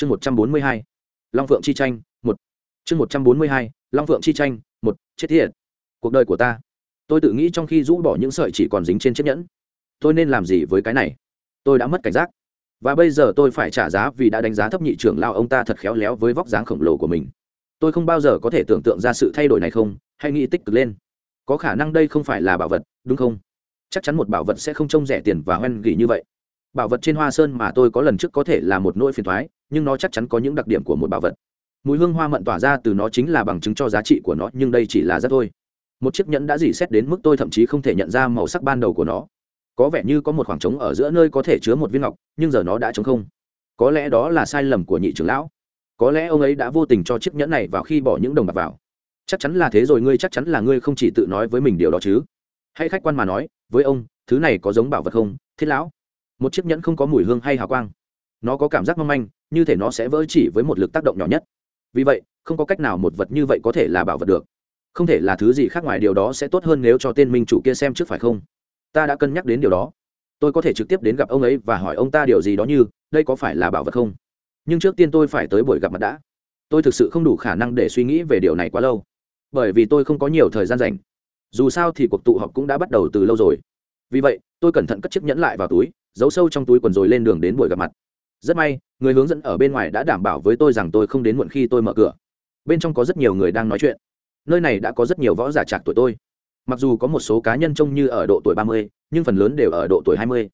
chương một trăm bốn mươi hai, long phượng chi tranh, một. Chương một trăm bốn mươi hai, long phượng chi tranh, một. Chết thiệt cuộc đời của ta. Tôi tự nghĩ trong khi rũ bỏ những sợi chỉ còn dính trên chiếc nhẫn. Tôi nên làm gì với cái này? Tôi đã mất cảnh giác. Và bây giờ tôi phải trả giá vì đã đánh giá thấp nhị trưởng lao ông ta thật khéo léo với vóc dáng khổng lồ của mình. Tôi không bao giờ có thể tưởng tượng ra sự thay đổi này không? Hay nghĩ tích cực lên. Có khả năng đây không phải là bảo vật, đúng không? Chắc chắn một bảo vật sẽ không trông rẻ tiền và hoen gỉ như vậy. Bảo vật trên hoa sơn mà tôi có lần trước có thể là một nỗi phiền thoái nhưng nó chắc chắn có những đặc điểm của một bảo vật. Mùi hương hoa mận tỏa ra từ nó chính là bằng chứng cho giá trị của nó, nhưng đây chỉ là rất thôi. Một chiếc nhẫn đã dỉ xét đến mức tôi thậm chí không thể nhận ra màu sắc ban đầu của nó. Có vẻ như có một khoảng trống ở giữa nơi có thể chứa một viên ngọc, nhưng giờ nó đã trống không. Có lẽ đó là sai lầm của nhị trưởng lão. Có lẽ ông ấy đã vô tình cho chiếc nhẫn này vào khi bỏ những đồng bạc vào. Chắc chắn là thế rồi, ngươi chắc chắn là ngươi không chỉ tự nói với mình điều đó chứ. Hãy khách quan mà nói, với ông, thứ này có giống bảo vật không, thiết lão? Một chiếc nhẫn không có mùi hương hay hào quang nó có cảm giác mong manh, như thể nó sẽ vỡ chỉ với một lực tác động nhỏ nhất. Vì vậy, không có cách nào một vật như vậy có thể là bảo vật được. Không thể là thứ gì khác ngoài điều đó sẽ tốt hơn nếu cho tên minh chủ kia xem trước phải không? Ta đã cân nhắc đến điều đó. Tôi có thể trực tiếp đến gặp ông ấy và hỏi ông ta điều gì đó như, đây có phải là bảo vật không? Nhưng trước tiên tôi phải tới buổi gặp mặt đã. Tôi thực sự không đủ khả năng để suy nghĩ về điều này quá lâu. Bởi vì tôi không có nhiều thời gian dành dù sao thì cuộc tụ họp cũng đã bắt đầu từ lâu rồi. Vì vậy, tôi cẩn thận cất chiếc nhẫn lại vào túi, giấu sâu trong túi quần rồi lên đường đến buổi gặp mặt rất may, người hướng dẫn ở bên ngoài đã đảm bảo với tôi rằng tôi không đến muộn khi tôi mở cửa. Bên trong có rất nhiều người đang nói chuyện. Nơi này đã có rất nhiều võ giả trạc tuổi tôi. Mặc dù có một số cá nhân trông như ở độ tuổi ba mươi, nhưng phần lớn đều ở độ tuổi hai mươi.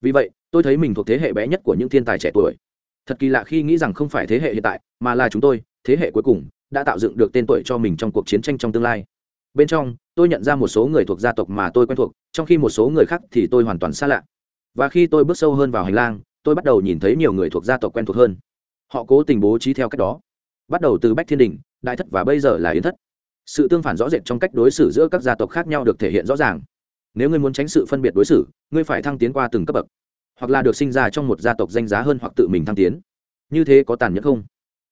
Vì vậy, tôi thấy mình thuộc thế hệ bé nhất của những thiên tài trẻ tuổi. Thật kỳ lạ khi nghĩ rằng không phải thế hệ hiện tại, mà là chúng tôi, thế hệ cuối cùng, đã tạo dựng được tên tuổi cho mình trong cuộc chiến tranh trong tương lai. Bên trong, tôi nhận ra một số người thuộc gia tộc mà tôi quen thuộc, trong khi một số người khác thì tôi hoàn toàn xa lạ. Và khi tôi bước sâu hơn vào hành lang tôi bắt đầu nhìn thấy nhiều người thuộc gia tộc quen thuộc hơn. Họ cố tình bố trí theo cách đó. Bắt đầu từ bách thiên đình, đại thất và bây giờ là yến thất. Sự tương phản rõ rệt trong cách đối xử giữa các gia tộc khác nhau được thể hiện rõ ràng. Nếu ngươi muốn tránh sự phân biệt đối xử, ngươi phải thăng tiến qua từng cấp bậc, hoặc là được sinh ra trong một gia tộc danh giá hơn hoặc tự mình thăng tiến. Như thế có tàn nhẫn không?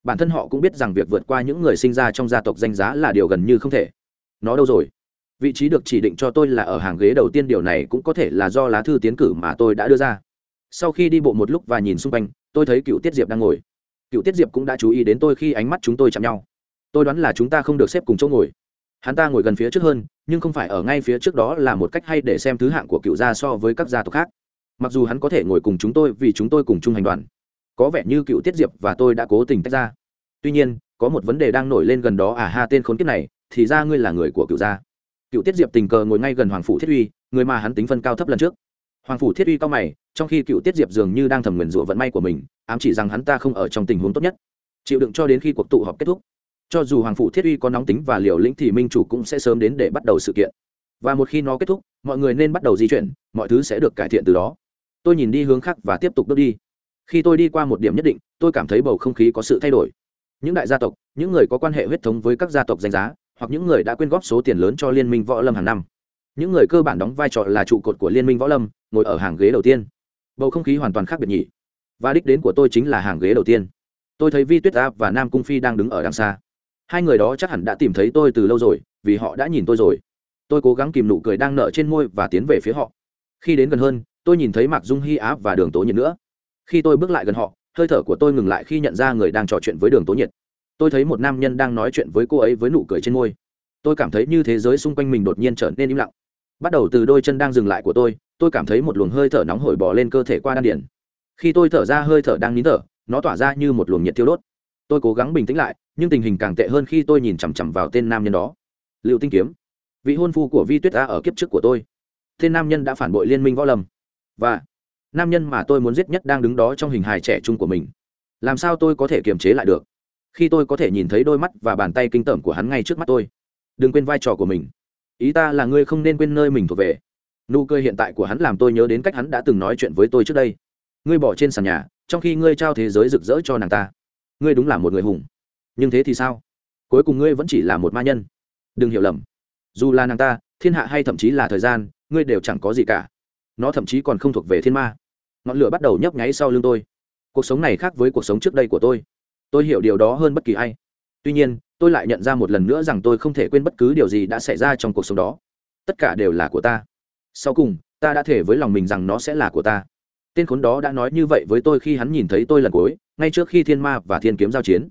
Bản thân họ cũng biết rằng việc vượt qua những người sinh ra trong gia tộc danh giá là điều gần như không thể. Nó đâu rồi? Vị trí được chỉ định cho tôi là ở hàng ghế đầu tiên, điều này cũng có thể là do lá thư tiến cử mà tôi đã đưa ra sau khi đi bộ một lúc và nhìn xung quanh, tôi thấy cựu tiết diệp đang ngồi. Cựu tiết diệp cũng đã chú ý đến tôi khi ánh mắt chúng tôi chạm nhau. Tôi đoán là chúng ta không được xếp cùng chỗ ngồi. Hắn ta ngồi gần phía trước hơn, nhưng không phải ở ngay phía trước đó là một cách hay để xem thứ hạng của cựu gia so với các gia tộc khác. Mặc dù hắn có thể ngồi cùng chúng tôi vì chúng tôi cùng chung hành đoàn. Có vẻ như cựu tiết diệp và tôi đã cố tình tách ra. Tuy nhiên, có một vấn đề đang nổi lên gần đó à ha, tên khốn kiếp này, thì ra ngươi là người của cựu gia. Cựu tiết diệp tình cờ ngồi ngay gần hoàng phủ thiết uy, người mà hắn tính phân cao thấp lần trước hoàng phủ thiết uy cao mày, trong khi cựu tiết diệp dường như đang thầm nguyền rủa vận may của mình, ám chỉ rằng hắn ta không ở trong tình huống tốt nhất. Chịu đựng cho đến khi cuộc tụ họp kết thúc. Cho dù hoàng phủ thiết uy có nóng tính và liều lĩnh thì minh chủ cũng sẽ sớm đến để bắt đầu sự kiện. Và một khi nó kết thúc, mọi người nên bắt đầu di chuyển, mọi thứ sẽ được cải thiện từ đó. Tôi nhìn đi hướng khác và tiếp tục bước đi. Khi tôi đi qua một điểm nhất định, tôi cảm thấy bầu không khí có sự thay đổi. Những đại gia tộc, những người có quan hệ huyết thống với các gia tộc danh giá, hoặc những người đã quyên góp số tiền lớn cho liên minh võ lâm hàng năm những người cơ bản đóng vai trò là trụ cột của liên minh võ lâm, ngồi ở hàng ghế đầu tiên. Bầu không khí hoàn toàn khác biệt nhỉ. Và đích đến của tôi chính là hàng ghế đầu tiên. Tôi thấy vi tuyết áp và nam cung phi đang đứng ở đằng xa. Hai người đó chắc hẳn đã tìm thấy tôi từ lâu rồi, vì họ đã nhìn tôi rồi. Tôi cố gắng kìm nụ cười đang nở trên môi và tiến về phía họ. Khi đến gần hơn, tôi nhìn thấy mạc dung hy áp và đường tố nhiệt nữa. Khi tôi bước lại gần họ, hơi thở của tôi ngừng lại khi nhận ra người đang trò chuyện với đường tố nhiệt. Tôi thấy một nam nhân đang nói chuyện với cô ấy với nụ cười trên môi. Tôi cảm thấy như thế giới xung quanh mình đột nhiên trở nên im lặng bắt đầu từ đôi chân đang dừng lại của tôi tôi cảm thấy một luồng hơi thở nóng hổi bò lên cơ thể qua đan điển khi tôi thở ra hơi thở đang nín thở, nó tỏa ra như một luồng nhiệt thiêu đốt. Tôi cố gắng bình tĩnh lại, nhưng tình hình càng tệ hơn khi tôi nhìn chằm chằm vào tên nam nhân đó. Liệu tinh kiếm, vị hôn phu của vi tuyết a ở kiếp trước của tôi. Tên nam nhân đã phản bội liên minh võ lâm. Và nam nhân mà tôi muốn giết nhất đang đứng đó trong hình hài trẻ trung của mình. Làm sao tôi có thể kiềm chế lại được? Khi tôi có thể nhìn thấy đôi mắt và bàn tay kinh tởm của hắn ngay trước mắt tôi. Đừng quên vai trò của mình ý ta là ngươi không nên quên nơi mình thuộc về. Nụ cười hiện tại của hắn làm tôi nhớ đến cách hắn đã từng nói chuyện với tôi trước đây. Ngươi bỏ trên sàn nhà, trong khi ngươi trao thế giới rực rỡ cho nàng ta. Ngươi đúng là một người hùng. Nhưng thế thì sao? Cuối cùng ngươi vẫn chỉ là một ma nhân. Đừng hiểu lầm. Dù là nàng ta, thiên hạ hay thậm chí là thời gian, ngươi đều chẳng có gì cả. Nó thậm chí còn không thuộc về thiên ma. Ngọn lửa bắt đầu nhấp nháy sau lưng tôi. Cuộc sống này khác với cuộc sống trước đây của tôi. Tôi hiểu điều đó hơn bất kỳ ai tuy nhiên, tôi lại nhận ra một lần nữa rằng tôi không thể quên bất cứ điều gì đã xảy ra trong cuộc sống đó. Tất cả đều là của ta. Sau cùng, ta đã thể với lòng mình rằng nó sẽ là của ta. Tên khốn đó đã nói như vậy với tôi khi hắn nhìn thấy tôi lần cuối, ngay trước khi thiên ma và thiên kiếm giao chiến.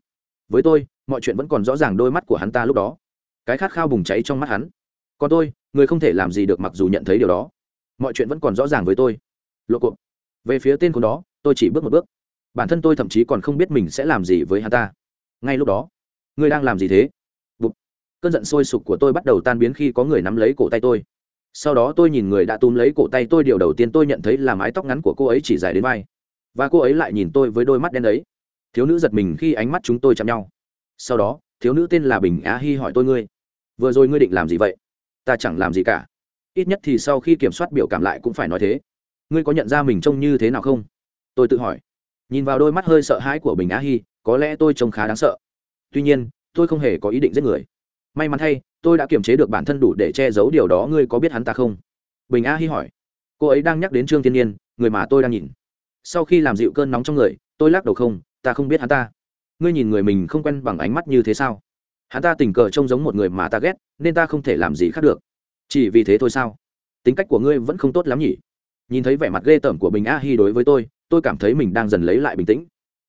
Với tôi, mọi chuyện vẫn còn rõ ràng đôi mắt của hắn ta lúc đó. Cái khát khao bùng cháy trong mắt hắn. Còn tôi, người không thể làm gì được mặc dù nhận thấy điều đó. Mọi chuyện vẫn còn rõ ràng với tôi. Lộ cộp về phía tên khốn đó, tôi chỉ bước một bước. Bản thân tôi thậm chí còn không biết mình sẽ làm gì với hắn ta. Ngay lúc đó ngươi đang làm gì thế? Bụt. cơn giận sôi sục của tôi bắt đầu tan biến khi có người nắm lấy cổ tay tôi. Sau đó tôi nhìn người đã túm lấy cổ tay tôi, điều đầu tiên tôi nhận thấy là mái tóc ngắn của cô ấy chỉ dài đến vai. Và cô ấy lại nhìn tôi với đôi mắt đen ấy thiếu nữ giật mình khi ánh mắt chúng tôi chạm nhau. Sau đó, thiếu nữ tên là bình á hy hỏi tôi, ngươi, vừa rồi ngươi định làm gì vậy? Ta chẳng làm gì cả. Ít nhất thì sau khi kiểm soát biểu cảm lại cũng phải nói thế. Ngươi có nhận ra mình trông như thế nào không? Tôi tự hỏi. Nhìn vào đôi mắt hơi sợ hãi của bình á hy có lẽ tôi trông khá đáng sợ tuy nhiên, tôi không hề có ý định giết người. May mắn thay, tôi đã kiềm chế được bản thân đủ để che giấu điều đó, ngươi có biết hắn ta không? Bình a hy hỏi. Cô ấy đang nhắc đến trương thiên nhiên, người mà tôi đang nhìn. Sau khi làm dịu cơn nóng trong người, tôi lắc đầu không, ta không biết hắn ta. Ngươi nhìn người mình không quen bằng ánh mắt như thế sao? Hắn ta tình cờ trông giống một người mà ta ghét, nên ta không thể làm gì khác được. Chỉ vì thế thôi sao? Tính cách của ngươi vẫn không tốt lắm nhỉ? Nhìn thấy vẻ mặt ghê tởm của bình a hi đối với tôi tôi cảm thấy mình đang dần lấy lại bình tĩnh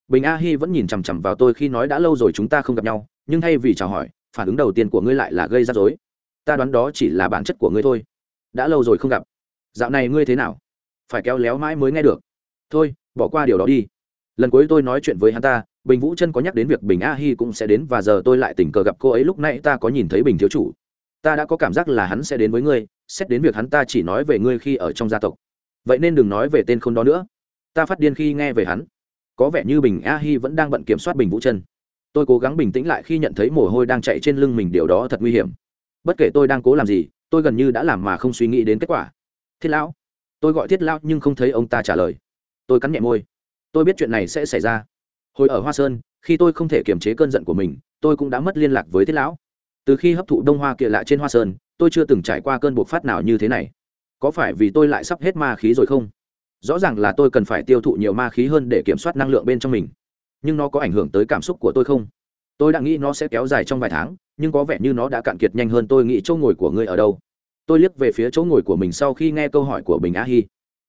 bình a hi vẫn nhìn chằm chằm vào tôi khi nói đã lâu rồi chúng ta không gặp nhau, nhưng thay vì chào hỏi, phản ứng đầu tiên của ngươi lại là gây ra dối ta đoán đó chỉ là bản chất của ngươi thôi. Đã lâu rồi không gặp. Dạo này ngươi thế nào? Phải kéo léo mãi mới nghe được. Thôi, bỏ qua điều đó đi. Lần cuối tôi nói chuyện với hắn ta, bình vũ chân có nhắc đến việc bình a hi cũng sẽ đến và giờ tôi lại tình cờ gặp cô ấy lúc nãy ta có nhìn thấy bình thiếu chủ. Ta đã có cảm giác là hắn sẽ đến với ngươi, xét đến việc hắn ta chỉ nói về ngươi khi ở trong gia tộc. Vậy nên đừng nói về tên khôn đó nữa. Ta phát điên khi nghe về hắn có vẻ như bình a hi vẫn đang bận kiểm soát bình vũ chân. Tôi cố gắng bình tĩnh lại khi nhận thấy mồ hôi đang chạy trên lưng mình, điều đó thật nguy hiểm. Bất kể tôi đang cố làm gì, tôi gần như đã làm mà không suy nghĩ đến kết quả. Thiết lão. Tôi gọi thiết lão nhưng không thấy ông ta trả lời. Tôi cắn nhẹ môi. Tôi biết chuyện này sẽ xảy ra. Hồi ở hoa sơn, khi tôi không thể kiềm chế cơn giận của mình, tôi cũng đã mất liên lạc với thiết lão. Từ khi hấp thụ đông hoa kia lạ trên hoa sơn, tôi chưa từng trải qua cơn bộc phát nào như thế này. Có phải vì tôi lại sắp hết ma khí rồi không? Rõ ràng là tôi cần phải tiêu thụ nhiều ma khí hơn để kiểm soát năng lượng bên trong mình. Nhưng nó có ảnh hưởng tới cảm xúc của tôi không? Tôi đã nghĩ nó sẽ kéo dài trong vài tháng, nhưng có vẻ như nó đã cạn kiệt nhanh hơn tôi nghĩ chỗ ngồi của ngươi ở đâu. Tôi liếc về phía chỗ ngồi của mình sau khi nghe câu hỏi của bình a hi.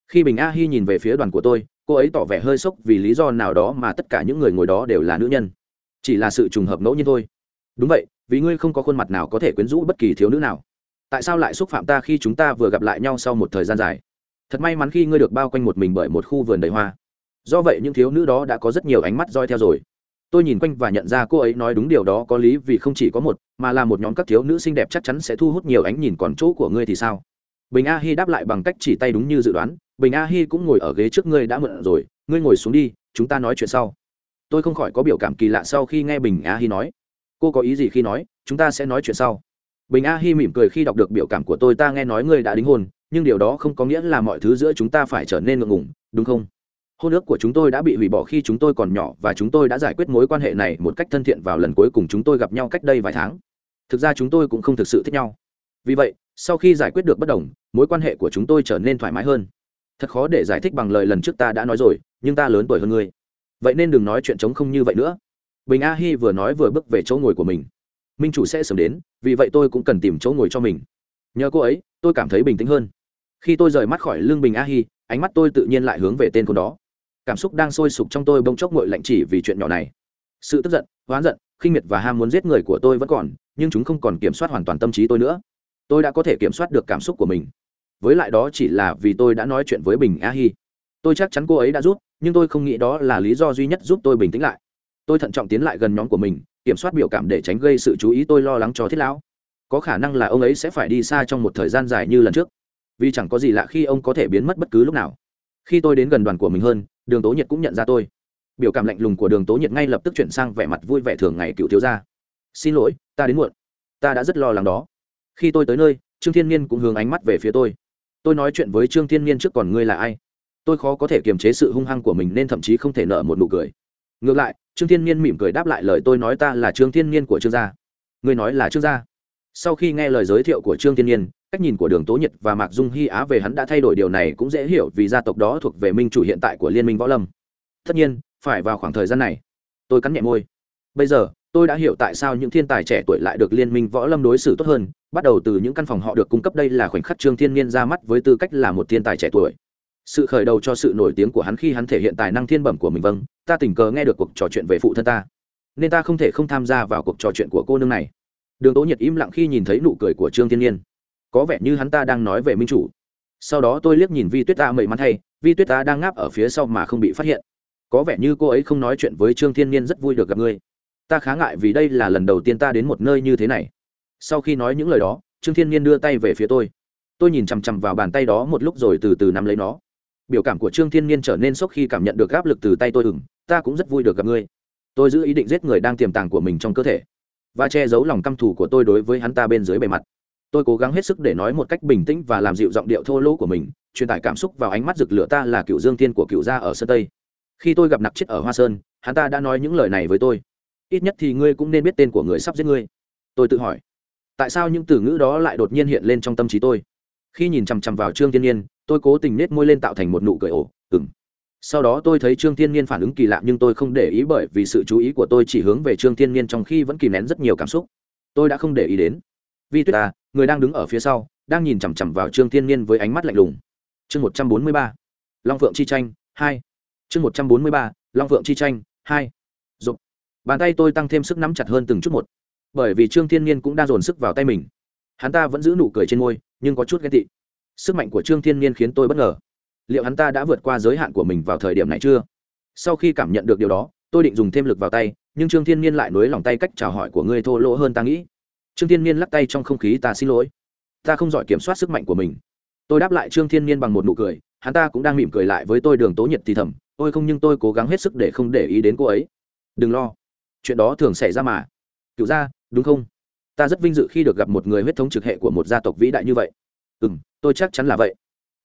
Khi bình a hi nhìn về phía đoàn của tôi, cô ấy tỏ vẻ hơi sốc vì lý do nào đó mà tất cả những người ngồi đó đều là nữ nhân. Chỉ là sự trùng hợp ngẫu nhiên thôi. Đúng vậy, vì ngươi không có khuôn mặt nào có thể quyến rũ bất kỳ thiếu nữ nào. Tại sao lại xúc phạm ta khi chúng ta vừa gặp lại nhau sau một thời gian dài? Thật may mắn khi ngươi được bao quanh một mình bởi một khu vườn đầy hoa. Do vậy những thiếu nữ đó đã có rất nhiều ánh mắt roi theo rồi. Tôi nhìn quanh và nhận ra cô ấy nói đúng điều đó có lý vì không chỉ có một, mà là một nhóm các thiếu nữ xinh đẹp chắc chắn sẽ thu hút nhiều ánh nhìn còn chỗ của ngươi thì sao? Bình a hi đáp lại bằng cách chỉ tay đúng như dự đoán. Bình a hi cũng ngồi ở ghế trước ngươi đã mượn rồi, ngươi ngồi xuống đi, chúng ta nói chuyện sau. Tôi không khỏi có biểu cảm kỳ lạ sau khi nghe bình a hi nói. Cô có ý gì khi nói, chúng ta sẽ nói chuyện sau. Bình a hi mỉm cười khi đọc được biểu cảm của tôi, ta nghe nói ngươi đã đính hôn nhưng điều đó không có nghĩa là mọi thứ giữa chúng ta phải trở nên ngượng ngùng, đúng không? Hôn ước của chúng tôi đã bị hủy bỏ khi chúng tôi còn nhỏ và chúng tôi đã giải quyết mối quan hệ này một cách thân thiện vào lần cuối cùng chúng tôi gặp nhau cách đây vài tháng. Thực ra chúng tôi cũng không thực sự thích nhau. Vì vậy, sau khi giải quyết được bất đồng, mối quan hệ của chúng tôi trở nên thoải mái hơn. Thật khó để giải thích bằng lời lần trước ta đã nói rồi, nhưng ta lớn tuổi hơn ngươi. Vậy nên đừng nói chuyện trống không như vậy nữa. Bình a hi vừa nói vừa bước về chỗ ngồi của mình. Minh chủ sẽ sớm đến, vì vậy tôi cũng cần tìm chỗ ngồi cho mình. Nhờ cô ấy, tôi cảm thấy bình tĩnh hơn khi tôi rời mắt khỏi lương bình a hi, ánh mắt tôi tự nhiên lại hướng về tên con đó. Cảm xúc đang sôi sục trong tôi bỗng chốc ngội lạnh chỉ vì chuyện nhỏ này. Sự tức giận, oán giận, khinh miệt và ham muốn giết người của tôi vẫn còn, nhưng chúng không còn kiểm soát hoàn toàn tâm trí tôi nữa. Tôi đã có thể kiểm soát được cảm xúc của mình. Với lại đó chỉ là vì tôi đã nói chuyện với bình a hi. Tôi chắc chắn cô ấy đã giúp, nhưng tôi không nghĩ đó là lý do duy nhất giúp tôi bình tĩnh lại. Tôi thận trọng tiến lại gần nhóm của mình, kiểm soát biểu cảm để tránh gây sự chú ý tôi lo lắng cho thiết lão. Có khả năng là ông ấy sẽ phải đi xa trong một thời gian dài như lần trước vì chẳng có gì lạ khi ông có thể biến mất bất cứ lúc nào. Khi tôi đến gần đoàn của mình hơn, đường tố nhiệt cũng nhận ra tôi. Biểu cảm lạnh lùng của đường tố nhiệt ngay lập tức chuyển sang vẻ mặt vui vẻ thường ngày cựu thiếu gia. Xin lỗi, ta đến muộn. Ta đã rất lo lắng đó. Khi tôi tới nơi, trương thiên nhiên cũng hướng ánh mắt về phía tôi. Tôi nói chuyện với trương thiên nhiên trước còn ngươi là ai? Tôi khó có thể kiềm chế sự hung hăng của mình nên thậm chí không thể nợ một nụ cười. Ngược lại, trương thiên nhiên mỉm cười đáp lại lời tôi nói ta là trương thiên nhiên của trương gia. Ngươi nói là trương gia? Sau khi nghe lời giới thiệu của trương thiên nhiên, cách nhìn của đường tố nhật và mạc dung hy á về hắn đã thay đổi điều này cũng dễ hiểu vì gia tộc đó thuộc về minh chủ hiện tại của liên minh võ lâm. Tất nhiên, phải vào khoảng thời gian này. Tôi cắn nhẹ môi. Bây giờ, tôi đã hiểu tại sao những thiên tài trẻ tuổi lại được liên minh võ lâm đối xử tốt hơn, bắt đầu từ những căn phòng họ được cung cấp đây là khoảnh khắc trương thiên nhiên ra mắt với tư cách là một thiên tài trẻ tuổi. Sự khởi đầu cho sự nổi tiếng của hắn khi hắn thể hiện tài năng thiên bẩm của mình vâng ta tình cờ nghe được cuộc trò chuyện về phụ thân ta. Nên ta không thể không tham gia vào cuộc trò chuyện của cô nương này đường tố nhiệt im lặng khi nhìn thấy nụ cười của trương thiên nhiên. Có vẻ như hắn ta đang nói về minh chủ. Sau đó tôi liếc nhìn vi tuyết ta mẩy mắn thay vi tuyết ta đang ngáp ở phía sau mà không bị phát hiện. Có vẻ như cô ấy không nói chuyện với trương thiên nhiên rất vui được gặp ngươi. Ta khá ngại vì đây là lần đầu tiên ta đến một nơi như thế này. Sau khi nói những lời đó, trương thiên nhiên đưa tay về phía tôi. Tôi nhìn chằm chằm vào bàn tay đó một lúc rồi từ từ nắm lấy nó. Biểu cảm của trương thiên nhiên trở nên sốc khi cảm nhận được áp lực từ tay tôi ừng ta cũng rất vui được gặp ngươi. Tôi giữ ý định giết người đang tiềm tàng của mình trong cơ thể và che giấu lòng căm thù của tôi đối với hắn ta bên dưới bề mặt. Tôi cố gắng hết sức để nói một cách bình tĩnh và làm dịu giọng điệu thô lỗ của mình, truyền tải cảm xúc vào ánh mắt rực lửa ta là cựu dương thiên của cựu gia ở sơn tây. Khi tôi gặp nặc chết ở hoa sơn, hắn ta đã nói những lời này với tôi. Ít nhất thì ngươi cũng nên biết tên của người sắp giết ngươi. Tôi tự hỏi, tại sao những từ ngữ đó lại đột nhiên hiện lên trong tâm trí tôi? Khi nhìn chằm chằm vào trương thiên nhiên, tôi cố tình nết môi lên tạo thành một nụ cười ổ ừng sau đó tôi thấy trương thiên nhiên phản ứng kỳ lạ nhưng tôi không để ý bởi vì sự chú ý của tôi chỉ hướng về trương thiên nhiên trong khi vẫn kìm nén rất nhiều cảm xúc. Tôi đã không để ý đến. Vi tuyết à người đang đứng ở phía sau, đang nhìn chằm chằm vào trương thiên nhiên với ánh mắt lạnh lùng. Chương một trăm bốn mươi ba, long phượng chi tranh, hai. Chương một trăm bốn mươi ba, long phượng chi tranh, hai. Dục. bàn tay tôi tăng thêm sức nắm chặt hơn từng chút một. Bởi vì trương thiên nhiên cũng đang dồn sức vào tay mình. Hắn ta vẫn giữ nụ cười trên môi, nhưng có chút ghen tị. Sức mạnh của trương thiên nhiên khiến tôi bất ngờ liệu hắn ta đã vượt qua giới hạn của mình vào thời điểm này chưa? Sau khi cảm nhận được điều đó, tôi định dùng thêm lực vào tay, nhưng trương thiên nhiên lại nối lòng tay cách chào hỏi của ngươi thô lỗ hơn ta nghĩ. Trương thiên nhiên lắc tay trong không khí, ta xin lỗi. Ta không giỏi kiểm soát sức mạnh của mình. Tôi đáp lại trương thiên nhiên bằng một nụ cười, hắn ta cũng đang mỉm cười lại với tôi đường tố nhiệt thì thầm, ôi không nhưng tôi cố gắng hết sức để không để ý đến cô ấy. Đừng lo. Chuyện đó thường xảy ra mà. Cựu ra đúng không? Ta rất vinh dự khi được gặp một người huyết thống trực hệ của một gia tộc vĩ đại như vậy. Ừ m tôi chắc chắn là vậy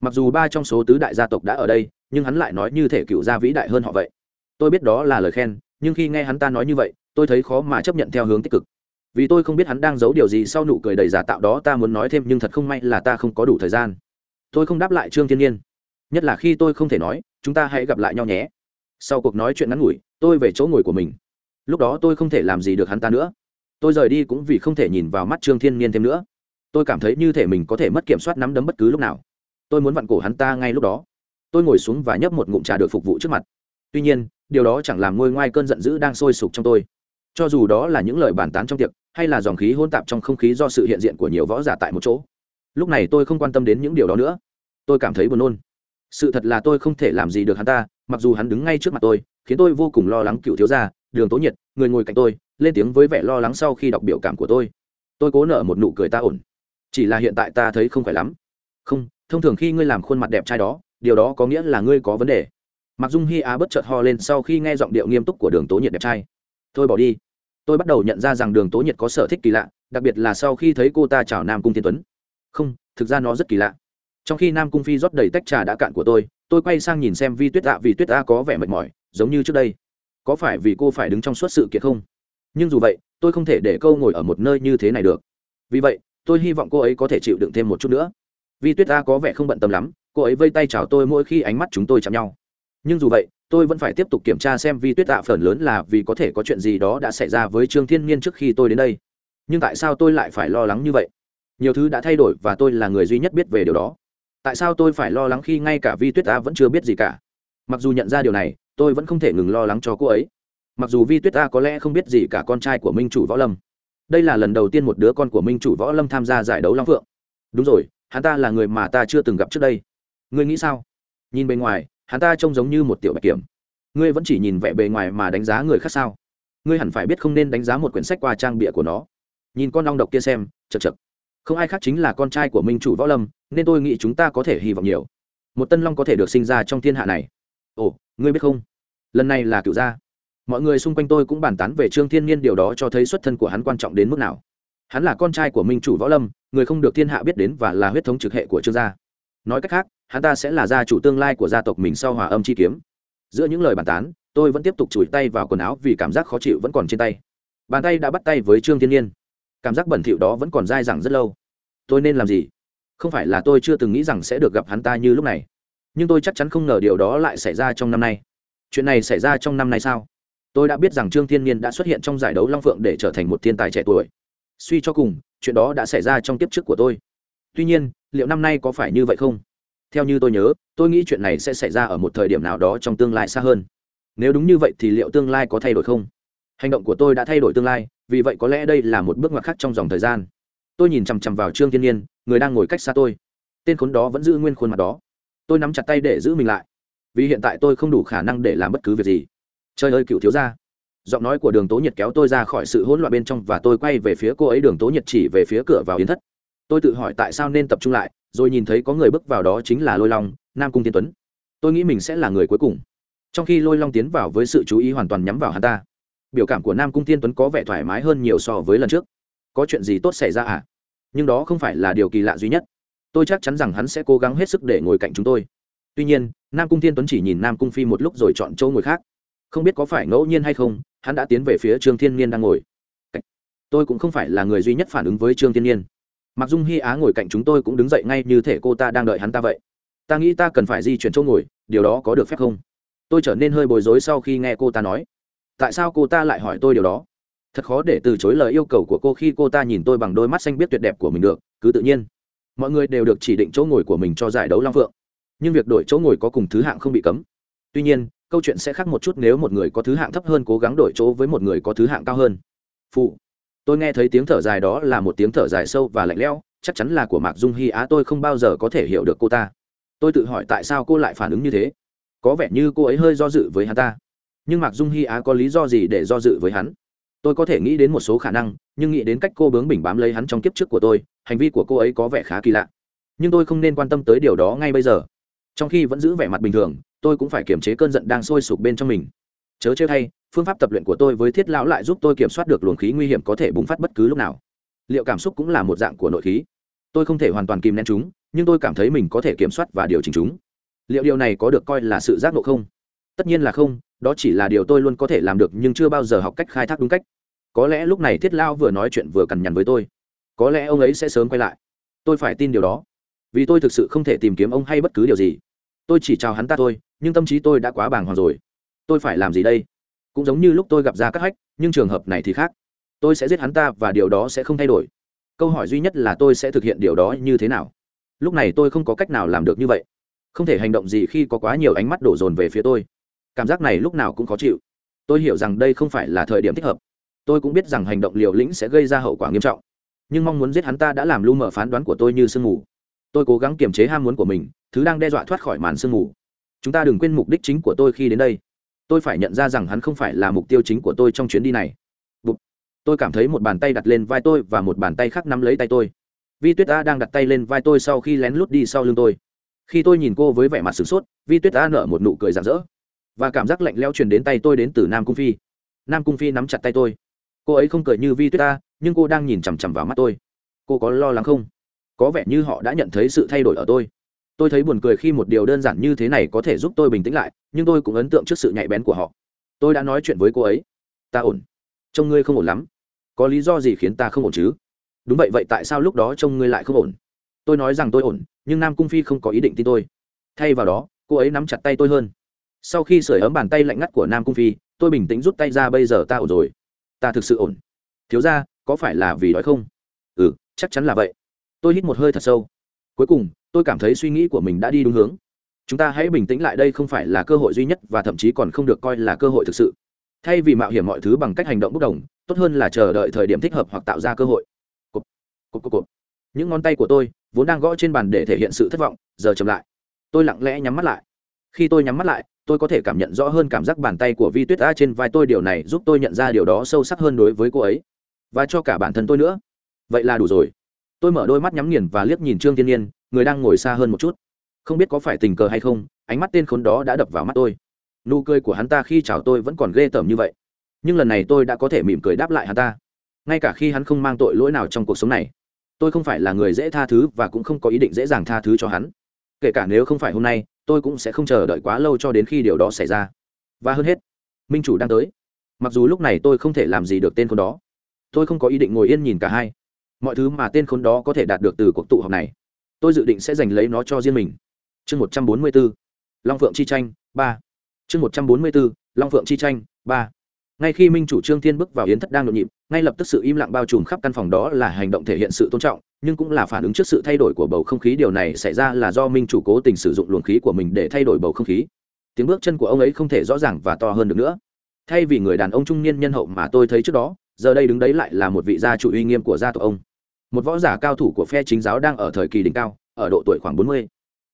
mặc dù ba trong số tứ đại gia tộc đã ở đây, nhưng hắn lại nói như thể cựu gia vĩ đại hơn họ vậy. Tôi biết đó là lời khen, nhưng khi nghe hắn ta nói như vậy, tôi thấy khó mà chấp nhận theo hướng tích cực. Vì tôi không biết hắn đang giấu điều gì sau nụ cười đầy giả tạo đó, ta muốn nói thêm nhưng thật không may là ta không có đủ thời gian. Tôi không đáp lại trương thiên nhiên. Nhất là khi tôi không thể nói, chúng ta hãy gặp lại nhau nhé. Sau cuộc nói chuyện ngắn ngủi, tôi về chỗ ngồi của mình. Lúc đó tôi không thể làm gì được hắn ta nữa. Tôi rời đi cũng vì không thể nhìn vào mắt trương thiên nhiên thêm nữa. Tôi cảm thấy như thể mình có thể mất kiểm soát nắm đấm bất cứ lúc nào tôi muốn vặn cổ hắn ta ngay lúc đó. Tôi ngồi xuống và nhấp một ngụm trà được phục vụ trước mặt. Tuy nhiên, điều đó chẳng làm ngôi ngoai cơn giận dữ đang sôi sục trong tôi. Cho dù đó là những lời bàn tán trong tiệc, hay là dòng khí hôn tạp trong không khí do sự hiện diện của nhiều võ giả tại một chỗ. Lúc này tôi không quan tâm đến những điều đó nữa. Tôi cảm thấy buồn nôn. Sự thật là tôi không thể làm gì được hắn ta, mặc dù hắn đứng ngay trước mặt tôi, khiến tôi vô cùng lo lắng cựu thiếu gia, đường tố nhiệt, người ngồi cạnh tôi, lên tiếng với vẻ lo lắng sau khi đọc biểu cảm của tôi. Tôi cố nở một nụ cười ta ổn. Chỉ là hiện tại ta thấy không phải lắm. Không thông thường khi ngươi làm khuôn mặt đẹp trai đó, điều đó có nghĩa là ngươi có vấn đề. Mặc dung hi á bất chợt ho lên sau khi nghe giọng điệu nghiêm túc của đường tố nhiệt đẹp trai. Thôi bỏ đi. Tôi bắt đầu nhận ra rằng đường tố nhiệt có sở thích kỳ lạ, đặc biệt là sau khi thấy cô ta chào nam cung thiên tuấn. Không, thực ra nó rất kỳ lạ. Trong khi nam cung phi rót đầy tách trà đã cạn của tôi tôi quay sang nhìn xem vi tuyết tạ vì tuyết tạ có vẻ mệt mỏi, giống như trước đây. Có phải vì cô phải đứng trong suốt sự kiện không? Nhưng dù vậy, tôi không thể để câu ngồi ở một nơi như thế này được. Vì vậy, tôi hy vọng cô ấy có thể chịu đựng thêm một chút nữa vi tuyết ta có vẻ không bận tâm lắm, cô ấy vây tay chào tôi mỗi khi ánh mắt chúng tôi chạm nhau. Nhưng dù vậy, tôi vẫn phải tiếp tục kiểm tra xem vi tuyết tạ phần lớn là vì có thể có chuyện gì đó đã xảy ra với trương thiên nhiên trước khi tôi đến đây. Nhưng tại sao tôi lại phải lo lắng như vậy? Nhiều thứ đã thay đổi và tôi là người duy nhất biết về điều đó. Tại sao tôi phải lo lắng khi ngay cả vi tuyết ta vẫn chưa biết gì cả? Mặc dù nhận ra điều này, tôi vẫn không thể ngừng lo lắng cho cô ấy. Mặc dù vi tuyết ta có lẽ không biết gì cả con trai của minh chủ võ lâm. Đây là lần đầu tiên một đứa con của minh chủ võ lâm tham gia giải đấu long phượng. Đúng rồi hắn ta là người mà ta chưa từng gặp trước đây. Ngươi nghĩ sao? Nhìn bề ngoài, hắn ta trông giống như một tiểu bạch kiểm. Ngươi vẫn chỉ nhìn vẻ bề ngoài mà đánh giá người khác sao? Ngươi hẳn phải biết không nên đánh giá một quyển sách qua trang bịa của nó. Nhìn con ong độc kia xem, chật chật. Không ai khác chính là con trai của minh chủ võ lâm, nên tôi nghĩ chúng ta có thể hy vọng nhiều. Một tân long có thể được sinh ra trong thiên hạ này. Ồ, ngươi biết không? Lần này là cựu gia. Mọi người xung quanh tôi cũng bàn tán về trương thiên nhiên điều đó cho thấy xuất thân của hắn quan trọng đến mức nào hắn là con trai của minh chủ võ lâm, người không được thiên hạ biết đến và là huyết thống trực hệ của trương gia. Nói cách khác, hắn ta sẽ là gia chủ tương lai của gia tộc mình sau hòa âm chi kiếm. Giữa những lời bàn tán, tôi vẫn tiếp tục chùi tay vào quần áo vì cảm giác khó chịu vẫn còn trên tay. Bàn tay đã bắt tay với trương thiên nhiên. Cảm giác bẩn thỉu đó vẫn còn dai dẳng rất lâu. Tôi nên làm gì? Không phải là tôi chưa từng nghĩ rằng sẽ được gặp hắn ta như lúc này. Nhưng tôi chắc chắn không ngờ điều đó lại xảy ra trong năm nay. Chuyện này xảy ra trong năm nay sao? Tôi đã biết rằng trương thiên nhiên đã xuất hiện trong giải đấu long phượng để trở thành một thiên tài trẻ tuổi suy cho cùng, chuyện đó đã xảy ra trong tiếp trước của tôi. Tuy nhiên, liệu năm nay có phải như vậy không? Theo như tôi nhớ, tôi nghĩ chuyện này sẽ xảy ra ở một thời điểm nào đó trong tương lai xa hơn. Nếu đúng như vậy thì liệu tương lai có thay đổi không? Hành động của tôi đã thay đổi tương lai, vì vậy có lẽ đây là một bước ngoặt khác trong dòng thời gian. Tôi nhìn chằm chằm vào trương thiên nhiên, người đang ngồi cách xa tôi. Tên khốn đó vẫn giữ nguyên khuôn mặt đó. Tôi nắm chặt tay để giữ mình lại. Vì hiện tại tôi không đủ khả năng để làm bất cứ việc gì. Trời ơi, cựu thiếu ra giọng nói của đường tố nhiệt kéo tôi ra khỏi sự hỗn loạn bên trong và tôi quay về phía cô ấy. Đường tố nhiệt chỉ về phía cửa vào yến thất. Tôi tự hỏi tại sao nên tập trung lại, rồi nhìn thấy có người bước vào đó chính là lôi long, nam cung tiên tuấn. Tôi nghĩ mình sẽ là người cuối cùng. Trong khi lôi long tiến vào với sự chú ý hoàn toàn nhắm vào hắn ta, biểu cảm của nam cung tiên tuấn có vẻ thoải mái hơn nhiều so với lần trước. Có chuyện gì tốt xảy ra à? Nhưng đó không phải là điều kỳ lạ duy nhất. Tôi chắc chắn rằng hắn sẽ cố gắng hết sức để ngồi cạnh chúng tôi. Tuy nhiên, nam cung tiên tuấn chỉ nhìn nam cung phi một lúc rồi chọn chỗ ngồi khác. Không biết có phải ngẫu nhiên hay không hắn đã tiến về phía trương thiên niên đang ngồi. Tôi cũng không phải là người duy nhất phản ứng với trương thiên niên. mặc dung hy á ngồi cạnh chúng tôi cũng đứng dậy ngay như thể cô ta đang đợi hắn ta vậy. Ta nghĩ ta cần phải di chuyển chỗ ngồi, điều đó có được phép không? Tôi trở nên hơi bối rối sau khi nghe cô ta nói. Tại sao cô ta lại hỏi tôi điều đó? Thật khó để từ chối lời yêu cầu của cô khi cô ta nhìn tôi bằng đôi mắt xanh biết tuyệt đẹp của mình được, cứ tự nhiên. Mọi người đều được chỉ định chỗ ngồi của mình cho giải đấu long phượng. Nhưng việc đổi chỗ ngồi có cùng thứ hạng không bị cấm. Tuy nhiên câu chuyện sẽ khác một chút nếu một người có thứ hạng thấp hơn cố gắng đổi chỗ với một người có thứ hạng cao hơn. Phụ, tôi nghe thấy tiếng thở dài đó là một tiếng thở dài sâu và lạnh lẽo, chắc chắn là của mạc dung hy á, tôi không bao giờ có thể hiểu được cô ta. Tôi tự hỏi tại sao cô lại phản ứng như thế. Có vẻ như cô ấy hơi do dự với hắn ta. Nhưng mạc dung hy á có lý do gì để do dự với hắn? Tôi có thể nghĩ đến một số khả năng, nhưng nghĩ đến cách cô bướng bỉnh bám lấy hắn trong kiếp trước của tôi, hành vi của cô ấy có vẻ khá kỳ lạ. Nhưng tôi không nên quan tâm tới điều đó ngay bây giờ. Trong khi vẫn giữ vẻ mặt bình thường tôi cũng phải kiềm chế cơn giận đang sôi sục bên trong mình. Chớ chơi hay phương pháp tập luyện của tôi với thiết lão lại giúp tôi kiểm soát được luồng khí nguy hiểm có thể bùng phát bất cứ lúc nào. Liệu cảm xúc cũng là một dạng của nội khí. Tôi không thể hoàn toàn kìm nén chúng, nhưng tôi cảm thấy mình có thể kiểm soát và điều chỉnh chúng. Liệu điều này có được coi là sự giác ngộ không? Tất nhiên là không, đó chỉ là điều tôi luôn có thể làm được nhưng chưa bao giờ học cách khai thác đúng cách. Có lẽ lúc này thiết lao vừa nói chuyện vừa cằn nhằn với tôi. Có lẽ ông ấy sẽ sớm quay lại. Tôi phải tin điều đó. Vì tôi thực sự không thể tìm kiếm ông hay bất cứ điều gì. Tôi chỉ chào hắn ta thôi nhưng tâm trí tôi đã quá bàng hoàng rồi. Tôi phải làm gì đây? Cũng giống như lúc tôi gặp ra các hách, nhưng trường hợp này thì khác. Tôi sẽ giết hắn ta và điều đó sẽ không thay đổi. Câu hỏi duy nhất là tôi sẽ thực hiện điều đó như thế nào? Lúc này tôi không có cách nào làm được như vậy. Không thể hành động gì khi có quá nhiều ánh mắt đổ dồn về phía tôi. Cảm giác này lúc nào cũng khó chịu. Tôi hiểu rằng đây không phải là thời điểm thích hợp. Tôi cũng biết rằng hành động liều lĩnh sẽ gây ra hậu quả nghiêm trọng. Nhưng mong muốn giết hắn ta đã làm lu mờ phán đoán của tôi như sương mù. Tôi cố gắng kiềm chế ham muốn của mình, thứ đang đe dọa thoát khỏi màn sương mù chúng ta đừng quên mục đích chính của tôi khi đến đây. Tôi phải nhận ra rằng hắn không phải là mục tiêu chính của tôi trong chuyến đi này. Bụt. tôi cảm thấy một bàn tay đặt lên vai tôi và một bàn tay khác nắm lấy tay tôi. Vi tuyết a đang đặt tay lên vai tôi sau khi lén lút đi sau lưng tôi. Khi tôi nhìn cô với vẻ mặt sửng sốt, vi tuyết a nở một nụ cười rạng rỡ. Và cảm giác lạnh leo truyền đến tay tôi đến từ nam cung phi. Nam cung phi nắm chặt tay tôi. Cô ấy không cười như vi tuyết a, nhưng cô đang nhìn chằm chằm vào mắt tôi. Cô có lo lắng không? Có vẻ như họ đã nhận thấy sự thay đổi ở tôi tôi thấy buồn cười khi một điều đơn giản như thế này có thể giúp tôi bình tĩnh lại, nhưng tôi cũng ấn tượng trước sự nhạy bén của họ. Tôi đã nói chuyện với cô ấy. Ta ổn. Trông ngươi không ổn lắm. Có lý do gì khiến ta không ổn chứ? Đúng vậy vậy tại sao lúc đó trông ngươi lại không ổn? Tôi nói rằng tôi ổn, nhưng nam cung phi không có ý định tin tôi. Thay vào đó, cô ấy nắm chặt tay tôi hơn. Sau khi sửa ấm bàn tay lạnh ngắt của nam cung phi, tôi bình tĩnh rút tay ra, bây giờ ta ổn rồi. Ta thực sự ổn. Thiếu ra có phải là vì đói không? Ừ chắc chắn là vậy. Tôi hít một hơi thật sâu. Cuối cùng tôi cảm thấy suy nghĩ của mình đã đi đúng hướng. Chúng ta hãy bình tĩnh lại đây không phải là cơ hội duy nhất và thậm chí còn không được coi là cơ hội thực sự. Thay vì mạo hiểm mọi thứ bằng cách hành động bốc đồng tốt hơn là chờ đợi thời điểm thích hợp hoặc tạo ra cơ hội. Cộp, cộp, cộp, cộp. những ngón tay của tôi vốn đang gõ trên bàn để thể hiện sự thất vọng giờ chậm lại. Tôi lặng lẽ nhắm mắt lại. Khi tôi nhắm mắt lại tôi có thể cảm nhận rõ hơn cảm giác bàn tay của vi tuyết a trên vai tôi. Điều này giúp tôi nhận ra điều đó sâu sắc hơn đối với cô ấy. Và cho cả bản thân tôi nữa. Vậy là đủ rồi. Tôi mở đôi mắt nhắm nghiền và liếc nhìn trương Thiên nhiên người đang ngồi xa hơn một chút. Không biết có phải tình cờ hay không, ánh mắt tên khốn đó đã đập vào mắt tôi. Nụ cười của hắn ta khi chào tôi vẫn còn ghê tởm như vậy. Nhưng lần này tôi đã có thể mỉm cười đáp lại hắn ta. Ngay cả khi hắn không mang tội lỗi nào trong cuộc sống này, tôi không phải là người dễ tha thứ và cũng không có ý định dễ dàng tha thứ cho hắn. Kể cả nếu không phải hôm nay, tôi cũng sẽ không chờ đợi quá lâu cho đến khi điều đó xảy ra. Và hơn hết, minh chủ đang tới. Mặc dù lúc này tôi không thể làm gì được tên khốn đó, tôi không có ý định ngồi yên nhìn cả hai. Mọi thứ mà tên khốn đó có thể đạt được từ cuộc tụ họp này tôi dự định sẽ giành lấy nó cho riêng mình. Chương một trăm bốn mươi b ố long phượng chi tranh, ba. Chương một trăm bốn mươi b ố long phượng chi tranh, ba. Ngay khi minh chủ trương thiên bước vào yến thất đang nhộn nhịp, ngay lập tức sự im lặng bao trùm khắp căn phòng đó là hành động thể hiện sự tôn trọng, nhưng cũng là phản ứng trước sự thay đổi của bầu không khí. Điều này xảy ra là do minh chủ cố tình sử dụng luồng khí của mình để thay đổi bầu không khí. Tiếng bước chân của ông ấy không thể rõ ràng và to hơn được nữa. Thay vì người đàn ông trung niên nhân hậu mà tôi thấy trước đó, giờ đây đứng đấy lại là một vị gia chủ uy nghiêm của gia tộc ông một võ giả cao thủ của phe chính giáo đang ở thời kỳ đỉnh cao, ở độ tuổi khoảng bốn mươi.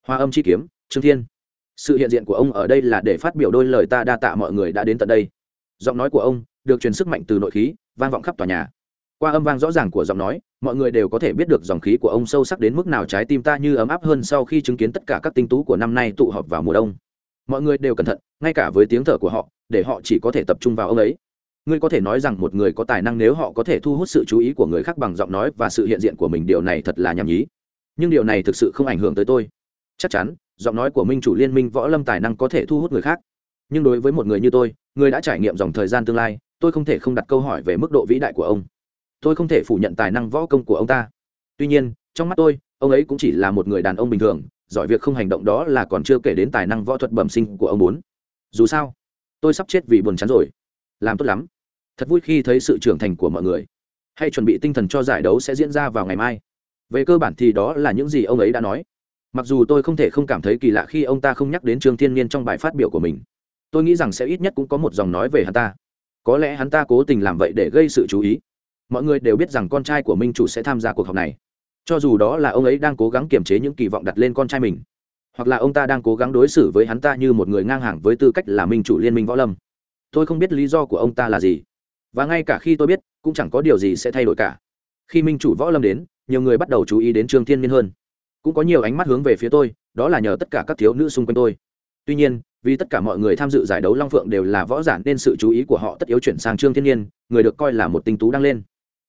Hoa âm chi kiếm, trương thiên. Sự hiện diện của ông ở đây là để phát biểu đôi lời ta đa tạ mọi người đã đến tận đây. Giọng nói của ông được truyền sức mạnh từ nội khí, vang vọng khắp tòa nhà. Qua âm vang rõ ràng của giọng nói, mọi người đều có thể biết được dòng khí của ông sâu sắc đến mức nào trái tim ta như ấm áp hơn sau khi chứng kiến tất cả các tinh tú của năm nay tụ họp vào mùa đông. Mọi người đều cẩn thận, ngay cả với tiếng thở của họ, để họ chỉ có thể tập trung vào ông ấy ngươi có thể nói rằng một người có tài năng nếu họ có thể thu hút sự chú ý của người khác bằng giọng nói và sự hiện diện của mình, điều này thật là nhảm nhí. Nhưng điều này thực sự không ảnh hưởng tới tôi. Chắc chắn, giọng nói của minh chủ liên minh võ lâm tài năng có thể thu hút người khác. Nhưng đối với một người như tôi, người đã trải nghiệm dòng thời gian tương lai, tôi không thể không đặt câu hỏi về mức độ vĩ đại của ông. Tôi không thể phủ nhận tài năng võ công của ông ta. Tuy nhiên, trong mắt tôi, ông ấy cũng chỉ là một người đàn ông bình thường, giỏi việc không hành động đó là còn chưa kể đến tài năng võ thuật bẩm sinh của ông bốn. Dù sao, tôi sắp chết vì buồn chán rồi làm tốt lắm. Thật vui khi thấy sự trưởng thành của mọi người. Hay chuẩn bị tinh thần cho giải đấu sẽ diễn ra vào ngày mai. Về cơ bản thì đó là những gì ông ấy đã nói. Mặc dù tôi không thể không cảm thấy kỳ lạ khi ông ta không nhắc đến trương thiên nhiên trong bài phát biểu của mình. Tôi nghĩ rằng sẽ ít nhất cũng có một dòng nói về hắn ta. Có lẽ hắn ta cố tình làm vậy để gây sự chú ý. Mọi người đều biết rằng con trai của minh chủ sẽ tham gia cuộc họp này. Cho dù đó là ông ấy đang cố gắng kiềm chế những kỳ vọng đặt lên con trai mình, hoặc là ông ta đang cố gắng đối xử với hắn ta như một người ngang hàng với tư cách là minh chủ liên minh võ lâm tôi không biết lý do của ông ta là gì. Và ngay cả khi tôi biết, cũng chẳng có điều gì sẽ thay đổi cả. Khi minh chủ võ lâm đến, nhiều người bắt đầu chú ý đến trương thiên nhiên hơn. Cũng có nhiều ánh mắt hướng về phía tôi, đó là nhờ tất cả các thiếu nữ xung quanh tôi. Tuy nhiên, vì tất cả mọi người tham dự giải đấu long phượng đều là võ giả nên sự chú ý của họ tất yếu chuyển sang trương thiên nhiên người được coi là một tinh tú đang lên.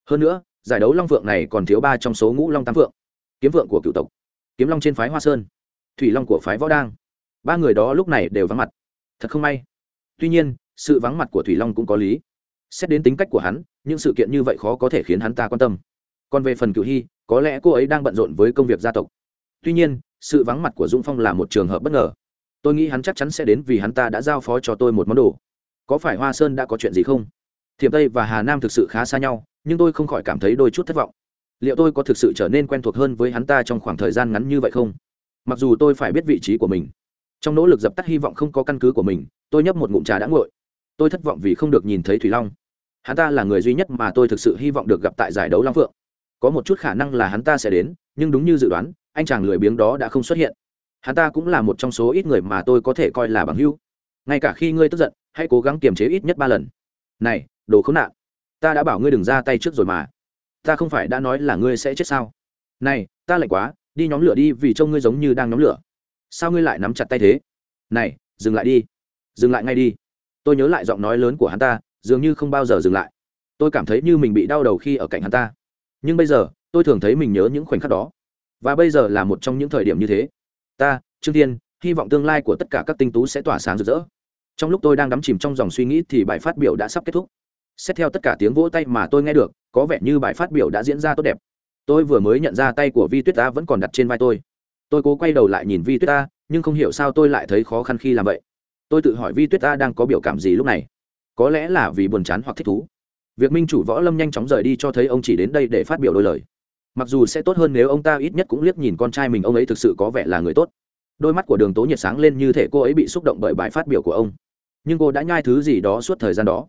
Hơn nữa, giải đấu long phượng này còn thiếu ba trong số ngũ long tam phượng. Kiếm phượng của cựu tộc, kiếm long trên phái hoa sơn, thủy long của phái võ đang. Ba người đó lúc này đều vắng mặt. Thật không may. Tuy nhiên sự vắng mặt của thủy long cũng có lý. Xét đến tính cách của hắn, những sự kiện như vậy khó có thể khiến hắn ta quan tâm. Còn về phần cựu hy, có lẽ cô ấy đang bận rộn với công việc gia tộc. Tuy nhiên, sự vắng mặt của dũng phong là một trường hợp bất ngờ. Tôi nghĩ hắn chắc chắn sẽ đến vì hắn ta đã giao phó cho tôi một món đồ. Có phải hoa sơn đã có chuyện gì không? Thiệp tây và hà nam thực sự khá xa nhau, nhưng tôi không khỏi cảm thấy đôi chút thất vọng. Liệu tôi có thực sự trở nên quen thuộc hơn với hắn ta trong khoảng thời gian ngắn như vậy không? Mặc dù tôi phải biết vị trí của mình. Trong nỗ lực dập tắt hy vọng không có căn cứ của mình, tôi nhấp một ngụm trà đã nguội tôi thất vọng vì không được nhìn thấy thủy long. Hắn ta là người duy nhất mà tôi thực sự hy vọng được gặp tại giải đấu long phượng. Có một chút khả năng là hắn ta sẽ đến, nhưng đúng như dự đoán, anh chàng lười biếng đó đã không xuất hiện. Hắn ta cũng là một trong số ít người mà tôi có thể coi là bằng hữu. Ngay cả khi ngươi tức giận, hãy cố gắng kiềm chế ít nhất ba lần. Này, đồ khốn nạn. Ta đã bảo ngươi đừng ra tay trước rồi mà. Ta không phải đã nói là ngươi sẽ chết sao? Này, ta lạnh quá, đi nhóm lửa đi vì trông ngươi giống như đang nhóm lửa. Sao ngươi lại nắm chặt tay thế? Này, dừng lại đi. Dừng lại ngay đi tôi nhớ lại giọng nói lớn của hắn ta, dường như không bao giờ dừng lại. Tôi cảm thấy như mình bị đau đầu khi ở cạnh hắn ta. Nhưng bây giờ, tôi thường thấy mình nhớ những khoảnh khắc đó. Và bây giờ là một trong những thời điểm như thế. Ta, trương tiên hy vọng tương lai của tất cả các tinh tú sẽ tỏa sáng rực rỡ. Trong lúc tôi đang đắm chìm trong dòng suy nghĩ thì bài phát biểu đã sắp kết thúc. Xét theo tất cả tiếng vỗ tay mà tôi nghe được, có vẻ như bài phát biểu đã diễn ra tốt đẹp. Tôi vừa mới nhận ra tay của vi tuyết ta vẫn còn đặt trên vai tôi. Tôi cố quay đầu lại nhìn vi tuyết ta nhưng không hiểu sao tôi lại thấy khó khăn khi làm vậy tôi tự hỏi vi tuyết ta đang có biểu cảm gì lúc này. Có lẽ là vì buồn chán hoặc thích thú. Việc minh chủ võ lâm nhanh chóng rời đi cho thấy ông chỉ đến đây để phát biểu đôi lời. Mặc dù sẽ tốt hơn nếu ông ta ít nhất cũng liếc nhìn con trai mình, ông ấy thực sự có vẻ là người tốt. Đôi mắt của đường tố nhiệt sáng lên như thể cô ấy bị xúc động bởi bài phát biểu của ông. Nhưng cô đã nhai thứ gì đó suốt thời gian đó.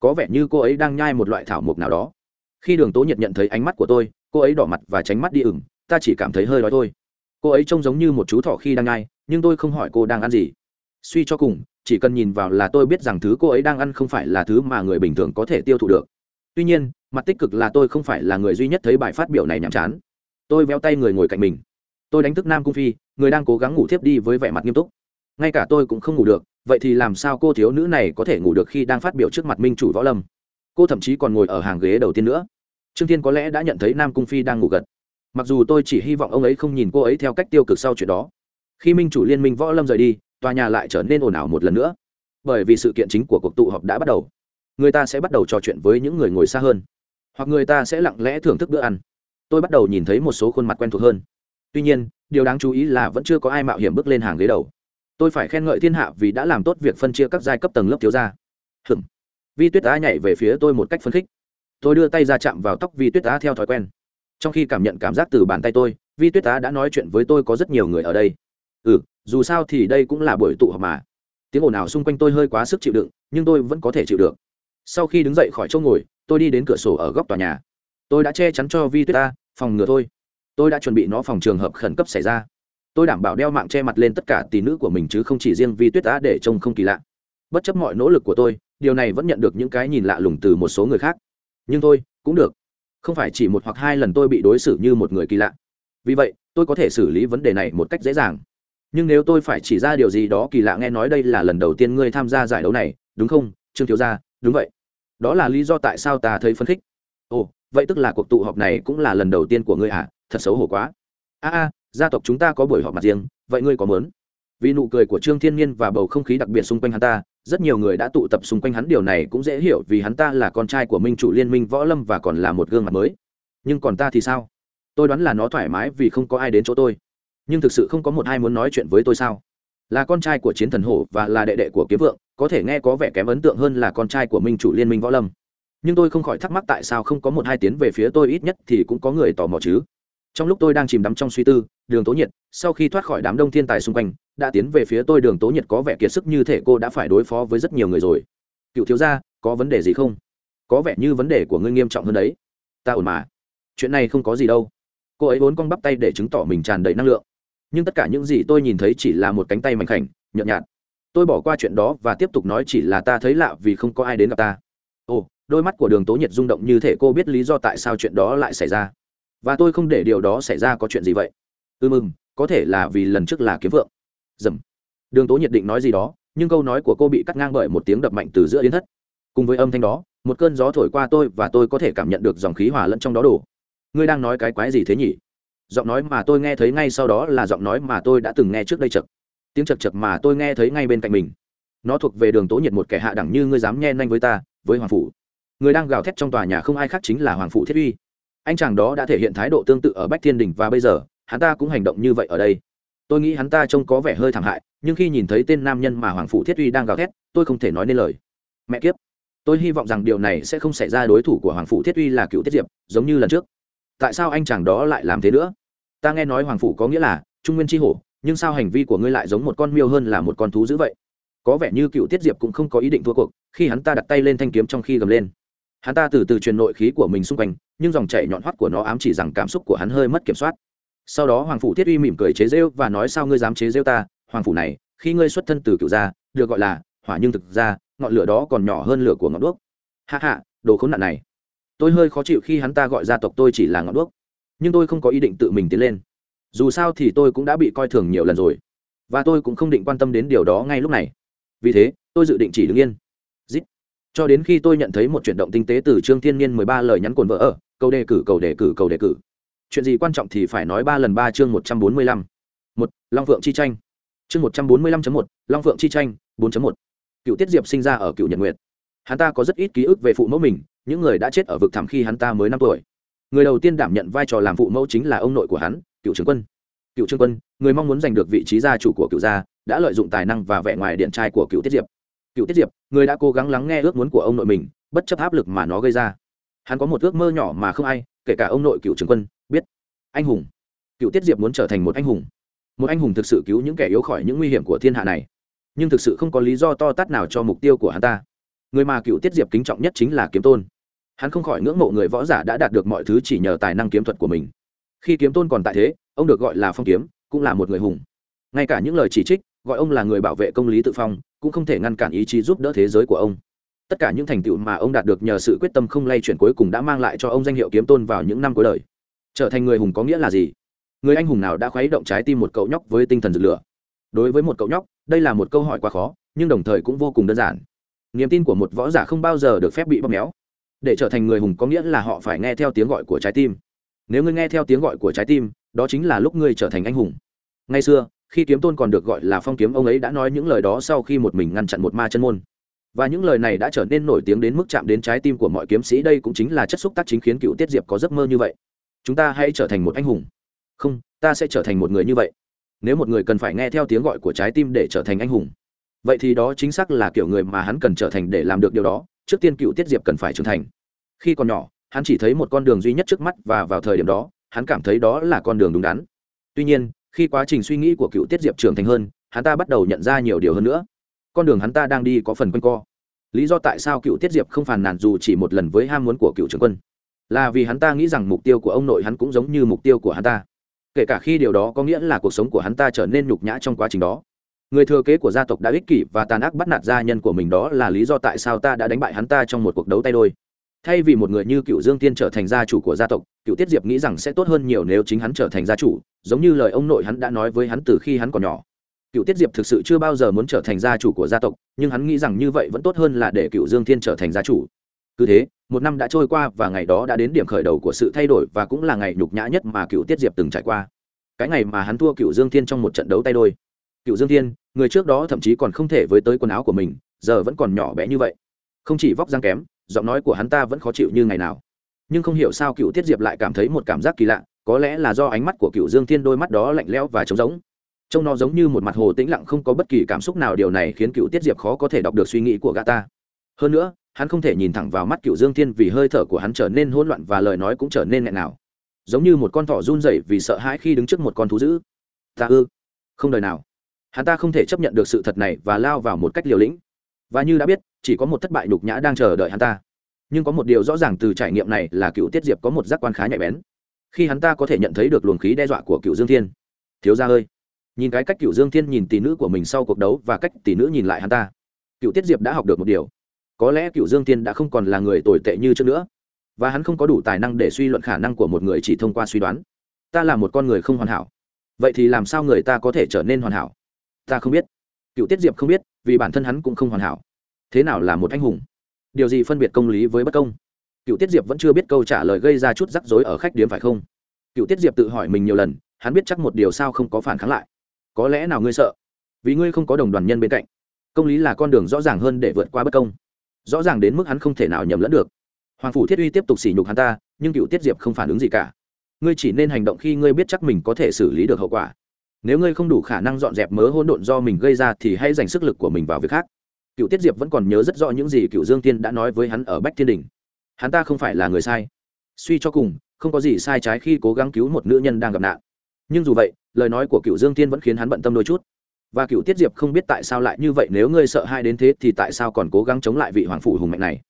Có vẻ như cô ấy đang nhai một loại thảo mộc nào đó. Khi đường tố nhiệt nhận thấy ánh mắt của tôi, cô ấy đỏ mặt và tránh mắt đi ửng. Ta chỉ cảm thấy hơi đói thôi. Cô ấy trông giống như một chú thỏ khi đang nhai, nhưng tôi không hỏi cô đang ăn gì suy cho cùng, chỉ cần nhìn vào là tôi biết rằng thứ cô ấy đang ăn không phải là thứ mà người bình thường có thể tiêu thụ được. Tuy nhiên, mặt tích cực là tôi không phải là người duy nhất thấy bài phát biểu này nhàm chán. Tôi véo tay người ngồi cạnh mình. Tôi đánh thức nam cung phi, người đang cố gắng ngủ thiếp đi với vẻ mặt nghiêm túc. Ngay cả tôi cũng không ngủ được, vậy thì làm sao cô thiếu nữ này có thể ngủ được khi đang phát biểu trước mặt minh chủ võ lâm? Cô thậm chí còn ngồi ở hàng ghế đầu tiên nữa. Trương thiên có lẽ đã nhận thấy nam cung phi đang ngủ gật. Mặc dù tôi chỉ hy vọng ông ấy không nhìn cô ấy theo cách tiêu cực sau chuyện đó. Khi minh chủ liên minh võ lâm rời đi tòa nhà lại trở nên ồn ào một lần nữa. Bởi vì sự kiện chính của cuộc tụ họp đã bắt đầu. Người ta sẽ bắt đầu trò chuyện với những người ngồi xa hơn. Hoặc người ta sẽ lặng lẽ thưởng thức bữa ăn. Tôi bắt đầu nhìn thấy một số khuôn mặt quen thuộc hơn. Tuy nhiên, điều đáng chú ý là vẫn chưa có ai mạo hiểm bước lên hàng ghế đầu. Tôi phải khen ngợi thiên hạ vì đã làm tốt việc phân chia các giai cấp tầng lớp thiếu gia. Hừm vi tuyết á nhảy về phía tôi một cách phấn khích. Tôi đưa tay ra chạm vào tóc vi tuyết á theo thói quen. Trong khi cảm nhận cảm giác từ bàn tay tôi, vi tuyết Á đã nói chuyện với tôi có rất nhiều người ở đây. Ừ dù sao thì đây cũng là buổi tụ họp mà. Tiếng ồn nào xung quanh tôi hơi quá sức chịu đựng, nhưng tôi vẫn có thể chịu được. Sau khi đứng dậy khỏi chỗ ngồi, tôi đi đến cửa sổ ở góc tòa nhà. Tôi đã che chắn cho vi tuyết ta phòng ngừa thôi. Tôi đã chuẩn bị nó phòng trường hợp khẩn cấp xảy ra. Tôi đảm bảo đeo mạng che mặt lên tất cả tỷ nữ của mình chứ không chỉ riêng vi tuyết ta để trông không kỳ lạ. Bất chấp mọi nỗ lực của tôi, điều này vẫn nhận được những cái nhìn lạ lùng từ một số người khác. Nhưng tôi cũng được. Không phải chỉ một hoặc hai lần tôi bị đối xử như một người kỳ lạ. Vì vậy, tôi có thể xử lý vấn đề này một cách dễ dàng nhưng nếu tôi phải chỉ ra điều gì đó kỳ lạ nghe nói đây là lần đầu tiên ngươi tham gia giải đấu này, đúng không? Trương thiếu gia, đúng vậy. Đó là lý do tại sao ta thấy phấn khích. Ồ, vậy tức là cuộc tụ họp này cũng là lần đầu tiên của ngươi à? Thật xấu hổ quá. A a, gia tộc chúng ta có buổi họp mặt riêng, vậy ngươi có muốn? Vì nụ cười của trương thiên nhiên và bầu không khí đặc biệt xung quanh hắn ta, rất nhiều người đã tụ tập xung quanh hắn, điều này cũng dễ hiểu vì hắn ta là con trai của minh chủ liên minh võ lâm và còn là một gương mặt mới. Nhưng còn ta thì sao? Tôi đoán là nó thoải mái vì không có ai đến chỗ tôi nhưng thực sự không có một ai muốn nói chuyện với tôi sao? Là con trai của chiến thần hổ và là đệ đệ của kiếm vượng, có thể nghe có vẻ kém ấn tượng hơn là con trai của minh chủ liên minh võ lâm. Nhưng tôi không khỏi thắc mắc tại sao không có một hai tiến về phía tôi ít nhất thì cũng có người tò mò chứ. Trong lúc tôi đang chìm đắm trong suy tư, đường tố nhiệt, sau khi thoát khỏi đám đông thiên tài xung quanh, đã tiến về phía tôi. Đường tố nhiệt có vẻ kiệt sức như thể cô đã phải đối phó với rất nhiều người rồi. Cựu thiếu gia, có vấn đề gì không? Có vẻ như vấn đề của ngươi nghiêm trọng hơn đấy. Ta ổn mà. Chuyện này không có gì đâu. Cô ấy vốn cong bắp tay để chứng tỏ mình tràn đầy năng lượng nhưng tất cả những gì tôi nhìn thấy chỉ là một cánh tay mảnh khảnh, nhợt nhạt. Tôi bỏ qua chuyện đó và tiếp tục nói chỉ là ta thấy lạ vì không có ai đến gặp ta. Ồ, đôi mắt của đường tố nhiệt rung động như thể cô biết lý do tại sao chuyện đó lại xảy ra. Và tôi không để điều đó xảy ra có chuyện gì vậy? Ư ừ mừng, có thể là vì lần trước là kiếm vượng. Dầm. Đường tố nhiệt định nói gì đó, nhưng câu nói của cô bị cắt ngang bởi một tiếng đập mạnh từ giữa yến thất. Cùng với âm thanh đó, một cơn gió thổi qua tôi và tôi có thể cảm nhận được dòng khí hòa lẫn trong đó đổ. Ngươi đang nói cái quái gì thế nhỉ? Giọng nói mà tôi nghe thấy ngay sau đó là giọng nói mà tôi đã từng nghe trước đây chật tiếng chật chật mà tôi nghe thấy ngay bên cạnh mình. Nó thuộc về đường tố nhiệt một kẻ hạ đẳng như ngươi dám nhe nhanh với ta, với hoàng phủ. Người đang gào thét trong tòa nhà không ai khác chính là hoàng phụ thiết uy. Anh chàng đó đã thể hiện thái độ tương tự ở bách thiên đình và bây giờ, hắn ta cũng hành động như vậy ở đây. Tôi nghĩ hắn ta trông có vẻ hơi thảm hại, nhưng khi nhìn thấy tên nam nhân mà hoàng phụ thiết uy đang gào thét, tôi không thể nói nên lời. Mẹ kiếp! Tôi hy vọng rằng điều này sẽ không xảy ra đối thủ của hoàng phụ thiết uy là cựu tiết diệp, giống như lần trước tại sao anh chàng đó lại làm thế nữa? Ta nghe nói hoàng phủ có nghĩa là, trung nguyên tri hổ, nhưng sao hành vi của ngươi lại giống một con miêu hơn là một con thú dữ vậy? Có vẻ như cựu tiết diệp cũng không có ý định thua cuộc, khi hắn ta đặt tay lên thanh kiếm trong khi gầm lên. Hắn ta từ từ truyền nội khí của mình xung quanh, nhưng dòng chảy nhọn hoắt của nó ám chỉ rằng cảm xúc của hắn hơi mất kiểm soát. Sau đó hoàng phủ thiết uy mỉm cười chế rêu và nói sao ngươi dám chế rêu ta? Hoàng phủ này, khi ngươi xuất thân từ cựu gia, được gọi là hỏa nhưng thực ra ngọn lửa đó còn nhỏ hơn lửa của ngọn đuốc. Hạ hạ đồ khốn nạn này tôi hơi khó chịu khi hắn ta gọi gia tộc tôi chỉ là ngọn đuốc. Nhưng tôi không có ý định tự mình tiến lên. Dù sao thì tôi cũng đã bị coi thường nhiều lần rồi. Và tôi cũng không định quan tâm đến điều đó ngay lúc này. Vì thế, tôi dự định chỉ đứng yên. Zip. cho đến khi tôi nhận thấy một chuyển động tinh tế từ trương thiên niên mười ba lời nhắn cồn vỡ ở, câu đề cử cầu đề cử cầu đề cử. Chuyện gì quan trọng thì phải nói ba lần ba chương một trăm bốn mươi lăm. Một, long phượng chi tranh. Chương một trăm bốn mươi lăm một, long phượng chi tranh, bốn một. Cựu tiết diệp sinh ra ở cựu nhật nguyệt. Hắn ta có rất ít ký ức về phụ mẫu mình những người đã chết ở vực thẳm khi hắn ta mới năm tuổi. Người đầu tiên đảm nhận vai trò làm phụ mẫu chính là ông nội của hắn, cựu trương quân. Cựu trương quân, người mong muốn giành được vị trí gia chủ của cựu gia, đã lợi dụng tài năng và vẻ ngoài điện trai của cựu tiết diệp. Cựu tiết diệp, người đã cố gắng lắng nghe ước muốn của ông nội mình, bất chấp áp lực mà nó gây ra. Hắn có một ước mơ nhỏ mà không ai, kể cả ông nội cựu trương quân, biết. Anh hùng. Cựu tiết diệp muốn trở thành một anh hùng. Một anh hùng thực sự cứu những kẻ yếu khỏi những nguy hiểm của thiên hạ này. Nhưng thực sự không có lý do to tát nào cho mục tiêu của hắn ta. Người mà cựu tiết diệp kính trọng nhất chính là kiếm tôn hắn không khỏi ngưỡng mộ người võ giả đã đạt được mọi thứ chỉ nhờ tài năng kiếm thuật của mình. Khi kiếm tôn còn tại thế, ông được gọi là phong kiếm, cũng là một người hùng. Ngay cả những lời chỉ trích, gọi ông là người bảo vệ công lý tự phong, cũng không thể ngăn cản ý chí giúp đỡ thế giới của ông. Tất cả những thành tựu mà ông đạt được nhờ sự quyết tâm không lay chuyển cuối cùng đã mang lại cho ông danh hiệu kiếm tôn vào những năm cuối đời. Trở thành người hùng có nghĩa là gì? Người anh hùng nào đã khuấy động trái tim một cậu nhóc với tinh thần rực lửa? Đối với một cậu nhóc, đây là một câu hỏi quá khó, nhưng đồng thời cũng vô cùng đơn giản. Niềm tin của một võ giả không bao giờ được phép bị bóp méo để trở thành người hùng có nghĩa là họ phải nghe theo tiếng gọi của trái tim. Nếu ngươi nghe theo tiếng gọi của trái tim, đó chính là lúc ngươi trở thành anh hùng. Ngay xưa, khi kiếm tôn còn được gọi là phong kiếm, ông ấy đã nói những lời đó sau khi một mình ngăn chặn một ma chân môn. Và những lời này đã trở nên nổi tiếng đến mức chạm đến trái tim của mọi kiếm sĩ. Đây cũng chính là chất xúc tác chính khiến cựu tiết diệp có giấc mơ như vậy. Chúng ta hãy trở thành một anh hùng. Không, ta sẽ trở thành một người như vậy. Nếu một người cần phải nghe theo tiếng gọi của trái tim để trở thành anh hùng, vậy thì đó chính xác là kiểu người mà hắn cần trở thành để làm được điều đó trước tiên cựu tiết diệp cần phải trưởng thành. Khi còn nhỏ, hắn chỉ thấy một con đường duy nhất trước mắt và vào thời điểm đó, hắn cảm thấy đó là con đường đúng đắn. Tuy nhiên, khi quá trình suy nghĩ của cựu tiết diệp trưởng thành hơn, hắn ta bắt đầu nhận ra nhiều điều hơn nữa. Con đường hắn ta đang đi có phần quanh co. Lý do tại sao cựu tiết diệp không phàn nàn dù chỉ một lần với ham muốn của cựu trưởng quân, là vì hắn ta nghĩ rằng mục tiêu của ông nội hắn cũng giống như mục tiêu của hắn ta. Kể cả khi điều đó có nghĩa là cuộc sống của hắn ta trở nên nhục nhã trong quá trình đó người thừa kế của gia tộc đã ích kỷ và tàn ác bắt nạt gia nhân của mình. Đó là lý do tại sao ta đã đánh bại hắn ta trong một cuộc đấu tay đôi. Thay vì một người như cựu dương tiên trở thành gia chủ của gia tộc, cựu tiết diệp nghĩ rằng sẽ tốt hơn nhiều nếu chính hắn trở thành gia chủ, giống như lời ông nội hắn đã nói với hắn từ khi hắn còn nhỏ. Cựu tiết diệp thực sự chưa bao giờ muốn trở thành gia chủ của gia tộc, nhưng hắn nghĩ rằng như vậy vẫn tốt hơn là để cựu dương thiên trở thành gia chủ. Cứ thế, một năm đã trôi qua và ngày đó đã đến điểm khởi đầu của sự thay đổi và cũng là ngày nhục nhã nhất mà cựu tiết diệp từng trải qua. Cái ngày mà hắn thua cựu dương thiên trong một trận đấu tay đôi cựu dương thiên, người trước đó thậm chí còn không thể với tới quần áo của mình, giờ vẫn còn nhỏ bé như vậy. Không chỉ vóc dáng kém, giọng nói của hắn ta vẫn khó chịu như ngày nào. Nhưng không hiểu sao cựu tiết diệp lại cảm thấy một cảm giác kỳ lạ, có lẽ là do ánh mắt của cựu dương thiên đôi mắt đó lạnh lẽo và trống rỗng. Trông nó giống như một mặt hồ tĩnh lặng không có bất kỳ cảm xúc nào, điều này khiến cựu tiết diệp khó có thể đọc được suy nghĩ của gã ta. Hơn nữa, hắn không thể nhìn thẳng vào mắt cựu dương thiên vì hơi thở của hắn trở nên hỗn loạn và lời nói cũng trở nên nghẹn nào. Giống như một con thỏ run rẩy vì sợ hãi khi đứng trước một con thú dữ. Ta ư? Không đời nào hắn ta không thể chấp nhận được sự thật này và lao vào một cách liều lĩnh. Và như đã biết, chỉ có một thất bại nhục nhã đang chờ đợi hắn ta. Nhưng có một điều rõ ràng từ trải nghiệm này là cựu tiết diệp có một giác quan khá nhạy bén. Khi hắn ta có thể nhận thấy được luồng khí đe dọa của cựu dương thiên. Thiếu ra ơi! Nhìn cái cách cựu dương thiên nhìn tỷ nữ của mình sau cuộc đấu và cách tỷ nữ nhìn lại hắn ta, cựu tiết diệp đã học được một điều. Có lẽ cựu dương thiên đã không còn là người tồi tệ như trước nữa. Và hắn không có đủ tài năng để suy luận khả năng của một người chỉ thông qua suy đoán. Ta là một con người không hoàn hảo. Vậy thì làm sao người ta có thể trở nên hoàn hảo? Ta không biết. Cựu tiết diệp không biết, vì bản thân hắn cũng không hoàn hảo. Thế nào là một anh hùng? Điều gì phân biệt công lý với bất công? Cựu tiết diệp vẫn chưa biết câu trả lời gây ra chút rắc rối ở khách điếm phải không? Cựu tiết diệp tự hỏi mình nhiều lần, hắn biết chắc một điều sao không có phản kháng lại. Có lẽ nào ngươi sợ? Vì ngươi không có đồng đoàn nhân bên cạnh. Công lý là con đường rõ ràng hơn để vượt qua bất công. Rõ ràng đến mức hắn không thể nào nhầm lẫn được. Hoàng phủ thiết uy tiếp tục sỉ nhục hắn ta, nhưng cựu tiết diệp không phản ứng gì cả. Ngươi chỉ nên hành động khi ngươi biết chắc mình có thể xử lý được hậu quả nếu ngươi không đủ khả năng dọn dẹp mớ hỗn độn do mình gây ra thì hãy dành sức lực của mình vào việc khác. Cựu tiết diệp vẫn còn nhớ rất rõ những gì cựu dương tiên đã nói với hắn ở bách thiên đình. Hắn ta không phải là người sai. Suy cho cùng, không có gì sai trái khi cố gắng cứu một nữ nhân đang gặp nạn. Nhưng dù vậy, lời nói của cựu dương tiên vẫn khiến hắn bận tâm đôi chút. Và cựu tiết diệp không biết tại sao lại như vậy, nếu ngươi sợ hai đến thế thì tại sao còn cố gắng chống lại vị hoàng phủ hùng mạnh này?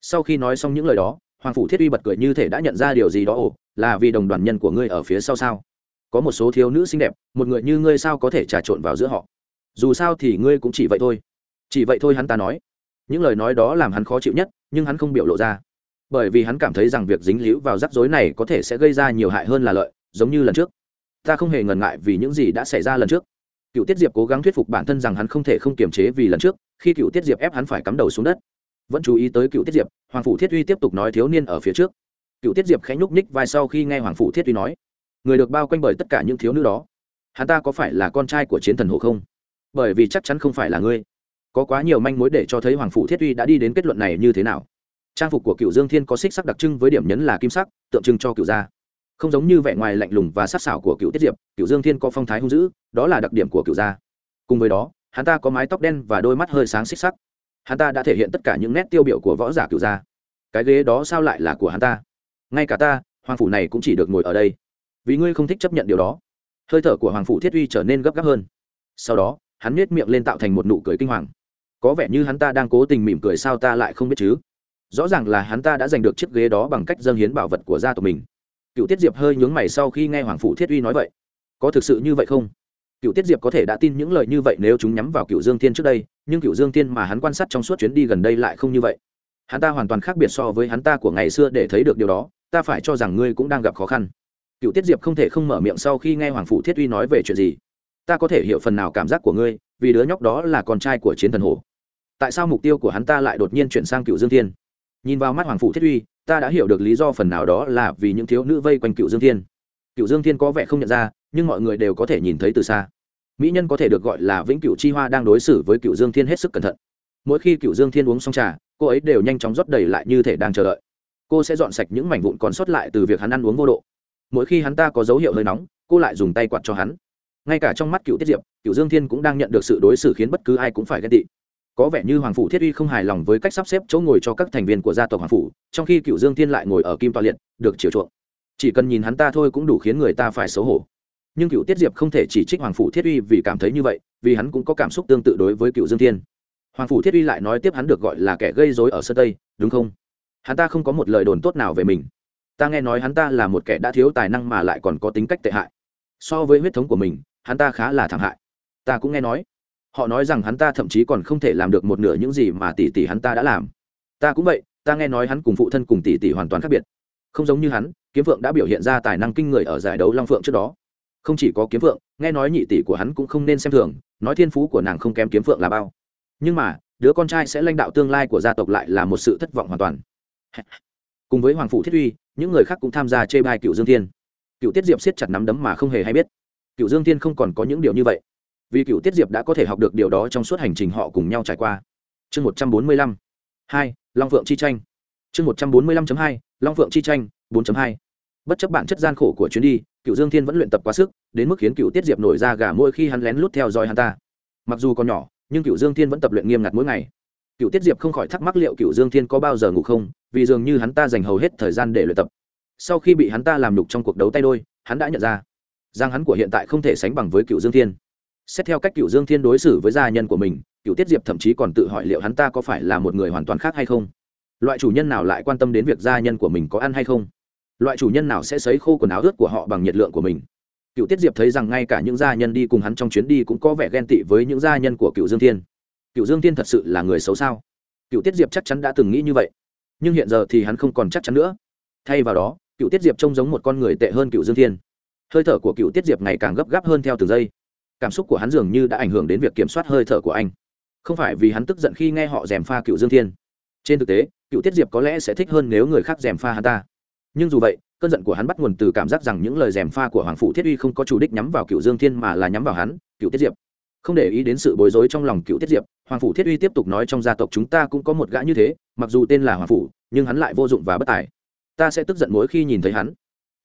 Sau khi nói xong những lời đó, hoàng phủ thiết uy bật cười như thể đã nhận ra điều gì đó, ồ, là vì đồng đoàn nhân của ngươi ở phía sau sao? Có một số thiếu nữ xinh đẹp, một người như ngươi sao có thể trà trộn vào giữa họ? Dù sao thì ngươi cũng chỉ vậy thôi. Chỉ vậy thôi, hắn ta nói. Những lời nói đó làm hắn khó chịu nhất, nhưng hắn không biểu lộ ra. Bởi vì hắn cảm thấy rằng việc dính líu vào rắc rối này có thể sẽ gây ra nhiều hại hơn là lợi, giống như lần trước. Ta không hề ngần ngại vì những gì đã xảy ra lần trước. Cựu tiết diệp cố gắng thuyết phục bản thân rằng hắn không thể không kiềm chế vì lần trước, khi cựu tiết diệp ép hắn phải cắm đầu xuống đất. Vẫn chú ý tới cựu tiết diệp, hoàng phủ thiết uy tiếp tục nói thiếu niên ở phía trước. Cựu tiết diệp khẽ nhúc nhích vai sau khi nghe hoàng phủ thiết uy nói người được bao quanh bởi tất cả những thiếu nữ đó. Hắn ta có phải là con trai của chiến thần hồ không? Bởi vì chắc chắn không phải là ngươi. Có quá nhiều manh mối để cho thấy hoàng phủ thiết uy đã đi đến kết luận này như thế nào. Trang phục của cựu dương thiên có xích sắc đặc trưng với điểm nhấn là kim sắc, tượng trưng cho cựu gia. Không giống như vẻ ngoài lạnh lùng và sắc sảo của cựu tiết diệp cựu dương thiên có phong thái hung dữ, đó là đặc điểm của cựu gia. Cùng với đó, hắn ta có mái tóc đen và đôi mắt hơi sáng xích sắc. Hắn ta đã thể hiện tất cả những nét tiêu biểu của võ giả cựu gia. Cái ghế đó sao lại là của hắn ta? Ngay cả ta, hoàng phủ này cũng chỉ được ngồi ở đây vì ngươi không thích chấp nhận điều đó. Hơi thở của hoàng phủ thiết uy trở nên gấp gáp hơn. Sau đó, hắn nhếch miệng lên tạo thành một nụ cười kinh hoàng. Có vẻ như hắn ta đang cố tình mỉm cười sao ta lại không biết chứ? Rõ ràng là hắn ta đã giành được chiếc ghế đó bằng cách dâng hiến bảo vật của gia tộc mình. Cựu tiết diệp hơi nhướng mày sau khi nghe hoàng phủ thiết uy nói vậy. Có thực sự như vậy không? Cựu tiết diệp có thể đã tin những lời như vậy nếu chúng nhắm vào cựu dương thiên trước đây, nhưng cựu dương thiên mà hắn quan sát trong suốt chuyến đi gần đây lại không như vậy. Hắn ta hoàn toàn khác biệt so với hắn ta của ngày xưa để thấy được điều đó, ta phải cho rằng ngươi cũng đang gặp khó khăn cựu tiết diệp không thể không mở miệng sau khi nghe hoàng phủ thiết uy nói về chuyện gì. Ta có thể hiểu phần nào cảm giác của ngươi, vì đứa nhóc đó là con trai của chiến thần hồ tại sao mục tiêu của hắn ta lại đột nhiên chuyển sang cựu dương thiên? Nhìn vào mắt hoàng phủ thiết uy, ta đã hiểu được lý do phần nào đó là vì những thiếu nữ vây quanh cựu dương thiên. Cựu dương thiên có vẻ không nhận ra, nhưng mọi người đều có thể nhìn thấy từ xa. Mỹ nhân có thể được gọi là vĩnh cựu chi hoa đang đối xử với cựu dương thiên hết sức cẩn thận. Mỗi khi cựu dương thiên uống xong trà, cô ấy đều nhanh chóng rót đầy lại như thể đang chờ đợi. Cô sẽ dọn sạch những mảnh vụn còn sót lại từ việc hắn ăn uống vô độ mỗi khi hắn ta có dấu hiệu hơi nóng, cô lại dùng tay quạt cho hắn. Ngay cả trong mắt cựu tiết diệp, cựu dương thiên cũng đang nhận được sự đối xử khiến bất cứ ai cũng phải ghen tị. Có vẻ như hoàng phủ thiết uy không hài lòng với cách sắp xếp chỗ ngồi cho các thành viên của gia tộc hoàng phủ, trong khi cựu dương thiên lại ngồi ở kim toa liệt, được chiều chuộng. Chỉ cần nhìn hắn ta thôi cũng đủ khiến người ta phải xấu hổ. Nhưng cựu tiết diệp không thể chỉ trích hoàng phủ thiết uy vì cảm thấy như vậy, vì hắn cũng có cảm xúc tương tự đối với cựu dương thiên. Hoàng phủ thiết uy lại nói tiếp hắn được gọi là kẻ gây dối ở sơ tây, đúng không? Hắn ta không có một lời đồn tốt nào về mình ta nghe nói hắn ta là một kẻ đã thiếu tài năng mà lại còn có tính cách tệ hại. So với huyết thống của mình, hắn ta khá là thảm hại. Ta cũng nghe nói. Họ nói rằng hắn ta thậm chí còn không thể làm được một nửa những gì mà tỷ tỷ hắn ta đã làm. Ta cũng vậy, ta nghe nói hắn cùng phụ thân cùng tỷ tỷ hoàn toàn khác biệt. Không giống như hắn, kiếm phượng đã biểu hiện ra tài năng kinh người ở giải đấu long phượng trước đó. Không chỉ có kiếm phượng, nghe nói nhị tỷ của hắn cũng không nên xem thường, nói thiên phú của nàng không kém kiếm phượng là bao. Nhưng mà, đứa con trai sẽ lãnh đạo tương lai của gia tộc lại là một sự thất vọng hoàn toàn cùng với hoàng phụ thiết uy, những người khác cũng tham gia chê bai cựu dương thiên. Cựu tiết diệp siết chặt nắm đấm mà không hề hay biết. Cựu dương thiên không còn có những điều như vậy. Vì cựu tiết diệp đã có thể học được điều đó trong suốt hành trình họ cùng nhau trải qua. Chương một trăm bốn mươi lăm. Hai, long phượng chi tranh. Chương một trăm bốn mươi lăm hai, long phượng chi tranh, bốn hai. Bất chấp bản chất gian khổ của chuyến đi cựu dương thiên vẫn luyện tập quá sức, đến mức khiến cựu tiết diệp nổi ra gà mỗi khi hắn lén lút theo dõi hắn ta. Mặc dù còn nhỏ, nhưng cựu dương thiên vẫn tập luyện nghiêm ngặt mỗi ngày cựu tiết diệp không khỏi thắc mắc liệu cựu dương thiên có bao giờ ngủ không, vì dường như hắn ta dành hầu hết thời gian để luyện tập. Sau khi bị hắn ta làm đục trong cuộc đấu tay đôi, hắn đã nhận ra rằng hắn của hiện tại không thể sánh bằng với cựu dương thiên. Xét theo cách cựu dương thiên đối xử với gia nhân của mình, cựu tiết diệp thậm chí còn tự hỏi liệu hắn ta có phải là một người hoàn toàn khác hay không. Loại chủ nhân nào lại quan tâm đến việc gia nhân của mình có ăn hay không? Loại chủ nhân nào sẽ xấy khô quần áo ướt của họ bằng nhiệt lượng của mình? Cựu tiết diệp thấy rằng ngay cả những gia nhân đi cùng hắn trong chuyến đi cũng có vẻ ghen tị với những gia nhân của cựu dương thiên cựu dương thiên thật sự là người xấu sao? Cựu tiết diệp chắc chắn đã từng nghĩ như vậy. Nhưng hiện giờ thì hắn không còn chắc chắn nữa. Thay vào đó cựu tiết diệp trông giống một con người tệ hơn cựu dương thiên. Hơi thở của cựu tiết diệp ngày càng gấp gáp hơn theo từng giây. Cảm xúc của hắn dường như đã ảnh hưởng đến việc kiểm soát hơi thở của anh. Không phải vì hắn tức giận khi nghe họ dèm pha cựu dương thiên. Trên thực tế cựu tiết diệp có lẽ sẽ thích hơn nếu người khác dèm pha hắn ta. Nhưng dù vậy, cơn giận của hắn bắt nguồn từ cảm giác rằng những lời dèm pha của hoàng phụ thiết uy không có chủ đích nhắm vào cựu dương thiên mà là nhắm vào hắn cựu tiết diệp không để ý đến sự bối rối trong lòng cựu tiết diệp hoàng phủ thiết uy tiếp tục nói trong gia tộc chúng ta cũng có một gã như thế mặc dù tên là hoàng phủ nhưng hắn lại vô dụng và bất tài ta sẽ tức giận mỗi khi nhìn thấy hắn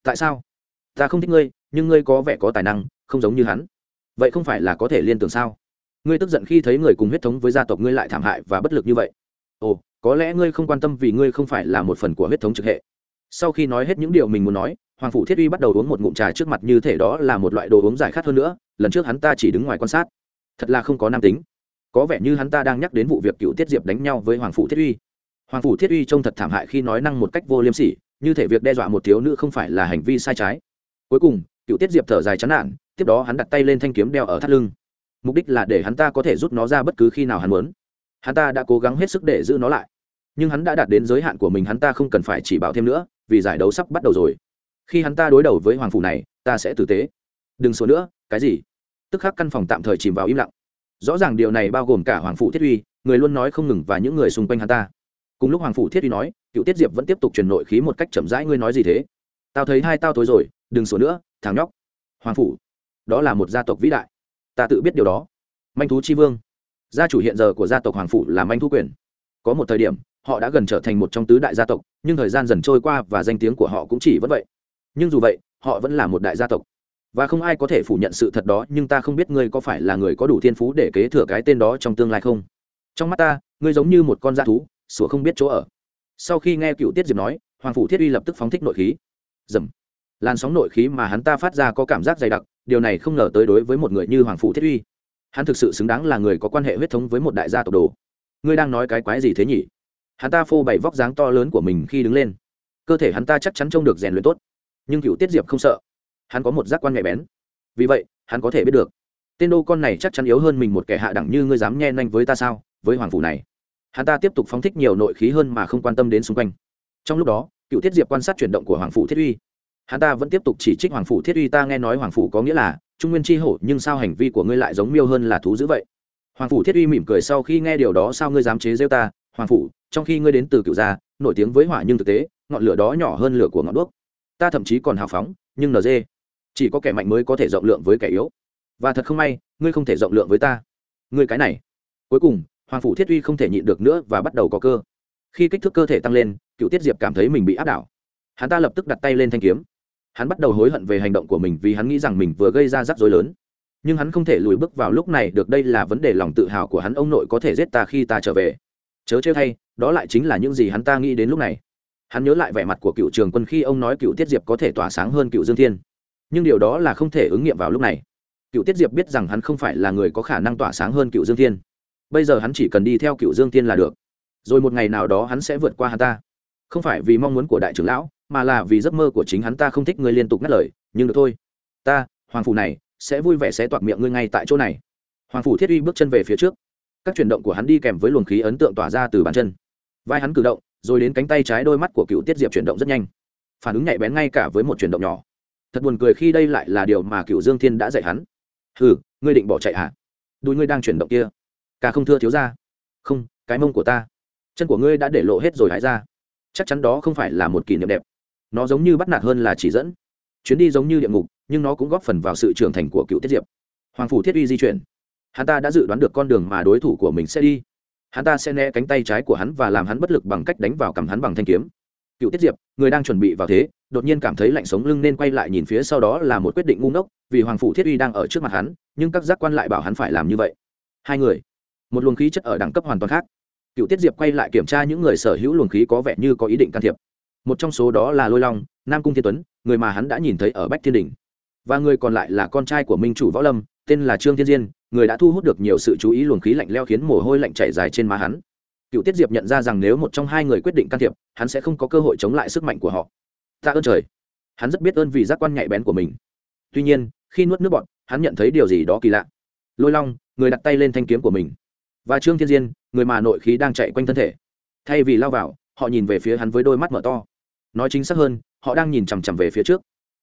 tại sao ta không thích ngươi nhưng ngươi có vẻ có tài năng không giống như hắn vậy không phải là có thể liên tưởng sao ngươi tức giận khi thấy người cùng huyết thống với gia tộc ngươi lại thảm hại và bất lực như vậy ồ có lẽ ngươi không quan tâm vì ngươi không phải là một phần của huyết thống trực hệ sau khi nói hết những điều mình muốn nói hoàng phủ thiết uy bắt đầu uống một ngụm trà trước mặt như thể đó là một loại đồ uống giải khát hơn nữa lần trước hắn ta chỉ đứng ngoài quan sát thật là không có nam tính. Có vẻ như hắn ta đang nhắc đến vụ việc cựu tiết diệp đánh nhau với hoàng phủ thiết uy. Hoàng phủ thiết uy trông thật thảm hại khi nói năng một cách vô liêm sỉ, như thể việc đe dọa một thiếu nữ không phải là hành vi sai trái. Cuối cùng, cựu tiết diệp thở dài chán nản, tiếp đó hắn đặt tay lên thanh kiếm đeo ở thắt lưng. Mục đích là để hắn ta có thể rút nó ra bất cứ khi nào hắn muốn. Hắn ta đã cố gắng hết sức để giữ nó lại. Nhưng hắn đã đạt đến giới hạn của mình, hắn ta không cần phải chỉ bảo thêm nữa, vì giải đấu sắp bắt đầu rồi. Khi hắn ta đối đầu với hoàng phủ này, ta sẽ tử tế. Đừng số nữa, cái gì? Tức khắc căn phòng tạm thời chìm vào im lặng. Rõ ràng điều này bao gồm cả hoàng phủ thiết uy, người luôn nói không ngừng và những người xung quanh hắn ta. Cùng lúc hoàng phủ thiết uy nói, cựu tiết diệp vẫn tiếp tục truyền nội khí một cách chậm rãi, ngươi nói gì thế? Tao thấy hai tao tối rồi, đừng sửa nữa, thằng nhóc. Hoàng phủ, đó là một gia tộc vĩ đại. Ta tự biết điều đó. Manh thú chi vương. Gia chủ hiện giờ của gia tộc hoàng phủ là manh thú quyền. Có một thời điểm, họ đã gần trở thành một trong tứ đại gia tộc, nhưng thời gian dần trôi qua và danh tiếng của họ cũng chỉ vẫn vậy. Nhưng dù vậy, họ vẫn là một đại gia tộc và không ai có thể phủ nhận sự thật đó, nhưng ta không biết ngươi có phải là người có đủ thiên phú để kế thừa cái tên đó trong tương lai không. Trong mắt ta, ngươi giống như một con da thú, sủa không biết chỗ ở. Sau khi nghe cựu tiết diệp nói, hoàng phủ thiết uy lập tức phóng thích nội khí. Dầm. Làn sóng nội khí mà hắn ta phát ra có cảm giác dày đặc, điều này không ngờ tới đối với một người như hoàng phủ thiết uy. Hắn thực sự xứng đáng là người có quan hệ huyết thống với một đại gia tộc đồ. Ngươi đang nói cái quái gì thế nhỉ? Hắn ta phô bày vóc dáng to lớn của mình khi đứng lên. Cơ thể hắn ta chắc chắn trông được rèn luyện tốt. Nhưng cựu tiết diệp không sợ hắn có một giác quan nhạy bén. Vì vậy, hắn có thể biết được, tên đô con này chắc chắn yếu hơn mình một kẻ hạ đẳng như ngươi dám nhe nhanh với ta sao, với hoàng phủ này. Hắn ta tiếp tục phóng thích nhiều nội khí hơn mà không quan tâm đến xung quanh. Trong lúc đó, cựu thiết diệp quan sát chuyển động của hoàng phủ thiết uy. Hắn ta vẫn tiếp tục chỉ trích hoàng phủ thiết uy, ta nghe nói hoàng phủ có nghĩa là, trung nguyên tri hổ, nhưng sao hành vi của ngươi lại giống miêu hơn là thú dữ vậy? Hoàng phủ thiết uy mỉm cười sau khi nghe điều đó, sao ngươi dám chế rêu ta? Hoàng phủ, trong khi ngươi đến từ cựu gia, nổi tiếng với hỏa nhưng thực tế, ngọn lửa đó nhỏ hơn lửa của ngọn đuốc. Ta thậm chí còn hào phóng, nhưng nd chỉ có kẻ mạnh mới có thể rộng lượng với kẻ yếu. Và thật không may, ngươi không thể rộng lượng với ta. Ngươi cái này. Cuối cùng, hoàng phủ thiết uy không thể nhịn được nữa và bắt đầu có cơ. Khi kích thước cơ thể tăng lên, cựu tiết diệp cảm thấy mình bị áp đảo. Hắn ta lập tức đặt tay lên thanh kiếm. Hắn bắt đầu hối hận về hành động của mình vì hắn nghĩ rằng mình vừa gây ra rắc rối lớn. Nhưng hắn không thể lùi bước vào lúc này được đây là vấn đề lòng tự hào của hắn, ông nội có thể giết ta khi ta trở về. Chớ chơi thay, đó lại chính là những gì hắn ta nghĩ đến lúc này. Hắn nhớ lại vẻ mặt của cựu trường quân khi ông nói cựu tiết diệp có thể tỏa sáng hơn cựu dương thiên nhưng điều đó là không thể ứng nghiệm vào lúc này. Cựu tiết diệp biết rằng hắn không phải là người có khả năng tỏa sáng hơn cựu dương thiên. Bây giờ hắn chỉ cần đi theo cựu dương thiên là được. Rồi một ngày nào đó hắn sẽ vượt qua hắn ta. Không phải vì mong muốn của đại trưởng lão, mà là vì giấc mơ của chính hắn ta không thích ngươi liên tục ngắt lời, nhưng được thôi. Ta, hoàng phủ này, sẽ vui vẻ sẽ toạc miệng ngươi ngay tại chỗ này. Hoàng phủ thiết uy bước chân về phía trước. Các chuyển động của hắn đi kèm với luồng khí ấn tượng tỏa ra từ bàn chân. Vai hắn cử động, rồi đến cánh tay trái đôi mắt của cựu tiết diệp chuyển động rất nhanh. Phản ứng nhạy bén ngay cả với một chuyển động nhỏ thật buồn cười khi đây lại là điều mà cựu dương thiên đã dạy hắn. Hừ, ngươi định bỏ chạy hả đùi ngươi đang chuyển động kia. Ca không thưa thiếu ra không cái mông của ta. Chân của ngươi đã để lộ hết rồi hãy ra. Chắc chắn đó không phải là một kỷ niệm đẹp. Nó giống như bắt nạt hơn là chỉ dẫn. Chuyến đi giống như địa ngục nhưng nó cũng góp phần vào sự trưởng thành của cựu tiết diệp. Hoàng phủ thiết uy di chuyển. Hắn ta đã dự đoán được con đường mà đối thủ của mình sẽ đi. Hắn ta sẽ né cánh tay trái của hắn và làm hắn bất lực bằng cách đánh vào cằm hắn bằng thanh kiếm. Cựu tiết diệp người đang chuẩn bị vào thế đột nhiên cảm thấy lạnh sống lưng nên quay lại nhìn phía sau đó là một quyết định ngu ngốc, vì hoàng phủ thiết uy đang ở trước mặt hắn, nhưng các giác quan lại bảo hắn phải làm như vậy. Hai người, một luồng khí chất ở đẳng cấp hoàn toàn khác. Cựu tiết diệp quay lại kiểm tra những người sở hữu luồng khí có vẻ như có ý định can thiệp. Một trong số đó là lôi long, nam cung thiên tuấn, người mà hắn đã nhìn thấy ở bách thiên đình. Và người còn lại là con trai của minh chủ võ lâm, tên là trương thiên diên, người đã thu hút được nhiều sự chú ý luồng khí lạnh leo khiến mồ hôi lạnh chảy dài trên má hắn. Cựu tiết diệp nhận ra rằng nếu một trong hai người quyết định can thiệp, hắn sẽ không có cơ hội chống lại sức mạnh của họ ta ơn trời. Hắn rất biết ơn vì giác quan nhạy bén của mình. Tuy nhiên, khi nuốt nước bọn, hắn nhận thấy điều gì đó kỳ lạ. Lôi long, người đặt tay lên thanh kiếm của mình. Và trương thiên diên, người mà nội khí đang chạy quanh thân thể. Thay vì lao vào, họ nhìn về phía hắn với đôi mắt mở to. Nói chính xác hơn, họ đang nhìn chằm chằm về phía trước.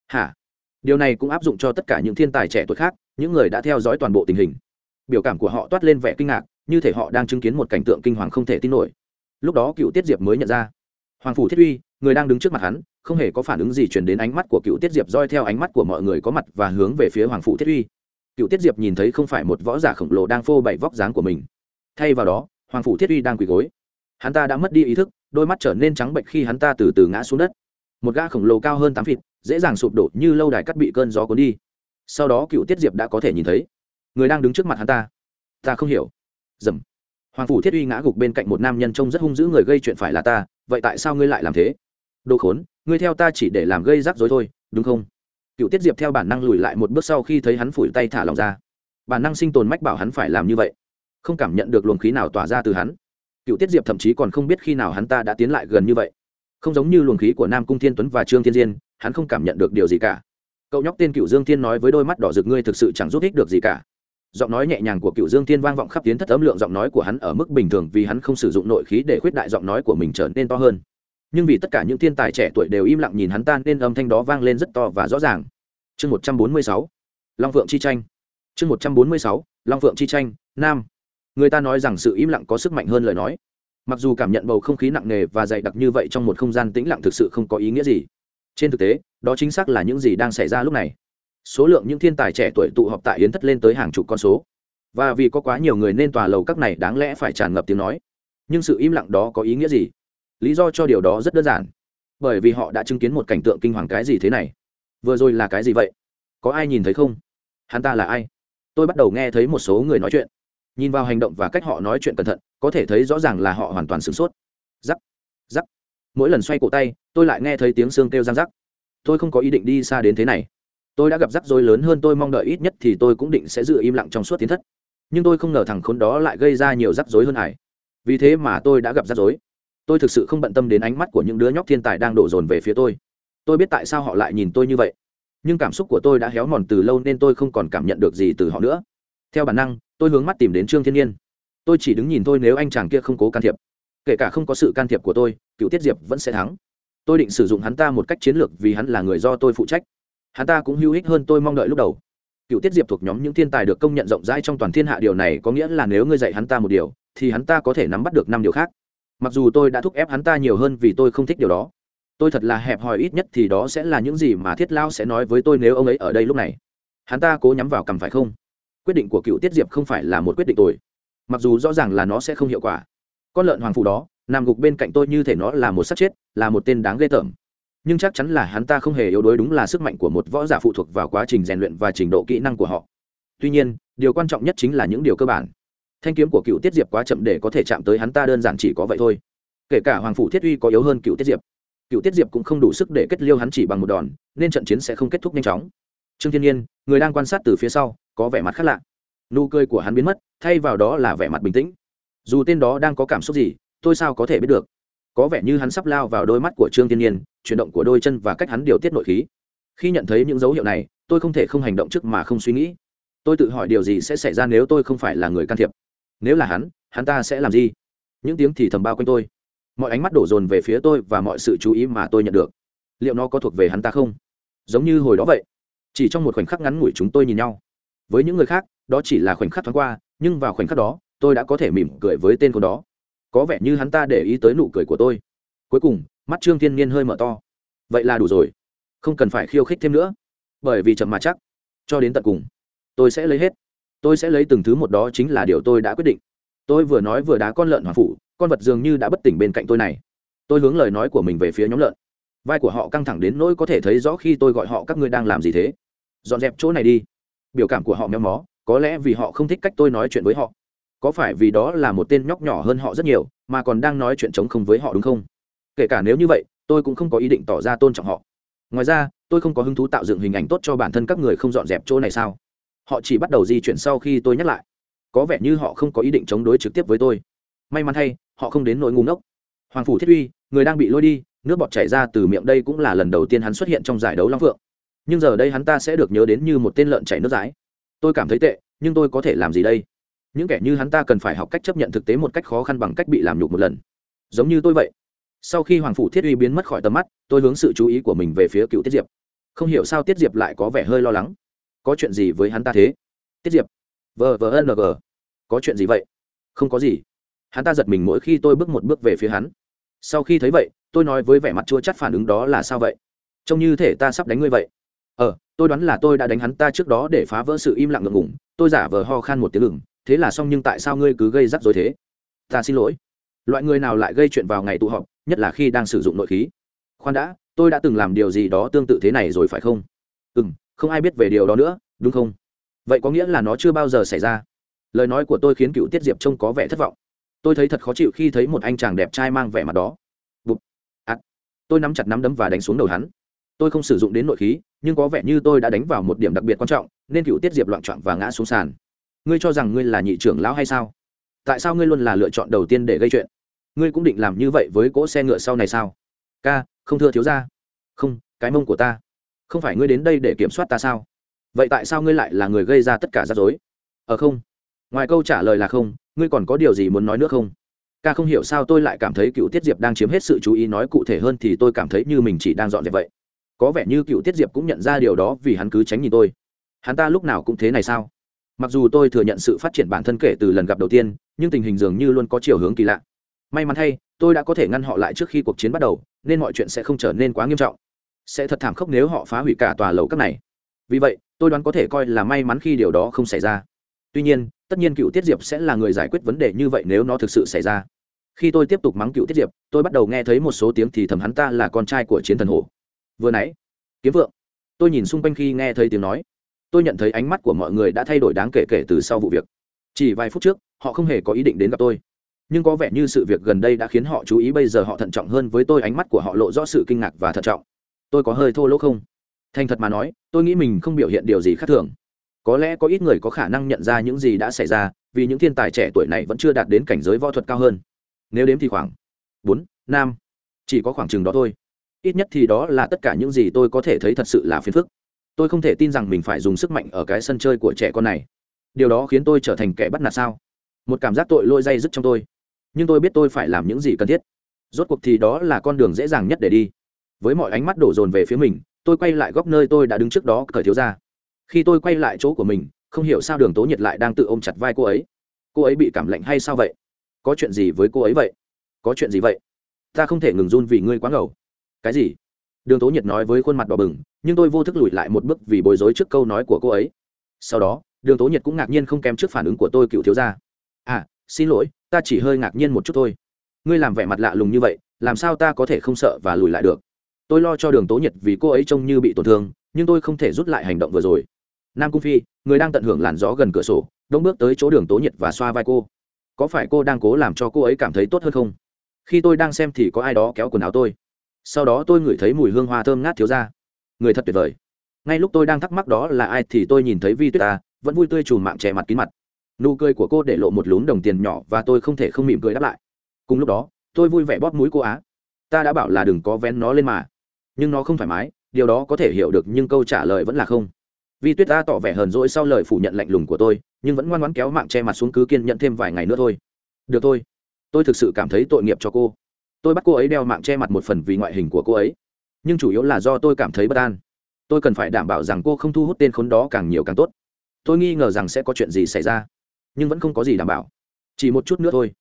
Hả? Điều này cũng áp dụng cho tất cả những thiên tài trẻ tuổi khác, những người đã theo dõi toàn bộ tình hình. Biểu cảm của họ toát lên vẻ kinh ngạc, như thể họ đang chứng kiến một cảnh tượng kinh hoàng không thể tin nổi. Lúc đó cựu tiết diệp mới nhận ra. Hoàng phủ thiết uy người đang đứng trước mặt hắn, không hề có phản ứng gì chuyển đến ánh mắt của cựu tiết diệp roi theo ánh mắt của mọi người có mặt và hướng về phía hoàng phủ thiết uy. Cựu tiết diệp nhìn thấy không phải một võ giả khổng lồ đang phô bày vóc dáng của mình. Thay vào đó, hoàng phủ thiết uy đang quỳ gối. Hắn ta đã mất đi ý thức, đôi mắt trở nên trắng bệnh khi hắn ta từ từ ngã xuống đất. Một gã khổng lồ cao hơn tám feet, dễ dàng sụp đổ như lâu đài cắt bị cơn gió cuốn đi. Sau đó cựu tiết diệp đã có thể nhìn thấy, người đang đứng trước mặt hắn ta. Ta không hiểu. Dầm. Hoàng phủ thiết uy ngã gục bên cạnh một nam nhân trông rất hung dữ, người gây chuyện phải là ta, vậy tại sao ngươi lại làm thế? Đồ khốn, ngươi theo ta chỉ để làm gây rắc rối thôi, đúng không? Cựu tiết diệp theo bản năng lùi lại một bước sau khi thấy hắn phủi tay thả lòng ra. Bản năng sinh tồn mách bảo hắn phải làm như vậy, không cảm nhận được luồng khí nào tỏa ra từ hắn. Cựu tiết diệp thậm chí còn không biết khi nào hắn ta đã tiến lại gần như vậy. Không giống như luồng khí của nam cung thiên tuấn và trương thiên diên, hắn không cảm nhận được điều gì cả. Cậu nhóc tên cựu dương thiên nói với đôi mắt đỏ rực, ngươi thực sự chẳng giúp ích được gì cả. Giọng nói nhẹ nhàng của cựu dương thiên vang vọng khắp tiến thất ấm lượng giọng nói của hắn ở mức bình thường vì hắn không sử dụng nội khí để khuyết đại giọng nói của mình trở nên to hơn nhưng vì tất cả những thiên tài trẻ tuổi đều im lặng nhìn hắn ta nên âm thanh đó vang lên rất to và rõ ràng. Chương một trăm bốn mươi sáu, long phượng chi tranh. Chương một trăm bốn mươi sáu, long phượng chi tranh, nam. Người ta nói rằng sự im lặng có sức mạnh hơn lời nói. Mặc dù cảm nhận bầu không khí nặng nề và dày đặc như vậy trong một không gian tĩnh lặng thực sự không có ý nghĩa gì. Trên thực tế, đó chính xác là những gì đang xảy ra lúc này. Số lượng những thiên tài trẻ tuổi tụ họp tại yến thất lên tới hàng chục con số. Và vì có quá nhiều người nên tòa lầu các này đáng lẽ phải tràn ngập tiếng nói. Nhưng sự im lặng đó có ý nghĩa gì? Lý do cho điều đó rất đơn giản. Bởi vì họ đã chứng kiến một cảnh tượng kinh hoàng cái gì thế này. Vừa rồi là cái gì vậy? Có ai nhìn thấy không? Hắn ta là ai? Tôi bắt đầu nghe thấy một số người nói chuyện. Nhìn vào hành động và cách họ nói chuyện cẩn thận, có thể thấy rõ ràng là họ hoàn toàn sửng sốt. Giắc giắc mỗi lần xoay cổ tay, tôi lại nghe thấy tiếng xương kêu răng rắc. Tôi không có ý định đi xa đến thế này. Tôi đã gặp rắc rối lớn hơn tôi mong đợi ít nhất thì tôi cũng định sẽ giữ im lặng trong suốt tiến thất. Nhưng tôi không ngờ thằng khốn đó lại gây ra nhiều rắc rối hơn hải vì thế mà tôi đã gặp rắc rối tôi thực sự không bận tâm đến ánh mắt của những đứa nhóc thiên tài đang đổ dồn về phía tôi. Tôi biết tại sao họ lại nhìn tôi như vậy. Nhưng cảm xúc của tôi đã héo mòn từ lâu nên tôi không còn cảm nhận được gì từ họ nữa. Theo bản năng, tôi hướng mắt tìm đến trương thiên nhiên. Tôi chỉ đứng nhìn thôi nếu anh chàng kia không cố can thiệp. Kể cả không có sự can thiệp của tôi, cựu tiết diệp vẫn sẽ thắng. Tôi định sử dụng hắn ta một cách chiến lược vì hắn là người do tôi phụ trách. Hắn ta cũng hữu ích hơn tôi mong đợi lúc đầu. Cựu tiết diệp thuộc nhóm những thiên tài được công nhận rộng rãi trong toàn thiên hạ. Điều này có nghĩa là nếu ngươi dạy hắn ta một điều, thì hắn ta có thể nắm bắt được năm điều khác mặc dù tôi đã thúc ép hắn ta nhiều hơn vì tôi không thích điều đó. Tôi thật là hẹp hòi ít nhất thì đó sẽ là những gì mà thiết lao sẽ nói với tôi nếu ông ấy ở đây lúc này. Hắn ta cố nhắm vào cầm phải không? Quyết định của cựu tiết diệp không phải là một quyết định tồi. Mặc dù rõ ràng là nó sẽ không hiệu quả. Con lợn hoàng phụ đó, nằm gục bên cạnh tôi như thể nó là một sắc chết, là một tên đáng ghê tởm. Nhưng chắc chắn là hắn ta không hề yếu đuối đúng là sức mạnh của một võ giả phụ thuộc vào quá trình rèn luyện và trình độ kỹ năng của họ. Tuy nhiên, điều quan trọng nhất chính là những điều cơ bản thanh kiếm của cựu tiết diệp quá chậm để có thể chạm tới hắn, ta đơn giản chỉ có vậy thôi. Kể cả hoàng phủ thiết uy có yếu hơn cựu tiết diệp, cựu tiết diệp cũng không đủ sức để kết liêu hắn chỉ bằng một đòn, nên trận chiến sẽ không kết thúc nhanh chóng. Trương thiên nhiên, người đang quan sát từ phía sau, có vẻ mặt khác lạ. Nụ cười của hắn biến mất, thay vào đó là vẻ mặt bình tĩnh. Dù tên đó đang có cảm xúc gì, tôi sao có thể biết được? Có vẻ như hắn sắp lao vào đôi mắt của trương thiên nhiên, chuyển động của đôi chân và cách hắn điều tiết nội khí. Khi nhận thấy những dấu hiệu này, tôi không thể không hành động trước mà không suy nghĩ. Tôi tự hỏi điều gì sẽ xảy ra nếu tôi không phải là người can thiệp? Nếu là hắn hắn ta sẽ làm gì? Những tiếng thì thầm bao quanh tôi. Mọi ánh mắt đổ dồn về phía tôi và mọi sự chú ý mà tôi nhận được. Liệu nó có thuộc về hắn ta không? Giống như hồi đó vậy. Chỉ trong một khoảnh khắc ngắn ngủi chúng tôi nhìn nhau. Với những người khác, đó chỉ là khoảnh khắc thoáng qua, nhưng vào khoảnh khắc đó, tôi đã có thể mỉm cười với tên con đó. Có vẻ như hắn ta để ý tới nụ cười của tôi. Cuối cùng, mắt trương thiên nhiên hơi mở to. Vậy là đủ rồi. Không cần phải khiêu khích thêm nữa. Bởi vì chậm mà chắc. Cho đến tận cùng, tôi sẽ lấy hết tôi sẽ lấy từng thứ một đó chính là điều tôi đã quyết định. Tôi vừa nói vừa đá con lợn hoàng phủ, con vật dường như đã bất tỉnh bên cạnh tôi này. Tôi hướng lời nói của mình về phía nhóm lợn. Vai của họ căng thẳng đến nỗi có thể thấy rõ khi tôi gọi họ, các ngươi đang làm gì thế? Dọn dẹp chỗ này đi. Biểu cảm của họ méo mó, có lẽ vì họ không thích cách tôi nói chuyện với họ. Có phải vì đó là một tên nhóc nhỏ hơn họ rất nhiều, mà còn đang nói chuyện chống không với họ đúng không? Kể cả nếu như vậy, tôi cũng không có ý định tỏ ra tôn trọng họ. Ngoài ra, tôi không có hứng thú tạo dựng hình ảnh tốt cho bản thân các người không dọn dẹp chỗ này sao? Họ chỉ bắt đầu di chuyển sau khi tôi nhắc lại. Có vẻ như họ không có ý định chống đối trực tiếp với tôi. May mắn thay, họ không đến nỗi ngu ngốc. Hoàng phủ thiết uy, người đang bị lôi đi, nước bọt chảy ra từ miệng đây cũng là lần đầu tiên hắn xuất hiện trong giải đấu long phượng. Nhưng giờ đây hắn ta sẽ được nhớ đến như một tên lợn chảy nước rái tôi cảm thấy tệ, nhưng tôi có thể làm gì đây? Những kẻ như hắn ta cần phải học cách chấp nhận thực tế một cách khó khăn bằng cách bị làm nhục một lần. Giống như tôi vậy. Sau khi hoàng phủ thiết uy biến mất khỏi tầm mắt, tôi hướng sự chú ý của mình về phía cựu tiết diệp. Không hiểu sao tiết diệp lại có vẻ hơi lo lắng có chuyện gì với hắn ta thế? Tiết diệp. Vờ vờ ng có chuyện gì vậy? Không có gì. Hắn ta giật mình mỗi khi tôi bước một bước về phía hắn. Sau khi thấy vậy, tôi nói với vẻ mặt chua chắt phản ứng đó là sao vậy? Trông như thể ta sắp đánh ngươi vậy. Ờ tôi đoán là tôi đã đánh hắn ta trước đó để phá vỡ sự im lặng ngượng ngủng tôi giả vờ ho khan một tiếng ngừng thế là xong nhưng tại sao ngươi cứ gây rắc rối thế? Ta xin lỗi. Loại người nào lại gây chuyện vào ngày tụ họp, nhất là khi đang sử dụng nội khí? Khoan đã, tôi đã từng làm điều gì đó tương tự thế này rồi phải không? Ừ m không ai biết về điều đó nữa, đúng không? Vậy có nghĩa là nó chưa bao giờ xảy ra. Lời nói của tôi khiến cựu tiết diệp trông có vẻ thất vọng. Tôi thấy thật khó chịu khi thấy một anh chàng đẹp trai mang vẻ mặt đó. Bụp ắt tôi nắm chặt nắm đấm và đánh xuống đầu hắn. Tôi không sử dụng đến nội khí, nhưng có vẻ như tôi đã đánh vào một điểm đặc biệt quan trọng, nên cựu tiết diệp loạn trọn và ngã xuống sàn. Ngươi cho rằng ngươi là nhị trưởng lão hay sao? Tại sao ngươi luôn là lựa chọn đầu tiên để gây chuyện? Ngươi cũng định làm như vậy với cỗ xe ngựa sau này sao? Ca, không thưa thiếu ra không, cái mông của ta không phải ngươi đến đây để kiểm soát ta sao? Vậy tại sao ngươi lại là người gây ra tất cả rắc rối? Ờ không. Ngoài câu trả lời là không, ngươi còn có điều gì muốn nói nữa không? Ca không hiểu sao tôi lại cảm thấy cựu tiết diệp đang chiếm hết sự chú ý nói cụ thể hơn thì tôi cảm thấy như mình chỉ đang dọn dẹp vậy. Có vẻ như cựu tiết diệp cũng nhận ra điều đó vì hắn cứ tránh nhìn tôi. Hắn ta lúc nào cũng thế này sao? Mặc dù tôi thừa nhận sự phát triển bản thân kể từ lần gặp đầu tiên, nhưng tình hình dường như luôn có chiều hướng kỳ lạ. May mắn thay tôi đã có thể ngăn họ lại trước khi cuộc chiến bắt đầu, nên mọi chuyện sẽ không trở nên quá nghiêm trọng sẽ thật thảm khốc nếu họ phá hủy cả tòa lầu các này. Vì vậy, tôi đoán có thể coi là may mắn khi điều đó không xảy ra. Tuy nhiên, tất nhiên cựu tiết diệp sẽ là người giải quyết vấn đề như vậy nếu nó thực sự xảy ra. Khi tôi tiếp tục mắng cựu tiết diệp, tôi bắt đầu nghe thấy một số tiếng thì thầm hắn ta là con trai của chiến thần hổ. Vừa nãy, kiếm vượng, tôi nhìn xung quanh khi nghe thấy tiếng nói. Tôi nhận thấy ánh mắt của mọi người đã thay đổi đáng kể kể từ sau vụ việc. Chỉ vài phút trước, họ không hề có ý định đến gặp tôi. Nhưng có vẻ như sự việc gần đây đã khiến họ chú ý bây giờ họ thận trọng hơn với tôi, ánh mắt của họ lộ rõ sự kinh ngạc và thận trọng tôi có hơi thô lỗ không? Thành thật mà nói, tôi nghĩ mình không biểu hiện điều gì khác thường. Có lẽ có ít người có khả năng nhận ra những gì đã xảy ra, vì những thiên tài trẻ tuổi này vẫn chưa đạt đến cảnh giới võ thuật cao hơn. Nếu đếm thì khoảng bốn, năm, chỉ có khoảng chừng đó thôi. Ít nhất thì đó là tất cả những gì tôi có thể thấy thật sự là phiền phức. Tôi không thể tin rằng mình phải dùng sức mạnh ở cái sân chơi của trẻ con này. Điều đó khiến tôi trở thành kẻ bắt nạt sao? Một cảm giác tội lỗi dây dứt trong tôi. Nhưng tôi biết tôi phải làm những gì cần thiết. Rốt cuộc thì đó là con đường dễ dàng nhất để đi với mọi ánh mắt đổ dồn về phía mình, tôi quay lại góc nơi tôi đã đứng trước đó cởi thiếu ra khi tôi quay lại chỗ của mình, không hiểu sao đường tố nhiệt lại đang tự ôm chặt vai cô ấy. Cô ấy bị cảm lạnh hay sao vậy? Có chuyện gì với cô ấy vậy? Có chuyện gì vậy? Ta không thể ngừng run vì ngươi quá ngầu. Cái gì? Đường tố nhiệt nói với khuôn mặt đỏ bừng, nhưng tôi vô thức lùi lại một bước vì bối rối trước câu nói của cô ấy. Sau đó, đường tố nhiệt cũng ngạc nhiên không kém trước phản ứng của tôi, cựu thiếu gia. À xin lỗi, ta chỉ hơi ngạc nhiên một chút thôi. Ngươi làm vẻ mặt lạ lùng như vậy, làm sao ta có thể không sợ và lùi lại được? Tôi lo cho đường tố nhiệt vì cô ấy trông như bị tổn thương, nhưng tôi không thể rút lại hành động vừa rồi. Nam cung phi, người đang tận hưởng làn gió gần cửa sổ, đông bước tới chỗ đường tố nhiệt và xoa vai cô. Có phải cô đang cố làm cho cô ấy cảm thấy tốt hơn không? Khi tôi đang xem thì có ai đó kéo quần áo tôi. Sau đó tôi ngửi thấy mùi hương hoa thơm ngát thiếu ra. Người thật tuyệt vời. Ngay lúc tôi đang thắc mắc đó là ai thì tôi nhìn thấy vi tuyết ta vẫn vui tươi chùm mạng che mặt kín mặt. Nụ cười của cô để lộ một lún đồng tiền nhỏ và tôi không thể không mỉm cười đáp lại. Cùng lúc đó, tôi vui vẻ bóp mũi cô á. Ta đã bảo là đừng có vén nó lên mà nhưng nó không thoải mái, điều đó có thể hiểu được nhưng câu trả lời vẫn là không. Vi tuyết ta tỏ vẻ hờn dỗi sau lời phủ nhận lạnh lùng của tôi, nhưng vẫn ngoan ngoãn kéo mạng che mặt xuống cứ kiên nhận thêm vài ngày nữa thôi. Được thôi. Tôi thực sự cảm thấy tội nghiệp cho cô. Tôi bắt cô ấy đeo mạng che mặt một phần vì ngoại hình của cô ấy. Nhưng chủ yếu là do tôi cảm thấy bất an. Tôi cần phải đảm bảo rằng cô không thu hút tên khốn đó càng nhiều càng tốt. Tôi nghi ngờ rằng sẽ có chuyện gì xảy ra, nhưng vẫn không có gì đảm bảo. Chỉ một chút nữa thôi.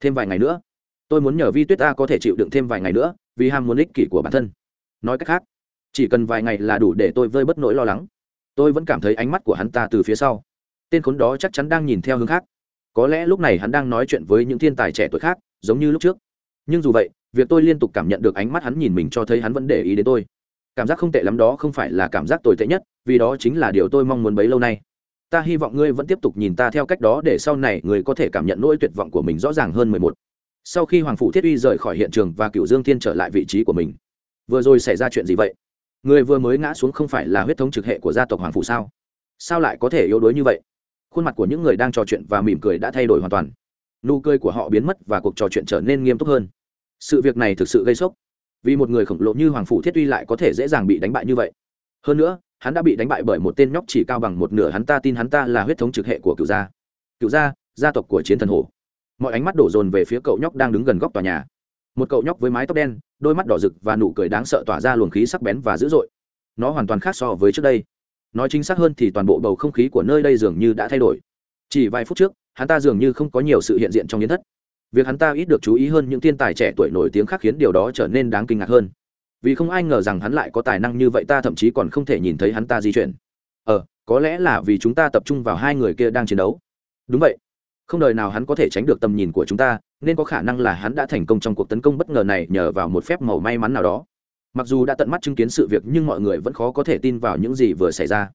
Thêm vài ngày nữa, tôi muốn nhờ vi tuyết ta có thể chịu đựng thêm vài ngày nữa, vì ham muốn ích kỷ của bản thân nói cách khác, chỉ cần vài ngày là đủ để tôi vơi bất nỗi lo lắng. Tôi vẫn cảm thấy ánh mắt của hắn ta từ phía sau. Tên khốn đó chắc chắn đang nhìn theo hướng khác. Có lẽ lúc này hắn đang nói chuyện với những thiên tài trẻ tuổi khác, giống như lúc trước. Nhưng dù vậy, việc tôi liên tục cảm nhận được ánh mắt hắn nhìn mình cho thấy hắn vẫn để ý đến tôi. Cảm giác không tệ lắm đó không phải là cảm giác tồi tệ nhất, vì đó chính là điều tôi mong muốn bấy lâu nay. Ta hy vọng ngươi vẫn tiếp tục nhìn ta theo cách đó để sau này ngươi có thể cảm nhận nỗi tuyệt vọng của mình rõ ràng hơn mười một. Sau khi hoàng phủ thiết uy rời khỏi hiện trường và cựu dương thiên trở lại vị trí của mình vừa rồi xảy ra chuyện gì vậy? Người vừa mới ngã xuống không phải là huyết thống trực hệ của gia tộc hoàng phủ sao? Sao lại có thể yếu đuối như vậy? Khuôn mặt của những người đang trò chuyện và mỉm cười đã thay đổi hoàn toàn. Nụ cười của họ biến mất và cuộc trò chuyện trở nên nghiêm túc hơn. Sự việc này thực sự gây sốc. Vì một người khổng lồ như hoàng phủ thiết uy lại có thể dễ dàng bị đánh bại như vậy. Hơn nữa, hắn đã bị đánh bại bởi một tên nhóc chỉ cao bằng một nửa. Hắn ta tin hắn ta là huyết thống trực hệ của cựu gia. Cựu gia gia tộc của chiến thần hổ mọi ánh mắt đổ dồn về phía cậu nhóc đang đứng gần góc tòa nhà. Một cậu nhóc với mái tóc đen đôi mắt đỏ rực và nụ cười đáng sợ tỏa ra luồng khí sắc bén và dữ dội. Nó hoàn toàn khác so với trước đây. Nói chính xác hơn thì toàn bộ bầu không khí của nơi đây dường như đã thay đổi. Chỉ vài phút trước, hắn ta dường như không có nhiều sự hiện diện trong yến thất. Việc hắn ta ít được chú ý hơn những thiên tài trẻ tuổi nổi tiếng khác khiến điều đó trở nên đáng kinh ngạc hơn. Vì không ai ngờ rằng hắn lại có tài năng như vậy ta thậm chí còn không thể nhìn thấy hắn ta di chuyển. Ờ có lẽ là vì chúng ta tập trung vào hai người kia đang chiến đấu. Đúng vậy không đời nào hắn có thể tránh được tầm nhìn của chúng ta, nên có khả năng là hắn đã thành công trong cuộc tấn công bất ngờ này nhờ vào một phép màu may mắn nào đó. Mặc dù đã tận mắt chứng kiến sự việc nhưng mọi người vẫn khó có thể tin vào những gì vừa xảy ra.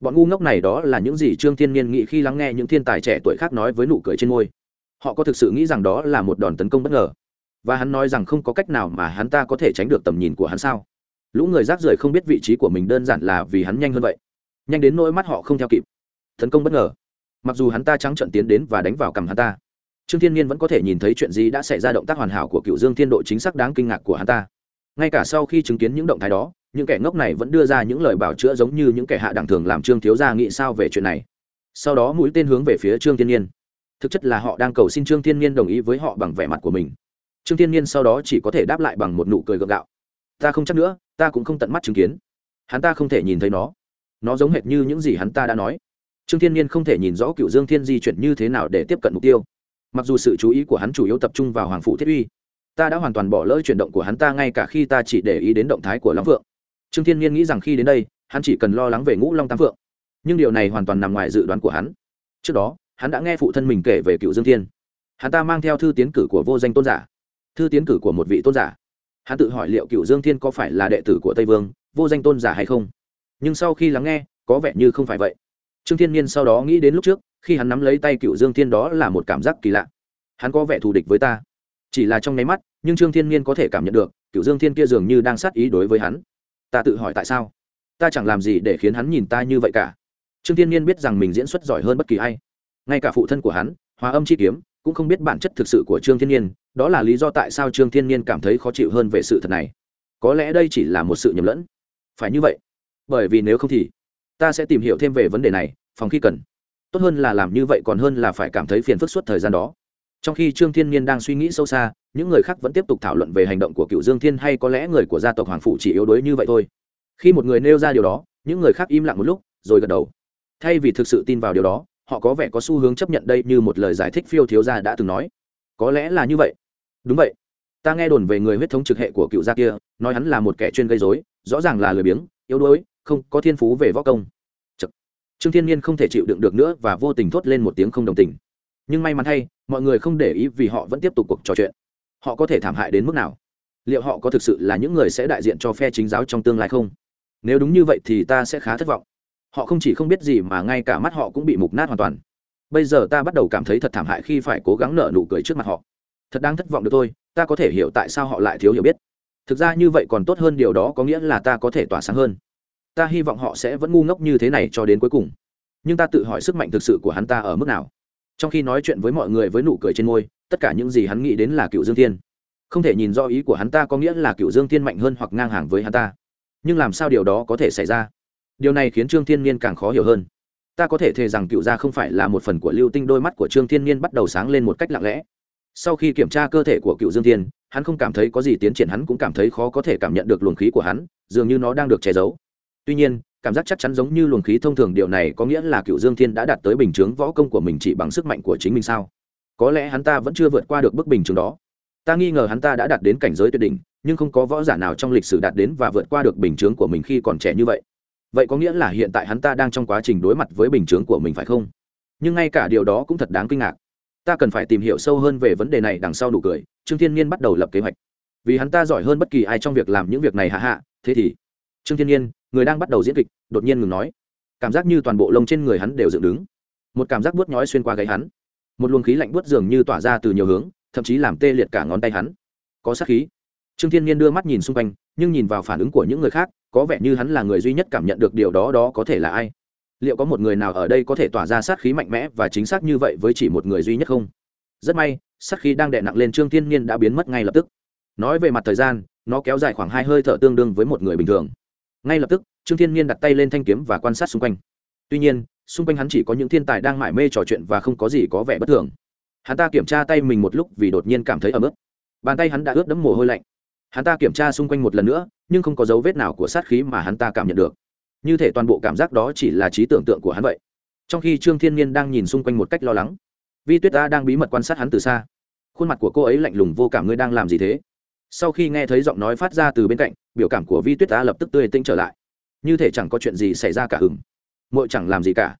Bọn ngu ngốc này đó là những gì trương thiên nhiên nghĩ khi lắng nghe những thiên tài trẻ tuổi khác nói với nụ cười trên môi. Họ có thực sự nghĩ rằng đó là một đòn tấn công bất ngờ? Và hắn nói rằng không có cách nào mà hắn ta có thể tránh được tầm nhìn của hắn sao? Lũ người rác rưởi không biết vị trí của mình đơn giản là vì hắn nhanh hơn vậy. Nhanh đến nỗi mắt họ không theo kịp. Tấn công bất ngờ mặc dù hắn ta trắng trận tiến đến và đánh vào cằm hắn ta, trương thiên nhiên vẫn có thể nhìn thấy chuyện gì đã xảy ra động tác hoàn hảo của cựu dương thiên độ chính xác đáng kinh ngạc của hắn ta. Ngay cả sau khi chứng kiến những động thái đó, những kẻ ngốc này vẫn đưa ra những lời bảo chữa giống như những kẻ hạ đẳng thường làm trương thiếu gia nghĩ sao về chuyện này. Sau đó mũi tên hướng về phía trương thiên nhiên thực chất là họ đang cầu xin trương thiên nhiên đồng ý với họ bằng vẻ mặt của mình. Trương thiên nhiên sau đó chỉ có thể đáp lại bằng một nụ cười gượng gạo. Ta không chắc nữa, ta cũng không tận mắt chứng kiến. Hắn ta không thể nhìn thấy nó. Nó giống hệt như những gì hắn ta đã nói trương thiên nhiên không thể nhìn rõ cựu dương thiên di chuyển như thế nào để tiếp cận mục tiêu. Mặc dù sự chú ý của hắn chủ yếu tập trung vào hoàng phụ thiết uy, ta đã hoàn toàn bỏ lỡ chuyển động của hắn ta ngay cả khi ta chỉ để ý đến động thái của long phượng. Trương thiên nhiên nghĩ rằng khi đến đây, hắn chỉ cần lo lắng về ngũ long tam phượng. Nhưng điều này hoàn toàn nằm ngoài dự đoán của hắn. Trước đó, hắn đã nghe phụ thân mình kể về cựu dương thiên. Hắn ta mang theo thư tiến cử của vô danh tôn giả. Thư tiến cử của một vị tôn giả. Hắn tự hỏi liệu cựu dương thiên có phải là đệ tử của tây vương, vô danh tôn giả hay không. Nhưng sau khi lắng nghe, có vẻ như không phải vậy trương thiên nhiên sau đó nghĩ đến lúc trước, khi hắn nắm lấy tay cựu dương thiên đó là một cảm giác kỳ lạ. Hắn có vẻ thù địch với ta. Chỉ là trong nháy mắt, nhưng trương thiên nhiên có thể cảm nhận được, cựu dương thiên kia dường như đang sát ý đối với hắn. Ta tự hỏi tại sao? Ta chẳng làm gì để khiến hắn nhìn ta như vậy cả. Trương thiên nhiên biết rằng mình diễn xuất giỏi hơn bất kỳ ai. Ngay cả phụ thân của hắn hòa âm chi kiếm, cũng không biết bản chất thực sự của trương thiên nhiên, đó là lý do tại sao trương thiên nhiên cảm thấy khó chịu hơn về sự thật này. Có lẽ đây chỉ là một sự nhầm lẫn. Phải như vậy. Bởi vì nếu không thì ta sẽ tìm hiểu thêm về vấn đề này, phòng khi cần. Tốt hơn là làm như vậy còn hơn là phải cảm thấy phiền phức suốt thời gian đó. Trong khi trương thiên nhiên đang suy nghĩ sâu xa, những người khác vẫn tiếp tục thảo luận về hành động của cựu dương thiên hay có lẽ người của gia tộc hoàng phụ chỉ yếu đuối như vậy thôi. Khi một người nêu ra điều đó, những người khác im lặng một lúc, rồi gật đầu. Thay vì thực sự tin vào điều đó, họ có vẻ có xu hướng chấp nhận đây như một lời giải thích phiêu thiếu gia đã từng nói. Có lẽ là như vậy. Đúng vậy. Ta nghe đồn về người huyết thống trực hệ của cựu gia kia, nói hắn là một kẻ chuyên gây dối rõ ràng là lười biếng, yếu đuối không có thiên phú về võ công. Chật. trương thiên nhiên không thể chịu đựng được nữa và vô tình thốt lên một tiếng không đồng tình. Nhưng may mắn thay, mọi người không để ý vì họ vẫn tiếp tục cuộc trò chuyện. Họ có thể thảm hại đến mức nào? Liệu họ có thực sự là những người sẽ đại diện cho phe chính giáo trong tương lai không? Nếu đúng như vậy thì ta sẽ khá thất vọng. Họ không chỉ không biết gì mà ngay cả mắt họ cũng bị mục nát hoàn toàn. Bây giờ ta bắt đầu cảm thấy thật thảm hại khi phải cố gắng nở nụ cười trước mặt họ. Thật đang thất vọng được tôi ta có thể hiểu tại sao họ lại thiếu hiểu biết. Thực ra như vậy còn tốt hơn điều đó có nghĩa là ta có thể tỏa sáng hơn ta hy vọng họ sẽ vẫn ngu ngốc như thế này cho đến cuối cùng. Nhưng ta tự hỏi sức mạnh thực sự của hắn ta ở mức nào. Trong khi nói chuyện với mọi người với nụ cười trên môi, tất cả những gì hắn nghĩ đến là cựu dương thiên. Không thể nhìn do ý của hắn ta có nghĩa là cựu dương thiên mạnh hơn hoặc ngang hàng với hắn ta. Nhưng làm sao điều đó có thể xảy ra? Điều này khiến trương thiên niên càng khó hiểu hơn. Ta có thể thề rằng cựu gia không phải là một phần của lưu tinh, đôi mắt của trương thiên niên bắt đầu sáng lên một cách lặng lẽ. Sau khi kiểm tra cơ thể của cựu dương thiên, hắn không cảm thấy có gì tiến triển, hắn cũng cảm thấy khó có thể cảm nhận được luồng khí của hắn, dường như nó đang được che giấu tuy nhiên, cảm giác chắc chắn giống như luồng khí thông thường điều này có nghĩa là cựu dương thiên đã đạt tới bình chướng võ công của mình chỉ bằng sức mạnh của chính mình sao? Có lẽ hắn ta vẫn chưa vượt qua được bức bình chướng đó. Ta nghi ngờ hắn ta đã đạt đến cảnh giới tuyệt đỉnh, nhưng không có võ giả nào trong lịch sử đạt đến và vượt qua được bình chướng của mình khi còn trẻ như vậy. Vậy có nghĩa là hiện tại hắn ta đang trong quá trình đối mặt với bình chướng của mình phải không? Nhưng ngay cả điều đó cũng thật đáng kinh ngạc. Ta cần phải tìm hiểu sâu hơn về vấn đề này đằng sau nụ cười, trương thiên nhiên bắt đầu lập kế hoạch. Vì hắn ta giỏi hơn bất kỳ ai trong việc làm những việc này hạ hạ thế thì, trương thiên nhiên người đang bắt đầu diễn kịch, đột nhiên ngừng nói. Cảm giác như toàn bộ lông trên người hắn đều dựng đứng. Một cảm giác buốt nhói xuyên qua gáy hắn. Một luồng khí lạnh buốt dường như tỏa ra từ nhiều hướng, thậm chí làm tê liệt cả ngón tay hắn. Có sát khí. Trương thiên nhiên đưa mắt nhìn xung quanh, nhưng nhìn vào phản ứng của những người khác, có vẻ như hắn là người duy nhất cảm nhận được điều đó đó có thể là ai. Liệu có một người nào ở đây có thể tỏa ra sát khí mạnh mẽ và chính xác như vậy với chỉ một người duy nhất không? Rất may, sát khí đang đè nặng lên trương thiên nhiên đã biến mất ngay lập tức. Nói về mặt thời gian, nó kéo dài khoảng hai hơi thở tương đương với một người bình thường ngay lập tức, trương thiên nhiên đặt tay lên thanh kiếm và quan sát xung quanh. Tuy nhiên, xung quanh hắn chỉ có những thiên tài đang mải mê trò chuyện và không có gì có vẻ bất thường. Hắn ta kiểm tra tay mình một lúc vì đột nhiên cảm thấy ấm ướt bàn tay hắn đã ướt đẫm mồ hôi lạnh. Hắn ta kiểm tra xung quanh một lần nữa, nhưng không có dấu vết nào của sát khí mà hắn ta cảm nhận được. Như thể toàn bộ cảm giác đó chỉ là trí tưởng tượng của hắn vậy. Trong khi trương thiên nhiên đang nhìn xung quanh một cách lo lắng, vi tuyết ta đang bí mật quan sát hắn từ xa. Khuôn mặt của cô ấy lạnh lùng vô cảm, ngươi đang làm gì thế? Sau khi nghe thấy giọng nói phát ra từ bên cạnh, biểu cảm của vi tuyết ta lập tức tươi tinh trở lại. Như thể chẳng có chuyện gì xảy ra cả hừng. Mội chẳng làm gì cả.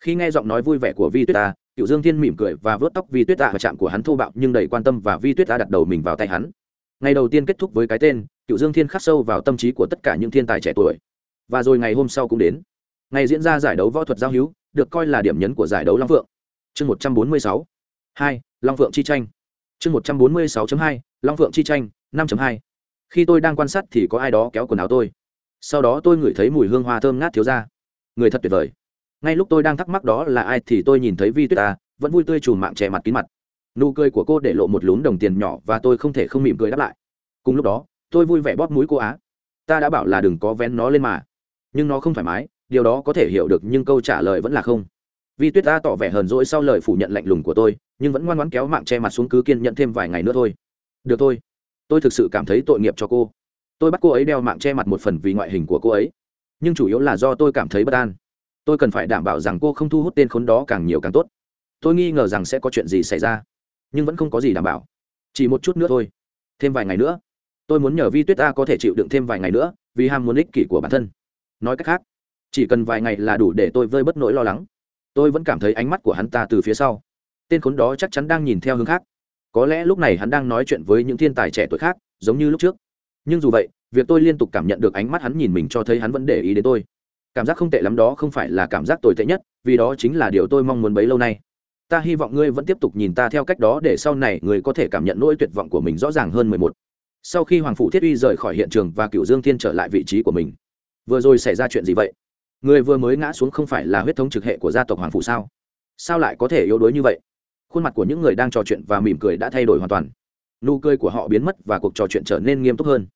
Khi nghe giọng nói vui vẻ của vi tuyết ta cựu dương thiên mỉm cười và vớt tóc vi tuyết ta và chạm của hắn thô bạo, nhưng đầy quan tâm và vi tuyết ta đặt đầu mình vào tay hắn. Ngày đầu tiên kết thúc với cái tên cựu dương thiên khắc sâu vào tâm trí của tất cả những thiên tài trẻ tuổi. Và rồi ngày hôm sau cũng đến. Ngày diễn ra giải đấu võ thuật giao hữu, được coi là điểm nhấn của giải đấu long phượng. Chương một trăm bốn mươi sáu hai, long phượng chi tranh. Chương một trăm bốn mươi sáu hai, long phượng chi tranh năm hai. Khi tôi đang quan sát thì có ai đó kéo quần áo tôi. Sau đó tôi ngửi thấy mùi hương hoa thơm ngát thiếu ra. Người thật tuyệt vời. Ngay lúc tôi đang thắc mắc đó là ai thì tôi nhìn thấy vi tuyết ta, vẫn vui tươi chùm mạng che mặt kín mặt. Nụ cười của cô để lộ một lún đồng tiền nhỏ và tôi không thể không mỉm cười đáp lại. Cùng lúc đó, tôi vui vẻ bóp mũi cô á. Ta đã bảo là đừng có vén nó lên mà. Nhưng nó không thoải mái, điều đó có thể hiểu được nhưng câu trả lời vẫn là không. Vi tuyết ta tỏ vẻ hờn dỗi sau lời phủ nhận lạnh lùng của tôi, nhưng vẫn ngoan ngoãn kéo mạng che mặt xuống cứ kiên nhận thêm vài ngày nữa thôi. Được thôi tôi thực sự cảm thấy tội nghiệp cho cô. Tôi bắt cô ấy đeo mạng che mặt một phần vì ngoại hình của cô ấy, nhưng chủ yếu là do tôi cảm thấy bất an. Tôi cần phải đảm bảo rằng cô không thu hút tên khốn đó càng nhiều càng tốt. Tôi nghi ngờ rằng sẽ có chuyện gì xảy ra, nhưng vẫn không có gì đảm bảo. Chỉ một chút nữa thôi. Thêm vài ngày nữa, tôi muốn nhờ vi tuyết a có thể chịu đựng thêm vài ngày nữa, vì ham muốn ích kỷ của bản thân. Nói cách khác, chỉ cần vài ngày là đủ để tôi vơi bất nỗi lo lắng. Tôi vẫn cảm thấy ánh mắt của hắn ta từ phía sau. Tên khốn đó chắc chắn đang nhìn theo hướng khác có lẽ lúc này hắn đang nói chuyện với những thiên tài trẻ tuổi khác, giống như lúc trước. Nhưng dù vậy, việc tôi liên tục cảm nhận được ánh mắt hắn nhìn mình cho thấy hắn vẫn để ý đến tôi. Cảm giác không tệ lắm đó không phải là cảm giác tồi tệ nhất, vì đó chính là điều tôi mong muốn bấy lâu nay. Ta hy vọng ngươi vẫn tiếp tục nhìn ta theo cách đó để sau này ngươi có thể cảm nhận nỗi tuyệt vọng của mình rõ ràng hơn mười một. Sau khi hoàng phụ thiết uy rời khỏi hiện trường và cựu dương thiên trở lại vị trí của mình, vừa rồi xảy ra chuyện gì vậy? Người vừa mới ngã xuống không phải là huyết thống trực hệ của gia tộc hoàng phụ sao? Sao lại có thể yếu đuối như vậy? Khuôn mặt của những người đang trò chuyện và mỉm cười đã thay đổi hoàn toàn. Nụ cười của họ biến mất và cuộc trò chuyện trở nên nghiêm túc hơn.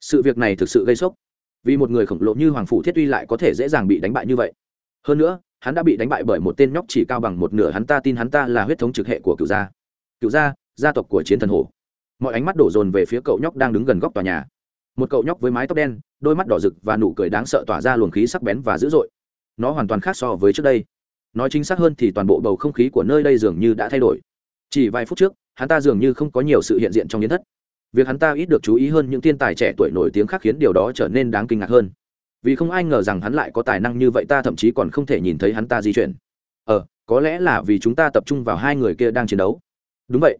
Sự việc này thực sự gây sốc. Vì một người khổng lồ như hoàng phủ thiết uy lại có thể dễ dàng bị đánh bại như vậy. Hơn nữa, hắn đã bị đánh bại bởi một tên nhóc chỉ cao bằng một nửa hắn ta tin hắn ta là huyết thống trực hệ của cựu gia. Cựu gia gia tộc của chiến thần hổ. Mọi ánh mắt đổ dồn về phía cậu nhóc đang đứng gần góc tòa nhà. Một cậu nhóc với mái tóc đen, đôi mắt đỏ rực và nụ cười đáng sợ tỏa ra luồng khí sắc bén và dữ dội. Nó hoàn toàn khác so với trước đây nói chính xác hơn thì toàn bộ bầu không khí của nơi đây dường như đã thay đổi. Chỉ vài phút trước, hắn ta dường như không có nhiều sự hiện diện trong yến thất. Việc hắn ta ít được chú ý hơn những thiên tài trẻ tuổi nổi tiếng khác khiến điều đó trở nên đáng kinh ngạc hơn. Vì không ai ngờ rằng hắn lại có tài năng như vậy ta thậm chí còn không thể nhìn thấy hắn ta di chuyển. Ờ có lẽ là vì chúng ta tập trung vào hai người kia đang chiến đấu. Đúng vậy.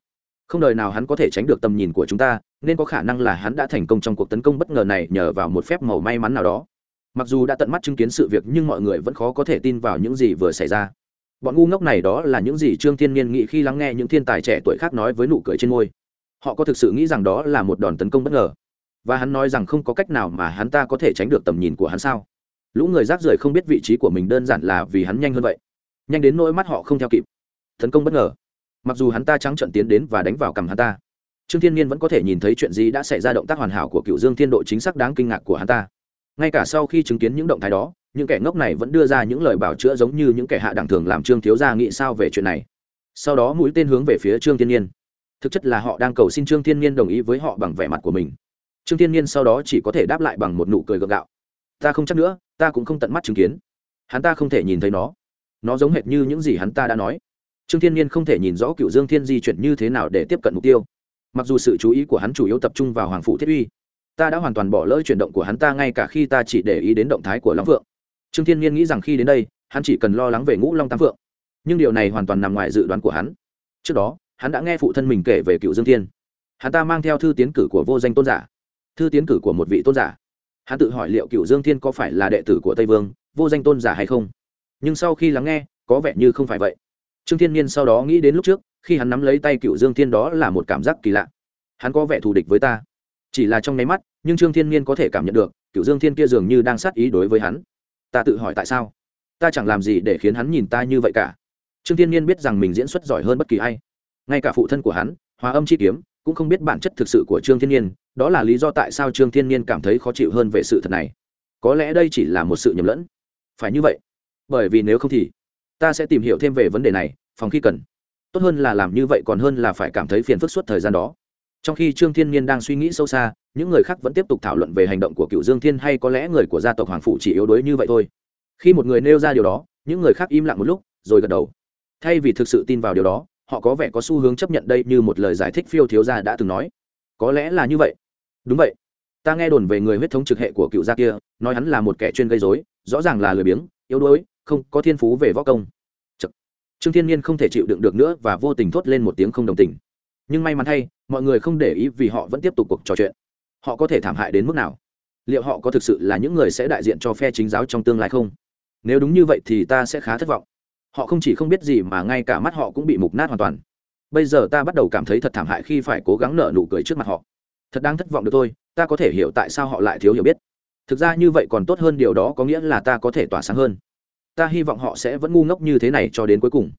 Không đời nào hắn có thể tránh được tầm nhìn của chúng ta, nên có khả năng là hắn đã thành công trong cuộc tấn công bất ngờ này nhờ vào một phép màu may mắn nào đó mặc dù đã tận mắt chứng kiến sự việc nhưng mọi người vẫn khó có thể tin vào những gì vừa xảy ra. Bọn ngu ngốc này đó là những gì trương thiên niên nghĩ khi lắng nghe những thiên tài trẻ tuổi khác nói với nụ cười trên môi. Họ có thực sự nghĩ rằng đó là một đòn tấn công bất ngờ? Và hắn nói rằng không có cách nào mà hắn ta có thể tránh được tầm nhìn của hắn sao? Lũ người rác rưởi không biết vị trí của mình đơn giản là vì hắn nhanh hơn vậy. Nhanh đến nỗi mắt họ không theo kịp. Tấn công bất ngờ. Mặc dù hắn ta trắng trận tiến đến và đánh vào cằm hắn ta, trương thiên niên vẫn có thể nhìn thấy chuyện gì đã xảy ra động tác hoàn hảo của cựu dương thiên độ chính xác đáng kinh ngạc của hắn ta ngay cả sau khi chứng kiến những động thái đó, những kẻ ngốc này vẫn đưa ra những lời bảo chữa giống như những kẻ hạ đẳng thường làm trương thiếu gia nghĩ sao về chuyện này. Sau đó mũi tên hướng về phía trương thiên nhiên. Thực chất là họ đang cầu xin trương thiên nhiên đồng ý với họ bằng vẻ mặt của mình. Trương thiên nhiên sau đó chỉ có thể đáp lại bằng một nụ cười gượng gạo. Ta không chắc nữa, ta cũng không tận mắt chứng kiến. Hắn ta không thể nhìn thấy nó. Nó giống hệt như những gì hắn ta đã nói. Trương thiên nhiên không thể nhìn rõ cựu dương thiên di chuyển như thế nào để tiếp cận mục tiêu. Mặc dù sự chú ý của hắn chủ yếu tập trung vào hoàng phụ thiết uy ta đã hoàn toàn bỏ lỡ chuyển động của hắn, ta ngay cả khi ta chỉ để ý đến động thái của long phượng. Trương thiên nhiên nghĩ rằng khi đến đây, hắn chỉ cần lo lắng về ngũ long tam phượng. Nhưng điều này hoàn toàn nằm ngoài dự đoán của hắn. Trước đó, hắn đã nghe phụ thân mình kể về cựu dương thiên. Hắn ta mang theo thư tiến cử của vô danh tôn giả. Thư tiến cử của một vị tôn giả. Hắn tự hỏi liệu cựu dương thiên có phải là đệ tử của tây vương, vô danh tôn giả hay không. Nhưng sau khi lắng nghe, có vẻ như không phải vậy. Trương thiên nhiên sau đó nghĩ đến lúc trước, khi hắn nắm lấy tay cựu dương thiên đó là một cảm giác kỳ lạ. Hắn có vẻ thù địch với ta chỉ là trong nháy mắt, nhưng trương thiên nhiên có thể cảm nhận được cựu dương thiên kia dường như đang sát ý đối với hắn. Ta tự hỏi tại sao? Ta chẳng làm gì để khiến hắn nhìn ta như vậy cả. Trương thiên nhiên biết rằng mình diễn xuất giỏi hơn bất kỳ ai. Ngay cả phụ thân của hắn hòa âm chi kiếm, cũng không biết bản chất thực sự của trương thiên nhiên đó là lý do tại sao trương thiên nhiên cảm thấy khó chịu hơn về sự thật này. Có lẽ đây chỉ là một sự nhầm lẫn. Phải như vậy. Bởi vì nếu không thì, ta sẽ tìm hiểu thêm về vấn đề này, phòng khi cần. Tốt hơn là làm như vậy còn hơn là phải cảm thấy phiền phức suốt thời gian đó trong khi trương thiên nhiên đang suy nghĩ sâu xa, những người khác vẫn tiếp tục thảo luận về hành động của cựu dương thiên hay có lẽ người của gia tộc hoàng phụ chỉ yếu đuối như vậy thôi. Khi một người nêu ra điều đó, những người khác im lặng một lúc, rồi gật đầu. Thay vì thực sự tin vào điều đó, họ có vẻ có xu hướng chấp nhận đây như một lời giải thích phiêu thiếu gia đã từng nói. Có lẽ là như vậy. Đúng vậy. Ta nghe đồn về người huyết thống trực hệ của cựu gia kia, nói hắn là một kẻ chuyên gây dối rõ ràng là lười biếng, yếu đuối, không có thiên phú về võ công. Chật. trương thiên nhiên không thể chịu đựng được nữa và vô tình thốt lên một tiếng không đồng tình nhưng may mắn thay, mọi người không để ý vì họ vẫn tiếp tục cuộc trò chuyện. Họ có thể thảm hại đến mức nào? Liệu họ có thực sự là những người sẽ đại diện cho phe chính giáo trong tương lai không? Nếu đúng như vậy thì ta sẽ khá thất vọng. Họ không chỉ không biết gì mà ngay cả mắt họ cũng bị mục nát hoàn toàn. Bây giờ ta bắt đầu cảm thấy thật thảm hại khi phải cố gắng nở nụ cười trước mặt họ. Thật đang thất vọng được thôi, ta có thể hiểu tại sao họ lại thiếu hiểu biết. Thực ra như vậy còn tốt hơn điều đó có nghĩa là ta có thể tỏa sáng hơn. Ta hy vọng họ sẽ vẫn ngu ngốc như thế này cho đến cuối cùng.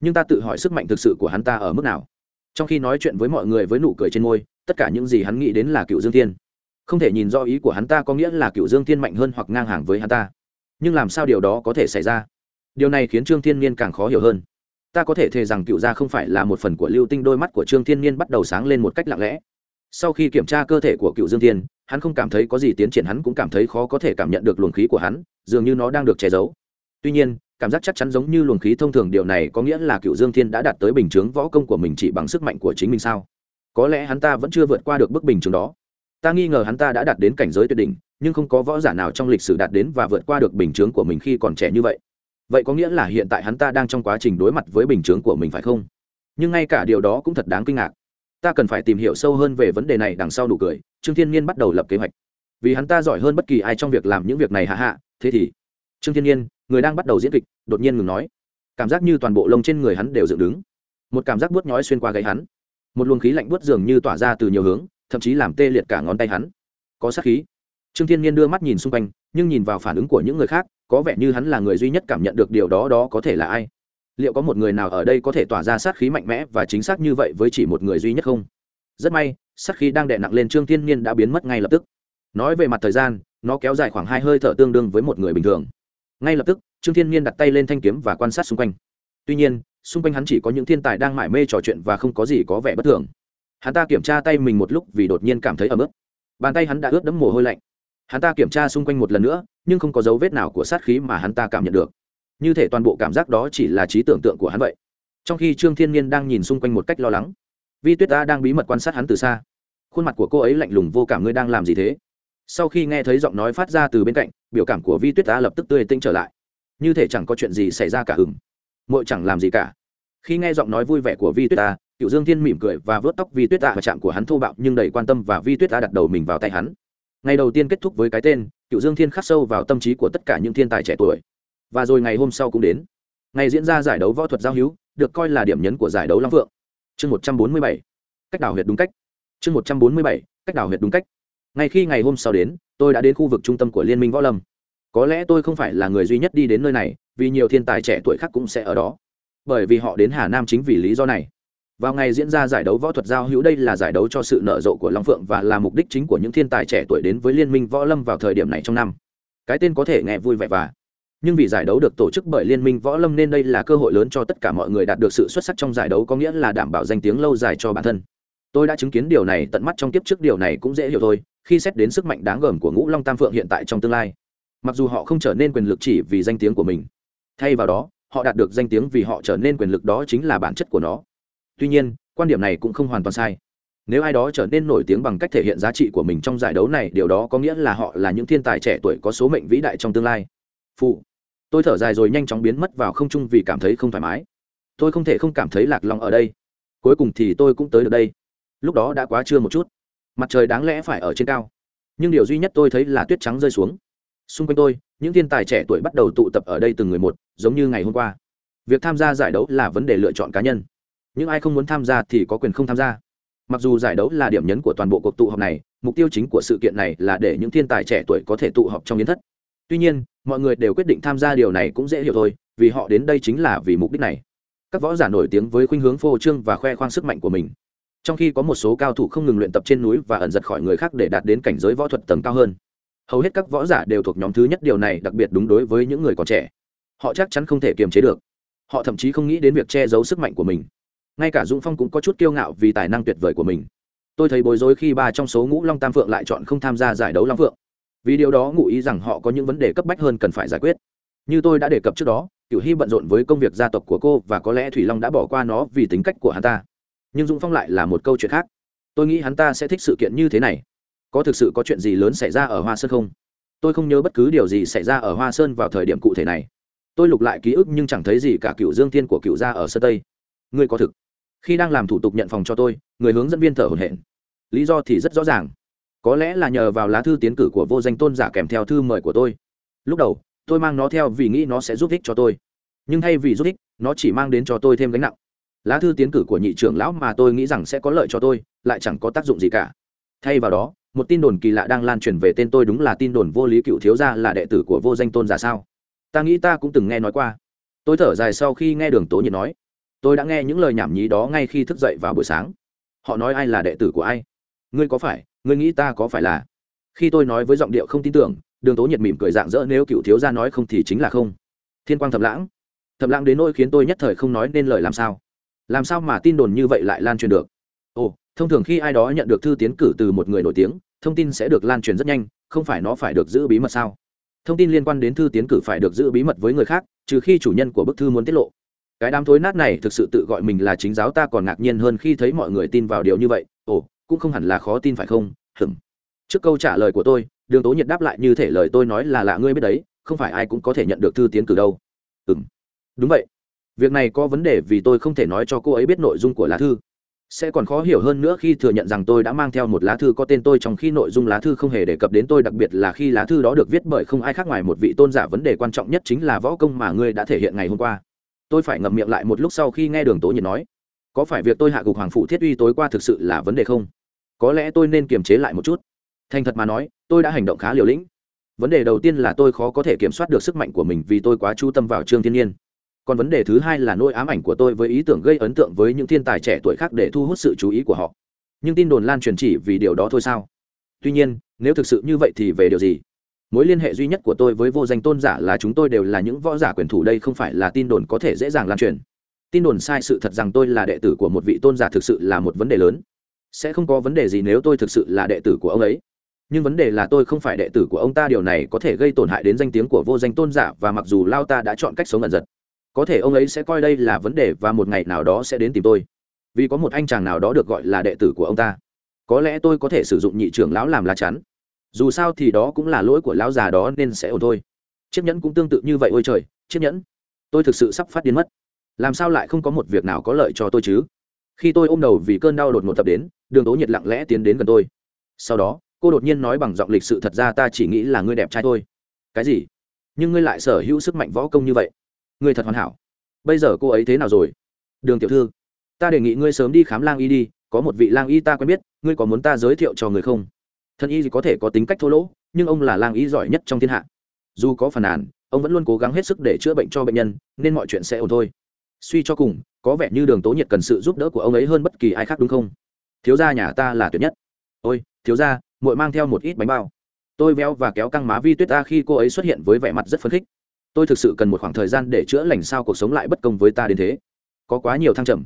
Nhưng ta tự hỏi sức mạnh thực sự của hắn ta ở mức nào? Trong khi nói chuyện với mọi người với nụ cười trên môi, tất cả những gì hắn nghĩ đến là cựu dương thiên. Không thể nhìn do ý của hắn ta có nghĩa là cựu dương thiên mạnh hơn hoặc ngang hàng với hắn ta. Nhưng làm sao điều đó có thể xảy ra? Điều này khiến trương thiên niên càng khó hiểu hơn. Ta có thể thề rằng cựu gia không phải là một phần của lưu tinh, đôi mắt của trương thiên niên bắt đầu sáng lên một cách lặng lẽ. Sau khi kiểm tra cơ thể của cựu dương thiên, hắn không cảm thấy có gì tiến triển, hắn cũng cảm thấy khó có thể cảm nhận được luồng khí của hắn, dường như nó đang được che giấu. Tuy nhiên cảm giác chắc chắn giống như luồng khí thông thường, điều này có nghĩa là cựu dương thiên đã đạt tới bình chướng võ công của mình chỉ bằng sức mạnh của chính mình sao? Có lẽ hắn ta vẫn chưa vượt qua được bức bình chướng đó. Ta nghi ngờ hắn ta đã đạt đến cảnh giới tuyệt đỉnh, nhưng không có võ giả nào trong lịch sử đạt đến và vượt qua được bình chướng của mình khi còn trẻ như vậy. Vậy có nghĩa là hiện tại hắn ta đang trong quá trình đối mặt với bình chướng của mình phải không? Nhưng ngay cả điều đó cũng thật đáng kinh ngạc. Ta cần phải tìm hiểu sâu hơn về vấn đề này, đằng sau nụ cười, trương thiên nhiên bắt đầu lập kế hoạch. Vì hắn ta giỏi hơn bất kỳ ai trong việc làm những việc này, hạ hạ, thế thì, trương thiên nhiên người đang bắt đầu diễn kịch, đột nhiên ngừng nói. Cảm giác như toàn bộ lông trên người hắn đều dựng đứng. Một cảm giác buốt nhói xuyên qua gáy hắn. Một luồng khí lạnh buốt dường như tỏa ra từ nhiều hướng, thậm chí làm tê liệt cả ngón tay hắn. Có sát khí. Trương thiên nhiên đưa mắt nhìn xung quanh, nhưng nhìn vào phản ứng của những người khác, có vẻ như hắn là người duy nhất cảm nhận được điều đó đó có thể là ai. Liệu có một người nào ở đây có thể tỏa ra sát khí mạnh mẽ và chính xác như vậy với chỉ một người duy nhất không? Rất may, sát khí đang đè nặng lên trương thiên nhiên đã biến mất ngay lập tức. Nói về mặt thời gian, nó kéo dài khoảng hai hơi thở tương đương với một người bình thường ngay lập tức, trương thiên nhiên đặt tay lên thanh kiếm và quan sát xung quanh. Tuy nhiên, xung quanh hắn chỉ có những thiên tài đang mải mê trò chuyện và không có gì có vẻ bất thường. Hắn ta kiểm tra tay mình một lúc vì đột nhiên cảm thấy ấm ướt. bàn tay hắn đã ướt đẫm mồ hôi lạnh. Hắn ta kiểm tra xung quanh một lần nữa, nhưng không có dấu vết nào của sát khí mà hắn ta cảm nhận được. Như thể toàn bộ cảm giác đó chỉ là trí tưởng tượng của hắn vậy. Trong khi trương thiên nhiên đang nhìn xung quanh một cách lo lắng, vi tuyết ta đang bí mật quan sát hắn từ xa. Khuôn mặt của cô ấy lạnh lùng vô cảm, ngươi đang làm gì thế? Sau khi nghe thấy giọng nói phát ra từ bên cạnh biểu cảm của vi tuyết ta lập tức tươi tinh trở lại. Như thể chẳng có chuyện gì xảy ra cả hừng mội chẳng làm gì cả. Khi nghe giọng nói vui vẻ của vi tuyết ta cựu dương thiên mỉm cười và vớt tóc vi tuyết ta và chạm của hắn thô bạo nhưng đầy quan tâm và vi tuyết ta đặt đầu mình vào tay hắn. Ngày đầu tiên kết thúc với cái tên, cựu dương thiên khắc sâu vào tâm trí của tất cả những thiên tài trẻ tuổi. Và rồi ngày hôm sau cũng đến. Ngày diễn ra giải đấu võ thuật giao hữu, được coi là điểm nhấn của giải đấu long phượng. Chương một trăm bốn mươi bảy. Cách đảo huyệt đúng cách. Chương một trăm bốn mươi bảy. Cách đảo huyệt đúng cách ngay khi ngày hôm sau đến, tôi đã đến khu vực trung tâm của liên minh võ lâm. Có lẽ tôi không phải là người duy nhất đi đến nơi này, vì nhiều thiên tài trẻ tuổi khác cũng sẽ ở đó. Bởi vì họ đến hà nam chính vì lý do này. Vào ngày diễn ra giải đấu võ thuật giao hữu, đây là giải đấu cho sự nở rộ của long phượng và là mục đích chính của những thiên tài trẻ tuổi đến với liên minh võ lâm vào thời điểm này trong năm. Cái tên có thể nghe vui vẻ và. Nhưng vì giải đấu được tổ chức bởi liên minh võ lâm nên đây là cơ hội lớn cho tất cả mọi người đạt được sự xuất sắc trong giải đấu có nghĩa là đảm bảo danh tiếng lâu dài cho bản thân. Tôi đã chứng kiến điều này, tận mắt trong kiếp trước, điều này cũng dễ hiểu thôi khi xét đến sức mạnh đáng gờm của ngũ long tam phượng hiện tại trong tương lai mặc dù họ không trở nên quyền lực chỉ vì danh tiếng của mình thay vào đó họ đạt được danh tiếng vì họ trở nên quyền lực đó chính là bản chất của nó tuy nhiên quan điểm này cũng không hoàn toàn sai nếu ai đó trở nên nổi tiếng bằng cách thể hiện giá trị của mình trong giải đấu này điều đó có nghĩa là họ là những thiên tài trẻ tuổi có số mệnh vĩ đại trong tương lai phụ tôi thở dài rồi nhanh chóng biến mất vào không trung vì cảm thấy không thoải mái tôi không thể không cảm thấy lạc lòng ở đây cuối cùng thì tôi cũng tới được đây lúc đó đã quá trưa một chút mặt trời đáng lẽ phải ở trên cao. Nhưng điều duy nhất tôi thấy là tuyết trắng rơi xuống. Xung quanh tôi, những thiên tài trẻ tuổi bắt đầu tụ tập ở đây từng người một, giống như ngày hôm qua. Việc tham gia giải đấu là vấn đề lựa chọn cá nhân. Những ai không muốn tham gia thì có quyền không tham gia. Mặc dù giải đấu là điểm nhấn của toàn bộ cuộc tụ họp này, mục tiêu chính của sự kiện này là để những thiên tài trẻ tuổi có thể tụ họp trong yến thất. Tuy nhiên, mọi người đều quyết định tham gia điều này cũng dễ hiểu thôi, vì họ đến đây chính là vì mục đích này. Các võ giả nổi tiếng với khuynh hướng phô trương và khoe khoang sức mạnh của mình trong khi có một số cao thủ không ngừng luyện tập trên núi và ẩn giật khỏi người khác để đạt đến cảnh giới võ thuật tầng cao hơn. Hầu hết các võ giả đều thuộc nhóm thứ nhất, điều này đặc biệt đúng đối với những người còn trẻ. Họ chắc chắn không thể kiềm chế được. Họ thậm chí không nghĩ đến việc che giấu sức mạnh của mình. Ngay cả dũng phong cũng có chút kiêu ngạo vì tài năng tuyệt vời của mình. Tôi thấy bối rối khi ba trong số ngũ long tam phượng lại chọn không tham gia giải đấu long phượng. Vì điều đó ngụ ý rằng họ có những vấn đề cấp bách hơn cần phải giải quyết. Như tôi đã đề cập trước đó cựu hy bận rộn với công việc gia tộc của cô và có lẽ thủy long đã bỏ qua nó vì tính cách của hắn ta nhưng dũng phong lại là một câu chuyện khác. Tôi nghĩ hắn ta sẽ thích sự kiện như thế này. Có thực sự có chuyện gì lớn xảy ra ở hoa sơn không? Tôi không nhớ bất cứ điều gì xảy ra ở hoa sơn vào thời điểm cụ thể này. Tôi lục lại ký ức nhưng chẳng thấy gì cả cựu dương Thiên của cựu gia ở sơn tây. Ngươi có thực. Khi đang làm thủ tục nhận phòng cho tôi, người hướng dẫn viên thở hổn hển. Lý do thì rất rõ ràng. Có lẽ là nhờ vào lá thư tiến cử của vô danh tôn giả kèm theo thư mời của tôi. Lúc đầu, tôi mang nó theo vì nghĩ nó sẽ giúp ích cho tôi. Nhưng thay vì giúp ích, nó chỉ mang đến cho tôi thêm gánh nặng lá thư tiến cử của nhị trưởng lão mà tôi nghĩ rằng sẽ có lợi cho tôi, lại chẳng có tác dụng gì cả. Thay vào đó, một tin đồn kỳ lạ đang lan truyền về tên tôi đúng là tin đồn vô lý cựu thiếu gia là đệ tử của vô danh tôn giả sao? Ta nghĩ ta cũng từng nghe nói qua. Tôi thở dài sau khi nghe đường tố nhiệt nói. Tôi đã nghe những lời nhảm nhí đó ngay khi thức dậy vào buổi sáng. Họ nói ai là đệ tử của ai? Ngươi có phải, ngươi nghĩ ta có phải là? Khi tôi nói với giọng điệu không tin tưởng, đường tố nhiệt mỉm cười dạng dỡ nếu cựu thiếu gia nói không thì chính là không. Thiên quang thầm lãng. Thầm lãng đến nỗi khiến tôi nhất thời không nói nên lời làm sao làm sao mà tin đồn như vậy lại lan truyền được? Ồ, thông thường khi ai đó nhận được thư tiến cử từ một người nổi tiếng, thông tin sẽ được lan truyền rất nhanh, không phải nó phải được giữ bí mật sao? Thông tin liên quan đến thư tiến cử phải được giữ bí mật với người khác, trừ khi chủ nhân của bức thư muốn tiết lộ. Cái đám thối nát này thực sự tự gọi mình là chính giáo ta còn ngạc nhiên hơn khi thấy mọi người tin vào điều như vậy. Ồ, cũng không hẳn là khó tin phải không? Hừm trước câu trả lời của tôi, đường tố nhiệt đáp lại như thể lời tôi nói là lạ ngươi biết đấy, không phải ai cũng có thể nhận được thư tiến cử đâu. Ừm. Đúng vậy việc này có vấn đề vì tôi không thể nói cho cô ấy biết nội dung của lá thư. Sẽ còn khó hiểu hơn nữa khi thừa nhận rằng tôi đã mang theo một lá thư có tên tôi trong khi nội dung lá thư không hề đề cập đến tôi, đặc biệt là khi lá thư đó được viết bởi không ai khác ngoài một vị tôn giả. Vấn đề quan trọng nhất chính là võ công mà ngươi đã thể hiện ngày hôm qua. Tôi phải ngậm miệng lại một lúc sau khi nghe đường tố nhiệt nói. Có phải việc tôi hạ gục hoàng phụ thiết uy tối qua thực sự là vấn đề không? Có lẽ tôi nên kiềm chế lại một chút. Thành thật mà nói, tôi đã hành động khá liều lĩnh. Vấn đề đầu tiên là tôi khó có thể kiểm soát được sức mạnh của mình vì tôi quá chú tâm vào trương thiên nhiên còn vấn đề thứ hai là nỗi ám ảnh của tôi với ý tưởng gây ấn tượng với những thiên tài trẻ tuổi khác để thu hút sự chú ý của họ. Nhưng tin đồn lan truyền chỉ vì điều đó thôi sao? Tuy nhiên, nếu thực sự như vậy thì về điều gì? Mối liên hệ duy nhất của tôi với vô danh tôn giả là chúng tôi đều là những võ giả quyền thủ đây không phải là tin đồn có thể dễ dàng lan truyền. Tin đồn sai sự thật rằng tôi là đệ tử của một vị tôn giả thực sự là một vấn đề lớn. Sẽ không có vấn đề gì nếu tôi thực sự là đệ tử của ông ấy. Nhưng vấn đề là tôi không phải đệ tử của ông ta, điều này có thể gây tổn hại đến danh tiếng của vô danh tôn giả và mặc dù lao ta đã chọn cách sống ẩn giật có thể ông ấy sẽ coi đây là vấn đề và một ngày nào đó sẽ đến tìm tôi. Vì có một anh chàng nào đó được gọi là đệ tử của ông ta. Có lẽ tôi có thể sử dụng nhị trưởng lão làm lá chắn. Dù sao thì đó cũng là lỗi của lão già đó nên sẽ ổn thôi. Chiếc nhẫn cũng tương tự như vậy, ôi trời, chiếc nhẫn. Tôi thực sự sắp phát điên mất. Làm sao lại không có một việc nào có lợi cho tôi chứ? Khi tôi ôm đầu vì cơn đau đột ngột tập đến, đường tố nhiệt lặng lẽ tiến đến gần tôi. Sau đó, cô đột nhiên nói bằng giọng lịch sự, thật ra ta chỉ nghĩ là ngươi đẹp trai thôi. Cái gì? Nhưng ngươi lại sở hữu sức mạnh võ công như vậy ngươi thật hoàn hảo. Bây giờ cô ấy thế nào rồi? Đường tiểu thư, ta đề nghị ngươi sớm đi khám lang y đi, có một vị lang y ta quen biết, ngươi có muốn ta giới thiệu cho người không? Thân y có thể có tính cách thô lỗ, nhưng ông là lang y giỏi nhất trong thiên hạ. Dù có phàn nàn, ông vẫn luôn cố gắng hết sức để chữa bệnh cho bệnh nhân, nên mọi chuyện sẽ ổn thôi. Suy cho cùng, có vẻ như đường tố nhiệt cần sự giúp đỡ của ông ấy hơn bất kỳ ai khác đúng không? Thiếu gia nhà ta là tuyệt nhất. Ôi, thiếu gia, muội mang theo một ít bánh bao. Tôi véo và kéo căng má vi tuyết ta khi cô ấy xuất hiện với vẻ mặt rất phấn khích tôi thực sự cần một khoảng thời gian để chữa lành sao cuộc sống lại bất công với ta đến thế? Có quá nhiều thăng trầm.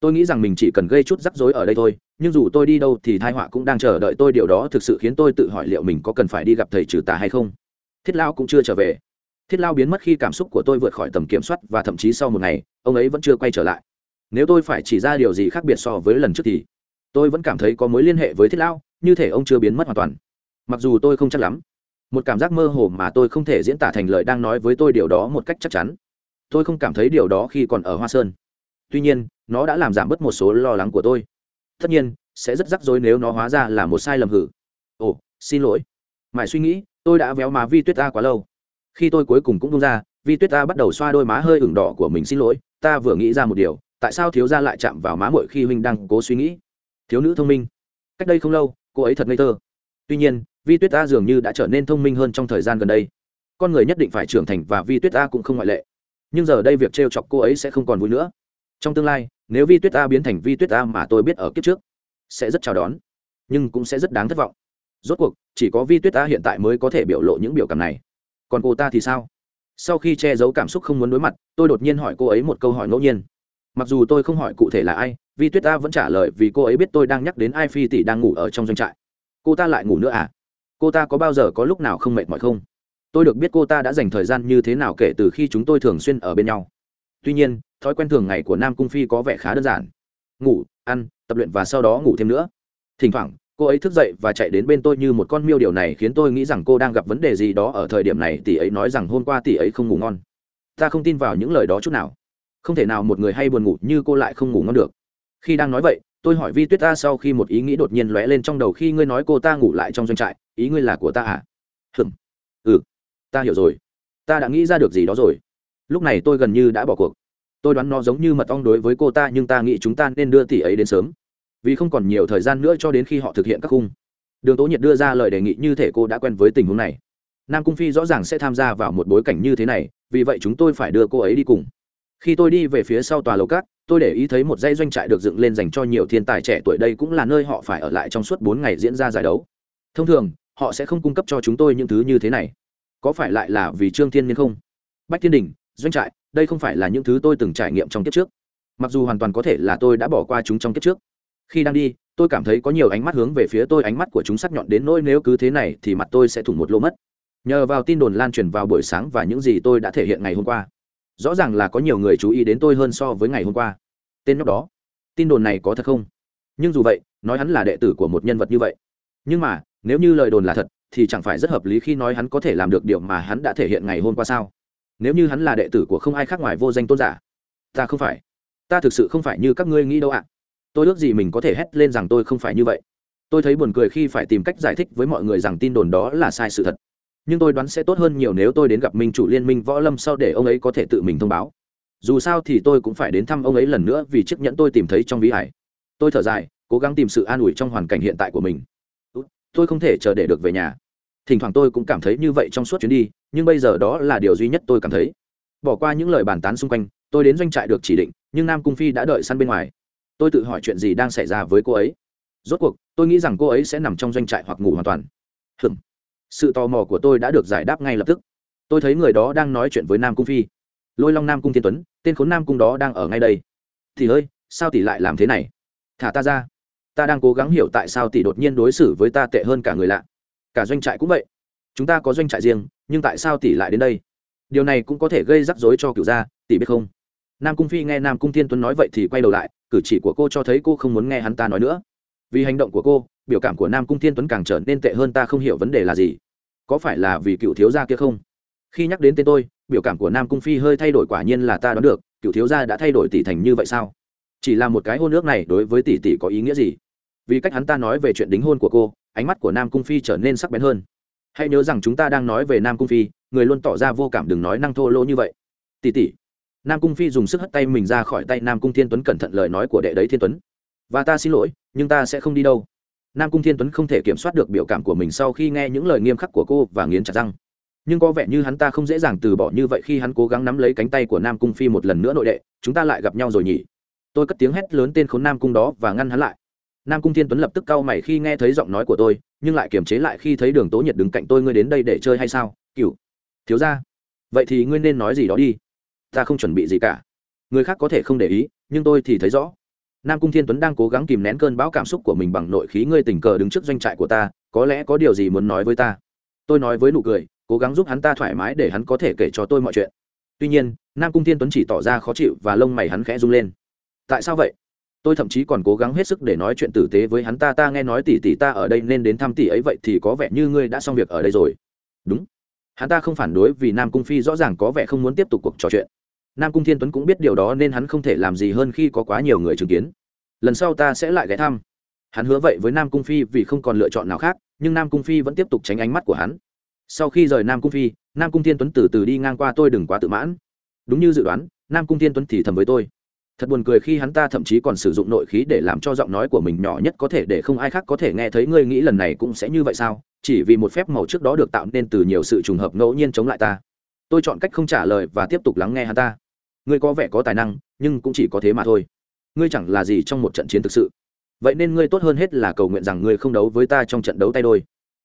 Tôi nghĩ rằng mình chỉ cần gây chút rắc rối ở đây thôi, nhưng dù tôi đi đâu thì thai họa cũng đang chờ đợi tôi. Điều đó thực sự khiến tôi tự hỏi liệu mình có cần phải đi gặp thầy trừ tà hay không. Thiết lao cũng chưa trở về. Thiết lao biến mất khi cảm xúc của tôi vượt khỏi tầm kiểm soát và thậm chí sau một ngày, ông ấy vẫn chưa quay trở lại. Nếu tôi phải chỉ ra điều gì khác biệt so với lần trước thì tôi vẫn cảm thấy có mối liên hệ với thiết lao, như thể ông chưa biến mất hoàn toàn. Mặc dù tôi không chắc lắm một cảm giác mơ hồ mà tôi không thể diễn tả thành lời đang nói với tôi điều đó một cách chắc chắn. Tôi không cảm thấy điều đó khi còn ở hoa sơn. Tuy nhiên, nó đã làm giảm bớt một số lo lắng của tôi. Tất nhiên, sẽ rất rắc rối nếu nó hóa ra là một sai lầm hử. Ồ, xin lỗi. Mãi suy nghĩ, tôi đã véo má vi tuyết ta quá lâu. Khi tôi cuối cùng cũng bung ra, vi tuyết ta bắt đầu xoa đôi má hơi ửng đỏ của mình, xin lỗi, ta vừa nghĩ ra một điều, tại sao thiếu gia lại chạm vào má mội khi huynh đang cố suy nghĩ? Thiếu nữ thông minh. Cách đây không lâu, cô ấy thật ngây thơ tuy nhiên, vi tuyết A dường như đã trở nên thông minh hơn trong thời gian gần đây. Con người nhất định phải trưởng thành và vi tuyết A cũng không ngoại lệ. Nhưng giờ đây việc t chọc cô ấy sẽ không còn vui nữa. Trong tương lai, nếu vi tuyết A biến thành vi tuyết A mà tôi biết ở kiếp trước, sẽ rất chào đón, nhưng cũng sẽ rất đáng thất vọng. Rốt cuộc, chỉ có vi tuyết A hiện tại mới có thể biểu lộ những biểu cảm này. Còn cô ta thì sao? Sau khi che giấu cảm xúc không muốn đối mặt, tôi đột nhiên hỏi cô ấy một câu hỏi ngẫu nhiên. Mặc dù tôi không hỏi cụ thể là ai, vi tuyết A vẫn trả lời vì cô ấy biết tôi đang nhắc đến ai phi tỷ đang ngủ ở trong doanh trại cô ta lại ngủ nữa à? Cô ta có bao giờ có lúc nào không mệt mỏi không? Tôi được biết cô ta đã dành thời gian như thế nào kể từ khi chúng tôi thường xuyên ở bên nhau. Tuy nhiên, thói quen thường ngày của nam cung phi có vẻ khá đơn giản. Ngủ, ăn, tập luyện và sau đó ngủ thêm nữa. Thỉnh thoảng, cô ấy thức dậy và chạy đến bên tôi như một con miêu điều này khiến tôi nghĩ rằng cô đang gặp vấn đề gì đó ở thời điểm này. Tỷ ấy nói rằng hôm qua tỷ ấy không ngủ ngon. Ta không tin vào những lời đó chút nào. Không thể nào một người hay buồn ngủ như cô lại không ngủ ngon được. Khi đang nói vậy tôi hỏi vi tuyết ta sau khi một ý nghĩ đột nhiên lóe lên trong đầu khi ngươi nói cô ta ngủ lại trong doanh trại, ý ngươi là của ta à? Hừm ừ. Ta hiểu rồi. Ta đã nghĩ ra được gì đó rồi. Lúc này tôi gần như đã bỏ cuộc. Tôi đoán nó giống như mật ong đối với cô ta nhưng ta nghĩ chúng ta nên đưa tỷ ấy đến sớm. Vì không còn nhiều thời gian nữa cho đến khi họ thực hiện các khung. Đường tố nhiệt đưa ra lời đề nghị như thể cô đã quen với tình huống này. Nam cung phi rõ ràng sẽ tham gia vào một bối cảnh như thế này, vì vậy chúng tôi phải đưa cô ấy đi cùng khi tôi đi về phía sau tòa lầu cát tôi để ý thấy một dây doanh trại được dựng lên dành cho nhiều thiên tài trẻ tuổi. Đây cũng là nơi họ phải ở lại trong suốt bốn ngày diễn ra giải đấu. Thông thường, họ sẽ không cung cấp cho chúng tôi những thứ như thế này. Có phải lại là vì trương thiên nhiên không? Bách thiên đình, doanh trại, đây không phải là những thứ tôi từng trải nghiệm trong kiếp trước. Mặc dù hoàn toàn có thể là tôi đã bỏ qua chúng trong kiếp trước. Khi đang đi, tôi cảm thấy có nhiều ánh mắt hướng về phía tôi, ánh mắt của chúng sắc nhọn đến nỗi nếu cứ thế này thì mặt tôi sẽ thủng một lỗ mất. Nhờ vào tin đồn lan truyền vào buổi sáng và những gì tôi đã thể hiện ngày hôm qua rõ ràng là có nhiều người chú ý đến tôi hơn so với ngày hôm qua. Tên nhóc đó, tin đồn này có thật không? Nhưng dù vậy, nói hắn là đệ tử của một nhân vật như vậy. Nhưng mà, nếu như lời đồn là thật, thì chẳng phải rất hợp lý khi nói hắn có thể làm được điều mà hắn đã thể hiện ngày hôm qua sao? Nếu như hắn là đệ tử của không ai khác ngoài vô danh tôn giả, ta không phải. Ta thực sự không phải như các ngươi nghĩ đâu ạ. Tôi ước gì mình có thể hét lên rằng tôi không phải như vậy. Tôi thấy buồn cười khi phải tìm cách giải thích với mọi người rằng tin đồn đó là sai sự thật nhưng tôi đoán sẽ tốt hơn nhiều nếu tôi đến gặp minh chủ liên minh võ lâm sau để ông ấy có thể tự mình thông báo. Dù sao thì tôi cũng phải đến thăm ông ấy lần nữa vì chiếc nhẫn tôi tìm thấy trong ví hải. Tôi thở dài, cố gắng tìm sự an ủi trong hoàn cảnh hiện tại của mình. Tôi không thể chờ để được về nhà. Thỉnh thoảng tôi cũng cảm thấy như vậy trong suốt chuyến đi, nhưng bây giờ đó là điều duy nhất tôi cảm thấy. Bỏ qua những lời bàn tán xung quanh, tôi đến doanh trại được chỉ định, nhưng nam cung phi đã đợi săn bên ngoài. Tôi tự hỏi chuyện gì đang xảy ra với cô ấy. Rốt cuộc, tôi nghĩ rằng cô ấy sẽ nằm trong doanh trại hoặc ngủ hoàn toàn. Hừm sự tò mò của tôi đã được giải đáp ngay lập tức. Tôi thấy người đó đang nói chuyện với nam cung phi. Lôi long nam cung thiên tuấn, tên khốn nam cung đó đang ở ngay đây. Thì ơi, sao tỷ lại làm thế này? Thả ta ra. Ta đang cố gắng hiểu tại sao tỷ đột nhiên đối xử với ta tệ hơn cả người lạ. Cả doanh trại cũng vậy. Chúng ta có doanh trại riêng, nhưng tại sao tỷ lại đến đây? Điều này cũng có thể gây rắc rối cho cựu gia, tỷ biết không? Nam cung phi nghe nam cung thiên tuấn nói vậy thì quay đầu lại, cử chỉ của cô cho thấy cô không muốn nghe hắn ta nói nữa vì hành động của cô biểu cảm của nam cung thiên tuấn càng trở nên tệ hơn ta không hiểu vấn đề là gì. Có phải là vì cựu thiếu gia kia không? Khi nhắc đến tên tôi biểu cảm của nam cung phi hơi thay đổi quả nhiên là ta đoán được cựu thiếu gia đã thay đổi tỷ thành như vậy sao? Chỉ là một cái hôn ước này đối với tỷ tỷ có ý nghĩa gì? Vì cách hắn ta nói về chuyện đính hôn của cô ánh mắt của nam cung phi trở nên sắc bén hơn. Hãy nhớ rằng chúng ta đang nói về nam cung phi người luôn tỏ ra vô cảm đừng nói năng thô lỗ như vậy. Tỷ tỷ, nam cung phi dùng sức hất tay mình ra khỏi tay nam cung thiên tuấn cẩn thận lời nói của đệ đấy thiên tuấn và ta xin lỗi, nhưng ta sẽ không đi đâu. Nam cung thiên tuấn không thể kiểm soát được biểu cảm của mình sau khi nghe những lời nghiêm khắc của cô và nghiến chặt răng. Nhưng có vẻ như hắn ta không dễ dàng từ bỏ như vậy khi hắn cố gắng nắm lấy cánh tay của nam cung phi một lần nữa nội đệ, chúng ta lại gặp nhau rồi nhỉ? Tôi cất tiếng hét lớn tên khốn nam cung đó và ngăn hắn lại. Nam cung thiên tuấn lập tức cau mày khi nghe thấy giọng nói của tôi, nhưng lại kiềm chế lại khi thấy đường tố nhiệt đứng cạnh tôi, ngươi đến đây để chơi hay sao? Cựu thiếu ra vậy thì ngươi nên nói gì đó đi. Ta không chuẩn bị gì cả. Người khác có thể không để ý, nhưng tôi thì thấy rõ nam cung thiên tuấn đang cố gắng kìm nén cơn bão cảm xúc của mình bằng nội khí ngươi tình cờ đứng trước doanh trại của ta, có lẽ có điều gì muốn nói với ta? Tôi nói với nụ cười, cố gắng giúp hắn ta thoải mái để hắn có thể kể cho tôi mọi chuyện. Tuy nhiên, nam cung thiên tuấn chỉ tỏ ra khó chịu và lông mày hắn khẽ rung lên. Tại sao vậy? Tôi thậm chí còn cố gắng hết sức để nói chuyện tử tế với hắn ta ta nghe nói tỷ tỷ ta ở đây nên đến thăm tỷ ấy vậy thì có vẻ như ngươi đã xong việc ở đây rồi. Đúng. Hắn ta không phản đối vì nam cung phi rõ ràng có vẻ không muốn tiếp tục cuộc trò chuyện nam cung thiên tuấn cũng biết điều đó nên hắn không thể làm gì hơn khi có quá nhiều người chứng kiến. Lần sau ta sẽ lại ghé thăm. Hắn hứa vậy với nam cung phi vì không còn lựa chọn nào khác, nhưng nam cung phi vẫn tiếp tục tránh ánh mắt của hắn. Sau khi rời nam cung phi, nam cung thiên tuấn từ từ đi ngang qua tôi đừng quá tự mãn. Đúng như dự đoán, nam cung thiên tuấn thì thầm với tôi. Thật buồn cười khi hắn ta thậm chí còn sử dụng nội khí để làm cho giọng nói của mình nhỏ nhất có thể để không ai khác có thể nghe thấy. Ngươi nghĩ lần này cũng sẽ như vậy sao? Chỉ vì một phép màu trước đó được tạo nên từ nhiều sự trùng hợp ngẫu nhiên chống lại ta tôi chọn cách không trả lời và tiếp tục lắng nghe hắn ta. Ngươi có vẻ có tài năng, nhưng cũng chỉ có thế mà thôi. Ngươi chẳng là gì trong một trận chiến thực sự. Vậy nên ngươi tốt hơn hết là cầu nguyện rằng ngươi không đấu với ta trong trận đấu tay đôi.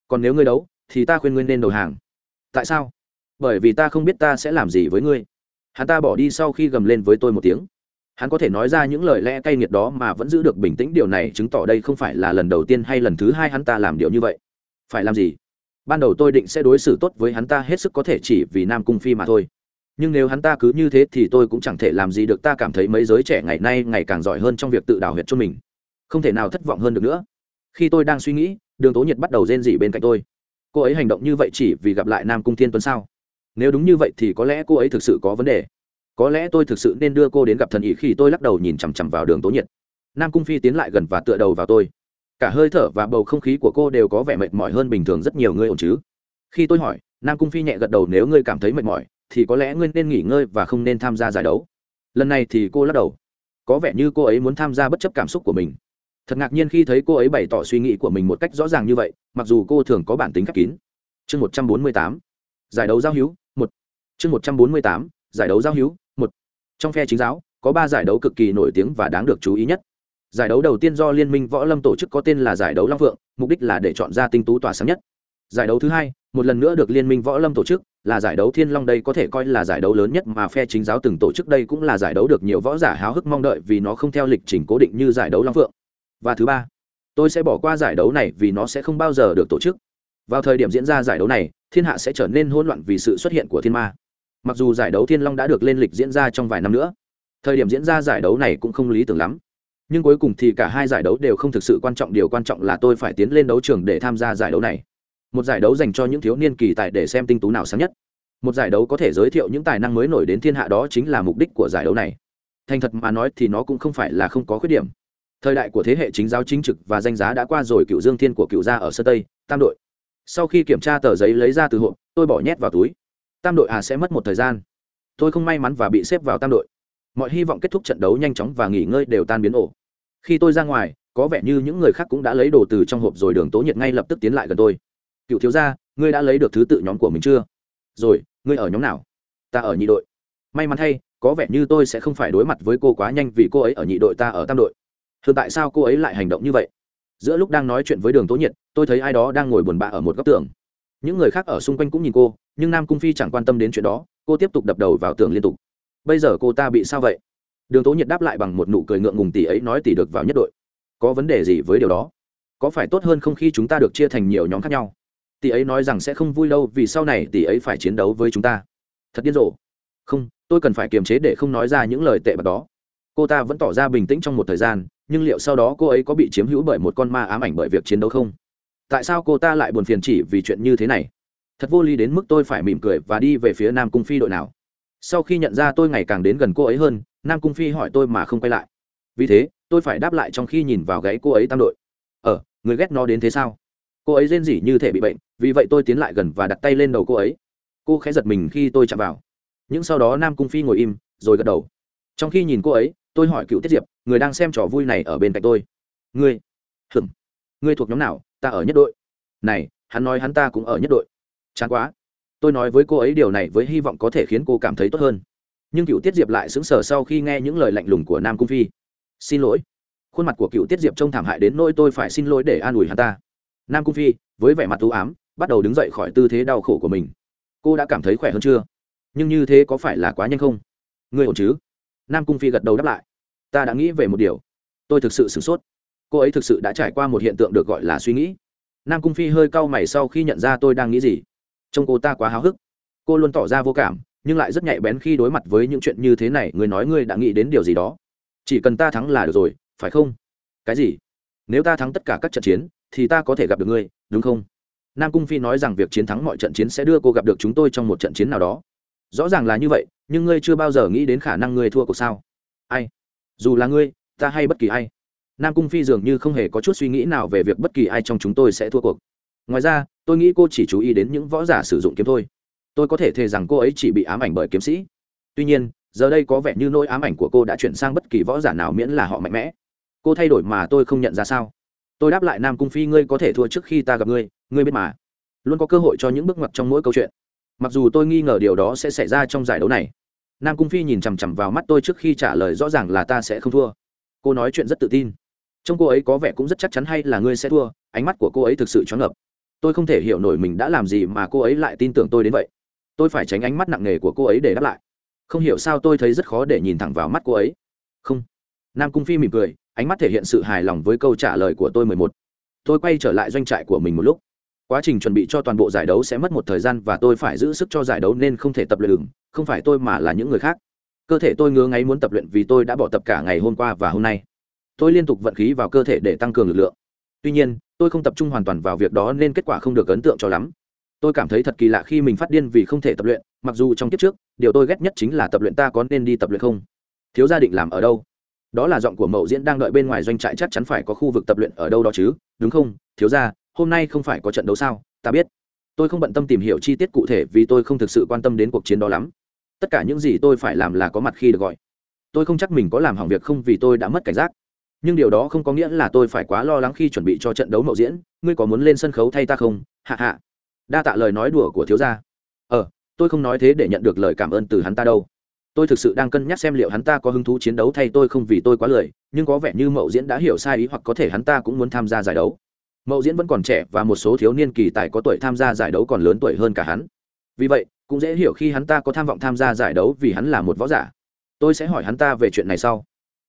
Còn nếu ngươi đấu, thì ta khuyên ngươi nên đầu hàng. Tại sao? Bởi vì ta không biết ta sẽ làm gì với ngươi. Hắn ta bỏ đi sau khi gầm lên với tôi một tiếng. Hắn có thể nói ra những lời lẽ cay nghiệt đó mà vẫn giữ được bình tĩnh. Điều này chứng tỏ đây không phải là lần đầu tiên hay lần thứ hai hắn ta làm điều như vậy. Phải làm gì? Ban đầu tôi định sẽ đối xử tốt với hắn ta hết sức có thể chỉ vì nam cung phi mà thôi. Nhưng nếu hắn ta cứ như thế thì tôi cũng chẳng thể làm gì được, ta cảm thấy mấy giới trẻ ngày nay ngày càng giỏi hơn trong việc tự đào huyệt cho mình. Không thể nào thất vọng hơn được nữa. Khi tôi đang suy nghĩ, đường tố nhiệt bắt đầu rên rỉ bên cạnh tôi. Cô ấy hành động như vậy chỉ vì gặp lại nam cung thiên tuấn sao? Nếu đúng như vậy thì có lẽ cô ấy thực sự có vấn đề. Có lẽ tôi thực sự nên đưa cô đến gặp thần ý khi tôi lắc đầu nhìn chằm chằm vào đường tố nhiệt. Nam cung phi tiến lại gần và tựa đầu vào tôi cả hơi thở và bầu không khí của cô đều có vẻ mệt mỏi hơn bình thường rất nhiều người ổn chứ. Khi tôi hỏi, nam cung phi nhẹ gật đầu nếu ngươi cảm thấy mệt mỏi, thì có lẽ ngươi nên nghỉ ngơi và không nên tham gia giải đấu. Lần này thì cô lắc đầu. Có vẻ như cô ấy muốn tham gia bất chấp cảm xúc của mình. Thật ngạc nhiên khi thấy cô ấy bày tỏ suy nghĩ của mình một cách rõ ràng như vậy, mặc dù cô thường có bản tính khép kín. Chương một trăm bốn mươi tám, giải đấu giao hữu, một. Chương một trăm bốn mươi tám, giải đấu giao hữu, một. Trong phe chính giáo, có ba giải đấu cực kỳ nổi tiếng và đáng được chú ý nhất giải đấu đầu tiên do liên minh võ lâm tổ chức có tên là giải đấu long phượng, mục đích là để chọn ra tinh tú tỏa sáng nhất. Giải đấu thứ hai, một lần nữa được liên minh võ lâm tổ chức, là giải đấu thiên long đây có thể coi là giải đấu lớn nhất mà phe chính giáo từng tổ chức đây cũng là giải đấu được nhiều võ giả háo hức mong đợi vì nó không theo lịch trình cố định như giải đấu long phượng. Và thứ ba, tôi sẽ bỏ qua giải đấu này vì nó sẽ không bao giờ được tổ chức. Vào thời điểm diễn ra giải đấu này, thiên hạ sẽ trở nên hỗn loạn vì sự xuất hiện của thiên ma. Mặc dù giải đấu thiên long đã được lên lịch diễn ra trong vài năm nữa, thời điểm diễn ra giải đấu này cũng không lý tưởng lắm nhưng cuối cùng thì cả hai giải đấu đều không thực sự quan trọng, điều quan trọng là tôi phải tiến lên đấu trường để tham gia giải đấu này. Một giải đấu dành cho những thiếu niên kỳ tài để xem tinh tú nào sáng nhất. Một giải đấu có thể giới thiệu những tài năng mới nổi đến thiên hạ đó chính là mục đích của giải đấu này. Thành thật mà nói thì nó cũng không phải là không có khuyết điểm. Thời đại của thế hệ chính giáo chính trực và danh giá đã qua rồi, cựu dương thiên của cựu gia ở sơ tây, tam đội. Sau khi kiểm tra tờ giấy lấy ra từ hộp, tôi bỏ nhét vào túi. Tam đội à sẽ mất một thời gian. Tôi không may mắn và bị xếp vào tam đội mọi hy vọng kết thúc trận đấu nhanh chóng và nghỉ ngơi đều tan biến ổ. Khi tôi ra ngoài, có vẻ như những người khác cũng đã lấy đồ từ trong hộp rồi đường tố nhiệt ngay lập tức tiến lại gần tôi. Cựu thiếu gia, ngươi đã lấy được thứ tự nhóm của mình chưa? Rồi, ngươi ở nhóm nào? Ta ở nhị đội. May mắn thay, có vẻ như tôi sẽ không phải đối mặt với cô quá nhanh vì cô ấy ở nhị đội ta ở tam đội. Thường tại sao cô ấy lại hành động như vậy? Giữa lúc đang nói chuyện với đường tố nhiệt, tôi thấy ai đó đang ngồi buồn bã ở một góc tường. Những người khác ở xung quanh cũng nhìn cô, nhưng nam cung phi chẳng quan tâm đến chuyện đó, cô tiếp tục đập đầu vào tường liên tục bây giờ cô ta bị sao vậy? Đường tố nhiệt đáp lại bằng một nụ cười ngượng ngùng tỷ ấy nói tỷ được vào nhất đội. Có vấn đề gì với điều đó? Có phải tốt hơn không khi chúng ta được chia thành nhiều nhóm khác nhau? Tỷ ấy nói rằng sẽ không vui đâu vì sau này tỷ ấy phải chiến đấu với chúng ta. Thật điên rồ. Không, tôi cần phải kiềm chế để không nói ra những lời tệ bạc đó. Cô ta vẫn tỏ ra bình tĩnh trong một thời gian, nhưng liệu sau đó cô ấy có bị chiếm hữu bởi một con ma ám ảnh bởi việc chiến đấu không? Tại sao cô ta lại buồn phiền chỉ vì chuyện như thế này? Thật vô lý đến mức tôi phải mỉm cười và đi về phía nam cung phi đội nào sau khi nhận ra tôi ngày càng đến gần cô ấy hơn, nam cung phi hỏi tôi mà không quay lại. Vì thế, tôi phải đáp lại trong khi nhìn vào gáy cô ấy tam đội. Ờ người ghét nó đến thế sao? Cô ấy rên rỉ như thể bị bệnh, vì vậy tôi tiến lại gần và đặt tay lên đầu cô ấy. Cô khẽ giật mình khi tôi chạm vào. Nhưng sau đó nam cung phi ngồi im, rồi gật đầu. Trong khi nhìn cô ấy, tôi hỏi cựu tiết diệp, người đang xem trò vui này ở bên cạnh tôi. Ngươi? Hừm ngươi thuộc nhóm nào? Ta ở nhất đội. Này, hắn nói hắn ta cũng ở nhất đội. Chán quá tôi nói với cô ấy điều này với hy vọng có thể khiến cô cảm thấy tốt hơn. Nhưng cựu tiết diệp lại sững sờ sau khi nghe những lời lạnh lùng của nam cung phi. Xin lỗi. Khuôn mặt của cựu tiết diệp trông thảm hại đến nỗi tôi phải xin lỗi để an ủi hắn ta. Nam cung phi, với vẻ mặt t ám, bắt đầu đứng dậy khỏi tư thế đau khổ của mình. Cô đã cảm thấy khỏe hơn chưa? Nhưng như thế có phải là quá nhanh không? Ngươi ổn chứ? Nam cung phi gật đầu đáp lại. Ta đã nghĩ về một điều. Tôi thực sự sửng sốt. Cô ấy thực sự đã trải qua một hiện tượng được gọi là suy nghĩ. Nam cung phi hơi cau mày sau khi nhận ra tôi đang nghĩ gì trông cô ta quá háo hức. Cô luôn tỏ ra vô cảm, nhưng lại rất nhạy bén khi đối mặt với những chuyện như thế này, người nói ngươi đã nghĩ đến điều gì đó. Chỉ cần ta thắng là được rồi, phải không? Cái gì? Nếu ta thắng tất cả các trận chiến, thì ta có thể gặp được ngươi, đúng không? Nam cung phi nói rằng việc chiến thắng mọi trận chiến sẽ đưa cô gặp được chúng tôi trong một trận chiến nào đó. Rõ ràng là như vậy, nhưng ngươi chưa bao giờ nghĩ đến khả năng ngươi thua cuộc sao? Ai? Dù là ngươi, ta hay bất kỳ ai. Nam cung phi dường như không hề có chút suy nghĩ nào về việc bất kỳ ai trong chúng tôi sẽ thua cuộc. Ngoài ra tôi nghĩ cô chỉ chú ý đến những võ giả sử dụng kiếm thôi. Tôi có thể thề rằng cô ấy chỉ bị ám ảnh bởi kiếm sĩ. Tuy nhiên, giờ đây có vẻ như nỗi ám ảnh của cô đã chuyển sang bất kỳ võ giả nào miễn là họ mạnh mẽ. Cô thay đổi mà tôi không nhận ra sao? Tôi đáp lại nam cung phi, ngươi có thể thua trước khi ta gặp ngươi ngươi biết mà. Luôn có cơ hội cho những bước ngoặt trong mỗi câu chuyện. Mặc dù tôi nghi ngờ điều đó sẽ xảy ra trong giải đấu này. Nam cung phi nhìn chằm chằm vào mắt tôi trước khi trả lời, rõ ràng là ta sẽ không thua. Cô nói chuyện rất tự tin. Trông cô ấy có vẻ cũng rất chắc chắn hay là ngươi sẽ thua, ánh mắt của cô ấy thực sự choáng ngập tôi không thể hiểu nổi mình đã làm gì mà cô ấy lại tin tưởng tôi đến vậy. Tôi phải tránh ánh mắt nặng nề của cô ấy để đáp lại. Không hiểu sao tôi thấy rất khó để nhìn thẳng vào mắt cô ấy. Không. Nam cung phi mỉm cười, ánh mắt thể hiện sự hài lòng với câu trả lời của tôi mười một. Tôi quay trở lại doanh trại của mình một lúc. Quá trình chuẩn bị cho toàn bộ giải đấu sẽ mất một thời gian và tôi phải giữ sức cho giải đấu nên không thể tập luyện đường không phải tôi mà là những người khác. Cơ thể tôi ngứa ngáy muốn tập luyện vì tôi đã bỏ tập cả ngày hôm qua và hôm nay. Tôi liên tục vận khí vào cơ thể để tăng cường lực lượng. Tuy nhiên tôi không tập trung hoàn toàn vào việc đó nên kết quả không được ấn tượng cho lắm. Tôi cảm thấy thật kỳ lạ khi mình phát điên vì không thể tập luyện, mặc dù trong kiếp trước, điều tôi ghét nhất chính là tập luyện ta có nên đi tập luyện không? Thiếu gia định làm ở đâu? Đó là giọng của mậu diễn đang đợi bên ngoài doanh trại chắc chắn phải có khu vực tập luyện ở đâu đó chứ, đúng không? Thiếu gia, hôm nay không phải có trận đấu sao? Ta biết. Tôi không bận tâm tìm hiểu chi tiết cụ thể vì tôi không thực sự quan tâm đến cuộc chiến đó lắm. Tất cả những gì tôi phải làm là có mặt khi được gọi. Tôi không chắc mình có làm hỏng việc không vì tôi đã mất cảnh giác nhưng điều đó không có nghĩa là tôi phải quá lo lắng khi chuẩn bị cho trận đấu mậu diễn. Ngươi có muốn lên sân khấu thay ta không? Hạ hạ. Đa tạ lời nói đùa của thiếu gia. Ờ tôi không nói thế để nhận được lời cảm ơn từ hắn ta đâu. Tôi thực sự đang cân nhắc xem liệu hắn ta có hứng thú chiến đấu thay tôi không vì tôi quá lười, nhưng có vẻ như mậu diễn đã hiểu sai ý hoặc có thể hắn ta cũng muốn tham gia giải đấu. Mậu diễn vẫn còn trẻ và một số thiếu niên kỳ tài có tuổi tham gia giải đấu còn lớn tuổi hơn cả hắn. Vì vậy, cũng dễ hiểu khi hắn ta có tham vọng tham gia giải đấu vì hắn là một võ giả. Tôi sẽ hỏi hắn ta về chuyện này sau.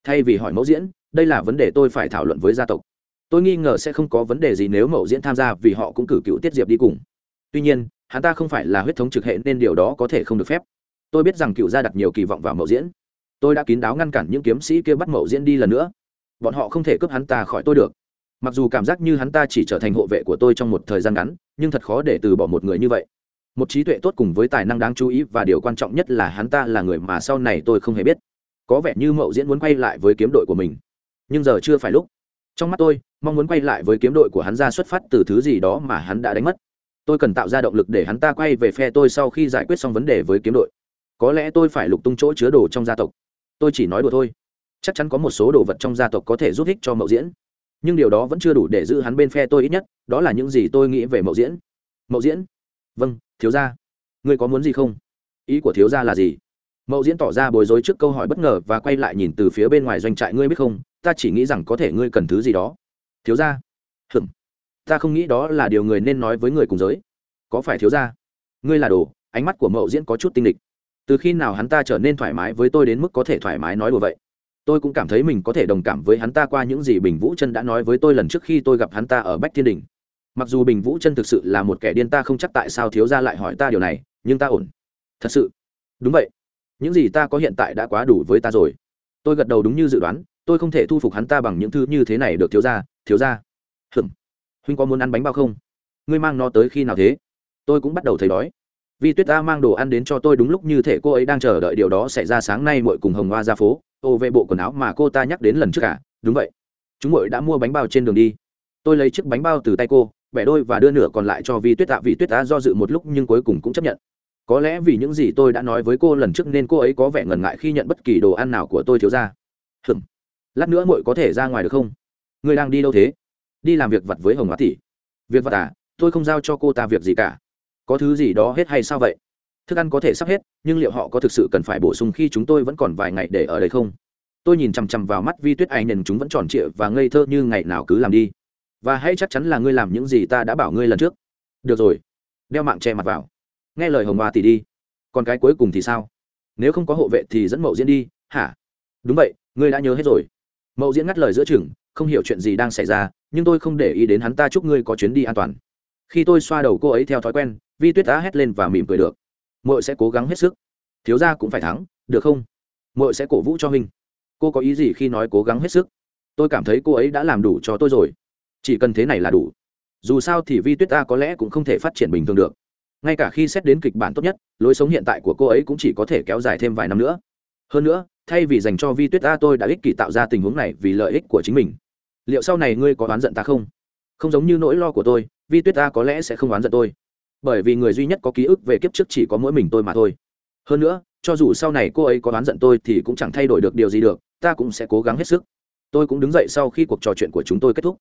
Thay vì hỏi mẫu diễn đây là vấn đề tôi phải thảo luận với gia tộc. Tôi nghi ngờ sẽ không có vấn đề gì nếu Mậu diễn tham gia vì họ cũng cử cựu tiết diệp đi cùng. Tuy nhiên, hắn ta không phải là huyết thống trực hệ nên điều đó có thể không được phép. Tôi biết rằng cựu gia đặt nhiều kỳ vọng vào Mậu diễn. Tôi đã kín đáo ngăn cản những kiếm sĩ kia bắt Mậu diễn đi lần nữa. Bọn họ không thể cướp hắn ta khỏi tôi được. Mặc dù cảm giác như hắn ta chỉ trở thành hộ vệ của tôi trong một thời gian ngắn, nhưng thật khó để từ bỏ một người như vậy. Một trí tuệ tốt cùng với tài năng đáng chú ý và điều quan trọng nhất là hắn ta là người mà sau này tôi không hề biết. Có vẻ như mậu diễn muốn quay lại với kiếm đội của mình nhưng giờ chưa phải lúc. Trong mắt tôi, mong muốn quay lại với kiếm đội của hắn ra xuất phát từ thứ gì đó mà hắn đã đánh mất. Tôi cần tạo ra động lực để hắn ta quay về phe tôi sau khi giải quyết xong vấn đề với kiếm đội. Có lẽ tôi phải lục tung chỗ chứa đồ trong gia tộc. Tôi chỉ nói đùa thôi. Chắc chắn có một số đồ vật trong gia tộc có thể giúp ích cho mậu diễn. Nhưng điều đó vẫn chưa đủ để giữ hắn bên phe tôi ít nhất, đó là những gì tôi nghĩ về mậu diễn. Mậu diễn? Vâng thiếu gia. Ngươi có muốn gì không? Ý của thiếu gia là gì? Mậu diễn tỏ ra bối rối trước câu hỏi bất ngờ và quay lại nhìn từ phía bên ngoài doanh trại, ngươi biết không? Ta chỉ nghĩ rằng có thể ngươi cần thứ gì đó. Thiếu gia. Hừm ta không nghĩ đó là điều người nên nói với người cùng giới. Có phải thiếu gia? Ngươi là đồ, ánh mắt của mậu diễn có chút tinh lịch từ khi nào hắn ta trở nên thoải mái với tôi đến mức có thể thoải mái nói đùa vậy? Tôi cũng cảm thấy mình có thể đồng cảm với hắn ta qua những gì bình vũ chân đã nói với tôi lần trước khi tôi gặp hắn ta ở bách thiên đình. Mặc dù bình vũ chân thực sự là một kẻ điên ta không chắc tại sao thiếu gia lại hỏi ta điều này, nhưng ta ổn. Thật sự. Đúng vậy. Những gì ta có hiện tại đã quá đủ với ta rồi. Tôi gật đầu đúng như dự đoán tôi không thể thu phục hắn ta bằng những thứ như thế này được thiếu gia thiếu gia. Hừm huynh có muốn ăn bánh bao không? Ngươi mang nó tới khi nào thế? Tôi cũng bắt đầu thấy đói. Vì tuyết ta mang đồ ăn đến cho tôi đúng lúc như thể cô ấy đang chờ đợi điều đó xảy ra sáng nay muội cùng hồng hoa ra phố. Ô vệ bộ quần áo mà cô ta nhắc đến lần trước cả đúng vậy. Chúng muội đã mua bánh bao trên đường đi. Tôi lấy chiếc bánh bao từ tay cô, bẻ đôi và đưa nửa còn lại cho vi tuyết tạ vì tuyết ta do dự một lúc nhưng cuối cùng cũng chấp nhận. Có lẽ vì những gì tôi đã nói với cô lần trước nên cô ấy có vẻ ngần ngại khi nhận bất kỳ đồ ăn nào của tôi thiếu ra hừm lát nữa muội có thể ra ngoài được không? Ngươi đang đi đâu thế? Đi làm việc vặt với hồng hóa tỷ. Việc vặt à? Tôi không giao cho cô ta việc gì cả. Có thứ gì đó hết hay sao vậy? Thức ăn có thể sắp hết, nhưng liệu họ có thực sự cần phải bổ sung khi chúng tôi vẫn còn vài ngày để ở đây không? Tôi nhìn chằm chằm vào mắt vi tuyết anh nên chúng vẫn tròn trịa và ngây thơ như ngày nào cứ làm đi. Và hãy chắc chắn là ngươi làm những gì ta đã bảo ngươi lần trước. Được rồi. Đeo mạng che mặt vào. Nghe lời hồng hoa tỷ đi. Còn cái cuối cùng thì sao? Nếu không có hộ vệ thì dẫn mậu diễn đi. Hả? Đúng vậy, ngươi đã nhớ hết rồi mậu diễn ngắt lời giữa chừng, không hiểu chuyện gì đang xảy ra, nhưng tôi không để ý đến hắn ta chúc ngươi có chuyến đi an toàn. Khi tôi xoa đầu cô ấy theo thói quen, vi tuyết đã hét lên và mỉm cười được. Mội sẽ cố gắng hết sức. Thiếu ra cũng phải thắng, được không? Mội sẽ cổ vũ cho huynh. Cô có ý gì khi nói cố gắng hết sức? Tôi cảm thấy cô ấy đã làm đủ cho tôi rồi. Chỉ cần thế này là đủ. Dù sao thì vi tuyết ta có lẽ cũng không thể phát triển bình thường được. Ngay cả khi xét đến kịch bản tốt nhất, lối sống hiện tại của cô ấy cũng chỉ có thể kéo dài thêm vài năm nữa. Hơn nữa thay vì dành cho vi tuyết ta, tôi đã ích kỷ tạo ra tình huống này vì lợi ích của chính mình. Liệu sau này ngươi có oán giận ta không? Không giống như nỗi lo của tôi, vi tuyết ta có lẽ sẽ không oán giận tôi. Bởi vì người duy nhất có ký ức về kiếp trước chỉ có mỗi mình tôi mà thôi. Hơn nữa, cho dù sau này cô ấy có oán giận tôi thì cũng chẳng thay đổi được điều gì được, ta cũng sẽ cố gắng hết sức. Tôi cũng đứng dậy sau khi cuộc trò chuyện của chúng tôi kết thúc.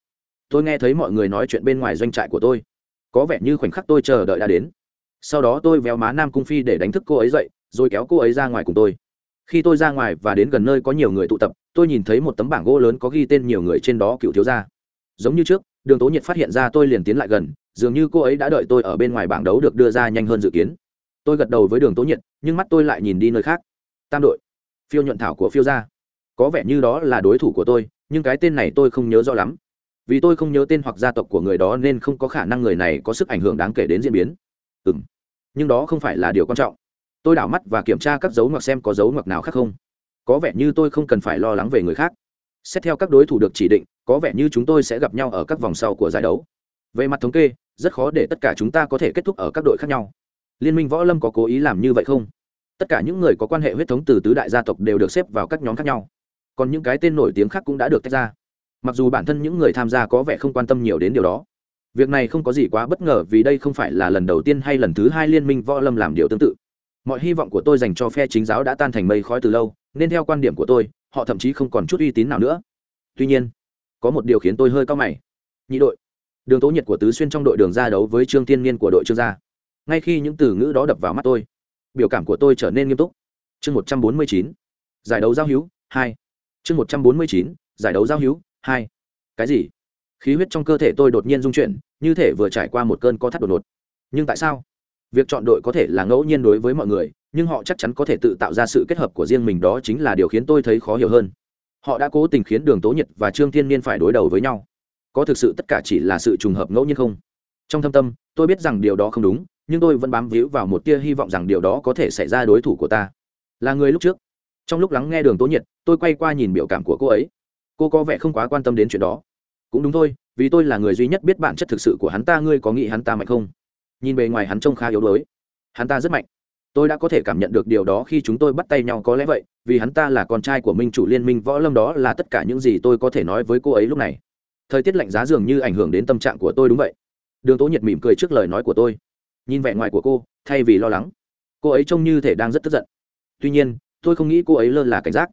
Tôi nghe thấy mọi người nói chuyện bên ngoài doanh trại của tôi. Có vẻ như khoảnh khắc tôi chờ đợi đã đến. Sau đó tôi véo má nam cung phi để đánh thức cô ấy dậy, rồi kéo cô ấy ra ngoài cùng tôi khi tôi ra ngoài và đến gần nơi có nhiều người tụ tập, tôi nhìn thấy một tấm bảng gỗ lớn có ghi tên nhiều người trên đó cựu thiếu gia. Giống như trước, đường tố nhiệt phát hiện ra tôi liền tiến lại gần, dường như cô ấy đã đợi tôi ở bên ngoài bảng đấu được đưa ra nhanh hơn dự kiến. Tôi gật đầu với đường tố nhiệt, nhưng mắt tôi lại nhìn đi nơi khác. Tam đội, phiêu nhuận thảo của phiêu gia. Có vẻ như đó là đối thủ của tôi, nhưng cái tên này tôi không nhớ rõ lắm. Vì tôi không nhớ tên hoặc gia tộc của người đó nên không có khả năng người này có sức ảnh hưởng đáng kể đến diễn biến. Ừ m nhưng đó không phải là điều quan trọng tôi đảo mắt và kiểm tra các dấu ngoặc xem có dấu ngoặc nào khác không. Có vẻ như tôi không cần phải lo lắng về người khác. Xét theo các đối thủ được chỉ định, có vẻ như chúng tôi sẽ gặp nhau ở các vòng sau của giải đấu. Về mặt thống kê, rất khó để tất cả chúng ta có thể kết thúc ở các đội khác nhau. Liên minh võ lâm có cố ý làm như vậy không? Tất cả những người có quan hệ huyết thống từ tứ đại gia tộc đều được xếp vào các nhóm khác nhau. Còn những cái tên nổi tiếng khác cũng đã được tách ra. Mặc dù bản thân những người tham gia có vẻ không quan tâm nhiều đến điều đó. Việc này không có gì quá bất ngờ vì đây không phải là lần đầu tiên hay lần thứ hai liên minh võ lâm làm điều tương tự mọi hy vọng của tôi dành cho phe chính giáo đã tan thành mây khói từ lâu, nên theo quan điểm của tôi, họ thậm chí không còn chút uy tín nào nữa. Tuy nhiên, có một điều khiến tôi hơi cao mày. Nhị đội, đường tố nhiệt của tứ xuyên trong đội đường ra đấu với trương tiên niên của đội trương gia. Ngay khi những từ ngữ đó đập vào mắt tôi, biểu cảm của tôi trở nên nghiêm túc. Chương một trăm bốn mươi chín, giải đấu giao hữu, hai. Chương một trăm bốn mươi chín, giải đấu giao hữu, hai. Cái gì? Khí huyết trong cơ thể tôi đột nhiên rung chuyển, như thể vừa trải qua một cơn co thắt đột ngột. Nhưng tại sao? Việc chọn đội có thể là ngẫu nhiên đối với mọi người, nhưng họ chắc chắn có thể tự tạo ra sự kết hợp của riêng mình đó chính là điều khiến tôi thấy khó hiểu hơn. Họ đã cố tình khiến đường tố nhật và trương thiên niên phải đối đầu với nhau. Có thực sự tất cả chỉ là sự trùng hợp ngẫu nhiên không? Trong thâm tâm, tôi biết rằng điều đó không đúng, nhưng tôi vẫn bám víu vào một tia hy vọng rằng điều đó có thể xảy ra đối thủ của ta. Là người lúc trước. Trong lúc lắng nghe đường tố nhiệt tôi quay qua nhìn biểu cảm của cô ấy. Cô có vẻ không quá quan tâm đến chuyện đó. Cũng đúng thôi, vì tôi là người duy nhất biết bản chất thực sự của hắn ta, ngươi có nghĩ hắn ta mạnh không? Nhìn bề ngoài hắn trông khá yếu đuối. Hắn ta rất mạnh. Tôi đã có thể cảm nhận được điều đó khi chúng tôi bắt tay nhau, có lẽ vậy, vì hắn ta là con trai của minh chủ liên minh, võ lâm đó là tất cả những gì tôi có thể nói với cô ấy lúc này. Thời tiết lạnh giá dường như ảnh hưởng đến tâm trạng của tôi đúng vậy. Đường tố nhiệt mỉm cười trước lời nói của tôi. Nhìn vẻ ngoài của cô, thay vì lo lắng, cô ấy trông như thể đang rất tức giận. Tuy nhiên, tôi không nghĩ cô ấy lơ là cảnh giác.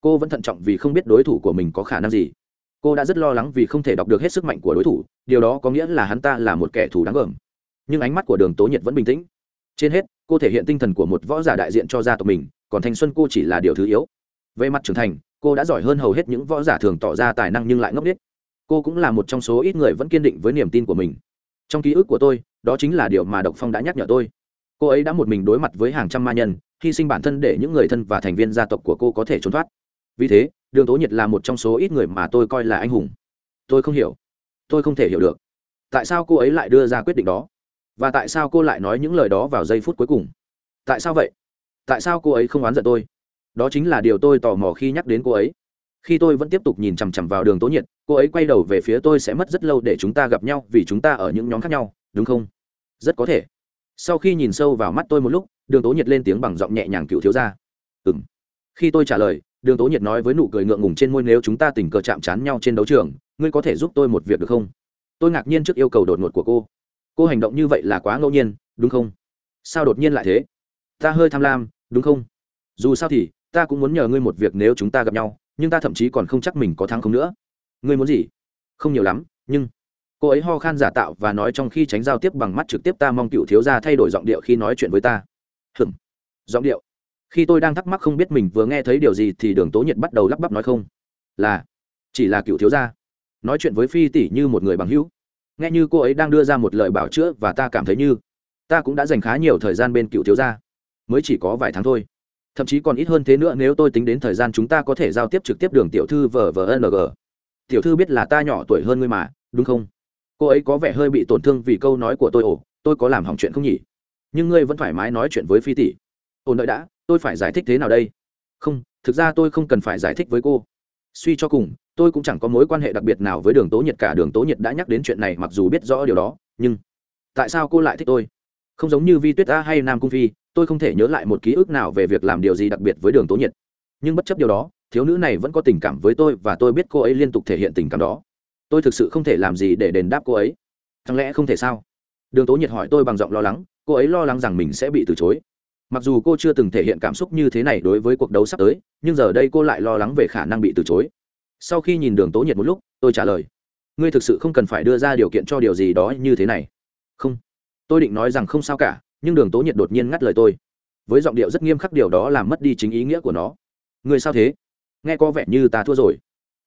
Cô vẫn thận trọng vì không biết đối thủ của mình có khả năng gì. Cô đã rất lo lắng vì không thể đọc được hết sức mạnh của đối thủ, điều đó có nghĩa là hắn ta là một kẻ thù đáng gờm nhưng ánh mắt của đường tố nhiệt vẫn bình tĩnh. Trên hết, cô thể hiện tinh thần của một võ giả đại diện cho gia tộc mình, còn thanh xuân cô chỉ là điều thứ yếu. Về mặt trưởng thành, cô đã giỏi hơn hầu hết những võ giả thường tỏ ra tài năng nhưng lại ngốc nghếch. Cô cũng là một trong số ít người vẫn kiên định với niềm tin của mình. Trong ký ức của tôi, đó chính là điều mà độc phong đã nhắc nhở tôi. Cô ấy đã một mình đối mặt với hàng trăm ma nhân, hy sinh bản thân để những người thân và thành viên gia tộc của cô có thể trốn thoát. Vì thế, đường tố nhiệt là một trong số ít người mà tôi coi là anh hùng. Tôi không hiểu. Tôi không thể hiểu được. Tại sao cô ấy lại đưa ra quyết định đó? Và tại sao cô lại nói những lời đó vào giây phút cuối cùng? Tại sao vậy? Tại sao cô ấy không oán giận tôi? Đó chính là điều tôi tò mò khi nhắc đến cô ấy. Khi tôi vẫn tiếp tục nhìn chằm chằm vào đường tố nhiệt, cô ấy quay đầu về phía tôi sẽ mất rất lâu để chúng ta gặp nhau vì chúng ta ở những nhóm khác nhau, đúng không? Rất có thể. Sau khi nhìn sâu vào mắt tôi một lúc, đường tố nhiệt lên tiếng bằng giọng nhẹ nhàng cựu thiếu ra ừ m khi tôi trả lời, đường tố nhiệt nói với nụ cười ngượng ngùng trên môi, nếu chúng ta tình cờ chạm chán nhau trên đấu trường, ngươi có thể giúp tôi một việc được không? Tôi ngạc nhiên trước yêu cầu đột ngột của cô cô hành động như vậy là quá ngẫu nhiên, đúng không? Sao đột nhiên lại thế? Ta hơi tham lam, đúng không? Dù sao thì, ta cũng muốn nhờ ngươi một việc nếu chúng ta gặp nhau, nhưng ta thậm chí còn không chắc mình có thắng không nữa. Ngươi muốn gì? Không nhiều lắm, nhưng cô ấy ho khan giả tạo và nói trong khi tránh giao tiếp bằng mắt trực tiếp ta mong cựu thiếu gia thay đổi giọng điệu khi nói chuyện với ta. Hừng giọng điệu. Khi tôi đang thắc mắc không biết mình vừa nghe thấy điều gì thì đường tố nhiệt bắt đầu lắp bắp nói không. Là, chỉ là cựu thiếu gia. Nói chuyện với phi tỷ như một người bằng hữu nghe như cô ấy đang đưa ra một lời bảo chữa và ta cảm thấy như, ta cũng đã dành khá nhiều thời gian bên cựu thiếu gia. Mới chỉ có vài tháng thôi. Thậm chí còn ít hơn thế nữa nếu tôi tính đến thời gian chúng ta có thể giao tiếp trực tiếp đường tiểu thư vvng tiểu thư biết là ta nhỏ tuổi hơn ngươi mà, đúng không? Cô ấy có vẻ hơi bị tổn thương vì câu nói của tôi, ồ, tôi có làm hỏng chuyện không nhỉ? Nhưng ngươi vẫn thoải mái nói chuyện với phi tỷ. Ổn đợi đã, tôi phải giải thích thế nào đây? Không, thực ra tôi không cần phải giải thích với cô suy cho cùng, tôi cũng chẳng có mối quan hệ đặc biệt nào với đường tố nhiệt cả, đường tố nhiệt đã nhắc đến chuyện này mặc dù biết rõ điều đó, nhưng tại sao cô lại thích tôi? Không giống như vi tuyết a hay nam cung phi, tôi không thể nhớ lại một ký ức nào về việc làm điều gì đặc biệt với đường tố nhiệt. Nhưng bất chấp điều đó, thiếu nữ này vẫn có tình cảm với tôi và tôi biết cô ấy liên tục thể hiện tình cảm đó. Tôi thực sự không thể làm gì để đền đáp cô ấy. Chẳng lẽ không thể sao? Đường tố nhiệt hỏi tôi bằng giọng lo lắng, cô ấy lo lắng rằng mình sẽ bị từ chối mặc dù cô chưa từng thể hiện cảm xúc như thế này đối với cuộc đấu sắp tới, nhưng giờ đây cô lại lo lắng về khả năng bị từ chối. Sau khi nhìn đường tố nhiệt một lúc, tôi trả lời. Ngươi thực sự không cần phải đưa ra điều kiện cho điều gì đó như thế này. Không. Tôi định nói rằng không sao cả, nhưng đường tố nhiệt đột nhiên ngắt lời tôi. Với giọng điệu rất nghiêm khắc điều đó làm mất đi chính ý nghĩa của nó. Ngươi sao thế? Nghe có vẻ như ta thua rồi.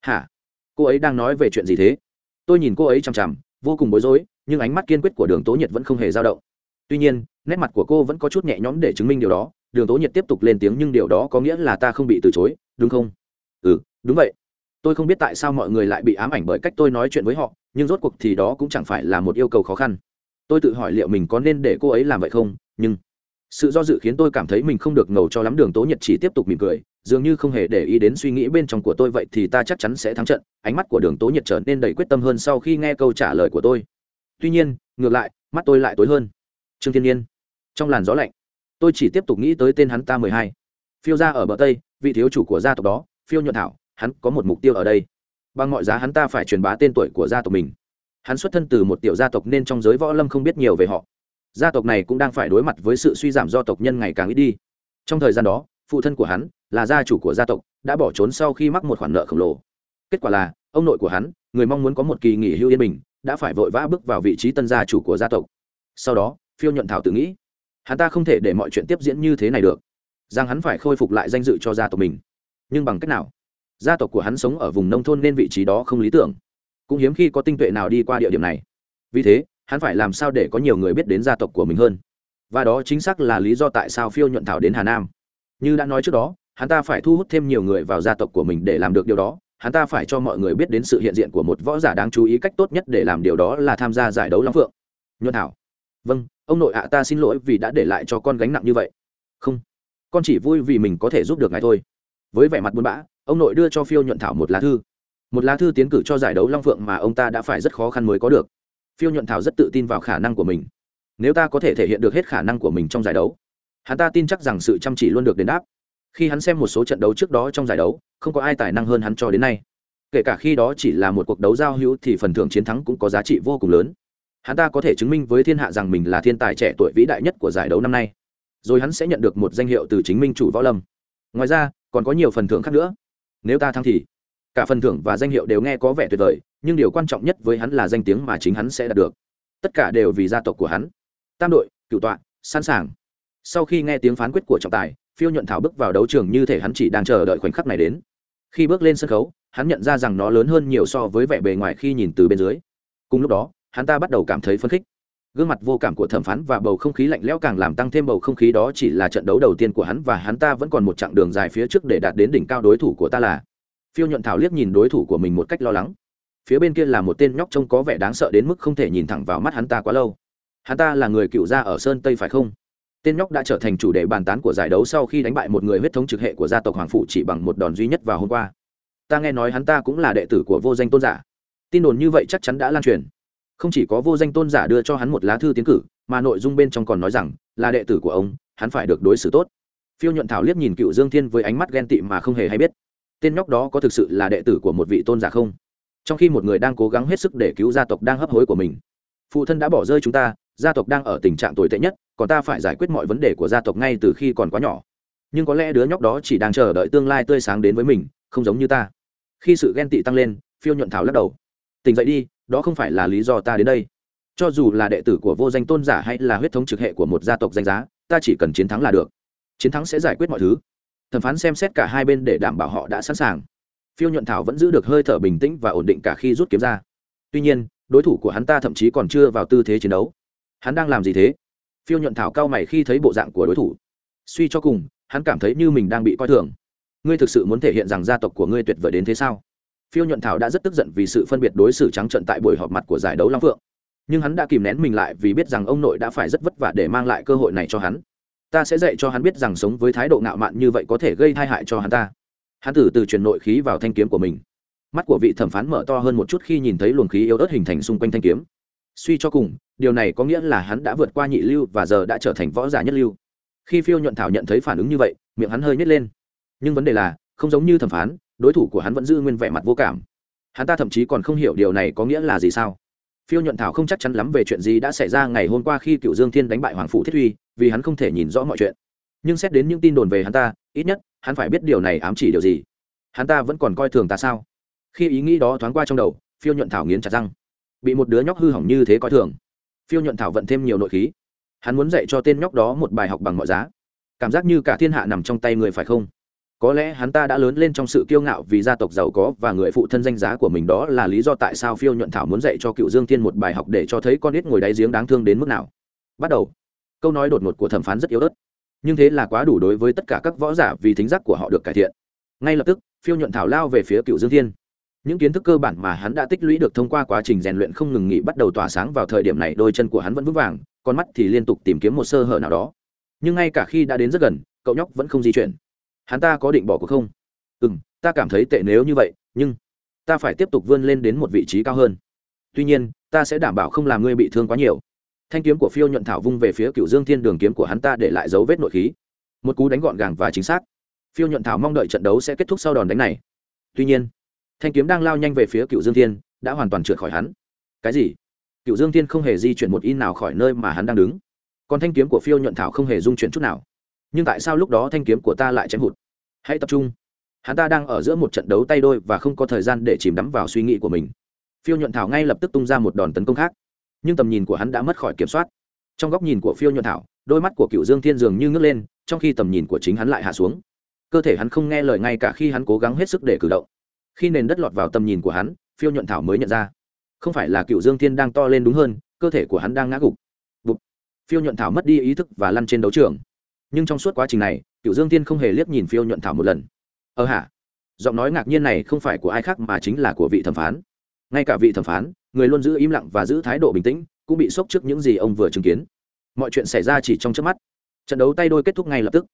Hả? Cô ấy đang nói về chuyện gì thế? Tôi nhìn cô ấy chằm chằm, vô cùng bối rối, nhưng ánh mắt kiên quyết của đường tố nhiệt vẫn không hề dao động tuy nhiên, nét mặt của cô vẫn có chút nhẹ nhõm để chứng minh điều đó. Đường tố nhiệt tiếp tục lên tiếng nhưng điều đó có nghĩa là ta không bị từ chối, đúng không? Ừ đúng vậy. Tôi không biết tại sao mọi người lại bị ám ảnh bởi cách tôi nói chuyện với họ, nhưng rốt cuộc thì đó cũng chẳng phải là một yêu cầu khó khăn. Tôi tự hỏi liệu mình có nên để cô ấy làm vậy không, nhưng sự do dự khiến tôi cảm thấy mình không được ngầu cho lắm. Đường tố nhật chỉ tiếp tục mỉm cười, dường như không hề để ý đến suy nghĩ bên trong của tôi vậy thì ta chắc chắn sẽ thắng trận. Ánh mắt của đường tố nhật trở nên đầy quyết tâm hơn sau khi nghe câu trả lời của tôi. Tuy nhiên, ngược lại, mắt tôi lại tối hơn trương thiên nhiên, trong làn gió lạnh, tôi chỉ tiếp tục nghĩ tới tên hắn ta mười hai. Phiêu ra ở bờ tây, vị thiếu chủ của gia tộc đó, phiêu nhuận thảo, hắn có một mục tiêu ở đây. Bằng mọi giá hắn ta phải truyền bá tên tuổi của gia tộc mình. Hắn xuất thân từ một tiểu gia tộc nên trong giới võ lâm không biết nhiều về họ. Gia tộc này cũng đang phải đối mặt với sự suy giảm do tộc nhân ngày càng ít đi. Trong thời gian đó, phụ thân của hắn, là gia chủ của gia tộc, đã bỏ trốn sau khi mắc một khoản nợ khổng lồ. Kết quả là, ông nội của hắn, người mong muốn có một kỳ nghỉ hưu yên bình, đã phải vội vã bước vào vị trí tân gia chủ của gia tộc. Sau đó phiêu nhuận thảo tự nghĩ. Hắn ta không thể để mọi chuyện tiếp diễn như thế này được. Rằng hắn phải khôi phục lại danh dự cho gia tộc mình. Nhưng bằng cách nào? Gia tộc của hắn sống ở vùng nông thôn nên vị trí đó không lý tưởng. Cũng hiếm khi có tinh tuệ nào đi qua địa điểm này. Vì thế, hắn phải làm sao để có nhiều người biết đến gia tộc của mình hơn? Và đó chính xác là lý do tại sao phiêu nhuận thảo đến hà nam. Như đã nói trước đó, hắn ta phải thu hút thêm nhiều người vào gia tộc của mình để làm được điều đó. Hắn ta phải cho mọi người biết đến sự hiện diện của một võ giả đáng chú ý cách tốt nhất để làm điều đó là tham gia giải đấu long phượng. Nhuận thảo vâng ông nội ạ, ta xin lỗi vì đã để lại cho con gánh nặng như vậy. Không, con chỉ vui vì mình có thể giúp được ngài thôi. Với vẻ mặt buồn bã, ông nội đưa cho phiêu nhuận thảo một lá thư. Một lá thư tiến cử cho giải đấu long phượng mà ông ta đã phải rất khó khăn mới có được. Phiêu nhuận thảo rất tự tin vào khả năng của mình. Nếu ta có thể thể hiện được hết khả năng của mình trong giải đấu, hắn ta tin chắc rằng sự chăm chỉ luôn được đền đáp. Khi hắn xem một số trận đấu trước đó trong giải đấu, không có ai tài năng hơn hắn cho đến nay. Kể cả khi đó chỉ là một cuộc đấu giao hữu thì phần thưởng chiến thắng cũng có giá trị vô cùng lớn hắn ta có thể chứng minh với thiên hạ rằng mình là thiên tài trẻ tuổi vĩ đại nhất của giải đấu năm nay. Rồi hắn sẽ nhận được một danh hiệu từ chính minh chủ võ lâm. Ngoài ra, còn có nhiều phần thưởng khác nữa. Nếu ta thắng thì, cả phần thưởng và danh hiệu đều nghe có vẻ tuyệt vời, nhưng điều quan trọng nhất với hắn là danh tiếng mà chính hắn sẽ đạt được. Tất cả đều vì gia tộc của hắn. Tam đội cựu tọa, sẵn sàng. Sau khi nghe tiếng phán quyết của trọng tài, phiêu nhuận thảo bước vào đấu trường như thể hắn chỉ đang chờ đợi khoảnh khắc này đến. Khi bước lên sân khấu, hắn nhận ra rằng nó lớn hơn nhiều so với vẻ bề ngoài khi nhìn từ bên dưới. Cùng lúc đó hắn ta bắt đầu cảm thấy phấn khích. Gương mặt vô cảm của thẩm phán và bầu không khí lạnh lẽo càng làm tăng thêm bầu không khí đó chỉ là trận đấu đầu tiên của hắn và hắn ta vẫn còn một chặng đường dài phía trước để đạt đến đỉnh cao đối thủ của ta là. Phiêu nhuận thảo liếc nhìn đối thủ của mình một cách lo lắng. Phía bên kia là một tên nhóc trông có vẻ đáng sợ đến mức không thể nhìn thẳng vào mắt hắn ta quá lâu. Hắn ta là người cựu gia ở sơn tây phải không? Tên nhóc đã trở thành chủ đề bàn tán của giải đấu sau khi đánh bại một người huyết thống trực hệ của gia tộc hoàng phụ chỉ bằng một đòn duy nhất vào hôm qua. Ta nghe nói hắn ta cũng là đệ tử của vô danh tôn giả. Tin đồn như vậy chắc chắn đã lan truyền không chỉ có vô danh tôn giả đưa cho hắn một lá thư tiến cử, mà nội dung bên trong còn nói rằng, là đệ tử của ông, hắn phải được đối xử tốt. Phiêu nhuận thảo liếc nhìn cựu dương thiên với ánh mắt ghen tị mà không hề hay biết. Tên nhóc đó có thực sự là đệ tử của một vị tôn giả không? Trong khi một người đang cố gắng hết sức để cứu gia tộc đang hấp hối của mình. Phụ thân đã bỏ rơi chúng ta, gia tộc đang ở tình trạng tồi tệ nhất, còn ta phải giải quyết mọi vấn đề của gia tộc ngay từ khi còn quá nhỏ. Nhưng có lẽ đứa nhóc đó chỉ đang chờ đợi tương lai tươi sáng đến với mình, không giống như ta. Khi sự ghen tị tăng lên, phiêu nhuận thảo lắc đầu tỉnh dậy đi, đó không phải là lý do ta đến đây. Cho dù là đệ tử của vô danh tôn giả hay là huyết thống trực hệ của một gia tộc danh giá, ta chỉ cần chiến thắng là được. Chiến thắng sẽ giải quyết mọi thứ. Thẩm phán xem xét cả hai bên để đảm bảo họ đã sẵn sàng. Phiêu nhuận thảo vẫn giữ được hơi thở bình tĩnh và ổn định cả khi rút kiếm ra. Tuy nhiên, đối thủ của hắn ta thậm chí còn chưa vào tư thế chiến đấu. Hắn đang làm gì thế? Phiêu nhuận thảo cao mày khi thấy bộ dạng của đối thủ. Suy cho cùng, hắn cảm thấy như mình đang bị coi thường. Ngươi thực sự muốn thể hiện rằng gia tộc của ngươi tuyệt vời đến thế sao? Phiêu nhuận thảo đã rất tức giận vì sự phân biệt đối xử trắng trận tại buổi họp mặt của giải đấu long phượng. Nhưng hắn đã kìm nén mình lại vì biết rằng ông nội đã phải rất vất vả để mang lại cơ hội này cho hắn. Ta sẽ dạy cho hắn biết rằng sống với thái độ ngạo mạn như vậy có thể gây tai hại cho hắn ta. Hắn từ từ truyền nội khí vào thanh kiếm của mình. Mắt của vị thẩm phán mở to hơn một chút khi nhìn thấy luồng khí yếu ớt hình thành xung quanh thanh kiếm. Suy cho cùng, điều này có nghĩa là hắn đã vượt qua nhị lưu và giờ đã trở thành võ giả nhất lưu. Khi phiêu nhuận thảo nhận thấy phản ứng như vậy, miệng hắn hơi nhét lên. Nhưng vấn đề là, không giống như thẩm phán đối thủ của hắn vẫn giữ nguyên vẻ mặt vô cảm. Hắn ta thậm chí còn không hiểu điều này có nghĩa là gì sao. Phiêu nhuận thảo không chắc chắn lắm về chuyện gì đã xảy ra ngày hôm qua khi cựu dương thiên đánh bại hoàng phủ thiết huy vì hắn không thể nhìn rõ mọi chuyện. Nhưng xét đến những tin đồn về hắn ta, ít nhất, hắn phải biết điều này ám chỉ điều gì. Hắn ta vẫn còn coi thường ta sao? Khi ý nghĩ đó thoáng qua trong đầu, phiêu nhuận thảo nghiến chặt răng. Bị một đứa nhóc hư hỏng như thế coi thường. Phiêu nhuận thảo vận thêm nhiều nội khí. Hắn muốn dạy cho tên nhóc đó một bài học bằng mọi giá. Cảm giác như cả thiên hạ nằm trong tay người phải không? Có lẽ hắn ta đã lớn lên trong sự kiêu ngạo vì gia tộc giàu có và người phụ thân danh giá của mình, đó là lý do tại sao phiêu nhuận thảo muốn dạy cho cựu dương thiên một bài học để cho thấy con ít ngồi đáy giếng đáng thương đến mức nào. Bắt đầu. Câu nói đột ngột của thẩm phán rất yếu ớt. Nhưng thế là quá đủ đối với tất cả các võ giả vì thính giác của họ được cải thiện. Ngay lập tức, phiêu nhuận thảo lao về phía cựu dương thiên. Những kiến thức cơ bản mà hắn đã tích lũy được thông qua quá trình rèn luyện không ngừng nghỉ bắt đầu tỏa sáng vào thời điểm này, đôi chân của hắn vẫn vững vàng, con mắt thì liên tục tìm kiếm một sơ hở nào đó. Nhưng ngay cả khi đã đến rất gần, cậu nhóc vẫn không di chuyển hắn ta có định bỏ cuộc không? Ừ m ta cảm thấy tệ nếu như vậy, nhưng ta phải tiếp tục vươn lên đến một vị trí cao hơn. Tuy nhiên, ta sẽ đảm bảo không làm ngươi bị thương quá nhiều. Thanh kiếm của phiêu nhuận thảo vung về phía cựu dương thiên đường kiếm của hắn ta để lại dấu vết nội khí. Một cú đánh gọn gàng và chính xác. Phiêu nhuận thảo mong đợi trận đấu sẽ kết thúc sau đòn đánh này. Tuy nhiên, thanh kiếm đang lao nhanh về phía cựu dương thiên, đã hoàn toàn trượt khỏi hắn. Cái gì? Cựu dương thiên không hề di chuyển một in nào khỏi nơi mà hắn đang đứng. Còn thanh kiếm của phiêu nhuận thảo không hề dung chuyển chút nào. Nhưng tại sao lúc đó thanh kiếm của ta lại chém hụt? Hãy tập trung. Hắn ta đang ở giữa một trận đấu tay đôi và không có thời gian để chìm đắm vào suy nghĩ của mình. Phiêu nhuận thảo ngay lập tức tung ra một đòn tấn công khác. Nhưng tầm nhìn của hắn đã mất khỏi kiểm soát. Trong góc nhìn của phiêu nhuận thảo, đôi mắt của cựu dương thiên dường như ngước lên, trong khi tầm nhìn của chính hắn lại hạ xuống. Cơ thể hắn không nghe lời ngay cả khi hắn cố gắng hết sức để cử động. Khi nền đất lọt vào tầm nhìn của hắn, phiêu nhuận thảo mới nhận ra. Không phải là cựu dương thiên đang to lên đúng hơn, cơ thể của hắn đang ngã gục. Bụt. phiêu nhuận thảo mất đi ý thức và lăn trên đấu trường nhưng trong suốt quá trình này cựu dương thiên không hề liếc nhìn phiêu nhuận thảo một lần. Ờ hả? Giọng nói ngạc nhiên này không phải của ai khác mà chính là của vị thẩm phán. Ngay cả vị thẩm phán, người luôn giữ im lặng và giữ thái độ bình tĩnh, cũng bị sốc trước những gì ông vừa chứng kiến. Mọi chuyện xảy ra chỉ trong trước mắt. Trận đấu tay đôi kết thúc ngay lập tức.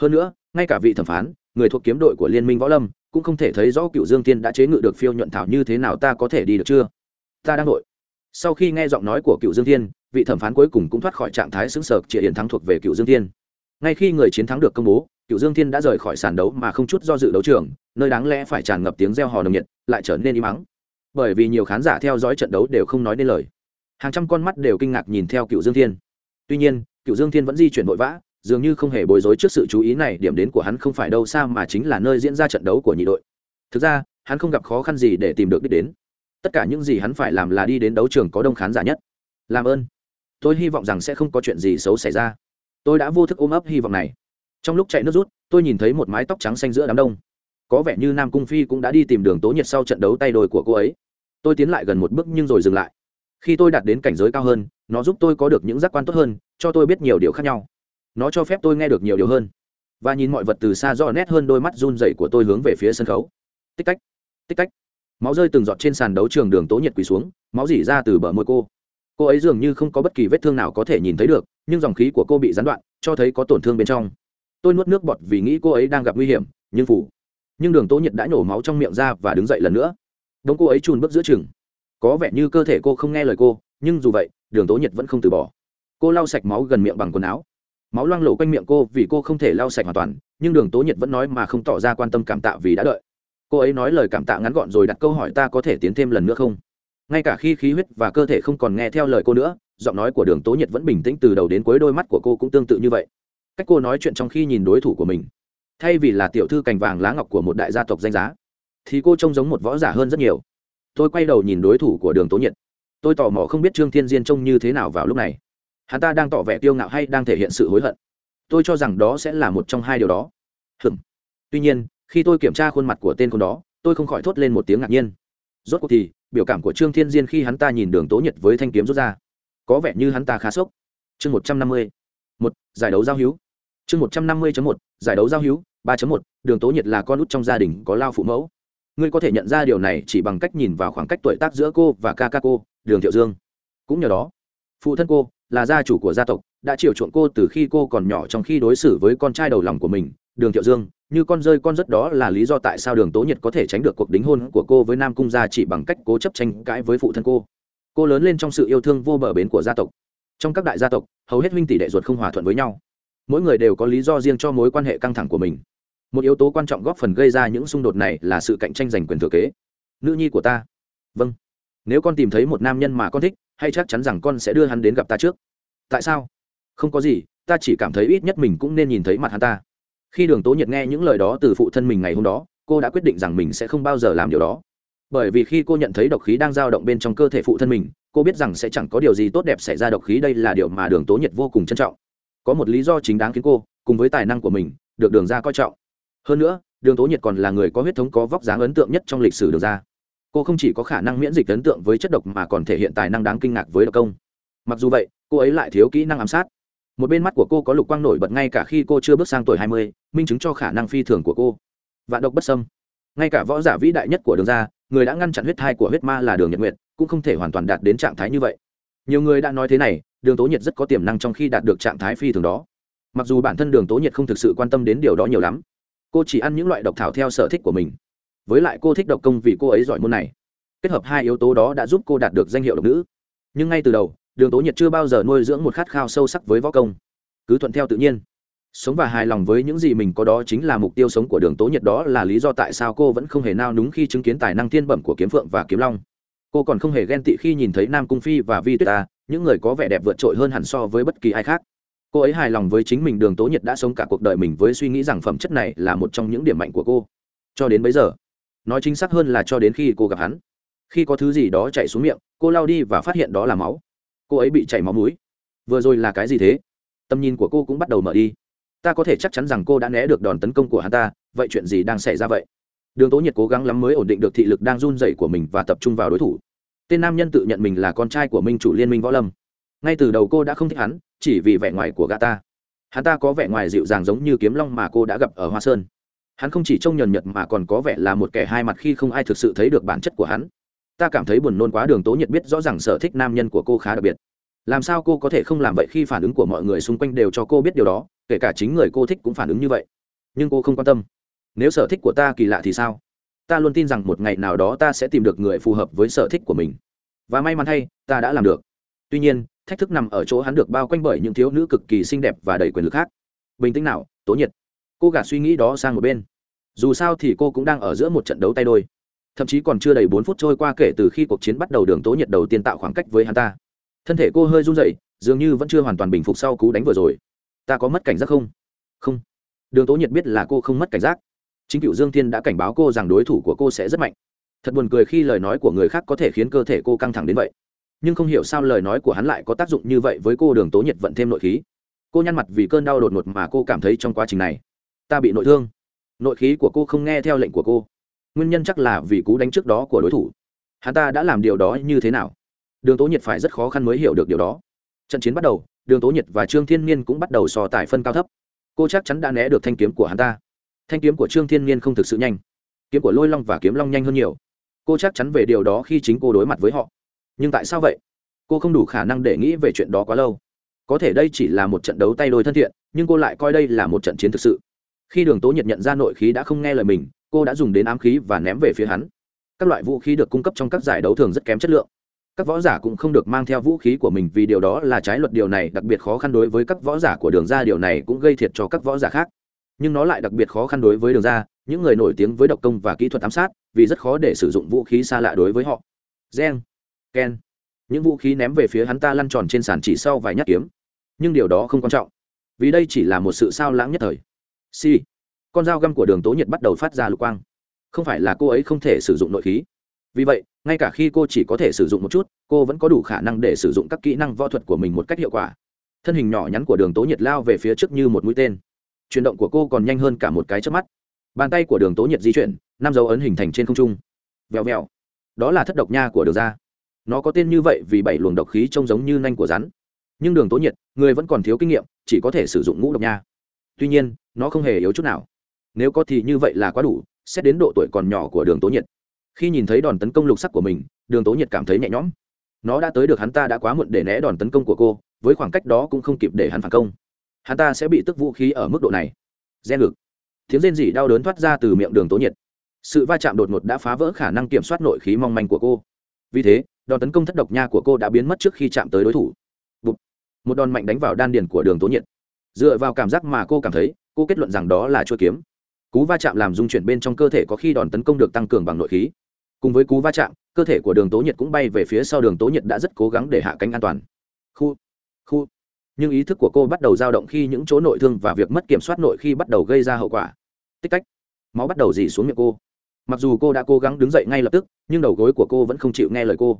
Hơn nữa, ngay cả vị thẩm phán, người thuộc kiếm đội của liên minh võ lâm, cũng không thể thấy rõ cựu dương tiên đã chế ngự được phiêu nhuận thảo như thế nào ta có thể đi được chưa? Ta đang đội sau khi nghe giọng nói của cựu dương tiên vị thẩm phán cuối cùng cũng thoát khỏi trạng thái xứng sờ chị hiển thắng thuộc về cựu dương tiên ngay khi người chiến thắng được công bố, cựu dương thiên đã rời khỏi sàn đấu mà không chút do dự đấu trường, nơi đáng lẽ phải tràn ngập tiếng reo hò nồng nhiệt, lại trở nên im ắng. Bởi vì nhiều khán giả theo dõi trận đấu đều không nói nên lời. Hàng trăm con mắt đều kinh ngạc nhìn theo cựu dương thiên. Tuy nhiên, cựu dương thiên vẫn di chuyển vội vã, dường như không hề bối rối trước sự chú ý này, điểm đến của hắn không phải đâu xa mà chính là nơi diễn ra trận đấu của nhị đội. Thực ra, hắn không gặp khó khăn gì để tìm được đích đến. Tất cả những gì hắn phải làm là đi đến đấu trường có đông khán giả nhất. Làm ơn. Tôi hy vọng rằng sẽ không có chuyện gì xấu xảy ra tôi đã vô thức ôm ấp hy vọng này. Trong lúc chạy nước rút, tôi nhìn thấy một mái tóc trắng xanh giữa đám đông. Có vẻ như nam cung phi cũng đã đi tìm đường tố nhiệt sau trận đấu tay đôi của cô ấy. Tôi tiến lại gần một bước nhưng rồi dừng lại. Khi tôi đạt đến cảnh giới cao hơn, nó giúp tôi có được những giác quan tốt hơn, cho tôi biết nhiều điều khác nhau. Nó cho phép tôi nghe được nhiều điều hơn. Và nhìn mọi vật từ xa rõ nét hơn, đôi mắt run dậy của tôi hướng về phía sân khấu. Tích cách tích cách. Máu rơi từng giọt trên sàn đấu trường đường tố nhiệt quỳ xuống, máu dỉ ra từ bờ môi cô. Cô ấy dường như không có bất kỳ vết thương nào có thể nhìn thấy được nhưng dòng khí của cô bị gián đoạn, cho thấy có tổn thương bên trong. Tôi nuốt nước bọt vì nghĩ cô ấy đang gặp nguy hiểm, nhưng phủ. Nhưng đường tố nhiệt đã nhổ máu trong miệng ra và đứng dậy lần nữa. Đống cô ấy chùn bước giữa chừng. Có vẻ như cơ thể cô không nghe lời cô, nhưng dù vậy, đường tố nhiệt vẫn không từ bỏ. Cô lau sạch máu gần miệng bằng quần áo. Máu loang lộ quanh miệng cô vì cô không thể lau sạch hoàn toàn, nhưng đường tố nhiệt vẫn nói mà không tỏ ra quan tâm cảm tạ vì đã đợi. Cô ấy nói lời cảm tạ ngắn gọn rồi đặt câu hỏi ta có thể tiến thêm lần nữa không? Ngay cả khi khí huyết và cơ thể không còn nghe theo lời cô nữa giọng nói của đường tố nhiệt vẫn bình tĩnh từ đầu đến cuối, đôi mắt của cô cũng tương tự như vậy. Cách cô nói chuyện trong khi nhìn đối thủ của mình, thay vì là tiểu thư cành vàng lá ngọc của một đại gia tộc danh giá, thì cô trông giống một võ giả hơn rất nhiều. Tôi quay đầu nhìn đối thủ của đường tố nhiệt. Tôi tò mò không biết trương thiên diên trông như thế nào vào lúc này. Hắn ta đang tỏ vẻ kiêu ngạo hay đang thể hiện sự hối hận. Tôi cho rằng đó sẽ là một trong hai điều đó. Hừm tuy nhiên, khi tôi kiểm tra khuôn mặt của tên con đó, tôi không khỏi thốt lên một tiếng ngạc nhiên. Rốt cuộc thì, biểu cảm của trương thiên diên khi hắn ta nhìn đường tố nhiệt với thanh kiếm rút ra có vẻ như hắn ta khá sốc. Chương một trăm năm mươi, một, giải đấu giao hữu. Chương một trăm năm mươi một, giải đấu giao hữu, ba một, đường tố nhiệt là con út trong gia đình có lao phụ mẫu. Ngươi có thể nhận ra điều này chỉ bằng cách nhìn vào khoảng cách tuổi tác giữa cô và ca ca cô đường thiệu dương. Cũng nhờ đó, phụ thân cô là gia chủ của gia tộc, đã chiều chuộng cô từ khi cô còn nhỏ trong khi đối xử với con trai đầu lòng của mình, đường thiệu dương. Như con rơi con rất đó là lý do tại sao đường tố nhiệt có thể tránh được cuộc đính hôn của cô với nam cung gia chỉ bằng cách cố chấp tranh cãi với phụ thân cô cô lớn lên trong sự yêu thương vô bờ bến của gia tộc. Trong các đại gia tộc, hầu hết huynh tỷ đệ ruột không hòa thuận với nhau. Mỗi người đều có lý do riêng cho mối quan hệ căng thẳng của mình. Một yếu tố quan trọng góp phần gây ra những xung đột này là sự cạnh tranh giành quyền thừa kế. Nữ nhi của ta. Vâng. Nếu con tìm thấy một nam nhân mà con thích, hay chắc chắn rằng con sẽ đưa hắn đến gặp ta trước. Tại sao? Không có gì, ta chỉ cảm thấy ít nhất mình cũng nên nhìn thấy mặt hắn ta. Khi đường tố nhiệt nghe những lời đó từ phụ thân mình ngày hôm đó, cô đã quyết định rằng mình sẽ không bao giờ làm điều đó bởi vì khi cô nhận thấy độc khí đang dao động bên trong cơ thể phụ thân mình, cô biết rằng sẽ chẳng có điều gì tốt đẹp xảy ra độc khí đây là điều mà đường tố nhiệt vô cùng trân trọng. Có một lý do chính đáng khiến cô, cùng với tài năng của mình, được đường ra coi trọng. Hơn nữa, đường tố nhiệt còn là người có huyết thống có vóc dáng ấn tượng nhất trong lịch sử đường ra. Cô không chỉ có khả năng miễn dịch ấn tượng với chất độc mà còn thể hiện tài năng đáng kinh ngạc với độc công. Mặc dù vậy, cô ấy lại thiếu kỹ năng ám sát. Một bên mắt của cô có lục quang nổi bật ngay cả khi cô chưa bước sang tuổi hai mươi, minh chứng cho khả năng phi thường của cô. Vạn độc bất sâm ngay cả võ giả vĩ đại nhất của đường ra người đã ngăn chặn huyết thai của huyết ma là đường nhật nguyệt, cũng không thể hoàn toàn đạt đến trạng thái như vậy. Nhiều người đã nói thế này, đường tố nhiệt rất có tiềm năng trong khi đạt được trạng thái phi thường đó. Mặc dù bản thân đường tố nhiệt không thực sự quan tâm đến điều đó nhiều lắm, cô chỉ ăn những loại độc thảo theo sở thích của mình. Với lại cô thích độc công vì cô ấy giỏi môn này. Kết hợp hai yếu tố đó đã giúp cô đạt được danh hiệu độc nữ. Nhưng ngay từ đầu, đường tố nhiệt chưa bao giờ nuôi dưỡng một khát khao sâu sắc với võ công. Cứ thuận theo tự nhiên sống và hài lòng với những gì mình có đó chính là mục tiêu sống của đường tố nhiệt đó là lý do tại sao cô vẫn không hề nao núng khi chứng kiến tài năng thiên bẩm của kiếm phượng và kiếm long. Cô còn không hề ghen tị khi nhìn thấy nam cung phi và vi tuyết ta những người có vẻ đẹp vượt trội hơn hẳn so với bất kỳ ai khác. Cô ấy hài lòng với chính mình, đường tố nhiệt đã sống cả cuộc đời mình với suy nghĩ rằng phẩm chất này là một trong những điểm mạnh của cô. Cho đến bây giờ, nói chính xác hơn là cho đến khi cô gặp hắn. Khi có thứ gì đó chạy xuống miệng, cô lao đi và phát hiện đó là máu. Cô ấy bị chảy máu mũi. Vừa rồi là cái gì thế? Tầm nhìn của cô cũng bắt đầu mở đi ta có thể chắc chắn rằng cô đã né được đòn tấn công của hắn ta, vậy chuyện gì đang xảy ra vậy? Đường tố nhiệt cố gắng lắm mới ổn định được thị lực đang run dậy của mình và tập trung vào đối thủ. Tên nam nhân tự nhận mình là con trai của minh chủ liên minh võ lâm. Ngay từ đầu cô đã không thích hắn, chỉ vì vẻ ngoài của gã ta. Hắn ta có vẻ ngoài dịu dàng giống như kiếm long mà cô đã gặp ở hoa sơn. Hắn không chỉ trông nhờn nhật mà còn có vẻ là một kẻ hai mặt khi không ai thực sự thấy được bản chất của hắn. Ta cảm thấy buồn nôn quá, đường tố nhiệt biết rõ ràng sở thích nam nhân của cô khá đặc biệt. Làm sao cô có thể không làm vậy khi phản ứng của mọi người xung quanh đều cho cô biết điều đó? Kể cả chính người cô thích cũng phản ứng như vậy. Nhưng cô không quan tâm. Nếu sở thích của ta kỳ lạ thì sao? Ta luôn tin rằng một ngày nào đó ta sẽ tìm được người phù hợp với sở thích của mình. Và may mắn thay, ta đã làm được. Tuy nhiên, thách thức nằm ở chỗ hắn được bao quanh bởi những thiếu nữ cực kỳ xinh đẹp và đầy quyền lực khác. Bình tĩnh nào, tố nhiệt. Cô gạt suy nghĩ đó sang một bên. Dù sao thì cô cũng đang ở giữa một trận đấu tay đôi. Thậm chí còn chưa đầy bốn phút trôi qua kể từ khi cuộc chiến bắt đầu đường tố nhiệt đầu tiên tạo khoảng cách với hắn ta. Thân thể cô hơi run rẩy, dường như vẫn chưa hoàn toàn bình phục sau cú đánh vừa rồi ta có mất cảnh giác không? Không. Đường tố nhiệt biết là cô không mất cảnh giác. Chính cựu dương thiên đã cảnh báo cô rằng đối thủ của cô sẽ rất mạnh. Thật buồn cười khi lời nói của người khác có thể khiến cơ thể cô căng thẳng đến vậy. Nhưng không hiểu sao lời nói của hắn lại có tác dụng như vậy với cô đường tố nhiệt vận thêm nội khí. Cô nhăn mặt vì cơn đau đột ngột mà cô cảm thấy trong quá trình này, ta bị nội thương. Nội khí của cô không nghe theo lệnh của cô. Nguyên nhân chắc là vì cú đánh trước đó của đối thủ. Hắn ta đã làm điều đó như thế nào? Đường tố nhiệt phải rất khó khăn mới hiểu được điều đó. Trận chiến bắt đầu đường tố nhiệt và trương thiên Niên cũng bắt đầu so tài phân cao thấp. Cô chắc chắn đã né được thanh kiếm của hắn ta. Thanh kiếm của trương thiên Niên không thực sự nhanh. Kiếm của lôi long và kiếm long nhanh hơn nhiều. Cô chắc chắn về điều đó khi chính cô đối mặt với họ. Nhưng tại sao vậy? Cô không đủ khả năng để nghĩ về chuyện đó quá lâu. Có thể đây chỉ là một trận đấu tay đôi thân thiện, nhưng cô lại coi đây là một trận chiến thực sự. Khi đường tố nhiệt nhận ra nội khí đã không nghe lời mình, cô đã dùng đến ám khí và ném về phía hắn. Các loại vũ khí được cung cấp trong các giải đấu thường rất kém chất lượng các võ giả cũng không được mang theo vũ khí của mình vì điều đó là trái luật điều này, đặc biệt khó khăn đối với các võ giả của đường ra, điều này cũng gây thiệt cho các võ giả khác. Nhưng nó lại đặc biệt khó khăn đối với đường ra, những người nổi tiếng với độc công và kỹ thuật ám sát, vì rất khó để sử dụng vũ khí xa lạ đối với họ. Gen, ken. Những vũ khí ném về phía hắn ta lăn tròn trên sàn chỉ sau vài nhát kiếm. Nhưng điều đó không quan trọng, vì đây chỉ là một sự sao lãng nhất thời. Si con dao găm của đường tố nhiệt bắt đầu phát ra lục quang. Không phải là cô ấy không thể sử dụng nội khí vì vậy, ngay cả khi cô chỉ có thể sử dụng một chút, cô vẫn có đủ khả năng để sử dụng các kỹ năng võ thuật của mình một cách hiệu quả. Thân hình nhỏ nhắn của đường tố nhiệt lao về phía trước như một mũi tên. Chuyển động của cô còn nhanh hơn cả một cái chớp mắt. Bàn tay của đường tố nhiệt di chuyển, năm dấu ấn hình thành trên không trung. Vèo vèo. Đó là thất độc nha của đường ra nó có tên như vậy vì bảy luồng độc khí trông giống như nanh của rắn. Nhưng đường tố nhiệt, người vẫn còn thiếu kinh nghiệm, chỉ có thể sử dụng ngũ độc nha. Tuy nhiên, nó không hề yếu chút nào. Nếu có thì như vậy là quá đủ, xét đến độ tuổi còn nhỏ của đường tố nhiệt khi nhìn thấy đòn tấn công lục sắc của mình, đường tố nhiệt cảm thấy nhẹ nhõm. Nó đã tới được hắn ta đã quá muộn để né đòn tấn công của cô, với khoảng cách đó cũng không kịp để hắn phản công. Hắn ta sẽ bị tức vũ khí ở mức độ này. Gen ngực. Tiếng rên rỉ đau đớn thoát ra từ miệng đường tố nhiệt. Sự va chạm đột ngột đã phá vỡ khả năng kiểm soát nội khí mong manh của cô. Vì thế, đòn tấn công thất độc nha của cô đã biến mất trước khi chạm tới đối thủ. Bụt. một đòn mạnh đánh vào đan điền của đường tố nhiệt. Dựa vào cảm giác mà cô cảm thấy, cô kết luận rằng đó là chuôi kiếm. Cú va chạm làm dung chuyển bên trong cơ thể có khi đòn tấn công được tăng cường bằng nội khí cùng với cú va chạm, cơ thể của đường tố nhiệt cũng bay về phía sau đường tố nhiệt đã rất cố gắng để hạ cánh an toàn. Khu khu. Nhưng ý thức của cô bắt đầu dao động khi những chỗ nội thương và việc mất kiểm soát nội khi bắt đầu gây ra hậu quả. Tích tách. Máu bắt đầu dì xuống miệng cô. Mặc dù cô đã cố gắng đứng dậy ngay lập tức, nhưng đầu gối của cô vẫn không chịu nghe lời cô.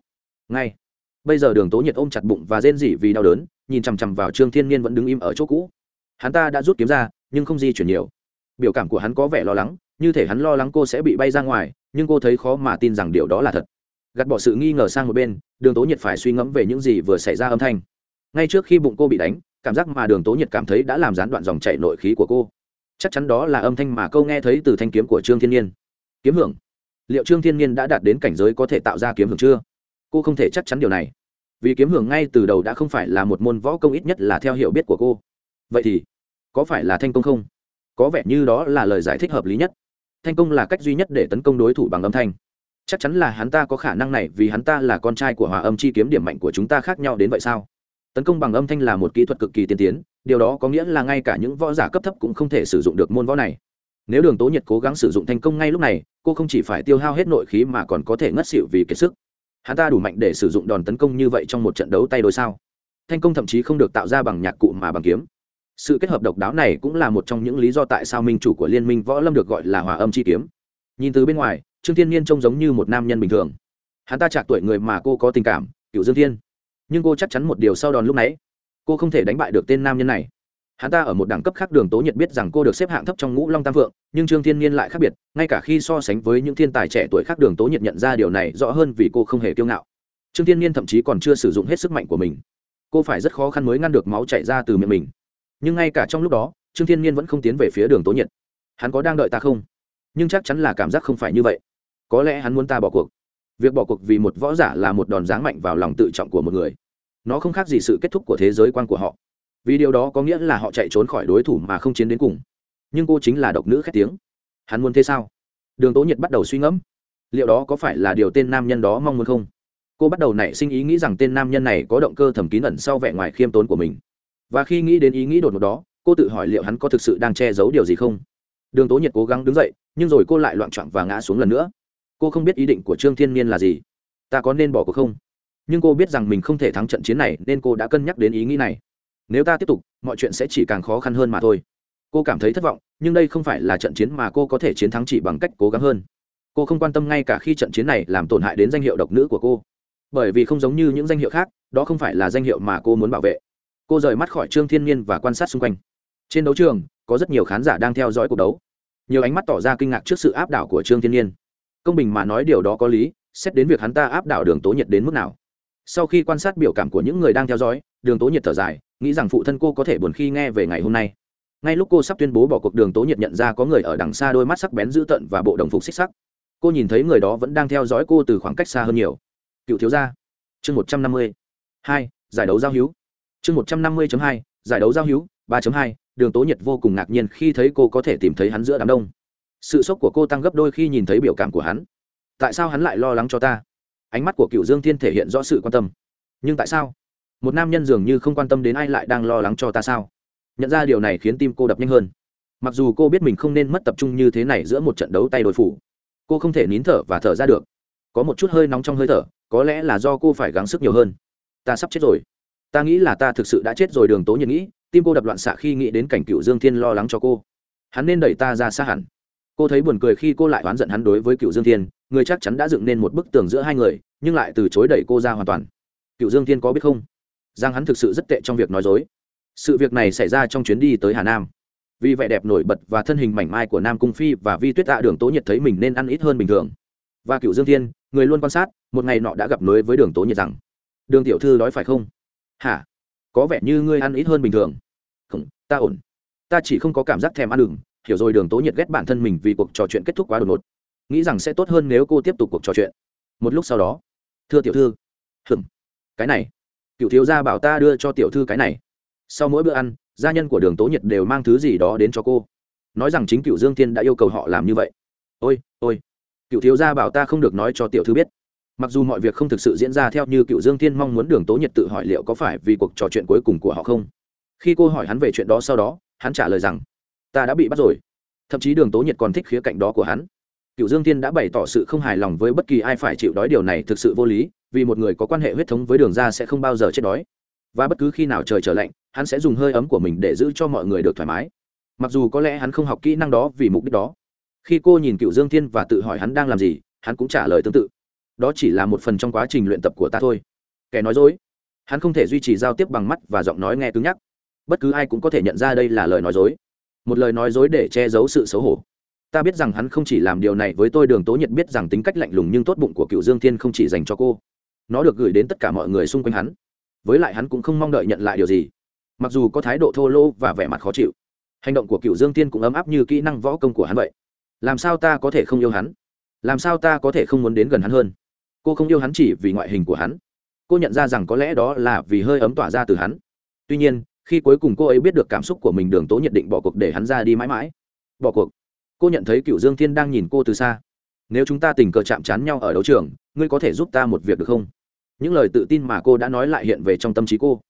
Ngay. Bây giờ đường tố nhiệt ôm chặt bụng và rên rỉ vì đau đớn, nhìn chằm chằm vào trương thiên nhiên vẫn đứng im ở chỗ cũ. Hắn ta đã rút kiếm ra, nhưng không di chuyển nhiều. Biểu cảm của hắn có vẻ lo lắng, như thể hắn lo lắng cô sẽ bị bay ra ngoài nhưng cô thấy khó mà tin rằng điều đó là thật. Gạt bỏ sự nghi ngờ sang một bên, đường tố nhiệt phải suy ngẫm về những gì vừa xảy ra âm thanh. Ngay trước khi bụng cô bị đánh, cảm giác mà đường tố nhiệt cảm thấy đã làm gián đoạn dòng chảy nội khí của cô. Chắc chắn đó là âm thanh mà câu nghe thấy từ thanh kiếm của trương thiên nhiên. Kiếm hưởng. Liệu trương thiên nhiên đã đạt đến cảnh giới có thể tạo ra kiếm hưởng chưa? Cô không thể chắc chắn điều này. Vì kiếm hưởng ngay từ đầu đã không phải là một môn võ công ít nhất là theo hiểu biết của cô. Vậy thì, có phải là thanh công không? Có vẻ như đó là lời giải thích hợp lý nhất thanh công là cách duy nhất để tấn công đối thủ bằng âm thanh. Chắc chắn là hắn ta có khả năng này vì hắn ta là con trai của hòa âm chi kiếm điểm mạnh của chúng ta khác nhau đến vậy sao? Tấn công bằng âm thanh là một kỹ thuật cực kỳ tiên tiến, điều đó có nghĩa là ngay cả những võ giả cấp thấp cũng không thể sử dụng được môn võ này. Nếu đường tố nhiệt cố gắng sử dụng thành công ngay lúc này, cô không chỉ phải tiêu hao hết nội khí mà còn có thể ngất xịu vì kiệt sức. Hắn ta đủ mạnh để sử dụng đòn tấn công như vậy trong một trận đấu tay đôi sao? Thanh công thậm chí không được tạo ra bằng nhạc cụ mà bằng kiếm sự kết hợp độc đáo này cũng là một trong những lý do tại sao minh chủ của liên minh võ lâm được gọi là hòa âm chi kiếm. Nhìn từ bên ngoài, trương thiên nhiên trông giống như một nam nhân bình thường. Hắn ta chạc tuổi người mà cô có tình cảm, cựu dương thiên. Nhưng cô chắc chắn một điều sau đòn lúc nãy, cô không thể đánh bại được tên nam nhân này. Hắn ta ở một đẳng cấp khác đường tố nhiệt biết rằng cô được xếp hạng thấp trong ngũ long tam vượng nhưng trương thiên nhiên lại khác biệt, ngay cả khi so sánh với những thiên tài trẻ tuổi khác đường tố nhiệt nhận ra điều này rõ hơn vì cô không hề kiêu ngạo. Trương thiên nhiên thậm chí còn chưa sử dụng hết sức mạnh của mình. Cô phải rất khó khăn mới ngăn được máu chảy ra từ miệng mình nhưng ngay cả trong lúc đó, trương thiên nhiên vẫn không tiến về phía đường tố nhiệt. Hắn có đang đợi ta không? Nhưng chắc chắn là cảm giác không phải như vậy. Có lẽ hắn muốn ta bỏ cuộc. Việc bỏ cuộc vì một võ giả là một đòn giáng mạnh vào lòng tự trọng của một người. Nó không khác gì sự kết thúc của thế giới quan của họ. Vì điều đó có nghĩa là họ chạy trốn khỏi đối thủ mà không chiến đến cùng. Nhưng cô chính là độc nữ khét tiếng. Hắn muốn thế sao? Đường tố nhiệt bắt đầu suy ngẫm. Liệu đó có phải là điều tên nam nhân đó mong muốn không? Cô bắt đầu nảy sinh ý nghĩ rằng tên nam nhân này có động cơ thầm kín ẩn sau vẻ ngoài khiêm tốn của mình và khi nghĩ đến ý nghĩ đột ngột đó, cô tự hỏi liệu hắn có thực sự đang che giấu điều gì không? Đường tố nhiệt cố gắng đứng dậy, nhưng rồi cô lại loạn choạng và ngã xuống lần nữa. Cô không biết ý định của trương thiên niên là gì. Ta có nên bỏ cuộc không? Nhưng cô biết rằng mình không thể thắng trận chiến này, nên cô đã cân nhắc đến ý nghĩ này. Nếu ta tiếp tục, mọi chuyện sẽ chỉ càng khó khăn hơn mà thôi. Cô cảm thấy thất vọng, nhưng đây không phải là trận chiến mà cô có thể chiến thắng chỉ bằng cách cố gắng hơn. Cô không quan tâm ngay cả khi trận chiến này làm tổn hại đến danh hiệu độc nữ của cô. Bởi vì không giống như những danh hiệu khác, đó không phải là danh hiệu mà cô muốn bảo vệ cô rời mắt khỏi trương thiên nhiên và quan sát xung quanh. Trên đấu trường, có rất nhiều khán giả đang theo dõi cuộc đấu. Nhiều ánh mắt tỏ ra kinh ngạc trước sự áp đảo của trương thiên nhiên công bình mà nói điều đó có lý, xét đến việc hắn ta áp đảo đường tố nhiệt đến mức nào. Sau khi quan sát biểu cảm của những người đang theo dõi, đường tố nhiệt thở dài, nghĩ rằng phụ thân cô có thể buồn khi nghe về ngày hôm nay. Ngay lúc cô sắp tuyên bố bỏ cuộc, đường tố nhiệt nhận ra có người ở đằng xa đôi mắt sắc bén dữ tợn và bộ đồng phục xích sắc. Cô nhìn thấy người đó vẫn đang theo dõi cô từ khoảng cách xa hơn nhiều. Cựu thiếu gia, chương một trăm năm mươi hai, giải đấu giao hữu chương một trăm năm mươi hai, giải đấu giao hữu, ba hai, đường tố nhiệt vô cùng ngạc nhiên khi thấy cô có thể tìm thấy hắn giữa đám đông. Sự sốc của cô tăng gấp đôi khi nhìn thấy biểu cảm của hắn. Tại sao hắn lại lo lắng cho ta? Ánh mắt của cựu dương thiên thể hiện rõ sự quan tâm. Nhưng tại sao? Một nam nhân dường như không quan tâm đến ai lại đang lo lắng cho ta sao? Nhận ra điều này khiến tim cô đập nhanh hơn. Mặc dù cô biết mình không nên mất tập trung như thế này giữa một trận đấu tay đối phủ, cô không thể nín thở và thở ra được. Có một chút hơi nóng trong hơi thở, có lẽ là do cô phải gắng sức nhiều hơn. Ta sắp chết rồi ta nghĩ là ta thực sự đã chết rồi, đường tố nhiệt nghĩ, tim cô đập loạn xạ khi nghĩ đến cảnh cựu dương thiên lo lắng cho cô. Hắn nên đẩy ta ra xa hẳn. Cô thấy buồn cười khi cô lại oán giận hắn đối với cựu dương thiên, người chắc chắn đã dựng nên một bức tường giữa hai người, nhưng lại từ chối đẩy cô ra hoàn toàn. Cựu dương thiên có biết không? Rằng hắn thực sự rất tệ trong việc nói dối. Sự việc này xảy ra trong chuyến đi tới hà nam. Vì vẻ đẹp nổi bật và thân hình mảnh mai của nam cung phi và vi tuyết tạ, đường tố nhiệt thấy mình nên ăn ít hơn bình thường. Và cựu dương thiên, người luôn quan sát, một ngày nọ đã gặp nối với đường tố nhiệt rằng, đường tiểu thư đói phải không? Hả? Có vẻ như ngươi ăn ít hơn bình thường. Không, ta ổn. Ta chỉ không có cảm giác thèm ăn đừng hiểu rồi, đường tố nhiệt ghét bản thân mình vì cuộc trò chuyện kết thúc quá đột ngột. Nghĩ rằng sẽ tốt hơn nếu cô tiếp tục cuộc trò chuyện. Một lúc sau đó, thưa tiểu thư. Hừng cái này. Cựu thiếu gia bảo ta đưa cho tiểu thư cái này. Sau mỗi bữa ăn, gia nhân của đường tố nhiệt đều mang thứ gì đó đến cho cô. Nói rằng chính cựu dương tiên đã yêu cầu họ làm như vậy. Ôi ôi, cựu thiếu gia bảo ta không được nói cho tiểu thư biết mặc dù mọi việc không thực sự diễn ra theo như cựu dương thiên mong muốn đường tố nhiệt tự hỏi liệu có phải vì cuộc trò chuyện cuối cùng của họ không. Khi cô hỏi hắn về chuyện đó sau đó, hắn trả lời rằng, ta đã bị bắt rồi. Thậm chí đường tố nhiệt còn thích khía cạnh đó của hắn. Cựu dương thiên đã bày tỏ sự không hài lòng với bất kỳ ai phải chịu đói điều này thực sự vô lý, vì một người có quan hệ huyết thống với đường ra sẽ không bao giờ chết đói. Và bất cứ khi nào trời trở lạnh, hắn sẽ dùng hơi ấm của mình để giữ cho mọi người được thoải mái. Mặc dù có lẽ hắn không học kỹ năng đó vì mục đích đó. Khi cô nhìn cựu dương thiên và tự hỏi hắn đang làm gì, hắn cũng trả lời tương tự đó chỉ là một phần trong quá trình luyện tập của ta thôi. Kẻ nói dối. Hắn không thể duy trì giao tiếp bằng mắt và giọng nói nghe cứng nhắc. Bất cứ ai cũng có thể nhận ra đây là lời nói dối. Một lời nói dối để che giấu sự xấu hổ. Ta biết rằng hắn không chỉ làm điều này với tôi, đường tố nhiệt biết rằng tính cách lạnh lùng nhưng tốt bụng của cựu dương thiên không chỉ dành cho cô. Nó được gửi đến tất cả mọi người xung quanh hắn. Với lại hắn cũng không mong đợi nhận lại điều gì. Mặc dù có thái độ thô lỗ và vẻ mặt khó chịu, hành động của cựu dương tiên cũng ấm áp như kỹ năng võ công của hắn vậy. Làm sao ta có thể không yêu hắn? Làm sao ta có thể không muốn đến gần hắn hơn? Cô không yêu hắn chỉ vì ngoại hình của hắn. Cô nhận ra rằng có lẽ đó là vì hơi ấm tỏa ra từ hắn. Tuy nhiên, khi cuối cùng cô ấy biết được cảm xúc của mình đường tố nhận định bỏ cuộc để hắn ra đi mãi mãi. Bỏ cuộc. Cô nhận thấy cựu dương thiên đang nhìn cô từ xa. Nếu chúng ta tình cờ chạm trán nhau ở đấu trường, ngươi có thể giúp ta một việc được không? Những lời tự tin mà cô đã nói lại hiện về trong tâm trí cô.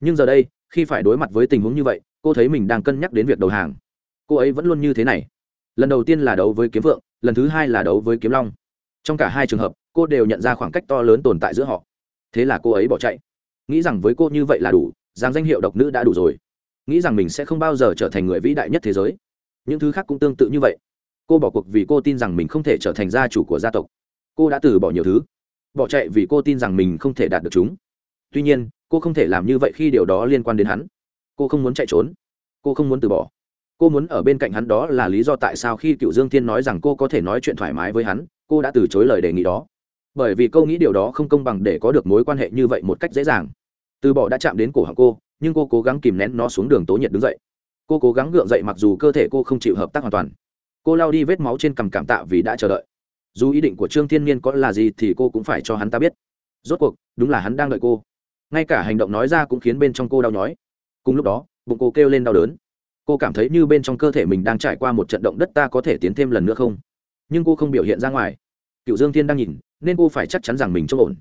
Nhưng giờ đây, khi phải đối mặt với tình huống như vậy, cô thấy mình đang cân nhắc đến việc đầu hàng. Cô ấy vẫn luôn như thế này. Lần đầu tiên là đấu với kiếm vượng lần thứ hai là đấu với kiếm long. Trong cả hai trường hợp cô đều nhận ra khoảng cách to lớn tồn tại giữa họ. Thế là cô ấy bỏ chạy. Nghĩ rằng với cô như vậy là đủ, rằng danh hiệu độc nữ đã đủ rồi. Nghĩ rằng mình sẽ không bao giờ trở thành người vĩ đại nhất thế giới. Những thứ khác cũng tương tự như vậy. Cô bỏ cuộc vì cô tin rằng mình không thể trở thành gia chủ của gia tộc. Cô đã từ bỏ nhiều thứ. Bỏ chạy vì cô tin rằng mình không thể đạt được chúng. Tuy nhiên, cô không thể làm như vậy khi điều đó liên quan đến hắn. Cô không muốn chạy trốn. Cô không muốn từ bỏ. Cô muốn ở bên cạnh hắn đó là lý do tại sao khi cựu dương thiên nói rằng cô có thể nói chuyện thoải mái với hắn, cô đã từ chối lời đề nghị đó bởi vì câu nghĩ điều đó không công bằng để có được mối quan hệ như vậy một cách dễ dàng. Từ bỏ đã chạm đến cổ họng cô, nhưng cô cố gắng kìm nén nó xuống đường tố nhiệt đứng dậy. Cô cố gắng gượng dậy mặc dù cơ thể cô không chịu hợp tác hoàn toàn. Cô lao đi vết máu trên cằm cảm tạ vì đã chờ đợi. Dù ý định của trương thiên nhiên có là gì thì cô cũng phải cho hắn ta biết. Rốt cuộc, đúng là hắn đang đợi cô. Ngay cả hành động nói ra cũng khiến bên trong cô đau nhói. Cùng lúc đó, bụng cô kêu lên đau đớn. Cô cảm thấy như bên trong cơ thể mình đang trải qua một trận động đất ta có thể tiến thêm lần nữa không? Nhưng cô không biểu hiện ra ngoài. Cựu dương thiên đang nhìn nên cô phải chắc chắn rằng mình trông ổn.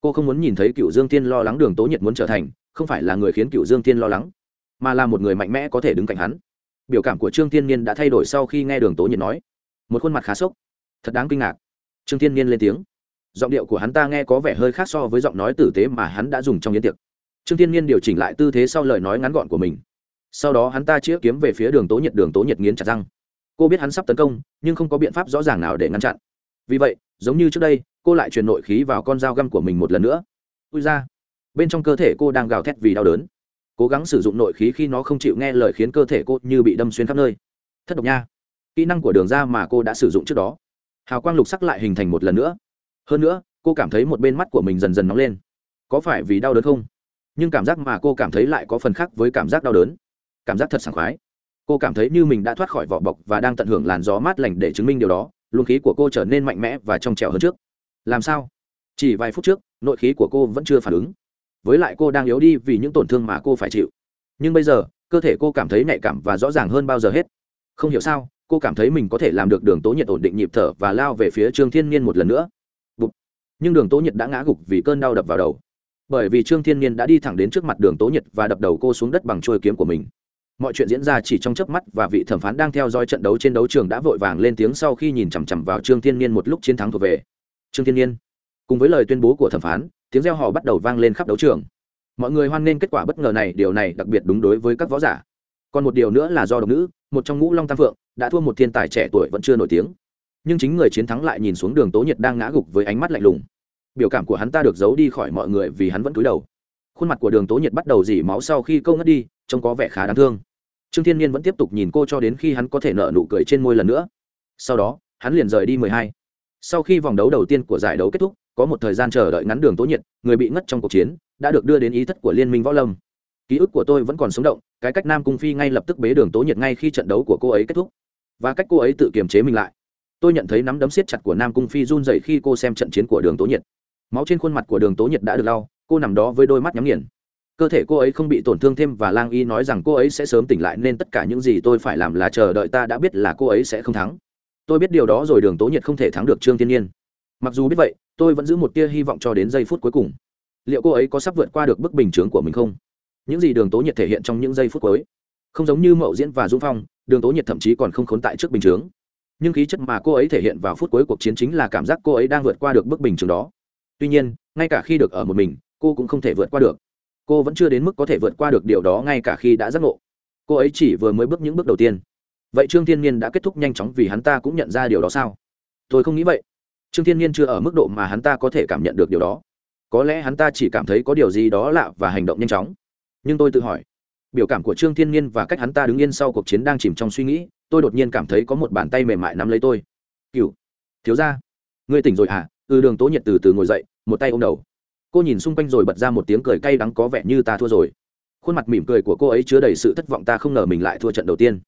Cô không muốn nhìn thấy cựu dương thiên lo lắng đường tố nhiệt muốn trở thành, không phải là người khiến cựu dương thiên lo lắng, mà là một người mạnh mẽ có thể đứng cạnh hắn. Biểu cảm của trương thiên niên đã thay đổi sau khi nghe đường tố nhiệt nói. Một khuôn mặt khá sốc. Thật đáng kinh ngạc. Trương thiên niên lên tiếng. Giọng điệu của hắn ta nghe có vẻ hơi khác so với giọng nói tử tế mà hắn đã dùng trong yến tiệc. Trương thiên niên điều chỉnh lại tư thế sau lời nói ngắn gọn của mình. Sau đó hắn ta chĩa kiếm về phía đường tố nhiệt, đường tố nhiệt nghiến chặt răng. Cô biết hắn sắp tấn công, nhưng không có biện pháp rõ ràng nào để ngăn chặn. Vì vậy giống như trước đây, cô lại truyền nội khí vào con dao găm của mình một lần nữa. Ui ra bên trong cơ thể cô đang gào thét vì đau đớn. Cố gắng sử dụng nội khí khi nó không chịu nghe lời khiến cơ thể cô như bị đâm xuyên khắp nơi. Thất độc nha. Kỹ năng của đường ra mà cô đã sử dụng trước đó. Hào quang lục sắc lại hình thành một lần nữa. Hơn nữa, cô cảm thấy một bên mắt của mình dần dần nóng lên. Có phải vì đau đớn không? Nhưng cảm giác mà cô cảm thấy lại có phần khác với cảm giác đau đớn. Cảm giác thật sảng khoái. Cô cảm thấy như mình đã thoát khỏi vỏ bọc và đang tận hưởng làn gió mát lành để chứng minh điều đó luồng khí của cô trở nên mạnh mẽ và trong trẻo hơn trước. Làm sao? Chỉ vài phút trước, nội khí của cô vẫn chưa phản ứng. Với lại cô đang yếu đi vì những tổn thương mà cô phải chịu. Nhưng bây giờ, cơ thể cô cảm thấy nhạy cảm và rõ ràng hơn bao giờ hết. Không hiểu sao, cô cảm thấy mình có thể làm được đường tố nhiệt ổn định nhịp thở và lao về phía trương thiên nhiên một lần nữa. Bụt. nhưng đường tố nhiệt đã ngã gục vì cơn đau đập vào đầu. Bởi vì trương thiên nhiên đã đi thẳng đến trước mặt đường tố nhiệt và đập đầu cô xuống đất bằng trôi kiếm của mình mọi chuyện diễn ra chỉ trong chớp mắt và vị thẩm phán đang theo dõi trận đấu trên đấu trường đã vội vàng lên tiếng sau khi nhìn chằm chằm vào trương thiên Niên một lúc chiến thắng thuộc về. Trương thiên Niên. cùng với lời tuyên bố của thẩm phán, tiếng reo hò bắt đầu vang lên khắp đấu trường. Mọi người hoan nghênh kết quả bất ngờ này, điều này đặc biệt đúng đối với các võ giả. Còn một điều nữa là do độc nữ, một trong ngũ long tam phượng, đã thua một thiên tài trẻ tuổi vẫn chưa nổi tiếng. Nhưng chính người chiến thắng lại nhìn xuống đường tố nhiệt đang ngã gục với ánh mắt lạnh lùng. Biểu cảm của hắn ta được giấu đi khỏi mọi người vì hắn vẫn cúi đầu khuôn mặt của đường tố nhiệt bắt đầu dỉ máu sau khi câu ngất đi, trông có vẻ khá đáng thương. Trương thiên nhiên vẫn tiếp tục nhìn cô cho đến khi hắn có thể nợ nụ cười trên môi lần nữa. Sau đó, hắn liền rời đi mười hai. Sau khi vòng đấu đầu tiên của giải đấu kết thúc, có một thời gian chờ đợi ngắn đường tố nhiệt, người bị ngất trong cuộc chiến, đã được đưa đến ý thất của liên minh võ lâm. Ký ức của tôi vẫn còn sống động, cái cách nam cung phi ngay lập tức bế đường tố nhiệt ngay khi trận đấu của cô ấy kết thúc. Và cách cô ấy tự kiềm chế mình lại. Tôi nhận thấy nắm đấm siết chặt của nam cung phi run dậy khi cô xem trận chiến của đường tố nhiệt. Máu trên khuôn mặt của đường tố nhiệt đã được lau cô nằm đó với đôi mắt nhắm nghiền. Cơ thể cô ấy không bị tổn thương thêm và lang y nói rằng cô ấy sẽ sớm tỉnh lại nên tất cả những gì tôi phải làm là chờ đợi ta đã biết là cô ấy sẽ không thắng. Tôi biết điều đó rồi, đường tố nhiệt không thể thắng được trương thiên nhiên. Mặc dù biết vậy, tôi vẫn giữ một tia hy vọng cho đến giây phút cuối cùng. Liệu cô ấy có sắp vượt qua được bức bình chướng của mình không? Những gì đường tố nhiệt thể hiện trong những giây phút cuối. Không giống như mậu diễn và Dung phong, đường tố nhiệt thậm chí còn không khốn tại trước bình chướng. Nhưng khí chất mà cô ấy thể hiện vào phút cuối cuộc chiến chính là cảm giác cô ấy đang vượt qua được bức bình chướng đó. Tuy nhiên, ngay cả khi được ở một mình cô cũng không thể vượt qua được. Cô vẫn chưa đến mức có thể vượt qua được điều đó ngay cả khi đã giác ngộ. Cô ấy chỉ vừa mới bước những bước đầu tiên. Vậy trương thiên nhiên đã kết thúc nhanh chóng vì hắn ta cũng nhận ra điều đó sao? Tôi không nghĩ vậy. Trương thiên nhiên chưa ở mức độ mà hắn ta có thể cảm nhận được điều đó. Có lẽ hắn ta chỉ cảm thấy có điều gì đó lạ và hành động nhanh chóng. Nhưng tôi tự hỏi, biểu cảm của trương thiên nhiên và cách hắn ta đứng yên sau cuộc chiến đang chìm trong suy nghĩ, tôi đột nhiên cảm thấy có một bàn tay mềm mại nắm lấy tôi. Cựu thiếu ra ngươi tỉnh rồi à ừ đường tố nhiệt từ từ ngồi dậy, một tay ôm đầu cô nhìn xung quanh rồi bật ra một tiếng cười cay đắng có vẻ như ta thua rồi. Khuôn mặt mỉm cười của cô ấy chứa đầy sự thất vọng ta không ngờ mình lại thua trận đầu tiên.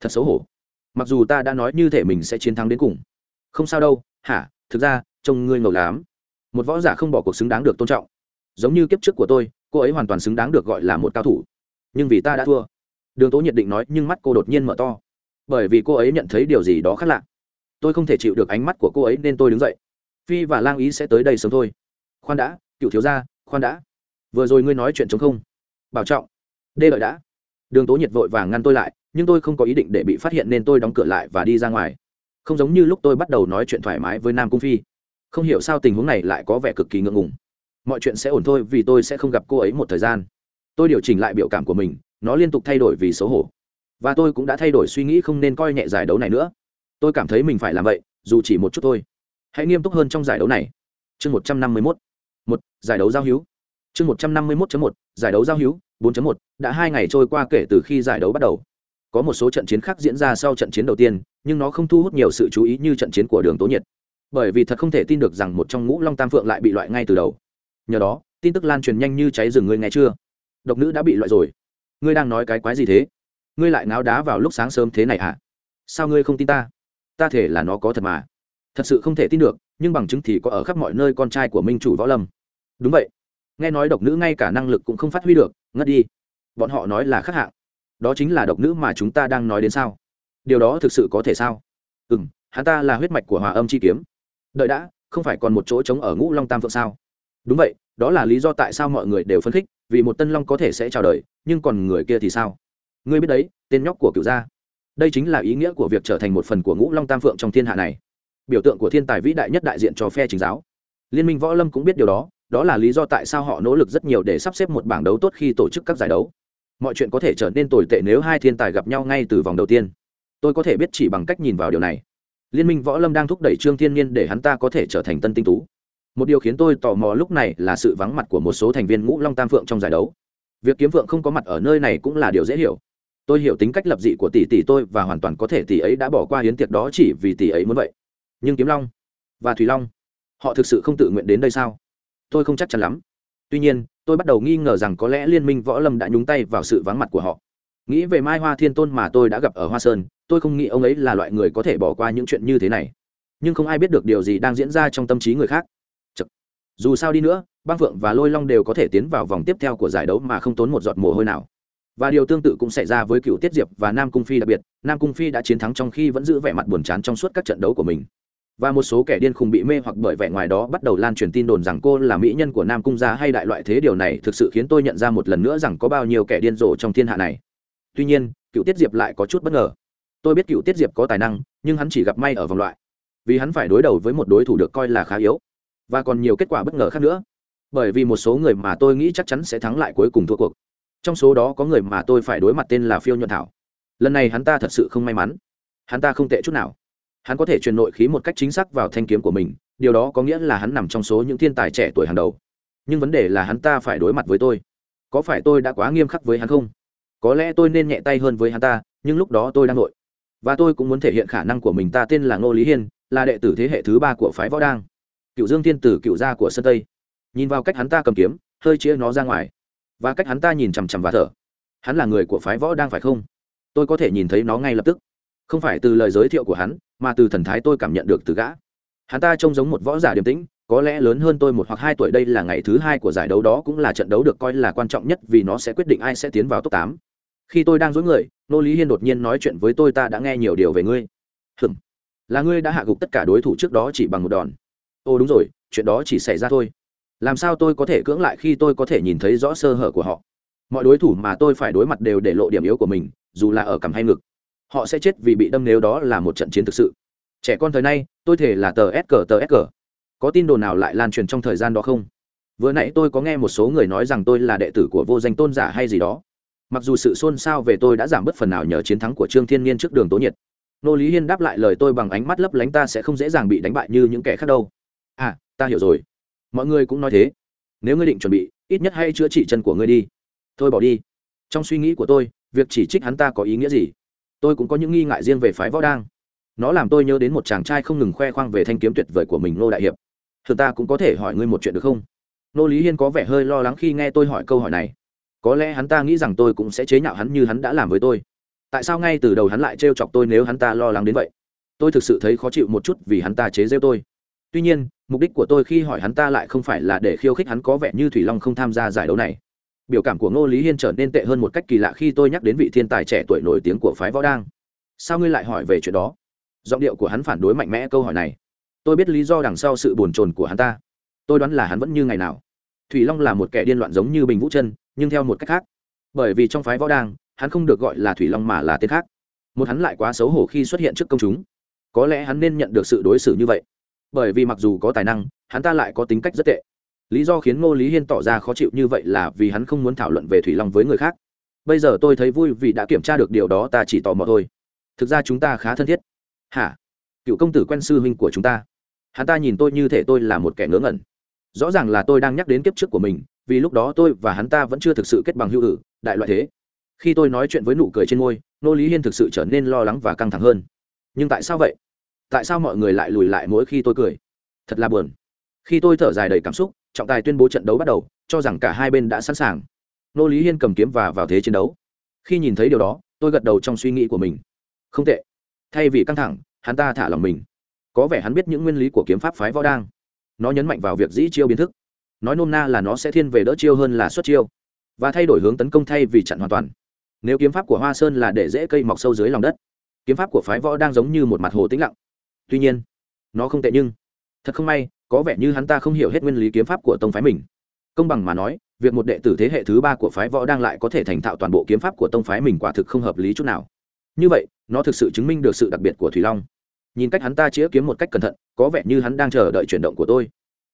Thật xấu hổ. Mặc dù ta đã nói như thể mình sẽ chiến thắng đến cùng. Không sao đâu, hả? Thực ra, trông ngươi ngầu lắm. Một võ giả không bỏ cuộc xứng đáng được tôn trọng. Giống như kiếp trước của tôi, cô ấy hoàn toàn xứng đáng được gọi là một cao thủ. Nhưng vì ta đã thua. Đường tố nhiệt định nói, nhưng mắt cô đột nhiên mở to. Bởi vì cô ấy nhận thấy điều gì đó khác lạ. Tôi không thể chịu được ánh mắt của cô ấy nên tôi đứng dậy. Phi và lang ý sẽ tới đây sớm thôi. Khoan đã cựu thiếu gia, khoan đã. Vừa rồi ngươi nói chuyện chống không. Bảo trọng. Đê lợi đã. Đường tố nhiệt vội vàng ngăn tôi lại, nhưng tôi không có ý định để bị phát hiện nên tôi đóng cửa lại và đi ra ngoài. Không giống như lúc tôi bắt đầu nói chuyện thoải mái với nam cung phi. Không hiểu sao tình huống này lại có vẻ cực kỳ ngượng ngùng. Mọi chuyện sẽ ổn thôi vì tôi sẽ không gặp cô ấy một thời gian. Tôi điều chỉnh lại biểu cảm của mình, nó liên tục thay đổi vì xấu hổ. Và tôi cũng đã thay đổi suy nghĩ không nên coi nhẹ giải đấu này nữa. Tôi cảm thấy mình phải làm vậy, dù chỉ một chút thôi. Hãy nghiêm túc hơn trong giải đấu này. Chương một trăm năm mươi mốt một, giải đấu giao hữu. Chương một trăm năm mươi mốt một, giải đấu giao hữu, bốn một, đã hai ngày trôi qua kể từ khi giải đấu bắt đầu. Có một số trận chiến khác diễn ra sau trận chiến đầu tiên, nhưng nó không thu hút nhiều sự chú ý như trận chiến của đường tố nhiệt. Bởi vì thật không thể tin được rằng một trong ngũ long tam phượng lại bị loại ngay từ đầu. Nhờ đó, tin tức lan truyền nhanh như cháy rừng ngươi nghe chưa? Độc nữ đã bị loại rồi. Ngươi đang nói cái quái gì thế? Ngươi lại ngáo đá vào lúc sáng sớm thế này hả? Sao ngươi không tin ta? Ta thể là nó có thật mà. Thật sự không thể tin được, nhưng bằng chứng thì có ở khắp mọi nơi con trai của minh chủ võ lâm đúng vậy. Nghe nói độc nữ ngay cả năng lực cũng không phát huy được, ngất đi. Bọn họ nói là khác hạng. Đó chính là độc nữ mà chúng ta đang nói đến sao? Điều đó thực sự có thể sao? Ừ m hắn ta là huyết mạch của hòa âm chi kiếm. Đợi đã, không phải còn một chỗ trống ở ngũ long tam phượng sao? Đúng vậy, đó là lý do tại sao mọi người đều phấn khích, vì một tân long có thể sẽ chào đời, nhưng còn người kia thì sao? Ngươi biết đấy, tên nhóc của cựu gia. Đây chính là ý nghĩa của việc trở thành một phần của ngũ long tam phượng trong thiên hạ này. Biểu tượng của thiên tài vĩ đại nhất đại diện cho phe chính giáo. Liên minh võ lâm cũng biết điều đó đó là lý do tại sao họ nỗ lực rất nhiều để sắp xếp một bảng đấu tốt khi tổ chức các giải đấu. Mọi chuyện có thể trở nên tồi tệ nếu hai thiên tài gặp nhau ngay từ vòng đầu tiên. Tôi có thể biết chỉ bằng cách nhìn vào điều này. Liên minh võ lâm đang thúc đẩy trương thiên nhiên để hắn ta có thể trở thành tân tinh tú. Một điều khiến tôi tò mò lúc này là sự vắng mặt của một số thành viên ngũ long tam phượng trong giải đấu. Việc kiếm phượng không có mặt ở nơi này cũng là điều dễ hiểu. Tôi hiểu tính cách lập dị của tỷ tỷ tôi và hoàn toàn có thể tỷ ấy đã bỏ qua hiến tiệc đó chỉ vì tỷ ấy muốn vậy. Nhưng kiếm long và thùy long, họ thực sự không tự nguyện đến đây sao? Tôi không chắc chắn lắm. Tuy nhiên, tôi bắt đầu nghi ngờ rằng có lẽ liên minh võ lâm đã nhúng tay vào sự vắng mặt của họ. Nghĩ về mai hoa thiên tôn mà tôi đã gặp ở hoa sơn, tôi không nghĩ ông ấy là loại người có thể bỏ qua những chuyện như thế này. Nhưng không ai biết được điều gì đang diễn ra trong tâm trí người khác. Chật. dù sao đi nữa, băng phượng và lôi long đều có thể tiến vào vòng tiếp theo của giải đấu mà không tốn một giọt mồ hôi nào. Và điều tương tự cũng xảy ra với cựu tiết diệp và nam cung phi đặc biệt. Nam cung phi đã chiến thắng trong khi vẫn giữ vẻ mặt buồn chán trong suốt các trận đấu của mình và một số kẻ điên khùng bị mê hoặc bởi vẻ ngoài đó bắt đầu lan truyền tin đồn rằng cô là mỹ nhân của nam cung gia hay đại loại thế điều này thực sự khiến tôi nhận ra một lần nữa rằng có bao nhiêu kẻ điên rồ trong thiên hạ này. Tuy nhiên, cựu tiết diệp lại có chút bất ngờ. Tôi biết cựu tiết diệp có tài năng, nhưng hắn chỉ gặp may ở vòng loại. Vì hắn phải đối đầu với một đối thủ được coi là khá yếu. Và còn nhiều kết quả bất ngờ khác nữa. Bởi vì một số người mà tôi nghĩ chắc chắn sẽ thắng lại cuối cùng thua cuộc. Trong số đó có người mà tôi phải đối mặt tên là phiêu nhuận thảo. Lần này hắn ta thật sự không may mắn. Hắn ta không tệ chút nào hắn có thể truyền nội khí một cách chính xác vào thanh kiếm của mình, điều đó có nghĩa là hắn nằm trong số những thiên tài trẻ tuổi hàng đầu. Nhưng vấn đề là hắn ta phải đối mặt với tôi. Có phải tôi đã quá nghiêm khắc với hắn không? Có lẽ tôi nên nhẹ tay hơn với hắn ta, nhưng lúc đó tôi đang nội. Và tôi cũng muốn thể hiện khả năng của mình ta tên là ngô lý hiên, là đệ tử thế hệ thứ ba của phái võ đang. Cựu dương thiên tử, cựu gia của sơn tây. Nhìn vào cách hắn ta cầm kiếm, hơi chia nó ra ngoài. Và cách hắn ta nhìn chằm chằm và thở. Hắn là người của phái võ đang phải không? Tôi có thể nhìn thấy nó ngay lập tức. Không phải từ lời giới thiệu của hắn mà từ thần thái tôi cảm nhận được từ gã. Hắn ta trông giống một võ giả điềm tĩnh, có lẽ lớn hơn tôi một hoặc hai tuổi đây là ngày thứ hai của giải đấu đó cũng là trận đấu được coi là quan trọng nhất vì nó sẽ quyết định ai sẽ tiến vào top tám. Khi tôi đang dối người, nô lý hiên đột nhiên nói chuyện với tôi, ta đã nghe nhiều điều về ngươi. Hừm là ngươi đã hạ gục tất cả đối thủ trước đó chỉ bằng một đòn. Ô đúng rồi, chuyện đó chỉ xảy ra thôi. Làm sao tôi có thể cưỡng lại khi tôi có thể nhìn thấy rõ sơ hở của họ? Mọi đối thủ mà tôi phải đối mặt đều để lộ điểm yếu của mình, dù là ở cằm hay ngực họ sẽ chết vì bị đâm nếu đó là một trận chiến thực sự. Trẻ con thời nay, tôi thể là tờ s cờ tờ s cờ có tin đồn nào lại lan truyền trong thời gian đó không? Vừa nãy tôi có nghe một số người nói rằng tôi là đệ tử của vô danh tôn giả hay gì đó. Mặc dù sự xôn xao về tôi đã giảm bớt phần nào nhờ chiến thắng của trương thiên nhiên trước đường tố nhiệt. Nô lý hiên đáp lại lời tôi bằng ánh mắt lấp lánh ta sẽ không dễ dàng bị đánh bại như những kẻ khác đâu. À ta hiểu rồi. Mọi người cũng nói thế. Nếu ngươi định chuẩn bị, ít nhất hay chữa trị chân của ngươi đi. Thôi bỏ đi. Trong suy nghĩ của tôi, việc chỉ trích hắn ta có ý nghĩa gì? Tôi cũng có những nghi ngại riêng về phái võ đang. Nó làm tôi nhớ đến một chàng trai không ngừng khoe khoang về thanh kiếm tuyệt vời của mình nô đại hiệp. Thường ta cũng có thể hỏi ngươi một chuyện được không? Nô lý hiên có vẻ hơi lo lắng khi nghe tôi hỏi câu hỏi này. Có lẽ hắn ta nghĩ rằng tôi cũng sẽ chế nhạo hắn như hắn đã làm với tôi. Tại sao ngay từ đầu hắn lại trêu chọc tôi nếu hắn ta lo lắng đến vậy? Tôi thực sự thấy khó chịu một chút vì hắn ta chế rêu tôi. Tuy nhiên, mục đích của tôi khi hỏi hắn ta lại không phải là để khiêu khích hắn, có vẻ như thủy long không tham gia giải đấu này biểu cảm của ngô lý hiên trở nên tệ hơn một cách kỳ lạ khi tôi nhắc đến vị thiên tài trẻ tuổi nổi tiếng của phái võ đang. Sao ngươi lại hỏi về chuyện đó? Giọng điệu của hắn phản đối mạnh mẽ câu hỏi này. Tôi biết lý do đằng sau sự bồn chồn của hắn ta. Tôi đoán là hắn vẫn như ngày nào. Thủy long là một kẻ điên loạn giống như bình vũ chân, nhưng theo một cách khác. Bởi vì trong phái võ đang, hắn không được gọi là thủy long mà là tên khác. Một hắn lại quá xấu hổ khi xuất hiện trước công chúng. Có lẽ hắn nên nhận được sự đối xử như vậy. Bởi vì mặc dù có tài năng, hắn ta lại có tính cách rất tệ lý do khiến ngô lý hiên tỏ ra khó chịu như vậy là vì hắn không muốn thảo luận về thủy long với người khác. Bây giờ tôi thấy vui vì đã kiểm tra được điều đó, ta chỉ tò mò thôi. Thực ra chúng ta khá thân thiết. Hả? Cựu công tử quen sư huynh của chúng ta. Hắn ta nhìn tôi như thể tôi là một kẻ ngớ ngẩn. Rõ ràng là tôi đang nhắc đến kiếp trước của mình, vì lúc đó tôi và hắn ta vẫn chưa thực sự kết bằng hữu ử đại loại thế. Khi tôi nói chuyện với nụ cười trên môi nô lý hiên thực sự trở nên lo lắng và căng thẳng hơn. Nhưng tại sao vậy? Tại sao mọi người lại lùi lại mỗi khi tôi cười? Thật là buồn. Khi tôi thở dài đầy cảm xúc trọng tài tuyên bố trận đấu bắt đầu, cho rằng cả hai bên đã sẵn sàng. Nô lý hiên cầm kiếm và vào thế chiến đấu. Khi nhìn thấy điều đó, tôi gật đầu trong suy nghĩ của mình. Không tệ. Thay vì căng thẳng, hắn ta thả lòng mình. Có vẻ hắn biết những nguyên lý của kiếm pháp phái võ đang. Nó nhấn mạnh vào việc dĩ chiêu biến thức. Nói nôm na là nó sẽ thiên về đỡ chiêu hơn là xuất chiêu. Và thay đổi hướng tấn công thay vì chặn hoàn toàn. Nếu kiếm pháp của hoa sơn là để dễ cây mọc sâu dưới lòng đất, kiếm pháp của phái võ đang giống như một mặt hồ tĩnh lặng. Tuy nhiên, nó không tệ nhưng, thật không may có vẻ như hắn ta không hiểu hết nguyên lý kiếm pháp của tông phái mình. Công bằng mà nói, việc một đệ tử thế hệ thứ ba của phái võ đang lại có thể thành thạo toàn bộ kiếm pháp của tông phái mình quả thực không hợp lý chút nào. Như vậy, nó thực sự chứng minh được sự đặc biệt của thủy long. Nhìn cách hắn ta chĩa kiếm một cách cẩn thận, có vẻ như hắn đang chờ đợi chuyển động của tôi.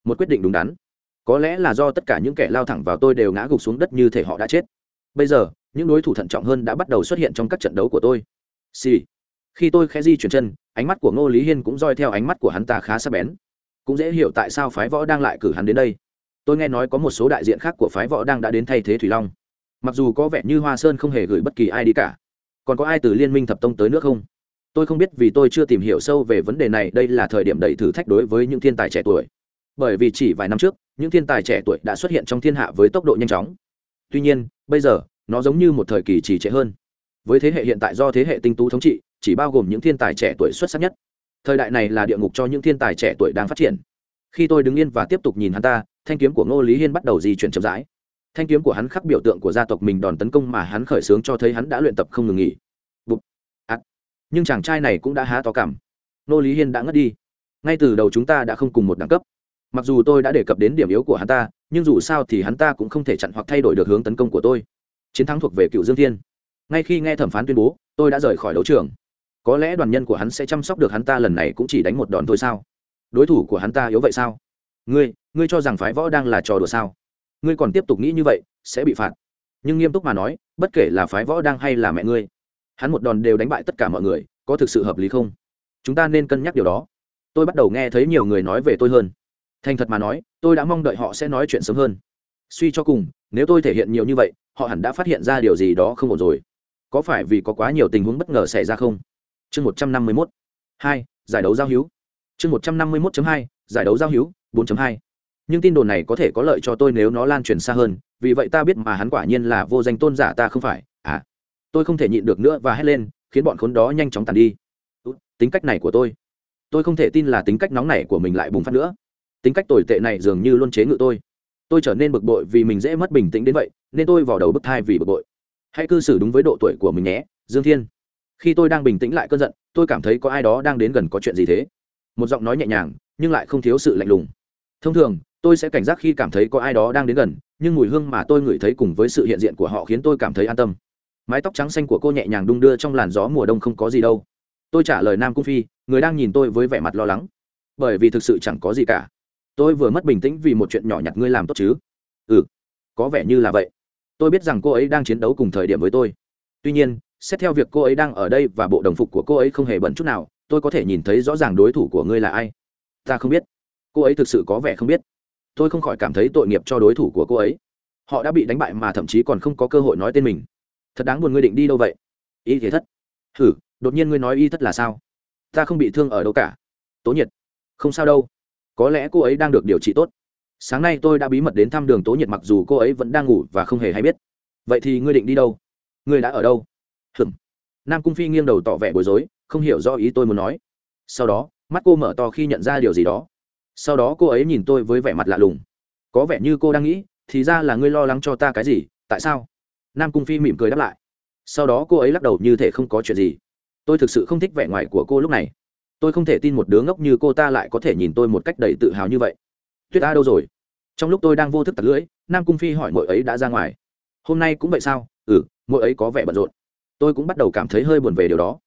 Một quyết định đúng đắn. Có lẽ là do tất cả những kẻ lao thẳng vào tôi đều ngã gục xuống đất như thể họ đã chết. Bây giờ, những đối thủ thận trọng hơn đã bắt đầu xuất hiện trong các trận đấu của tôi. Xì、sì. khi tôi khẽ di chuyển chân, ánh mắt của ngô lý hiên cũng roi theo ánh mắt của hắn ta khá sắc bén cũng dễ hiểu tại sao phái võ đang lại cử hắn đến đây. Tôi nghe nói có một số đại diện khác của phái võ đang đã đến thay thế thủy long. Mặc dù có vẻ như hoa sơn không hề gửi bất kỳ ai đi cả, còn có ai từ liên minh thập tông tới nước không? Tôi không biết vì tôi chưa tìm hiểu sâu về vấn đề này, đây là thời điểm đầy thử thách đối với những thiên tài trẻ tuổi. Bởi vì chỉ vài năm trước, những thiên tài trẻ tuổi đã xuất hiện trong thiên hạ với tốc độ nhanh chóng. Tuy nhiên, bây giờ, nó giống như một thời kỳ trì trệ hơn. Với thế hệ hiện tại do thế hệ tinh tú thống trị, chỉ bao gồm những thiên tài trẻ tuổi xuất sắc nhất thời đại này là địa ngục cho những thiên tài trẻ tuổi đang phát triển. Khi tôi đứng yên và tiếp tục nhìn hắn ta, thanh kiếm của ngô lý hiên bắt đầu di chuyển chậm rãi. Thanh kiếm của hắn khắc biểu tượng của gia tộc mình đòn tấn công mà hắn khởi xướng cho thấy hắn đã luyện tập không ngừng nghỉ. Bụt. À. nhưng chàng trai này cũng đã há to cảm. Ngô lý hiên đã ngất đi. Ngay từ đầu chúng ta đã không cùng một đẳng cấp. Mặc dù tôi đã đề cập đến điểm yếu của hắn ta, nhưng dù sao thì hắn ta cũng không thể chặn hoặc thay đổi được hướng tấn công của tôi. Chiến thắng thuộc về cựu dương thiên. Ngay khi nghe thẩm phán tuyên bố, tôi đã rời khỏi đấu trường có lẽ đoàn nhân của hắn sẽ chăm sóc được hắn ta lần này cũng chỉ đánh một đòn thôi sao? Đối thủ của hắn ta yếu vậy sao? Ngươi ngươi cho rằng phái võ đang là trò đùa sao? Ngươi còn tiếp tục nghĩ như vậy, sẽ bị phạt. Nhưng nghiêm túc mà nói, bất kể là phái võ đang hay là mẹ ngươi, hắn một đòn đều đánh bại tất cả mọi người, có thực sự hợp lý không? Chúng ta nên cân nhắc điều đó. Tôi bắt đầu nghe thấy nhiều người nói về tôi hơn. Thành thật mà nói, tôi đã mong đợi họ sẽ nói chuyện sớm hơn. Suy cho cùng, nếu tôi thể hiện nhiều như vậy, họ hẳn đã phát hiện ra điều gì đó không ổn rồi. Có phải vì có quá nhiều tình huống bất ngờ xảy ra không? Chương một trăm năm mươi mốt. Hai, giải đấu giao hữu. Chương một trăm năm mươi mốt hai, giải đấu giao hữu, bốn hai. Nhưng tin đồn này có thể có lợi cho tôi nếu nó lan truyền xa hơn, vì vậy ta biết mà hắn quả nhiên là vô danh tôn giả ta không phải. À tôi không thể nhịn được nữa và hét lên, khiến bọn khốn đó nhanh chóng tàn đi. Tính cách này của tôi. Tôi không thể tin là tính cách nóng này của mình lại bùng phát nữa. Tính cách tồi tệ này dường như luôn chế ngự tôi. Tôi trở nên bực bội vì mình dễ mất bình tĩnh đến vậy, nên tôi vào đầu bức thai vì bực bội. Hãy cư xử đúng với độ tuổi của mình nhé, dương thiên khi tôi đang bình tĩnh lại cơn giận, tôi cảm thấy có ai đó đang đến gần có chuyện gì thế. Một giọng nói nhẹ nhàng, nhưng lại không thiếu sự lạnh lùng. Thông thường, tôi sẽ cảnh giác khi cảm thấy có ai đó đang đến gần, nhưng mùi hương mà tôi ngửi thấy cùng với sự hiện diện của họ khiến tôi cảm thấy an tâm. Mái tóc trắng xanh của cô nhẹ nhàng đung đưa trong làn gió mùa đông không có gì đâu. Tôi trả lời nam cung phi, người đang nhìn tôi với vẻ mặt lo lắng. Bởi vì thực sự chẳng có gì cả. Tôi vừa mất bình tĩnh vì một chuyện nhỏ nhặt ngươi làm tốt chứ? Ừ có vẻ như là vậy. Tôi biết rằng cô ấy đang chiến đấu cùng thời điểm với tôi. Tuy nhiên xét theo việc cô ấy đang ở đây và bộ đồng phục của cô ấy không hề bẩn chút nào, tôi có thể nhìn thấy rõ ràng đối thủ của ngươi là ai. Ta không biết. Cô ấy thực sự có vẻ không biết. Tôi không khỏi cảm thấy tội nghiệp cho đối thủ của cô ấy. Họ đã bị đánh bại mà thậm chí còn không có cơ hội nói tên mình. Thật đáng buồn ngươi định đi đâu vậy? Y thế thất. Hử, đột nhiên ngươi nói y thất là sao? Ta không bị thương ở đâu cả. Tố nhiệt. Không sao đâu. Có lẽ cô ấy đang được điều trị tốt. Sáng nay tôi đã bí mật đến thăm đường tố nhiệt mặc dù cô ấy vẫn đang ngủ và không hề hay biết. Vậy thì ngươi định đi đâu? Ngươi đã ở đâu? Hừm nam cung phi nghiêng đầu tỏ vẻ bối rối, không hiểu do ý tôi muốn nói. Sau đó, mắt cô mở to khi nhận ra điều gì đó. Sau đó cô ấy nhìn tôi với vẻ mặt lạ lùng. Có vẻ như cô đang nghĩ, thì ra là ngươi lo lắng cho ta cái gì, tại sao? Nam cung phi mỉm cười đáp lại. Sau đó cô ấy lắc đầu như thể không có chuyện gì. Tôi thực sự không thích vẻ ngoài của cô lúc này. Tôi không thể tin một đứa ngốc như cô ta lại có thể nhìn tôi một cách đầy tự hào như vậy. Tuyết a đâu rồi? Trong lúc tôi đang vô thức tật lưỡi, nam cung phi hỏi mỗi ấy đã ra ngoài. Hôm nay cũng vậy sao? Ừ mỗi ấy có vẻ bận rộn tôi cũng bắt đầu cảm thấy hơi buồn về điều đó.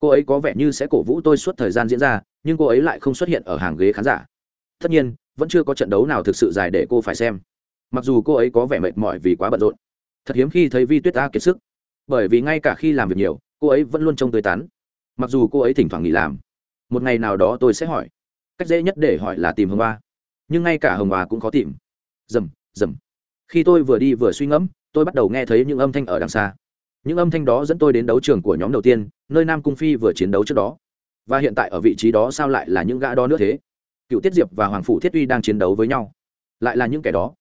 Cô ấy có vẻ như sẽ cổ vũ tôi suốt thời gian diễn ra, nhưng cô ấy lại không xuất hiện ở hàng ghế khán giả. Tất nhiên, vẫn chưa có trận đấu nào thực sự dài để cô phải xem. Mặc dù cô ấy có vẻ mệt mỏi vì quá bận rộn. Thật hiếm khi thấy vi tuyết ta kiệt sức. Bởi vì ngay cả khi làm việc nhiều, cô ấy vẫn luôn trông tươi tắn. Mặc dù cô ấy thỉnh thoảng nghỉ làm. Một ngày nào đó tôi sẽ hỏi. Cách dễ nhất để hỏi là tìm hồng hoa. Nhưng ngay cả hồng hoa cũng khó tìm. Dầm dầm. Khi tôi vừa đi vừa suy ngẫm, tôi bắt đầu nghe thấy những âm thanh ở đằng xa những âm thanh đó dẫn tôi đến đấu trường của nhóm đầu tiên, nơi nam cung phi vừa chiến đấu trước đó. Và hiện tại ở vị trí đó sao lại là những gã đó nữa thế? Cựu tiết diệp và hoàng phủ thiết uy đang chiến đấu với nhau. Lại là những kẻ đó.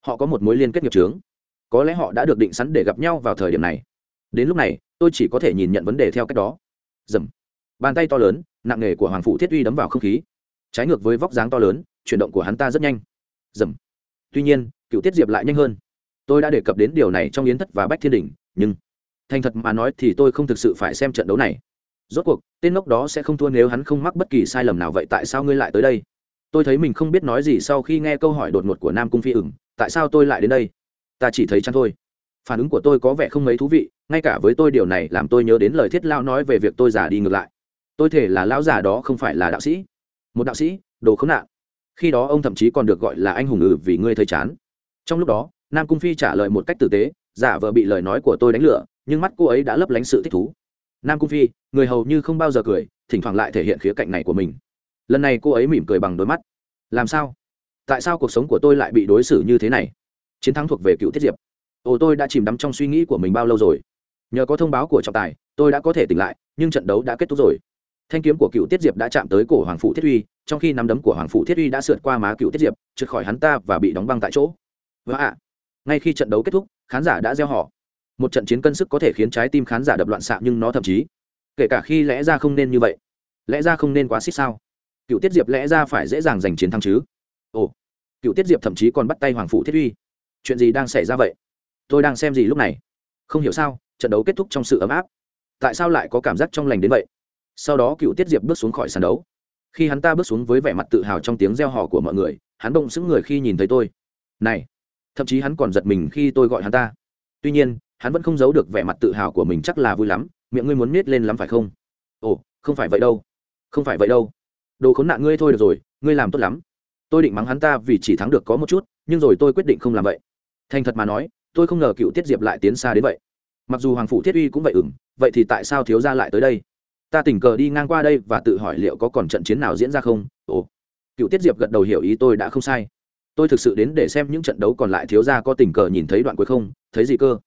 Họ có một mối liên kết nghiệp trướng có lẽ họ đã được định sẵn để gặp nhau vào thời điểm này. Đến lúc này, tôi chỉ có thể nhìn nhận vấn đề theo cách đó. Dầm. Bàn tay to lớn, nặng nề của hoàng Phủ thiết uy đấm vào không khí. Trái ngược với vóc dáng to lớn, chuyển động của hắn ta rất nhanh. Dầm. Tuy nhiên, cựu tiết diệp lại nhanh hơn. Tôi đã đề cập đến điều này trong yến thất và bách thiên đình nhưng thành thật mà nói thì tôi không thực sự phải xem trận đấu này. Rốt cuộc, tên ngốc đó sẽ không thua nếu hắn không mắc bất kỳ sai lầm nào, vậy tại sao ngươi lại tới đây? Tôi thấy mình không biết nói gì sau khi nghe câu hỏi đột ngột của nam cung phi ửng, tại sao tôi lại đến đây? Ta chỉ thấy chăn thôi. Phản ứng của tôi có vẻ không mấy thú vị, ngay cả với tôi điều này làm tôi nhớ đến lời thiết lao nói về việc tôi giả đi ngược lại. Tôi thể là lão già đó không phải là đạo sĩ. Một đạo sĩ, đồ khốn nạn. Khi đó ông thậm chí còn được gọi là anh hùng ừ vì ngươi thấy chán. Trong lúc đó, nam cung phi trả lời một cách tử tế giả vờ bị lời nói của tôi đánh lửa, nhưng mắt cô ấy đã lấp lánh sự thích thú. Nam cung phi, người hầu như không bao giờ cười, thỉnh thoảng lại thể hiện khía cạnh này của mình. Lần này cô ấy mỉm cười bằng đôi mắt. Làm sao? Tại sao cuộc sống của tôi lại bị đối xử như thế này? Chiến thắng thuộc về cựu tiết diệp. Ồ, tôi đã chìm đắm trong suy nghĩ của mình bao lâu rồi? Nhờ có thông báo của trọng tài, tôi đã có thể tỉnh lại, nhưng trận đấu đã kết thúc rồi. Thanh kiếm của cựu tiết diệp đã chạm tới cổ hoàng phụ thiết uy, trong khi nắm đấm của hoàng phụ thiết uy đã sượt qua má cựu tiết diệp, trượt khỏi hắn ta và bị đóng băng tại chỗ. Và ạ, ngay khi trận đấu kết thúc khán giả đã gieo họ. Một trận chiến cân sức có thể khiến trái tim khán giả đập loạn xạ nhưng nó thậm chí, kể cả khi lẽ ra không nên như vậy, lẽ ra không nên quá xích sao? Cựu tiết diệp lẽ ra phải dễ dàng giành chiến thắng chứ? Ồ, cựu tiết diệp thậm chí còn bắt tay hoàng Phủ thiết uy. Chuyện gì đang xảy ra vậy? Tôi đang xem gì lúc này? Không hiểu sao, trận đấu kết thúc trong sự ấm áp. Tại sao lại có cảm giác trong lành đến vậy? Sau đó cựu tiết diệp bước xuống khỏi sàn đấu. Khi hắn ta bước xuống với vẻ mặt tự hào trong tiếng reo hò của mọi người, hắn bỗng sững người khi nhìn thấy tôi. Này thậm chí hắn còn giật mình khi tôi gọi hắn ta. Tuy nhiên, hắn vẫn không giấu được vẻ mặt tự hào của mình chắc là vui lắm, miệng ngươi muốn miết lên lắm phải không? Ồ, không phải vậy đâu. Không phải vậy đâu. Đồ khốn nạn ngươi thôi được rồi, ngươi làm tốt lắm. Tôi định mắng hắn ta vì chỉ thắng được có một chút, nhưng rồi tôi quyết định không làm vậy. Thành thật mà nói, tôi không ngờ cựu tiết diệp lại tiến xa đến vậy. Mặc dù hoàng phủ thiết uy cũng vậy ừng vậy thì tại sao thiếu gia lại tới đây? Ta tình cờ đi ngang qua đây và tự hỏi liệu có còn trận chiến nào diễn ra không? Ồ. Cựu tiết diệp gật đầu hiểu ý tôi đã không sai tôi thực sự đến để xem những trận đấu còn lại thiếu gia có tình cờ nhìn thấy đoạn cuối không? Thấy gì cơ?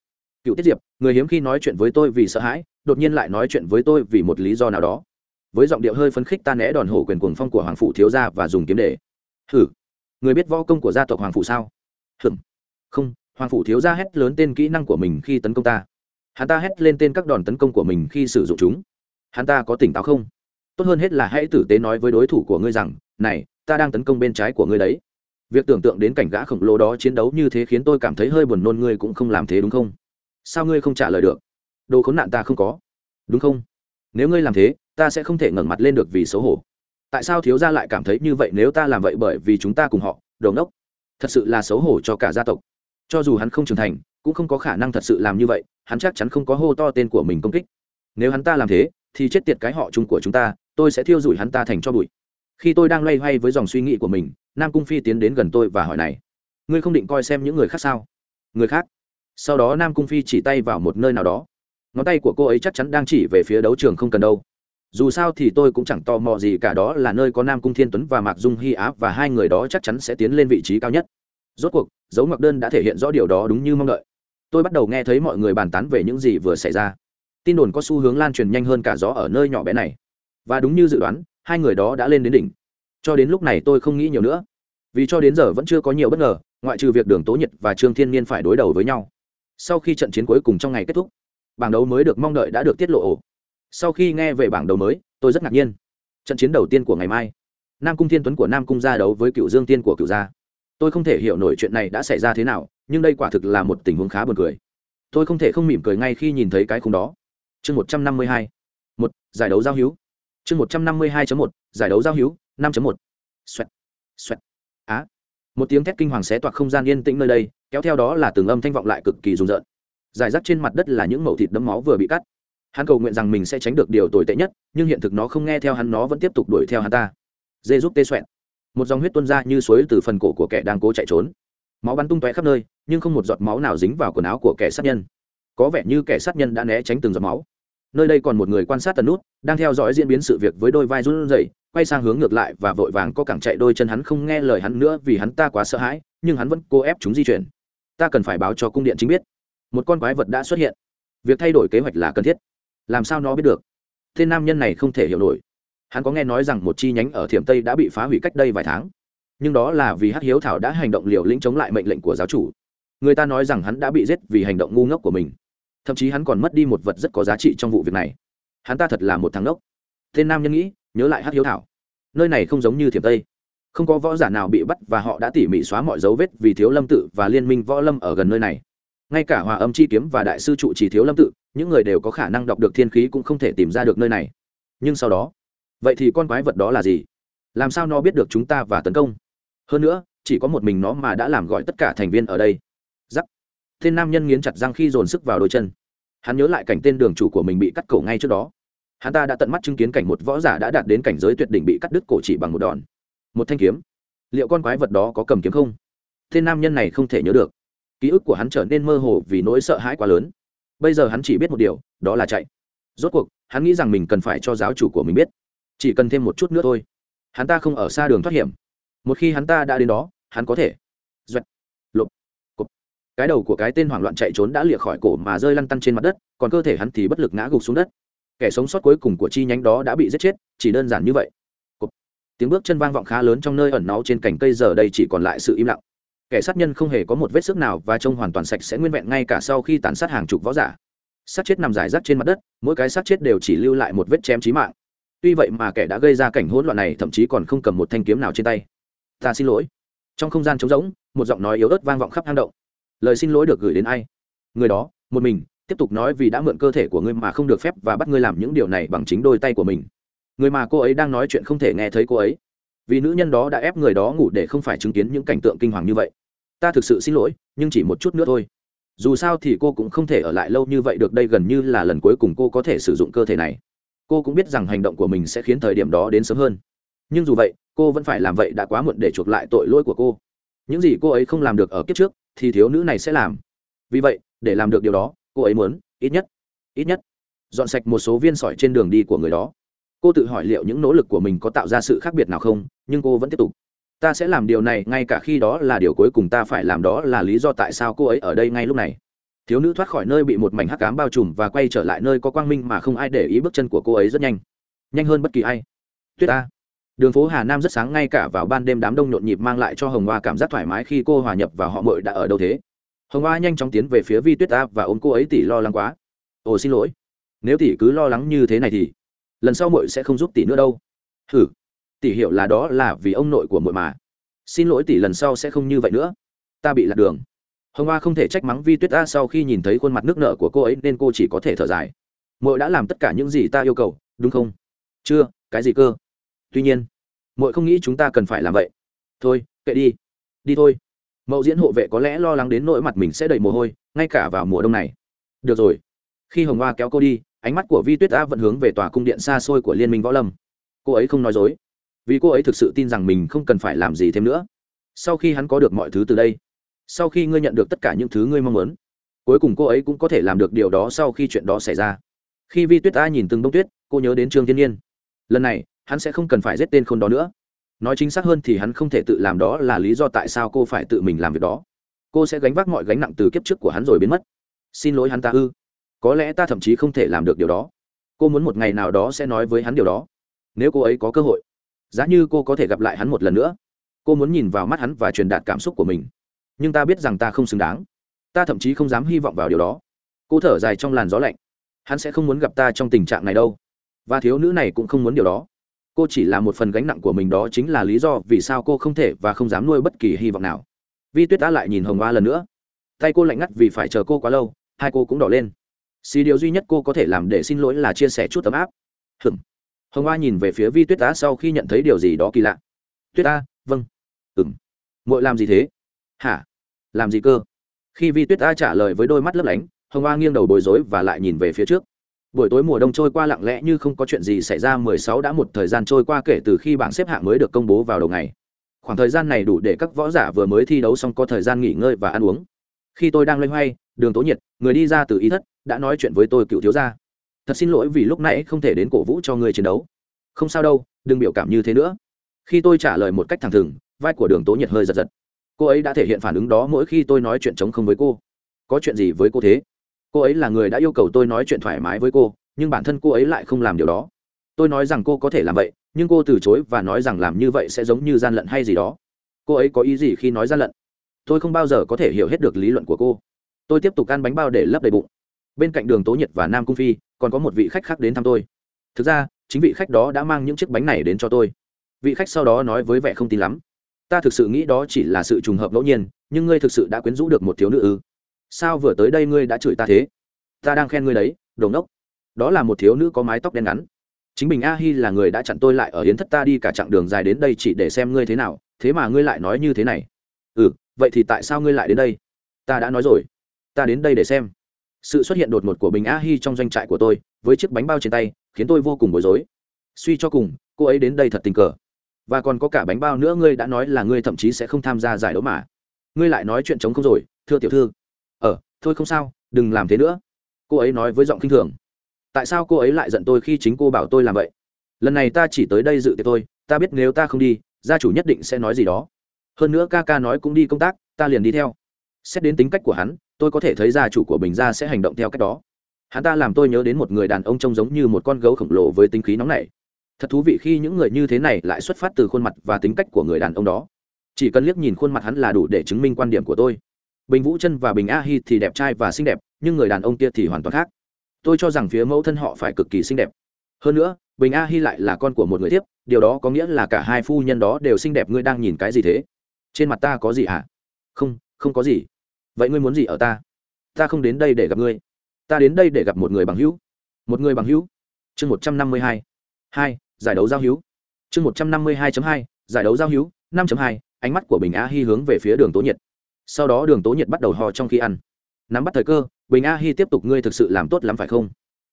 Cựu tiết diệp, người hiếm khi nói chuyện với tôi vì sợ hãi, đột nhiên lại nói chuyện với tôi vì một lý do nào đó. Với giọng điệu hơi phấn khích ta né đòn hổ quyền cuồng phong của hoàng phụ thiếu gia và dùng kiếm để. Hử? Người biết võ công của gia tộc hoàng phụ sao? Hửng không, hoàng phụ thiếu gia hét lớn tên kỹ năng của mình khi tấn công ta. Hắn ta hét lên tên các đòn tấn công của mình khi sử dụng chúng. Hắn ta có tỉnh táo không? Tốt hơn hết là hãy tử tế nói với đối thủ của ngươi rằng, này, ta đang tấn công bên trái của ngươi đấy việc tưởng tượng đến cảnh gã khổng lồ đó chiến đấu như thế khiến tôi cảm thấy hơi buồn nôn, ngươi cũng không làm thế đúng không? Sao ngươi không trả lời được? Đồ khốn nạn ta không có. Đúng không? Nếu ngươi làm thế, ta sẽ không thể ngẩng mặt lên được vì xấu hổ. Tại sao thiếu gia lại cảm thấy như vậy nếu ta làm vậy bởi vì chúng ta cùng họ, đồ đốc thật sự là xấu hổ cho cả gia tộc. Cho dù hắn không trưởng thành, cũng không có khả năng thật sự làm như vậy, hắn chắc chắn không có hô to tên của mình công kích. Nếu hắn ta làm thế, thì chết tiệt cái họ chung của chúng ta, tôi sẽ thiêu rủi hắn ta thành cho bụi khi tôi đang loay hoay với dòng suy nghĩ của mình, nam cung phi tiến đến gần tôi và hỏi này, ngươi không định coi xem những người khác sao? Người khác? Sau đó nam cung phi chỉ tay vào một nơi nào đó. Ngón tay của cô ấy chắc chắn đang chỉ về phía đấu trường không cần đâu. Dù sao thì tôi cũng chẳng tò mò gì cả, đó là nơi có nam cung thiên tuấn và mạc dung hy áp và hai người đó chắc chắn sẽ tiến lên vị trí cao nhất. Rốt cuộc, dấu ngoặc đơn đã thể hiện rõ điều đó đúng như mong đợi. Tôi bắt đầu nghe thấy mọi người bàn tán về những gì vừa xảy ra. Tin đồn có xu hướng lan truyền nhanh hơn cả gió ở nơi nhỏ bé này. Và đúng như dự đoán hai người đó đã lên đến đỉnh. Cho đến lúc này tôi không nghĩ nhiều nữa. Vì cho đến giờ vẫn chưa có nhiều bất ngờ, ngoại trừ việc đường tố nhiệt và trương thiên niên phải đối đầu với nhau. Sau khi trận chiến cuối cùng trong ngày kết thúc, bảng đấu mới được mong đợi đã được tiết lộ. Sau khi nghe về bảng đấu mới, tôi rất ngạc nhiên. Trận chiến đầu tiên của ngày mai, nam cung thiên tuấn của nam cung gia đấu với cựu dương tiên của cựu gia. Tôi không thể hiểu nổi chuyện này đã xảy ra thế nào, nhưng đây quả thực là một tình huống khá buồn cười. Tôi không thể không mỉm cười ngay khi nhìn thấy cái khung đó. Chương một trăm năm mươi hai, một, giải đấu giao hữu chương một trăm năm mươi hai một, giải đấu giao hữu, năm một. Xoẹt xoẹt. Á. Một tiếng thét kinh hoàng xé toạc không gian yên tĩnh nơi đây, kéo theo đó là từng âm thanh vọng lại cực kỳ rùng rợn. Giải rác trên mặt đất là những mẩu thịt đấm máu vừa bị cắt. Hắn cầu nguyện rằng mình sẽ tránh được điều tồi tệ nhất, nhưng hiện thực nó không nghe theo hắn, nó vẫn tiếp tục đuổi theo hắn ta. Dê giúp tê xoẹn một dòng huyết tuôn ra như suối từ phần cổ của kẻ đang cố chạy trốn. Máu bắn tung tóe khắp nơi, nhưng không một giọt máu nào dính vào quần áo của kẻ sát nhân. Có vẻ như kẻ sát nhân đã né tránh từng giọt máu nơi đây còn một người quan sát tần nút, đang theo dõi diễn biến sự việc với đôi vai run rẩy, quay sang hướng ngược lại và vội vàng có cẳng chạy đôi chân hắn không nghe lời hắn nữa vì hắn ta quá sợ hãi, nhưng hắn vẫn cố ép chúng di chuyển. Ta cần phải báo cho cung điện chính biết. Một con quái vật đã xuất hiện. Việc thay đổi kế hoạch là cần thiết. Làm sao nó biết được? Tên nam nhân này không thể hiểu nổi. Hắn có nghe nói rằng một chi nhánh ở thiểm tây đã bị phá hủy cách đây vài tháng. Nhưng đó là vì hắc hiếu thảo đã hành động liều lĩnh chống lại mệnh lệnh của giáo chủ. Người ta nói rằng hắn đã bị giết vì hành động ngu ngốc của mình thậm chí hắn còn mất đi một vật rất có giá trị trong vụ việc này. Hắn ta thật là một thằng ngốc. Tên nam nhân nghĩ, nhớ lại hát hiếu thảo. Nơi này không giống như thiểm tây. Không có võ giả nào bị bắt và họ đã tỉ mỉ xóa mọi dấu vết vì thiếu lâm tự và liên minh võ lâm ở gần nơi này. Ngay cả hòa âm chi kiếm và đại sư trụ chỉ thiếu lâm tự, những người đều có khả năng đọc được thiên khí cũng không thể tìm ra được nơi này. Nhưng sau đó, vậy thì con quái vật đó là gì? Làm sao nó biết được chúng ta và tấn công? Hơn nữa, chỉ có một mình nó mà đã làm gọi tất cả thành viên ở đây tên nam nhân nghiến chặt răng khi dồn sức vào đôi chân. Hắn nhớ lại cảnh tên đường chủ của mình bị cắt cổ ngay trước đó. Hắn ta đã tận mắt chứng kiến cảnh một võ giả đã đạt đến cảnh giới tuyệt đỉnh bị cắt đứt cổ chỉ bằng một đòn. Một thanh kiếm. Liệu con quái vật đó có cầm kiếm không? Tên nam nhân này không thể nhớ được. Ký ức của hắn trở nên mơ hồ vì nỗi sợ hãi quá lớn. Bây giờ hắn chỉ biết một điều, đó là chạy. Rốt cuộc, hắn nghĩ rằng mình cần phải cho giáo chủ của mình biết. Chỉ cần thêm một chút nữa thôi. Hắn ta không ở xa đường thoát hiểm. Một khi hắn ta đã đến đó, hắn có thể cái đầu của cái tên hoảng loạn chạy trốn đã lịa khỏi cổ mà rơi lăn tăn trên mặt đất, còn cơ thể hắn thì bất lực ngã gục xuống đất. Kẻ sống sót cuối cùng của chi nhánh đó đã bị giết chết, chỉ đơn giản như vậy. Cục. tiếng bước chân vang vọng khá lớn trong nơi ẩn náu trên cành cây giờ đây chỉ còn lại sự im lặng. Kẻ sát nhân không hề có một vết sức nào và trông hoàn toàn sạch sẽ nguyên vẹn ngay cả sau khi tàn sát hàng chục võ giả. Sát chết nằm rải rác trên mặt đất, mỗi cái sát chết đều chỉ lưu lại một vết chém chí mạng. Tuy vậy mà kẻ đã gây ra cảnh hỗn loạn này thậm chí còn không cầm một thanh kiếm nào trên tay. Ta xin lỗi. Trong không gian trống rỗng, một giọng nói yếu ớt vang vọng khắp hang động lời xin lỗi được gửi đến ai? Người đó, một mình, tiếp tục nói vì đã mượn cơ thể của ngươi mà không được phép và bắt ngươi làm những điều này bằng chính đôi tay của mình. Người mà cô ấy đang nói chuyện không thể nghe thấy cô ấy. Vì nữ nhân đó đã ép người đó ngủ để không phải chứng kiến những cảnh tượng kinh hoàng như vậy. Ta thực sự xin lỗi, nhưng chỉ một chút nữa thôi. Dù sao thì cô cũng không thể ở lại lâu như vậy được, đây gần như là lần cuối cùng cô có thể sử dụng cơ thể này. Cô cũng biết rằng hành động của mình sẽ khiến thời điểm đó đến sớm hơn. Nhưng dù vậy, cô vẫn phải làm vậy đã quá muộn để chuộc lại tội lỗi của cô. Những gì cô ấy không làm được ở kiếp trước thì thiếu nữ này sẽ làm. Vì vậy, để làm được điều đó, cô ấy muốn, ít nhất ít nhất, dọn sạch một số viên sỏi trên đường đi của người đó. Cô tự hỏi liệu những nỗ lực của mình có tạo ra sự khác biệt nào không, nhưng cô vẫn tiếp tục. Ta sẽ làm điều này ngay cả khi đó là điều cuối cùng ta phải làm đó là lý do tại sao cô ấy ở đây ngay lúc này. Thiếu nữ thoát khỏi nơi bị một mảnh hắc cám bao trùm và quay trở lại nơi có quang minh mà không ai để ý bước chân của cô ấy rất nhanh. Nhanh hơn bất kỳ ai. Tuyết ta đường phố hà nam rất sáng ngay cả vào ban đêm đám đông nhộn nhịp mang lại cho hồng hoa cảm giác thoải mái khi cô hòa nhập vào họ mội đã ở đâu thế? Hồng hoa nhanh chóng tiến về phía vi tuyết ta và ôm cô ấy tỷ lo lắng quá. Ồ, xin lỗi. Nếu tỷ cứ lo lắng như thế này thì lần sau mội sẽ không giúp tỷ nữa đâu. Hử tỷ hiểu là đó là vì ông nội của mội mà. Xin lỗi tỷ lần sau sẽ không như vậy nữa. Ta bị lạc đường. Hồng hoa không thể trách mắng vi tuyết ta sau khi nhìn thấy khuôn mặt nước nợ của cô ấy nên cô chỉ có thể thở dài. Mội đã làm tất cả những gì ta yêu cầu, đúng không? Chưa, cái gì cơ? Tuy nhiên mội không nghĩ chúng ta cần phải làm vậy. Thôi, kệ đi. Đi thôi. Mậu diễn hộ vệ có lẽ lo lắng đến nỗi mặt mình sẽ đầy mồ hôi, ngay cả vào mùa đông này. Được rồi. Khi hồng hoa kéo cô đi, ánh mắt của vi tuyết đã vẫn hướng về tòa cung điện xa xôi của liên minh võ lâm. Cô ấy không nói dối. Vì cô ấy thực sự tin rằng mình không cần phải làm gì thêm nữa. Sau khi hắn có được mọi thứ từ đây, sau khi ngươi nhận được tất cả những thứ ngươi mong muốn, cuối cùng cô ấy cũng có thể làm được điều đó sau khi chuyện đó xảy ra. Khi vi tuyết a nhìn từng bông tuyết, cô nhớ đến trương thiên nhiên. Lần này hắn sẽ không cần phải giết tên khôn đó nữa. Nói chính xác hơn thì hắn không thể tự làm đó là lý do tại sao cô phải tự mình làm việc đó. Cô sẽ gánh vác mọi gánh nặng từ kiếp trước của hắn rồi biến mất. Xin lỗi hắn ta ư. Có lẽ ta thậm chí không thể làm được điều đó. Cô muốn một ngày nào đó sẽ nói với hắn điều đó. Nếu cô ấy có cơ hội, giá như cô có thể gặp lại hắn một lần nữa. Cô muốn nhìn vào mắt hắn và truyền đạt cảm xúc của mình. Nhưng ta biết rằng ta không xứng đáng. Ta thậm chí không dám hy vọng vào điều đó. Cô thở dài trong làn gió lạnh. Hắn sẽ không muốn gặp ta trong tình trạng này đâu. Và thiếu nữ này cũng không muốn điều đó cô chỉ là một phần gánh nặng của mình đó chính là lý do vì sao cô không thể và không dám nuôi bất kỳ hy vọng nào. Vi tuyết đã lại nhìn hồng hoa lần nữa. Tay cô lạnh ngắt vì phải chờ cô quá lâu, hai cô cũng đỏ lên. Xì điều duy nhất cô có thể làm để xin lỗi là chia sẻ chút ấm áp. Hừng hồng hoa nhìn về phía vi tuyết tá sau khi nhận thấy điều gì đó kỳ lạ. Tuyết ta vâng. Ừng mội làm gì thế? Hả? Làm gì cơ? Khi vi tuyết ta trả lời với đôi mắt lấp lánh, hồng hoa nghiêng đầu bối rối và lại nhìn về phía trước buổi tối mùa đông trôi qua lặng lẽ như không có chuyện gì xảy ra, mười sáu đã một thời gian trôi qua kể từ khi bảng xếp hạng mới được công bố vào đầu ngày. Khoảng thời gian này đủ để các võ giả vừa mới thi đấu xong có thời gian nghỉ ngơi và ăn uống. Khi tôi đang loay hoay, đường tố nhiệt, người đi ra từ ý thất, đã nói chuyện với tôi, cựu thiếu gia, thật xin lỗi vì lúc nãy không thể đến cổ vũ cho người chiến đấu. Không sao đâu, đừng biểu cảm như thế nữa. Khi tôi trả lời một cách thẳng thừng, vai của đường tố nhiệt hơi giật giật. Cô ấy đã thể hiện phản ứng đó mỗi khi tôi nói chuyện chống không với cô. Có chuyện gì với cô thế? Cô ấy là người đã yêu cầu tôi nói chuyện thoải mái với cô, nhưng bản thân cô ấy lại không làm điều đó. Tôi nói rằng cô có thể làm vậy, nhưng cô từ chối và nói rằng làm như vậy sẽ giống như gian lận hay gì đó. Cô ấy có ý gì khi nói gian lận? Tôi không bao giờ có thể hiểu hết được lý luận của cô. Tôi tiếp tục ăn bánh bao để lấp đầy bụng. Bên cạnh đường tố nhiệt và nam cung phi, còn có một vị khách khác đến thăm tôi. Thực ra, chính vị khách đó đã mang những chiếc bánh này đến cho tôi. Vị khách sau đó nói với vẻ không tin lắm. Ta thực sự nghĩ đó chỉ là sự trùng hợp ngẫu nhiên, nhưng ngươi thực sự đã quyến rũ được một thiếu nữ ư? Sao vừa tới đây ngươi đã chửi ta thế? Ta đang khen ngươi đấy, đồ ngốc. Đó là một thiếu nữ có mái tóc đen ngắn. Chính bình a hi là người đã chặn tôi lại ở hiến thất ta đi cả chặng đường dài đến đây chỉ để xem ngươi thế nào, thế mà ngươi lại nói như thế này. Ừ vậy thì tại sao ngươi lại đến đây? Ta đã nói rồi. Ta đến đây để xem. Sự xuất hiện đột ngột của bình a hi trong doanh trại của tôi, với chiếc bánh bao trên tay, khiến tôi vô cùng bối rối. Suy cho cùng, cô ấy đến đây thật tình cờ. Và còn có cả bánh bao nữa, ngươi đã nói là ngươi thậm chí sẽ không tham gia giải đấu mà. Ngươi lại nói chuyện chống không rồi, thưa tiểu thư thôi không sao, đừng làm thế nữa. Cô ấy nói với giọng k i n h thường. Tại sao cô ấy lại giận tôi khi chính cô bảo tôi làm vậy? Lần này ta chỉ tới đây dự tiệc tôi ta biết nếu ta không đi, gia chủ nhất định sẽ nói gì đó. Hơn nữa ca ca nói cũng đi công tác, ta liền đi theo. Xét đến tính cách của hắn, tôi có thể thấy gia chủ của bình gia sẽ hành động theo cách đó. Hắn ta làm tôi nhớ đến một người đàn ông trông giống như một con gấu khổng lồ với tính khí nóng nảy. Thật thú vị khi những người như thế này lại xuất phát từ khuôn mặt và tính cách của người đàn ông đó. Chỉ cần liếc nhìn khuôn mặt hắn là đủ để chứng minh quan điểm của tôi bình vũ chân và bình a hi thì đẹp trai và xinh đẹp, nhưng người đàn ông kia thì hoàn toàn khác. Tôi cho rằng phía mẫu thân họ phải cực kỳ xinh đẹp. Hơn nữa, bình a hi lại là con của một người tiếp, điều đó có nghĩa là cả hai phu nhân đó đều xinh đẹp. Ngươi đang nhìn cái gì thế? Trên mặt ta có gì hả? Không không có gì. Vậy ngươi muốn gì ở ta? Ta không đến đây để gặp ngươi. Ta đến đây để gặp một người bằng hữu. Một người bằng hữu. Chương một trăm năm mươi hai. Hai, giải đấu giao hữu. Chương một trăm năm mươi hai hai, giải đấu giao hữu, năm hai, ánh mắt của bình a hi hướng về phía đường tố nhiệt sau đó đường tố nhiệt bắt đầu hò trong khi ăn. Nắm bắt thời cơ, bình a hi tiếp tục, ngươi thực sự làm tốt lắm phải không?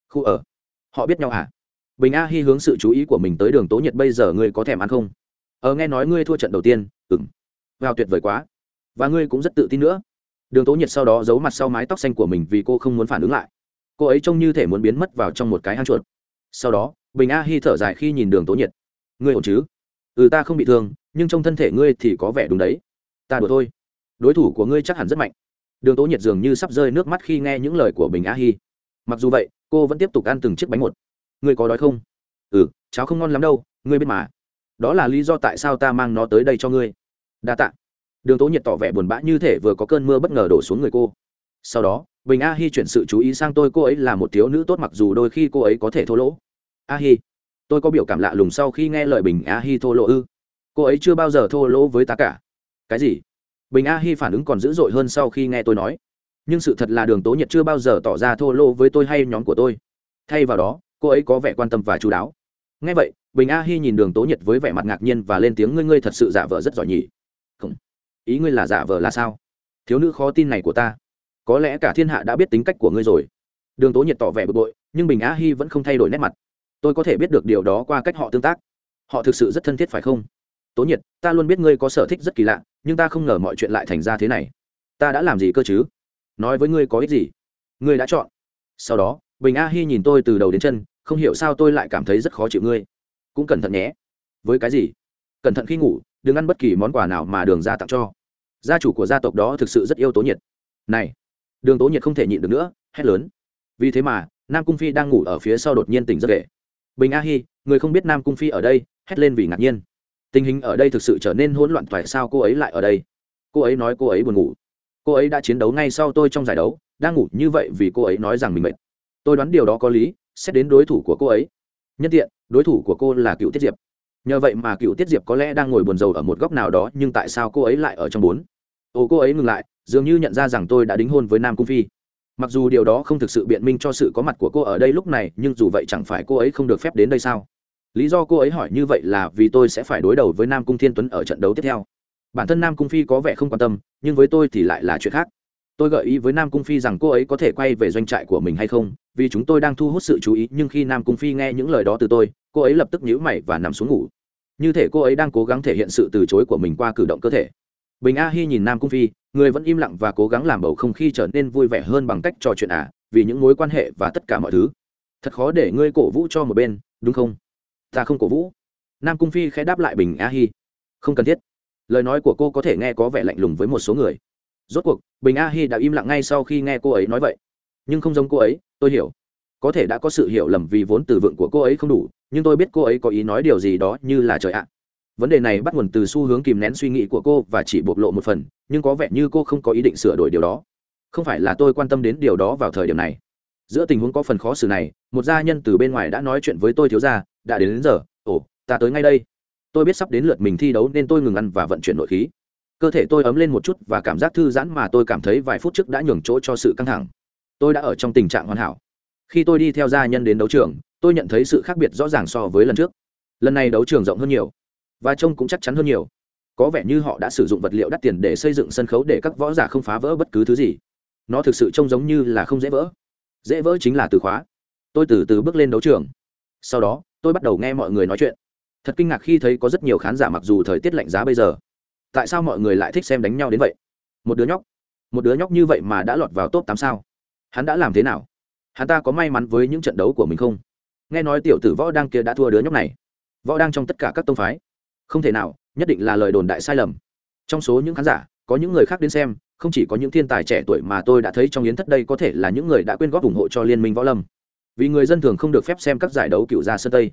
Khu ở. Họ biết nhau à? Bình a hi hướng sự chú ý của mình tới đường tố nhiệt, bây giờ ngươi có thèm ăn không? Ờ nghe nói ngươi thua trận đầu tiên. Ừng vào tuyệt vời quá. Và ngươi cũng rất tự tin nữa. Đường tố nhiệt sau đó giấu mặt sau mái tóc xanh của mình vì cô không muốn phản ứng lại. Cô ấy trông như thể muốn biến mất vào trong một cái hang chuột. Sau đó, bình a hi thở dài khi nhìn đường tố nhiệt. Ngươi ổn chứ? Ừ ta không bị thương, nhưng trong thân thể ngươi thì có vẻ đúng đấy. Ta đùa thôi đối thủ của ngươi chắc hẳn rất mạnh. Đường tố nhiệt dường như sắp rơi nước mắt khi nghe những lời của bình a hi mặc dù vậy, cô vẫn tiếp tục ăn từng chiếc bánh một. Ngươi có đói không? Ừ cháo không ngon lắm đâu, ngươi biết mà. Đó là lý do tại sao ta mang nó tới đây cho ngươi. Đa t ạ đường tố nhiệt tỏ vẻ buồn bã như thể vừa có cơn mưa bất ngờ đổ xuống người cô. Sau đó, bình a hi chuyển sự chú ý sang tôi, cô ấy là một thiếu nữ tốt mặc dù đôi khi cô ấy có thể thô lỗ. A hi tôi có biểu cảm lạ lùng sau khi nghe lời bình a hi thô lỗ ư? Cô ấy chưa bao giờ thô lỗ với ta cả. Cái gì? Bình a hi phản ứng còn dữ dội hơn sau khi nghe tôi nói. Nhưng sự thật là đường tố nhiệt chưa bao giờ tỏ ra thô lỗ với tôi hay nhóm của tôi. Thay vào đó, cô ấy có vẻ quan tâm và chú đáo. Ngay vậy, bình a hi nhìn đường tố nhiệt với vẻ mặt ngạc nhiên và lên tiếng, ngươi ngươi thật sự giả vờ rất giỏi nhỉ? Không. Ý ngươi là giả vờ là sao? Thiếu nữ khó tin này của ta. Có lẽ cả thiên hạ đã biết tính cách của ngươi rồi. Đường tố nhiệt tỏ vẻ bực bội, nhưng bình a hi vẫn không thay đổi nét mặt. Tôi có thể biết được điều đó qua cách họ tương tác. Họ thực sự rất thân thiết phải không? Tố nhiệt, ta luôn biết ngươi có sở thích rất kỳ lạ, nhưng ta không ngờ mọi chuyện lại thành ra thế này. Ta đã làm gì cơ chứ? Nói với ngươi có ích gì? Ngươi đã chọn. Sau đó, bình a hi nhìn tôi từ đầu đến chân, không hiểu sao tôi lại cảm thấy rất khó chịu ngươi. Cũng cẩn thận nhé. Với cái gì? Cẩn thận khi ngủ, đừng ăn bất kỳ món quà nào mà đường ra tặng cho. Gia chủ của gia tộc đó thực sự rất yêu tố nhiệt. Này, đường tố nhiệt không thể nhịn được nữa, hét lớn. Vì thế mà, nam cung phi đang ngủ ở phía sau đột nhiên tỉnh giấc kệ bình a hi, người không biết nam cung phi ở đây, hét lên vì ngạc nhiên tình hình ở đây thực sự trở nên hỗn loạn tại sao cô ấy lại ở đây? Cô ấy nói cô ấy buồn ngủ. Cô ấy đã chiến đấu ngay sau tôi trong giải đấu, đang ngủ như vậy vì cô ấy nói rằng mình mệt. Tôi đoán điều đó có lý, xét đến đối thủ của cô ấy. Nhân tiện, đối thủ của cô là cựu tiết diệp. Nhờ vậy mà cựu tiết diệp có lẽ đang ngồi buồn rầu ở một góc nào đó, nhưng tại sao cô ấy lại ở trong bốn? Ồ, cô ấy ngừng lại, dường như nhận ra rằng tôi đã đính hôn với nam cung phi. Mặc dù điều đó không thực sự biện minh cho sự có mặt của cô ở đây lúc này, nhưng dù vậy chẳng phải cô ấy không được phép đến đây sao? Lý do cô ấy hỏi như vậy là vì tôi sẽ phải đối đầu với nam cung thiên tuấn ở trận đấu tiếp theo. Bản thân nam cung phi có vẻ không quan tâm, nhưng với tôi thì lại là chuyện khác. Tôi gợi ý với nam cung phi rằng cô ấy có thể quay về doanh trại của mình hay không, vì chúng tôi đang thu hút sự chú ý, nhưng khi nam cung phi nghe những lời đó từ tôi, cô ấy lập tức nhíu mày và nằm xuống ngủ. Như thể cô ấy đang cố gắng thể hiện sự từ chối của mình qua cử động cơ thể. Bình a hi nhìn nam cung phi, người vẫn im lặng và cố gắng làm bầu không khí trở nên vui vẻ hơn bằng cách trò chuyện à vì những mối quan hệ và tất cả mọi thứ. Thật khó để ngươi cổ vũ cho một bên, đúng không? Ta không cổ vũ. Nam cung phi khẽ đáp lại bình a hi. Không cần thiết. Lời nói của cô có thể nghe có vẻ lạnh lùng với một số người. Rốt cuộc, bình a hi đã im lặng ngay sau khi nghe cô ấy nói vậy. Nhưng không giống cô ấy, tôi hiểu. Có thể đã có sự hiểu lầm vì vốn từ vựng của cô ấy không đủ, nhưng tôi biết cô ấy có ý nói điều gì đó như là trời ạ. Vấn đề này bắt nguồn từ xu hướng kìm nén suy nghĩ của cô và chỉ bộc lộ một phần, nhưng có vẻ như cô không có ý định sửa đổi điều đó. Không phải là tôi quan tâm đến điều đó vào thời điểm này. Giữa tình huống có phần khó xử này, một gia nhân từ bên ngoài đã nói chuyện với tôi thiếu ra đã đến, đến giờ ồ ta tới ngay đây. Tôi biết sắp đến lượt mình thi đấu nên tôi ngừng ăn và vận chuyển nội khí. Cơ thể tôi ấm lên một chút và cảm giác thư giãn mà tôi cảm thấy vài phút trước đã nhường chỗ cho sự căng thẳng. Tôi đã ở trong tình trạng hoàn hảo. Khi tôi đi theo gia nhân đến đấu trường tôi nhận thấy sự khác biệt rõ ràng so với lần trước. Lần này đấu trường rộng hơn nhiều và trông cũng chắc chắn hơn nhiều. Có vẻ như họ đã sử dụng vật liệu đắt tiền để xây dựng sân khấu để các võ giả không phá vỡ bất cứ thứ gì. Nó thực sự trông giống như là không dễ vỡ. Dễ vỡ chính là từ khóa. Tôi từ từ bước lên đấu trường sau đó, tôi bắt đầu nghe mọi người nói chuyện. Thật kinh ngạc khi thấy có rất nhiều khán giả mặc dù thời tiết lạnh giá bây giờ. Tại sao mọi người lại thích xem đánh nhau đến vậy? Một đứa nhóc. Một đứa nhóc như vậy mà đã lọt vào top tám sao? Hắn đã làm thế nào? Hắn ta có may mắn với những trận đấu của mình không? Nghe nói tiểu tử võ đang kia đã thua đứa nhóc này. Võ đang trong tất cả các tông phái. Không thể nào, nhất định là lời đồn đại sai lầm. Trong số những khán giả, có những người khác đến xem, không chỉ có những thiên tài trẻ tuổi mà tôi đã thấy trong yến thất đây có thể là những người đã quyên góp ủng hộ cho liên minh võ lâm vì người dân thường không được phép xem các giải đấu cựu gia sơn tây.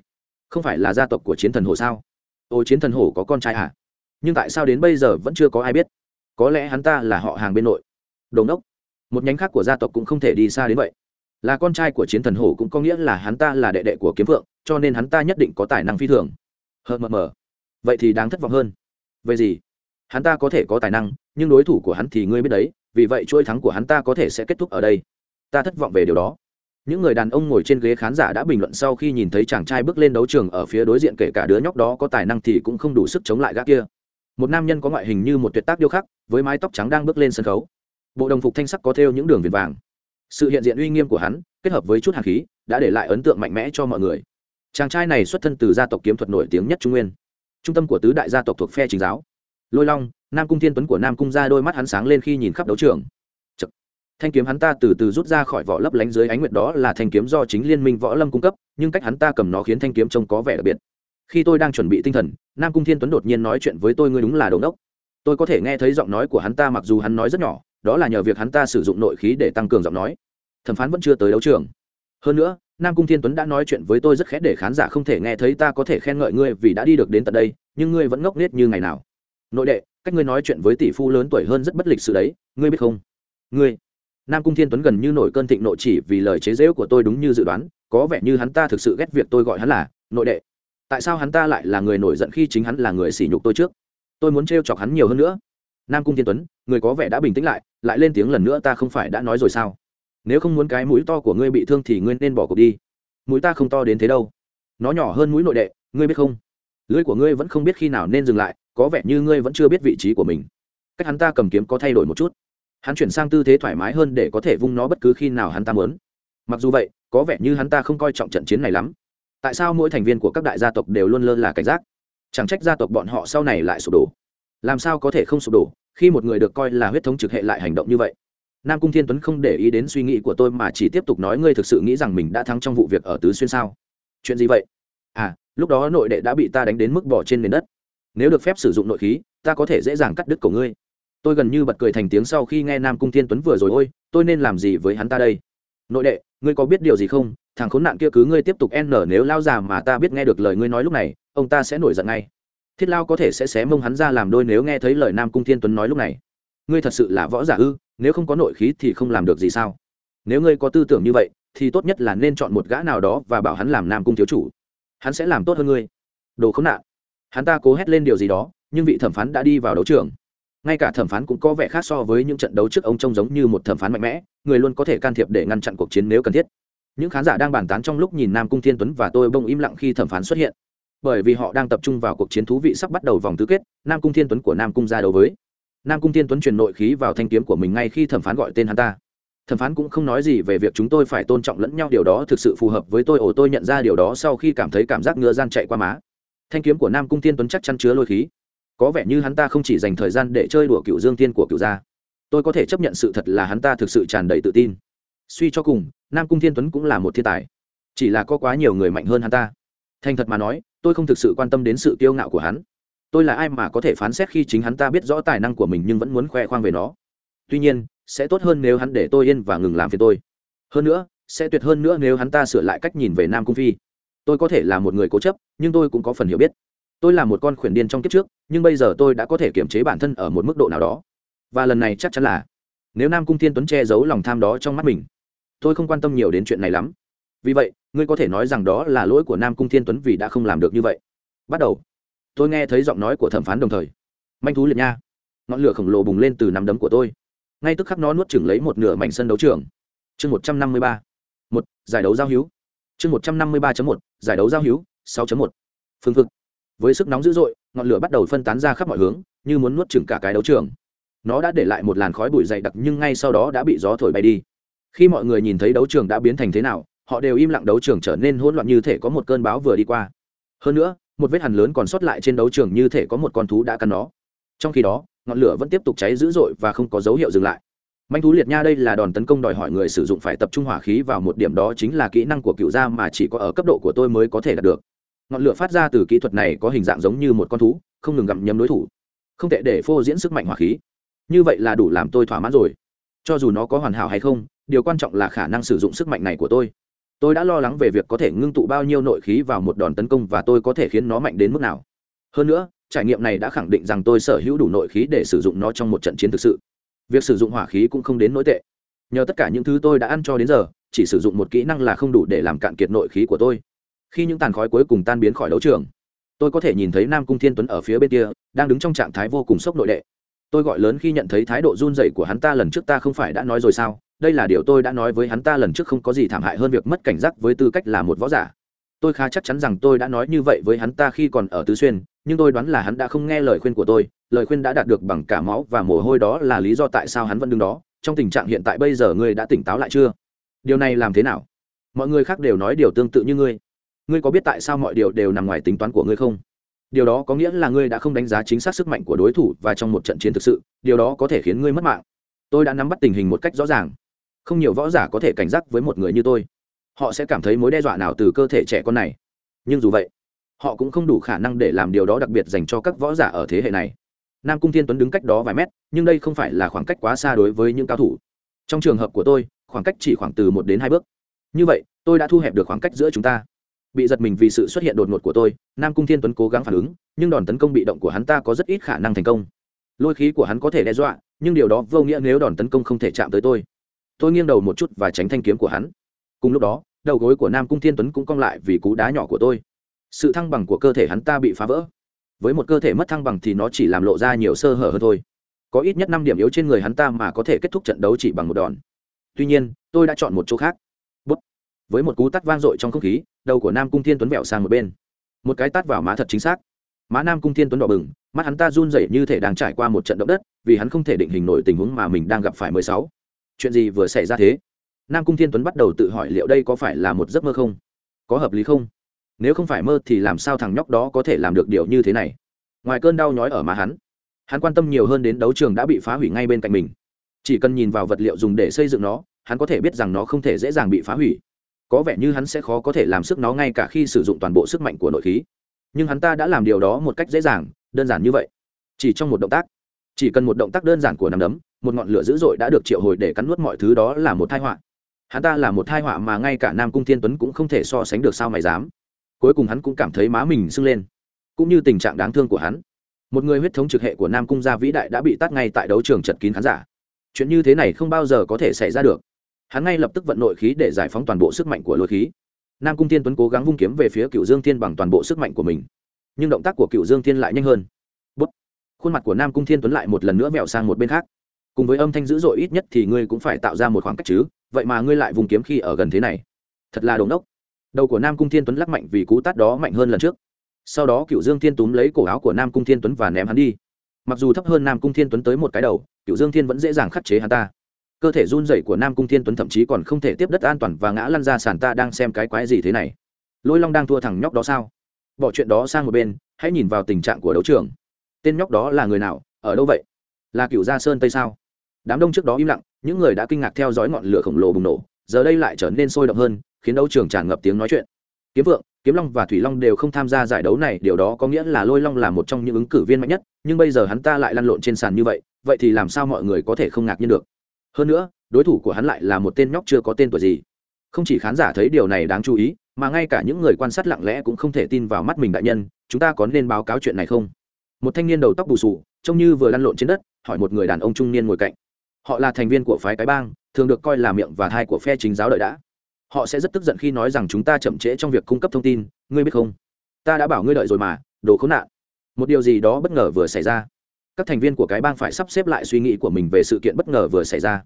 Không phải là gia tộc của chiến thần hồ sao? Ô chiến thần hồ có con trai à nhưng tại sao đến bây giờ vẫn chưa có ai biết? Có lẽ hắn ta là họ hàng bên nội. Đồ ngốc. Một nhánh khác của gia tộc cũng không thể đi xa đến vậy. Là con trai của chiến thần hổ cũng có nghĩa là hắn ta là đệ đệ của kiếm vượng, cho nên hắn ta nhất định có tài năng phi thường. Hờ mờ mờ. Vậy thì đáng thất vọng hơn. Về gì? Hắn ta có thể có tài năng, nhưng đối thủ của hắn thì ngươi biết đấy, vì vậy chuỗi thắng của hắn ta có thể sẽ kết thúc ở đây. Ta thất vọng về điều đó những người đàn ông ngồi trên ghế khán giả đã bình luận sau khi nhìn thấy chàng trai bước lên đấu trường ở phía đối diện kể cả đứa nhóc đó có tài năng thì cũng không đủ sức chống lại gã kia. Một nam nhân có ngoại hình như một tuyệt tác điêu khắc, với mái tóc trắng đang bước lên sân khấu. Bộ đồng phục thanh sắc có thêu những đường viền vàng. Sự hiện diện uy nghiêm của hắn, kết hợp với chút hạt khí, đã để lại ấn tượng mạnh mẽ cho mọi người. Chàng trai này xuất thân từ gia tộc kiếm thuật nổi tiếng nhất trung nguyên. Trung tâm của tứ đại gia tộc thuộc phe chính giáo. Lôi long, nam cung thiên tuấn của nam cung ra đôi mắt hắn sáng lên khi nhìn khắp đấu trường thanh kiếm hắn ta từ từ rút ra khỏi vỏ lấp lánh dưới ánh nguyệt đó là thanh kiếm do chính liên minh võ lâm cung cấp, nhưng cách hắn ta cầm nó khiến thanh kiếm trông có vẻ đặc biệt. Khi tôi đang chuẩn bị tinh thần, nam cung thiên tuấn đột nhiên nói chuyện với tôi, ngươi đúng là đồn đốc tôi có thể nghe thấy giọng nói của hắn ta mặc dù hắn nói rất nhỏ, đó là nhờ việc hắn ta sử dụng nội khí để tăng cường giọng nói. Thẩm phán vẫn chưa tới đấu trường. Hơn nữa, nam cung thiên tuấn đã nói chuyện với tôi rất khẽ để khán giả không thể nghe thấy ta có thể khen ngợi ngươi vì đã đi được đến tận đây, nhưng ngươi vẫn ngốc nghếch như ngày nào. Nội đệ, cách ngươi nói chuyện với tỷ phu lớn tuổi hơn rất bất lịch sự đấy, ngươi biết không? Ngươi nam cung thiên tuấn gần như nổi cơn thịnh nộ chỉ vì lời chế giễu của tôi đúng như dự đoán, có vẻ như hắn ta thực sự ghét việc tôi gọi hắn là nội đệ. Tại sao hắn ta lại là người nổi giận khi chính hắn là người sỉ nhục tôi trước? Tôi muốn trêu chọc hắn nhiều hơn nữa. Nam cung thiên tuấn, người có vẻ đã bình tĩnh lại lại lên tiếng lần nữa ta không phải đã nói rồi sao? Nếu không muốn cái mũi to của ngươi bị thương thì ngươi nên bỏ cuộc đi. Mũi ta không to đến thế đâu. Nó nhỏ hơn mũi nội đệ, ngươi biết không? Lưỡi của ngươi vẫn không biết khi nào nên dừng lại, có vẻ như ngươi vẫn chưa biết vị trí của mình. Cách hắn ta cầm kiếm có thay đổi một chút hắn chuyển sang tư thế thoải mái hơn để có thể vung nó bất cứ khi nào hắn ta muốn. Mặc dù vậy, có vẻ như hắn ta không coi trọng trận chiến này lắm. Tại sao mỗi thành viên của các đại gia tộc đều luôn lơ là cảnh giác? Chẳng trách gia tộc bọn họ sau này lại sụp đổ. Làm sao có thể không sụp đổ, khi một người được coi là huyết thống trực hệ lại hành động như vậy? Nam cung thiên tuấn không để ý đến suy nghĩ của tôi mà chỉ tiếp tục nói ngươi thực sự nghĩ rằng mình đã thắng trong vụ việc ở tứ xuyên sao? Chuyện gì vậy? À lúc đó nội đệ đã bị ta đánh đến mức bỏ trên nền đất. Nếu được phép sử dụng nội khí, ta có thể dễ dàng cắt đứt cổ ngươi tôi gần như bật cười thành tiếng sau khi nghe nam cung thiên tuấn vừa rồi, ôi, tôi nên làm gì với hắn ta đây? Nội đệ, ngươi có biết điều gì không? Thằng khốn nạn kia cứ ngươi tiếp tục n nếu lao già mà ta biết nghe được lời ngươi nói lúc này, ông ta sẽ nổi giận ngay. Thiết lao có thể sẽ xé mông hắn ra làm đôi nếu nghe thấy lời nam cung thiên tuấn nói lúc này. Ngươi thật sự là võ giả ư? Nếu không có nội khí thì không làm được gì sao? Nếu ngươi có tư tưởng như vậy, thì tốt nhất là nên chọn một gã nào đó và bảo hắn làm nam cung thiếu chủ. Hắn sẽ làm tốt hơn ngươi. Đồ khốn nạn. Hắn ta cố hét lên điều gì đó, nhưng vị thẩm phán đã đi vào đấu trường ngay cả thẩm phán cũng có vẻ khác so với những trận đấu trước ông trông giống như một thẩm phán mạnh mẽ, người luôn có thể can thiệp để ngăn chặn cuộc chiến nếu cần thiết. Những khán giả đang bàn tán trong lúc nhìn nam cung thiên tuấn và tôi bông im lặng khi thẩm phán xuất hiện. Bởi vì họ đang tập trung vào cuộc chiến thú vị sắp bắt đầu vòng tứ kết, nam cung thiên tuấn của nam cung ra đấu với. Nam cung thiên tuấn truyền nội khí vào thanh kiếm của mình ngay khi thẩm phán gọi tên hắn ta. Thẩm phán cũng không nói gì về việc chúng tôi phải tôn trọng lẫn nhau, điều đó thực sự phù hợp với tôi, ồ, tôi nhận ra điều đó sau khi cảm thấy cảm giác ngựa gian chạy qua má. Thanh kiếm của nam cung thiên tuấn chắc chắn chứa lôi khí có vẻ như hắn ta không chỉ dành thời gian để chơi đùa cựu dương tiên của cựu gia. Tôi có thể chấp nhận sự thật là hắn ta thực sự tràn đầy tự tin. Suy cho cùng, nam cung thiên tuấn cũng là một thiên tài. Chỉ là có quá nhiều người mạnh hơn hắn ta. Thành thật mà nói, tôi không thực sự quan tâm đến sự kiêu ngạo của hắn. Tôi là ai mà có thể phán xét khi chính hắn ta biết rõ tài năng của mình nhưng vẫn muốn khoe khoang về nó. Tuy nhiên, sẽ tốt hơn nếu hắn để tôi yên và ngừng làm phiền tôi. Hơn nữa, sẽ tuyệt hơn nữa nếu hắn ta sửa lại cách nhìn về nam cung phi. Tôi có thể là một người cố chấp, nhưng tôi cũng có phần hiểu biết tôi là một con khuyển điên trong kiếp trước, nhưng bây giờ tôi đã có thể kiềm chế bản thân ở một mức độ nào đó. Và lần này chắc chắn là, nếu nam cung thiên tuấn che giấu lòng tham đó trong mắt mình, tôi không quan tâm nhiều đến chuyện này lắm. Vì vậy, ngươi có thể nói rằng đó là lỗi của nam cung thiên tuấn vì đã không làm được như vậy. Bắt đầu. Tôi nghe thấy giọng nói của thẩm phán đồng thời. Manh thú liệt nha. Ngọn lửa khổng lồ bùng lên từ nắm đấm của tôi. Ngay tức khắc nó nuốt chừng lấy một nửa mảnh sân đấu trường. Chương một trăm năm mươi ba. Một, giải đấu giao hữu. Chương một trăm năm mươi ba một, giải đấu giao hữu, sáu một. Phương thực với sức nóng dữ dội, ngọn lửa bắt đầu phân tán ra khắp mọi hướng, như muốn nuốt chừng cả cái đấu trường. Nó đã để lại một làn khói bụi dày đặc nhưng ngay sau đó đã bị gió thổi bay đi. Khi mọi người nhìn thấy đấu trường đã biến thành thế nào, họ đều im lặng đấu trường trở nên hỗn loạn như thể có một cơn bão vừa đi qua. Hơn nữa, một vết hằn lớn còn sót lại trên đấu trường như thể có một con thú đã cắn nó. Trong khi đó, ngọn lửa vẫn tiếp tục cháy dữ dội và không có dấu hiệu dừng lại. Manh thú liệt nha đây là đòn tấn công đòi hỏi người sử dụng phải tập trung hỏa khí vào một điểm đó chính là kỹ năng của cựu gia mà chỉ có ở cấp độ của tôi mới có thể đạt được ngọn lửa phát ra từ kỹ thuật này có hình dạng giống như một con thú, không ngừng gặm nhấm đối thủ. Không tệ để phô diễn sức mạnh hỏa khí. Như vậy là đủ làm tôi thỏa mãn rồi. Cho dù nó có hoàn hảo hay không, điều quan trọng là khả năng sử dụng sức mạnh này của tôi. Tôi đã lo lắng về việc có thể ngưng tụ bao nhiêu nội khí vào một đòn tấn công và tôi có thể khiến nó mạnh đến mức nào. Hơn nữa, trải nghiệm này đã khẳng định rằng tôi sở hữu đủ nội khí để sử dụng nó trong một trận chiến thực sự. Việc sử dụng hỏa khí cũng không đến nỗi tệ. Nhờ tất cả những thứ tôi đã ăn cho đến giờ, chỉ sử dụng một kỹ năng là không đủ để làm cạn kiệt nội khí của tôi khi những tàn khói cuối cùng tan biến khỏi đấu trường, tôi có thể nhìn thấy nam cung thiên tuấn ở phía bên kia, đang đứng trong trạng thái vô cùng sốc nội đệ. Tôi gọi lớn khi nhận thấy thái độ run rẩy của hắn ta lần trước ta không phải đã nói rồi sao? Đây là điều tôi đã nói với hắn ta lần trước không có gì thảm hại hơn việc mất cảnh giác với tư cách là một võ giả. Tôi khá chắc chắn rằng tôi đã nói như vậy với hắn ta khi còn ở tứ xuyên, nhưng tôi đoán là hắn đã không nghe lời khuyên của tôi. Lời khuyên đã đạt được bằng cả máu và mồ hôi đó là lý do tại sao hắn vẫn đứng đó. Trong tình trạng hiện tại bây giờ ngươi đã tỉnh táo lại chưa? Điều này làm thế nào? Mọi người khác đều nói điều tương tự như ngươi ngươi có biết tại sao mọi điều đều nằm ngoài tính toán của ngươi không? Điều đó có nghĩa là ngươi đã không đánh giá chính xác sức mạnh của đối thủ và trong một trận chiến thực sự, điều đó có thể khiến ngươi mất mạng. Tôi đã nắm bắt tình hình một cách rõ ràng. Không nhiều võ giả có thể cảnh giác với một người như tôi. Họ sẽ cảm thấy mối đe dọa nào từ cơ thể trẻ con này. Nhưng dù vậy, họ cũng không đủ khả năng để làm điều đó đặc biệt dành cho các võ giả ở thế hệ này. Nam cung thiên tuấn đứng cách đó vài mét, nhưng đây không phải là khoảng cách quá xa đối với những cao thủ. Trong trường hợp của tôi, khoảng cách chỉ khoảng từ một đến hai bước. Như vậy, tôi đã thu hẹp được khoảng cách giữa chúng ta bị giật mình vì sự xuất hiện đột ngột của tôi, nam cung thiên tuấn cố gắng phản ứng, nhưng đòn tấn công bị động của hắn ta có rất ít khả năng thành công. Lôi khí của hắn có thể đe dọa, nhưng điều đó vô nghĩa nếu đòn tấn công không thể chạm tới tôi. Tôi nghiêng đầu một chút và tránh thanh kiếm của hắn. Cùng lúc đó, đầu gối của nam cung thiên tuấn cũng cong lại vì cú đá nhỏ của tôi. Sự thăng bằng của cơ thể hắn ta bị phá vỡ. Với một cơ thể mất thăng bằng thì nó chỉ làm lộ ra nhiều sơ hở hơn thôi. Có ít nhất năm điểm yếu trên người hắn ta mà có thể kết thúc trận đấu chỉ bằng một đòn. Tuy nhiên, tôi đã chọn một chỗ khác với một cú tắt vang dội trong không khí, đầu của nam cung thiên tuấn vẹo sang một bên. Một cái tát vào má thật chính xác. Má nam cung thiên tuấn đỏ bừng, mắt hắn ta run rẩy như thể đang trải qua một trận động đất, vì hắn không thể định hình nổi tình huống mà mình đang gặp phải mười sáu. Chuyện gì vừa xảy ra thế? Nam cung thiên tuấn bắt đầu tự hỏi liệu đây có phải là một giấc mơ không? Có hợp lý không? Nếu không phải mơ thì làm sao thằng nhóc đó có thể làm được điều như thế này? Ngoài cơn đau nhói ở má hắn hắn quan tâm nhiều hơn đến đấu trường đã bị phá hủy ngay bên cạnh mình. Chỉ cần nhìn vào vật liệu dùng để xây dựng nó, hắn có thể biết rằng nó không thể dễ dàng bị phá hủy có vẻ như hắn sẽ khó có thể làm sức nó ngay cả khi sử dụng toàn bộ sức mạnh của nội khí. Nhưng hắn ta đã làm điều đó một cách dễ dàng, đơn giản như vậy. Chỉ trong một động tác, chỉ cần một động tác đơn giản của nắm đấm, một ngọn lửa dữ dội đã được triệu hồi để cắn nuốt mọi thứ đó là một thai họa. Hắn ta là một thai họa mà ngay cả nam cung thiên tuấn cũng không thể so sánh được sao mày dám. Cuối cùng hắn cũng cảm thấy má mình sưng lên. Cũng như tình trạng đáng thương của hắn, một người huyết thống trực hệ của nam cung gia vĩ đại đã bị tắt ngay tại đấu trường chật kín khán giả. Chuyện như thế này không bao giờ có thể xảy ra được hắn ngay lập tức vận nội khí để giải phóng toàn bộ sức mạnh của lôi khí. Nam cung Thiên tuấn cố gắng vung kiếm về phía cựu dương thiên bằng toàn bộ sức mạnh của mình. Nhưng động tác của cựu dương thiên lại nhanh hơn. Bút. khuôn mặt của nam cung thiên tuấn lại một lần nữa mẹo sang một bên khác. Cùng với âm thanh dữ dội ít nhất thì ngươi cũng phải tạo ra một khoảng cách chứ, vậy mà ngươi lại vùng kiếm khi ở gần thế này. Thật là đống đốc. Đầu của nam cung thiên tuấn lắc mạnh vì cú tát đó mạnh hơn lần trước. Sau đó cựu dương thiên túm lấy cổ áo của nam cung thiên tuấn và ném hắn đi. Mặc dù thấp hơn nam cung thiên tuấn tới một cái đầu, cựu dương thiên vẫn dễ dàng khắc chế hắn ta cơ thể run rẩy của nam cung thiên tuấn thậm chí còn không thể tiếp đất an toàn và ngã lăn ra sàn ta đang xem cái quái gì thế này. Lôi long đang thua thằng nhóc đó sao? Bỏ chuyện đó sang một bên, hãy nhìn vào tình trạng của đấu trường. Tên nhóc đó là người nào, ở đâu vậy? Là cựu gia sơn tây sao? Đám đông trước đó im lặng, những người đã kinh ngạc theo dõi ngọn lửa khổng lồ bùng nổ, giờ đây lại trở nên sôi động hơn, khiến đấu trường tràn ngập tiếng nói chuyện. Kiếm vượng, kiếm long và thủy long đều không tham gia giải đấu này, điều đó có nghĩa là lôi long là một trong những ứng cử viên mạnh nhất, nhưng bây giờ hắn ta lại lăn lộn trên sàn như vậy vậy thì làm sao mọi người có thể không ngạc nhiên được? Hơn nữa, đối thủ của hắn lại là một tên nhóc chưa có tên tuổi gì. Không chỉ khán giả thấy điều này đáng chú ý, mà ngay cả những người quan sát lặng lẽ cũng không thể tin vào mắt mình đại nhân, chúng ta có nên báo cáo chuyện này không? Một thanh niên đầu tóc bù sù trông như vừa lăn lộn trên đất, hỏi một người đàn ông trung niên ngồi cạnh. Họ là thành viên của phái cái bang, thường được coi là miệng và thai của phe chính giáo đợi đã. Họ sẽ rất tức giận khi nói rằng chúng ta chậm trễ trong việc cung cấp thông tin, ngươi biết không? Ta đã bảo ngươi đợi rồi mà, đồ khốn nạn. Một điều gì đó bất ngờ vừa xảy ra các thành viên của cái bang phải sắp xếp lại suy nghĩ của mình về sự kiện bất ngờ vừa xảy ra.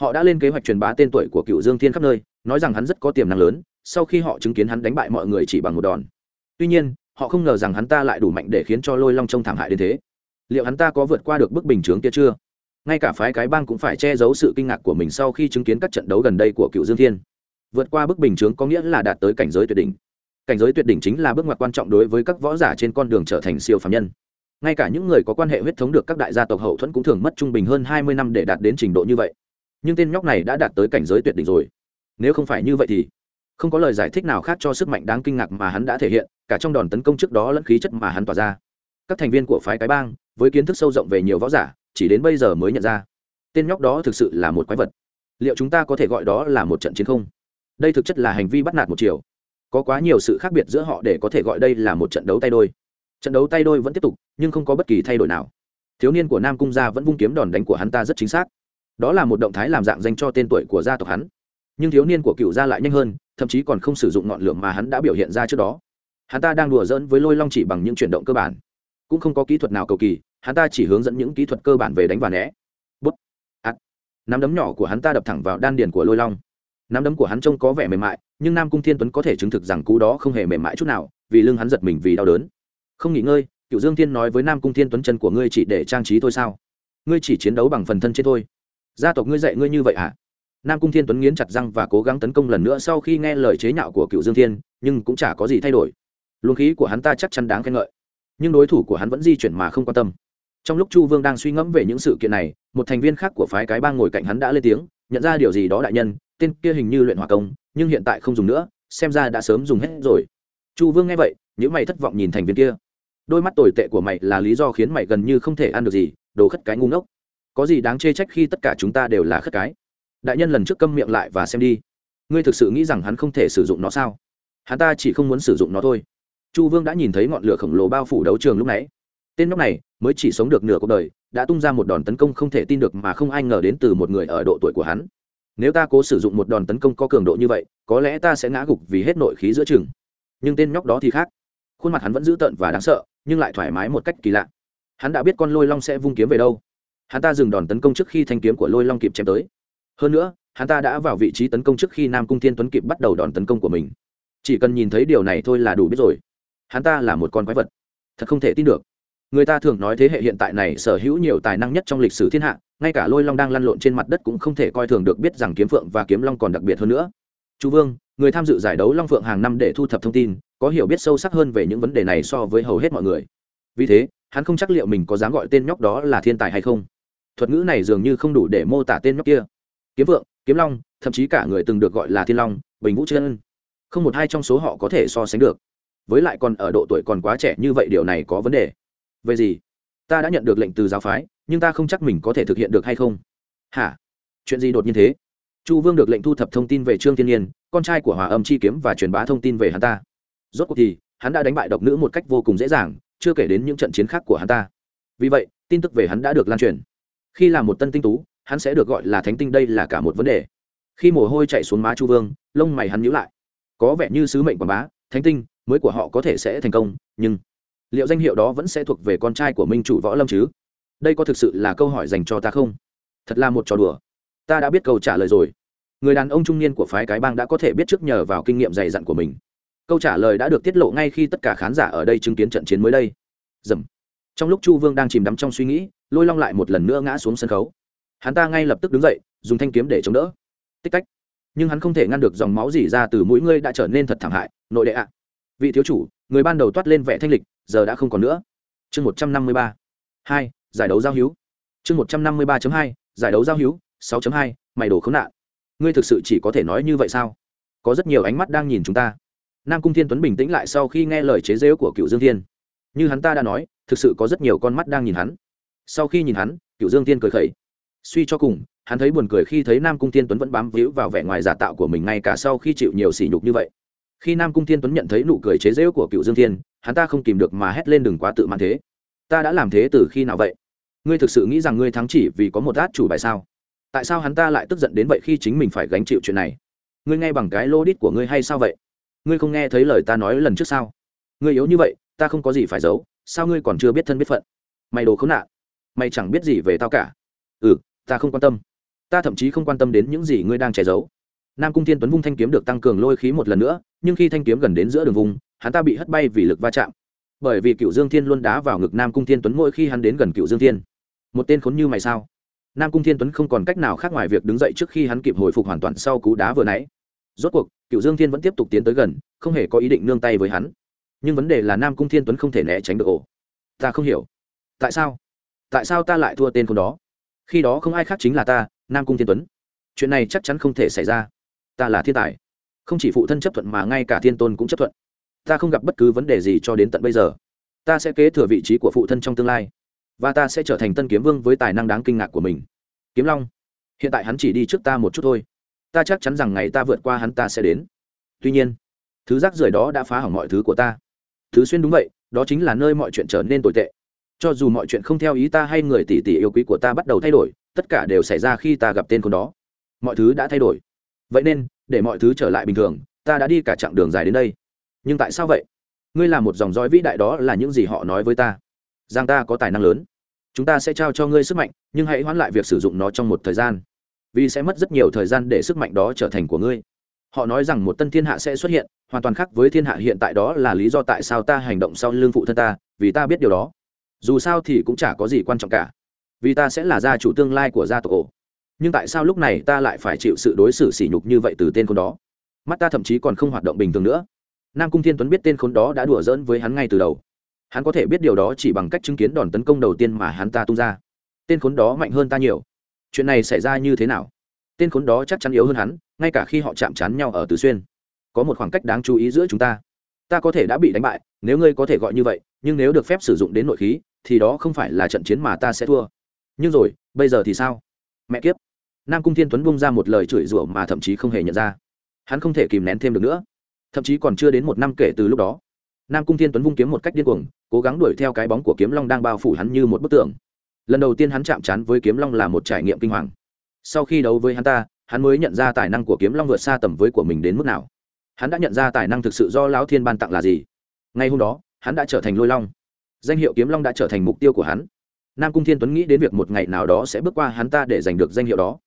Họ đã lên kế hoạch truyền bá tên tuổi của cựu dương thiên khắp nơi, nói rằng hắn rất có tiềm năng lớn, sau khi họ chứng kiến hắn đánh bại mọi người chỉ bằng một đòn. Tuy nhiên, họ không ngờ rằng hắn ta lại đủ mạnh để khiến cho lôi long trông thảm hại đến thế. Liệu hắn ta có vượt qua được bức bình chướng kia chưa? Ngay cả phái cái bang cũng phải che giấu sự kinh ngạc của mình sau khi chứng kiến các trận đấu gần đây của cựu dương thiên. Vượt qua bức bình chướng có nghĩa là đạt tới cảnh giới tuyệt đỉnh. Cảnh giới tuyệt đỉnh chính là bước ngoặt quan trọng đối với các võ giả trên con đường trở thành siêu phạm nhân ngay cả những người có quan hệ huyết thống được các đại gia tộc hậu thuẫn cũng thường mất trung bình hơn hai mươi năm để đạt đến trình độ như vậy. Nhưng tên nhóc này đã đạt tới cảnh giới tuyệt đỉnh rồi. Nếu không phải như vậy thì không có lời giải thích nào khác cho sức mạnh đáng kinh ngạc mà hắn đã thể hiện, cả trong đòn tấn công trước đó lẫn khí chất mà hắn tỏa ra. Các thành viên của phái cái bang, với kiến thức sâu rộng về nhiều võ giả, chỉ đến bây giờ mới nhận ra, tên nhóc đó thực sự là một quái vật. Liệu chúng ta có thể gọi đó là một trận chiến không? Đây thực chất là hành vi bắt nạt một chiều. Có quá nhiều sự khác biệt giữa họ để có thể gọi đây là một trận đấu tay đôi trận đấu tay đôi vẫn tiếp tục, nhưng không có bất kỳ thay đổi nào. Thiếu niên của nam cung gia vẫn vung kiếm đòn đánh của hắn ta rất chính xác. Đó là một động thái làm dạng danh cho tên tuổi của gia tộc hắn. Nhưng thiếu niên của cựu gia lại nhanh hơn, thậm chí còn không sử dụng ngọn lửa mà hắn đã biểu hiện ra trước đó. Hắn ta đang đùa dỡn với lôi long chỉ bằng những chuyển động cơ bản. Cũng không có kỹ thuật nào cầu kỳ, hắn ta chỉ hướng dẫn những kỹ thuật cơ bản về đánh và né. Bút. Ắt nắm đấm nhỏ của hắn ta đập thẳng vào đan điền của lôi long. Nắm đấm của hắn trông có vẻ mềm mại, nhưng nam cung thiên tuấn có thể chứng thực rằng cú đó không hề mềm mại chút nào, vì lưng hắn giật mình vì đau đớn không nghỉ ngơi cựu dương thiên nói với nam cung thiên tuấn chân của ngươi chỉ để trang trí thôi sao? Ngươi chỉ chiến đấu bằng phần thân trên thôi. Gia tộc ngươi dạy ngươi như vậy à? Nam cung thiên tuấn nghiến chặt răng và cố gắng tấn công lần nữa sau khi nghe lời chế nhạo của cựu dương thiên, nhưng cũng chả có gì thay đổi. Luồng khí của hắn ta chắc chắn đáng khen ngợi, nhưng đối thủ của hắn vẫn di chuyển mà không quan tâm. Trong lúc chu vương đang suy ngẫm về những sự kiện này, một thành viên khác của phái cái bang ngồi cạnh hắn đã lên tiếng, nhận ra điều gì đó đại nhân, tên kia hình như luyện hòa công, nhưng hiện tại không dùng nữa, xem ra đã sớm dùng hết rồi. Chu vương nghe vậy những mày thất vọng nhìn thành viên kia đôi mắt tồi tệ của mày là lý do khiến mày gần như không thể ăn được gì, đồ khất cái ngu ngốc. Có gì đáng chê trách khi tất cả chúng ta đều là khất cái? Đại nhân lần trước câm miệng lại và xem đi. Ngươi thực sự nghĩ rằng hắn không thể sử dụng nó sao? Hắn ta chỉ không muốn sử dụng nó thôi. Chu vương đã nhìn thấy ngọn lửa khổng lồ bao phủ đấu trường lúc nãy. Tên nhóc này mới chỉ sống được nửa cuộc đời, đã tung ra một đòn tấn công không thể tin được mà không ai ngờ đến từ một người ở độ tuổi của hắn. Nếu ta cố sử dụng một đòn tấn công có cường độ như vậy, có lẽ ta sẽ ngã gục vì hết nội khí giữa chừng. Nhưng tên nhóc đó thì khác. Khuôn mặt hắn vẫn dữ tợn và đáng sợ nhưng lại thoải mái một cách kỳ lạ. Hắn đã biết con lôi long sẽ vung kiếm về đâu. Hắn ta dừng đòn tấn công trước khi thanh kiếm của lôi long kịp chém tới. Hơn nữa, hắn ta đã vào vị trí tấn công trước khi nam cung thiên tuấn kịp bắt đầu đòn tấn công của mình. Chỉ cần nhìn thấy điều này thôi là đủ biết rồi. Hắn ta là một con quái vật. Thật không thể tin được. Người ta thường nói thế hệ hiện tại này sở hữu nhiều tài năng nhất trong lịch sử thiên hạ, ngay cả lôi long đang lăn lộn trên mặt đất cũng không thể coi thường được biết rằng kiếm phượng và kiếm long còn đặc biệt hơn nữa. Chú vương người tham dự giải đấu long phượng hàng năm để thu thập thông tin, có hiểu biết sâu sắc hơn về những vấn đề này so với hầu hết mọi người. Vì thế, hắn không chắc liệu mình có dám gọi tên nhóc đó là thiên tài hay không. Thuật ngữ này dường như không đủ để mô tả tên nhóc kia. Kiếm vượng, kiếm long, thậm chí cả người từng được gọi là thiên long, bình vũ chân. Không một hai trong số họ có thể so sánh được. Với lại còn ở độ tuổi còn quá trẻ như vậy điều này có vấn đề. Về gì? Ta đã nhận được lệnh từ giáo phái, nhưng ta không chắc mình có thể thực hiện được hay không. Hả? Chuyện gì đột nhiên thế? Chu vương được lệnh thu thập thông tin về trương thiên nhiên con trai của hòa âm chi kiếm và truyền bá thông tin về hắn ta. Rốt cuộc thì, hắn đã đánh bại độc nữ một cách vô cùng dễ dàng, chưa kể đến những trận chiến khác của hắn ta. Vì vậy, tin tức về hắn đã được lan truyền. Khi là một tân tinh tú, hắn sẽ được gọi là thánh tinh đây là cả một vấn đề. Khi mồ hôi chạy xuống má chu vương, lông mày hắn nhíu lại. Có vẻ như sứ mệnh quảng bá, thánh tinh, mới của họ có thể sẽ thành công, nhưng liệu danh hiệu đó vẫn sẽ thuộc về con trai của minh chủ võ lâm chứ? Đây có thực sự là câu hỏi dành cho ta không? Thật là một trò đùa. Ta đã biết câu trả lời rồi người đàn ông trung niên của phái cái bang đã có thể biết trước nhờ vào kinh nghiệm dày dặn của mình. Câu trả lời đã được tiết lộ ngay khi tất cả khán giả ở đây chứng kiến trận chiến mới đây. Dầm. Trong lúc chu vương đang chìm đắm trong suy nghĩ, lôi long lại một lần nữa ngã xuống sân khấu. Hắn ta ngay lập tức đứng dậy, dùng thanh kiếm để chống đỡ. Tích tách. Nhưng hắn không thể ngăn được dòng máu dỉ ra từ mũi ngươi đã trở nên thật thảm hại, nội đệ ạ. Vị thiếu chủ, người ban đầu toát lên vẻ thanh lịch, giờ đã không còn nữa. Chương một trăm năm mươi ba. Hai, giải đấu giao hữu. Chương một trăm năm mươi ba hai, giải đấu giao hữu, sáu hai, mày đồ khốn nạn ngươi thực sự chỉ có thể nói như vậy sao? Có rất nhiều ánh mắt đang nhìn chúng ta. Nam cung thiên tuấn bình tĩnh lại sau khi nghe lời chế giễu của cựu dương thiên. Như hắn ta đã nói, thực sự có rất nhiều con mắt đang nhìn hắn. Sau khi nhìn hắn cựu dương thiên cười khẩy. Suy cho cùng, hắn thấy buồn cười khi thấy nam cung thiên tuấn vẫn bám víu vào vẻ ngoài giả tạo của mình ngay cả sau khi chịu nhiều sỉ nhục như vậy. Khi nam cung thiên tuấn nhận thấy nụ cười chế giễu của cựu dương thiên, hắn ta không kìm được mà hét lên đừng quá tự mãn thế. Ta đã làm thế từ khi nào vậy? Ngươi thực sự nghĩ rằng ngươi thắng chỉ vì có một át chủ bài sao? Tại sao hắn ta lại tức giận đến vậy khi chính mình phải gánh chịu chuyện này? Ngươi nghe bằng cái lô đít của ngươi hay sao vậy? Ngươi không nghe thấy lời ta nói lần trước sao? Ngươi yếu như vậy, ta không có gì phải giấu, sao ngươi còn chưa biết thân biết phận? Mày đồ khốn nạn. Mày chẳng biết gì về tao cả. Ừ ta không quan tâm. Ta thậm chí không quan tâm đến những gì ngươi đang che giấu. Nam cung thiên tuấn vung thanh kiếm được tăng cường lôi khí một lần nữa, nhưng khi thanh kiếm gần đến giữa đường vùng hắn ta bị hất bay vì lực va chạm. Bởi vì cựu dương thiên luôn đá vào ngực nam cung thiên tuấn mỗi khi hắn đến gần cựu dương thiên. Một tên khốn như mày sao? Nam cung thiên tuấn không còn cách nào khác ngoài việc đứng dậy trước khi hắn kịp hồi phục hoàn toàn sau cú đá vừa nãy. Rốt cuộc cựu dương thiên vẫn tiếp tục tiến tới gần, không hề có ý định nương tay với hắn. Nhưng vấn đề là nam cung thiên tuấn không thể né tránh được ổ. Ta không hiểu. Tại sao? Tại sao ta lại thua tên con đó? Khi đó không ai khác chính là ta, nam cung thiên tuấn. Chuyện này chắc chắn không thể xảy ra. Ta là thiên tài. Không chỉ phụ thân chấp thuận mà ngay cả thiên tôn cũng chấp thuận. Ta không gặp bất cứ vấn đề gì cho đến tận bây giờ. Ta sẽ kế thừa vị trí của phụ thân trong tương lai và ta sẽ trở thành tân kiếm vương với tài năng đáng kinh ngạc của mình. Kiếm long, hiện tại hắn chỉ đi trước ta một chút thôi. Ta chắc chắn rằng ngày ta vượt qua hắn ta sẽ đến. Tuy nhiên, thứ rác rưởi đó đã phá hỏng mọi thứ của ta. Thứ xuyên đúng vậy, đó chính là nơi mọi chuyện trở nên tồi tệ. Cho dù mọi chuyện không theo ý ta hay người tỷ tỷ yêu quý của ta bắt đầu thay đổi, tất cả đều xảy ra khi ta gặp tên con đó. Mọi thứ đã thay đổi. Vậy nên, để mọi thứ trở lại bình thường, ta đã đi cả chặng đường dài đến đây. Nhưng tại sao vậy? Ngươi là một dòng dõi vĩ đại đó là những gì họ nói với ta. Giang ta có tài năng lớn. Chúng ta sẽ trao cho ngươi sức mạnh, nhưng hãy hoãn lại việc sử dụng nó trong một thời gian. Vì sẽ mất rất nhiều thời gian để sức mạnh đó trở thành của ngươi. Họ nói rằng một tân thiên hạ sẽ xuất hiện, hoàn toàn khác với thiên hạ hiện tại đó là lý do tại sao ta hành động sau lương phụ thân ta, vì ta biết điều đó. Dù sao thì cũng chả có gì quan trọng cả. Vì ta sẽ là gia chủ tương lai của gia tộc ổ nhưng tại sao lúc này ta lại phải chịu sự đối xử sỉ nhục như vậy từ tên khốn đó? Mắt ta thậm chí còn không hoạt động bình thường nữa. Nam cung thiên tuấn biết tên khốn đó đã đùa giỡn với hắn ngay từ đầu hắn có thể biết điều đó chỉ bằng cách chứng kiến đòn tấn công đầu tiên mà hắn ta tung ra. Tên khốn đó mạnh hơn ta nhiều. Chuyện này xảy ra như thế nào? Tên khốn đó chắc chắn yếu hơn hắn, ngay cả khi họ chạm trán nhau ở tứ xuyên. Có một khoảng cách đáng chú ý giữa chúng ta. Ta có thể đã bị đánh bại, nếu ngươi có thể gọi như vậy, nhưng nếu được phép sử dụng đến nội khí, thì đó không phải là trận chiến mà ta sẽ thua. Nhưng rồi, bây giờ thì sao? Mẹ kiếp. Nam cung thiên tuấn bung ra một lời chửi rủa mà thậm chí không hề nhận ra. Hắn không thể kìm nén thêm được nữa. Thậm chí còn chưa đến một năm kể từ lúc đó nam cung thiên tuấn vung kiếm một cách điên cuồng, cố gắng đuổi theo cái bóng của kiếm long đang bao phủ hắn như một bức tượng. Lần đầu tiên hắn chạm trán với kiếm long là một trải nghiệm kinh hoàng. Sau khi đấu với hắn ta, hắn mới nhận ra tài năng của kiếm long vượt xa tầm với của mình đến mức nào. Hắn đã nhận ra tài năng thực sự do lão thiên ban tặng là gì. Ngay hôm đó, hắn đã trở thành lôi long. Danh hiệu kiếm long đã trở thành mục tiêu của hắn. Nam cung thiên tuấn nghĩ đến việc một ngày nào đó sẽ bước qua hắn ta để giành được danh hiệu đó.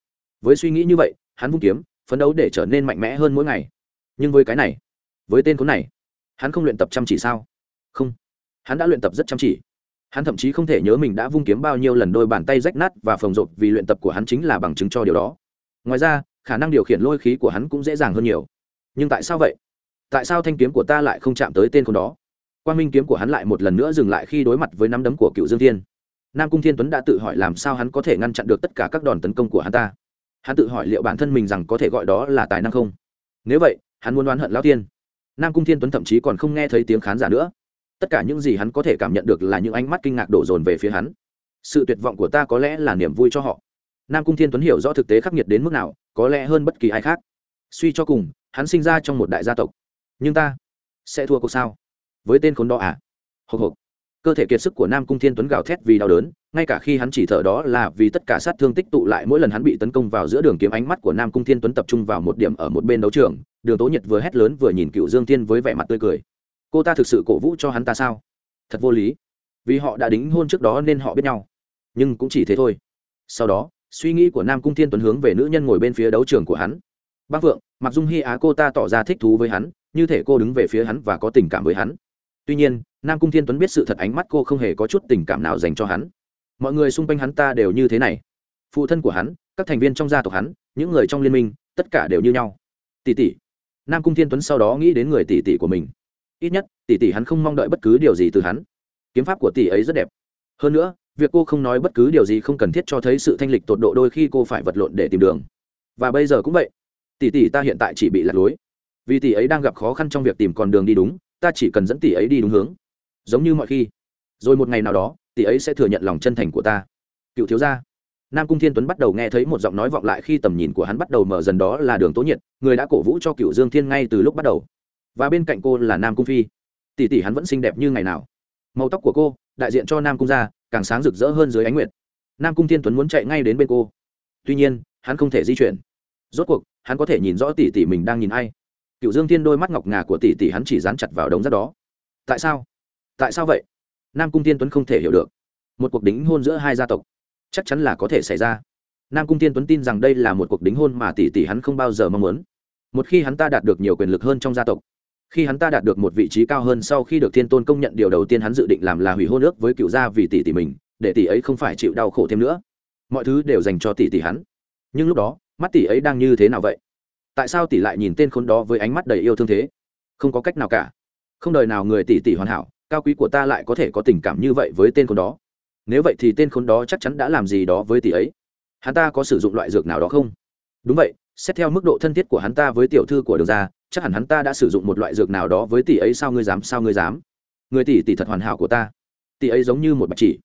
Với suy nghĩ như vậy, hắn vung kiếm, phấn đấu để trở nên mạnh mẽ hơn mỗi ngày. Nhưng với cái này, với tên khốn này hắn không luyện tập chăm chỉ sao? Không. Hắn đã luyện tập rất chăm chỉ. Hắn thậm chí không thể nhớ mình đã vung kiếm bao nhiêu lần đôi bàn tay rách nát và phồng rộp vì luyện tập của hắn chính là bằng chứng cho điều đó. Ngoài ra, khả năng điều khiển lôi khí của hắn cũng dễ dàng hơn nhiều. Nhưng tại sao vậy? Tại sao thanh kiếm của ta lại không chạm tới tên con đó? Quan minh kiếm của hắn lại một lần nữa dừng lại khi đối mặt với nắm đấm của cựu dương thiên. Nam cung thiên tuấn đã tự hỏi làm sao hắn có thể ngăn chặn được tất cả các đòn tấn công của hắn ta. Hắn tự hỏi liệu bản thân mình rằng có thể gọi đó là tài năng không? Nếu vậy, hắn muốn đoán hận lao tiên nam cung thiên tuấn thậm chí còn không nghe thấy tiếng khán giả nữa. Tất cả những gì hắn có thể cảm nhận được là những ánh mắt kinh ngạc đổ dồn về phía hắn. Sự tuyệt vọng của ta có lẽ là niềm vui cho họ. Nam cung thiên tuấn hiểu rõ thực tế khắc nghiệt đến mức nào, có lẽ hơn bất kỳ ai khác. Suy cho cùng, hắn sinh ra trong một đại gia tộc. Nhưng ta sẽ thua cuộc sao? Với tên khốn đó à? Hộc hộc. Cơ thể kiệt sức của nam cung thiên tuấn gào thét vì đau đớn ngay cả khi hắn chỉ thở đó là vì tất cả sát thương tích tụ lại, mỗi lần hắn bị tấn công vào giữa đường kiếm ánh mắt của nam cung thiên tuấn tập trung vào một điểm ở một bên đấu trường, đường tố nhật vừa hét lớn vừa nhìn cựu dương tiên với vẻ mặt tươi cười. Cô ta thực sự cổ vũ cho hắn ta sao? Thật vô lý. Vì họ đã đính hôn trước đó nên họ biết nhau. Nhưng cũng chỉ thế thôi. Sau đó, suy nghĩ của nam cung thiên tuấn hướng về nữ nhân ngồi bên phía đấu trường của hắn. Bác vượng mặc dung hy á cô ta tỏ ra thích thú với hắn, như thể cô đứng về phía hắn và có tình cảm với hắn. Tuy nhiên, nam cung thiên tuấn biết sự thật ánh mắt cô không hề có chút tình cảm nào dành cho hắn mọi người xung quanh hắn ta đều như thế này. Phụ thân của hắn, các thành viên trong gia tộc hắn, những người trong liên minh, tất cả đều như nhau. Tỷ tỷ. Nam cung thiên tuấn sau đó nghĩ đến người tỷ tỷ của mình. Ít nhất, tỷ tỷ hắn không mong đợi bất cứ điều gì từ hắn. Kiếm pháp của tỷ ấy rất đẹp. Hơn nữa, việc cô không nói bất cứ điều gì không cần thiết cho thấy sự thanh lịch tột độ đôi khi cô phải vật lộn để tìm đường. Và bây giờ cũng vậy. Tỷ tỷ ta hiện tại chỉ bị lạc lối. Vì tỷ ấy đang gặp khó khăn trong việc tìm con đường đi đúng, ta chỉ cần dẫn tỷ ấy đi đúng hướng. Giống như mọi khi. Rồi một ngày nào đó tỷ ấy sẽ thừa nhận lòng chân thành của ta. Cựu thiếu gia. Nam cung thiên tuấn bắt đầu nghe thấy một giọng nói vọng lại khi tầm nhìn của hắn bắt đầu mở dần đó là đường tố nhiệt, người đã cổ vũ cho cựu dương thiên ngay từ lúc bắt đầu. Và bên cạnh cô là nam cung phi. Tỷ tỷ hắn vẫn xinh đẹp như ngày nào. Màu tóc của cô, đại diện cho nam cung gia, càng sáng rực rỡ hơn dưới ánh nguyệt. Nam cung thiên tuấn muốn chạy ngay đến bên cô. Tuy nhiên, hắn không thể di chuyển. Rốt cuộc, hắn có thể nhìn rõ tỷ tỷ mình đang nhìn ai. Cựu dương thiên đôi mắt ngọc ngà của tỷ tỷ hắn chỉ dán chặt vào đống rác đó. Tại sao? Tại sao vậy? Nam cung thiên tuấn không thể hiểu được. Một cuộc đính hôn giữa hai gia tộc, chắc chắn là có thể xảy ra. Nam cung thiên tuấn tin rằng đây là một cuộc đính hôn mà tỷ tỷ hắn không bao giờ mong muốn. Một khi hắn ta đạt được nhiều quyền lực hơn trong gia tộc, khi hắn ta đạt được một vị trí cao hơn sau khi được thiên tôn công nhận, điều đầu tiên hắn dự định làm là hủy hôn ước với cựu gia vì tỷ tỷ mình, để tỷ ấy không phải chịu đau khổ thêm nữa. Mọi thứ đều dành cho tỷ tỷ hắn. Nhưng lúc đó, mắt tỷ ấy đang như thế nào vậy? Tại sao tỷ lại nhìn tên khốn đó với ánh mắt đầy yêu thương thế? Không có cách nào cả. Không đời nào người tỷ tỷ hoàn hảo cao quý của ta lại có thể có tình cảm như vậy với tên khốn đó. Nếu vậy thì tên khốn đó chắc chắn đã làm gì đó với tỷ ấy. Hắn ta có sử dụng loại dược nào đó không? Đúng vậy, xét theo mức độ thân thiết của hắn ta với tiểu thư của đường gia, chắc hẳn hắn ta đã sử dụng một loại dược nào đó với tỷ ấy sao ngươi dám, sao ngươi dám? Người tỷ tỷ thật hoàn hảo của ta. Tỷ ấy giống như một bạch chỉ.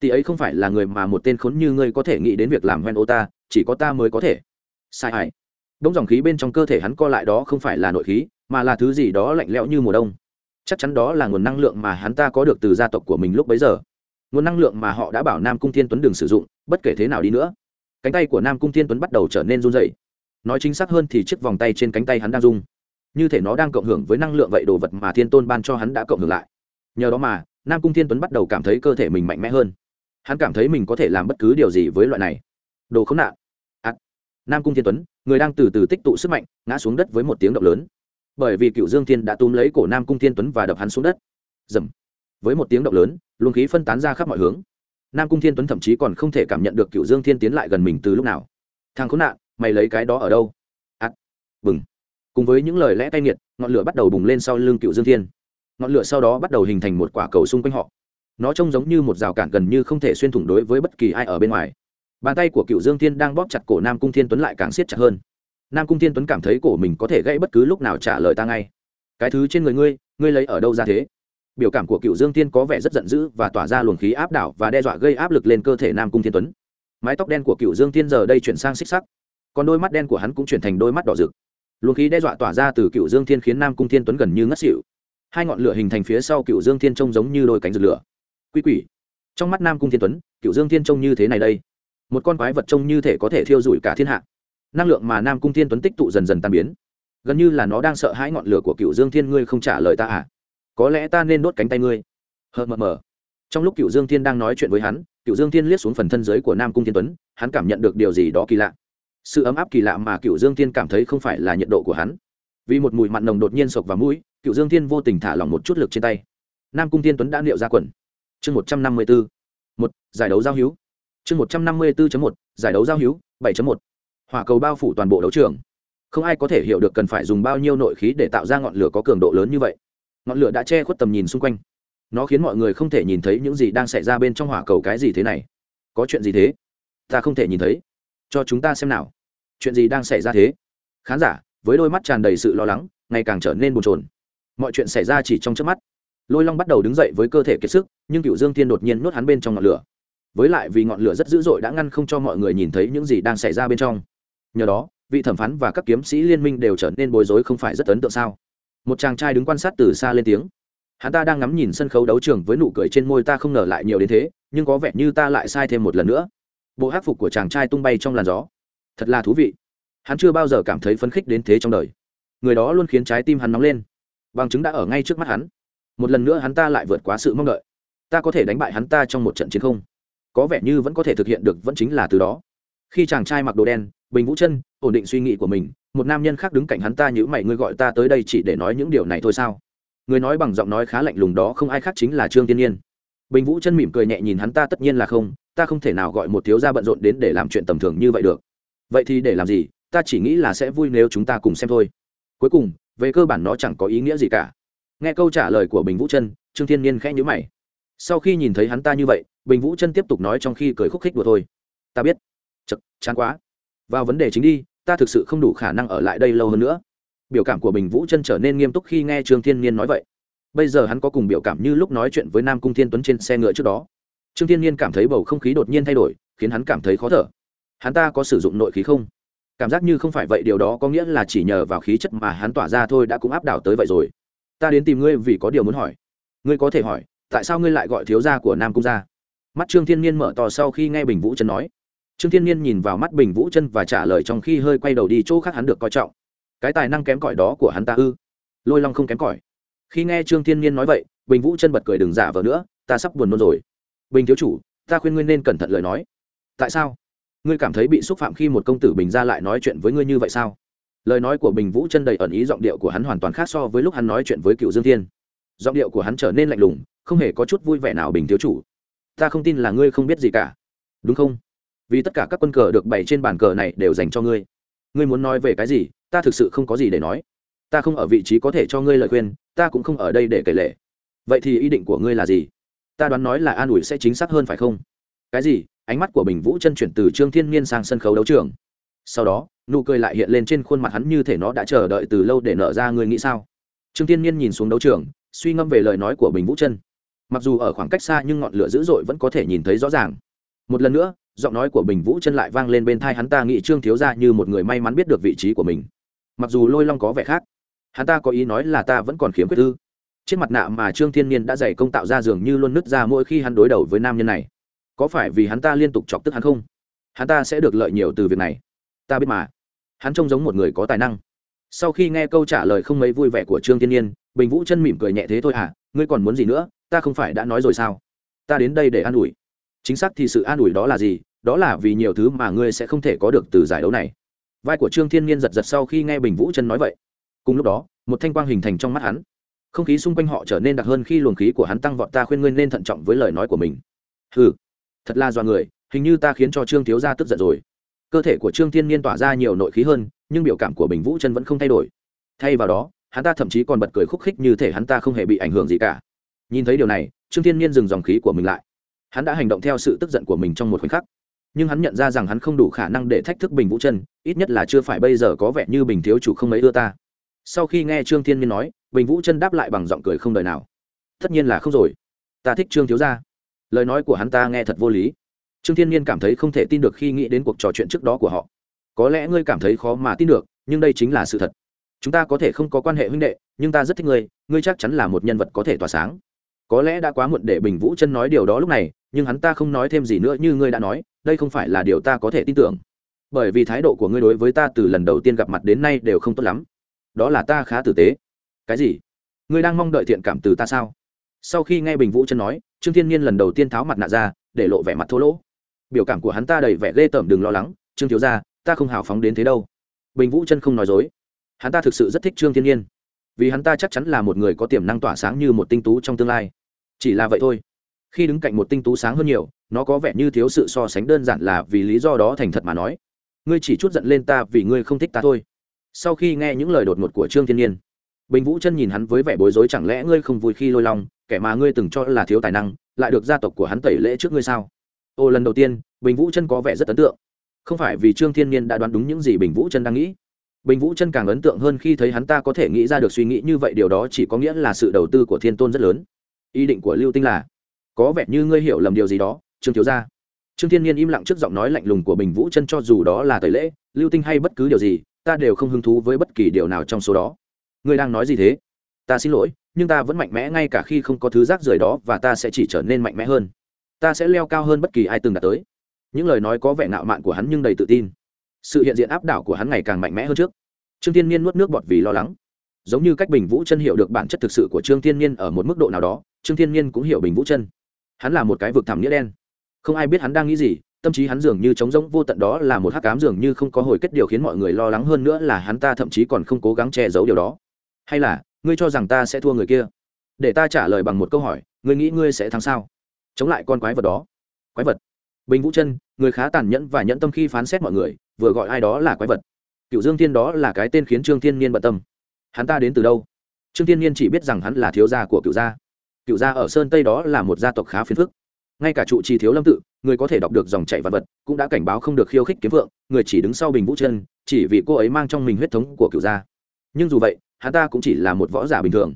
Tỷ ấy không phải là người mà một tên khốn như ngươi có thể nghĩ đến việc làm hoen ô ta, chỉ có ta mới có thể. Sai hại đống dòng khí bên trong cơ thể hắn co lại đó không phải là nội khí, mà là thứ gì đó lạnh lẽo như mùa đông chắc chắn đó là nguồn năng lượng mà hắn ta có được từ gia tộc của mình lúc bấy giờ. Nguồn năng lượng mà họ đã bảo nam cung thiên tuấn đừng sử dụng bất kể thế nào đi nữa. Cánh tay của nam cung thiên tuấn bắt đầu trở nên run dày nói chính xác hơn thì chiếc vòng tay trên cánh tay hắn đang rung. Như thể nó đang cộng hưởng với năng lượng vậy đồ vật mà thiên tôn ban cho hắn đã cộng hưởng lại. Nhờ đó mà nam cung thiên tuấn bắt đầu cảm thấy cơ thể mình mạnh mẽ hơn. Hắn cảm thấy mình có thể làm bất cứ điều gì với loại này. Đồ khốn nạn. À, nam cung thiên tuấn người đang từ từ tích tụ sức mạnh ngã xuống đất với một tiếng động lớn bởi vì cựu dương thiên đã túm lấy cổ nam cung thiên tuấn và đập hắn xuống đất. Dầm. Với một tiếng động lớn, luồng khí phân tán ra khắp mọi hướng. Nam cung thiên tuấn thậm chí còn không thể cảm nhận được cựu dương thiên tiến lại gần mình từ lúc nào. Thằng khốn nạn, mày lấy cái đó ở đâu? Ắt bừng. Cùng với những lời lẽ tay nghiệt, ngọn lửa bắt đầu bùng lên sau lưng cựu dương thiên. Ngọn lửa sau đó bắt đầu hình thành một quả cầu xung quanh họ. Nó trông giống như một rào cản gần như không thể xuyên thủng đối với bất kỳ ai ở bên ngoài. Bàn tay của cựu dương thiên đang bóp chặt cổ nam cung thiên tuấn lại càng siết chặt hơn nam cung thiên tuấn cảm thấy cổ mình có thể gãy bất cứ lúc nào trả lời ta ngay. Cái thứ trên người ngươi ngươi lấy ở đâu ra thế? Biểu cảm của cựu dương thiên có vẻ rất giận dữ và tỏa ra luồng khí áp đảo và đe dọa gây áp lực lên cơ thể nam cung thiên tuấn. Mái tóc đen của cựu dương thiên giờ đây chuyển sang xích sắc, còn đôi mắt đen của hắn cũng chuyển thành đôi mắt đỏ rực. Luồng khí đe dọa tỏa ra từ cựu dương thiên khiến nam cung thiên tuấn gần như ngất xỉu. Hai ngọn lửa hình thành phía sau cựu dương thiên trông giống như đôi cánh rực lửa. Quy quỷ. Trong mắt nam cung thiên tuấn, cựu dương thiên trông như thế này đây. Một con quái vật trông như thể có thể thiêu rụi cả thiên hạ năng lượng mà nam cung thiên tuấn tích tụ dần dần tan biến. Gần như là nó đang sợ hãi ngọn lửa của cựu dương thiên, ngươi không trả lời ta à? Có lẽ ta nên đốt cánh tay ngươi. Hờ mờ mờ. Trong lúc cựu dương thiên đang nói chuyện với hắn cựu dương thiên liếc xuống phần thân giới của nam cung thiên tuấn, hắn cảm nhận được điều gì đó kỳ lạ. Sự ấm áp kỳ lạ mà cựu dương thiên cảm thấy không phải là nhiệt độ của hắn. Vì một mùi mặn nồng đột nhiên sộc vào mũi cựu dương thiên vô tình thả lỏng một chút lực trên tay. Nam cung thiên tuấn đã liệu ra quần. Chương một trăm năm mươi bốn một, giải đấu giao hữu. Chương một trăm năm mươi bốn một, giải đấu giao hữu, bảy một hỏa cầu bao phủ toàn bộ đấu trường. Không ai có thể hiểu được cần phải dùng bao nhiêu nội khí để tạo ra ngọn lửa có cường độ lớn như vậy. Ngọn lửa đã che khuất tầm nhìn xung quanh. Nó khiến mọi người không thể nhìn thấy những gì đang xảy ra bên trong hỏa cầu cái gì thế này. Có chuyện gì thế? Ta không thể nhìn thấy. Cho chúng ta xem nào. Chuyện gì đang xảy ra thế? Khán giả, với đôi mắt tràn đầy sự lo lắng, ngày càng trở nên bồn chồn. Mọi chuyện xảy ra chỉ trong trước mắt. Lôi long bắt đầu đứng dậy với cơ thể kiệt sức, nhưng cựu dương thiên đột nhiên nuốt hắn bên trong ngọn lửa. Với lại vì ngọn lửa rất dữ dội đã ngăn không cho mọi người nhìn thấy những gì đang xảy ra bên trong nhờ đó, vị thẩm phán và các kiếm sĩ liên minh đều trở nên bối rối không phải rất ấn tượng sao? Một chàng trai đứng quan sát từ xa lên tiếng. Hắn ta đang ngắm nhìn sân khấu đấu trường với nụ cười trên môi ta không ngờ lại nhiều đến thế, nhưng có vẻ như ta lại sai thêm một lần nữa. Bộ hát phục của chàng trai tung bay trong làn gió. Thật là thú vị. Hắn chưa bao giờ cảm thấy phấn khích đến thế trong đời. Người đó luôn khiến trái tim hắn nóng lên. Bằng chứng đã ở ngay trước mắt hắn. Một lần nữa hắn ta lại vượt quá sự mong đợi. Ta có thể đánh bại hắn ta trong một trận chiến không? Có vẻ như vẫn có thể thực hiện được vẫn chính là từ đó. Khi chàng trai mặc đồ đen bình vũ chân, ổn định suy nghĩ của mình, một nam nhân khác đứng cạnh hắn ta nhữ mày, ngươi gọi ta tới đây chỉ để nói những điều này thôi sao? Người nói bằng giọng nói khá lạnh lùng đó không ai khác chính là trương tiên nhiên bình vũ chân mỉm cười nhẹ nhìn hắn, ta tất nhiên là không, ta không thể nào gọi một thiếu gia bận rộn đến để làm chuyện tầm thường như vậy được. Vậy thì để làm gì? Ta chỉ nghĩ là sẽ vui nếu chúng ta cùng xem thôi. Cuối cùng, về cơ bản nó chẳng có ý nghĩa gì cả. Nghe câu trả lời của bình vũ chân, trương thiên nhiên khẽ nhữ mày. Sau khi nhìn thấy hắn ta như vậy, bình vũ chân tiếp tục nói trong khi cười khúc khích đùa thôi. Ta biết. Chật, chán quá vào vấn đề chính đi, ta thực sự không đủ khả năng ở lại đây lâu hơn nữa. Biểu cảm của bình vũ chân trở nên nghiêm túc khi nghe trương thiên nhiên nói vậy. Bây giờ hắn có cùng biểu cảm như lúc nói chuyện với nam cung thiên tuấn trên xe ngựa trước đó. Trương thiên nhiên cảm thấy bầu không khí đột nhiên thay đổi, khiến hắn cảm thấy khó thở. Hắn ta có sử dụng nội khí không? Cảm giác như không phải vậy, điều đó có nghĩa là chỉ nhờ vào khí chất mà hắn tỏa ra thôi đã cũng áp đảo tới vậy rồi. Ta đến tìm ngươi vì có điều muốn hỏi. Ngươi có thể hỏi, tại sao ngươi lại gọi thiếu gia của nam cung gia? Mắt trương thiên nhiên mở to sau khi nghe bình vũ chân nói trương thiên nhiên nhìn vào mắt bình vũ chân và trả lời trong khi hơi quay đầu đi chỗ khác hắn được coi trọng. Cái tài năng kém cỏi đó của hắn ta ư? Lôi long không kém cỏi. Khi nghe trương thiên nhiên nói vậy, bình vũ chân bật cười đừng giả vờ nữa, ta sắp buồn nôn rồi. Bình thiếu chủ, ta khuyên ngươi nên cẩn thận lời nói. Tại sao? Ngươi cảm thấy bị xúc phạm khi một công tử bình ra lại nói chuyện với ngươi như vậy sao? Lời nói của bình vũ chân đầy ẩn ý giọng điệu của hắn hoàn toàn khác so với lúc hắn nói chuyện với cựu dương thiên. Giọng điệu của hắn trở nên lạnh lùng, không hề có chút vui vẻ nào bình thiếu chủ. Ta không tin là ngươi không biết gì cả. Đúng không? Vì tất cả các quân cờ được bày trên bàn cờ này đều dành cho ngươi. Ngươi muốn nói về cái gì, ta thực sự không có gì để nói. Ta không ở vị trí có thể cho ngươi lời khuyên, ta cũng không ở đây để kể lệ vậy thì ý định của ngươi là gì? Ta đoán nói là an ủi sẽ chính xác hơn phải không? Cái gì? Ánh mắt của bình vũ chân chuyển từ trương thiên niên sang sân khấu đấu trường. Sau đó, nụ cười lại hiện lên trên khuôn mặt hắn như thể nó đã chờ đợi từ lâu để nở ra ngươi nghĩ sao? Trương thiên niên nhìn xuống đấu trường, suy ngẫm về lời nói của bình vũ chân. Mặc dù ở khoảng cách xa nhưng ngọn lửa dữ dội vẫn có thể nhìn thấy rõ ràng. Một lần nữa giọng nói của bình vũ chân lại vang lên bên thai hắn, ta nghĩ trương thiếu ra như một người may mắn biết được vị trí của mình. Mặc dù lôi long có vẻ khác, hắn ta có ý nói là ta vẫn còn khiếm khuyết thư trên mặt nạ mà trương thiên niên đã dày công tạo ra dường như luôn nứt ra mỗi khi hắn đối đầu với nam nhân này. Có phải vì hắn ta liên tục chọc tức hắn không? Hắn ta sẽ được lợi nhiều từ việc này. Ta biết mà. Hắn trông giống một người có tài năng. Sau khi nghe câu trả lời không mấy vui vẻ của trương thiên nhiên bình vũ chân mỉm cười nhẹ thế thôi à ngươi còn muốn gì nữa? Ta không phải đã nói rồi sao? Ta đến đây để an ủi chính xác thì sự an ủi đó là gì? Đó là vì nhiều thứ mà ngươi sẽ không thể có được từ giải đấu này. Vai của trương thiên nhiên giật giật sau khi nghe bình vũ chân nói vậy. Cùng lúc đó, một thanh quang hình thành trong mắt hắn. Không khí xung quanh họ trở nên đặc hơn khi luồng khí của hắn tăng vọt, ta khuyên ngươi nên thận trọng với lời nói của mình. Ừ thật là do người, hình như ta khiến cho trương thiếu gia tức giận rồi. Cơ thể của trương thiên niên tỏa ra nhiều nội khí hơn, nhưng biểu cảm của bình vũ chân vẫn không thay đổi. Thay vào đó, hắn ta thậm chí còn bật cười khúc khích như thể hắn ta không hề bị ảnh hưởng gì cả. Nhìn thấy điều này, trương thiên niên dừng dòng khí của mình lại hắn đã hành động theo sự tức giận của mình trong một khoảnh khắc. Nhưng hắn nhận ra rằng hắn không đủ khả năng để thách thức bình vũ chân, ít nhất là chưa phải bây giờ có vẻ như bình thiếu chủ không mấy ưa ta. Sau khi nghe trương thiên niên nói, bình vũ chân đáp lại bằng giọng cười không đời nào. Tất nhiên là không rồi. Ta thích trương thiếu gia. Lời nói của hắn ta nghe thật vô lý. Trương thiên nhiên cảm thấy không thể tin được khi nghĩ đến cuộc trò chuyện trước đó của họ. Có lẽ ngươi cảm thấy khó mà tin được, nhưng đây chính là sự thật. Chúng ta có thể không có quan hệ huynh đệ, nhưng ta rất thích ngươi ngươi chắc chắn là một nhân vật có thể tỏa sáng. Có lẽ đã quá muộn để bình vũ chân nói điều đó lúc này nhưng hắn ta không nói thêm gì nữa như ngươi đã nói, đây không phải là điều ta có thể tin tưởng. Bởi vì thái độ của ngươi đối với ta từ lần đầu tiên gặp mặt đến nay đều không tốt lắm. Đó là ta khá tử tế. Cái gì? Ngươi đang mong đợi thiện cảm từ ta sao? Sau khi nghe bình vũ chân nói, trương thiên nhiên lần đầu tiên tháo mặt nạ ra, để lộ vẻ mặt thô lỗ. Biểu cảm của hắn ta đầy vẻ ghê tởm đừng lo lắng, trương thiếu gia, ta không hào phóng đến thế đâu. Bình vũ chân không nói dối. Hắn ta thực sự rất thích trương thiên nhiên. Vì hắn ta chắc chắn là một người có tiềm năng tỏa sáng như một tinh tú trong tương lai. Chỉ là vậy thôi khi đứng cạnh một tinh tú sáng hơn nhiều, nó có vẻ như thiếu sự so sánh đơn giản là vì lý do đó thành thật mà nói. Ngươi chỉ chút giận lên ta vì ngươi không thích ta thôi. Sau khi nghe những lời đột ngột của trương thiên nhiên, bình vũ chân nhìn hắn với vẻ bối rối chẳng lẽ ngươi không vui khi lôi lòng kẻ mà ngươi từng cho là thiếu tài năng, lại được gia tộc của hắn tẩy lễ trước ngươi sao? Ô, lần đầu tiên, bình vũ chân có vẻ rất ấn tượng. Không phải vì trương thiên nhiên đã đoán đúng những gì bình vũ chân đang nghĩ. Bình vũ chân càng ấn tượng hơn khi thấy hắn ta có thể nghĩ ra được suy nghĩ như vậy, điều đó chỉ có nghĩa là sự đầu tư của thiên tôn rất lớn. Ý định của lưu tinh là có vẻ như ngươi hiểu lầm điều gì đó, trương thiếu gia. Trương thiên nhiên im lặng trước giọng nói lạnh lùng của bình vũ chân cho dù đó là tẩy lễ, lưu tinh hay bất cứ điều gì, ta đều không hứng thú với bất kỳ điều nào trong số đó. Ngươi đang nói gì thế? Ta xin lỗi, nhưng ta vẫn mạnh mẽ ngay cả khi không có thứ rác rưởi đó và ta sẽ chỉ trở nên mạnh mẽ hơn. Ta sẽ leo cao hơn bất kỳ ai từng đạt tới. Những lời nói có vẻ ngạo mạn của hắn nhưng đầy tự tin. Sự hiện diện áp đảo của hắn ngày càng mạnh mẽ hơn trước. Trương thiên nhiên nuốt nước bọt vì lo lắng. Giống như cách bình vũ chân hiểu được bản chất thực sự của trương thiên nhiên ở một mức độ nào đó, trương thiên nhiên cũng hiểu bình vũ chân hắn là một cái vực thẳm nghĩa đen. Không ai biết hắn đang nghĩ gì, tâm trí hắn dường như trống rỗng, vô tận đó là một hắc cám dường như không có hồi kết điều khiến mọi người lo lắng hơn nữa là hắn ta thậm chí còn không cố gắng che giấu điều đó. Hay là, ngươi cho rằng ta sẽ thua người kia? Để ta trả lời bằng một câu hỏi, ngươi nghĩ ngươi sẽ thắng sao? Chống lại con quái vật đó. Quái vật. Bình vũ chân, người khá tàn nhẫn và nhẫn tâm khi phán xét mọi người, vừa gọi ai đó là quái vật. Cựu dương thiên đó là cái tên khiến trương thiên niên bận tâm. Hắn ta đến từ đâu? Trương thiên niên chỉ biết rằng hắn là thiếu gia của cựu gia cựu gia ở sơn tây đó là một gia tộc khá phiền phức. Ngay cả trụ trì thiếu lâm tự, người có thể đọc được dòng chảy vật vật, cũng đã cảnh báo không được khiêu khích kiếm vượng, người chỉ đứng sau bình vũ chân, chỉ vì cô ấy mang trong mình huyết thống của cựu gia. Nhưng dù vậy, hắn ta cũng chỉ là một võ giả bình thường.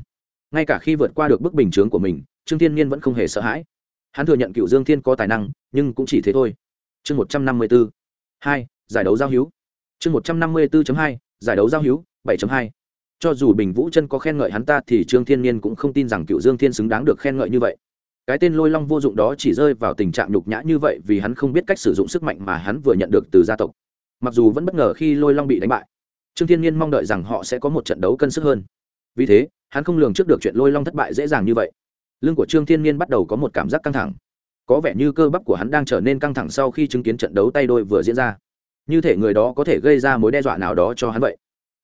Ngay cả khi vượt qua được bức bình chướng của mình, trương thiên nhiên vẫn không hề sợ hãi. Hắn thừa nhận cựu dương thiên có tài năng, nhưng cũng chỉ thế thôi. Chương một trăm năm mươi bốn hai, giải đấu giao hữu. Chương một trăm năm mươi bốn hai, giải đấu giao hữu, bảy hai cho dù bình vũ chân có khen ngợi hắn ta thì trương thiên Niên cũng không tin rằng cựu dương thiên xứng đáng được khen ngợi như vậy. Cái tên lôi long vô dụng đó chỉ rơi vào tình trạng nhục nhã như vậy vì hắn không biết cách sử dụng sức mạnh mà hắn vừa nhận được từ gia tộc. Mặc dù vẫn bất ngờ khi lôi long bị đánh bại, trương thiên Niên mong đợi rằng họ sẽ có một trận đấu cân sức hơn. Vì thế, hắn không lường trước được chuyện lôi long thất bại dễ dàng như vậy. Lưng của trương thiên Niên bắt đầu có một cảm giác căng thẳng. Có vẻ như cơ bắp của hắn đang trở nên căng thẳng sau khi chứng kiến trận đấu tay đôi vừa diễn ra. Như thể người đó có thể gây ra mối đe dọa nào đó cho hắn vậy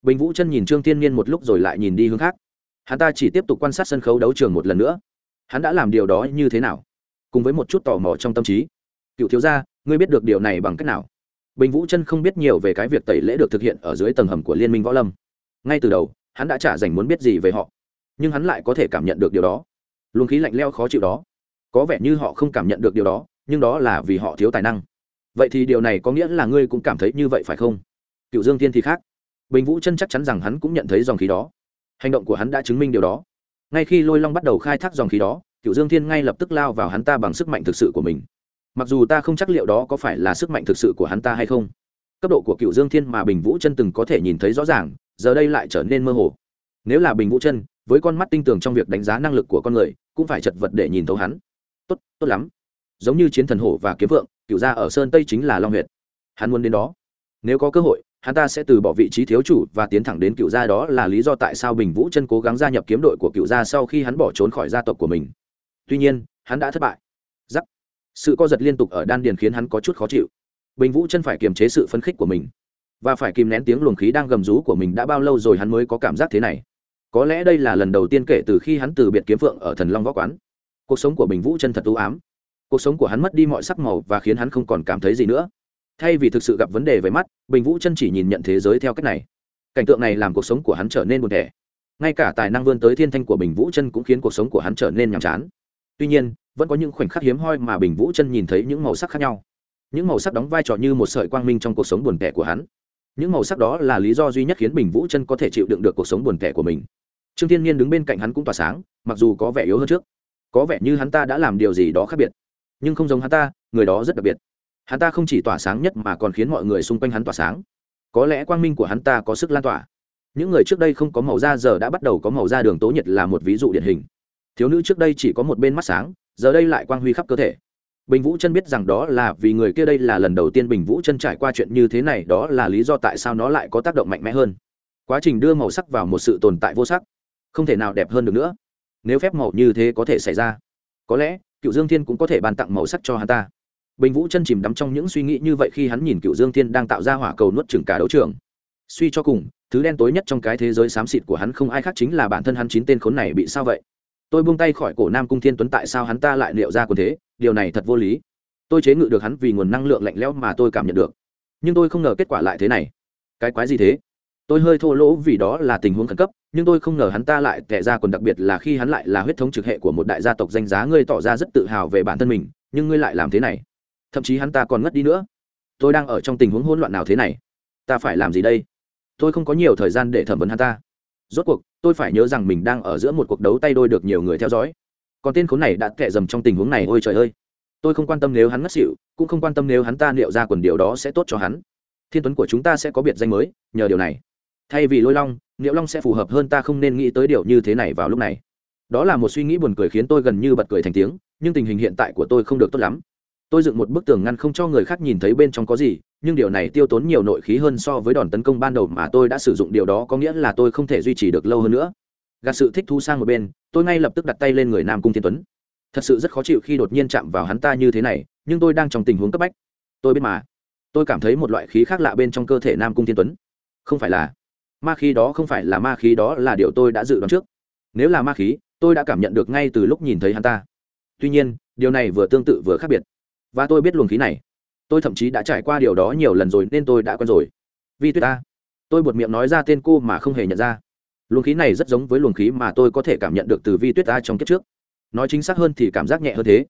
bình vũ chân nhìn trương thiên nhiên một lúc rồi lại nhìn đi hướng khác. Hắn ta chỉ tiếp tục quan sát sân khấu đấu trường một lần nữa. Hắn đã làm điều đó như thế nào? Cùng với một chút tò mò trong tâm trí. Cựu thiếu gia, ngươi biết được điều này bằng cách nào? Bình vũ chân không biết nhiều về cái việc tẩy lễ được thực hiện ở dưới tầng hầm của liên minh võ lâm. Ngay từ đầu, hắn đã trả dành muốn biết gì về họ. Nhưng hắn lại có thể cảm nhận được điều đó. Luồng khí lạnh leo khó chịu đó. Có vẻ như họ không cảm nhận được điều đó, nhưng đó là vì họ thiếu tài năng. Vậy thì điều này có nghĩa là ngươi cũng cảm thấy như vậy phải không? Cựu dương tiên thì khác bình vũ chân chắc chắn rằng hắn cũng nhận thấy dòng khí đó. Hành động của hắn đã chứng minh điều đó. Ngay khi lôi long bắt đầu khai thác dòng khí đó cựu dương thiên ngay lập tức lao vào hắn ta bằng sức mạnh thực sự của mình. Mặc dù ta không chắc liệu đó có phải là sức mạnh thực sự của hắn ta hay không, cấp độ của cựu dương thiên mà bình vũ chân từng có thể nhìn thấy rõ ràng, giờ đây lại trở nên mơ hồ. Nếu là bình vũ chân, với con mắt tinh tường trong việc đánh giá năng lực của con người, cũng phải chật vật để nhìn thấu hắn. Tốt tốt lắm. Giống như chiến thần hổ và kiếm vượng cựu gia ở sơn tây chính là long huyệt. Hắn muốn đến đó. Nếu có cơ hội hắn ta sẽ từ bỏ vị trí thiếu chủ và tiến thẳng đến cựu gia đó là lý do tại sao bình vũ chân cố gắng gia nhập kiếm đội của cựu gia sau khi hắn bỏ trốn khỏi gia tộc của mình. Tuy nhiên, hắn đã thất bại. Giắc. Sự co giật liên tục ở đan điền khiến hắn có chút khó chịu. Bình vũ chân phải kiềm chế sự phấn khích của mình. Và phải kìm nén tiếng luồng khí đang gầm rú của mình đã bao lâu rồi hắn mới có cảm giác thế này? Có lẽ đây là lần đầu tiên kể từ khi hắn từ biệt kiếm phượng ở thần long võ quán. Cuộc sống của bình vũ chân thật ưu ám. Cuộc sống của hắn mất đi mọi sắc màu và khiến hắn không còn cảm thấy gì nữa thay vì thực sự gặp vấn đề về mắt, bình vũ chân chỉ nhìn nhận thế giới theo cách này. Cảnh tượng này làm cuộc sống của hắn trở nên buồn thẻ. Ngay cả tài năng vươn tới thiên thanh của bình vũ chân cũng khiến cuộc sống của hắn trở nên nhàm chán. Tuy nhiên, vẫn có những khoảnh khắc hiếm hoi mà bình vũ chân nhìn thấy những màu sắc khác nhau. Những màu sắc đóng vai trò như một sợi quang minh trong cuộc sống buồn tẻ của hắn. Những màu sắc đó là lý do duy nhất khiến bình vũ chân có thể chịu đựng được cuộc sống buồn tẻ của mình. Trương thiên nhiên đứng bên cạnh hắn cũng tỏa sáng, mặc dù có vẻ yếu hơn trước. Có vẻ như hắn ta đã làm điều gì đó khác biệt. Nhưng không giống hắn ta, người đó rất đặc biệt hắn ta không chỉ tỏa sáng nhất mà còn khiến mọi người xung quanh hắn tỏa sáng. Có lẽ quang minh của hắn ta có sức lan tỏa. Những người trước đây không có màu da, giờ đã bắt đầu có màu da đường tố nhiệt là một ví dụ điển hình. Thiếu nữ trước đây chỉ có một bên mắt sáng, giờ đây lại quang huy khắp cơ thể. Bình vũ chân biết rằng đó là vì người kia đây là lần đầu tiên bình vũ chân trải qua chuyện như thế này, đó là lý do tại sao nó lại có tác động mạnh mẽ hơn. Quá trình đưa màu sắc vào một sự tồn tại vô sắc, không thể nào đẹp hơn được nữa. Nếu phép màu như thế có thể xảy ra, có lẽ cựu dương thiên cũng có thể ban tặng màu sắc cho hắn ta bình vũ chân chìm đắm trong những suy nghĩ như vậy khi hắn nhìn cựu dương thiên đang tạo ra hỏa cầu nuốt chừng cả đấu trường. Suy cho cùng, thứ đen tối nhất trong cái thế giới xám xịt của hắn không ai khác chính là bản thân hắn chín tên khốn này bị sao vậy? Tôi buông tay khỏi cổ nam cung thiên tuấn tại sao hắn ta lại liệu ra quần thế? Điều này thật vô lý. Tôi chế ngự được hắn vì nguồn năng lượng lạnh lẽo mà tôi cảm nhận được. Nhưng tôi không ngờ kết quả lại thế này. Cái quái gì thế? Tôi hơi thô lỗ vì đó là tình huống khẩn cấp, nhưng tôi không ngờ hắn ta lại tệ ra còn đặc biệt là khi hắn lại là huyết thống trực hệ của một đại gia tộc danh giá ngươi tỏ ra rất tự hào về bản thân mình, nhưng ngươi lại làm thế này thậm chí hắn ta còn ngất đi nữa. Tôi đang ở trong tình huống hỗn loạn nào thế này? Ta phải làm gì đây? Tôi không có nhiều thời gian để thẩm vấn hắn ta. Rốt cuộc, tôi phải nhớ rằng mình đang ở giữa một cuộc đấu tay đôi được nhiều người theo dõi. Còn tên khốn này đã kệ dầm trong tình huống này, ôi trời ơi. Tôi không quan tâm nếu hắn ngất xỉu, cũng không quan tâm nếu hắn ta liệu ra quần điều đó sẽ tốt cho hắn. Thiên tuấn của chúng ta sẽ có biệt danh mới, nhờ điều này. Thay vì lôi long, liệu long sẽ phù hợp hơn ta không nên nghĩ tới điều như thế này vào lúc này. Đó là một suy nghĩ buồn cười khiến tôi gần như bật cười thành tiếng, nhưng tình hình hiện tại của tôi không được tốt lắm tôi dựng một bức tường ngăn không cho người khác nhìn thấy bên trong có gì, nhưng điều này tiêu tốn nhiều nội khí hơn so với đòn tấn công ban đầu mà tôi đã sử dụng. Điều đó có nghĩa là tôi không thể duy trì được lâu hơn nữa. Gạt sự thích thú sang một bên, tôi ngay lập tức đặt tay lên người nam cung thiên tuấn. Thật sự rất khó chịu khi đột nhiên chạm vào hắn ta như thế này, nhưng tôi đang trong tình huống cấp bách. Tôi biết mà. Tôi cảm thấy một loại khí khác lạ bên trong cơ thể nam cung thiên tuấn. Không phải là ma khí đó, không phải là ma khí đó là điều tôi đã dự đoán trước. Nếu là ma khí, tôi đã cảm nhận được ngay từ lúc nhìn thấy hắn ta. Tuy nhiên, điều này vừa tương tự vừa khác biệt và tôi biết luồng khí này. Tôi thậm chí đã trải qua điều đó nhiều lần rồi nên tôi đã quen rồi. Vi tuyết ta, tôi buột miệng nói ra tên cô mà không hề nhận ra. Luồng khí này rất giống với luồng khí mà tôi có thể cảm nhận được từ vi tuyết ta trong kiếp trước. Nói chính xác hơn thì cảm giác nhẹ hơn thế.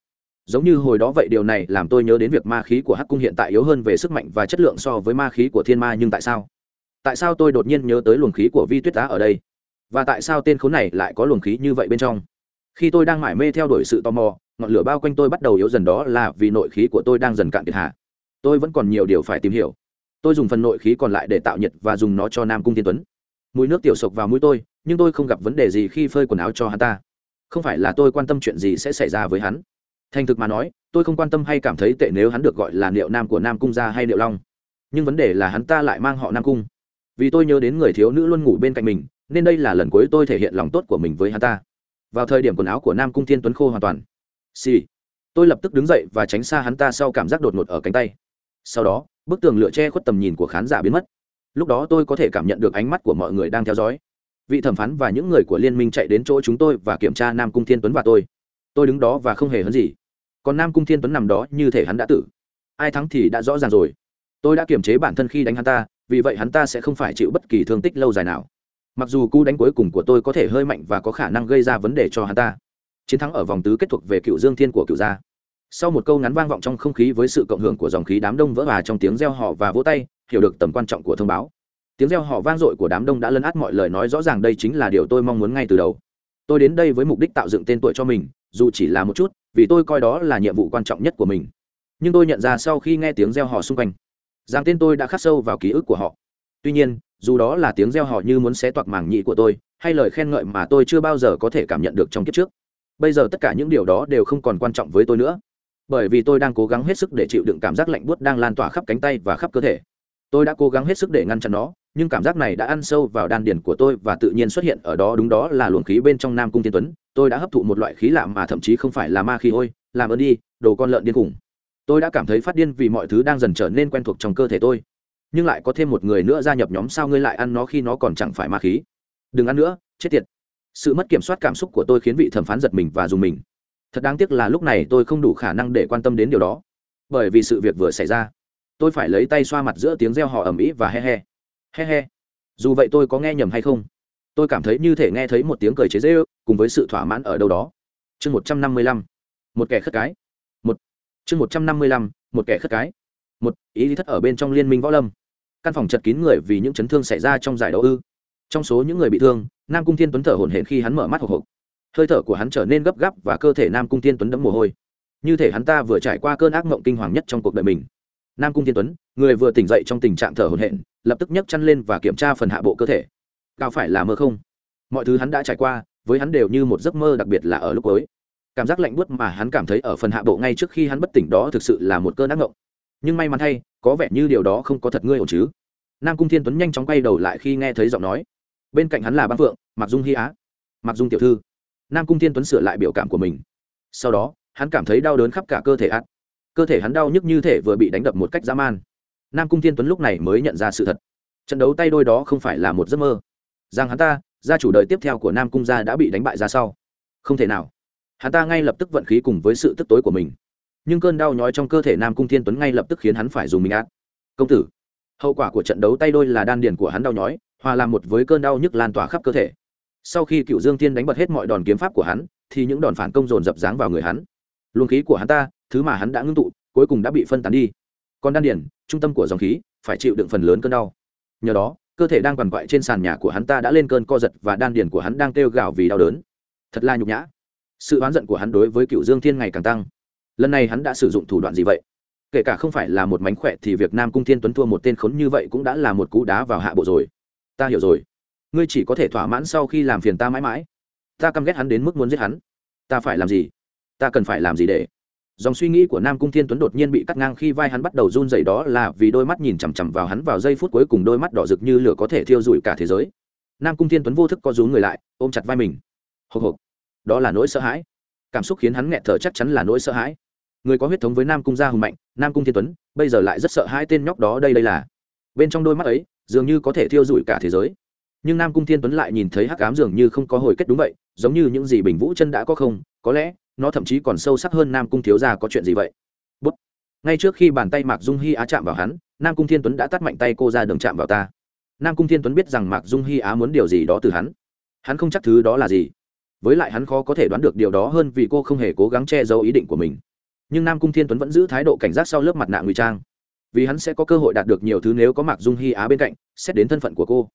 Giống như hồi đó vậy điều này làm tôi nhớ đến việc ma khí của hắc cung hiện tại yếu hơn về sức mạnh và chất lượng so với ma khí của thiên ma, nhưng tại sao? Tại sao tôi đột nhiên nhớ tới luồng khí của vi tuyết tá ở đây? Và tại sao tên khốn này lại có luồng khí như vậy bên trong? Khi tôi đang mải mê theo đuổi sự tò mò, ngọn lửa bao quanh tôi bắt đầu yếu dần đó là vì nội khí của tôi đang dần cạn kiệt hạ. Tôi vẫn còn nhiều điều phải tìm hiểu. Tôi dùng phần nội khí còn lại để tạo nhiệt và dùng nó cho nam cung thiên tuấn. Mùi nước tiểu sộc vào mũi tôi, nhưng tôi không gặp vấn đề gì khi phơi quần áo cho hắn ta. Không phải là tôi quan tâm chuyện gì sẽ xảy ra với hắn. Thành thực mà nói, tôi không quan tâm hay cảm thấy tệ nếu hắn được gọi là liệu nam của nam cung gia hay liệu long. Nhưng vấn đề là hắn ta lại mang họ nam cung. Vì tôi nhớ đến người thiếu nữ luôn ngủ bên cạnh mình, nên đây là lần cuối tôi thể hiện lòng tốt của mình với hắn ta vào thời điểm quần áo của nam cung thiên tuấn khô hoàn toàn. Xì、sì. tôi lập tức đứng dậy và tránh xa hắn ta sau cảm giác đột ngột ở cánh tay. Sau đó, bức tường lửa che khuất tầm nhìn của khán giả biến mất. Lúc đó tôi có thể cảm nhận được ánh mắt của mọi người đang theo dõi. Vị thẩm phán và những người của liên minh chạy đến chỗ chúng tôi và kiểm tra nam cung thiên tuấn và tôi. Tôi đứng đó và không hề hấn gì. Còn nam cung thiên tuấn nằm đó như thể hắn đã tử. Ai thắng thì đã rõ ràng rồi. Tôi đã kiềm chế bản thân khi đánh hắn ta, vì vậy hắn ta sẽ không phải chịu bất kỳ thương tích lâu dài nào mặc dù cú đánh cuối cùng của tôi có thể hơi mạnh và có khả năng gây ra vấn đề cho hắn ta. Chiến thắng ở vòng tứ kết thuộc về cựu dương thiên của cựu gia. Sau một câu ngắn vang vọng trong không khí với sự cộng hưởng của dòng khí đám đông vỡ hòa trong tiếng reo họ và vỗ tay, hiểu được tầm quan trọng của thông báo. Tiếng reo họ vang dội của đám đông đã lấn át mọi lời nói rõ ràng đây chính là điều tôi mong muốn ngay từ đầu. Tôi đến đây với mục đích tạo dựng tên tuổi cho mình, dù chỉ là một chút, vì tôi coi đó là nhiệm vụ quan trọng nhất của mình. Nhưng tôi nhận ra sau khi nghe tiếng reo họ xung quanh, rằng tên tôi đã khắc sâu vào ký ức của họ. Tuy nhiên dù đó là tiếng reo họ như muốn xé toạc màng nhị của tôi, hay lời khen ngợi mà tôi chưa bao giờ có thể cảm nhận được trong kiếp trước. Bây giờ tất cả những điều đó đều không còn quan trọng với tôi nữa. Bởi vì tôi đang cố gắng hết sức để chịu đựng cảm giác lạnh buốt đang lan tỏa khắp cánh tay và khắp cơ thể. Tôi đã cố gắng hết sức để ngăn chặn nó, nhưng cảm giác này đã ăn sâu vào đan điền của tôi và tự nhiên xuất hiện ở đó. Đúng đó là luồng khí bên trong nam cung tiên tuấn. Tôi đã hấp thụ một loại khí lạ mà thậm chí không phải là ma khí ôi làm ơn đi, đồ con lợn điên khủng. Tôi đã cảm thấy phát điên vì mọi thứ đang dần trở nên quen thuộc trong cơ thể tôi nhưng lại có thêm một người nữa gia nhập nhóm sao ngươi lại ăn nó khi nó còn chẳng phải ma khí. Đừng ăn nữa, chết tiệt. Sự mất kiểm soát cảm xúc của tôi khiến vị thẩm phán giật mình và dùng mình. Thật đáng tiếc là lúc này tôi không đủ khả năng để quan tâm đến điều đó. Bởi vì sự việc vừa xảy ra, tôi phải lấy tay xoa mặt giữa tiếng reo hò ầm ĩ và he he. He he. Dù vậy tôi có nghe nhầm hay không? Tôi cảm thấy như thể nghe thấy một tiếng cười chế dễ ư cùng với sự thỏa mãn ở đâu đó. Chương một trăm năm mươi lăm. Một kẻ khất cái. Một. Chương một trăm năm mươi lăm. Một kẻ khất cái một, ý lý thất ở bên trong liên minh võ lâm. Căn phòng chật kín người vì những chấn thương xảy ra trong giải đấu ư. Trong số những người bị thương, nam cung thiên tuấn thở hổn hển khi hắn mở mắt hộp hộp hơi thở của hắn trở nên gấp gáp và cơ thể nam cung thiên tuấn đẫm mồ hôi. Như thể hắn ta vừa trải qua cơn ác mộng kinh hoàng nhất trong cuộc đời mình. Nam cung thiên tuấn, người vừa tỉnh dậy trong tình trạng thở hổn hển, lập tức nhấc chăn lên và kiểm tra phần hạ bộ cơ thể. Cao phải là mơ không? Mọi thứ hắn đã trải qua, với hắn đều như một giấc mơ đặc biệt là ở lúc cuối. Cảm giác lạnh buốt mà hắn cảm thấy ở phần hạ bộ ngay trước khi hắn bất tỉnh đó thực sự là một cơn ác mộng nhưng may mắn thay, có vẻ như điều đó không có thật ngươi ổn chứ. Nam cung thiên tuấn nhanh chóng quay đầu lại khi nghe thấy giọng nói. Bên cạnh hắn là băng phượng mặc dung hy á mặc dung tiểu thư. Nam cung thiên tuấn sửa lại biểu cảm của mình. Sau đó, hắn cảm thấy đau đớn khắp cả cơ thể ắt cơ thể hắn đau nhức như thể vừa bị đánh đập một cách dã man. Nam cung thiên tuấn lúc này mới nhận ra sự thật. Trận đấu tay đôi đó không phải là một giấc mơ. Rằng hắn ta, gia chủ đời tiếp theo của nam cung gia đã bị đánh bại ra sau. Không thể nào. Hắn ta ngay lập tức vận khí cùng với sự tức tối của mình nhưng cơn đau nhói trong cơ thể nam cung thiên tuấn ngay lập tức khiến hắn phải dùng mình át công tử, hậu quả của trận đấu tay đôi là đan điền của hắn đau nhói, hòa làm một với cơn đau nhức lan tỏa khắp cơ thể. Sau khi cựu dương tiên đánh bật hết mọi đòn kiếm pháp của hắn, thì những đòn phản công dồn dập dáng vào người hắn. Luồng khí của hắn ta, thứ mà hắn đã ngưng tụ, cuối cùng đã bị phân tán đi. Còn đan điền, trung tâm của dòng khí, phải chịu đựng phần lớn cơn đau. Nhờ đó, cơ thể đang quằn quại trên sàn nhà của hắn ta đã lên cơn co giật và đan điền của hắn đang kêu gào vì đau đớn. Thật là nhục nhã. Sự oán giận của hắn đối với cựu dương thiên ngày càng tăng lần này hắn đã sử dụng thủ đoạn gì vậy? Kể cả không phải là một mánh khỏe thì việc nam cung thiên tuấn thua một tên khốn như vậy cũng đã là một cú đá vào hạ bộ rồi. Ta hiểu rồi. Ngươi chỉ có thể thỏa mãn sau khi làm phiền ta mãi mãi. Ta căm ghét hắn đến mức muốn giết hắn. Ta phải làm gì? Ta cần phải làm gì để? Dòng suy nghĩ của nam cung thiên tuấn đột nhiên bị cắt ngang khi vai hắn bắt đầu run dày đó là vì đôi mắt nhìn chằm chằm vào hắn vào giây phút cuối cùng đôi mắt đỏ rực như lửa có thể thiêu rụi cả thế giới. Nam cung thiên tuấn vô thức co rú người lại, ôm chặt vai mình. Hộc hộc. Đó là nỗi sợ hãi. Cảm xúc khiến hắn nghẹt thở chắc chắn là nỗi sợ hãi người có huyết thống với nam cung gia hùng mạnh, nam cung thiên tuấn, bây giờ lại rất sợ hai tên nhóc đó đây đây là. Bên trong đôi mắt ấy, dường như có thể thiêu rụi cả thế giới. Nhưng nam cung thiên tuấn lại nhìn thấy hắc ám dường như không có hồi kết đúng vậy, giống như những gì bình vũ chân đã có không, có lẽ, nó thậm chí còn sâu sắc hơn nam cung thiếu gia có chuyện gì vậy. Bút. ngay trước khi bàn tay mạc dung hy á chạm vào hắn, nam cung thiên tuấn đã tắt mạnh tay cô ra đường chạm vào ta. Nam cung thiên tuấn biết rằng mạc dung hy á muốn điều gì đó từ hắn. Hắn không chắc thứ đó là gì. Với lại hắn khó có thể đoán được điều đó hơn vì cô không hề cố gắng che giấu ý định của mình nhưng nam cung thiên tuấn vẫn giữ thái độ cảnh giác sau lớp mặt nạ ngụy trang vì hắn sẽ có cơ hội đạt được nhiều thứ nếu có mạc dung hy á bên cạnh xét đến thân phận của cô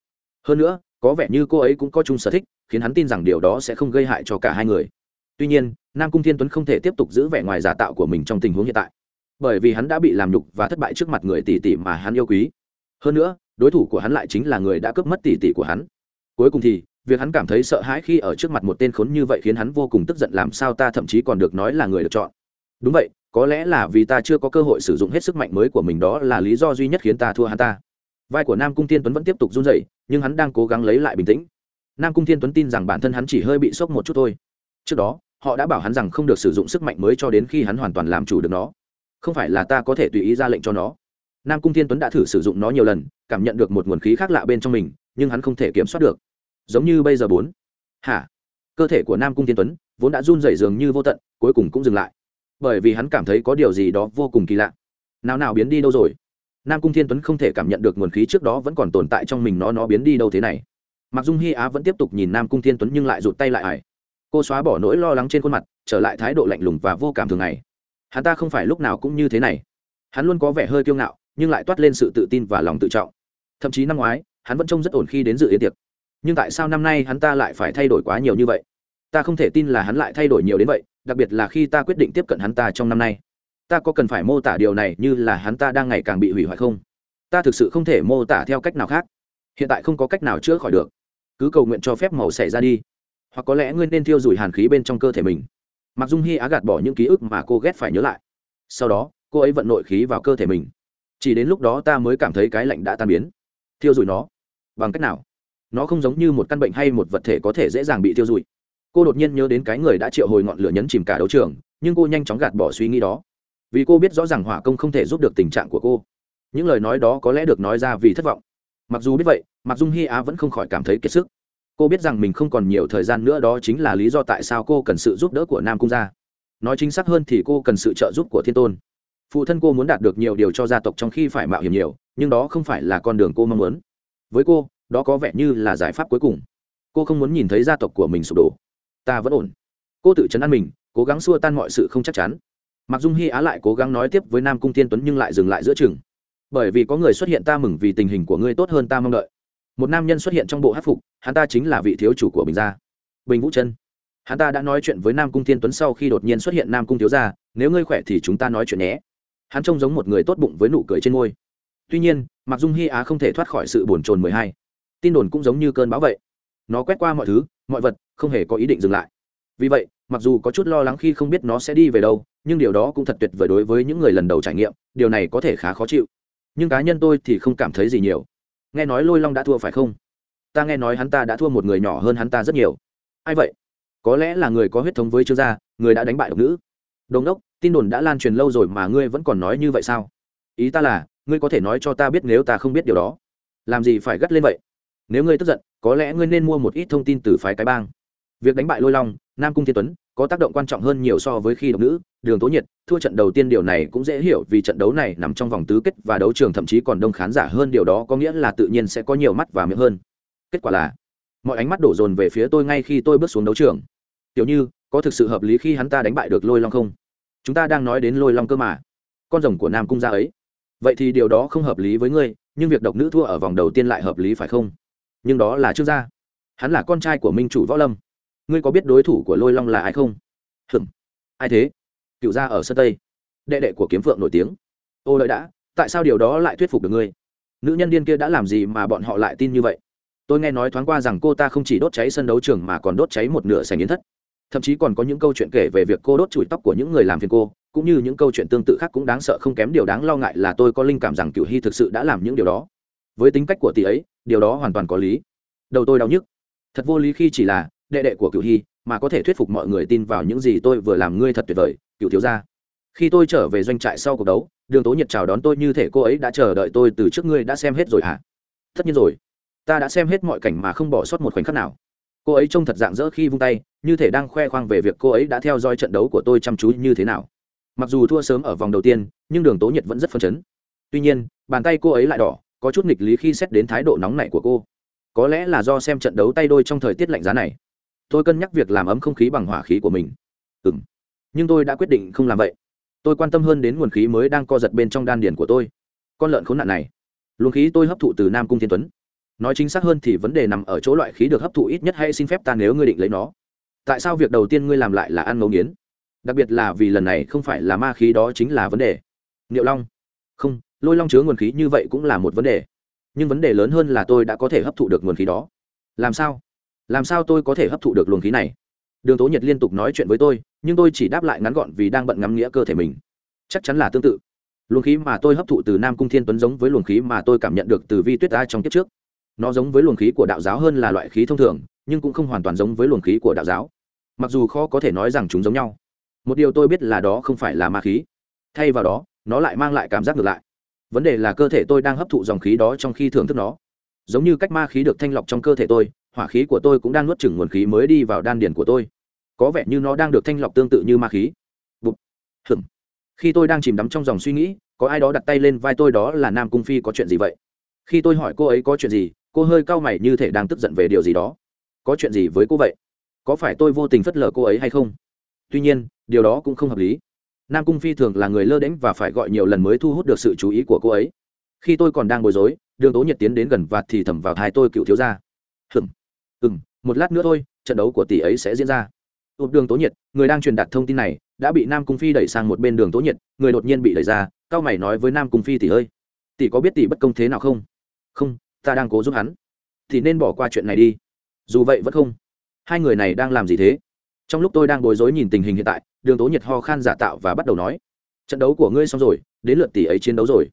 hơn nữa có vẻ như cô ấy cũng có chung sở thích khiến hắn tin rằng điều đó sẽ không gây hại cho cả hai người tuy nhiên nam cung thiên tuấn không thể tiếp tục giữ vẻ ngoài giả tạo của mình trong tình huống hiện tại bởi vì hắn đã bị làm nhục và thất bại trước mặt người tỷ tỷ mà hắn yêu quý hơn nữa đối thủ của hắn lại chính là người đã cướp mất tỷ tỷ của hắn cuối cùng thì việc hắn cảm thấy sợ hãi khi ở trước mặt một tên khốn như vậy khiến hắn vô cùng tức giận làm sao ta thậm chí còn được nói là người được chọn đúng vậy, có lẽ là vì ta chưa có cơ hội sử dụng hết sức mạnh mới của mình, đó là lý do duy nhất khiến ta thua hắn ta. Vai của nam cung thiên tuấn vẫn tiếp tục run dậy nhưng hắn đang cố gắng lấy lại bình tĩnh. Nam cung thiên tuấn tin rằng bản thân hắn chỉ hơi bị sốc một chút thôi. Trước đó, họ đã bảo hắn rằng không được sử dụng sức mạnh mới cho đến khi hắn hoàn toàn làm chủ được nó. Không phải là ta có thể tùy ý ra lệnh cho nó. Nam cung thiên tuấn đã thử sử dụng nó nhiều lần, cảm nhận được một nguồn khí khác lạ bên trong mình, nhưng hắn không thể kiểm soát được. Giống như bây giờ bốn. Hả? Cơ thể của nam cung thiên tuấn vốn đã run rẩy dường như vô tận, cuối cùng cũng dừng lại bởi vì hắn cảm thấy có điều gì đó vô cùng kỳ lạ. Nào nào biến đi đâu rồi? Nam cung thiên tuấn không thể cảm nhận được nguồn khí trước đó vẫn còn tồn tại trong mình nó nó biến đi đâu thế này. Mặc dung hy á vẫn tiếp tục nhìn nam cung thiên tuấn nhưng lại rụt tay lại ải. Cô xóa bỏ nỗi lo lắng trên khuôn mặt, trở lại thái độ lạnh lùng và vô cảm thường ngày. Hắn ta không phải lúc nào cũng như thế này. Hắn luôn có vẻ hơi kiêu ngạo, nhưng lại toát lên sự tự tin và lòng tự trọng. Thậm chí năm ngoái, hắn vẫn trông rất ổn khi đến dự yến tiệc. Nhưng tại sao năm nay hắn ta lại phải thay đổi quá nhiều như vậy? Ta không thể tin là hắn lại thay đổi nhiều đến vậy, đặc biệt là khi ta quyết định tiếp cận hắn ta trong năm nay. Ta có cần phải mô tả điều này như là hắn ta đang ngày càng bị hủy hoại không? Ta thực sự không thể mô tả theo cách nào khác. Hiện tại không có cách nào chữa khỏi được. Cứ cầu nguyện cho phép màu xảy ra đi. Hoặc có lẽ ngươi nên thiêu rủi hàn khí bên trong cơ thể mình. Mặc dung hy á gạt bỏ những ký ức mà cô ghét phải nhớ lại. Sau đó, cô ấy vận nội khí vào cơ thể mình. Chỉ đến lúc đó ta mới cảm thấy cái lạnh đã tan biến. Thiêu rủi nó. Bằng cách nào? Nó không giống như một căn bệnh hay một vật thể có thể dễ dàng bị thiêu rụi cô đột nhiên nhớ đến cái người đã triệu hồi ngọn lửa nhấn chìm cả đấu trường, nhưng cô nhanh chóng gạt bỏ suy nghĩ đó. Vì cô biết rõ ràng hỏa công không thể giúp được tình trạng của cô. Những lời nói đó có lẽ được nói ra vì thất vọng. Mặc dù biết vậy mặc dung hy á vẫn không khỏi cảm thấy kiệt sức. Cô biết rằng mình không còn nhiều thời gian nữa, đó chính là lý do tại sao cô cần sự giúp đỡ của nam cung gia. Nói chính xác hơn thì cô cần sự trợ giúp của thiên tôn. Phụ thân cô muốn đạt được nhiều điều cho gia tộc trong khi phải mạo hiểm nhiều, nhưng đó không phải là con đường cô mong muốn. Với cô, đó có vẻ như là giải pháp cuối cùng. Cô không muốn nhìn thấy gia tộc của mình sụp đổ ta vẫn ổn. Cô tự chấn an mình, cố gắng xua tan mọi sự không chắc chắn. Mặc dung hy á lại cố gắng nói tiếp với nam cung tiên tuấn nhưng lại dừng lại giữa chừng. Bởi vì có người xuất hiện ta mừng vì tình hình của ngươi tốt hơn ta mong đợi. Một nam nhân xuất hiện trong bộ hát phục, hắn ta chính là vị thiếu chủ của bình gia bình vũ chân hắn ta đã nói chuyện với nam cung tiên tuấn sau khi đột nhiên xuất hiện nam cung thiếu gia, nếu ngươi khỏe thì chúng ta nói chuyện nhé. Hắn trông giống một người tốt bụng với nụ cười trên môi. Tuy nhiên, mặc dung hy á không thể thoát khỏi sự bồn chồn mười hai. Tin đồn cũng giống như cơn bão vậy. Nó quét qua mọi thứ mọi vật không hề có ý định dừng lại. Vì vậy, mặc dù có chút lo lắng khi không biết nó sẽ đi về đâu, nhưng điều đó cũng thật tuyệt vời đối với những người lần đầu trải nghiệm, điều này có thể khá khó chịu. Nhưng cá nhân tôi thì không cảm thấy gì nhiều. Nghe nói lôi long đã thua phải không? Ta nghe nói hắn ta đã thua một người nhỏ hơn hắn ta rất nhiều. Ai vậy? Có lẽ là người có huyết thống với trương gia, người đã đánh bại độc nữ. Đồn đốc, tin đồn đã lan truyền lâu rồi mà ngươi vẫn còn nói như vậy sao? Ý ta là, ngươi có thể nói cho ta biết nếu ta không biết điều đó. Làm gì phải gắt lên vậy? Nếu ngươi tức giận, có lẽ ngươi nên mua một ít thông tin từ phái cái bang. Việc đánh bại lôi long, nam cung thiên tuấn, có tác động quan trọng hơn nhiều so với khi độc nữ, đường tố nhiệt, thua trận đầu tiên điều này cũng dễ hiểu vì trận đấu này nằm trong vòng tứ kết và đấu trường thậm chí còn đông khán giả hơn điều đó có nghĩa là tự nhiên sẽ có nhiều mắt và miệng hơn. Kết quả là, mọi ánh mắt đổ dồn về phía tôi ngay khi tôi bước xuống đấu trường. Tiểu như, có thực sự hợp lý khi hắn ta đánh bại được lôi long không? Chúng ta đang nói đến lôi long cơ mà. Con rồng của nam cung gia ấy. Vậy thì điều đó không hợp lý với ngươi, nhưng việc độc nữ thua ở vòng đầu tiên lại hợp lý phải không? Nhưng đó là trương gia. Hắn là con trai của minh chủ võ lâm. Ngươi có biết đối thủ của lôi long là ai không? Hừm ai thế? Cựu gia ở sân tây. Đệ đệ của kiếm phượng nổi tiếng. Ô lợi đã, tại sao điều đó lại thuyết phục được ngươi? Nữ nhân điên kia đã làm gì mà bọn họ lại tin như vậy? Tôi nghe nói thoáng qua rằng cô ta không chỉ đốt cháy sân đấu trường mà còn đốt cháy một nửa sành yến thất. Thậm chí còn có những câu chuyện kể về việc cô đốt chùi tóc của những người làm phiền cô, cũng như những câu chuyện tương tự khác cũng đáng sợ không kém điều đáng lo ngại là tôi có linh cảm rằng cựu hy thực sự đã làm những điều đó. Với tính cách của tỷ ấy điều đó hoàn toàn có lý. Đầu tôi đau nhức. Thật vô lý khi chỉ là đệ đệ của cựu hy mà có thể thuyết phục mọi người tin vào những gì tôi vừa làm ngươi thật tuyệt vời cựu thiếu gia. Khi tôi trở về doanh trại sau cuộc đấu, đường tố nhiệt chào đón tôi như thể cô ấy đã chờ đợi tôi từ trước ngươi đã xem hết rồi hả? Tất nhiên rồi. Ta đã xem hết mọi cảnh mà không bỏ sót một khoảnh khắc nào. Cô ấy trông thật dạng dỡ khi vung tay, như thể đang khoe khoang về việc cô ấy đã theo dõi trận đấu của tôi chăm chú như thế nào. Mặc dù thua sớm ở vòng đầu tiên, nhưng đường tố nhiệt vẫn rất phấn chấn. Tuy nhiên, bàn tay cô ấy lại đỏ có chút nghịch lý khi xét đến thái độ nóng nảy của cô. Có lẽ là do xem trận đấu tay đôi trong thời tiết lạnh giá này. Tôi cân nhắc việc làm ấm không khí bằng hỏa khí của mình. Ừ m nhưng tôi đã quyết định không làm vậy. Tôi quan tâm hơn đến nguồn khí mới đang co giật bên trong đan điền của tôi. Con lợn khốn nạn này. Luồng khí tôi hấp thụ từ nam cung thiên tuấn. Nói chính xác hơn thì vấn đề nằm ở chỗ loại khí được hấp thụ ít nhất hay xin phép ta nếu ngươi định lấy nó. Tại sao việc đầu tiên ngươi làm lại là ăn ngấu nghiến? Đặc biệt là vì lần này không phải là ma khí đó chính là vấn đề. Niệu long. Không lôi long chứa nguồn khí như vậy cũng là một vấn đề. Nhưng vấn đề lớn hơn là tôi đã có thể hấp thụ được nguồn khí đó. Làm sao? Làm sao tôi có thể hấp thụ được luồng khí này? Đường tố nhiệt liên tục nói chuyện với tôi, nhưng tôi chỉ đáp lại ngắn gọn vì đang bận ngắm nghĩa cơ thể mình. Chắc chắn là tương tự. Luồng khí mà tôi hấp thụ từ nam cung thiên tuấn giống với luồng khí mà tôi cảm nhận được từ vi tuyết a trong kiếp trước. Nó giống với luồng khí của đạo giáo hơn là loại khí thông thường, nhưng cũng không hoàn toàn giống với luồng khí của đạo giáo. Mặc dù khó có thể nói rằng chúng giống nhau. Một điều tôi biết là đó không phải là ma khí. Thay vào đó, nó lại mang lại cảm giác ngược lại vấn đề là cơ thể tôi đang hấp thụ dòng khí đó trong khi thưởng thức nó. Giống như cách ma khí được thanh lọc trong cơ thể tôi, hỏa khí của tôi cũng đang nuốt chửng nguồn khí mới đi vào đan điền của tôi. Có vẻ như nó đang được thanh lọc tương tự như ma khí. Bụt. Hửm. khi tôi đang chìm đắm trong dòng suy nghĩ, có ai đó đặt tay lên vai tôi đó là nam cung phi có chuyện gì vậy? Khi tôi hỏi cô ấy có chuyện gì, cô hơi cau mày như thể đang tức giận về điều gì đó. Có chuyện gì với cô vậy? Có phải tôi vô tình phất lờ cô ấy hay không? Tuy nhiên, điều đó cũng không hợp lý nam cung phi thường là người lơ đễnh và phải gọi nhiều lần mới thu hút được sự chú ý của cô ấy. Khi tôi còn đang bối rối, đường tố nhiệt tiến đến gần và thì thầm vào thai tôi cựu thiếu ra hừm ừm, một lát nữa thôi, trận đấu của tỷ ấy sẽ diễn ra. Ụt đường tố nhiệt, người đang truyền đạt thông tin này, đã bị nam cung phi đẩy sang một bên đường tố nhiệt, người đột nhiên bị đẩy ra cao mày nói với nam cung phi tỷ ơi, tỷ có biết tỷ bất công thế nào không? Không, ta đang cố giúp hắn. Thì nên bỏ qua chuyện này đi. Dù vậy vẫn không. Hai người này đang làm gì thế? Trong lúc tôi đang bối rối nhìn tình hình hiện tại đường tố nhiệt ho khan giả tạo và bắt đầu nói, trận đấu của ngươi xong rồi, đến lượt tỷ ấy chiến đấu rồi.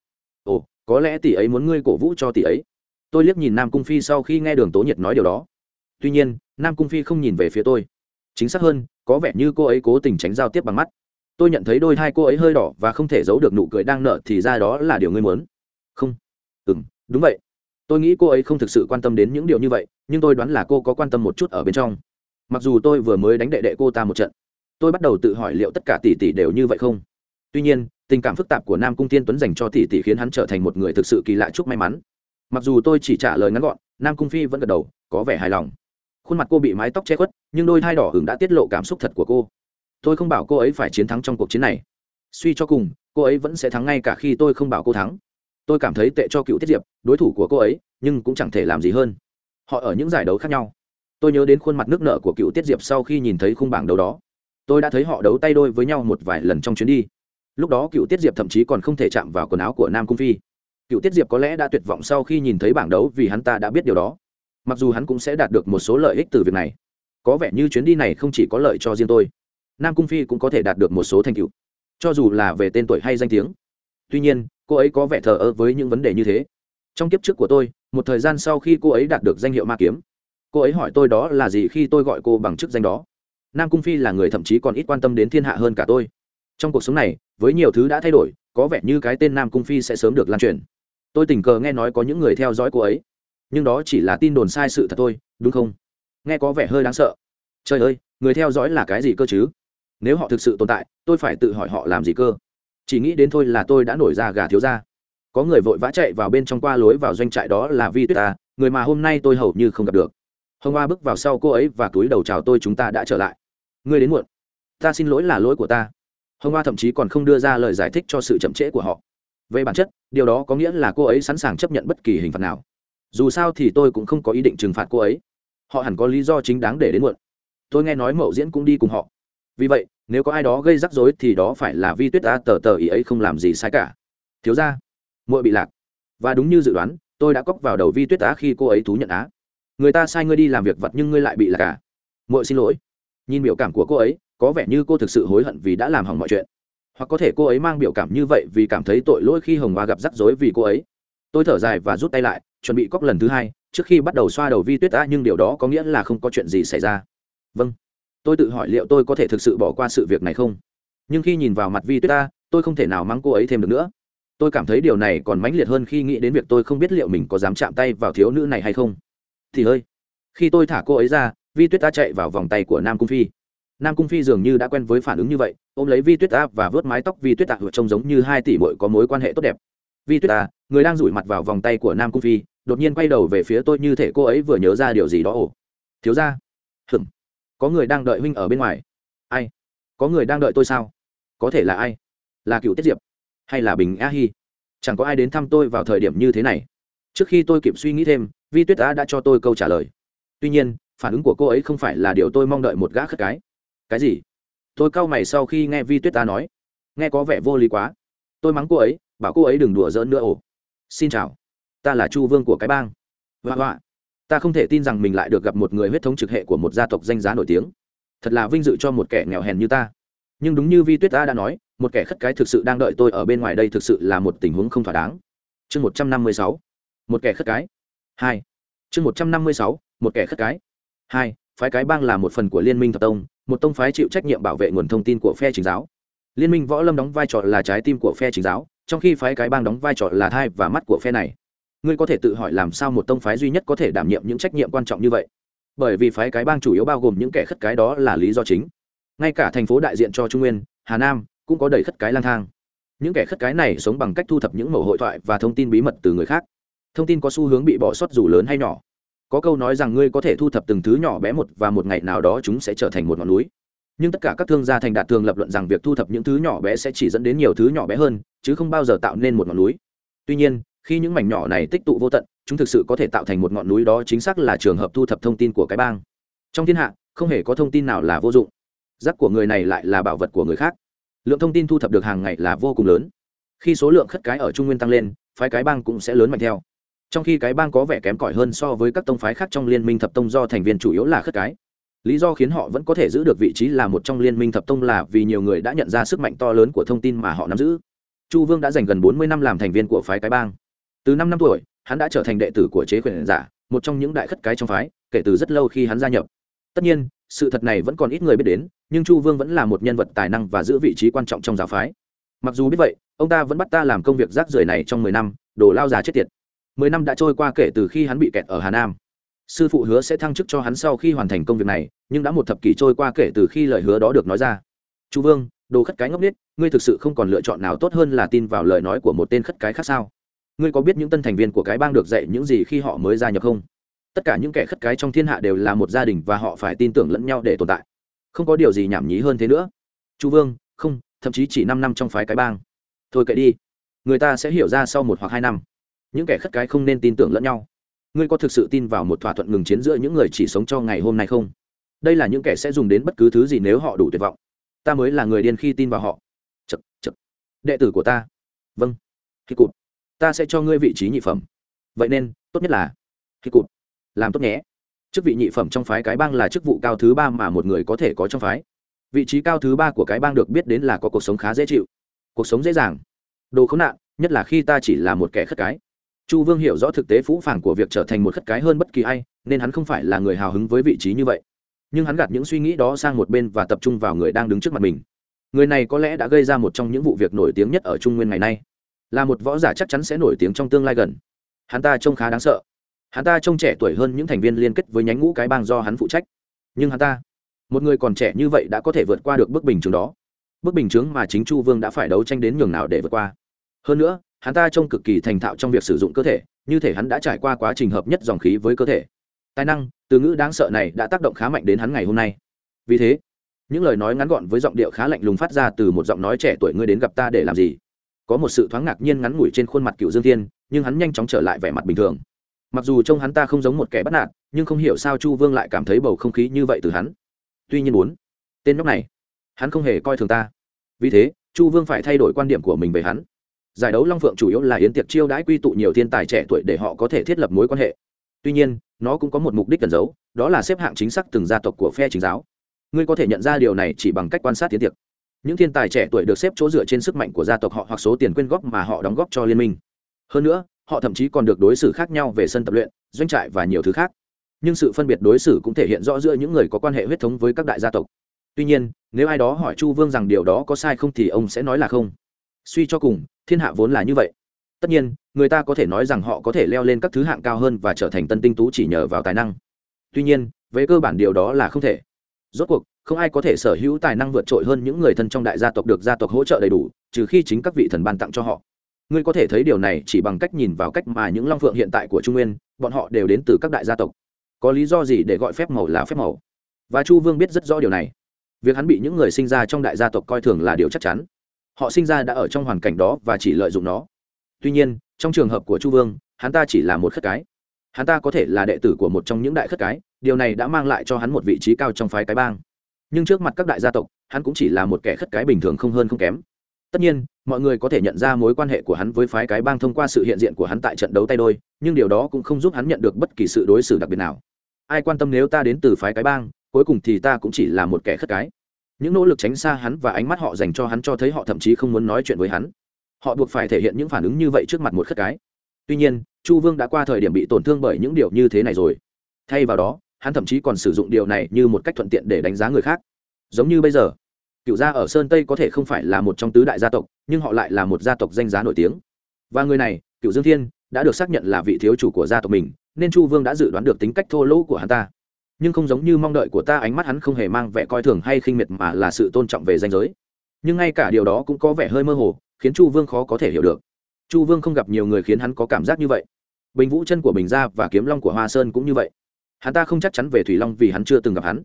Ồ, có lẽ tỷ ấy muốn ngươi cổ vũ cho tỷ ấy. Tôi liếc nhìn nam cung phi sau khi nghe đường tố nhiệt nói điều đó. Tuy nhiên, nam cung phi không nhìn về phía tôi. Chính xác hơn, có vẻ như cô ấy cố tình tránh giao tiếp bằng mắt. Tôi nhận thấy đôi hai cô ấy hơi đỏ và không thể giấu được nụ cười đang nợ thì ra đó là điều ngươi muốn. Không. Ừ m đúng vậy. Tôi nghĩ cô ấy không thực sự quan tâm đến những điều như vậy, nhưng tôi đoán là cô có quan tâm một chút ở bên trong. Mặc dù tôi vừa mới đánh đệ đệ cô ta một trận tôi bắt đầu tự hỏi liệu tất cả tỷ tỷ đều như vậy không? Tuy nhiên, tình cảm phức tạp của nam cung tiên tuấn dành cho tỷ tỷ khiến hắn trở thành một người thực sự kỳ lạ chúc may mắn. Mặc dù tôi chỉ trả lời ngắn gọn, nam cung phi vẫn gật đầu, có vẻ hài lòng. Khuôn mặt cô bị mái tóc che khuất, nhưng đôi thai đỏ hừng đã tiết lộ cảm xúc thật của cô. Tôi không bảo cô ấy phải chiến thắng trong cuộc chiến này. Suy cho cùng, cô ấy vẫn sẽ thắng ngay cả khi tôi không bảo cô thắng. Tôi cảm thấy tệ cho cựu tiết diệp, đối thủ của cô ấy, nhưng cũng chẳng thể làm gì hơn. Họ ở những giải đấu khác nhau. Tôi nhớ đến khuôn mặt nước nợ của cựu tiết diệp sau khi nhìn thấy khung bảng đấu đó tôi đã thấy họ đấu tay đôi với nhau một vài lần trong chuyến đi. Lúc đó cựu tiết diệp thậm chí còn không thể chạm vào quần áo của nam cung phi. Cựu tiết diệp có lẽ đã tuyệt vọng sau khi nhìn thấy bảng đấu vì hắn ta đã biết điều đó. Mặc dù hắn cũng sẽ đạt được một số lợi ích từ việc này. Có vẻ như chuyến đi này không chỉ có lợi cho riêng tôi. Nam cung phi cũng có thể đạt được một số thành tựu. Cho dù là về tên tuổi hay danh tiếng. Tuy nhiên, cô ấy có vẻ thờ ơ với những vấn đề như thế. Trong kiếp trước của tôi, một thời gian sau khi cô ấy đạt được danh hiệu ma kiếm, cô ấy hỏi tôi đó là gì khi tôi gọi cô bằng chức danh đó nam cung phi là người thậm chí còn ít quan tâm đến thiên hạ hơn cả tôi. Trong cuộc sống này, với nhiều thứ đã thay đổi, có vẻ như cái tên nam cung phi sẽ sớm được lan truyền. Tôi tình cờ nghe nói có những người theo dõi cô ấy. Nhưng đó chỉ là tin đồn sai sự thật thôi, đúng không? Nghe có vẻ hơi đáng sợ. Trời ơi, người theo dõi là cái gì cơ chứ? Nếu họ thực sự tồn tại, tôi phải tự hỏi họ làm gì cơ? Chỉ nghĩ đến thôi là tôi đã nổi ra gà thiếu ra. Có người vội vã chạy vào bên trong qua lối vào doanh trại đó là vi tuyết ta người mà hôm nay tôi hầu như không gặp được. Hôm qua bước vào sau cô ấy và túi đầu chào tôi, chúng ta đã trở lại ngươi đến muộn. Ta xin lỗi là lỗi của ta. Hôm qua thậm chí còn không đưa ra lời giải thích cho sự chậm trễ của họ. Về bản chất, điều đó có nghĩa là cô ấy sẵn sàng chấp nhận bất kỳ hình phạt nào. Dù sao thì tôi cũng không có ý định trừng phạt cô ấy. Họ hẳn có lý do chính đáng để đến muộn. Tôi nghe nói mậu diễn cũng đi cùng họ. Vì vậy, nếu có ai đó gây rắc rối thì đó phải là vi tuyết ta tờ tờ ý ấy không làm gì sai cả. Thiếu ra muội bị lạc. Và đúng như dự đoán, tôi đã cóc vào đầu vi tuyết á khi cô ấy thú nhận á. Người ta sai ngươi đi làm việc vặt nhưng ngươi lại bị lạc cả muội xin lỗi nhìn biểu cảm của cô ấy, có vẻ như cô thực sự hối hận vì đã làm hỏng mọi chuyện. Hoặc có thể cô ấy mang biểu cảm như vậy vì cảm thấy tội lỗi khi hồng hoa gặp rắc rối vì cô ấy. Tôi thở dài và rút tay lại, chuẩn bị cóc lần thứ hai, trước khi bắt đầu xoa đầu vi tuyết đã, nhưng điều đó có nghĩa là không có chuyện gì xảy ra. Vâng. Tôi tự hỏi liệu tôi có thể thực sự bỏ qua sự việc này không? Nhưng khi nhìn vào mặt vi tuyết ta tôi không thể nào mắng cô ấy thêm được nữa. Tôi cảm thấy điều này còn mãnh liệt hơn khi nghĩ đến việc tôi không biết liệu mình có dám chạm tay vào thiếu nữ này hay không. Thì ơi khi tôi thả cô ấy ra vi tuyết ta chạy vào vòng tay của nam cung phi. Nam cung phi dường như đã quen với phản ứng như vậy, ôm lấy vi tuyết ta và vớt mái tóc vi tuyết Ta trông giống như hai tỷ mội có mối quan hệ tốt đẹp. Vi tuyết ta người đang rủi mặt vào vòng tay của nam cung phi, đột nhiên quay đầu về phía tôi như thể cô ấy vừa nhớ ra điều gì đó. Ồ, thiếu ra hừm có người đang đợi huynh ở bên ngoài. Ai? Có người đang đợi tôi sao? Có thể là ai? Là cựu tiết diệp? Hay là bình a hi? Chẳng có ai đến thăm tôi vào thời điểm như thế này. Trước khi tôi kịp suy nghĩ thêm, vi tuyết Ta đã cho tôi câu trả lời. Tuy nhiên phản ứng của cô ấy không phải là điều tôi mong đợi một gã khất cái. Cái gì? Tôi cau mày sau khi nghe vi tuyết ta nói. Nghe có vẻ vô lý quá. Tôi mắng cô ấy, bảo cô ấy đừng đùa giỡn nữa ồ. Xin chào. Ta là chu vương của cái bang. Hoa hoa. Ta không thể tin rằng mình lại được gặp một người huyết thống trực hệ của một gia tộc danh giá nổi tiếng. Thật là vinh dự cho một kẻ nghèo hèn như ta. Nhưng đúng như vi tuyết ta đã nói, một kẻ khất cái thực sự đang đợi tôi ở bên ngoài đây thực sự là một tình huống không thỏa đáng. Chương một trăm năm mươi sáu. Một kẻ khất cái. Hai. Chương một trăm năm mươi sáu. Một kẻ khất cái hai, phái cái bang là một phần của liên minh thập tông, một tông phái chịu trách nhiệm bảo vệ nguồn thông tin của phe chính giáo. Liên minh võ lâm đóng vai trò là trái tim của phe chính giáo, trong khi phái cái bang đóng vai trò là thai và mắt của phe này. Ngươi có thể tự hỏi làm sao một tông phái duy nhất có thể đảm nhiệm những trách nhiệm quan trọng như vậy? Bởi vì phái cái bang chủ yếu bao gồm những kẻ khất cái đó là lý do chính. Ngay cả thành phố đại diện cho trung nguyên, hà nam cũng có đầy khất cái lang thang. Những kẻ khất cái này sống bằng cách thu thập những mẫu hội thoại và thông tin bí mật từ người khác. Thông tin có xu hướng bị bỏ sót dù lớn hay nhỏ có câu nói rằng ngươi có thể thu thập từng thứ nhỏ bé một và một ngày nào đó chúng sẽ trở thành một ngọn núi. Nhưng tất cả các thương gia thành đạt thường lập luận rằng việc thu thập những thứ nhỏ bé sẽ chỉ dẫn đến nhiều thứ nhỏ bé hơn, chứ không bao giờ tạo nên một ngọn núi. Tuy nhiên, khi những mảnh nhỏ này tích tụ vô tận, chúng thực sự có thể tạo thành một ngọn núi đó chính xác là trường hợp thu thập thông tin của cái bang. Trong thiên hạ, không hề có thông tin nào là vô dụng. Rác của người này lại là bảo vật của người khác. Lượng thông tin thu thập được hàng ngày là vô cùng lớn. Khi số lượng khất cái ở trung nguyên tăng lên, phái cái bang cũng sẽ lớn mạnh theo trong khi cái bang có vẻ kém cỏi hơn so với các tông phái khác trong liên minh thập tông do thành viên chủ yếu là khất cái. Lý do khiến họ vẫn có thể giữ được vị trí là một trong liên minh thập tông là vì nhiều người đã nhận ra sức mạnh to lớn của thông tin mà họ nắm giữ. Chu vương đã dành gần bốn mươi năm làm thành viên của phái cái bang. Từ năm năm tuổi, hắn đã trở thành đệ tử của chế quyền giả, một trong những đại khất cái trong phái, kể từ rất lâu khi hắn gia nhập. Tất nhiên, sự thật này vẫn còn ít người biết đến, nhưng chu vương vẫn là một nhân vật tài năng và giữ vị trí quan trọng trong giáo phái. Mặc dù biết vậy, ông ta vẫn bắt ta làm công việc rác rưởi này trong mười năm, đồ lao già chết tiệt mười năm đã trôi qua kể từ khi hắn bị kẹt ở hà nam. Sư phụ hứa sẽ thăng chức cho hắn sau khi hoàn thành công việc này, nhưng đã một thập kỷ trôi qua kể từ khi lời hứa đó được nói ra. Chu vương, đồ khất cái ngốc nghếch, ngươi thực sự không còn lựa chọn nào tốt hơn là tin vào lời nói của một tên khất cái khác sao? Ngươi có biết những tân thành viên của cái bang được dạy những gì khi họ mới gia nhập không? Tất cả những kẻ khất cái trong thiên hạ đều là một gia đình và họ phải tin tưởng lẫn nhau để tồn tại. Không có điều gì nhảm nhí hơn thế nữa. Chu vương, không, thậm chí chỉ năm năm trong phái cái bang. Thôi kệ đi. Người ta sẽ hiểu ra sau một hoặc hai năm những kẻ khất cái không nên tin tưởng lẫn nhau. Ngươi có thực sự tin vào một thỏa thuận ngừng chiến giữa những người chỉ sống cho ngày hôm nay không? Đây là những kẻ sẽ dùng đến bất cứ thứ gì nếu họ đủ tuyệt vọng. Ta mới là người điên khi tin vào họ. Chật chật đệ tử của ta. Vâng. Khi cụt. Ta sẽ cho ngươi vị trí nhị phẩm. Vậy nên, tốt nhất là khi cụt. Làm tốt nhé. Chức vị nhị phẩm trong phái cái bang là chức vụ cao thứ ba mà một người có thể có trong phái. Vị trí cao thứ ba của cái bang được biết đến là có cuộc sống khá dễ chịu, cuộc sống dễ dàng. Đồ khốn nạn, nhất là khi ta chỉ là một kẻ khất cái chu vương hiểu rõ thực tế phũ phàng của việc trở thành một khất cái hơn bất kỳ ai, nên hắn không phải là người hào hứng với vị trí như vậy. Nhưng hắn gạt những suy nghĩ đó sang một bên và tập trung vào người đang đứng trước mặt mình. Người này có lẽ đã gây ra một trong những vụ việc nổi tiếng nhất ở trung nguyên ngày nay. Là một võ giả chắc chắn sẽ nổi tiếng trong tương lai gần. Hắn ta trông khá đáng sợ. Hắn ta trông trẻ tuổi hơn những thành viên liên kết với nhánh ngũ cái bang do hắn phụ trách. Nhưng hắn ta, một người còn trẻ như vậy đã có thể vượt qua được bức bình chứng đó. Bức bình chứng mà chính chu vương đã phải đấu tranh đến nhường nào để vượt qua. Hơn nữa hắn ta trông cực kỳ thành thạo trong việc sử dụng cơ thể, như thể hắn đã trải qua quá trình hợp nhất dòng khí với cơ thể. Tài năng, từ ngữ đáng sợ này đã tác động khá mạnh đến hắn ngày hôm nay. Vì thế, những lời nói ngắn gọn với giọng điệu khá lạnh lùng phát ra từ một giọng nói trẻ tuổi ngươi đến gặp ta để làm gì? Có một sự thoáng ngạc nhiên ngắn ngủi trên khuôn mặt cựu dương thiên, nhưng hắn nhanh chóng trở lại vẻ mặt bình thường. Mặc dù trông hắn ta không giống một kẻ bắt nạt, nhưng không hiểu sao chu vương lại cảm thấy bầu không khí như vậy từ hắn. Tuy nhiên muốn, tên nhóc này, hắn không hề coi thường ta. Vì thế, chu vương phải thay đổi quan điểm của mình về hắn giải đấu long phượng chủ yếu là yến tiệc chiêu đãi quy tụ nhiều thiên tài trẻ tuổi để họ có thể thiết lập mối quan hệ. Tuy nhiên, nó cũng có một mục đích cần giấu, đó là xếp hạng chính xác từng gia tộc của phe chính giáo. Ngươi có thể nhận ra điều này chỉ bằng cách quan sát tiến tiệc. Những thiên tài trẻ tuổi được xếp chỗ dựa trên sức mạnh của gia tộc họ hoặc số tiền quyên góp mà họ đóng góp cho liên minh. Hơn nữa, họ thậm chí còn được đối xử khác nhau về sân tập luyện, doanh trại và nhiều thứ khác. Nhưng sự phân biệt đối xử cũng thể hiện rõ giữa những người có quan hệ huyết thống với các đại gia tộc. Tuy nhiên, nếu ai đó hỏi chu vương rằng điều đó có sai không thì ông sẽ nói là không suy cho cùng, thiên hạ vốn là như vậy. Tất nhiên, người ta có thể nói rằng họ có thể leo lên các thứ hạng cao hơn và trở thành tân tinh tú chỉ nhờ vào tài năng. Tuy nhiên, về cơ bản điều đó là không thể. Rốt cuộc, không ai có thể sở hữu tài năng vượt trội hơn những người thân trong đại gia tộc được gia tộc hỗ trợ đầy đủ, trừ khi chính các vị thần ban tặng cho họ. Ngươi có thể thấy điều này chỉ bằng cách nhìn vào cách mà những long phượng hiện tại của trung nguyên, bọn họ đều đến từ các đại gia tộc. Có lý do gì để gọi phép màu là phép màu? Và chu vương biết rất rõ điều này. Việc hắn bị những người sinh ra trong đại gia tộc coi thường là điều chắc chắn họ sinh ra đã ở trong hoàn cảnh đó và chỉ lợi dụng nó. Tuy nhiên, trong trường hợp của chu vương, hắn ta chỉ là một khất cái. Hắn ta có thể là đệ tử của một trong những đại khất cái, điều này đã mang lại cho hắn một vị trí cao trong phái cái bang. Nhưng trước mặt các đại gia tộc, hắn cũng chỉ là một kẻ khất cái bình thường không hơn không kém. Tất nhiên, mọi người có thể nhận ra mối quan hệ của hắn với phái cái bang thông qua sự hiện diện của hắn tại trận đấu tay đôi, nhưng điều đó cũng không giúp hắn nhận được bất kỳ sự đối xử đặc biệt nào. Ai quan tâm nếu ta đến từ phái cái bang, cuối cùng thì ta cũng chỉ là một kẻ khất cái những nỗ lực tránh xa hắn và ánh mắt họ dành cho hắn cho thấy họ thậm chí không muốn nói chuyện với hắn. Họ buộc phải thể hiện những phản ứng như vậy trước mặt một khất cái. Tuy nhiên, chu vương đã qua thời điểm bị tổn thương bởi những điều như thế này rồi. Thay vào đó, hắn thậm chí còn sử dụng điều này như một cách thuận tiện để đánh giá người khác. Giống như bây giờ, cựu gia ở sơn tây có thể không phải là một trong tứ đại gia tộc, nhưng họ lại là một gia tộc danh giá nổi tiếng. Và người này, cựu dương thiên, đã được xác nhận là vị thiếu chủ của gia tộc mình, nên chu vương đã dự đoán được tính cách thô lỗ của hắn ta nhưng không giống như mong đợi của ta ánh mắt hắn không hề mang vẻ coi thường hay khinh miệt mà là sự tôn trọng về danh giới. Nhưng ngay cả điều đó cũng có vẻ hơi mơ hồ, khiến chu vương khó có thể hiểu được. Chu vương không gặp nhiều người khiến hắn có cảm giác như vậy. Bình vũ chân của bình gia và kiếm long của hoa sơn cũng như vậy. Hắn ta không chắc chắn về thủy long vì hắn chưa từng gặp hắn.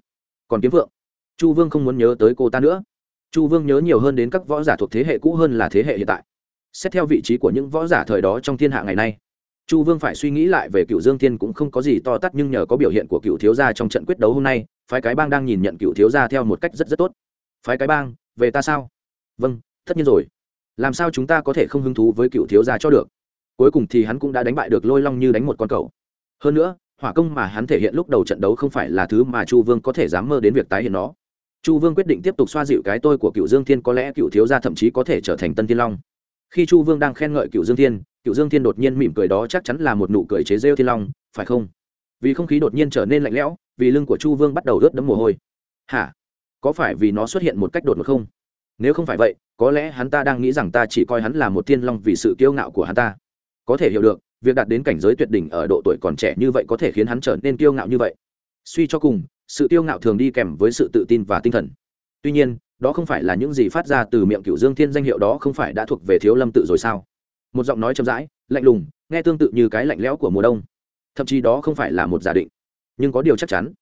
Còn kiếm vượng? Chu vương không muốn nhớ tới cô ta nữa. Chu vương nhớ nhiều hơn đến các võ giả thuộc thế hệ cũ hơn là thế hệ hiện tại. Xét theo vị trí của những võ giả thời đó trong thiên hạ ngày nay chu vương phải suy nghĩ lại về cựu dương thiên cũng không có gì to tát nhưng nhờ có biểu hiện của cựu thiếu gia trong trận quyết đấu hôm nay, phái cái bang đang nhìn nhận cựu thiếu gia theo một cách rất rất tốt. Phái cái bang, về ta sao? Vâng tất nhiên rồi. Làm sao chúng ta có thể không hứng thú với cựu thiếu gia cho được? Cuối cùng thì hắn cũng đã đánh bại được lôi long như đánh một con cầu hơn nữa, hỏa công mà hắn thể hiện lúc đầu trận đấu không phải là thứ mà chu vương có thể dám mơ đến việc tái hiện nó. Chu vương quyết định tiếp tục xoa dịu cái tôi của cựu dương thiên, có lẽ cựu thiếu gia thậm chí có thể trở thành tân thiên long. Khi chu vương đang khen ngợi cựu dương thiên cựu dương thiên đột nhiên mỉm cười đó chắc chắn là một nụ cười chế rêu thiên long, phải không? Vì không khí đột nhiên trở nên lạnh lẽo, vì lưng của chu vương bắt đầu ướt đẫm mồ hôi. Hả? Có phải vì nó xuất hiện một cách đột ngột không? Nếu không phải vậy, có lẽ hắn ta đang nghĩ rằng ta chỉ coi hắn là một thiên long vì sự kiêu ngạo của hắn ta. Có thể hiểu được, việc đạt đến cảnh giới tuyệt đỉnh ở độ tuổi còn trẻ như vậy có thể khiến hắn trở nên kiêu ngạo như vậy. Suy cho cùng, sự kiêu ngạo thường đi kèm với sự tự tin và tinh thần. Tuy nhiên, đó không phải là những gì phát ra từ miệng cựu dương thiên danh hiệu đó không phải đã thuộc về thiếu lâm tự rồi sao? Một giọng nói chậm rãi, lạnh lùng, nghe tương tự như cái lạnh lẽo của mùa đông. Thậm chí đó không phải là một giả định, nhưng có điều chắc chắn.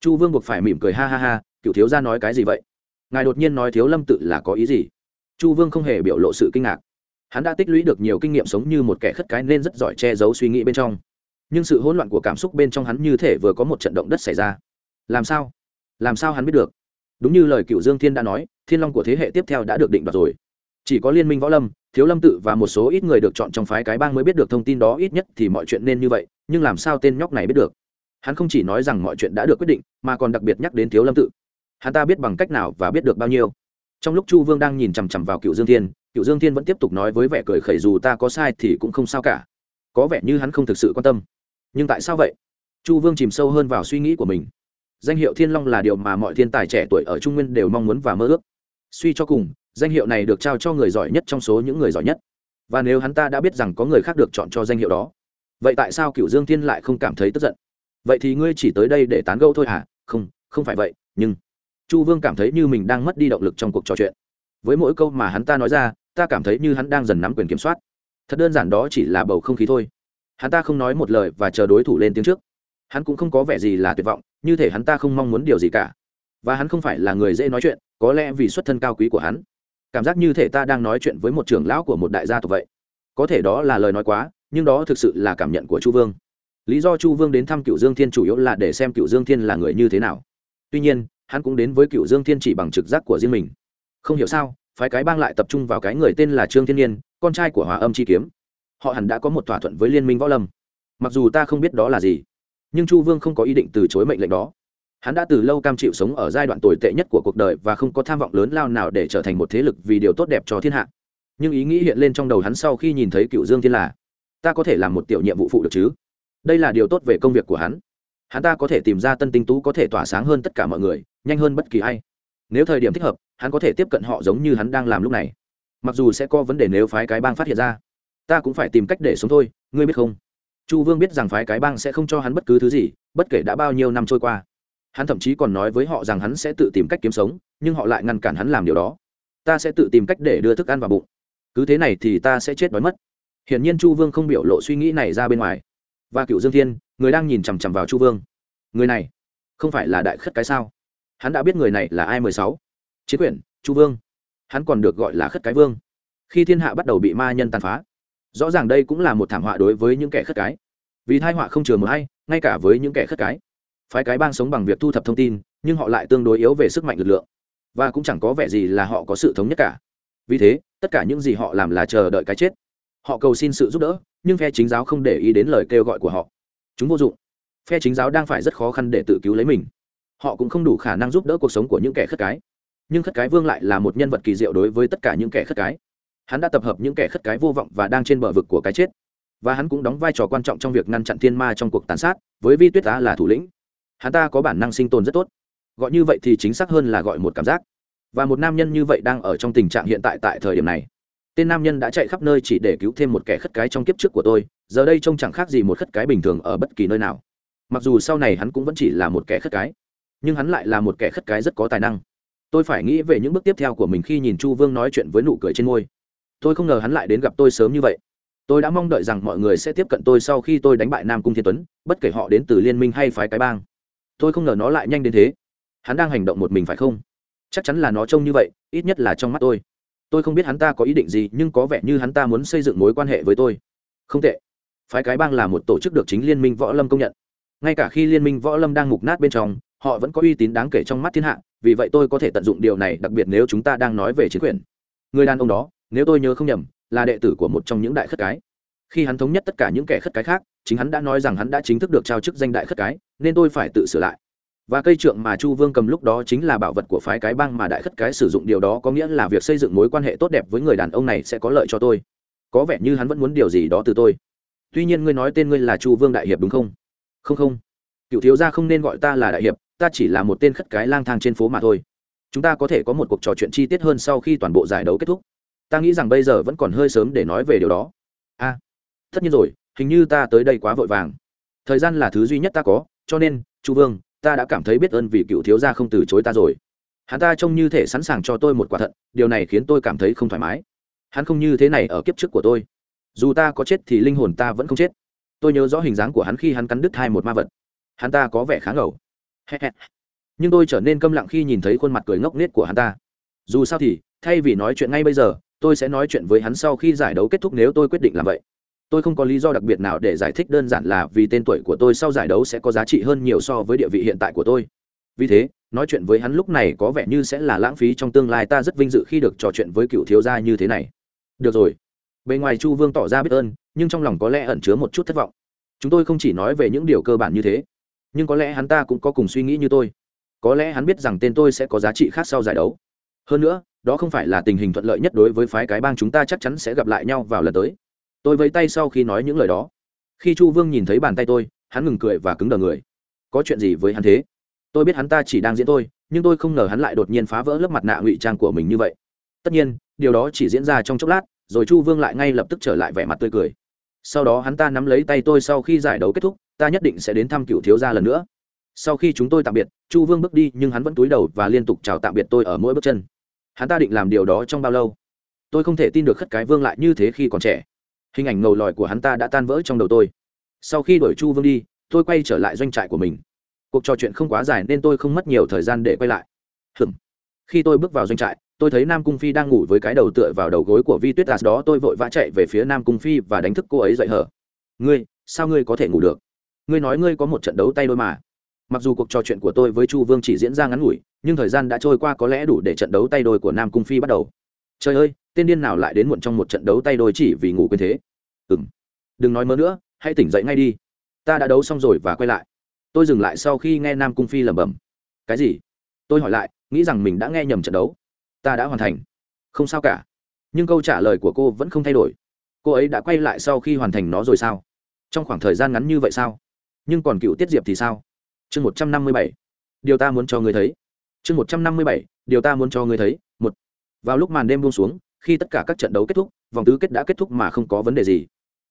Chu vương buộc phải mỉm cười ha ha ha, cựu thiếu ra nói cái gì vậy? Ngài đột nhiên nói thiếu lâm tự là có ý gì? Chu vương không hề biểu lộ sự kinh ngạc. Hắn đã tích lũy được nhiều kinh nghiệm sống như một kẻ khất cái nên rất giỏi che giấu suy nghĩ bên trong. Nhưng sự hỗn loạn của cảm xúc bên trong hắn như thể vừa có một trận động đất xảy ra. Làm sao? Làm sao hắn biết được? Đúng như lời cựu dương thiên đã nói, thiên long của thế hệ tiếp theo đã được định đoạt rồi chỉ có liên minh võ lâm, thiếu lâm tự và một số ít người được chọn trong phái cái bang mới biết được thông tin đó ít nhất thì mọi chuyện nên như vậy, nhưng làm sao tên nhóc này biết được? Hắn không chỉ nói rằng mọi chuyện đã được quyết định, mà còn đặc biệt nhắc đến thiếu lâm tự. Hắn ta biết bằng cách nào và biết được bao nhiêu. Trong lúc chu vương đang nhìn chằm chằm vào cựu dương thiên, cựu dương thiên vẫn tiếp tục nói với vẻ cười khẩy dù ta có sai thì cũng không sao cả. Có vẻ như hắn không thực sự quan tâm. Nhưng tại sao vậy? Chu vương chìm sâu hơn vào suy nghĩ của mình. Danh hiệu thiên long là điều mà mọi thiên tài trẻ tuổi ở trung nguyên đều mong muốn và mơ ước. Suy cho cùng danh hiệu này được trao cho người giỏi nhất trong số những người giỏi nhất. Và nếu hắn ta đã biết rằng có người khác được chọn cho danh hiệu đó, vậy tại sao cựu dương thiên lại không cảm thấy tức giận? Vậy thì ngươi chỉ tới đây để tán gẫu thôi hả? Không không phải vậy, nhưng chu vương cảm thấy như mình đang mất đi động lực trong cuộc trò chuyện. Với mỗi câu mà hắn ta nói ra, ta cảm thấy như hắn đang dần nắm quyền kiểm soát. Thật đơn giản đó chỉ là bầu không khí thôi. Hắn ta không nói một lời và chờ đối thủ lên tiếng trước. Hắn cũng không có vẻ gì là tuyệt vọng, như thể hắn ta không mong muốn điều gì cả. Và hắn không phải là người dễ nói chuyện, có lẽ vì xuất thân cao quý của hắn cảm giác như thể ta đang nói chuyện với một trưởng lão của một đại gia tộc vậy. Có thể đó là lời nói quá, nhưng đó thực sự là cảm nhận của chu vương. Lý do chu vương đến thăm cựu dương thiên chủ yếu là để xem cựu dương thiên là người như thế nào. Tuy nhiên, hắn cũng đến với cựu dương thiên chỉ bằng trực giác của riêng mình. Không hiểu sao, phái cái bang lại tập trung vào cái người tên là trương thiên nhiên, con trai của hòa âm chi kiếm. Họ hẳn đã có một thỏa thuận với liên minh võ lâm. Mặc dù ta không biết đó là gì, nhưng chu vương không có ý định từ chối mệnh lệnh đó hắn đã từ lâu cam chịu sống ở giai đoạn tồi tệ nhất của cuộc đời và không có tham vọng lớn lao nào để trở thành một thế lực vì điều tốt đẹp cho thiên hạ. Nhưng ý nghĩ hiện lên trong đầu hắn sau khi nhìn thấy cựu dương thiên là, ta có thể làm một tiểu nhiệm vụ phụ được chứ? Đây là điều tốt về công việc của hắn. Hắn ta có thể tìm ra tân tinh tú có thể tỏa sáng hơn tất cả mọi người, nhanh hơn bất kỳ ai. Nếu thời điểm thích hợp, hắn có thể tiếp cận họ giống như hắn đang làm lúc này. Mặc dù sẽ có vấn đề nếu phái cái bang phát hiện ra, ta cũng phải tìm cách để sống thôi, ngươi biết không? Chu vương biết rằng phái cái bang sẽ không cho hắn bất cứ thứ gì, bất kể đã bao nhiêu năm trôi qua hắn thậm chí còn nói với họ rằng hắn sẽ tự tìm cách kiếm sống, nhưng họ lại ngăn cản hắn làm điều đó. Ta sẽ tự tìm cách để đưa thức ăn vào bụng. Cứ thế này thì ta sẽ chết đói mất. Hiển nhiên chu vương không biểu lộ suy nghĩ này ra bên ngoài. Và cựu dương thiên, người đang nhìn chằm chằm vào chu vương. Người này, không phải là đại khất cái sao? Hắn đã biết người này là ai mười sáu? Chiến quyển chu vương. Hắn còn được gọi là khất cái vương. Khi thiên hạ bắt đầu bị ma nhân tàn phá, rõ ràng đây cũng là một thảm họa đối với những kẻ khất cái. Vì thai họa không chừa một hay ngay cả với những kẻ khất cái phái cái bang sống bằng việc thu thập thông tin, nhưng họ lại tương đối yếu về sức mạnh lực lượng. Và cũng chẳng có vẻ gì là họ có sự thống nhất cả. Vì thế, tất cả những gì họ làm là chờ đợi cái chết. Họ cầu xin sự giúp đỡ, nhưng phe chính giáo không để ý đến lời kêu gọi của họ. Chúng vô dụng. Phe chính giáo đang phải rất khó khăn để tự cứu lấy mình. Họ cũng không đủ khả năng giúp đỡ cuộc sống của những kẻ khất cái. Nhưng khất cái vương lại là một nhân vật kỳ diệu đối với tất cả những kẻ khất cái. Hắn đã tập hợp những kẻ khất cái vô vọng và đang trên bờ vực của cái chết. Và hắn cũng đóng vai trò quan trọng trong việc ngăn chặn thiên ma trong cuộc tàn sát, với vi tuyết tá là thủ lĩnh hắn ta có bản năng sinh tồn rất tốt. Gọi như vậy thì chính xác hơn là gọi một cảm giác. Và một nam nhân như vậy đang ở trong tình trạng hiện tại tại thời điểm này. Tên nam nhân đã chạy khắp nơi chỉ để cứu thêm một kẻ khất cái trong kiếp trước của tôi, giờ đây trông chẳng khác gì một khất cái bình thường ở bất kỳ nơi nào. Mặc dù sau này hắn cũng vẫn chỉ là một kẻ khất cái, nhưng hắn lại là một kẻ khất cái rất có tài năng. Tôi phải nghĩ về những bước tiếp theo của mình khi nhìn chu vương nói chuyện với nụ cười trên môi. Tôi không ngờ hắn lại đến gặp tôi sớm như vậy. Tôi đã mong đợi rằng mọi người sẽ tiếp cận tôi sau khi tôi đánh bại nam cung thiên tuấn, bất kể họ đến từ liên minh hay phái cái bang tôi không ngờ nó lại nhanh đến thế. Hắn đang hành động một mình phải không? Chắc chắn là nó trông như vậy, ít nhất là trong mắt tôi. Tôi không biết hắn ta có ý định gì, nhưng có vẻ như hắn ta muốn xây dựng mối quan hệ với tôi. Không tệ. Phái cái bang là một tổ chức được chính liên minh võ lâm công nhận. Ngay cả khi liên minh võ lâm đang mục nát bên trong, họ vẫn có uy tín đáng kể trong mắt thiên hạ, vì vậy tôi có thể tận dụng điều này, đặc biệt nếu chúng ta đang nói về chiến quyền. Người đàn ông đó, nếu tôi nhớ không nhầm, là đệ tử của một trong những đại khất cái khi hắn thống nhất tất cả những kẻ khất cái khác chính hắn đã nói rằng hắn đã chính thức được trao chức danh đại khất cái nên tôi phải tự sửa lại. Và cây trượng mà chu vương cầm lúc đó chính là bảo vật của phái cái băng mà đại khất cái sử dụng điều đó có nghĩa là việc xây dựng mối quan hệ tốt đẹp với người đàn ông này sẽ có lợi cho tôi. Có vẻ như hắn vẫn muốn điều gì đó từ tôi. Tuy nhiên ngươi nói tên ngươi là chu vương đại hiệp đúng không? Không không. Cựu thiếu gia không nên gọi ta là đại hiệp ta chỉ là một tên khất cái lang thang trên phố mà thôi. Chúng ta có thể có một cuộc trò chuyện chi tiết hơn sau khi toàn bộ giải đấu kết thúc. Ta nghĩ rằng bây giờ vẫn còn hơi sớm để nói về điều đó. A. à, tất nhiên rồi, hình như ta tới đây quá vội vàng. Thời gian là thứ duy nhất ta có, cho nên, chu vương, ta đã cảm thấy biết ơn vì cựu thiếu gia không từ chối ta rồi. Hắn ta trông như thể sẵn sàng cho tôi một quả thận, điều này khiến tôi cảm thấy không thoải mái. Hắn không như thế này ở kiếp trước của tôi. Dù ta có chết thì linh hồn ta vẫn không chết. Tôi nhớ rõ hình dáng của hắn khi hắn cắn đứt hai một ma vật. Hắn ta có vẻ khá ngầu. Nhưng tôi trở nên câm lặng khi nhìn thấy khuôn mặt cười ngốc nghếch của hắn ta. Dù sao thì, thay vì nói chuyện ngay bây giờ, tôi sẽ nói chuyện với hắn sau khi giải đấu kết thúc nếu tôi quyết định làm vậy tôi không có lý do đặc biệt nào để giải thích đơn giản là vì tên tuổi của tôi sau giải đấu sẽ có giá trị hơn nhiều so với địa vị hiện tại của tôi. Vì thế, nói chuyện với hắn lúc này có vẻ như sẽ là lãng phí trong tương lai ta rất vinh dự khi được trò chuyện với cựu thiếu gia như thế này. Được rồi. Bề ngoài chu vương tỏ ra biết ơn, nhưng trong lòng có lẽ ẩn chứa một chút thất vọng. Chúng tôi không chỉ nói về những điều cơ bản như thế, nhưng có lẽ hắn ta cũng có cùng suy nghĩ như tôi. Có lẽ hắn biết rằng tên tôi sẽ có giá trị khác sau giải đấu. Hơn nữa, đó không phải là tình hình thuận lợi nhất đối với phái cái bang chúng ta chắc chắn sẽ gặp lại nhau vào lần tới tôi vẫy tay sau khi nói những lời đó. Khi chu vương nhìn thấy bàn tay tôi, hắn ngừng cười và cứng đờ người. Có chuyện gì với hắn thế? Tôi biết hắn ta chỉ đang diễn tôi, nhưng tôi không ngờ hắn lại đột nhiên phá vỡ lớp mặt nạ ngụy trang của mình như vậy. Tất nhiên, điều đó chỉ diễn ra trong chốc lát, rồi chu vương lại ngay lập tức trở lại vẻ mặt tươi cười. Sau đó hắn ta nắm lấy tay tôi sau khi giải đấu kết thúc, ta nhất định sẽ đến thăm cựu thiếu gia lần nữa. Sau khi chúng tôi tạm biệt, chu vương bước đi, nhưng hắn vẫn túi đầu và liên tục chào tạm biệt tôi ở mỗi bước chân. Hắn ta định làm điều đó trong bao lâu? Tôi không thể tin được khất cái vương lại như thế khi còn trẻ hình ảnh ngầu lòi của hắn ta đã tan vỡ trong đầu tôi. Sau khi đuổi chu vương đi, tôi quay trở lại doanh trại của mình. Cuộc trò chuyện không quá dài nên tôi không mất nhiều thời gian để quay lại. Hừm khi tôi bước vào doanh trại, tôi thấy nam cung phi đang ngủ với cái đầu tựa vào đầu gối của vi tuyết đạt đó, tôi vội vã chạy về phía nam cung phi và đánh thức cô ấy dậy hở. Ngươi, sao ngươi có thể ngủ được? Ngươi nói ngươi có một trận đấu tay đôi mà. Mặc dù cuộc trò chuyện của tôi với chu vương chỉ diễn ra ngắn ngủi, nhưng thời gian đã trôi qua có lẽ đủ để trận đấu tay đôi của nam cung phi bắt đầu. Trời ơi tên điên nào lại đến muộn trong một trận đấu tay đôi chỉ vì ngủ quên thế? Ừng đừng nói mơ nữa, hãy tỉnh dậy ngay đi. Ta đã đấu xong rồi và quay lại. Tôi dừng lại sau khi nghe nam cung phi lẩm bẩm. Cái gì? Tôi hỏi lại, nghĩ rằng mình đã nghe nhầm trận đấu. Ta đã hoàn thành. Không sao cả. Nhưng câu trả lời của cô vẫn không thay đổi. Cô ấy đã quay lại sau khi hoàn thành nó rồi sao? Trong khoảng thời gian ngắn như vậy sao? Nhưng còn cựu tiết diệp thì sao? Chương một trăm năm mươi bảy. Điều ta muốn cho người thấy. Chương một trăm năm mươi bảy, điều ta muốn cho người thấy. Một. Vào lúc màn đêm buông xuống khi tất cả các trận đấu kết thúc, vòng tứ kết đã kết thúc mà không có vấn đề gì.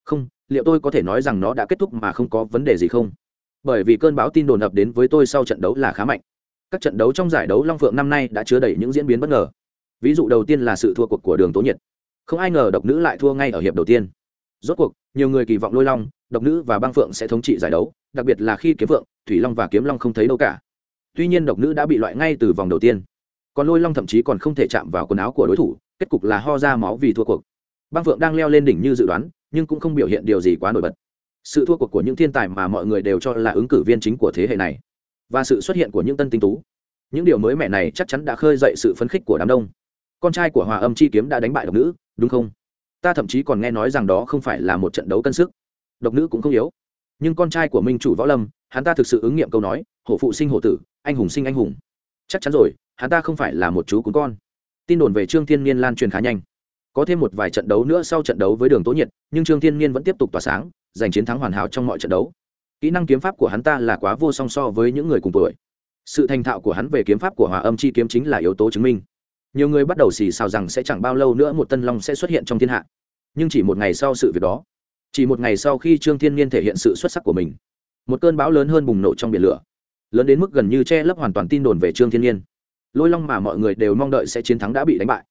Không, liệu tôi có thể nói rằng nó đã kết thúc mà không có vấn đề gì không? Bởi vì cơn bão tin đồn ập đến với tôi sau trận đấu là khá mạnh. Các trận đấu trong giải đấu long phượng năm nay đã chứa đầy những diễn biến bất ngờ. Ví dụ đầu tiên là sự thua cuộc của đường tố nhiệt. Không ai ngờ độc nữ lại thua ngay ở hiệp đầu tiên. Rốt cuộc, nhiều người kỳ vọng lôi long, độc nữ và băng phượng sẽ thống trị giải đấu, đặc biệt là khi kiếm phượng, thủy long và kiếm long không thấy đâu cả. Tuy nhiên độc nữ đã bị loại ngay từ vòng đầu tiên còn lôi long thậm chí còn không thể chạm vào quần áo của đối thủ, kết cục là ho ra máu vì thua cuộc. Băng phượng đang leo lên đỉnh như dự đoán, nhưng cũng không biểu hiện điều gì quá nổi bật. Sự thua cuộc của những thiên tài mà mọi người đều cho là ứng cử viên chính của thế hệ này, và sự xuất hiện của những tân tinh tú. Những điều mới mẻ này chắc chắn đã khơi dậy sự phấn khích của đám đông. Con trai của hòa âm chi kiếm đã đánh bại độc nữ, đúng không? Ta thậm chí còn nghe nói rằng đó không phải là một trận đấu cân sức. Độc nữ cũng không yếu. Nhưng con trai của minh chủ võ lâm, hắn ta thực sự ứng nghiệm câu nói, hổ phụ sinh hổ tử, anh hùng sinh anh hùng. Chắc chắn rồi hắn ta không phải là một chú cún con. Tin đồn về trương thiên niên lan truyền khá nhanh. Có thêm một vài trận đấu nữa sau trận đấu với đường tố nhiệt, nhưng trương thiên niên vẫn tiếp tục tỏa sáng, giành chiến thắng hoàn hảo trong mọi trận đấu. Kỹ năng kiếm pháp của hắn ta là quá vô song so với những người cùng tuổi. Sự thành thạo của hắn về kiếm pháp của hòa âm chi kiếm chính là yếu tố chứng minh. Nhiều người bắt đầu xì xào rằng sẽ chẳng bao lâu nữa một tân long sẽ xuất hiện trong thiên hạ. Nhưng chỉ một ngày sau sự việc đó, chỉ một ngày sau khi trương thiên nhiên thể hiện sự xuất sắc của mình, một cơn bão lớn hơn bùng nổ trong biển lửa, lớn đến mức gần như che lấp hoàn toàn tin đồn về trương thiên nhiên lôi long mà mọi người đều mong đợi sẽ chiến thắng đã bị đánh bại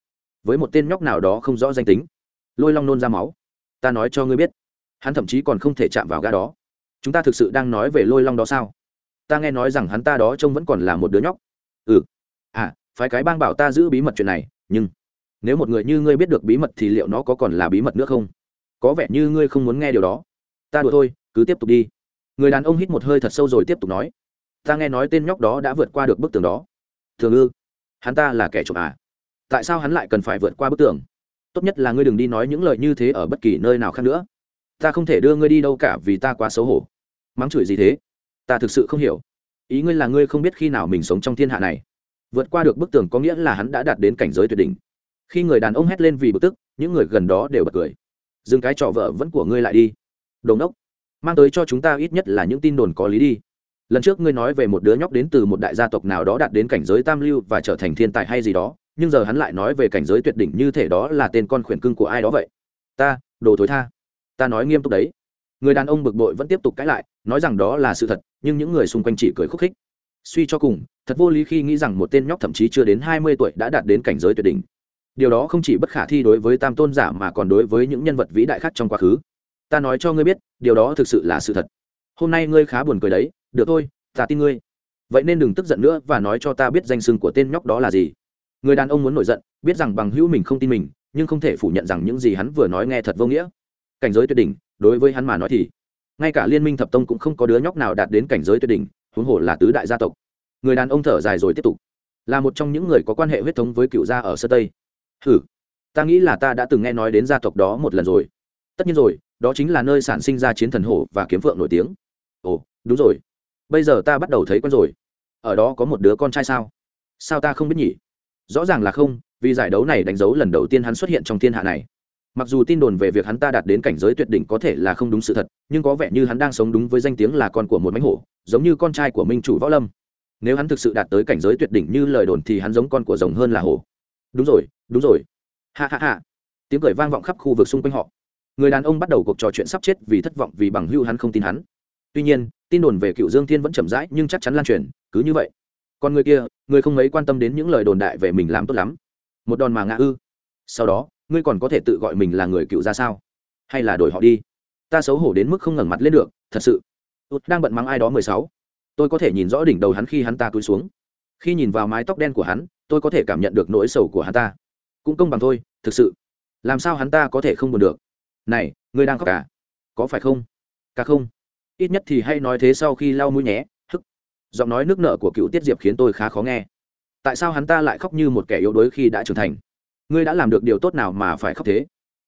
với một tên nhóc nào đó không rõ danh tính lôi long nôn ra máu ta nói cho ngươi biết hắn thậm chí còn không thể chạm vào ga đó chúng ta thực sự đang nói về lôi long đó sao ta nghe nói rằng hắn ta đó trông vẫn còn là một đứa nhóc ừ à phái cái bang bảo ta giữ bí mật chuyện này nhưng nếu một người như ngươi biết được bí mật thì liệu nó có còn là bí mật nữa không có vẻ như ngươi không muốn nghe điều đó ta đùa thôi cứ tiếp tục đi người đàn ông hít một hơi thật sâu rồi tiếp tục nói ta nghe nói tên nhóc đó đã vượt qua được bức tường đó thường ư? Hắn ta là kẻ trộm à? Tại sao hắn lại cần phải vượt qua bức tường? Tốt nhất là ngươi đừng đi nói những lời như thế ở bất kỳ nơi nào khác nữa. Ta không thể đưa ngươi đi đâu cả vì ta quá xấu hổ. Mắng chửi gì thế? Ta thực sự không hiểu. Ý ngươi là ngươi không biết khi nào mình sống trong thiên hạ này. Vượt qua được bức tường có nghĩa là hắn đã đạt đến cảnh giới tuyệt đỉnh. Khi người đàn ông hét lên vì bực tức, những người gần đó đều bật cười. Dừng cái trò vợ vẫn của ngươi lại đi. Đồn đốc mang tới cho chúng ta ít nhất là những tin đồn có lý đi lần trước ngươi nói về một đứa nhóc đến từ một đại gia tộc nào đó đạt đến cảnh giới tam lưu và trở thành thiên tài hay gì đó, nhưng giờ hắn lại nói về cảnh giới tuyệt đỉnh như thể đó là tên con khuyển cưng của ai đó vậy. Ta, đồ thối tha. Ta nói nghiêm túc đấy. Người đàn ông bực bội vẫn tiếp tục cãi lại, nói rằng đó là sự thật, nhưng những người xung quanh chỉ cười khúc khích. Suy cho cùng, thật vô lý khi nghĩ rằng một tên nhóc thậm chí chưa đến hai mươi tuổi đã đạt đến cảnh giới tuyệt đỉnh. Điều đó không chỉ bất khả thi đối với tam tôn giả mà còn đối với những nhân vật vĩ đại khác trong quá khứ. Ta nói cho ngươi biết, điều đó thực sự là sự thật. Hôm nay ngươi khá buồn cười đấy được thôi, ta tin ngươi. Vậy nên đừng tức giận nữa và nói cho ta biết danh sưng của tên nhóc đó là gì. Người đàn ông muốn nổi giận, biết rằng bằng hữu mình không tin mình, nhưng không thể phủ nhận rằng những gì hắn vừa nói nghe thật vô nghĩa. Cảnh giới tuyệt đỉnh, đối với hắn mà nói thì ngay cả liên minh thập tông cũng không có đứa nhóc nào đạt đến cảnh giới tuyệt đỉnh, huống hồ là tứ đại gia tộc. Người đàn ông thở dài rồi tiếp tục. Là một trong những người có quan hệ huyết thống với cựu gia ở sơ tây. Hử ta nghĩ là ta đã từng nghe nói đến gia tộc đó một lần rồi. Tất nhiên rồi, đó chính là nơi sản sinh ra chiến thần hổ và kiếm phượng nổi tiếng. Ồ, đúng rồi bây giờ ta bắt đầu thấy quen rồi. Ở đó có một đứa con trai sao? Sao ta không biết nhỉ? Rõ ràng là không, vì giải đấu này đánh dấu lần đầu tiên hắn xuất hiện trong thiên hạ này. Mặc dù tin đồn về việc hắn ta đạt đến cảnh giới tuyệt đỉnh có thể là không đúng sự thật, nhưng có vẻ như hắn đang sống đúng với danh tiếng là con của một mánh hổ, giống như con trai của minh chủ võ lâm. Nếu hắn thực sự đạt tới cảnh giới tuyệt đỉnh như lời đồn thì hắn giống con của rồng hơn là hổ. Đúng rồi đúng rồi. Hạ hạ hạ tiếng cười vang vọng khắp khu vực xung quanh họ. Người đàn ông bắt đầu cuộc trò chuyện sắp chết vì thất vọng vì bằng hưu hắn không tin hắn tuy nhiên, tin đồn về cựu dương thiên vẫn chậm rãi nhưng chắc chắn lan truyền, cứ như vậy. Còn người kia, người không mấy quan tâm đến những lời đồn đại về mình làm tốt lắm. Một đòn mà ngã ư. Sau đó, ngươi còn có thể tự gọi mình là người cựu ra sao? Hay là đổi họ đi? Ta xấu hổ đến mức không ngẩng mặt lên được, thật sự. Tôi đang bận mắng ai đó mười sáu. Tôi có thể nhìn rõ đỉnh đầu hắn khi hắn ta cúi xuống. Khi nhìn vào mái tóc đen của hắn, tôi có thể cảm nhận được nỗi sầu của hắn ta. Cũng công bằng thôi, thực sự. Làm sao hắn ta có thể không buồn được? Này, ngươi đang khóc cả có phải không? Cả không? Ít nhất thì hay nói thế sau khi lau mũi nhé, hức. Giọng nói nước nợ của cựu tiết diệp khiến tôi khá khó nghe. Tại sao hắn ta lại khóc như một kẻ yếu đuối khi đã trưởng thành? Ngươi đã làm được điều tốt nào mà phải khóc thế?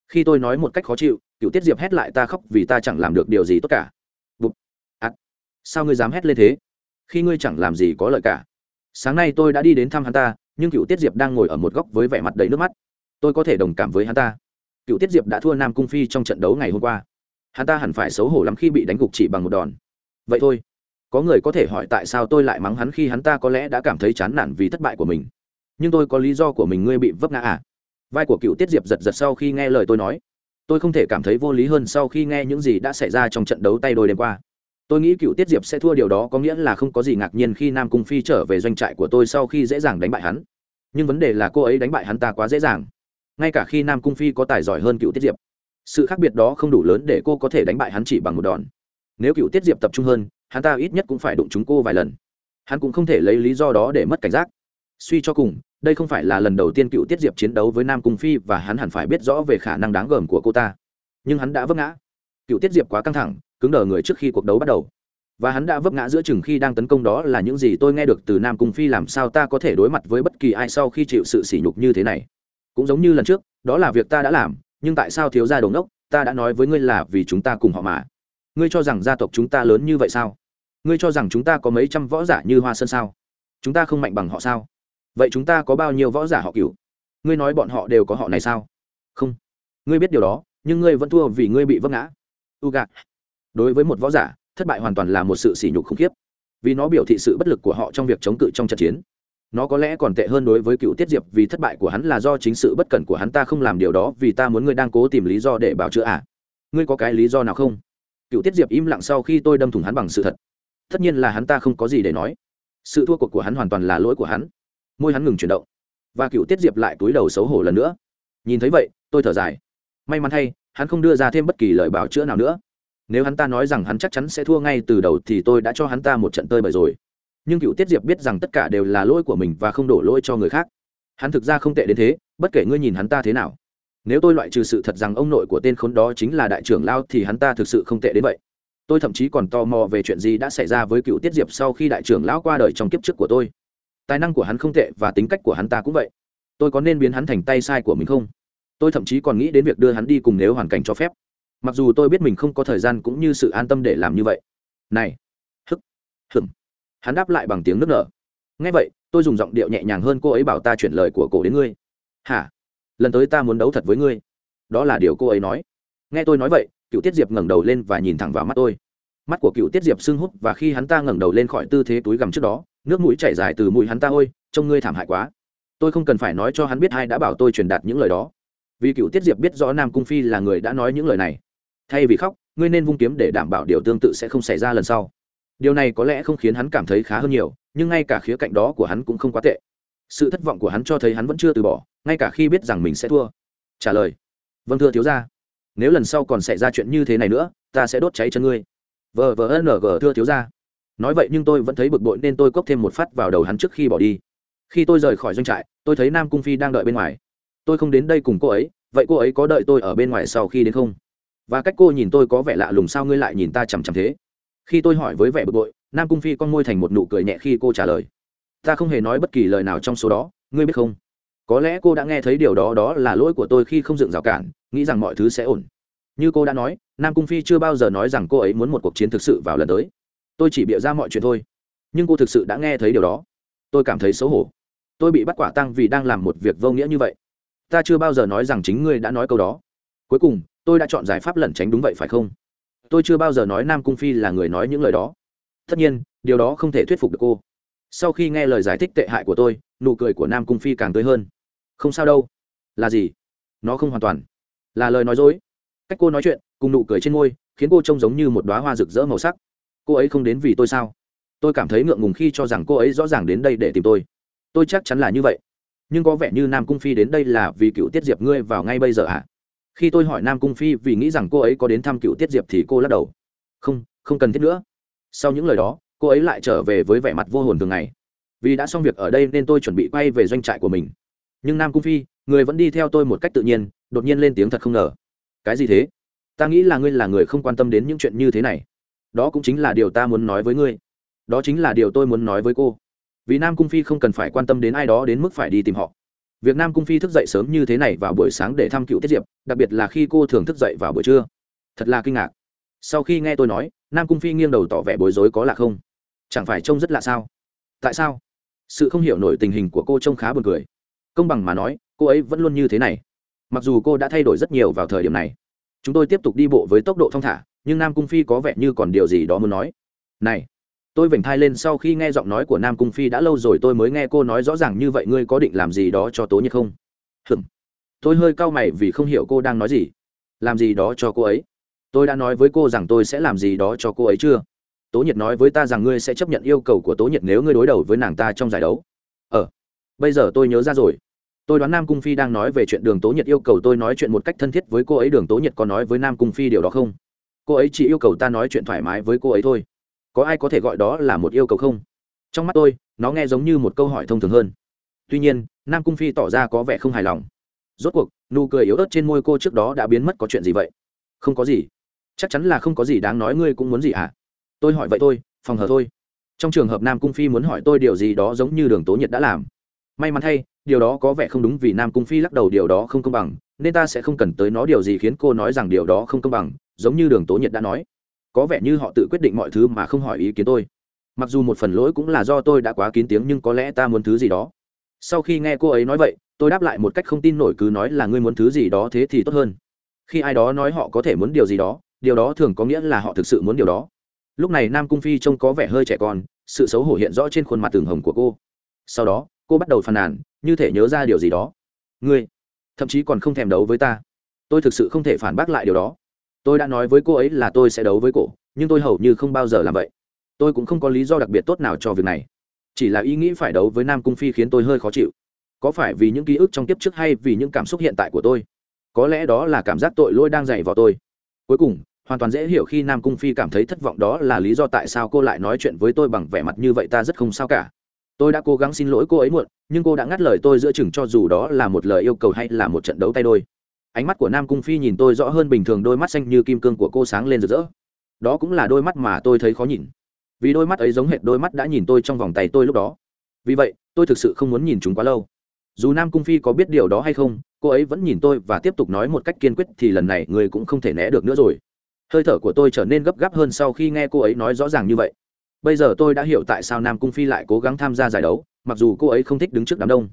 Khi tôi nói một cách khó chịu, cựu tiết diệp hét lại ta khóc vì ta chẳng làm được điều gì tốt cả. Bụp, ắt. Sao ngươi dám hét lên thế? Khi ngươi chẳng làm gì có lợi cả. Sáng nay tôi đã đi đến thăm hắn ta, nhưng cựu tiết diệp đang ngồi ở một góc với vẻ mặt đầy nước mắt. Tôi có thể đồng cảm với hắn ta. Cựu tiết diệp đã thua nam cung phi trong trận đấu ngày hôm qua hắn ta hẳn phải xấu hổ lắm khi bị đánh gục chỉ bằng một đòn. Vậy thôi. Có người có thể hỏi tại sao tôi lại mắng hắn khi hắn ta có lẽ đã cảm thấy chán nản vì thất bại của mình. Nhưng tôi có lý do của mình ngươi bị vấp ngã à? Vai của cựu tiết diệp giật giật sau khi nghe lời tôi nói. Tôi không thể cảm thấy vô lý hơn sau khi nghe những gì đã xảy ra trong trận đấu tay đôi đêm qua. Tôi nghĩ cựu tiết diệp sẽ thua điều đó có nghĩa là không có gì ngạc nhiên khi nam cung phi trở về doanh trại của tôi sau khi dễ dàng đánh bại hắn. Nhưng vấn đề là cô ấy đánh bại hắn ta quá dễ dàng. Ngay cả khi nam cung phi có tài giỏi hơn cựu tiết diệp sự khác biệt đó không đủ lớn để cô có thể đánh bại hắn chỉ bằng một đòn. Nếu cựu tiết diệp tập trung hơn, hắn ta ít nhất cũng phải đụng chúng cô vài lần. Hắn cũng không thể lấy lý do đó để mất cảnh giác. Suy cho cùng, đây không phải là lần đầu tiên cựu tiết diệp chiến đấu với nam cung phi và hắn hẳn phải biết rõ về khả năng đáng gờm của cô ta. Nhưng hắn đã vấp ngã. Cựu tiết diệp quá căng thẳng, cứng đờ người trước khi cuộc đấu bắt đầu. Và hắn đã vấp ngã giữa chừng khi đang tấn công đó là những gì tôi nghe được từ nam cung phi làm sao ta có thể đối mặt với bất kỳ ai sau khi chịu sự sỉ nhục như thế này. Cũng giống như lần trước, đó là việc ta đã làm nhưng tại sao thiếu gia đồ ngốc, ta đã nói với ngươi là vì chúng ta cùng họ mà. Ngươi cho rằng gia tộc chúng ta lớn như vậy sao? Ngươi cho rằng chúng ta có mấy trăm võ giả như hoa sơn sao? Chúng ta không mạnh bằng họ sao? Vậy chúng ta có bao nhiêu võ giả họ cửu? Ngươi nói bọn họ đều có họ này sao? Không. Ngươi biết điều đó, nhưng ngươi vẫn thua vì ngươi bị vấp ngã. U đối với một võ giả, thất bại hoàn toàn là một sự sỉ nhục khủng khiếp. Vì nó biểu thị sự bất lực của họ trong việc chống cự trong trận chiến nó có lẽ còn tệ hơn đối với cựu tiết diệp vì thất bại của hắn là do chính sự bất cẩn của hắn ta không làm điều đó vì ta muốn ngươi đang cố tìm lý do để bảo chữa à? Ngươi có cái lý do nào không? Cựu tiết diệp im lặng sau khi tôi đâm thủng hắn bằng sự thật. Tất nhiên là hắn ta không có gì để nói. Sự thua cuộc của hắn hoàn toàn là lỗi của hắn. Môi hắn ngừng chuyển động. Và cựu tiết diệp lại túi đầu xấu hổ lần nữa. Nhìn thấy vậy, tôi thở dài. May mắn thay, hắn không đưa ra thêm bất kỳ lời bảo chữa nào nữa. Nếu hắn ta nói rằng hắn chắc chắn sẽ thua ngay từ đầu thì tôi đã cho hắn ta một trận tơi bời rồi nhưng cựu tiết diệp biết rằng tất cả đều là lỗi của mình và không đổ lỗi cho người khác hắn thực ra không tệ đến thế bất kể ngươi nhìn hắn ta thế nào nếu tôi loại trừ sự thật rằng ông nội của tên khốn đó chính là đại trưởng lao thì hắn ta thực sự không tệ đến vậy tôi thậm chí còn tò mò về chuyện gì đã xảy ra với cựu tiết diệp sau khi đại trưởng lão qua đời trong kiếp trước của tôi tài năng của hắn không tệ và tính cách của hắn ta cũng vậy tôi có nên biến hắn thành tay sai của mình không tôi thậm chí còn nghĩ đến việc đưa hắn đi cùng nếu hoàn cảnh cho phép mặc dù tôi biết mình không có thời gian cũng như sự an tâm để làm như vậy này hức hừm hắn đáp lại bằng tiếng nước nở. Ngay vậy, tôi dùng giọng điệu nhẹ nhàng hơn cô ấy bảo ta chuyển lời của cổ đến ngươi. Hả? Lần tới ta muốn đấu thật với ngươi. Đó là điều cô ấy nói. Nghe tôi nói vậy, cựu tiết diệp ngẩng đầu lên và nhìn thẳng vào mắt tôi. Mắt của cựu tiết diệp sưng hút và khi hắn ta ngẩng đầu lên khỏi tư thế túi gằm trước đó, nước mũi chảy dài từ mũi hắn ta, ôi, trông ngươi thảm hại quá. Tôi không cần phải nói cho hắn biết ai đã bảo tôi truyền đạt những lời đó. Vì cựu tiết diệp biết rõ nam cung phi là người đã nói những lời này. Thay vì khóc, ngươi nên vung kiếm để đảm bảo điều tương tự sẽ không xảy ra lần sau điều này có lẽ không khiến hắn cảm thấy khá hơn nhiều, nhưng ngay cả khía cạnh đó của hắn cũng không quá tệ. Sự thất vọng của hắn cho thấy hắn vẫn chưa từ bỏ, ngay cả khi biết rằng mình sẽ thua. Trả lời. Vâng thưa thiếu gia. Nếu lần sau còn xảy ra chuyện như thế này nữa, ta sẽ đốt cháy chân ngươi. Vờ vờ ng thưa thiếu gia. Nói vậy nhưng tôi vẫn thấy bực bội nên tôi cốc thêm một phát vào đầu hắn trước khi bỏ đi. Khi tôi rời khỏi doanh trại, tôi thấy nam cung phi đang đợi bên ngoài. Tôi không đến đây cùng cô ấy, vậy cô ấy có đợi tôi ở bên ngoài sau khi đến không? Và cách cô nhìn tôi có vẻ lạ lùng sao ngươi lại nhìn ta chằm chằm thế? Khi tôi hỏi với vẻ bực bội, nam cung phi con môi thành một nụ cười nhẹ khi cô trả lời. Ta không hề nói bất kỳ lời nào trong số đó, ngươi biết không? Có lẽ cô đã nghe thấy điều đó đó là lỗi của tôi khi không dựng rào cản, nghĩ rằng mọi thứ sẽ ổn. Như cô đã nói, nam cung phi chưa bao giờ nói rằng cô ấy muốn một cuộc chiến thực sự vào lần tới. Tôi chỉ bịa ra mọi chuyện thôi. Nhưng cô thực sự đã nghe thấy điều đó. Tôi cảm thấy xấu hổ. Tôi bị bắt quả tăng vì đang làm một việc vô nghĩa như vậy. Ta chưa bao giờ nói rằng chính ngươi đã nói câu đó. Cuối cùng, tôi đã chọn giải pháp lẩn tránh đúng vậy phải không? Tôi chưa bao giờ nói nam cung phi là người nói những lời đó. Tất nhiên, điều đó không thể thuyết phục được cô. Sau khi nghe lời giải thích tệ hại của tôi, nụ cười của nam cung phi càng tươi hơn. Không sao đâu. Là gì? Nó không hoàn toàn. Là lời nói dối. Cách cô nói chuyện, cùng nụ cười trên môi, khiến cô trông giống như một đoá hoa rực rỡ màu sắc. Cô ấy không đến vì tôi sao? Tôi cảm thấy ngượng ngùng khi cho rằng cô ấy rõ ràng đến đây để tìm tôi. Tôi chắc chắn là như vậy. Nhưng có vẻ như nam cung phi đến đây là vì cựu tiết diệp ngươi vào ngay bây giờ ạ à? Khi tôi hỏi nam cung phi vì nghĩ rằng cô ấy có đến thăm cựu tiết diệp thì cô lắc đầu. Không không cần thiết nữa. Sau những lời đó, cô ấy lại trở về với vẻ mặt vô hồn thường ngày. Vì đã xong việc ở đây nên tôi chuẩn bị quay về doanh trại của mình. Nhưng nam cung phi, người vẫn đi theo tôi một cách tự nhiên, đột nhiên lên tiếng thật không ngờ. Cái gì thế? Ta nghĩ là ngươi là người không quan tâm đến những chuyện như thế này. Đó cũng chính là điều ta muốn nói với ngươi. Đó chính là điều tôi muốn nói với cô. Vì nam cung phi không cần phải quan tâm đến ai đó đến mức phải đi tìm họ việc nam cung phi thức dậy sớm như thế này vào buổi sáng để thăm cựu tiết diệp, đặc biệt là khi cô thường thức dậy vào buổi trưa. Thật là kinh ngạc. Sau khi nghe tôi nói, nam cung phi nghiêng đầu tỏ vẻ bối rối có lạ không? Chẳng phải trông rất lạ sao? Tại sao? Sự không hiểu nổi tình hình của cô trông khá buồn cười. Công bằng mà nói, cô ấy vẫn luôn như thế này. Mặc dù cô đã thay đổi rất nhiều vào thời điểm này. Chúng tôi tiếp tục đi bộ với tốc độ thong thả, nhưng nam cung phi có vẻ như còn điều gì đó muốn nói. Này! Tôi vểnh thai lên sau khi nghe giọng nói của nam cung phi đã lâu rồi, tôi mới nghe cô nói rõ ràng như vậy, ngươi có định làm gì đó cho tố nhiệt không? Hừm tôi hơi cau mày vì không hiểu cô đang nói gì. Làm gì đó cho cô ấy? Tôi đã nói với cô rằng tôi sẽ làm gì đó cho cô ấy chưa? Tố nhiệt nói với ta rằng ngươi sẽ chấp nhận yêu cầu của tố nhiệt nếu ngươi đối đầu với nàng ta trong giải đấu. Ờ. Bây giờ tôi nhớ ra rồi. Tôi đoán nam cung phi đang nói về chuyện đường tố nhiệt yêu cầu tôi nói chuyện một cách thân thiết với cô ấy. Đường tố nhiệt có nói với nam cung phi điều đó không? Cô ấy chỉ yêu cầu ta nói chuyện thoải mái với cô ấy thôi có ai có thể gọi đó là một yêu cầu không? Trong mắt tôi, nó nghe giống như một câu hỏi thông thường hơn. Tuy nhiên, nam cung phi tỏ ra có vẻ không hài lòng. Rốt cuộc, nụ cười yếu ớt trên môi cô trước đó đã biến mất có chuyện gì vậy? Không có gì. Chắc chắn là không có gì đáng nói ngươi cũng muốn gì à? tôi hỏi vậy thôi, phòng hờ thôi. Trong trường hợp nam cung phi muốn hỏi tôi điều gì đó giống như đường tố nhiệt đã làm. May mắn thay, điều đó có vẻ không đúng vì nam cung phi lắc đầu điều đó không công bằng, nên ta sẽ không cần tới nó. Điều gì khiến cô nói rằng điều đó không công bằng, giống như đường tố nhiệt đã nói có vẻ như họ tự quyết định mọi thứ mà không hỏi ý kiến tôi. Mặc dù một phần lỗi cũng là do tôi đã quá kín tiếng nhưng có lẽ ta muốn thứ gì đó. Sau khi nghe cô ấy nói vậy, tôi đáp lại một cách không tin nổi cứ nói là ngươi muốn thứ gì đó thế thì tốt hơn. Khi ai đó nói họ có thể muốn điều gì đó, điều đó thường có nghĩa là họ thực sự muốn điều đó. Lúc này nam cung phi trông có vẻ hơi trẻ con, sự xấu hổ hiện rõ trên khuôn mặt tường hồng của cô. Sau đó, cô bắt đầu phàn nàn, như thể nhớ ra điều gì đó. Ngươi, thậm chí còn không thèm đấu với ta. Tôi thực sự không thể phản bác lại điều đó tôi đã nói với cô ấy là tôi sẽ đấu với cổ, nhưng tôi hầu như không bao giờ làm vậy. Tôi cũng không có lý do đặc biệt tốt nào cho việc này. Chỉ là ý nghĩ phải đấu với nam cung phi khiến tôi hơi khó chịu. Có phải vì những ký ức trong kiếp trước hay vì những cảm xúc hiện tại của tôi? Có lẽ đó là cảm giác tội lỗi đang dày vào tôi. Cuối cùng, hoàn toàn dễ hiểu khi nam cung phi cảm thấy thất vọng đó là lý do tại sao cô lại nói chuyện với tôi bằng vẻ mặt như vậy ta rất không sao cả. Tôi đã cố gắng xin lỗi cô ấy muộn, nhưng cô đã ngắt lời tôi giữa chừng cho dù đó là một lời yêu cầu hay là một trận đấu tay đôi ánh mắt của nam cung phi nhìn tôi rõ hơn bình thường, đôi mắt xanh như kim cương của cô sáng lên rực rỡ. Đó cũng là đôi mắt mà tôi thấy khó nhìn. Vì đôi mắt ấy giống hệt đôi mắt đã nhìn tôi trong vòng tay tôi lúc đó. Vì vậy, tôi thực sự không muốn nhìn chúng quá lâu. Dù nam cung phi có biết điều đó hay không, cô ấy vẫn nhìn tôi và tiếp tục nói một cách kiên quyết thì lần này người cũng không thể né được nữa rồi. Hơi thở của tôi trở nên gấp gáp hơn sau khi nghe cô ấy nói rõ ràng như vậy. Bây giờ tôi đã hiểu tại sao nam cung phi lại cố gắng tham gia giải đấu, mặc dù cô ấy không thích đứng trước đám đông.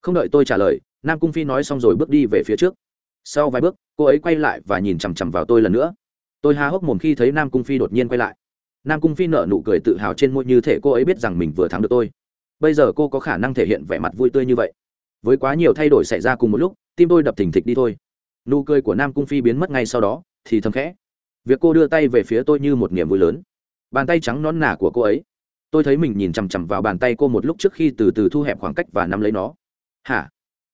Không đợi tôi trả lời, nam cung phi nói xong rồi bước đi về phía trước sau vài bước, cô ấy quay lại và nhìn chằm chằm vào tôi lần nữa. Tôi há hốc mồm khi thấy nam cung phi đột nhiên quay lại. Nam cung phi nở nụ cười tự hào trên môi như thể cô ấy biết rằng mình vừa thắng được tôi. Bây giờ cô có khả năng thể hiện vẻ mặt vui tươi như vậy. Với quá nhiều thay đổi xảy ra cùng một lúc, tim tôi đập thình thịch đi thôi. Nụ cười của nam cung phi biến mất ngay sau đó, thì thầm khẽ. Việc cô đưa tay về phía tôi như một niềm vui lớn. Bàn tay trắng non nà của cô ấy. Tôi thấy mình nhìn chằm chằm vào bàn tay cô một lúc trước khi từ từ thu hẹp khoảng cách và nắm lấy nó. Hả?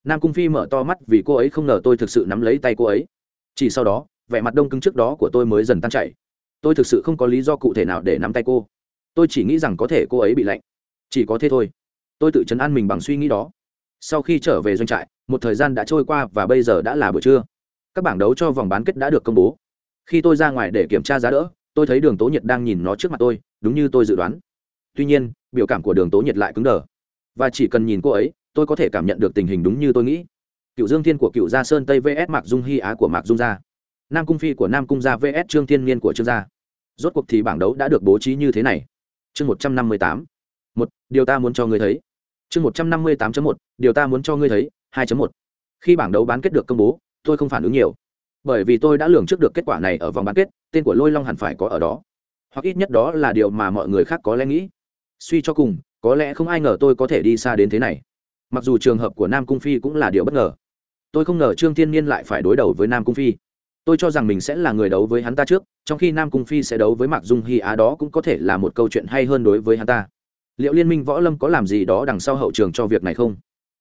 Nam cung phi mở to mắt vì cô ấy không ngờ tôi thực sự nắm lấy tay cô ấy. Chỉ sau đó, vẻ mặt đông cứng trước đó của tôi mới dần tan chảy. Tôi thực sự không có lý do cụ thể nào để nắm tay cô. Tôi chỉ nghĩ rằng có thể cô ấy bị lạnh. Chỉ có thế thôi. Tôi tự chấn an mình bằng suy nghĩ đó. Sau khi trở về doanh trại, một thời gian đã trôi qua và bây giờ đã là buổi trưa. Các bảng đấu cho vòng bán kết đã được công bố. Khi tôi ra ngoài để kiểm tra giá đỡ, tôi thấy đường tố nhiệt đang nhìn nó trước mặt tôi, đúng như tôi dự đoán. Tuy nhiên, biểu cảm của đường tố nhiệt lại cứng đờ. Và chỉ cần nhìn cô ấy tôi có thể cảm nhận được tình hình đúng như tôi nghĩ. Cựu dương thiên của cựu gia sơn tây vs. Mạc dung hy á của mạc dung gia. Nam cung phi của nam cung gia vs. Trương thiên niên của trương gia. Rốt cuộc thì bảng đấu đã được bố trí như thế này. Chương một trăm năm mươi tám. Một, điều ta muốn cho ngươi thấy. Chương một trăm năm mươi tám một, điều ta muốn cho ngươi thấy, hai một. Khi bảng đấu bán kết được công bố, tôi không phản ứng nhiều. Bởi vì tôi đã lường trước được kết quả này ở vòng bán kết, tên của lôi long hẳn phải có ở đó. Hoặc ít nhất đó là điều mà mọi người khác có lẽ nghĩ. Suy cho cùng, có lẽ không ai ngờ tôi có thể đi xa đến thế này mặc dù trường hợp của nam cung phi cũng là điều bất ngờ. Tôi không ngờ trương thiên nhiên lại phải đối đầu với nam cung phi. Tôi cho rằng mình sẽ là người đấu với hắn ta trước, trong khi nam cung phi sẽ đấu với mạc dung hy, á đó cũng có thể là một câu chuyện hay hơn đối với hắn ta. Liệu liên minh võ lâm có làm gì đó đằng sau hậu trường cho việc này không?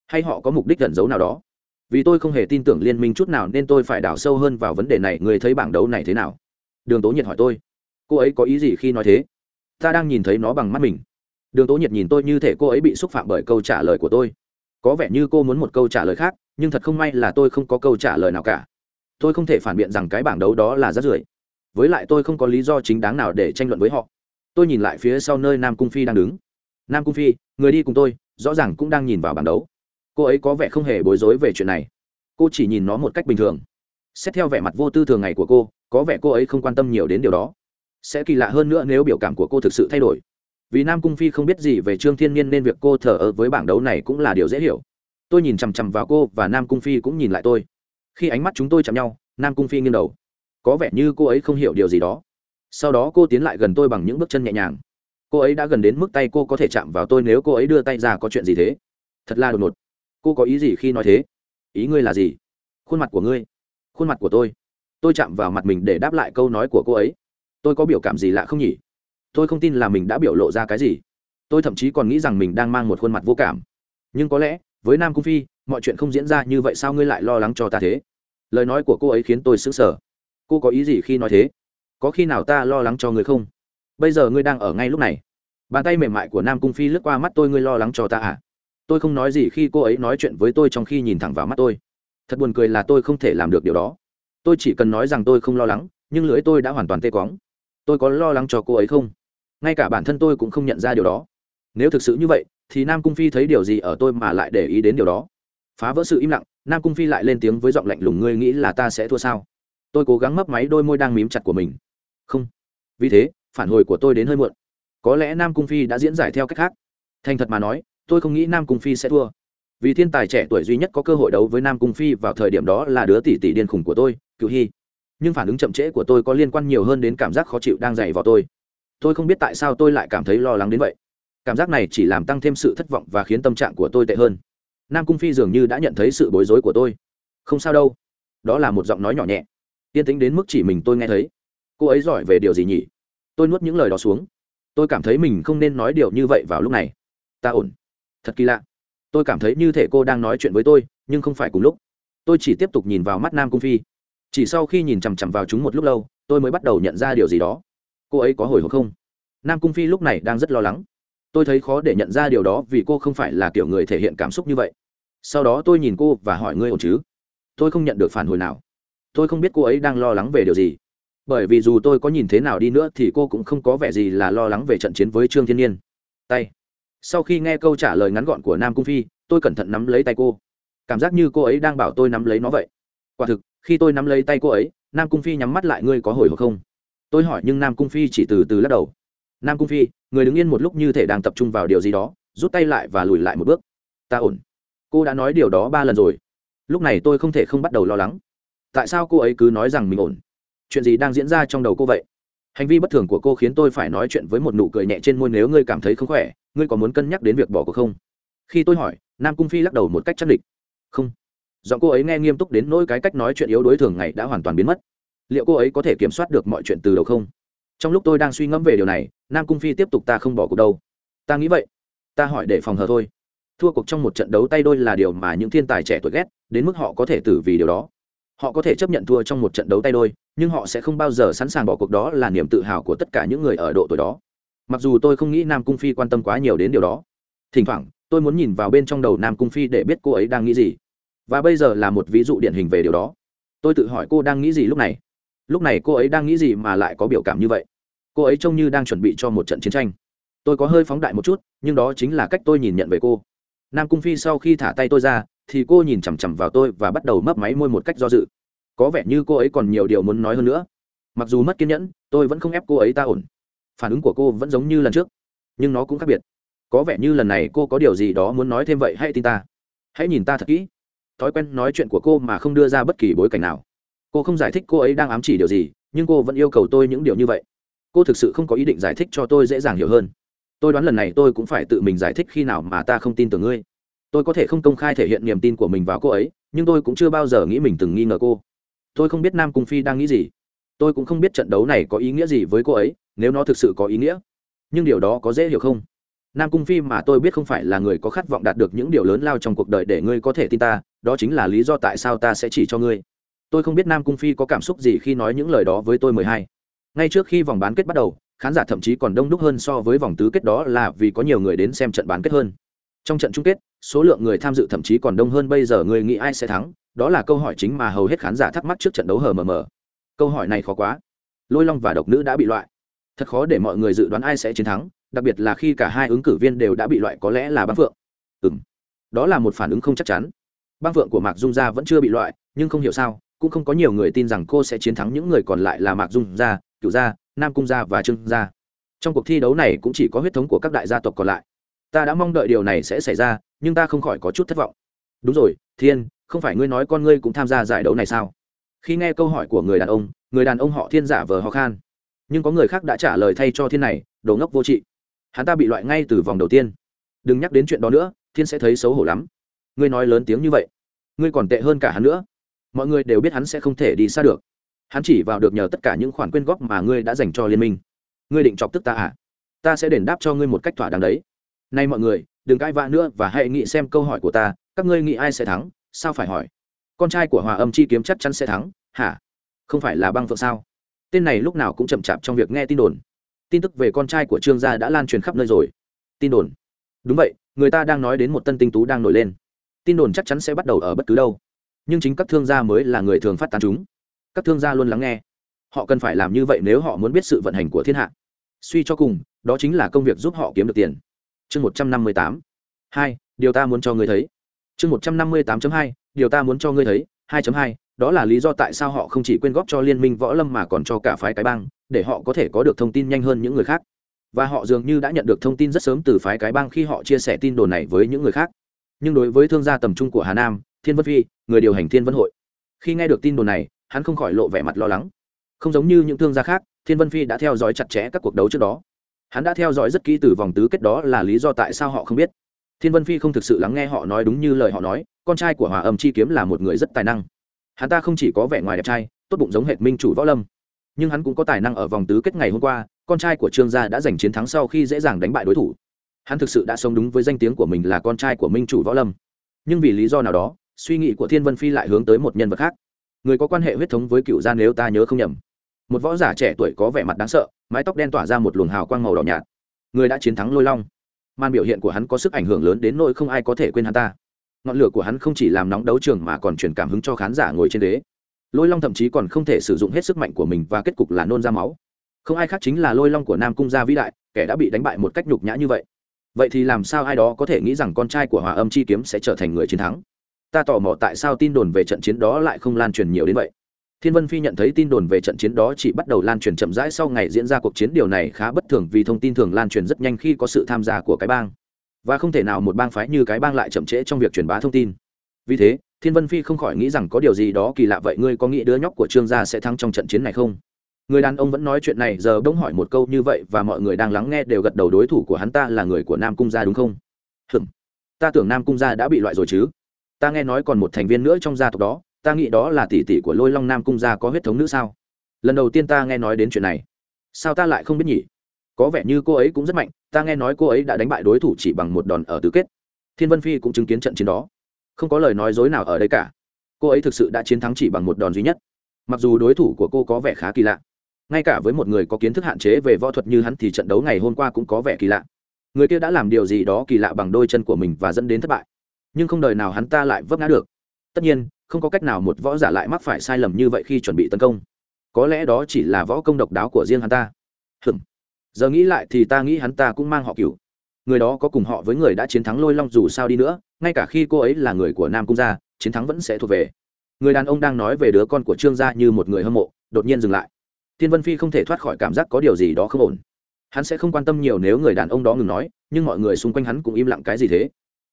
Hay họ có mục đích gần giấu nào đó? Vì tôi không hề tin tưởng liên minh chút nào nên tôi phải đào sâu hơn vào vấn đề này, người thấy bảng đấu này thế nào? Đường tố nhiệt hỏi tôi. Cô ấy có ý gì khi nói thế? Ta đang nhìn thấy nó bằng mắt mình. Đường tố nhiệt nhìn tôi như thể cô ấy bị xúc phạm bởi câu trả lời của tôi có vẻ như cô muốn một câu trả lời khác, nhưng thật không may là tôi không có câu trả lời nào cả. Tôi không thể phản biện rằng cái bảng đấu đó là rất rưởi. Với lại tôi không có lý do chính đáng nào để tranh luận với họ. Tôi nhìn lại phía sau nơi nam cung phi đang đứng. Nam cung phi, người đi cùng tôi, rõ ràng cũng đang nhìn vào bảng đấu. Cô ấy có vẻ không hề bối rối về chuyện này. Cô chỉ nhìn nó một cách bình thường. Xét theo vẻ mặt vô tư thường ngày của cô, có vẻ cô ấy không quan tâm nhiều đến điều đó. Sẽ kỳ lạ hơn nữa nếu biểu cảm của cô thực sự thay đổi vì nam cung phi không biết gì về trương thiên nhiên nên việc cô thờ ơ với bảng đấu này cũng là điều dễ hiểu. Tôi nhìn chằm chằm vào cô và nam cung phi cũng nhìn lại tôi. Khi ánh mắt chúng tôi chạm nhau, nam cung phi nghiêng đầu. Có vẻ như cô ấy không hiểu điều gì đó. Sau đó cô tiến lại gần tôi bằng những bước chân nhẹ nhàng. Cô ấy đã gần đến mức tay cô có thể chạm vào tôi nếu cô ấy đưa tay ra có chuyện gì thế? Thật là đột ngột. Cô có ý gì khi nói thế? Ý ngươi là gì? Khuôn mặt của ngươi. Khuôn mặt của tôi. Tôi chạm vào mặt mình để đáp lại câu nói của cô ấy. Tôi có biểu cảm gì lạ không nhỉ? Tôi không tin là mình đã biểu lộ ra cái gì. Tôi thậm chí còn nghĩ rằng mình đang mang một khuôn mặt vô cảm. Nhưng có lẽ, với nam cung phi, mọi chuyện không diễn ra như vậy sao ngươi lại lo lắng cho ta thế? Lời nói của cô ấy khiến tôi sững sờ. Cô có ý gì khi nói thế? Có khi nào ta lo lắng cho ngươi không? Bây giờ ngươi đang ở ngay lúc này. Bàn tay mềm mại của nam cung phi lướt qua mắt tôi, ngươi lo lắng cho ta à? Tôi không nói gì khi cô ấy nói chuyện với tôi trong khi nhìn thẳng vào mắt tôi. Thật buồn cười là tôi không thể làm được điều đó. Tôi chỉ cần nói rằng tôi không lo lắng, nhưng lưỡi tôi đã hoàn toàn tê cóng. Tôi có lo lắng cho cô ấy không? Ngay cả bản thân tôi cũng không nhận ra điều đó. Nếu thực sự như vậy, thì nam cung phi thấy điều gì ở tôi mà lại để ý đến điều đó? Phá vỡ sự im lặng, nam cung phi lại lên tiếng với giọng lạnh lùng, ngươi nghĩ là ta sẽ thua sao? Tôi cố gắng mấp máy đôi môi đang mím chặt của mình. Không. Vì thế, phản hồi của tôi đến hơi muộn. Có lẽ nam cung phi đã diễn giải theo cách khác. Thành thật mà nói, tôi không nghĩ nam cung phi sẽ thua. Vì thiên tài trẻ tuổi duy nhất có cơ hội đấu với nam cung phi vào thời điểm đó là đứa tỷ tỷ điên khùng của tôi cựu hy. Nhưng phản ứng chậm trễ của tôi có liên quan nhiều hơn đến cảm giác khó chịu đang dày vào tôi tôi không biết tại sao tôi lại cảm thấy lo lắng đến vậy. Cảm giác này chỉ làm tăng thêm sự thất vọng và khiến tâm trạng của tôi tệ hơn. Nam cung phi dường như đã nhận thấy sự bối rối của tôi. Không sao đâu. Đó là một giọng nói nhỏ nhẹ. Yên tĩnh đến mức chỉ mình tôi nghe thấy. Cô ấy giỏi về điều gì nhỉ? Tôi nuốt những lời đó xuống. Tôi cảm thấy mình không nên nói điều như vậy vào lúc này. Ta ổn. Thật kỳ lạ. Tôi cảm thấy như thể cô đang nói chuyện với tôi, nhưng không phải cùng lúc. Tôi chỉ tiếp tục nhìn vào mắt nam cung phi. Chỉ sau khi nhìn chằm chằm vào chúng một lúc lâu, tôi mới bắt đầu nhận ra điều gì đó cô ấy có hồi hộp không? Nam cung phi lúc này đang rất lo lắng. Tôi thấy khó để nhận ra điều đó vì cô không phải là kiểu người thể hiện cảm xúc như vậy. Sau đó tôi nhìn cô và hỏi ngươi ổn chứ? Tôi không nhận được phản hồi nào. Tôi không biết cô ấy đang lo lắng về điều gì. Bởi vì dù tôi có nhìn thế nào đi nữa thì cô cũng không có vẻ gì là lo lắng về trận chiến với trương thiên nhiên. Tay. Sau khi nghe câu trả lời ngắn gọn của nam cung phi, tôi cẩn thận nắm lấy tay cô. Cảm giác như cô ấy đang bảo tôi nắm lấy nó vậy. Quả thực, khi tôi nắm lấy tay cô ấy, nam cung phi nhắm mắt lại, ngươi có hồi hộp không? Tôi hỏi nhưng nam cung phi chỉ từ từ lắc đầu. Nam cung phi, người đứng yên một lúc như thể đang tập trung vào điều gì đó, rút tay lại và lùi lại một bước. Ta ổn. Cô đã nói điều đó ba lần rồi. Lúc này tôi không thể không bắt đầu lo lắng. Tại sao cô ấy cứ nói rằng mình ổn? Chuyện gì đang diễn ra trong đầu cô vậy? Hành vi bất thường của cô khiến tôi phải nói chuyện với một nụ cười nhẹ trên môi nếu ngươi cảm thấy không khỏe, ngươi có muốn cân nhắc đến việc bỏ cuộc không? Khi tôi hỏi, nam cung phi lắc đầu một cách chắc định không. Giọng cô ấy nghe nghiêm túc đến nỗi cái cách nói chuyện yếu đối thường ngày đã hoàn toàn biến mất liệu cô ấy có thể kiểm soát được mọi chuyện từ đầu không? Trong lúc tôi đang suy ngẫm về điều này, nam cung phi tiếp tục ta không bỏ cuộc đâu. Ta nghĩ vậy. Ta hỏi để phòng hờ thôi. Thua cuộc trong một trận đấu tay đôi là điều mà những thiên tài trẻ tuổi ghét, đến mức họ có thể tử vì điều đó. Họ có thể chấp nhận thua trong một trận đấu tay đôi, nhưng họ sẽ không bao giờ sẵn sàng bỏ cuộc đó là niềm tự hào của tất cả những người ở độ tuổi đó. Mặc dù tôi không nghĩ nam cung phi quan tâm quá nhiều đến điều đó. Thỉnh thoảng, tôi muốn nhìn vào bên trong đầu nam cung phi để biết cô ấy đang nghĩ gì. Và bây giờ là một ví dụ điển hình về điều đó. Tôi tự hỏi cô đang nghĩ gì lúc này lúc này cô ấy đang nghĩ gì mà lại có biểu cảm như vậy? Cô ấy trông như đang chuẩn bị cho một trận chiến tranh. Tôi có hơi phóng đại một chút, nhưng đó chính là cách tôi nhìn nhận về cô. Nam cung phi sau khi thả tay tôi ra, thì cô nhìn chằm chằm vào tôi và bắt đầu mấp máy môi một cách do dự. Có vẻ như cô ấy còn nhiều điều muốn nói hơn nữa. Mặc dù mất kiên nhẫn, tôi vẫn không ép cô ấy ta ổn. Phản ứng của cô vẫn giống như lần trước, nhưng nó cũng khác biệt. Có vẻ như lần này cô có điều gì đó muốn nói thêm vậy, hãy tin ta. Hãy nhìn ta thật kỹ. Thói quen nói chuyện của cô mà không đưa ra bất kỳ bối cảnh nào cô không giải thích cô ấy đang ám chỉ điều gì, nhưng cô vẫn yêu cầu tôi những điều như vậy. Cô thực sự không có ý định giải thích cho tôi dễ dàng hiểu hơn. Tôi đoán lần này tôi cũng phải tự mình giải thích khi nào mà ta không tin tưởng ngươi. Tôi có thể không công khai thể hiện niềm tin của mình vào cô ấy, nhưng tôi cũng chưa bao giờ nghĩ mình từng nghi ngờ cô. Tôi không biết nam cung phi đang nghĩ gì. Tôi cũng không biết trận đấu này có ý nghĩa gì với cô ấy, nếu nó thực sự có ý nghĩa. Nhưng điều đó có dễ hiểu không? Nam cung phi mà tôi biết không phải là người có khát vọng đạt được những điều lớn lao trong cuộc đời để ngươi có thể tin ta, đó chính là lý do tại sao ta sẽ chỉ cho ngươi tôi không biết nam cung phi có cảm xúc gì khi nói những lời đó với tôi mười hai. Ngay trước khi vòng bán kết bắt đầu, khán giả thậm chí còn đông đúc hơn so với vòng tứ kết đó là vì có nhiều người đến xem trận bán kết hơn. Trong trận chung kết, số lượng người tham dự thậm chí còn đông hơn bây giờ, người nghĩ ai sẽ thắng? Đó là câu hỏi chính mà hầu hết khán giả thắc mắc trước trận đấu hờ mờ mờ. Câu hỏi này khó quá. Lôi long và độc nữ đã bị loại. Thật khó để mọi người dự đoán ai sẽ chiến thắng, đặc biệt là khi cả hai ứng cử viên đều đã bị loại có lẽ là băng phượng. Ừ m đó là một phản ứng không chắc chắn. Băng phượng của mạc dung gia vẫn chưa bị loại, nhưng không hiểu sao cũng không có nhiều người tin rằng cô sẽ chiến thắng những người còn lại là mạc dung gia cựu gia, nam cung gia và trương gia. Trong cuộc thi đấu này cũng chỉ có huyết thống của các đại gia tộc còn lại. Ta đã mong đợi điều này sẽ xảy ra, nhưng ta không khỏi có chút thất vọng. Đúng rồi, thiên, không phải ngươi nói con ngươi cũng tham gia giải đấu này sao? Khi nghe câu hỏi của người đàn ông, người đàn ông họ thiên giả vờ ho khan. Nhưng có người khác đã trả lời thay cho thiên này, đồ ngốc vô trị. Hắn ta bị loại ngay từ vòng đầu tiên. Đừng nhắc đến chuyện đó nữa, thiên sẽ thấy xấu hổ lắm. Ngươi nói lớn tiếng như vậy, ngươi còn tệ hơn cả hắn nữa mọi người đều biết hắn sẽ không thể đi xa được. Hắn chỉ vào được nhờ tất cả những khoản quyên góp mà ngươi đã dành cho liên minh. Ngươi định chọc tức ta à? Ta sẽ đền đáp cho ngươi một cách thỏa đáng đấy. Nay mọi người, đừng cãi vã nữa và hãy nghĩ xem câu hỏi của ta, các ngươi nghĩ ai sẽ thắng? Sao phải hỏi? Con trai của hòa âm chi kiếm chắc chắn sẽ thắng. Hả? Không phải là băng phượng sao? Tên này lúc nào cũng chậm chạp trong việc nghe tin đồn. Tin tức về con trai của trương gia đã lan truyền khắp nơi rồi. Tin đồn. Đúng vậy, người ta đang nói đến một tân tinh tú đang nổi lên. Tin đồn chắc chắn sẽ bắt đầu ở bất cứ đâu nhưng chính các thương gia mới là người thường phát tán chúng. Các thương gia luôn lắng nghe. Họ cần phải làm như vậy nếu họ muốn biết sự vận hành của thiên hạ. Suy cho cùng, đó chính là công việc giúp họ kiếm được tiền. Chương một trăm năm mươi tám. Hai, điều ta muốn cho ngươi thấy. Chương một trăm năm mươi tám hai, điều ta muốn cho ngươi thấy. Hai hai, đó là lý do tại sao họ không chỉ quyên góp cho liên minh võ lâm mà còn cho cả phái cái bang, để họ có thể có được thông tin nhanh hơn những người khác. Và họ dường như đã nhận được thông tin rất sớm từ phái cái bang khi họ chia sẻ tin đồn này với những người khác. Nhưng đối với thương gia tầm trung của hà nam thiên vân phi, người điều hành thiên vân hội. Khi nghe được tin đồn này, hắn không khỏi lộ vẻ mặt lo lắng. Không giống như những thương gia khác, thiên vân phi đã theo dõi chặt chẽ các cuộc đấu trước đó. Hắn đã theo dõi rất kỹ từ vòng tứ kết đó là lý do tại sao họ không biết. Thiên vân phi không thực sự lắng nghe họ nói đúng như lời họ nói, con trai của hòa âm chi kiếm là một người rất tài năng. Hắn ta không chỉ có vẻ ngoài đẹp trai, tốt bụng giống hệ minh chủ võ lâm. Nhưng hắn cũng có tài năng ở vòng tứ kết ngày hôm qua, con trai của trương gia đã giành chiến thắng sau khi dễ dàng đánh bại đối thủ. Hắn thực sự đã sống đúng với danh tiếng của mình là con trai của minh chủ võ lâm. Nhưng vì lý do nào đó suy nghĩ của thiên vân phi lại hướng tới một nhân vật khác người có quan hệ huyết thống với cựu gia nếu ta nhớ không nhầm một võ giả trẻ tuổi có vẻ mặt đáng sợ mái tóc đen tỏa ra một luồng hào quang màu đỏ nhạt người đã chiến thắng lôi long màn biểu hiện của hắn có sức ảnh hưởng lớn đến nỗi không ai có thể quên hắn ta ngọn lửa của hắn không chỉ làm nóng đấu trường mà còn truyền cảm hứng cho khán giả ngồi trên đế lôi long thậm chí còn không thể sử dụng hết sức mạnh của mình và kết cục là nôn ra máu không ai khác chính là lôi long của nam cung gia vĩ đại kẻ đã bị đánh bại một cách nhục nhã như vậy vậy thì làm sao ai đó có thể nghĩ rằng con trai của hòa âm chi kiếm sẽ trở thành người chiến thắng ta tò mò tại sao tin đồn về trận chiến đó lại không lan truyền nhiều đến vậy. Thiên vân phi nhận thấy tin đồn về trận chiến đó chỉ bắt đầu lan truyền chậm rãi sau ngày diễn ra cuộc chiến, điều này khá bất thường vì thông tin thường lan truyền rất nhanh khi có sự tham gia của cái bang. Và không thể nào một bang phái như cái bang lại chậm trễ trong việc truyền bá thông tin. Vì thế, thiên vân phi không khỏi nghĩ rằng có điều gì đó kỳ lạ vậy, ngươi có nghĩ đứa nhóc của trương gia sẽ thắng trong trận chiến này không? Người đàn ông vẫn nói chuyện này, giờ bỗng hỏi một câu như vậy và mọi người đang lắng nghe đều gật đầu, đối thủ của hắn ta là người của nam cung gia đúng không? Hừm, ta tưởng nam cung gia đã bị loại rồi chứ? Ta nghe nói còn một thành viên nữa trong gia tộc đó, ta nghĩ đó là tỷ tỷ của lôi long nam cung gia có huyết thống nữ sao? Lần đầu tiên ta nghe nói đến chuyện này. Sao ta lại không biết nhỉ? Có vẻ như cô ấy cũng rất mạnh, ta nghe nói cô ấy đã đánh bại đối thủ chỉ bằng một đòn ở tứ kết. Thiên vân phi cũng chứng kiến trận chiến đó. Không có lời nói dối nào ở đây cả. Cô ấy thực sự đã chiến thắng chỉ bằng một đòn duy nhất. Mặc dù đối thủ của cô có vẻ khá kỳ lạ, ngay cả với một người có kiến thức hạn chế về võ thuật như hắn thì trận đấu ngày hôm qua cũng có vẻ kỳ lạ. Người kia đã làm điều gì đó kỳ lạ bằng đôi chân của mình và dẫn đến thất bại nhưng không đời nào hắn ta lại vấp ngã được. Tất nhiên, không có cách nào một võ giả lại mắc phải sai lầm như vậy khi chuẩn bị tấn công. Có lẽ đó chỉ là võ công độc đáo của riêng hắn ta. Hừng giờ nghĩ lại thì ta nghĩ hắn ta cũng mang họ cửu. Người đó có cùng họ với người đã chiến thắng lôi long dù sao đi nữa, ngay cả khi cô ấy là người của nam cung gia, chiến thắng vẫn sẽ thuộc về. Người đàn ông đang nói về đứa con của trương gia như một người hâm mộ, đột nhiên dừng lại. Thiên vân phi không thể thoát khỏi cảm giác có điều gì đó không ổn. Hắn sẽ không quan tâm nhiều nếu người đàn ông đó ngừng nói, nhưng mọi người xung quanh hắn cũng im lặng cái gì thế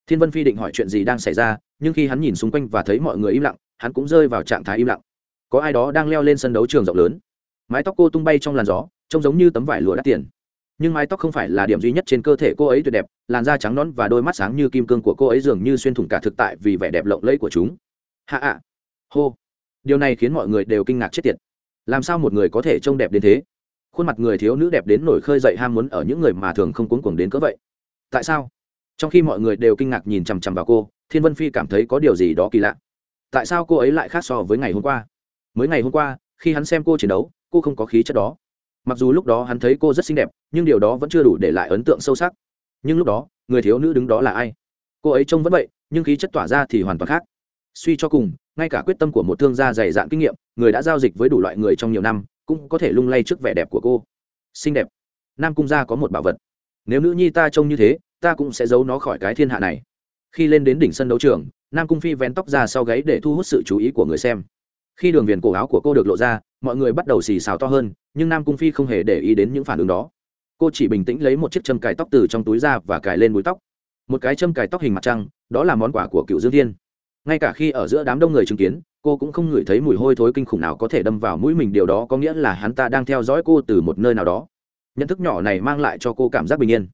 thiên vân phi định hỏi chuyện gì đang xảy ra, nhưng khi hắn nhìn xung quanh và thấy mọi người im lặng, hắn cũng rơi vào trạng thái im lặng. Có ai đó đang leo lên sân đấu trường rộng lớn. Mái tóc cô tung bay trong làn gió, trông giống như tấm vải lụa đắt tiền. Nhưng mái tóc không phải là điểm duy nhất trên cơ thể cô ấy tuyệt đẹp, làn da trắng nón và đôi mắt sáng như kim cương của cô ấy dường như xuyên thủng cả thực tại vì vẻ đẹp lộng lẫy của chúng. Hạ ạ. Hô. Điều này khiến mọi người đều kinh ngạc chết tiệt. Làm sao một người có thể trông đẹp đến thế? Khuôn mặt người thiếu nữ đẹp đến nổi khơi dậy ham muốn ở những người mà thường không cuốn cuồng đến cỡ vậy. Tại sao? Trong khi mọi người đều kinh ngạc nhìn chằm chằm vào cô, thiên vân phi cảm thấy có điều gì đó kỳ lạ. Tại sao cô ấy lại khác so với ngày hôm qua? Mới ngày hôm qua, khi hắn xem cô chiến đấu, cô không có khí chất đó. Mặc dù lúc đó hắn thấy cô rất xinh đẹp, nhưng điều đó vẫn chưa đủ để lại ấn tượng sâu sắc. Nhưng lúc đó, người thiếu nữ đứng đó là ai? Cô ấy trông vẫn vậy, nhưng khí chất tỏa ra thì hoàn toàn khác. Suy cho cùng, ngay cả quyết tâm của một thương gia dày dạn kinh nghiệm, người đã giao dịch với đủ loại người trong nhiều năm, cũng có thể lung lay trước vẻ đẹp của cô. Xinh đẹp. Nam cung gia có một bảo vật. Nếu nữ nhi ta trông như thế ta cũng sẽ giấu nó khỏi cái thiên hạ này. Khi lên đến đỉnh sân đấu trường, nam cung phi vén tóc ra sau gáy để thu hút sự chú ý của người xem. Khi đường viền cổ áo của cô được lộ ra, mọi người bắt đầu xì xào to hơn, nhưng nam cung phi không hề để ý đến những phản ứng đó. Cô chỉ bình tĩnh lấy một chiếc châm cài tóc từ trong túi ra và cài lên búi tóc. Một cái châm cài tóc hình mặt trăng, đó là món quà của cựu dương thiên. Ngay cả khi ở giữa đám đông người chứng kiến, cô cũng không ngửi thấy mùi hôi thối kinh khủng nào có thể đâm vào mũi mình. Điều đó có nghĩa là hắn ta đang theo dõi cô từ một nơi nào đó. Nhận thức nhỏ này mang lại cho cô cảm giác bình yên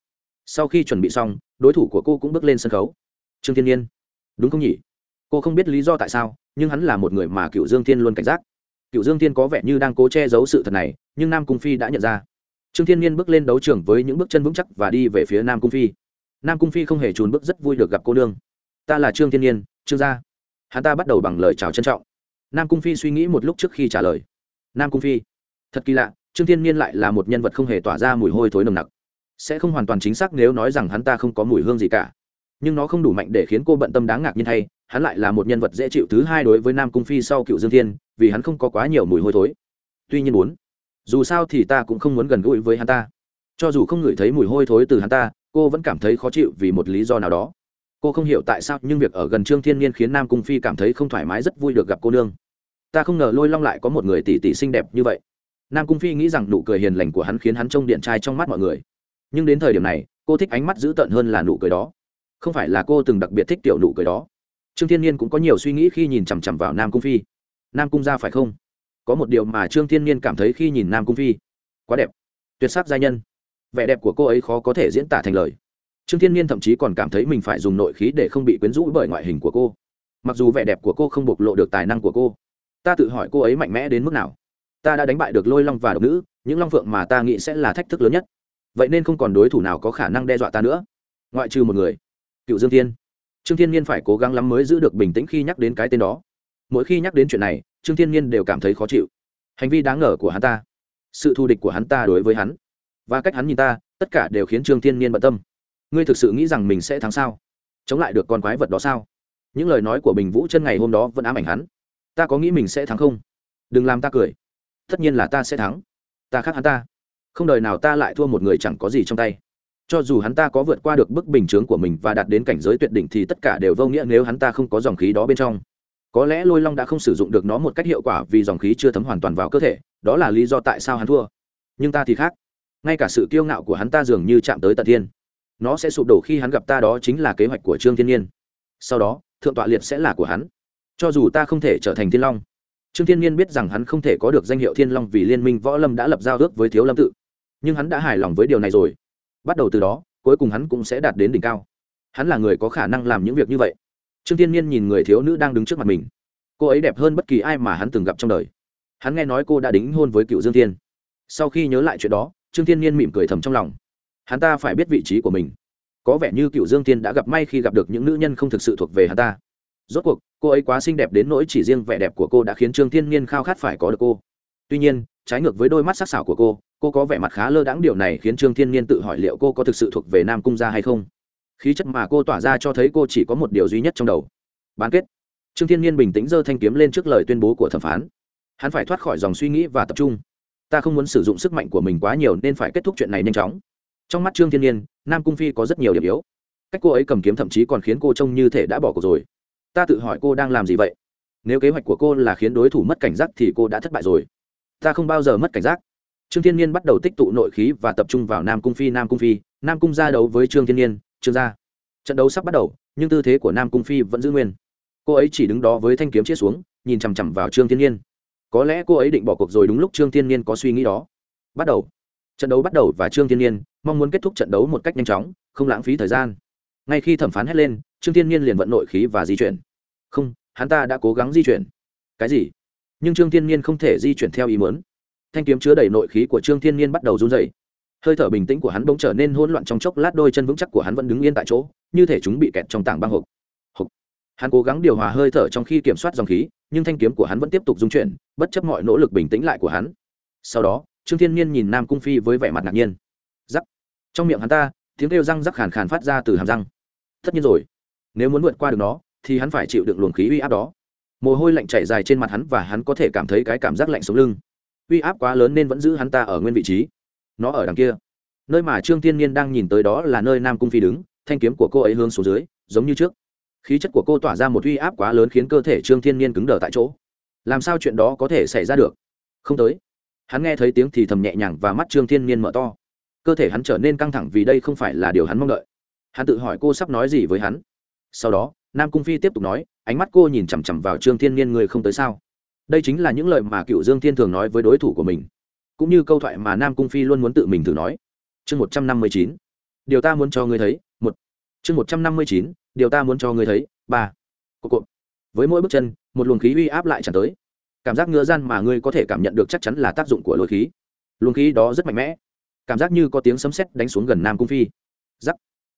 sau khi chuẩn bị xong, đối thủ của cô cũng bước lên sân khấu. Trương thiên nhiên. Đúng không nhỉ? Cô không biết lý do tại sao, nhưng hắn là một người mà cựu dương thiên luôn cảnh giác. Cựu dương thiên có vẻ như đang cố che giấu sự thật này, nhưng nam cung phi đã nhận ra. Trương thiên nhiên bước lên đấu trường với những bước chân vững chắc và đi về phía nam cung phi. Nam cung phi không hề trùn bước, rất vui được gặp cô nương. Ta là trương thiên nhiên, trương gia. Hắn ta bắt đầu bằng lời chào trân trọng. Nam cung phi suy nghĩ một lúc trước khi trả lời. Nam cung phi. Thật kỳ lạ, trương thiên nhiên lại là một nhân vật không hề tỏa ra mùi hôi thối nồng nặc sẽ không hoàn toàn chính xác nếu nói rằng hắn ta không có mùi hương gì cả. Nhưng nó không đủ mạnh để khiến cô bận tâm đáng ngạc nhiên thay, hắn lại là một nhân vật dễ chịu thứ hai đối với nam cung phi sau cựu dương thiên, vì hắn không có quá nhiều mùi hôi thối. Tuy nhiên muốn, dù sao thì ta cũng không muốn gần gũi với hắn ta. Cho dù không ngửi thấy mùi hôi thối từ hắn ta, cô vẫn cảm thấy khó chịu vì một lý do nào đó. Cô không hiểu tại sao, nhưng việc ở gần trương thiên nhiên khiến nam cung phi cảm thấy không thoải mái rất vui được gặp cô nương. Ta không ngờ lôi long lại có một người tỷ tỷ xinh đẹp như vậy. Nam cung phi nghĩ rằng nụ cười hiền lành của hắn khiến hắn trông điện trai trong mắt mọi người nhưng đến thời điểm này, cô thích ánh mắt dữ tợn hơn là nụ cười đó. Không phải là cô từng đặc biệt thích tiểu nụ cười đó. Trương thiên nhiên cũng có nhiều suy nghĩ khi nhìn chằm chằm vào nam cung phi. Nam cung ra phải không? Có một điều mà trương thiên nhiên cảm thấy khi nhìn nam cung phi. Quá đẹp. Tuyệt sắc gia nhân. Vẻ đẹp của cô ấy khó có thể diễn tả thành lời. Trương thiên nhiên thậm chí còn cảm thấy mình phải dùng nội khí để không bị quyến rũ bởi ngoại hình của cô. Mặc dù vẻ đẹp của cô không bộc lộ được tài năng của cô, ta tự hỏi cô ấy mạnh mẽ đến mức nào? Ta đã đánh bại được lôi long và độc nữ, những long phượng mà ta nghĩ sẽ là thách thức lớn nhất vậy nên không còn đối thủ nào có khả năng đe dọa ta nữa. Ngoại trừ một người, cựu dương thiên. Trương thiên nhiên phải cố gắng lắm mới giữ được bình tĩnh khi nhắc đến cái tên đó. Mỗi khi nhắc đến chuyện này, trương thiên nhiên đều cảm thấy khó chịu. Hành vi đáng ngờ của hắn ta, sự thù địch của hắn ta đối với hắn, và cách hắn nhìn ta, tất cả đều khiến trương thiên nhiên bận tâm. Ngươi thực sự nghĩ rằng mình sẽ thắng sao? Chống lại được con quái vật đó sao? Những lời nói của bình vũ chân ngày hôm đó vẫn ám ảnh hắn. Ta có nghĩ mình sẽ thắng không? Đừng làm ta cười. Tất nhiên là ta sẽ thắng. Ta khác hắn ta không đời nào ta lại thua một người chẳng có gì trong tay. Cho dù hắn ta có vượt qua được bức bình chướng của mình và đạt đến cảnh giới tuyệt đỉnh thì tất cả đều vô nghĩa nếu hắn ta không có dòng khí đó bên trong. Có lẽ lôi long đã không sử dụng được nó một cách hiệu quả vì dòng khí chưa thấm hoàn toàn vào cơ thể, đó là lý do tại sao hắn thua. Nhưng ta thì khác. Ngay cả sự kiêu ngạo của hắn ta dường như chạm tới tận thiên. Nó sẽ sụp đổ khi hắn gặp ta đó chính là kế hoạch của trương thiên nhiên. Sau đó, thượng tọa liệt sẽ là của hắn. Cho dù ta không thể trở thành thiên long, trương thiên nhiên biết rằng hắn không thể có được danh hiệu thiên long vì liên minh võ lâm đã lập giao ước với thiếu lâm tự nhưng hắn đã hài lòng với điều này rồi. Bắt đầu từ đó, cuối cùng hắn cũng sẽ đạt đến đỉnh cao. Hắn là người có khả năng làm những việc như vậy. Trương thiên nhiên nhìn người thiếu nữ đang đứng trước mặt mình. Cô ấy đẹp hơn bất kỳ ai mà hắn từng gặp trong đời. Hắn nghe nói cô đã đính hôn với cựu dương thiên. Sau khi nhớ lại chuyện đó, trương thiên nhiên mỉm cười thầm trong lòng. Hắn ta phải biết vị trí của mình. Có vẻ như cựu dương tiên đã gặp may khi gặp được những nữ nhân không thực sự thuộc về hắn ta. Rốt cuộc, cô ấy quá xinh đẹp đến nỗi chỉ riêng vẻ đẹp của cô đã khiến trương thiên nhiên khao khát phải có được cô. Tuy nhiên, trái ngược với đôi mắt sắc sảo của cô cô có vẻ mặt khá lơ đãng điều này khiến trương thiên nhiên tự hỏi liệu cô có thực sự thuộc về nam cung gia hay không. Khí chất mà cô tỏa ra cho thấy cô chỉ có một điều duy nhất trong đầu. Bán kết. Trương thiên nhiên bình tĩnh giơ thanh kiếm lên trước lời tuyên bố của thẩm phán. Hắn phải thoát khỏi dòng suy nghĩ và tập trung. Ta không muốn sử dụng sức mạnh của mình quá nhiều nên phải kết thúc chuyện này nhanh chóng. Trong mắt trương thiên nhiên nam cung phi có rất nhiều điểm yếu. Cách cô ấy cầm kiếm thậm chí còn khiến cô trông như thể đã bỏ cuộc rồi. Ta tự hỏi cô đang làm gì vậy? Nếu kế hoạch của cô là khiến đối thủ mất cảnh giác thì cô đã thất bại rồi. Ta không bao giờ mất cảnh giác trương thiên nhiên bắt đầu tích tụ nội khí và tập trung vào nam cung phi, nam cung phi, nam cung ra đấu với trương thiên nhiên trương gia. Trận đấu sắp bắt đầu, nhưng tư thế của nam cung phi vẫn giữ nguyên. Cô ấy chỉ đứng đó với thanh kiếm chia xuống, nhìn chằm chằm vào trương thiên nhiên có lẽ cô ấy định bỏ cuộc rồi đúng lúc trương thiên nhiên có suy nghĩ đó. Bắt đầu. Trận đấu bắt đầu và trương thiên nhiên mong muốn kết thúc trận đấu một cách nhanh chóng, không lãng phí thời gian. Ngay khi thẩm phán hét lên, trương thiên nhiên liền vận nội khí và di chuyển. Không, hắn ta đã cố gắng di chuyển. Cái gì? Nhưng trương thiên nhiên không thể di chuyển theo ý muốn thanh kiếm chứa đầy nội khí của trương thiên nhiên bắt đầu run dày hơi thở bình tĩnh của hắn bỗng trở nên hỗn loạn trong chốc lát, đôi chân vững chắc của hắn vẫn đứng yên tại chỗ, như thể chúng bị kẹt trong tảng băng hộp. Hộp hắn cố gắng điều hòa hơi thở trong khi kiểm soát dòng khí, nhưng thanh kiếm của hắn vẫn tiếp tục dung chuyển, bất chấp mọi nỗ lực bình tĩnh lại của hắn. Sau đó, trương thiên nhiên nhìn nam cung phi với vẻ mặt ngạc nhiên. Giắc trong miệng hắn ta, tiếng kêu răng rắc khàn khàn phát ra từ hàm răng. Tất nhiên rồi. Nếu muốn vượt qua được nó, thì hắn phải chịu đựng luồng khí uy áp đó. Mồ hôi lạnh chảy dài trên mặt hắn và hắn có thể cảm thấy cái cảm giác lạnh sống lưng uy áp quá lớn nên vẫn giữ hắn ta ở nguyên vị trí. Nó ở đằng kia. Nơi mà trương tiên nhiên đang nhìn tới đó là nơi nam cung phi đứng, thanh kiếm của cô ấy hướng xuống dưới, giống như trước. Khí chất của cô tỏa ra một uy áp quá lớn khiến cơ thể trương thiên nhiên cứng đờ tại chỗ. Làm sao chuyện đó có thể xảy ra được? Không tới. Hắn nghe thấy tiếng thì thầm nhẹ nhàng và mắt trương thiên nhiên mở to. Cơ thể hắn trở nên căng thẳng vì đây không phải là điều hắn mong đợi. Hắn tự hỏi cô sắp nói gì với hắn. Sau đó, nam cung phi tiếp tục nói, ánh mắt cô nhìn chằm chằm vào trương thiên nhiên người không tới sao? Đây chính là những lời mà cựu dương thiên thường nói với đối thủ của mình. Cũng như câu thoại mà nam cung phi luôn muốn tự mình thử nói. Chương một trăm năm mươi chín. Điều ta muốn cho ngươi thấy, một. Chương một trăm năm mươi chín, điều ta muốn cho ngươi thấy, ba. Cộp cộp với mỗi bước chân, một luồng khí uy áp lại tràn tới. Cảm giác ngứa gian mà ngươi có thể cảm nhận được chắc chắn là tác dụng của lối khí. Luồng khí đó rất mạnh mẽ. Cảm giác như có tiếng sấm sét đánh xuống gần nam cung phi. Giắc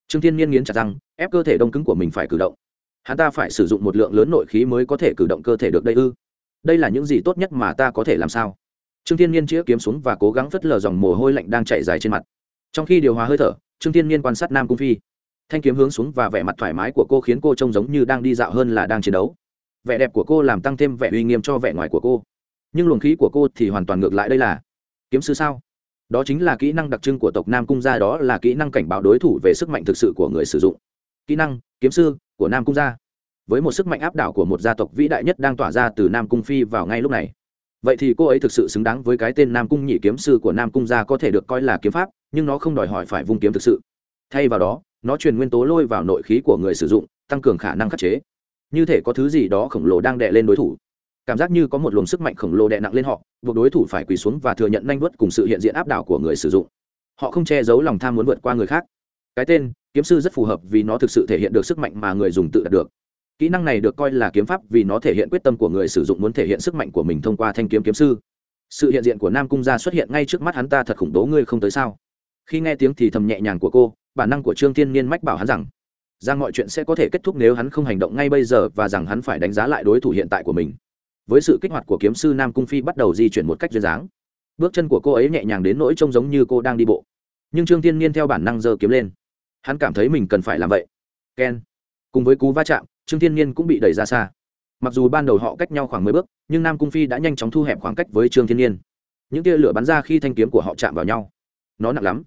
trương thiên nhiên nghiến chặt rằng ép cơ thể đông cứng của mình phải cử động. Hắn ta phải sử dụng một lượng lớn nội khí mới có thể cử động cơ thể được đây ư? Đây là những gì tốt nhất mà ta có thể làm sao? Trương thiên nhiên chĩa kiếm xuống và cố gắng phất lờ dòng mồ hôi lạnh đang chảy dài trên mặt. Trong khi điều hòa hơi thở, trương thiên nhiên quan sát nam cung phi. Thanh kiếm hướng xuống và vẻ mặt thoải mái của cô khiến cô trông giống như đang đi dạo hơn là đang chiến đấu. Vẻ đẹp của cô làm tăng thêm vẻ uy nghiêm cho vẻ ngoài của cô. Nhưng luồng khí của cô thì hoàn toàn ngược lại đây là kiếm sư sao? Đó chính là kỹ năng đặc trưng của tộc nam cung gia, đó là kỹ năng cảnh báo đối thủ về sức mạnh thực sự của người sử dụng. Kỹ năng, kiếm sư của nam cung gia với một sức mạnh áp đảo của một gia tộc vĩ đại nhất đang tỏa ra từ nam cung phi vào ngay lúc này. Vậy thì cô ấy thực sự xứng đáng với cái tên nam cung nhị kiếm sư của nam cung gia có thể được coi là kiếm pháp, nhưng nó không đòi hỏi phải vung kiếm thực sự. Thay vào đó, nó truyền nguyên tố lôi vào nội khí của người sử dụng, tăng cường khả năng khắc chế. Như thể có thứ gì đó khổng lồ đang đè lên đối thủ. Cảm giác như có một luồng sức mạnh khổng lồ đè nặng lên họ, buộc đối thủ phải quỳ xuống và thừa nhận nanh vớt cùng sự hiện diện áp đảo của người sử dụng. Họ không che giấu lòng tham muốn vượt qua người khác. Cái tên, kiếm sư rất phù hợp vì nó thực sự thể hiện được sức mạnh mà người dùng tự đạt được kỹ năng này được coi là kiếm pháp vì nó thể hiện quyết tâm của người sử dụng muốn thể hiện sức mạnh của mình thông qua thanh kiếm kiếm sư. Sự hiện diện của nam cung gia xuất hiện ngay trước mắt hắn ta thật khủng bố ngươi không tới sao? Khi nghe tiếng thì thầm nhẹ nhàng của cô, bản năng của trương thiên niên mách bảo hắn rằng rằng mọi chuyện sẽ có thể kết thúc nếu hắn không hành động ngay bây giờ và rằng hắn phải đánh giá lại đối thủ hiện tại của mình. Với sự kích hoạt của kiếm sư nam cung phi bắt đầu di chuyển một cách duyên dáng. Bước chân của cô ấy nhẹ nhàng đến nỗi trông giống như cô đang đi bộ. Nhưng trương thiên niên theo bản năng giơ kiếm lên. Hắn cảm thấy mình cần phải làm vậy. Ken, cùng với cú va chạm trương thiên nhiên cũng bị đẩy ra xa. Mặc dù ban đầu họ cách nhau khoảng mười bước, nhưng nam cung phi đã nhanh chóng thu hẹp khoảng cách với trương thiên nhiên những tia lửa bắn ra khi thanh kiếm của họ chạm vào nhau. Nó nặng lắm.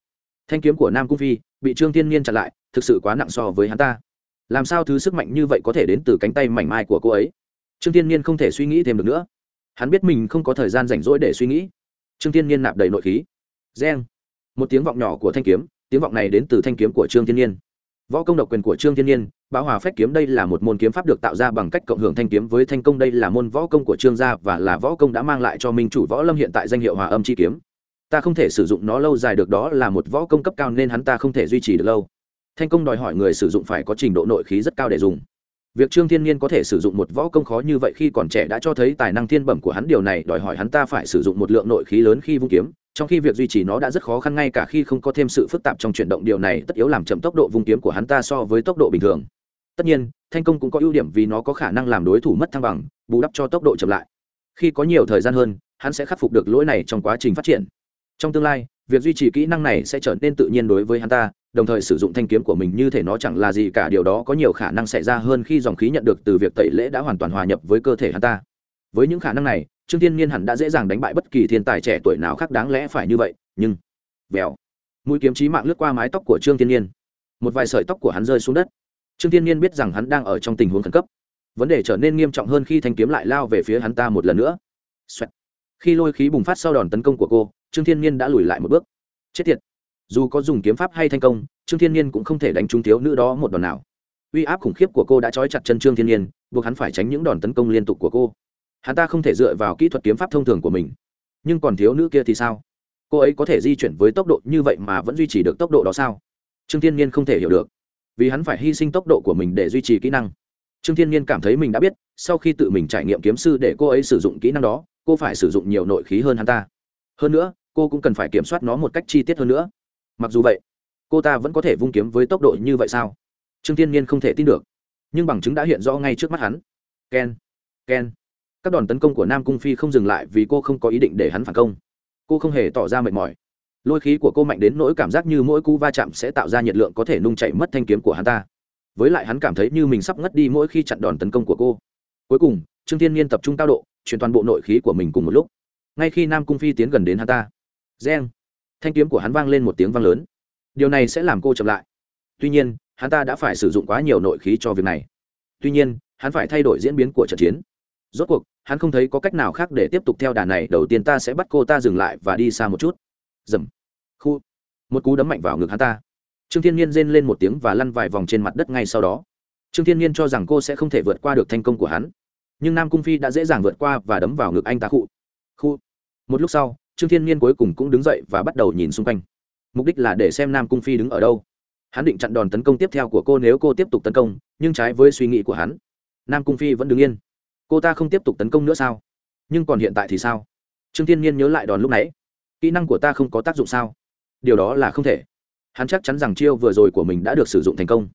Thanh kiếm của nam cung phi bị trương thiên nhiên chặn lại, thực sự quá nặng so với hắn ta. Làm sao thứ sức mạnh như vậy có thể đến từ cánh tay mảnh mai của cô ấy? Trương thiên nhiên không thể suy nghĩ thêm được nữa. Hắn biết mình không có thời gian rảnh rỗi để suy nghĩ. Trương thiên nhiên nạp đầy nội khí. Reng. Một tiếng vọng nhỏ của thanh kiếm, tiếng vọng này đến từ thanh kiếm của trương thiên nhiên võ công độc quyền của trương thiên nhiên, bão hòa phách kiếm đây là một môn kiếm pháp được tạo ra bằng cách cộng hưởng thanh kiếm với thanh công. Đây là môn võ công của trương gia và là võ công đã mang lại cho minh chủ võ lâm hiện tại danh hiệu hòa âm chi kiếm. Ta không thể sử dụng nó lâu dài được, đó là một võ công cấp cao nên hắn ta không thể duy trì được lâu. Thanh công đòi hỏi người sử dụng phải có trình độ nội khí rất cao để dùng. Việc trương thiên nhiên có thể sử dụng một võ công khó như vậy khi còn trẻ đã cho thấy tài năng thiên bẩm của hắn, điều này đòi hỏi hắn ta phải sử dụng một lượng nội khí lớn khi vung kiếm trong khi việc duy trì nó đã rất khó khăn ngay cả khi không có thêm sự phức tạp trong chuyển động, điều này tất yếu làm chậm tốc độ vung kiếm của hắn ta so với tốc độ bình thường. Tất nhiên, thanh công cũng có ưu điểm vì nó có khả năng làm đối thủ mất thăng bằng, bù đắp cho tốc độ chậm lại. Khi có nhiều thời gian hơn, hắn sẽ khắc phục được lỗi này trong quá trình phát triển. Trong tương lai, việc duy trì kỹ năng này sẽ trở nên tự nhiên đối với hắn ta, đồng thời sử dụng thanh kiếm của mình như thể nó chẳng là gì cả, điều đó có nhiều khả năng xảy ra hơn khi dòng khí nhận được từ việc tẩy lễ đã hoàn toàn hòa nhập với cơ thể hắn ta với những khả năng này trương thiên niên hẳn đã dễ dàng đánh bại bất kỳ thiên tài trẻ tuổi nào khác đáng lẽ phải như vậy nhưng vèo mũi kiếm trí mạng lướt qua mái tóc của trương thiên niên, một vài sợi tóc của hắn rơi xuống đất. Trương thiên niên biết rằng hắn đang ở trong tình huống khẩn cấp. Vấn đề trở nên nghiêm trọng hơn khi thanh kiếm lại lao về phía hắn ta một lần nữa、Xoẹt. khi lôi khí bùng phát sau đòn tấn công của cô trương thiên niên đã lùi lại một bước. Chết tiệt. Dù có dùng kiếm pháp hay thành công trương thiên nhiên cũng không thể đánh trúng thiếu nữ đó một đòn nào. Uy áp khủng khiếp của cô đã trói chặt chân trương thiên nhiên buộc hắn phải tránh những đòn tấn công liên tục của cô hắn ta không thể dựa vào kỹ thuật kiếm pháp thông thường của mình. Nhưng còn thiếu nữ kia thì sao? Cô ấy có thể di chuyển với tốc độ như vậy mà vẫn duy trì được tốc độ đó sao? Trương thiên nhiên không thể hiểu được. Vì hắn phải hy sinh tốc độ của mình để duy trì kỹ năng. Trương thiên nhiên cảm thấy mình đã biết, sau khi tự mình trải nghiệm kiếm sư để cô ấy sử dụng kỹ năng đó, cô phải sử dụng nhiều nội khí hơn hắn ta. Hơn nữa, cô cũng cần phải kiểm soát nó một cách chi tiết hơn nữa. Mặc dù vậy, cô ta vẫn có thể vung kiếm với tốc độ như vậy sao? Trương thiên nhiên không thể tin được. Nhưng bằng chứng đã hiện rõ ngay trước mắt hắn. Ken ken các đòn tấn công của nam cung phi không dừng lại vì cô không có ý định để hắn phản công. Cô không hề tỏ ra mệt mỏi. Lôi khí của cô mạnh đến nỗi cảm giác như mỗi cú va chạm sẽ tạo ra nhiệt lượng có thể nung chảy mất thanh kiếm của hắn ta. Với lại hắn cảm thấy như mình sắp ngất đi mỗi khi chặn đòn tấn công của cô. Cuối cùng, trương thiên nhiên tập trung cao độ, chuyển toàn bộ nội khí của mình cùng một lúc. Ngay khi nam cung phi tiến gần đến hắn ta, reng, thanh kiếm của hắn vang lên một tiếng vang lớn. Điều này sẽ làm cô chậm lại. Tuy nhiên, hắn ta đã phải sử dụng quá nhiều nội khí cho việc này. Tuy nhiên, hắn phải thay đổi diễn biến của trận chiến. Rốt cuộc hắn không thấy có cách nào khác để tiếp tục theo đà này, đầu tiên ta sẽ bắt cô ta dừng lại và đi xa một chút. Dầm. Khu. Một cú đấm mạnh vào ngực hắn ta. Trương thiên nhiên rên lên một tiếng và lăn vài vòng trên mặt đất ngay sau đó. Trương thiên nhiên cho rằng cô sẽ không thể vượt qua được thành công của hắn. Nhưng nam cung phi đã dễ dàng vượt qua và đấm vào ngực anh ta khu. Khu. Một lúc sau, trương thiên nhiên cuối cùng cũng đứng dậy và bắt đầu nhìn xung quanh. Mục đích là để xem nam cung phi đứng ở đâu. Hắn định chặn đòn tấn công tiếp theo của cô nếu cô tiếp tục tấn công, nhưng trái với suy nghĩ của hắn, nam cung phi vẫn đứng yên cô ta không tiếp tục tấn công nữa sao? Nhưng còn hiện tại thì sao? Trương thiên nhiên nhớ lại đòn lúc nãy. Kỹ năng của ta không có tác dụng sao? Điều đó là không thể. Hắn chắc chắn rằng chiêu vừa rồi của mình đã được sử dụng thành công.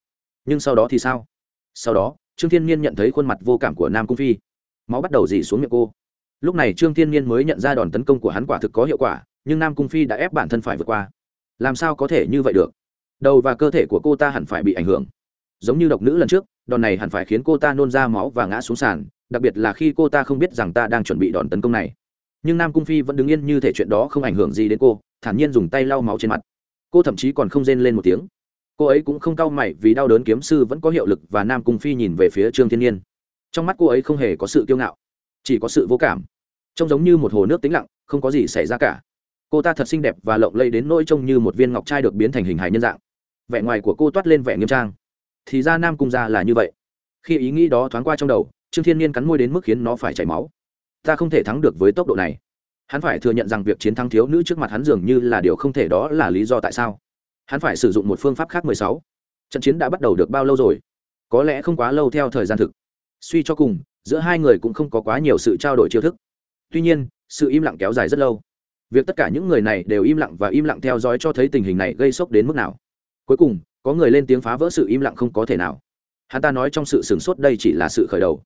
Nhưng sau đó thì sao? Sau đó, trương thiên nhiên nhận thấy khuôn mặt vô cảm của nam cung phi. Máu bắt đầu dỉ xuống miệng cô. Lúc này trương thiên nhiên mới nhận ra đòn tấn công của hắn quả thực có hiệu quả, nhưng nam cung phi đã ép bản thân phải vượt qua. Làm sao có thể như vậy được? Đầu và cơ thể của cô ta hẳn phải bị ảnh hưởng. Giống như độc nữ lần trước, đòn này hẳn phải khiến cô ta nôn ra máu và ngã xuống sàn đặc biệt là khi cô ta không biết rằng ta đang chuẩn bị đòn tấn công này. Nhưng nam cung phi vẫn đứng yên như thể chuyện đó không ảnh hưởng gì đến cô, thản nhiên dùng tay lau máu trên mặt. Cô thậm chí còn không rên lên một tiếng. Cô ấy cũng không cau mày vì đau đớn kiếm sư vẫn có hiệu lực và nam cung phi nhìn về phía trương thiên nhiên. Trong mắt cô ấy không hề có sự kiêu ngạo, chỉ có sự vô cảm. Trông giống như một hồ nước tĩnh lặng, không có gì xảy ra cả. Cô ta thật xinh đẹp và lộng lẫy đến nỗi trông như một viên ngọc trai được biến thành hình hài nhân dạng. Vẻ ngoài của cô toát lên vẻ nghiêm trang. Thì ra nam cung ra là như vậy. Khi ý nghĩ đó thoáng qua trong đầu trương thiên nhiên cắn môi đến mức khiến nó phải chảy máu. Ta không thể thắng được với tốc độ này. Hắn phải thừa nhận rằng việc chiến thắng thiếu nữ trước mặt hắn dường như là điều không thể đó là lý do tại sao. Hắn phải sử dụng một phương pháp khác mười sáu. Trận chiến đã bắt đầu được bao lâu rồi? Có lẽ không quá lâu theo thời gian thực. Suy cho cùng, giữa hai người cũng không có quá nhiều sự trao đổi chiêu thức. Tuy nhiên, sự im lặng kéo dài rất lâu. Việc tất cả những người này đều im lặng và im lặng theo dõi cho thấy tình hình này gây sốc đến mức nào. Cuối cùng, có người lên tiếng phá vỡ sự im lặng không có thể nào. Hắn ta nói trong sự sửng sốt đây chỉ là sự khởi đầu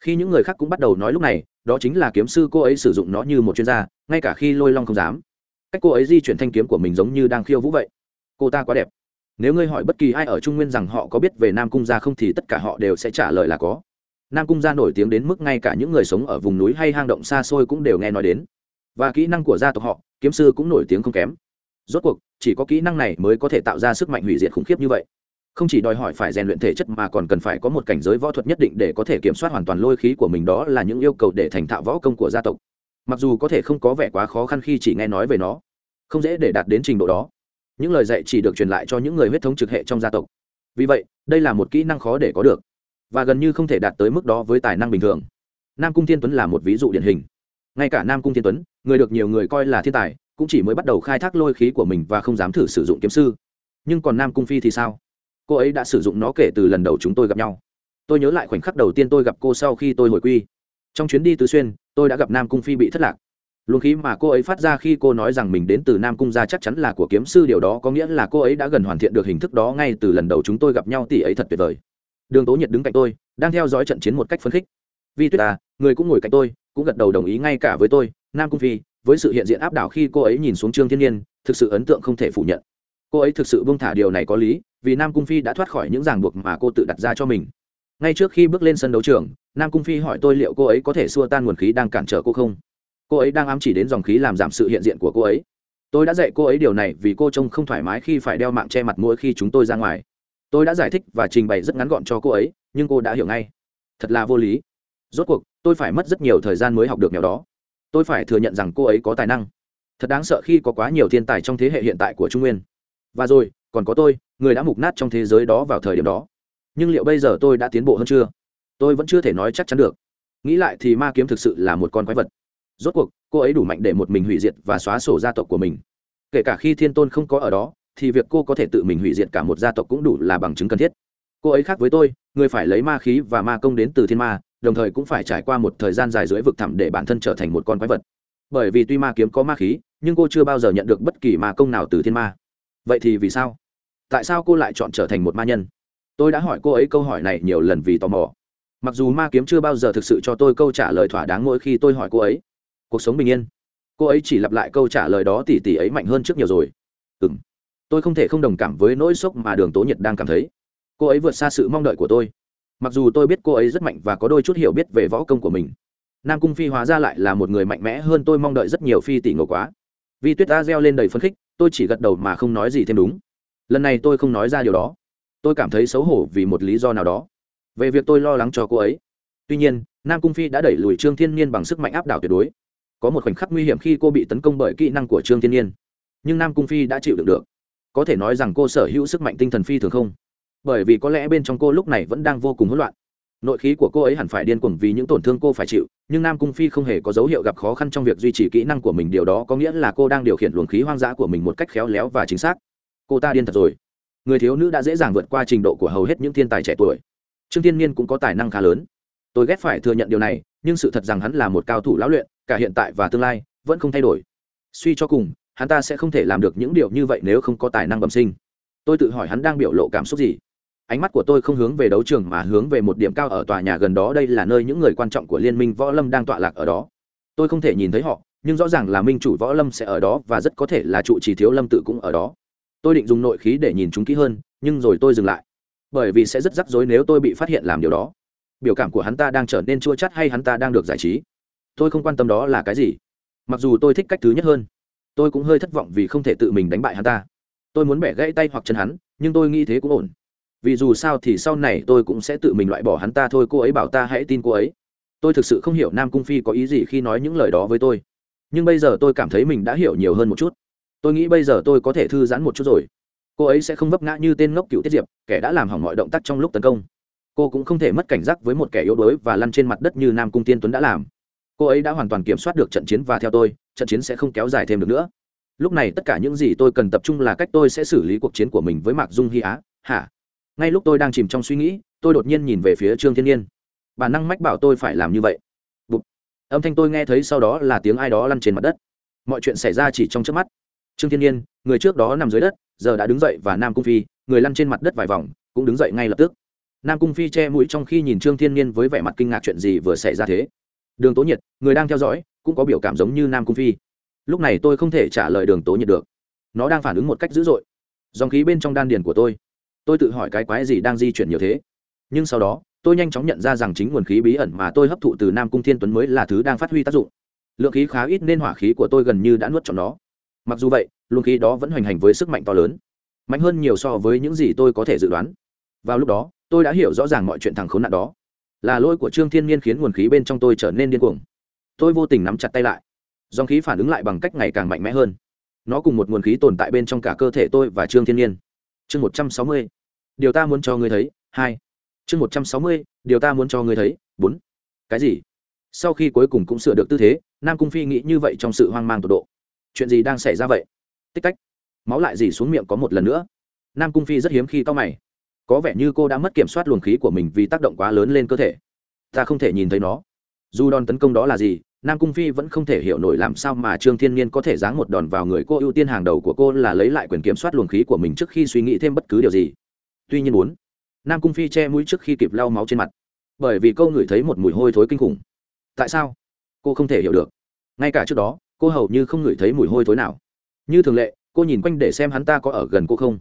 khi những người khác cũng bắt đầu nói lúc này, đó chính là kiếm sư cô ấy sử dụng nó như một chuyên gia, ngay cả khi lôi long không dám. Cách cô ấy di chuyển thanh kiếm của mình giống như đang khiêu vũ vậy. Cô ta quá đẹp. Nếu ngươi hỏi bất kỳ ai ở trung nguyên rằng họ có biết về nam cung gia không thì tất cả họ đều sẽ trả lời là có. Nam cung gia nổi tiếng đến mức ngay cả những người sống ở vùng núi hay hang động xa xôi cũng đều nghe nói đến. Và kỹ năng của gia tộc họ, kiếm sư cũng nổi tiếng không kém. Rốt cuộc, chỉ có kỹ năng này mới có thể tạo ra sức mạnh hủy diệt khủng khiếp như vậy không chỉ đòi hỏi phải rèn luyện thể chất mà còn cần phải có một cảnh giới võ thuật nhất định để có thể kiểm soát hoàn toàn lôi khí của mình, đó là những yêu cầu để thành thạo võ công của gia tộc. Mặc dù có thể không có vẻ quá khó khăn khi chỉ nghe nói về nó, không dễ để đạt đến trình độ đó. Những lời dạy chỉ được truyền lại cho những người huyết thống trực hệ trong gia tộc. Vì vậy, đây là một kỹ năng khó để có được, và gần như không thể đạt tới mức đó với tài năng bình thường. Nam cung thiên tuấn là một ví dụ điển hình. Ngay cả nam cung thiên tuấn, người được nhiều người coi là thiên tài, cũng chỉ mới bắt đầu khai thác lôi khí của mình và không dám thử sử dụng kiếm sư. Nhưng còn nam cung phi thì sao? Cô ấy đã sử dụng nó kể từ lần đầu chúng tôi gặp nhau. Tôi nhớ lại khoảnh khắc đầu tiên tôi gặp cô sau khi tôi hồi quy. Trong chuyến đi tứ xuyên, tôi đã gặp nam cung phi bị thất lạc. Luồng khí mà cô ấy phát ra khi cô nói rằng mình đến từ nam cung gia chắc chắn là của kiếm sư, điều đó có nghĩa là cô ấy đã gần hoàn thiện được hình thức đó ngay từ lần đầu chúng tôi gặp nhau, tỷ ấy thật tuyệt vời. Đường tố nhiệt đứng cạnh tôi, đang theo dõi trận chiến một cách phấn khích. Vi tuyết à người cũng ngồi cạnh tôi, cũng gật đầu đồng ý ngay cả với tôi. Nam cung phi, với sự hiện diện áp đảo khi cô ấy nhìn xuống trương thiên nhiên, thực sự ấn tượng không thể phủ nhận. Cô ấy thực sự buông thả điều này có lý vì nam cung phi đã thoát khỏi những ràng buộc mà cô tự đặt ra cho mình. Ngay trước khi bước lên sân đấu trường, nam cung phi hỏi tôi liệu cô ấy có thể xua tan nguồn khí đang cản trở cô không? Cô ấy đang ám chỉ đến dòng khí làm giảm sự hiện diện của cô ấy. Tôi đã dạy cô ấy điều này vì cô trông không thoải mái khi phải đeo mạng che mặt mỗi khi chúng tôi ra ngoài. Tôi đã giải thích và trình bày rất ngắn gọn cho cô ấy, nhưng cô đã hiểu ngay. Thật là vô lý. Rốt cuộc, tôi phải mất rất nhiều thời gian mới học được nghèo đó. Tôi phải thừa nhận rằng cô ấy có tài năng. Thật đáng sợ khi có quá nhiều thiên tài trong thế hệ hiện tại của trung nguyên. Và rồi, còn có tôi người đã mục nát trong thế giới đó vào thời điểm đó. Nhưng liệu bây giờ tôi đã tiến bộ hơn chưa? Tôi vẫn chưa thể nói chắc chắn được. Nghĩ lại thì ma kiếm thực sự là một con quái vật. Rốt cuộc, cô ấy đủ mạnh để một mình hủy diệt và xóa sổ gia tộc của mình. Kể cả khi thiên tôn không có ở đó, thì việc cô có thể tự mình hủy diệt cả một gia tộc cũng đủ là bằng chứng cần thiết. Cô ấy khác với tôi, người phải lấy ma khí và ma công đến từ thiên ma, đồng thời cũng phải trải qua một thời gian dài dưới vực thẳm để bản thân trở thành một con quái vật. Bởi vì tuy ma kiếm có ma khí, nhưng cô chưa bao giờ nhận được bất kỳ ma công nào từ thiên ma. Vậy thì vì sao? Tại sao cô lại chọn trở thành một ma nhân? Tôi đã hỏi cô ấy câu hỏi này nhiều lần vì tò mò. Mặc dù ma kiếm chưa bao giờ thực sự cho tôi câu trả lời thỏa đáng mỗi khi tôi hỏi cô ấy. Cuộc sống bình yên. Cô ấy chỉ lặp lại câu trả lời đó tỉ tỉ ấy mạnh hơn trước nhiều rồi. Ừ m tôi không thể không đồng cảm với nỗi sốc mà đường tố nhiệt đang cảm thấy. Cô ấy vượt xa sự mong đợi của tôi. Mặc dù tôi biết cô ấy rất mạnh và có đôi chút hiểu biết về võ công của mình. Nam cung phi hóa ra lại là một người mạnh mẽ hơn tôi mong đợi rất nhiều phi tỷ ngộ quá. Vì tuyết ta reo lên đầy phấn khích, tôi chỉ gật đầu mà không nói gì thêm đúng lần này tôi không nói ra điều đó. Tôi cảm thấy xấu hổ vì một lý do nào đó. Về việc tôi lo lắng cho cô ấy. Tuy nhiên, nam cung phi đã đẩy lùi trương thiên nhiên bằng sức mạnh áp đảo tuyệt đối. Có một khoảnh khắc nguy hiểm khi cô bị tấn công bởi kỹ năng của trương thiên nhiên nhưng nam cung phi đã chịu đựng được. Có thể nói rằng cô sở hữu sức mạnh tinh thần phi thường không. Bởi vì có lẽ bên trong cô lúc này vẫn đang vô cùng hỗn loạn. Nội khí của cô ấy hẳn phải điên cuồng vì những tổn thương cô phải chịu, nhưng nam cung phi không hề có dấu hiệu gặp khó khăn trong việc duy trì kỹ năng của mình. Điều đó có nghĩa là cô đang điều khiển luồng khí hoang dã của mình một cách khéo léo và chính xác cô ta điên thật rồi. Người thiếu nữ đã dễ dàng vượt qua trình độ của hầu hết những thiên tài trẻ tuổi. Trương thiên nhiên cũng có tài năng khá lớn. Tôi ghét phải thừa nhận điều này, nhưng sự thật rằng hắn là một cao thủ lão luyện, cả hiện tại và tương lai, vẫn không thay đổi. Suy cho cùng, hắn ta sẽ không thể làm được những điều như vậy nếu không có tài năng bẩm sinh. Tôi tự hỏi hắn đang biểu lộ cảm xúc gì. Ánh mắt của tôi không hướng về đấu trường mà hướng về một điểm cao ở tòa nhà gần đó, đây là nơi những người quan trọng của liên minh võ lâm đang tọa lạc ở đó. Tôi không thể nhìn thấy họ, nhưng rõ ràng là minh chủ võ lâm sẽ ở đó và rất có thể là trụ trì thiếu lâm tự cũng ở đó tôi định dùng nội khí để nhìn chúng kỹ hơn, nhưng rồi tôi dừng lại. Bởi vì sẽ rất rắc rối nếu tôi bị phát hiện làm điều đó. Biểu cảm của hắn ta đang trở nên chua chát hay hắn ta đang được giải trí? Tôi không quan tâm đó là cái gì. Mặc dù tôi thích cách thứ nhất hơn, tôi cũng hơi thất vọng vì không thể tự mình đánh bại hắn ta. Tôi muốn bẻ gãy tay hoặc chân hắn, nhưng tôi nghĩ thế cũng ổn. Vì dù sao thì sau này tôi cũng sẽ tự mình loại bỏ hắn ta thôi, cô ấy bảo ta hãy tin cô ấy. Tôi thực sự không hiểu nam cung phi có ý gì khi nói những lời đó với tôi. Nhưng bây giờ tôi cảm thấy mình đã hiểu nhiều hơn một chút tôi nghĩ bây giờ tôi có thể thư giãn một chút rồi. Cô ấy sẽ không vấp ngã như tên ngốc cựu tiết diệp, kẻ đã làm hỏng mọi động tác trong lúc tấn công. Cô cũng không thể mất cảnh giác với một kẻ yếu đuối và lăn trên mặt đất như nam cung tiên tuấn đã làm. Cô ấy đã hoàn toàn kiểm soát được trận chiến và theo tôi, trận chiến sẽ không kéo dài thêm được nữa. Lúc này tất cả những gì tôi cần tập trung là cách tôi sẽ xử lý cuộc chiến của mình với mạc dung hy á, hả? Ngay lúc tôi đang chìm trong suy nghĩ, tôi đột nhiên nhìn về phía trương thiên nhiên. Bản năng mách bảo tôi phải làm như vậy. Bụt. âm thanh tôi nghe thấy sau đó là tiếng ai đó lăn trên mặt đất. Mọi chuyện xảy ra chỉ trong trước mắt trương thiên nhiên, người trước đó nằm dưới đất, giờ đã đứng dậy và nam cung phi, người lăn trên mặt đất vài vòng, cũng đứng dậy ngay lập tức. Nam cung phi che mũi trong khi nhìn trương thiên nhiên với vẻ mặt kinh ngạc chuyện gì vừa xảy ra thế. Đường tố nhiệt, người đang theo dõi, cũng có biểu cảm giống như nam cung phi. Lúc này tôi không thể trả lời đường tố nhiệt được. Nó đang phản ứng một cách dữ dội. Dòng khí bên trong đan điền của tôi. Tôi tự hỏi cái quái gì đang di chuyển nhiều thế. Nhưng sau đó, tôi nhanh chóng nhận ra rằng chính nguồn khí bí ẩn mà tôi hấp thụ từ nam cung thiên tuấn mới là thứ đang phát huy tác dụng. Lượng khí khá ít nên hỏa khí của tôi gần như đã nuốt trong nó mặc dù vậy, luồng khí đó vẫn hoành hành với sức mạnh to lớn. Mạnh hơn nhiều so với những gì tôi có thể dự đoán. Vào lúc đó, tôi đã hiểu rõ ràng mọi chuyện thằng khốn nạn đó. Là lỗi của trương thiên nhiên khiến nguồn khí bên trong tôi trở nên điên cuồng. Tôi vô tình nắm chặt tay lại. Dòng khí phản ứng lại bằng cách ngày càng mạnh mẽ hơn. Nó cùng một nguồn khí tồn tại bên trong cả cơ thể tôi và trương thiên nhiên chương một trăm sáu mươi. Điều ta muốn cho ngươi thấy, hai. Chương một trăm sáu mươi, điều ta muốn cho ngươi thấy, bốn. Cái gì? Sau khi cuối cùng cũng sửa được tư thế, nam cung phi nghĩ như vậy trong sự hoang mang tột độ chuyện gì đang xảy ra vậy? Tích cách máu lại dì xuống miệng có một lần nữa. Nam cung phi rất hiếm khi to mày. Có vẻ như cô đã mất kiểm soát luồng khí của mình vì tác động quá lớn lên cơ thể. Ta không thể nhìn thấy nó. Dù đòn tấn công đó là gì, nam cung phi vẫn không thể hiểu nổi làm sao mà trương thiên nhiên có thể giáng một đòn vào người cô ưu tiên hàng đầu của cô là lấy lại quyền kiểm soát luồng khí của mình trước khi suy nghĩ thêm bất cứ điều gì. Tuy nhiên muốn, nam cung phi che mũi trước khi kịp lau máu trên mặt. Bởi vì cô ngửi thấy một mùi hôi thối kinh khủng. Tại sao? Cô không thể hiểu được. Ngay cả trước đó cô hầu như không ngửi thấy mùi hôi thối nào. Như thường lệ, cô nhìn quanh để xem hắn ta có ở gần cô không.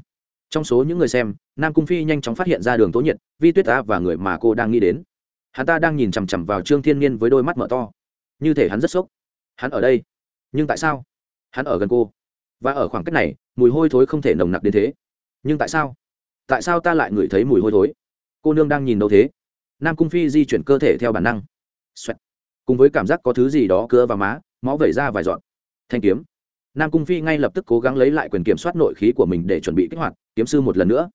Trong số những người xem, nam cung phi nhanh chóng phát hiện ra đường tố nhiệt, vi tuyết ta và người mà cô đang nghĩ đến. Hắn ta đang nhìn chằm chằm vào trương thiên nhiên với đôi mắt mở to. Như thể hắn rất sốc. Hắn ở đây. Nhưng tại sao? Hắn ở gần cô. Và ở khoảng cách này, mùi hôi thối không thể nồng nặc đến thế. Nhưng tại sao? Tại sao ta lại ngửi thấy mùi hôi thối? Cô nương đang nhìn đâu thế? Nam cung phi di chuyển cơ thể theo bản năng. Xoẹt. cùng với cảm giác có thứ gì đó cưa vào má máu vẩy ra vài dọn thanh kiếm. Nam cung phi ngay lập tức cố gắng lấy lại quyền kiểm soát nội khí của mình để chuẩn bị kích hoạt, kiếm sư một lần nữa.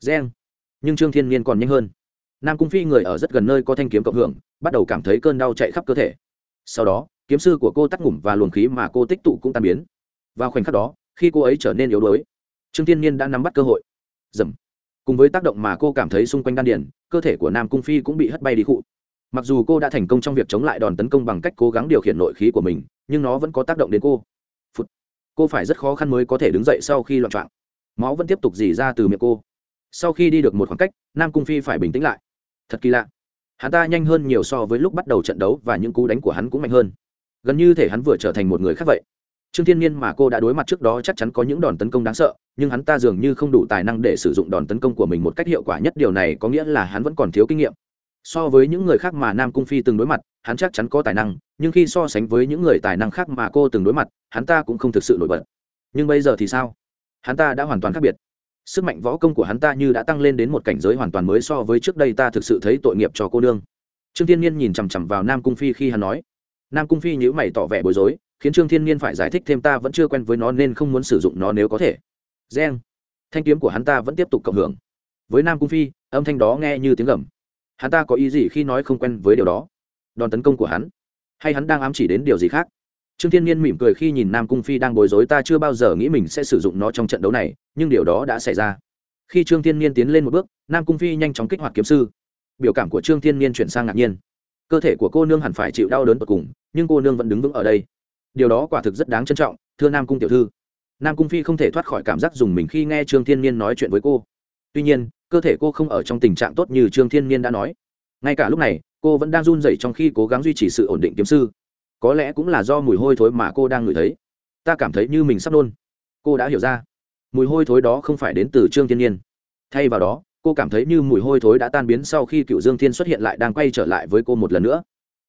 Reng. Nhưng trương thiên nhiên còn nhanh hơn. Nam cung phi người ở rất gần nơi có thanh kiếm cộng hưởng, bắt đầu cảm thấy cơn đau chạy khắp cơ thể. Sau đó, kiếm sư của cô tắt ngủm và luồng khí mà cô tích tụ cũng tan biến. Vào khoảnh khắc đó, khi cô ấy trở nên yếu đuối, trương thiên nhiên đã nắm bắt cơ hội. Dầm cùng với tác động mà cô cảm thấy xung quanh đan điền, cơ thể của nam cung phi cũng bị hất bay đi cụ mặc dù cô đã thành công trong việc chống lại đòn tấn công bằng cách cố gắng điều khiển nội khí của mình, nhưng nó vẫn có tác động đến cô. Phụt. cô phải rất khó khăn mới có thể đứng dậy sau khi loạn trọng máu vẫn tiếp tục dì ra từ miệng cô. Sau khi đi được một khoảng cách, nam cung phi phải bình tĩnh lại. Thật kỳ lạ. Hắn ta nhanh hơn nhiều so với lúc bắt đầu trận đấu và những cú đánh của hắn cũng mạnh hơn. Gần như thể hắn vừa trở thành một người khác vậy. Trương thiên nhiên mà cô đã đối mặt trước đó chắc chắn có những đòn tấn công đáng sợ, nhưng hắn ta dường như không đủ tài năng để sử dụng đòn tấn công của mình một cách hiệu quả nhất. Điều này có nghĩa là hắn vẫn còn thiếu kinh nghiệm so với những người khác mà nam cung phi từng đối mặt, hắn chắc chắn có tài năng, nhưng khi so sánh với những người tài năng khác mà cô từng đối mặt, hắn ta cũng không thực sự nổi bật. Nhưng bây giờ thì sao? Hắn ta đã hoàn toàn khác biệt. Sức mạnh võ công của hắn ta như đã tăng lên đến một cảnh giới hoàn toàn mới so với trước đây ta thực sự thấy tội nghiệp cho cô nương. Trương thiên nhiên nhìn chằm chằm vào nam cung phi khi hắn nói. Nam cung phi nhữ mày tỏ vẻ bối rối, khiến trương thiên nhiên phải giải thích thêm ta vẫn chưa quen với nó nên không muốn sử dụng nó nếu có thể. Reng. Thanh kiếm của hắn ta vẫn tiếp tục cộng hưởng. Với nam cung phi, âm thanh đó nghe như tiếng gầm hắn ta có ý gì khi nói không quen với điều đó? Đòn tấn công của hắn? Hay hắn đang ám chỉ đến điều gì khác? Trương thiên nhiên mỉm cười khi nhìn nam cung phi đang bối rối, ta chưa bao giờ nghĩ mình sẽ sử dụng nó trong trận đấu này, nhưng điều đó đã xảy ra. Khi trương thiên nhiên tiến lên một bước, nam cung phi nhanh chóng kích hoạt kiếm sư. Biểu cảm của trương thiên nhiên chuyển sang ngạc nhiên. Cơ thể của cô nương hẳn phải chịu đau đớn tột cùng, nhưng cô nương vẫn đứng vững ở đây. Điều đó quả thực rất đáng trân trọng, thưa nam cung tiểu thư. Nam cung phi không thể thoát khỏi cảm giác dùng mình khi nghe trương thiên nhiên nói chuyện với cô. Tuy nhiên cơ thể cô không ở trong tình trạng tốt như trương thiên nhiên đã nói. Ngay cả lúc này, cô vẫn đang run rẩy trong khi cố gắng duy trì sự ổn định kiếm sư. Có lẽ cũng là do mùi hôi thối mà cô đang ngửi thấy. Ta cảm thấy như mình sắp nôn. Cô đã hiểu ra. Mùi hôi thối đó không phải đến từ trương thiên nhiên thay vào đó, cô cảm thấy như mùi hôi thối đã tan biến sau khi cựu dương thiên xuất hiện lại đang quay trở lại với cô một lần nữa.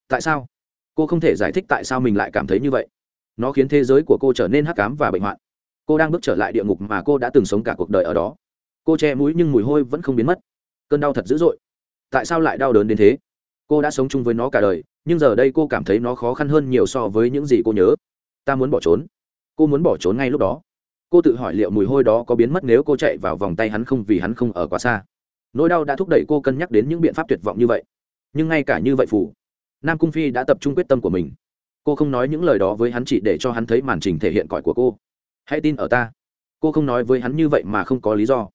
Tại sao? Cô không thể giải thích tại sao mình lại cảm thấy như vậy. Nó khiến thế giới của cô trở nên hắc cám và bệnh hoạn. Cô đang bước trở lại địa ngục mà cô đã từng sống cả cuộc đời ở đó cô che mũi nhưng mùi hôi vẫn không biến mất. Cơn đau thật dữ dội. Tại sao lại đau đớn đến thế? Cô đã sống chung với nó cả đời, nhưng giờ đây cô cảm thấy nó khó khăn hơn nhiều so với những gì cô nhớ. Ta muốn bỏ trốn. Cô muốn bỏ trốn ngay lúc đó. Cô tự hỏi liệu mùi hôi đó có biến mất nếu cô chạy vào vòng tay hắn không vì hắn không ở quá xa. Nỗi đau đã thúc đẩy cô cân nhắc đến những biện pháp tuyệt vọng như vậy. Nhưng ngay cả như vậy phủ nam cung phi đã tập trung quyết tâm của mình. Cô không nói những lời đó với hắn chỉ để cho hắn thấy màn trình thể hiện cõi của cô. Hãy tin ở ta. Cô không nói với hắn như vậy mà không có lý do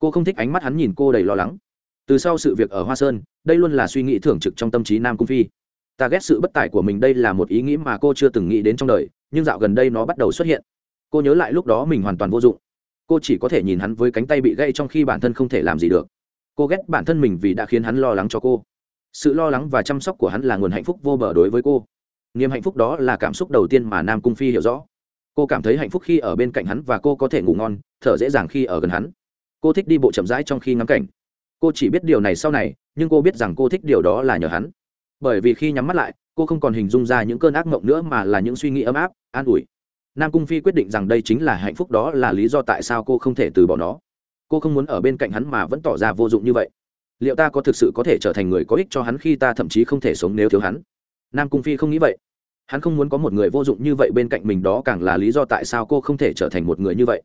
cô không thích ánh mắt hắn nhìn cô đầy lo lắng. Từ sau sự việc ở hoa sơn, đây luôn là suy nghĩ thường trực trong tâm trí nam cung phi. Ta ghét sự bất tài của mình đây là một ý nghĩ mà cô chưa từng nghĩ đến trong đời, nhưng dạo gần đây nó bắt đầu xuất hiện. Cô nhớ lại lúc đó mình hoàn toàn vô dụng. Cô chỉ có thể nhìn hắn với cánh tay bị gãy trong khi bản thân không thể làm gì được. Cô ghét bản thân mình vì đã khiến hắn lo lắng cho cô. Sự lo lắng và chăm sóc của hắn là nguồn hạnh phúc vô bờ đối với cô. Niềm hạnh phúc đó là cảm xúc đầu tiên mà nam cung phi hiểu rõ. Cô cảm thấy hạnh phúc khi ở bên cạnh hắn và cô có thể ngủ ngon, thở dễ dàng khi ở gần hắn cô thích đi bộ chậm rãi trong khi ngắm cảnh. Cô chỉ biết điều này sau này, nhưng cô biết rằng cô thích điều đó là nhờ hắn. Bởi vì khi nhắm mắt lại, cô không còn hình dung ra những cơn ác mộng nữa mà là những suy nghĩ ấm áp, an ủi. Nam cung phi quyết định rằng đây chính là hạnh phúc đó là lý do tại sao cô không thể từ bỏ nó. Cô không muốn ở bên cạnh hắn mà vẫn tỏ ra vô dụng như vậy. Liệu ta có thực sự có thể trở thành người có ích cho hắn khi ta thậm chí không thể sống nếu thiếu hắn? Nam cung phi không nghĩ vậy. Hắn không muốn có một người vô dụng như vậy bên cạnh mình, đó càng là lý do tại sao cô không thể trở thành một người như vậy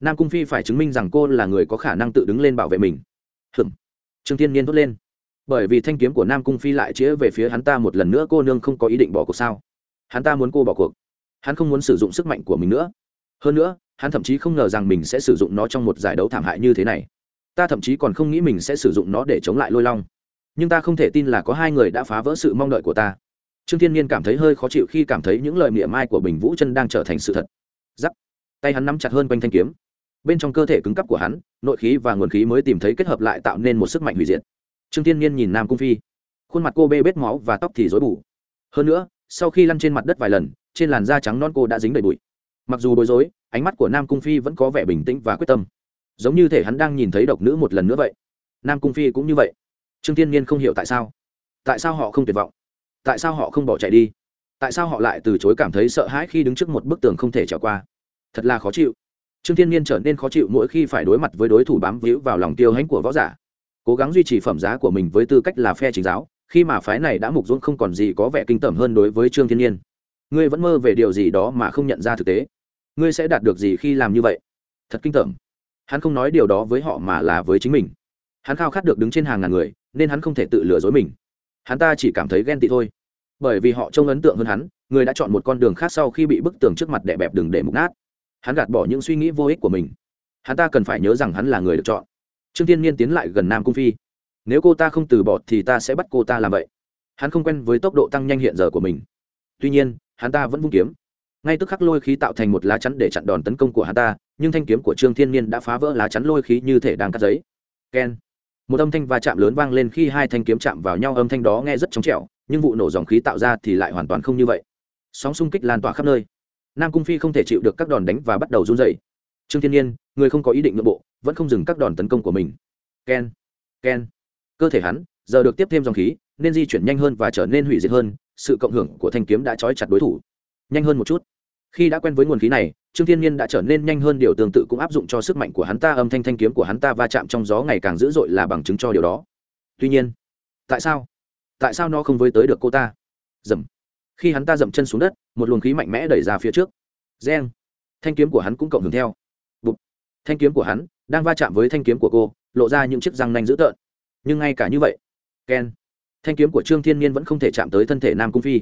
nam cung phi phải chứng minh rằng cô là người có khả năng tự đứng lên bảo vệ mình. Hừm trương thiên nhiên thốt lên. Bởi vì thanh kiếm của nam cung phi lại chĩa về phía hắn ta một lần nữa, cô nương không có ý định bỏ cuộc sao? Hắn ta muốn cô bỏ cuộc. Hắn không muốn sử dụng sức mạnh của mình nữa. Hơn nữa, hắn thậm chí không ngờ rằng mình sẽ sử dụng nó trong một giải đấu thảm hại như thế này. Ta thậm chí còn không nghĩ mình sẽ sử dụng nó để chống lại lôi long. Nhưng ta không thể tin là có hai người đã phá vỡ sự mong đợi của ta. Trương thiên nhiên cảm thấy hơi khó chịu khi cảm thấy những lời miệng mai của bình vũ chân đang trở thành sự thật. Giắc. Tay hắn nắm chặt hơn quanh thanh kiếm bên trong cơ thể cứng cắp của hắn, nội khí và nguồn khí mới tìm thấy kết hợp lại tạo nên một sức mạnh hủy diệt. Trương thiên nhiên nhìn nam cung phi. Khuôn mặt cô bê bết máu và tóc thì rối bù. Hơn nữa, sau khi lăn trên mặt đất vài lần, trên làn da trắng non cô đã dính đầy bụi. Mặc dù bối rối, ánh mắt của nam cung phi vẫn có vẻ bình tĩnh và quyết tâm. Giống như thể hắn đang nhìn thấy độc nữ một lần nữa vậy. Nam cung phi cũng như vậy. Trương thiên nhiên không hiểu tại sao. Tại sao họ không tuyệt vọng? Tại sao họ không bỏ chạy đi? Tại sao họ lại từ chối cảm thấy sợ hãi khi đứng trước một bức tường không thể trèo qua? Thật là khó chịu trương thiên nhiên trở nên khó chịu mỗi khi phải đối mặt với đối thủ bám víu vào lòng tiêu hãnh của võ giả. Cố gắng duy trì phẩm giá của mình với tư cách là phe chính giáo, khi mà phái này đã mục dũng không còn gì có vẻ kinh tởm hơn đối với trương thiên nhiên ngươi vẫn mơ về điều gì đó mà không nhận ra thực tế. Ngươi sẽ đạt được gì khi làm như vậy? Thật kinh tởm. Hắn không nói điều đó với họ mà là với chính mình. Hắn khao khát được đứng trên hàng ngàn người, nên hắn không thể tự lừa dối mình. Hắn ta chỉ cảm thấy ghen tị thôi. Bởi vì họ trông ấn tượng hơn hắn, người đã chọn một con đường khác sau khi bị bức tường trước mặt đè bẹp đừng để mục nát hắn gạt bỏ những suy nghĩ vô ích của mình. Hắn ta cần phải nhớ rằng hắn là người được chọn. Trương tiên niên tiến lại gần nam cung phi. Nếu cô ta không từ bỏ thì ta sẽ bắt cô ta làm vậy. Hắn không quen với tốc độ tăng nhanh hiện giờ của mình. Tuy nhiên, hắn ta vẫn vung kiếm. Ngay tức khắc lôi khí tạo thành một lá chắn để chặn đòn tấn công của hắn ta, nhưng thanh kiếm của trương thiên niên đã phá vỡ lá chắn lôi khí như thể đang cắt giấy. Keng một âm thanh va chạm lớn vang lên khi hai thanh kiếm chạm vào nhau, âm thanh đó nghe rất trống trẻo, nhưng vụ nổ dòng khí tạo ra thì lại hoàn toàn không như vậy. Sóng xung kích lan tỏa khắp nơi nam cung phi không thể chịu được các đòn đánh và bắt đầu run dậy trương thiên nhiên, người không có ý định nội bộ, vẫn không dừng các đòn tấn công của mình. Ken ken. Cơ thể hắn, giờ được tiếp thêm dòng khí, nên di chuyển nhanh hơn và trở nên hủy diệt hơn, sự cộng hưởng của thanh kiếm đã trói chặt đối thủ. Nhanh hơn một chút. Khi đã quen với nguồn khí này, trương thiên nhiên đã trở nên nhanh hơn, điều tương tự cũng áp dụng cho sức mạnh của hắn ta, âm thanh thanh kiếm của hắn ta va chạm trong gió ngày càng dữ dội là bằng chứng cho điều đó. Tuy nhiên, tại sao? Tại sao nó không với tới được cô ta? Dầm khi hắn ta dậm chân xuống đất, một luồng khí mạnh mẽ đẩy ra phía trước. Reng! Thanh kiếm của hắn cũng cộng hưởng theo. Bụt. thanh kiếm của hắn đang va chạm với thanh kiếm của cô, lộ ra những chiếc răng nanh dữ tợn. Nhưng ngay cả như vậy, ken! Thanh kiếm của trương thiên nhiên vẫn không thể chạm tới thân thể nam cung phi.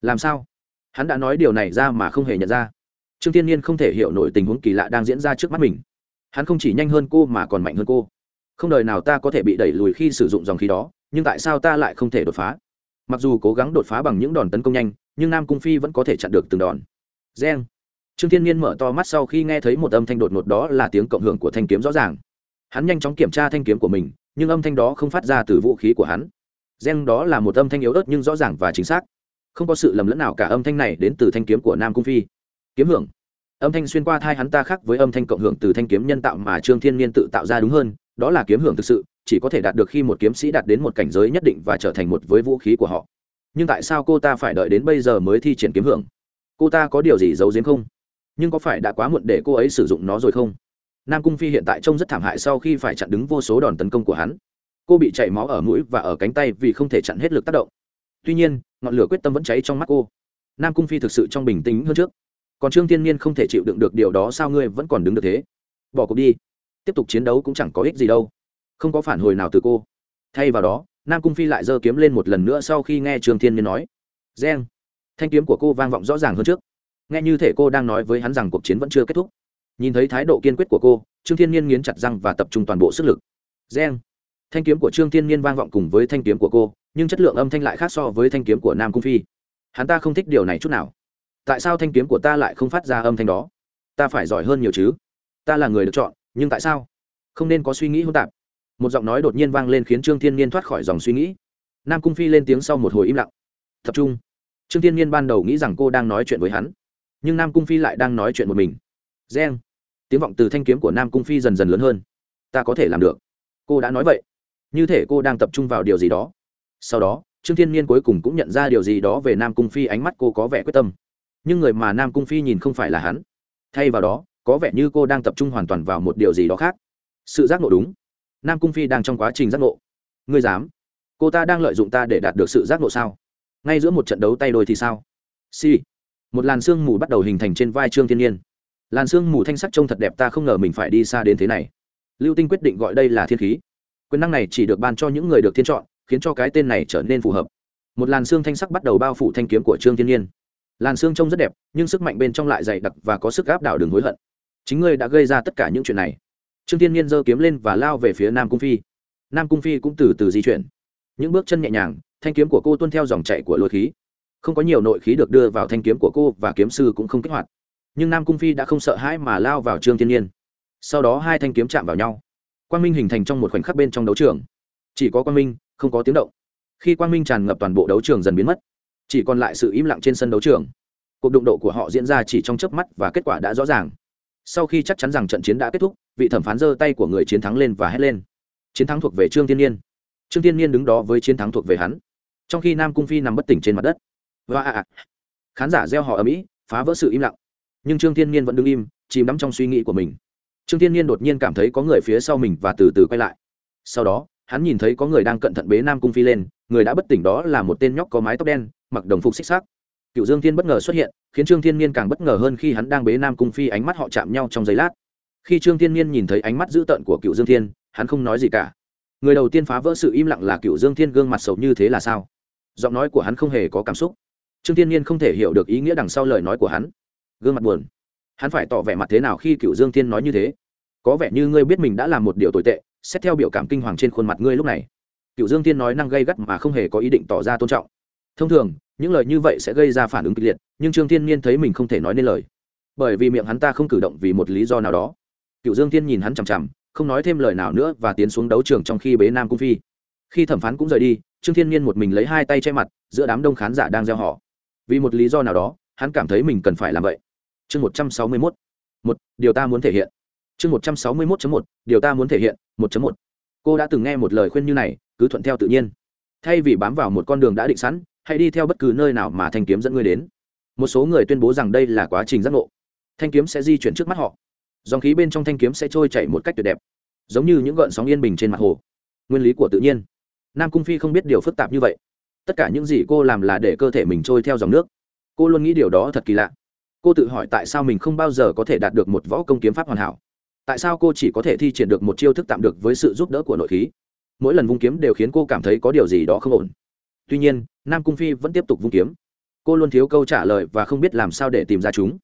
Làm sao? Hắn đã nói điều này ra mà không hề nhận ra. Trương thiên nhiên không thể hiểu nổi tình huống kỳ lạ đang diễn ra trước mắt mình. Hắn không chỉ nhanh hơn cô mà còn mạnh hơn cô. Không đời nào ta có thể bị đẩy lùi khi sử dụng dòng khí đó, nhưng tại sao ta lại không thể đột phá? Mặc dù cố gắng đột phá bằng những đòn tấn công nhanh, nhưng nam cung phi vẫn có thể chặn được từng đòn. Reng. Trương thiên nhiên mở to mắt sau khi nghe thấy một âm thanh đột ngột đó là tiếng cộng hưởng của thanh kiếm rõ ràng. Hắn nhanh chóng kiểm tra thanh kiếm của mình, nhưng âm thanh đó không phát ra từ vũ khí của hắn. Reng đó là một âm thanh yếu ớt nhưng rõ ràng và chính xác. Không có sự lầm lẫn nào cả âm thanh này đến từ thanh kiếm của nam cung phi. Kiếm hưởng âm thanh xuyên qua thai hắn ta khác với âm thanh cộng hưởng từ thanh kiếm nhân tạo mà trương thiên Niên tự tạo ra đúng hơn, đó là kiếm hưởng thực sự, chỉ có thể đạt được khi một kiếm sĩ đạt đến một cảnh giới nhất định và trở thành một với vũ khí của họ. Nhưng tại sao cô ta phải đợi đến bây giờ mới thi triển kiếm hưởng? Cô ta có điều gì giấu giếm không? Nhưng có phải đã quá muộn để cô ấy sử dụng nó rồi không? Nam cung phi hiện tại trông rất thảm hại sau khi phải chặn đứng vô số đòn tấn công của hắn. Cô bị chảy máu ở mũi và ở cánh tay vì không thể chặn hết lực tác động. Tuy nhiên, ngọn lửa quyết tâm vẫn cháy trong mắt cô. Nam cung phi thực sự trong bình tĩnh hơn trước còn trương thiên nhiên không thể chịu đựng được điều đó sao ngươi vẫn còn đứng được thế? Bỏ cuộc đi. Tiếp tục chiến đấu cũng chẳng có ích gì đâu. Không có phản hồi nào từ cô. Thay vào đó, nam cung phi lại giơ kiếm lên một lần nữa sau khi nghe trương thiên nhiên nói. Reng thanh kiếm của cô vang vọng rõ ràng hơn trước. Nghe như thể cô đang nói với hắn rằng cuộc chiến vẫn chưa kết thúc. Nhìn thấy thái độ kiên quyết của cô, trương thiên nhiên nghiến chặt răng và tập trung toàn bộ sức lực. Reng thanh kiếm của trương thiên nhiên vang vọng cùng với thanh kiếm của cô, nhưng chất lượng âm thanh lại khác so với thanh kiếm của nam cung phi. Hắn ta không thích điều này chút nào tại sao thanh kiếm của ta lại không phát ra âm thanh đó? Ta phải giỏi hơn nhiều chứ. Ta là người được chọn, nhưng tại sao? Không nên có suy nghĩ hỗn tạp. Một giọng nói đột nhiên vang lên khiến trương thiên nhiên thoát khỏi dòng suy nghĩ. Nam cung phi lên tiếng sau một hồi im lặng. Tập trung. Trương thiên nhiên ban đầu nghĩ rằng cô đang nói chuyện với hắn, nhưng nam cung phi lại đang nói chuyện một mình. Reng. Tiếng vọng từ thanh kiếm của nam cung phi dần dần lớn hơn. Ta có thể làm được. Cô đã nói vậy. Như thể cô đang tập trung vào điều gì đó. Sau đó, trương thiên nhiên cuối cùng cũng nhận ra điều gì đó về nam cung phi ánh mắt cô có vẻ quyết tâm nhưng người mà nam cung phi nhìn không phải là hắn. Thay vào đó, có vẻ như cô đang tập trung hoàn toàn vào một điều gì đó khác. Sự giác ngộ đúng. Nam cung phi đang trong quá trình giác ngộ. Ngươi dám? Cô ta đang lợi dụng ta để đạt được sự giác ngộ sao? Ngay giữa một trận đấu tay đôi thì sao? Si một làn sương mù bắt đầu hình thành trên vai trương thiên nhiên. Làn sương mù thanh sắc trông thật đẹp ta không ngờ mình phải đi xa đến thế này. Lưu tinh quyết định gọi đây là thiên khí. Quyền năng này chỉ được ban cho những người được thiên chọn, khiến cho cái tên này trở nên phù hợp. Một làn xương thanh sắc bắt đầu bao phủ thanh kiếm của trương thiên nhiên làn xương trông rất đẹp, nhưng sức mạnh bên trong lại dày đặc và có sức gáp đảo đường hối hận. Chính ngươi đã gây ra tất cả những chuyện này. Trương thiên nhiên giơ kiếm lên và lao về phía nam cung phi. Nam cung phi cũng từ từ di chuyển. Những bước chân nhẹ nhàng, thanh kiếm của cô tuân theo dòng chạy của lôi khí. Không có nhiều nội khí được đưa vào thanh kiếm của cô và kiếm sư cũng không kích hoạt. Nhưng nam cung phi đã không sợ hãi mà lao vào trương thiên nhiên. Sau đó hai thanh kiếm chạm vào nhau. Quang minh hình thành trong một khoảnh khắc bên trong đấu trường. Chỉ có quang minh, không có tiếng động. Khi quang minh tràn ngập toàn bộ đấu trường dần biến mất chỉ còn lại sự im lặng trên sân đấu trường. Cuộc đụng độ của họ diễn ra chỉ trong chớp mắt và kết quả đã rõ ràng. Sau khi chắc chắn rằng trận chiến đã kết thúc vị thẩm phán giơ tay của người chiến thắng lên và hét lên. Chiến thắng thuộc về trương thiên nhiên. Trương thiên nhiên đứng đó với chiến thắng thuộc về hắn. Trong khi nam cung phi nằm bất tỉnh trên mặt đất. Và à, à. khán giả gieo họ ở mỹ phá vỡ sự im lặng. Nhưng trương thiên nhiên vẫn đứng im chìm đắm trong suy nghĩ của mình. Trương thiên nhiên đột nhiên cảm thấy có người phía sau mình và từ từ quay lại. Sau đó hắn nhìn thấy có người đang cận thận bế nam cung phi lên người đã bất tỉnh đó là một tên nhóc có mái tóc đen mặc đồng phục xích xác. Cựu dương thiên bất ngờ xuất hiện, khiến trương thiên nhiên càng bất ngờ hơn khi hắn đang bế nam cung phi ánh mắt họ chạm nhau trong giây lát. Khi trương thiên nhiên nhìn thấy ánh mắt dữ tợn của cựu dương thiên, hắn không nói gì cả. Người đầu tiên phá vỡ sự im lặng là cựu dương thiên gương mặt sầu như thế là sao? Giọng nói của hắn không hề có cảm xúc. Trương thiên nhiên không thể hiểu được ý nghĩa đằng sau lời nói của hắn. Gương mặt buồn. Hắn phải tỏ vẻ mặt thế nào khi cựu dương thiên nói như thế? Có vẻ như ngươi biết mình đã làm một điều tồi tệ, xét theo biểu cảm kinh hoàng trên khuôn mặt ngươi lúc này. Cựu dương thiên nói năng gây gắt mà không hề có ý định tỏ ra tôn trọng thông thường, những lời như vậy sẽ gây ra phản ứng kịch liệt, nhưng trương thiên nhiên thấy mình không thể nói nên lời. Bởi vì miệng hắn ta không cử động vì một lý do nào đó. Cựu dương thiên nhìn hắn chằm chằm, không nói thêm lời nào nữa và tiến xuống đấu trường trong khi bế nam cung phi. Khi thẩm phán cũng rời đi, trương thiên nhiên một mình lấy hai tay che mặt, giữa đám đông khán giả đang gieo họ. Vì một lý do nào đó, hắn cảm thấy mình cần phải làm vậy. Chương một trăm sáu mươi mốt. Một, điều ta muốn thể hiện. Chương một trăm sáu mươi mốt một, điều ta muốn thể hiện, một một. Cô đã từng nghe một lời khuyên như này, cứ thuận theo tự nhiên. Thay vì bám vào một con đường đã định sẵn hãy đi theo bất cứ nơi nào mà thanh kiếm dẫn ngươi đến. Một số người tuyên bố rằng đây là quá trình giác ngộ. Thanh kiếm sẽ di chuyển trước mắt họ. Dòng khí bên trong thanh kiếm sẽ trôi chảy một cách tuyệt đẹp, giống như những gợn sóng yên bình trên mặt hồ. Nguyên lý của tự nhiên. Nam cung phi không biết điều phức tạp như vậy. Tất cả những gì cô làm là để cơ thể mình trôi theo dòng nước. Cô luôn nghĩ điều đó thật kỳ lạ. Cô tự hỏi tại sao mình không bao giờ có thể đạt được một võ công kiếm pháp hoàn hảo. Tại sao cô chỉ có thể thi triển được một chiêu thức tạm được với sự giúp đỡ của nội khí? Mỗi lần vung kiếm đều khiến cô cảm thấy có điều gì đó không ổn tuy nhiên, nam cung phi vẫn tiếp tục vung kiếm. Cô luôn thiếu câu trả lời và không biết làm sao để tìm ra chúng.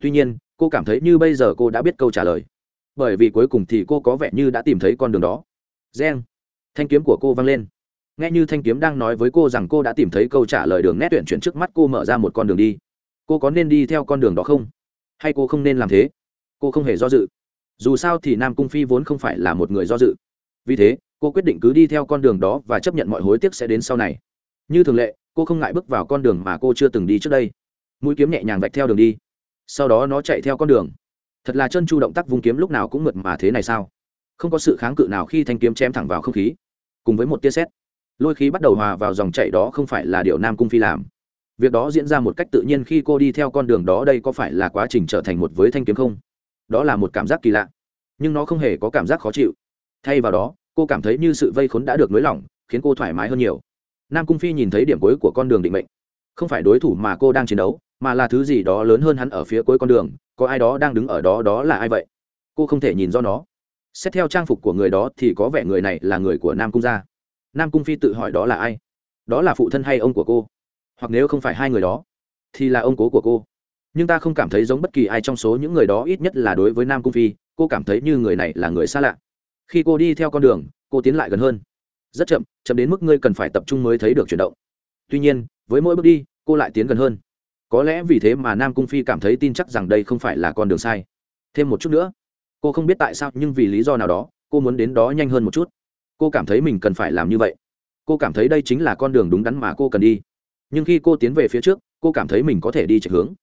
Tuy nhiên, cô cảm thấy như bây giờ cô đã biết câu trả lời. Bởi vì cuối cùng thì cô có vẻ như đã tìm thấy con đường đó. Reng! Thanh kiếm của cô văng lên. Nghe như thanh kiếm đang nói với cô rằng cô đã tìm thấy câu trả lời đường nét tuyển chuyển trước mắt cô mở ra một con đường đi. Cô có nên đi theo con đường đó không? Hay cô không nên làm thế? Cô không hề do dự. Dù sao thì nam cung phi vốn không phải là một người do dự. Vì thế, cô quyết định cứ đi theo con đường đó và chấp nhận mọi hối tiếc sẽ đến sau này như thường lệ, cô không ngại bước vào con đường mà cô chưa từng đi trước đây. Mũi kiếm nhẹ nhàng vạch theo đường đi. Sau đó nó chạy theo con đường. Thật là chân chu động tác vung kiếm lúc nào cũng mượt mà thế này sao? Không có sự kháng cự nào khi thanh kiếm chém thẳng vào không khí. Cùng với một tia sét, lôi khí bắt đầu hòa vào dòng chạy đó không phải là điều nam cung phi làm. Việc đó diễn ra một cách tự nhiên khi cô đi theo con đường đó đây có phải là quá trình trở thành một với thanh kiếm không? Đó là một cảm giác kỳ lạ. Nhưng nó không hề có cảm giác khó chịu. Thay vào đó, cô cảm thấy như sự vây khốn đã được nới lỏng, khiến cô thoải mái hơn nhiều nam cung phi nhìn thấy điểm cuối của con đường định mệnh. Không phải đối thủ mà cô đang chiến đấu, mà là thứ gì đó lớn hơn hắn ở phía cuối con đường, có ai đó đang đứng ở đó đó là ai vậy? Cô không thể nhìn do nó. Xét theo trang phục của người đó thì có vẻ người này là người của nam cung gia. Nam cung phi tự hỏi đó là ai? Đó là phụ thân hay ông của cô? Hoặc nếu không phải hai người đó, thì là ông cố của cô. Nhưng ta không cảm thấy giống bất kỳ ai trong số những người đó, ít nhất là đối với nam cung phi, cô cảm thấy như người này là người xa lạ. Khi cô đi theo con đường, cô tiến lại gần hơn rất chậm chậm đến mức ngươi cần phải tập trung mới thấy được chuyển động. Tuy nhiên, với mỗi bước đi, cô lại tiến gần hơn. Có lẽ vì thế mà nam cung phi cảm thấy tin chắc rằng đây không phải là con đường sai. Thêm một chút nữa, cô không biết tại sao, nhưng vì lý do nào đó, cô muốn đến đó nhanh hơn một chút. Cô cảm thấy mình cần phải làm như vậy. Cô cảm thấy đây chính là con đường đúng đắn mà cô cần đi. Nhưng khi cô tiến về phía trước, cô cảm thấy mình có thể đi chạy hướng.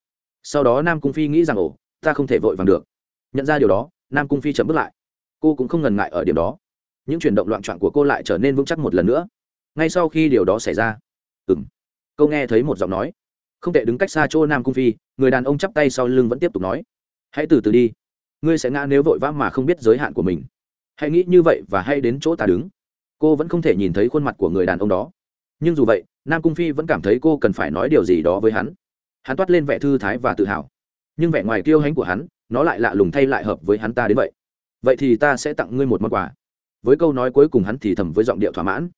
Sau đó nam cung phi nghĩ rằng, ồ, ta không thể vội vàng được. Nhận ra điều đó, nam cung phi chậm bước lại. Cô cũng không ngần ngại ở điểm đó những chuyển động loạn trọn của cô lại trở nên vững chắc một lần nữa. Ngay sau khi điều đó xảy ra ừng câu nghe thấy một giọng nói. Không thể đứng cách xa chỗ nam cung phi, người đàn ông chắp tay sau lưng vẫn tiếp tục nói. Hãy từ từ đi, ngươi sẽ ngã nếu vội vã mà không biết giới hạn của mình. Hãy nghĩ như vậy và hãy đến chỗ ta đứng. Cô vẫn không thể nhìn thấy khuôn mặt của người đàn ông đó. Nhưng dù vậy, nam cung phi vẫn cảm thấy cô cần phải nói điều gì đó với hắn. Hắn toát lên vẻ thư thái và tự hào. Nhưng vẻ ngoài kiêu hãnh của hắn, nó lại lạ lùng thay lại hợp với hắn ta đến vậy. Vậy thì ta sẽ tặng ngươi một món quà với câu nói cuối cùng hắn thì thầm với giọng điệu thỏa mãn.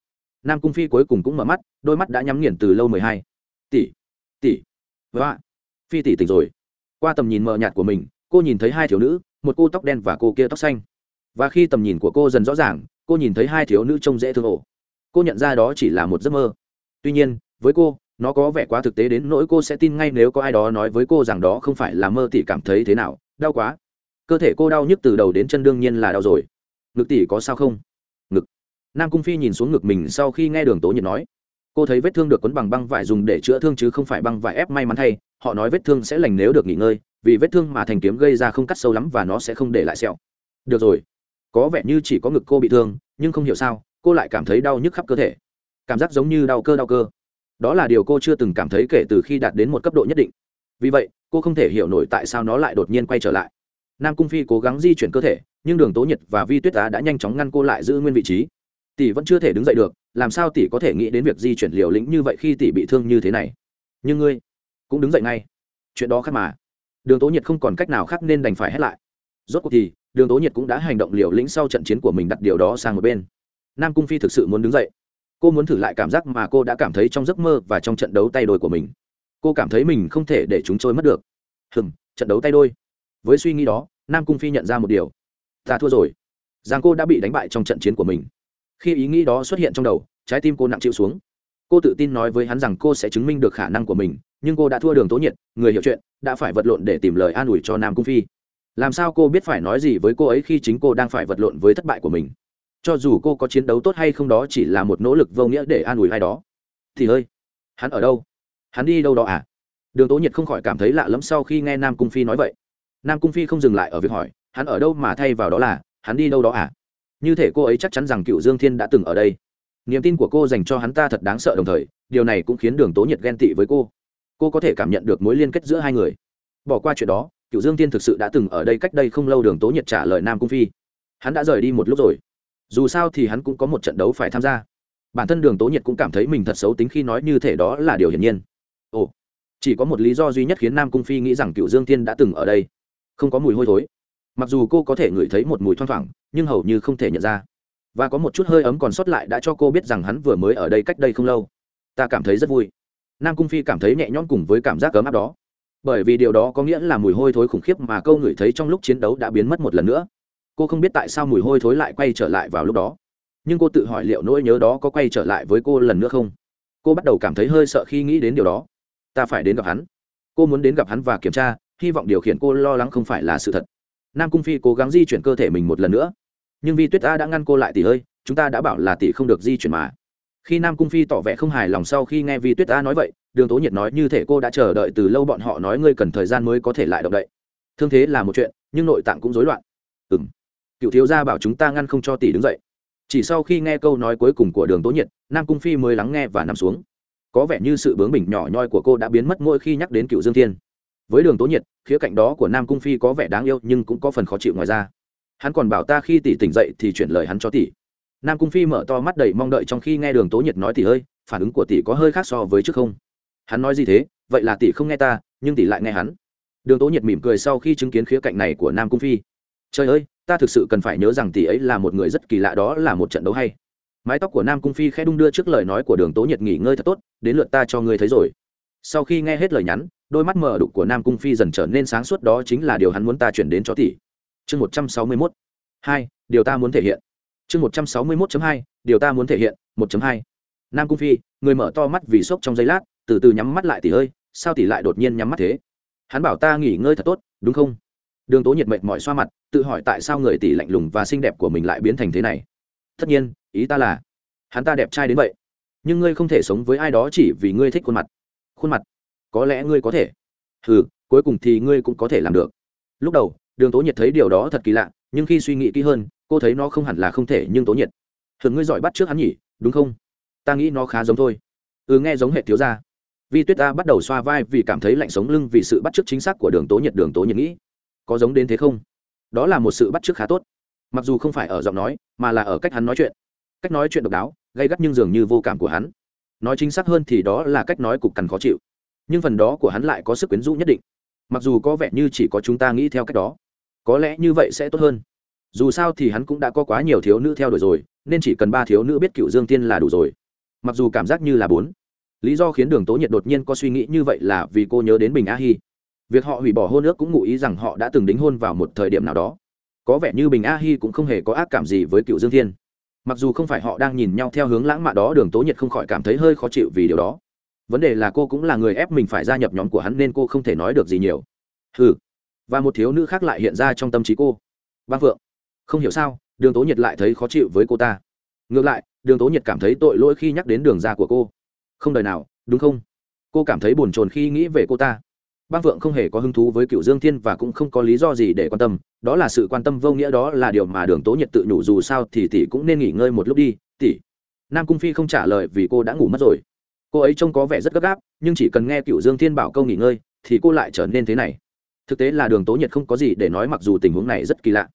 Nam cung phi cuối cùng cũng mở mắt, đôi mắt đã nhắm nghiền từ lâu mười hai. Tỷ tỷ và phi tỷ tỉnh rồi. Qua tầm nhìn mờ nhạt của mình, cô nhìn thấy hai thiếu nữ, một cô tóc đen và cô kia tóc xanh. Và khi tầm nhìn của cô dần rõ ràng, cô nhìn thấy hai thiếu nữ trông dễ thương ổ. Cô nhận ra đó chỉ là một giấc mơ. Tuy nhiên, với cô, nó có vẻ quá thực tế đến nỗi cô sẽ tin ngay nếu có ai đó nói với cô rằng đó không phải là mơ tỷ cảm thấy thế nào, đau quá. Cơ thể cô đau nhức từ đầu đến chân đương nhiên là đau rồi ngực tỷ có sao không? Ngực. Nam cung phi nhìn xuống ngực mình sau khi nghe đường tố nhiệt nói. Cô thấy vết thương được quấn bằng băng vải dùng để chữa thương chứ không phải băng vải ép may mắn thay, họ nói vết thương sẽ lành nếu được nghỉ ngơi, vì vết thương mà thành kiếm gây ra không cắt sâu lắm và nó sẽ không để lại sẹo. Được rồi. Có vẻ như chỉ có ngực cô bị thương, nhưng không hiểu sao, cô lại cảm thấy đau nhức khắp cơ thể. Cảm giác giống như đau cơ đau cơ. Đó là điều cô chưa từng cảm thấy kể từ khi đạt đến một cấp độ nhất định. Vì vậy, cô không thể hiểu nổi tại sao nó lại đột nhiên quay trở lại. Nam cung phi cố gắng di chuyển cơ thể nhưng đường tố nhiệt và vi tuyết á đã nhanh chóng ngăn cô lại giữ nguyên vị trí. Tỷ vẫn chưa thể đứng dậy được, làm sao tỷ có thể nghĩ đến việc di chuyển liều lĩnh như vậy khi tỷ bị thương như thế này? Nhưng ngươi cũng đứng dậy ngay. Chuyện đó khác mà. Đường tố nhiệt không còn cách nào khác nên đành phải hết lại. Rốt cuộc thì, đường tố nhiệt cũng đã hành động liều lĩnh sau trận chiến của mình đặt điều đó sang một bên. Nam cung phi thực sự muốn đứng dậy. Cô muốn thử lại cảm giác mà cô đã cảm thấy trong giấc mơ và trong trận đấu tay đôi của mình. Cô cảm thấy mình không thể để chúng trôi mất được. Hừm, trận đấu tay đôi. Với suy nghĩ đó, nam cung phi nhận ra một điều ta thua rồi. Giang cô đã bị đánh bại trong trận chiến của mình. Khi ý nghĩ đó xuất hiện trong đầu, trái tim cô nặng chịu xuống. Cô tự tin nói với hắn rằng cô sẽ chứng minh được khả năng của mình, nhưng cô đã thua đường tố nhiệt, người hiểu chuyện, đã phải vật lộn để tìm lời an ủi cho nam cung phi. Làm sao cô biết phải nói gì với cô ấy khi chính cô đang phải vật lộn với thất bại của mình? Cho dù cô có chiến đấu tốt hay không đó chỉ là một nỗ lực vô nghĩa để an ủi ai đó. Thì ơi hắn ở đâu? Hắn đi đâu đó à? Đường tố nhiệt không khỏi cảm thấy lạ lẫm sau khi nghe nam cung phi nói vậy. Nam cung phi không dừng lại ở việc hỏi hắn ở đâu mà thay vào đó là, hắn đi đâu đó à? Như thể cô ấy chắc chắn rằng cựu dương thiên đã từng ở đây. Niềm tin của cô dành cho hắn ta thật đáng sợ đồng thời, điều này cũng khiến đường tố nhiệt ghen tị với cô. Cô có thể cảm nhận được mối liên kết giữa hai người. Bỏ qua chuyện đó, cựu dương thiên thực sự đã từng ở đây cách đây không lâu đường tố nhiệt trả lời nam cung phi. Hắn đã rời đi một lúc rồi. Dù sao thì hắn cũng có một trận đấu phải tham gia. Bản thân đường tố nhiệt cũng cảm thấy mình thật xấu tính khi nói như thể đó là điều hiển nhiên. Ồ, chỉ có một lý do duy nhất khiến nam cung phi nghĩ rằng cựu dương Thiên đã từng ở đây. Không có mùi hôi thối mặc dù cô có thể ngửi thấy một mùi thoang thoảng, nhưng hầu như không thể nhận ra. Và có một chút hơi ấm còn sót lại đã cho cô biết rằng hắn vừa mới ở đây cách đây không lâu. Ta cảm thấy rất vui. Nam cung phi cảm thấy nhẹ nhõm cùng với cảm giác ấm áp đó. Bởi vì điều đó có nghĩa là mùi hôi thối khủng khiếp mà câu ngửi thấy trong lúc chiến đấu đã biến mất một lần nữa. Cô không biết tại sao mùi hôi thối lại quay trở lại vào lúc đó. Nhưng cô tự hỏi liệu nỗi nhớ đó có quay trở lại với cô lần nữa không? Cô bắt đầu cảm thấy hơi sợ khi nghĩ đến điều đó. Ta phải đến gặp hắn. Cô muốn đến gặp hắn và kiểm tra, hy vọng điều khiển cô lo lắng không phải là sự thật nam cung phi cố gắng di chuyển cơ thể mình một lần nữa nhưng vì tuyết a đã ngăn cô lại tỷ ơi chúng ta đã bảo là tỷ không được di chuyển mà khi nam cung phi tỏ vẻ không hài lòng sau khi nghe vi tuyết a nói vậy đường tố nhiệt nói như thể cô đã chờ đợi từ lâu bọn họ nói ngươi cần thời gian mới có thể lại động đậy thương thế là một chuyện nhưng nội tạng cũng rối loạn ừ m cựu thiếu gia bảo chúng ta ngăn không cho tỷ đứng dậy chỉ sau khi nghe câu nói cuối cùng của đường tố nhiệt nam cung phi mới lắng nghe và nằm xuống có vẻ như sự bướng bỉnh nhỏ nhoi của cô đã biến mất mỗi khi nhắc đến cựu dương thiên với đường tố nhiệt, khía cạnh đó của nam cung phi có vẻ đáng yêu nhưng cũng có phần khó chịu ngoài ra. Hắn còn bảo ta khi tỷ tỉnh dậy thì chuyển lời hắn cho tỷ. Nam cung phi mở to mắt đầy mong đợi trong khi nghe đường tố nhiệt nói tỷ ơi, phản ứng của tỷ có hơi khác so với trước không? Hắn nói gì thế? Vậy là tỷ không nghe ta, nhưng tỷ lại nghe hắn. Đường tố nhiệt mỉm cười sau khi chứng kiến khía cạnh này của nam cung phi. Trời ơi, ta thực sự cần phải nhớ rằng tỷ ấy là một người rất kỳ lạ, đó là một trận đấu hay. Mái tóc của nam cung phi khẽ đung đưa trước lời nói của đường tố nhiệt nghỉ ngơi thật tốt, đến lượt ta cho ngươi thấy rồi. Sau khi nghe hết lời nhắn đôi mắt mờ đục của nam cung phi dần trở nên sáng suốt, đó chính là điều hắn muốn ta chuyển đến cho tỷ. Chương một trăm sáu mươi mốt. Hai, điều ta muốn thể hiện. Chương một trăm sáu mươi mốt hai, điều ta muốn thể hiện, một hai. Nam cung phi, người mở to mắt vì sốc trong giây lát, từ từ nhắm mắt lại tỷ ơi, sao tỷ lại đột nhiên nhắm mắt thế? Hắn bảo ta nghỉ ngơi thật tốt, đúng không? Đường tố nhiệt mệt mỏi xoa mặt, tự hỏi tại sao người tỷ lạnh lùng và xinh đẹp của mình lại biến thành thế này. Tất nhiên, ý ta là, hắn ta đẹp trai đến vậy. Nhưng ngươi không thể sống với ai đó chỉ vì ngươi thích khuôn mặt. Khuôn mặt có lẽ ngươi có thể. Ừ cuối cùng thì ngươi cũng có thể làm được. Lúc đầu, đường tố nhiệt thấy điều đó thật kỳ lạ, nhưng khi suy nghĩ kỹ hơn, cô thấy nó không hẳn là không thể nhưng tố nhiệt. Thường ngươi giỏi bắt trước hắn nhỉ, đúng không? Ta nghĩ nó khá giống thôi. Ừ nghe giống hệ thiếu gia. Vi tuyết ta bắt đầu xoa vai vì cảm thấy lạnh sống lưng vì sự bắt chước chính xác của đường tố nhiệt, đường tố nhiệt nghĩ, có giống đến thế không? Đó là một sự bắt chước khá tốt. Mặc dù không phải ở giọng nói, mà là ở cách hắn nói chuyện. Cách nói chuyện độc đáo gây gắt nhưng dường như vô cảm của hắn. Nói chính xác hơn thì đó là cách nói cục cằn khó chịu nhưng phần đó của hắn lại có sức quyến rũ nhất định. Mặc dù có vẻ như chỉ có chúng ta nghĩ theo cách đó, có lẽ như vậy sẽ tốt hơn. Dù sao thì hắn cũng đã có quá nhiều thiếu nữ theo đuổi rồi, nên chỉ cần ba thiếu nữ biết cựu dương tiên là đủ rồi. Mặc dù cảm giác như là bốn. Lý do khiến đường tố nhiệt đột nhiên có suy nghĩ như vậy là vì cô nhớ đến bình a hi. Việc họ hủy bỏ hôn ước cũng ngụ ý rằng họ đã từng đính hôn vào một thời điểm nào đó. Có vẻ như bình a hi cũng không hề có ác cảm gì với cựu dương thiên. Mặc dù không phải họ đang nhìn nhau theo hướng lãng mạn đó, đường tố nhiệt không khỏi cảm thấy hơi khó chịu vì điều đó vấn đề là cô cũng là người ép mình phải gia nhập nhóm của hắn nên cô không thể nói được gì nhiều. Ừ và một thiếu nữ khác lại hiện ra trong tâm trí cô. Băng phượng không hiểu sao, đường tố nhiệt lại thấy khó chịu với cô ta. Ngược lại, đường tố nhiệt cảm thấy tội lỗi khi nhắc đến đường ra của cô. Không đời nào, đúng không? Cô cảm thấy bồn chồn khi nghĩ về cô ta. Băng phượng không hề có hứng thú với cựu dương thiên và cũng không có lý do gì để quan tâm. Đó là sự quan tâm vô nghĩa, đó là điều mà đường tố nhiệt tự nhủ dù sao thì tỷ cũng nên nghỉ ngơi một lúc đi, tỷ. Nam cung phi không trả lời vì cô đã ngủ mất rồi cô ấy trông có vẻ rất gấp gáp, nhưng chỉ cần nghe cựu dương thiên bảo câu nghỉ ngơi, thì cô lại trở nên thế này. Thực tế là đường tố nhiệt không có gì để nói mặc dù tình huống này rất kỳ lạ.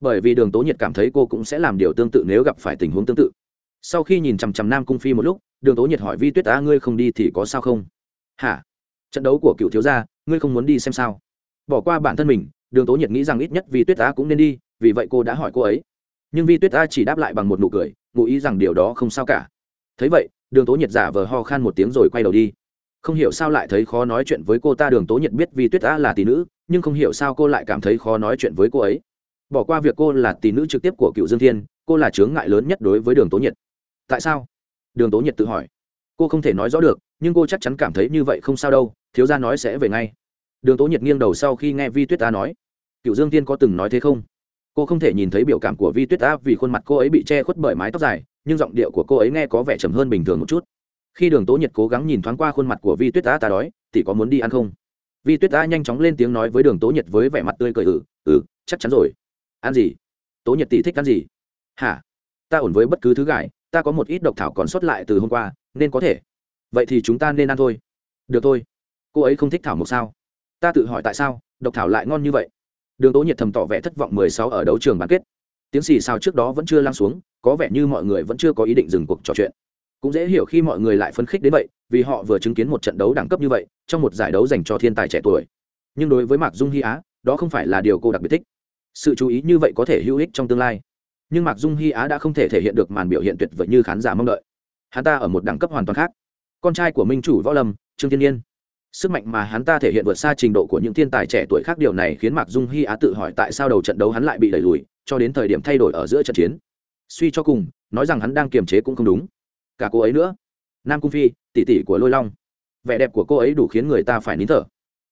Bởi vì đường tố nhiệt cảm thấy cô cũng sẽ làm điều tương tự nếu gặp phải tình huống tương tự. Sau khi nhìn chằm chằm nam cung phi một lúc, đường tố nhiệt hỏi vi tuyết á, ngươi không đi thì có sao không? Hả? Trận đấu của cựu thiếu gia, ngươi không muốn đi xem sao? Bỏ qua bản thân mình, đường tố nhiệt nghĩ rằng ít nhất vi tuyết á cũng nên đi, vì vậy cô đã hỏi cô ấy. Nhưng vi tuyết á chỉ đáp lại bằng một nụ cười, ngụ ý rằng điều đó không sao cả. Thấy vậy đường tố nhiệt giả vờ ho khan một tiếng rồi quay đầu đi. Không hiểu sao lại thấy khó nói chuyện với cô ta, đường tố nhiệt biết vì tuyết á là tỷ nữ, nhưng không hiểu sao cô lại cảm thấy khó nói chuyện với cô ấy. Bỏ qua việc cô là tỷ nữ trực tiếp của cựu dương thiên, cô là chướng ngại lớn nhất đối với đường tố nhiệt. Tại sao? Đường tố nhiệt tự hỏi. Cô không thể nói rõ được, nhưng cô chắc chắn cảm thấy như vậy không sao đâu, thiếu gia nói sẽ về ngay. Đường tố nhiệt nghiêng đầu sau khi nghe vi tuyết ta nói. Cựu dương tiên có từng nói thế không? Cô không thể nhìn thấy biểu cảm của vi tuyết ta vì khuôn mặt cô ấy bị che khuất bởi mái tóc dài nhưng giọng điệu của cô ấy nghe có vẻ trầm hơn bình thường một chút. Khi đường tố nhiệt cố gắng nhìn thoáng qua khuôn mặt của vi tuyết ta ta đói thì có muốn đi ăn không? Vi tuyết ta nhanh chóng lên tiếng nói với đường tố nhiệt với vẻ mặt tươi cười ừ ừ chắc chắn rồi. Ăn gì? Tố nhiệt tỷ thích ăn gì? Hả? Ta ổn với bất cứ thứ gải ta có một ít độc thảo còn sót lại từ hôm qua, nên có thể. Vậy thì chúng ta nên ăn thôi. Được thôi. Cô ấy không thích thảo mộc sao? Ta tự hỏi tại sao độc thảo lại ngon như vậy? Đường tố nhiệt thầm tỏ vẻ thất vọng mười sáu ở đấu trường bán kết tiếng xì xào trước đó vẫn chưa lan xuống, có vẻ như mọi người vẫn chưa có ý định dừng cuộc trò chuyện. Cũng dễ hiểu khi mọi người lại phấn khích đến vậy, vì họ vừa chứng kiến một trận đấu đẳng cấp như vậy, trong một giải đấu dành cho thiên tài trẻ tuổi. Nhưng đối với mạc dung hy á, đó không phải là điều cô đặc biệt thích. Sự chú ý như vậy có thể hữu ích trong tương lai. Nhưng mạc dung hy á đã không thể thể hiện được màn biểu hiện tuyệt vời như khán giả mong đợi. Hắn ta ở một đẳng cấp hoàn toàn khác. Con trai của minh chủ võ lâm, trương thiên nhiên. Sức mạnh mà hắn ta thể hiện vượt xa trình độ của những thiên tài trẻ tuổi khác, điều này khiến mạc dung hy á tự hỏi tại sao đầu trận đấu hắn lại bị đẩy lùi cho đến thời điểm thay đổi ở giữa trận chiến. Suy cho cùng, nói rằng hắn đang kiềm chế cũng không đúng. Cả cô ấy nữa. Nam cung phi, tỷ tỷ của lôi long. Vẻ đẹp của cô ấy đủ khiến người ta phải nín thở.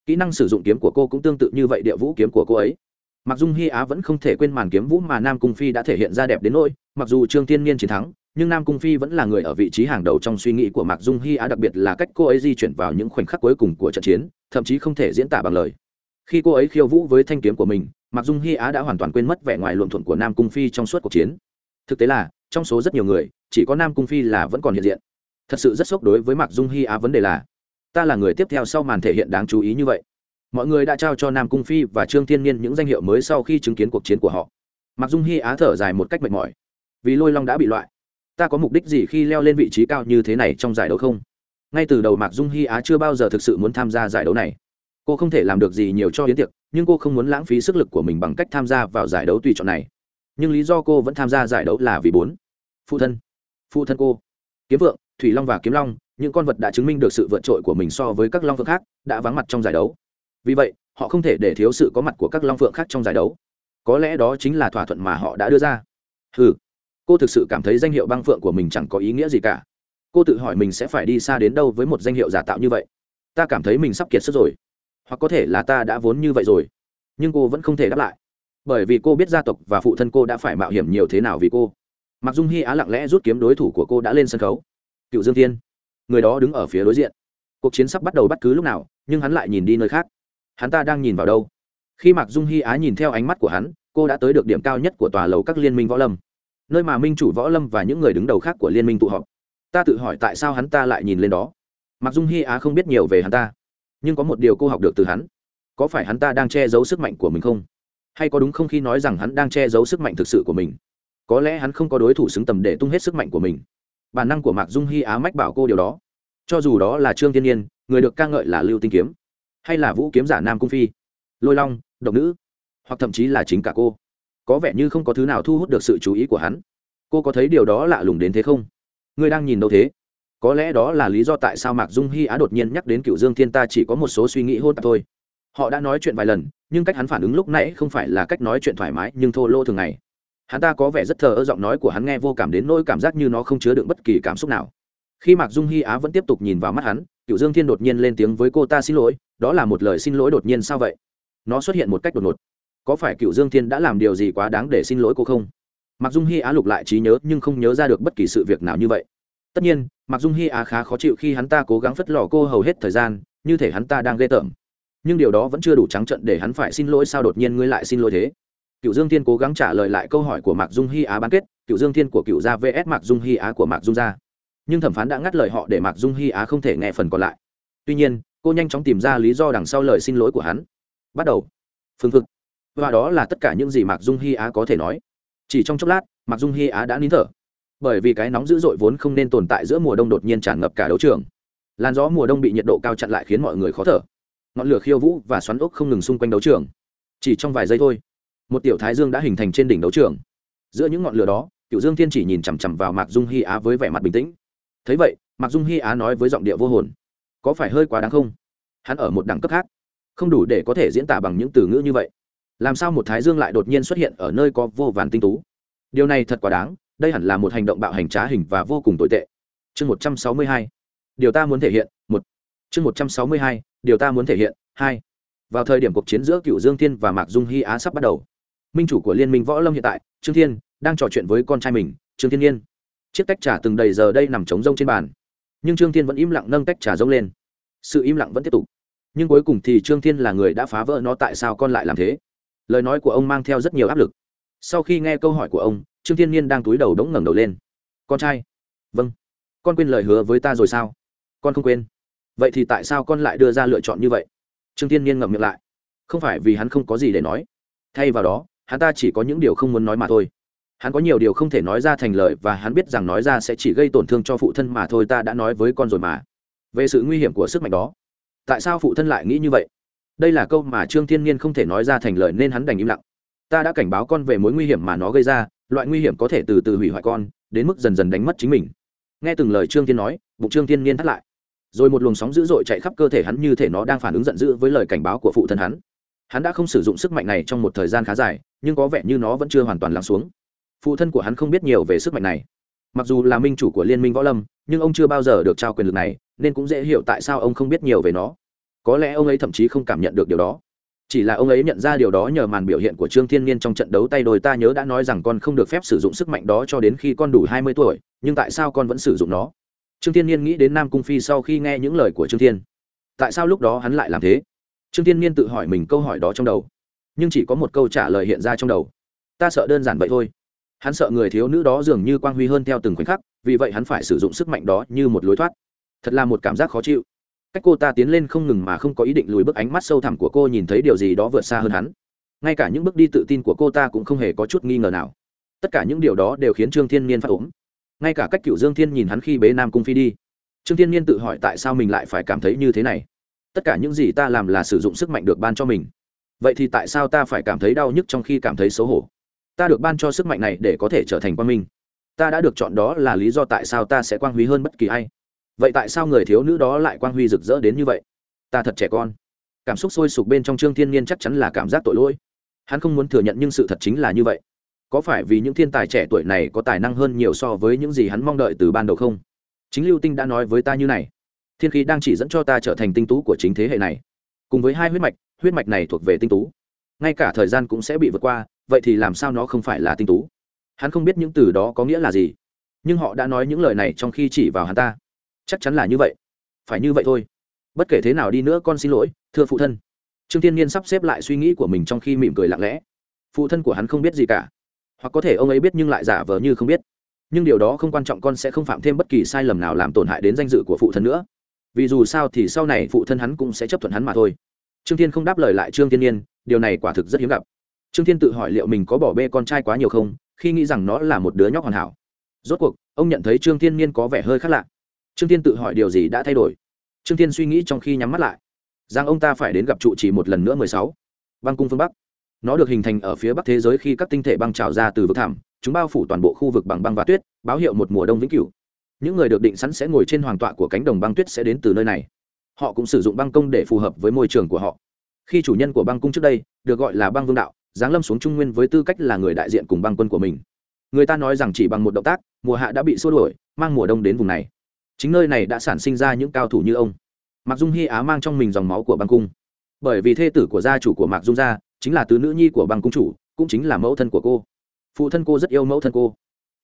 Kỹ năng sử dụng kiếm của cô cũng tương tự như vậy địa vũ kiếm của cô ấy. Mặc dung hy á vẫn không thể quên màn kiếm vũ mà nam cung phi đã thể hiện ra đẹp đến nỗi, mặc dù trương tiên niên chiến thắng, nhưng nam cung phi vẫn là người ở vị trí hàng đầu trong suy nghĩ của mạc dung hy á, đặc biệt là cách cô ấy di chuyển vào những khoảnh khắc cuối cùng của trận chiến, thậm chí không thể diễn tả bằng lời khi cô ấy khiêu vũ với thanh kiếm của mình Mặc dung hy á đã hoàn toàn quên mất vẻ ngoài luận thuận của nam cung phi trong suốt cuộc chiến. Thực tế là, trong số rất nhiều người, chỉ có nam cung phi là vẫn còn hiện diện. Thật sự rất sốc đối với Mặc dung hy á vấn đề là, ta là người tiếp theo sau màn thể hiện đáng chú ý như vậy. Mọi người đã trao cho nam cung phi và trương thiên nhiên những danh hiệu mới sau khi chứng kiến cuộc chiến của họ. Mặc dung hy á thở dài một cách mệt mỏi. Vì lôi long đã bị loại, ta có mục đích gì khi leo lên vị trí cao như thế này trong giải đấu không? Ngay từ đầu mạc dung hy á chưa bao giờ thực sự muốn tham gia giải đấu này cô không thể làm được gì nhiều cho hiến tiệc, nhưng cô không muốn lãng phí sức lực của mình bằng cách tham gia vào giải đấu tùy chọn này. Nhưng lý do cô vẫn tham gia giải đấu là vì bốn. Phụ thân. Phụ thân cô. Kiếm vượng, thủy long và kiếm long, những con vật đã chứng minh được sự vượt trội của mình so với các long phượng khác, đã vắng mặt trong giải đấu. Vì vậy, họ không thể để thiếu sự có mặt của các long phượng khác trong giải đấu. Có lẽ đó chính là thỏa thuận mà họ đã đưa ra. Ừ cô thực sự cảm thấy danh hiệu băng phượng của mình chẳng có ý nghĩa gì cả. Cô tự hỏi mình sẽ phải đi xa đến đâu với một danh hiệu giả tạo như vậy. Ta cảm thấy mình sắp kiệt sức rồi hoặc có thể là ta đã vốn như vậy rồi. Nhưng cô vẫn không thể đáp lại. Bởi vì cô biết gia tộc và phụ thân cô đã phải mạo hiểm nhiều thế nào vì cô. Mặc dung hy á lặng lẽ rút kiếm đối thủ của cô đã lên sân khấu. Cựu dương thiên. Người đó đứng ở phía đối diện. Cuộc chiến sắp bắt đầu bất cứ lúc nào, nhưng hắn lại nhìn đi nơi khác. Hắn ta đang nhìn vào đâu? Khi mặc dung hy á nhìn theo ánh mắt của hắn, cô đã tới được điểm cao nhất của tòa lầu các liên minh võ lâm. Nơi mà minh chủ võ lâm và những người đứng đầu khác của liên minh tụ họp. Ta tự hỏi tại sao hắn ta lại nhìn lên đó. Mặc dung hy á không biết nhiều về hắn ta nhưng có một điều cô học được từ hắn. Có phải hắn ta đang che giấu sức mạnh của mình không? Hay có đúng không khi nói rằng hắn đang che giấu sức mạnh thực sự của mình? Có lẽ hắn không có đối thủ xứng tầm để tung hết sức mạnh của mình. Bản năng của mạc dung hy á mách bảo cô điều đó. Cho dù đó là trương thiên nhiên, người được ca ngợi là lưu tinh kiếm, hay là vũ kiếm giả nam cung phi, lôi long, độc nữ, hoặc thậm chí là chính cả cô. Có vẻ như không có thứ nào thu hút được sự chú ý của hắn. Cô có thấy điều đó lạ lùng đến thế không? Ngươi đang nhìn đâu thế? Có lẽ đó là lý do tại sao mạc dung hy á đột nhiên nhắc đến cựu dương thiên ta chỉ có một số suy nghĩ hôn tạp thôi. Họ đã nói chuyện vài lần, nhưng cách hắn phản ứng lúc nãy không phải là cách nói chuyện thoải mái, nhưng thô lô thường ngày. Hắn ta có vẻ rất thờ ơ giọng nói của hắn nghe vô cảm đến nỗi cảm giác như nó không chứa đựng bất kỳ cảm xúc nào. Khi mạc dung hy á vẫn tiếp tục nhìn vào mắt hắn cựu dương thiên đột nhiên lên tiếng với cô ta xin lỗi, đó là một lời xin lỗi đột nhiên sao vậy? Nó xuất hiện một cách đột ngột. Có phải cựu dương thiên đã làm điều gì quá đáng để xin lỗi cô không? Mạc dung hy á lục lại trí nhớ nhưng không nhớ ra được bất kỳ sự việc nào như vậy. Tất nhiên mạc dung hy á khá khó chịu khi hắn ta cố gắng phất lò cô hầu hết thời gian, như thể hắn ta đang ghê tởm. Nhưng điều đó vẫn chưa đủ trắng trận để hắn phải xin lỗi sao đột nhiên ngươi lại xin lỗi thế? Cựu dương thiên cố gắng trả lời lại câu hỏi của mạc dung hy á bán kết, cựu dương thiên của cựu gia vs mạc dung hy á của mạc dung gia. Nhưng thẩm phán đã ngắt lời họ để mạc dung hy á không thể nghe phần còn lại. Tuy nhiên, cô nhanh chóng tìm ra lý do đằng sau lời xin lỗi của hắn. Bắt đầu. Phương thực và đó là tất cả những gì mạc dung hy á có thể nói. Chỉ trong chốc lát, mạc dung hy á đã nín thở bởi vì cái nóng dữ dội vốn không nên tồn tại giữa mùa đông đột nhiên tràn ngập cả đấu trường. Làn gió mùa đông bị nhiệt độ cao chặn lại khiến mọi người khó thở. Ngọn lửa khiêu vũ và xoắn ốc không ngừng xung quanh đấu trường. Chỉ trong vài giây thôi, một tiểu thái dương đã hình thành trên đỉnh đấu trường. Giữa những ngọn lửa đó, tiểu dương thiên chỉ nhìn chằm chằm vào mạc dung hy á với vẻ mặt bình tĩnh. Thấy vậy, mạc dung hy á nói với giọng địa vô hồn, có phải hơi quá đáng không? Hắn ở một đẳng cấp khác, không đủ để có thể diễn tả bằng những từ ngữ như vậy. Làm sao một thái dương lại đột nhiên xuất hiện ở nơi có vô vàn tinh tú? Điều này thật quá đáng đây hẳn là một hành động bạo hành trá hình và vô cùng tồi tệ. Chương một trăm sáu mươi hai. Điều ta muốn thể hiện, một. Chương một trăm sáu mươi hai, điều ta muốn thể hiện, hai. Vào thời điểm cuộc chiến giữa cựu dương thiên và mạc dung hy á sắp bắt đầu, minh chủ của liên minh võ lâm hiện tại, trương thiên, đang trò chuyện với con trai mình, trương thiên nhiên. Chiếc tách trà từng đầy giờ đây nằm trống rông trên bàn, nhưng trương thiên vẫn im lặng nâng tách trà rông lên. Sự im lặng vẫn tiếp tục, nhưng cuối cùng thì trương thiên là người đã phá vỡ nó tại sao con lại làm thế? Lời nói của ông mang theo rất nhiều áp lực. Sau khi nghe câu hỏi của ông trương thiên nhiên đang túi đầu đống ngẩng đầu lên. Con trai. Vâng. Con quên lời hứa với ta rồi sao? Con không quên. Vậy thì tại sao con lại đưa ra lựa chọn như vậy? Trương thiên nhiên ngậm miệng lại. Không phải vì hắn không có gì để nói. Thay vào đó, hắn ta chỉ có những điều không muốn nói mà thôi. Hắn có nhiều điều không thể nói ra thành lời và hắn biết rằng nói ra sẽ chỉ gây tổn thương cho phụ thân mà thôi, ta đã nói với con rồi mà. Về sự nguy hiểm của sức mạnh đó, tại sao phụ thân lại nghĩ như vậy? Đây là câu mà trương thiên nhiên không thể nói ra thành lời nên hắn đành im lặng. Ta đã cảnh báo con về mối nguy hiểm mà nó gây ra loại nguy hiểm có thể từ từ hủy hoại con, đến mức dần dần đánh mất chính mình. Nghe từng lời trương thiên nói, bụng trương thiên niên thắt lại. Rồi một luồng sóng dữ dội chạy khắp cơ thể hắn như thể nó đang phản ứng giận dữ với lời cảnh báo của phụ thân hắn. Hắn đã không sử dụng sức mạnh này trong một thời gian khá dài, nhưng có vẻ như nó vẫn chưa hoàn toàn lắng xuống. Phụ thân của hắn không biết nhiều về sức mạnh này. Mặc dù là minh chủ của liên minh võ lâm, nhưng ông chưa bao giờ được trao quyền lực này, nên cũng dễ hiểu tại sao ông không biết nhiều về nó. Có lẽ ông ấy thậm chí không cảm nhận được điều đó chỉ là ông ấy nhận ra điều đó nhờ màn biểu hiện của trương thiên nhiên trong trận đấu tay đôi ta nhớ đã nói rằng con không được phép sử dụng sức mạnh đó cho đến khi con đủ hai mươi tuổi, nhưng tại sao con vẫn sử dụng nó? Trương thiên nhiên nghĩ đến nam cung phi sau khi nghe những lời của trương thiên. Tại sao lúc đó hắn lại làm thế? Trương thiên nhiên tự hỏi mình câu hỏi đó trong đầu. Nhưng chỉ có một câu trả lời hiện ra trong đầu. Ta sợ đơn giản vậy thôi. Hắn sợ người thiếu nữ đó dường như quang huy hơn theo từng khoảnh khắc, vì vậy hắn phải sử dụng sức mạnh đó như một lối thoát. Thật là một cảm giác khó chịu cách cô ta tiến lên không ngừng mà không có ý định lùi bước ánh mắt sâu thẳm của cô nhìn thấy điều gì đó vượt xa hơn hắn. Ngay cả những bước đi tự tin của cô ta cũng không hề có chút nghi ngờ nào. Tất cả những điều đó đều khiến trương thiên niên phát ốm. Ngay cả cách cựu dương thiên nhìn hắn khi bế nam cung phi đi, trương thiên niên tự hỏi tại sao mình lại phải cảm thấy như thế này. Tất cả những gì ta làm là sử dụng sức mạnh được ban cho mình. Vậy thì tại sao ta phải cảm thấy đau nhức trong khi cảm thấy xấu hổ? Ta được ban cho sức mạnh này để có thể trở thành quan minh ta đã được chọn đó là lý do tại sao ta sẽ quang húy hơn bất kỳ ai vậy tại sao người thiếu nữ đó lại quang huy rực rỡ đến như vậy? Ta thật trẻ con. Cảm xúc sôi sục bên trong trương thiên nhiên chắc chắn là cảm giác tội lỗi. Hắn không muốn thừa nhận nhưng sự thật chính là như vậy. Có phải vì những thiên tài trẻ tuổi này có tài năng hơn nhiều so với những gì hắn mong đợi từ ban đầu không? Chính lưu tinh đã nói với ta như này. Thiên khí đang chỉ dẫn cho ta trở thành tinh tú của chính thế hệ này. Cùng với hai huyết mạch huyết mạch này thuộc về tinh tú. Ngay cả thời gian cũng sẽ bị vượt qua, vậy thì làm sao nó không phải là tinh tú? Hắn không biết những từ đó có nghĩa là gì. Nhưng họ đã nói những lời này trong khi chỉ vào hắn ta chắc chắn là như vậy. Phải như vậy thôi. Bất kể thế nào đi nữa con xin lỗi, thưa phụ thân. Trương thiên nhiên sắp xếp lại suy nghĩ của mình trong khi mỉm cười lặng lẽ. Phụ thân của hắn không biết gì cả. Hoặc có thể ông ấy biết nhưng lại giả vờ như không biết. Nhưng điều đó không quan trọng con sẽ không phạm thêm bất kỳ sai lầm nào làm tổn hại đến danh dự của phụ thân nữa. Vì dù sao thì sau này phụ thân hắn cũng sẽ chấp thuận hắn mà thôi. Trương thiên không đáp lời lại trương thiên nhiên điều này quả thực rất hiếm gặp. Trương thiên tự hỏi liệu mình có bỏ bê con trai quá nhiều không, khi nghĩ rằng nó là một đứa nhóc hoàn hảo. Rốt cuộc, ông nhận thấy trương thiên nhiên có vẻ hơi khác lạ trương thiên tự hỏi điều gì đã thay đổi? Trương thiên suy nghĩ trong khi nhắm mắt lại. Rằng ông ta phải đến gặp trụ chỉ một lần nữa mười sáu. Băng cung phương bắc. Nó được hình thành ở phía bắc thế giới khi các tinh thể băng trào ra từ vực thảm chúng bao phủ toàn bộ khu vực bằng băng và tuyết, báo hiệu một mùa đông vĩnh cửu. Những người được định sẵn sẽ ngồi trên hoàng tọa của cánh đồng băng tuyết sẽ đến từ nơi này. Họ cũng sử dụng băng công để phù hợp với môi trường của họ. Khi chủ nhân của băng cung trước đây, được gọi là băng vương đạo, giáng lâm xuống trung nguyên với tư cách là người đại diện cùng băng quân của mình. Người ta nói rằng chỉ bằng một động tác, mùa hạ đã bị xua đuổi, mang mùa đông đến vùng này chính nơi này đã sản sinh ra những cao thủ như ông. Mạc dung hy á mang trong mình dòng máu của băng cung. Bởi vì thê tử của gia chủ của mạc dung gia chính là tứ nữ nhi của băng cung chủ, cũng chính là mẫu thân của cô. Phụ thân cô rất yêu mẫu thân cô.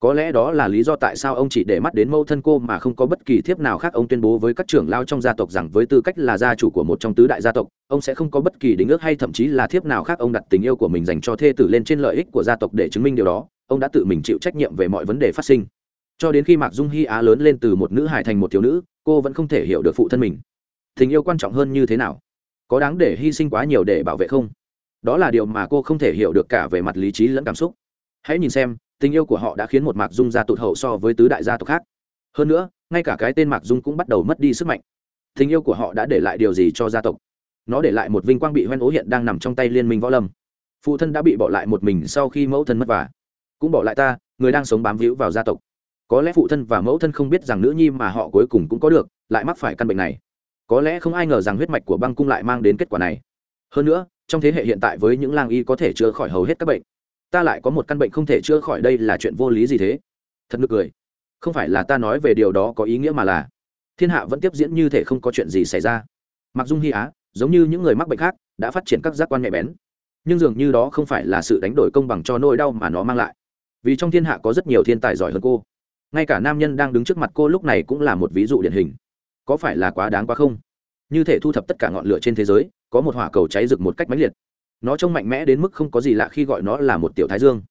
Có lẽ đó là lý do tại sao ông chỉ để mắt đến mẫu thân cô mà không có bất kỳ thiếp nào khác. Ông tuyên bố với các trưởng lao trong gia tộc rằng với tư cách là gia chủ của một trong tứ đại gia tộc, ông sẽ không có bất kỳ đính ước hay thậm chí là thiếp nào khác. Ông đặt tình yêu của mình dành cho thê tử lên trên lợi ích của gia tộc để chứng minh điều đó. Ông đã tự mình chịu trách nhiệm về mọi vấn đề phát sinh cho đến khi mạc dung hy á lớn lên từ một nữ hài thành một thiếu nữ, cô vẫn không thể hiểu được phụ thân mình. Tình yêu quan trọng hơn như thế nào? Có đáng để hy sinh quá nhiều để bảo vệ không? Đó là điều mà cô không thể hiểu được cả về mặt lý trí lẫn cảm xúc. Hãy nhìn xem, tình yêu của họ đã khiến một mạc dung gia tụt hậu so với tứ đại gia tộc khác. Hơn nữa, ngay cả cái tên mạc dung cũng bắt đầu mất đi sức mạnh. Tình yêu của họ đã để lại điều gì cho gia tộc? Nó để lại một vinh quang bị hoen ố hiện đang nằm trong tay liên minh võ lâm. Phụ thân đã bị bỏ lại một mình sau khi mẫu thân mất và cũng bỏ lại ta, người đang sống bám víu vào gia tộc có lẽ phụ thân và mẫu thân không biết rằng nữ nhi mà họ cuối cùng cũng có được, lại mắc phải căn bệnh này. Có lẽ không ai ngờ rằng huyết mạch của băng cung lại mang đến kết quả này. Hơn nữa, trong thế hệ hiện tại với những lang y có thể chữa khỏi hầu hết các bệnh, ta lại có một căn bệnh không thể chữa khỏi đây là chuyện vô lý gì thế? Thật nực cười. Không phải là ta nói về điều đó có ý nghĩa mà là, thiên hạ vẫn tiếp diễn như thể không có chuyện gì xảy ra. Mặc dung hy á, giống như những người mắc bệnh khác, đã phát triển các giác quan nhạy bén. Nhưng dường như đó không phải là sự đánh đổi công bằng cho nỗi đau mà nó mang lại. Vì trong thiên hạ có rất nhiều thiên tài giỏi hơn cô ngay cả nam nhân đang đứng trước mặt cô lúc này cũng là một ví dụ điển hình. Có phải là quá đáng quá không? Như thể thu thập tất cả ngọn lửa trên thế giới, có một hỏa cầu cháy rực một cách mãnh liệt. Nó trông mạnh mẽ đến mức không có gì lạ khi gọi nó là một tiểu thái dương.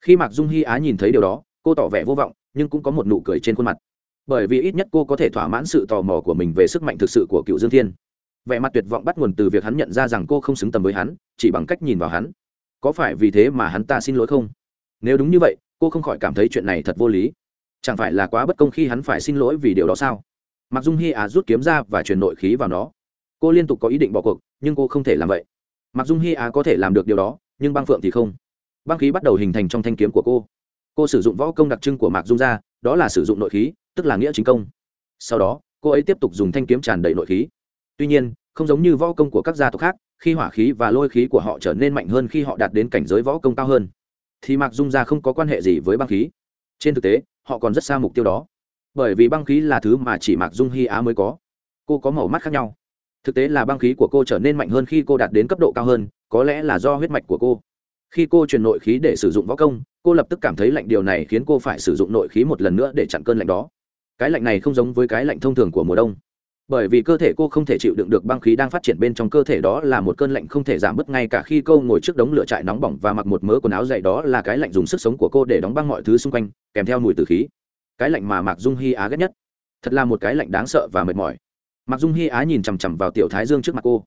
Khi mạc dung hy á nhìn thấy điều đó, cô tỏ vẻ vô vọng, nhưng cũng có một nụ cười trên khuôn mặt. Bởi vì ít nhất cô có thể thỏa mãn sự tò mò của mình về sức mạnh thực sự của cựu dương thiên. Vẻ mặt tuyệt vọng bắt nguồn từ việc hắn nhận ra rằng cô không xứng tầm với hắn, chỉ bằng cách nhìn vào hắn. Có phải vì thế mà hắn ta xin lỗi không? Nếu đúng như vậy, cô không khỏi cảm thấy chuyện này thật vô lý chẳng phải là quá bất công khi hắn phải xin lỗi vì điều đó sao? Mặc dung hy á rút kiếm ra và truyền nội khí vào nó. Cô liên tục có ý định bỏ cuộc, nhưng cô không thể làm vậy. Mặc dung hy á có thể làm được điều đó, nhưng băng phượng thì không. Băng khí bắt đầu hình thành trong thanh kiếm của cô. Cô sử dụng võ công đặc trưng của mạc dung ra, đó là sử dụng nội khí, tức là nghĩa chính công. Sau đó, cô ấy tiếp tục dùng thanh kiếm tràn đầy nội khí. Tuy nhiên, không giống như võ công của các gia tộc khác, khi hỏa khí và lôi khí của họ trở nên mạnh hơn khi họ đạt đến cảnh giới võ công cao hơn, thì mạc dung ra không có quan hệ gì với băng khí. Trên thực tế họ còn rất xa mục tiêu đó. Bởi vì băng khí là thứ mà chỉ mạc dung hy á mới có. Cô có màu mắt khác nhau. Thực tế là băng khí của cô trở nên mạnh hơn khi cô đạt đến cấp độ cao hơn, có lẽ là do huyết mạch của cô. Khi cô truyền nội khí để sử dụng võ công, cô lập tức cảm thấy lạnh điều này khiến cô phải sử dụng nội khí một lần nữa để chặn cơn lạnh đó. Cái lạnh này không giống với cái lạnh thông thường của mùa đông bởi vì cơ thể cô không thể chịu đựng được băng khí đang phát triển bên trong cơ thể đó là một cơn lạnh không thể giảm bớt ngay cả khi cô ngồi trước đống lửa trại nóng bỏng và mặc một mớ quần áo dày đó là cái lạnh dùng sức sống của cô để đóng băng mọi thứ xung quanh, kèm theo mùi từ khí. Cái lạnh mà mạc dung hy á ghét nhất. Thật là một cái lạnh đáng sợ và mệt mỏi. Mạc dung hy á nhìn chằm chằm vào tiểu thái dương trước mặt cô.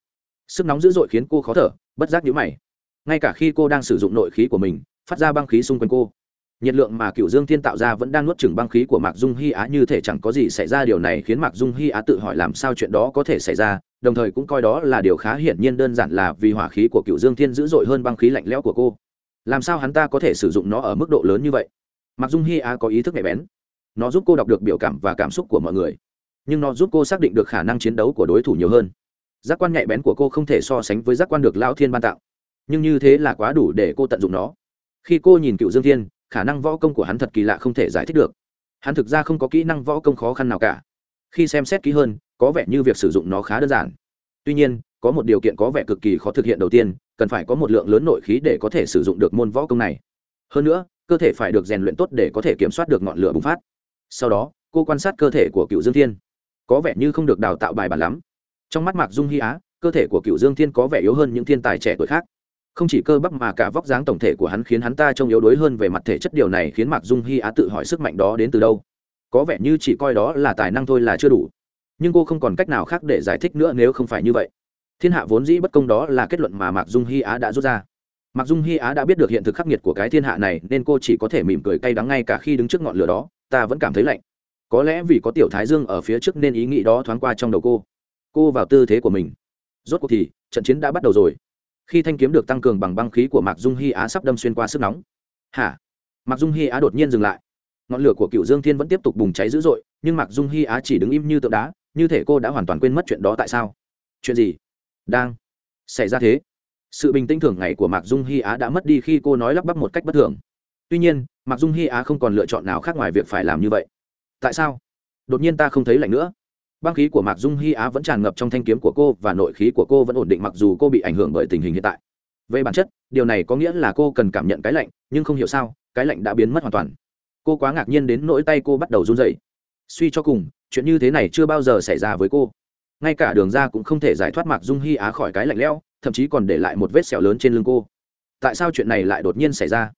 Sức nóng dữ dội khiến cô khó thở, bất giác nhũ mày. Ngay cả khi cô đang sử dụng nội khí của mình, phát ra băng khí xung quanh cô nhiệt lượng mà cựu dương thiên tạo ra vẫn đang nuốt chửng băng khí của mạc dung hy á, như thể chẳng có gì xảy ra, điều này khiến mạc dung hy á tự hỏi làm sao chuyện đó có thể xảy ra, đồng thời cũng coi đó là điều khá hiển nhiên đơn giản là vì hỏa khí của cựu dương thiên dữ dội hơn băng khí lạnh lẽo của cô. Làm sao hắn ta có thể sử dụng nó ở mức độ lớn như vậy? Mạc dung hy á có ý thức nhạy bén. Nó giúp cô đọc được biểu cảm và cảm xúc của mọi người, nhưng nó giúp cô xác định được khả năng chiến đấu của đối thủ nhiều hơn. Giác quan nhạy bén của cô không thể so sánh với giác quan được lão thiên ban tạo, nhưng như thế là quá đủ để cô tận dụng nó. Khi cô nhìn cựu dương thiên khả năng võ công của hắn thật kỳ lạ không thể giải thích được. Hắn thực ra không có kỹ năng võ công khó khăn nào cả. Khi xem xét kỹ hơn, có vẻ như việc sử dụng nó khá đơn giản. Tuy nhiên, có một điều kiện có vẻ cực kỳ khó thực hiện đầu tiên, cần phải có một lượng lớn nội khí để có thể sử dụng được môn võ công này. Hơn nữa, cơ thể phải được rèn luyện tốt để có thể kiểm soát được ngọn lửa bùng phát. Sau đó, cô quan sát cơ thể của cựu dương thiên. Có vẻ như không được đào tạo bài bản lắm. Trong mắt mạc dung hy á, cơ thể của cựu dương thiên có vẻ yếu hơn những thiên tài trẻ tuổi khác không chỉ cơ bắp mà cả vóc dáng tổng thể của hắn khiến hắn ta trông yếu đuối hơn về mặt thể chất. Điều này khiến mạc dung hy á tự hỏi sức mạnh đó đến từ đâu. Có vẻ như chỉ coi đó là tài năng thôi là chưa đủ. Nhưng cô không còn cách nào khác để giải thích nữa nếu không phải như vậy. Thiên hạ vốn dĩ bất công đó là kết luận mà mạc dung hy á đã rút ra. Mạc dung hy á đã biết được hiện thực khắc nghiệt của cái thiên hạ này, nên cô chỉ có thể mỉm cười cay đắng ngay cả khi đứng trước ngọn lửa đó. Ta vẫn cảm thấy lạnh. Có lẽ vì có tiểu thái dương ở phía trước nên ý nghĩ đó thoáng qua trong đầu cô. Cô vào tư thế của mình. Rốt cuộc thì, trận chiến đã bắt đầu rồi khi thanh kiếm được tăng cường bằng băng khí của mạc dung hy á sắp đâm xuyên qua sức nóng. Hả? Mạc dung hy á đột nhiên dừng lại. Ngọn lửa của cựu dương thiên vẫn tiếp tục bùng cháy dữ dội, nhưng mạc dung hy á chỉ đứng im như tượng đá, như thể cô đã hoàn toàn quên mất chuyện đó tại sao? Chuyện gì? Đang xảy ra thế. Sự bình tĩnh thường ngày của mạc dung hy á đã mất đi khi cô nói lắp bắp một cách bất thường. Tuy nhiên, mạc dung hy á không còn lựa chọn nào khác ngoài việc phải làm như vậy. Tại sao? Đột nhiên ta không thấy lạnh nữa băng khí của mạc dung hy á vẫn tràn ngập trong thanh kiếm của cô và nội khí của cô vẫn ổn định mặc dù cô bị ảnh hưởng bởi tình hình hiện tại. Về bản chất, điều này có nghĩa là cô cần cảm nhận cái lạnh, nhưng không hiểu sao, cái lạnh đã biến mất hoàn toàn. Cô quá ngạc nhiên đến nỗi tay cô bắt đầu run dậy suy cho cùng, chuyện như thế này chưa bao giờ xảy ra với cô. Ngay cả đường ra cũng không thể giải thoát mạc dung hy á khỏi cái lạnh lẽo, thậm chí còn để lại một vết sẹo lớn trên lưng cô. Tại sao chuyện này lại đột nhiên xảy ra?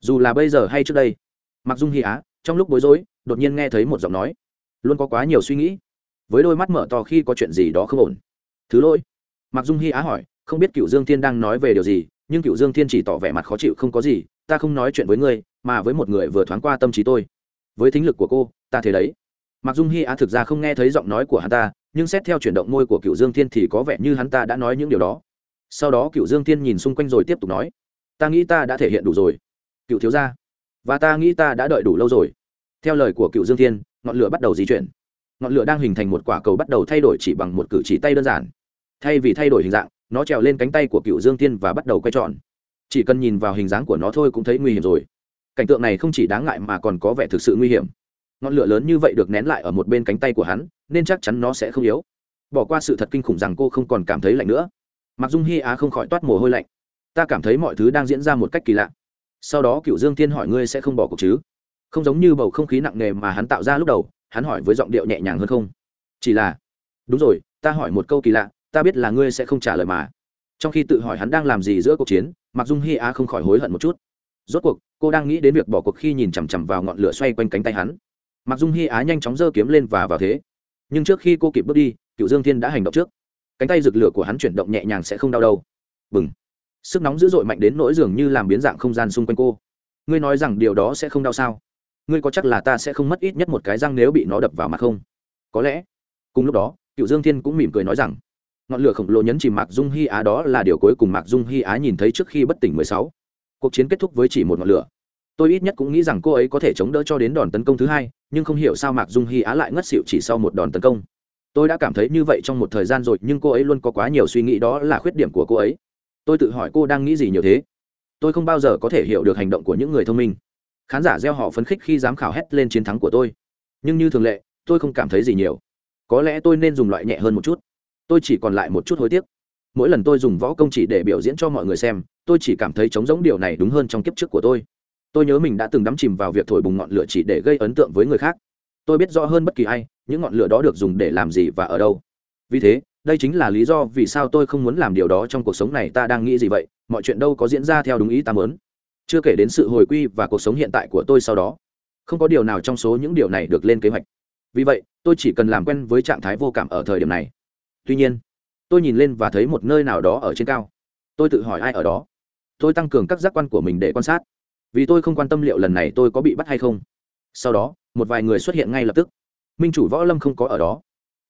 Dù là bây giờ hay trước đây, mạc dung hy á, trong lúc bối rối, đột nhiên nghe thấy một giọng nói. Luôn có quá nhiều suy nghĩ với đôi mắt mở to khi có chuyện gì đó không ổn. Thứ lỗi. Mặc dung hy á hỏi, không biết cựu dương thiên đang nói về điều gì, nhưng cựu dương thiên chỉ tỏ vẻ mặt khó chịu không có gì, ta không nói chuyện với ngươi, mà với một người vừa thoáng qua tâm trí tôi. Với thính lực của cô, ta thế đấy. Mặc dung hy á thực ra không nghe thấy giọng nói của hắn ta, nhưng xét theo chuyển động môi của cựu dương thiên thì có vẻ như hắn ta đã nói những điều đó. Sau đó cựu dương thiên nhìn xung quanh rồi tiếp tục nói, ta nghĩ ta đã thể hiện đủ rồi, cựu thiếu gia. Và ta nghĩ ta đã đợi đủ lâu rồi. Theo lời của cựu dương thiên, ngọn lửa bắt đầu di chuyển ngọn lửa đang hình thành một quả cầu bắt đầu thay đổi chỉ bằng một cử chỉ tay đơn giản. Thay vì thay đổi hình dạng, nó trèo lên cánh tay của cựu dương tiên và bắt đầu quay tròn. Chỉ cần nhìn vào hình dáng của nó thôi cũng thấy nguy hiểm rồi. Cảnh tượng này không chỉ đáng ngại mà còn có vẻ thực sự nguy hiểm. Ngọn lửa lớn như vậy được nén lại ở một bên cánh tay của hắn, nên chắc chắn nó sẽ không yếu. Bỏ qua sự thật kinh khủng rằng cô không còn cảm thấy lạnh nữa. Mặc dung hy á không khỏi toát mồ hôi lạnh. Ta cảm thấy mọi thứ đang diễn ra một cách kỳ lạ. Sau đó cựu dương Thiên hỏi ngươi sẽ không bỏ cuộc chứ? Không giống như bầu không khí nặng nề mà hắn tạo ra lúc đầu hắn hỏi với giọng điệu nhẹ nhàng hơn không? Chỉ là, đúng rồi, ta hỏi một câu kỳ lạ, ta biết là ngươi sẽ không trả lời mà. Trong khi tự hỏi hắn đang làm gì giữa cuộc chiến mặc dung hy á không khỏi hối hận một chút. Rốt cuộc, cô đang nghĩ đến việc bỏ cuộc khi nhìn chằm chằm vào ngọn lửa xoay quanh cánh tay hắn. Mặc dung hy á nhanh chóng giơ kiếm lên và vào thế. Nhưng trước khi cô kịp bước đi, cựu dương thiên đã hành động trước. Cánh tay rực lửa của hắn chuyển động nhẹ nhàng sẽ không đau đâu. Bừng. Sức nóng dữ dội mạnh đến nỗi dường như làm biến dạng không gian xung quanh cô. Ngươi nói rằng điều đó sẽ không đau sao? Ngươi có chắc là ta sẽ không mất ít nhất một cái răng nếu bị nó đập vào mặt không? Có lẽ. Cùng lúc đó, cựu dương thiên cũng mỉm cười nói rằng, ngọn lửa khổng lồ nhấn chìm mạc dung hy á đó là điều cuối cùng mạc dung hy á nhìn thấy trước khi bất tỉnh mười sáu. Cuộc chiến kết thúc với chỉ một ngọn lửa. Tôi ít nhất cũng nghĩ rằng cô ấy có thể chống đỡ cho đến đòn tấn công thứ hai, nhưng không hiểu sao mạc dung hy á lại ngất xịu chỉ sau một đòn tấn công. Tôi đã cảm thấy như vậy trong một thời gian rồi, nhưng cô ấy luôn có quá nhiều suy nghĩ, đó là khuyết điểm của cô ấy. Tôi tự hỏi cô đang nghĩ gì nhiều thế. Tôi không bao giờ có thể hiểu được hành động của những người thông minh khán giả gieo họ phấn khích khi giám khảo hét lên chiến thắng của tôi. Nhưng như thường lệ, tôi không cảm thấy gì nhiều. Có lẽ tôi nên dùng loại nhẹ hơn một chút. Tôi chỉ còn lại một chút hối tiếc. Mỗi lần tôi dùng võ công chỉ để biểu diễn cho mọi người xem, tôi chỉ cảm thấy trống giống điều này đúng hơn trong kiếp trước của tôi. Tôi nhớ mình đã từng đắm chìm vào việc thổi bùng ngọn lửa chỉ để gây ấn tượng với người khác. Tôi biết rõ hơn bất kỳ ai, những ngọn lửa đó được dùng để làm gì và ở đâu. Vì thế, đây chính là lý do vì sao tôi không muốn làm điều đó trong cuộc sống này. Ta đang nghĩ gì vậy? Mọi chuyện đâu có diễn ra theo đúng ý ta muốn chưa kể đến sự hồi quy và cuộc sống hiện tại của tôi sau đó. Không có điều nào trong số những điều này được lên kế hoạch. Vì vậy, tôi chỉ cần làm quen với trạng thái vô cảm ở thời điểm này. Tuy nhiên, tôi nhìn lên và thấy một nơi nào đó ở trên cao. Tôi tự hỏi ai ở đó. Tôi tăng cường các giác quan của mình để quan sát. Vì tôi không quan tâm liệu lần này tôi có bị bắt hay không. Sau đó, một vài người xuất hiện ngay lập tức. Minh chủ võ lâm không có ở đó.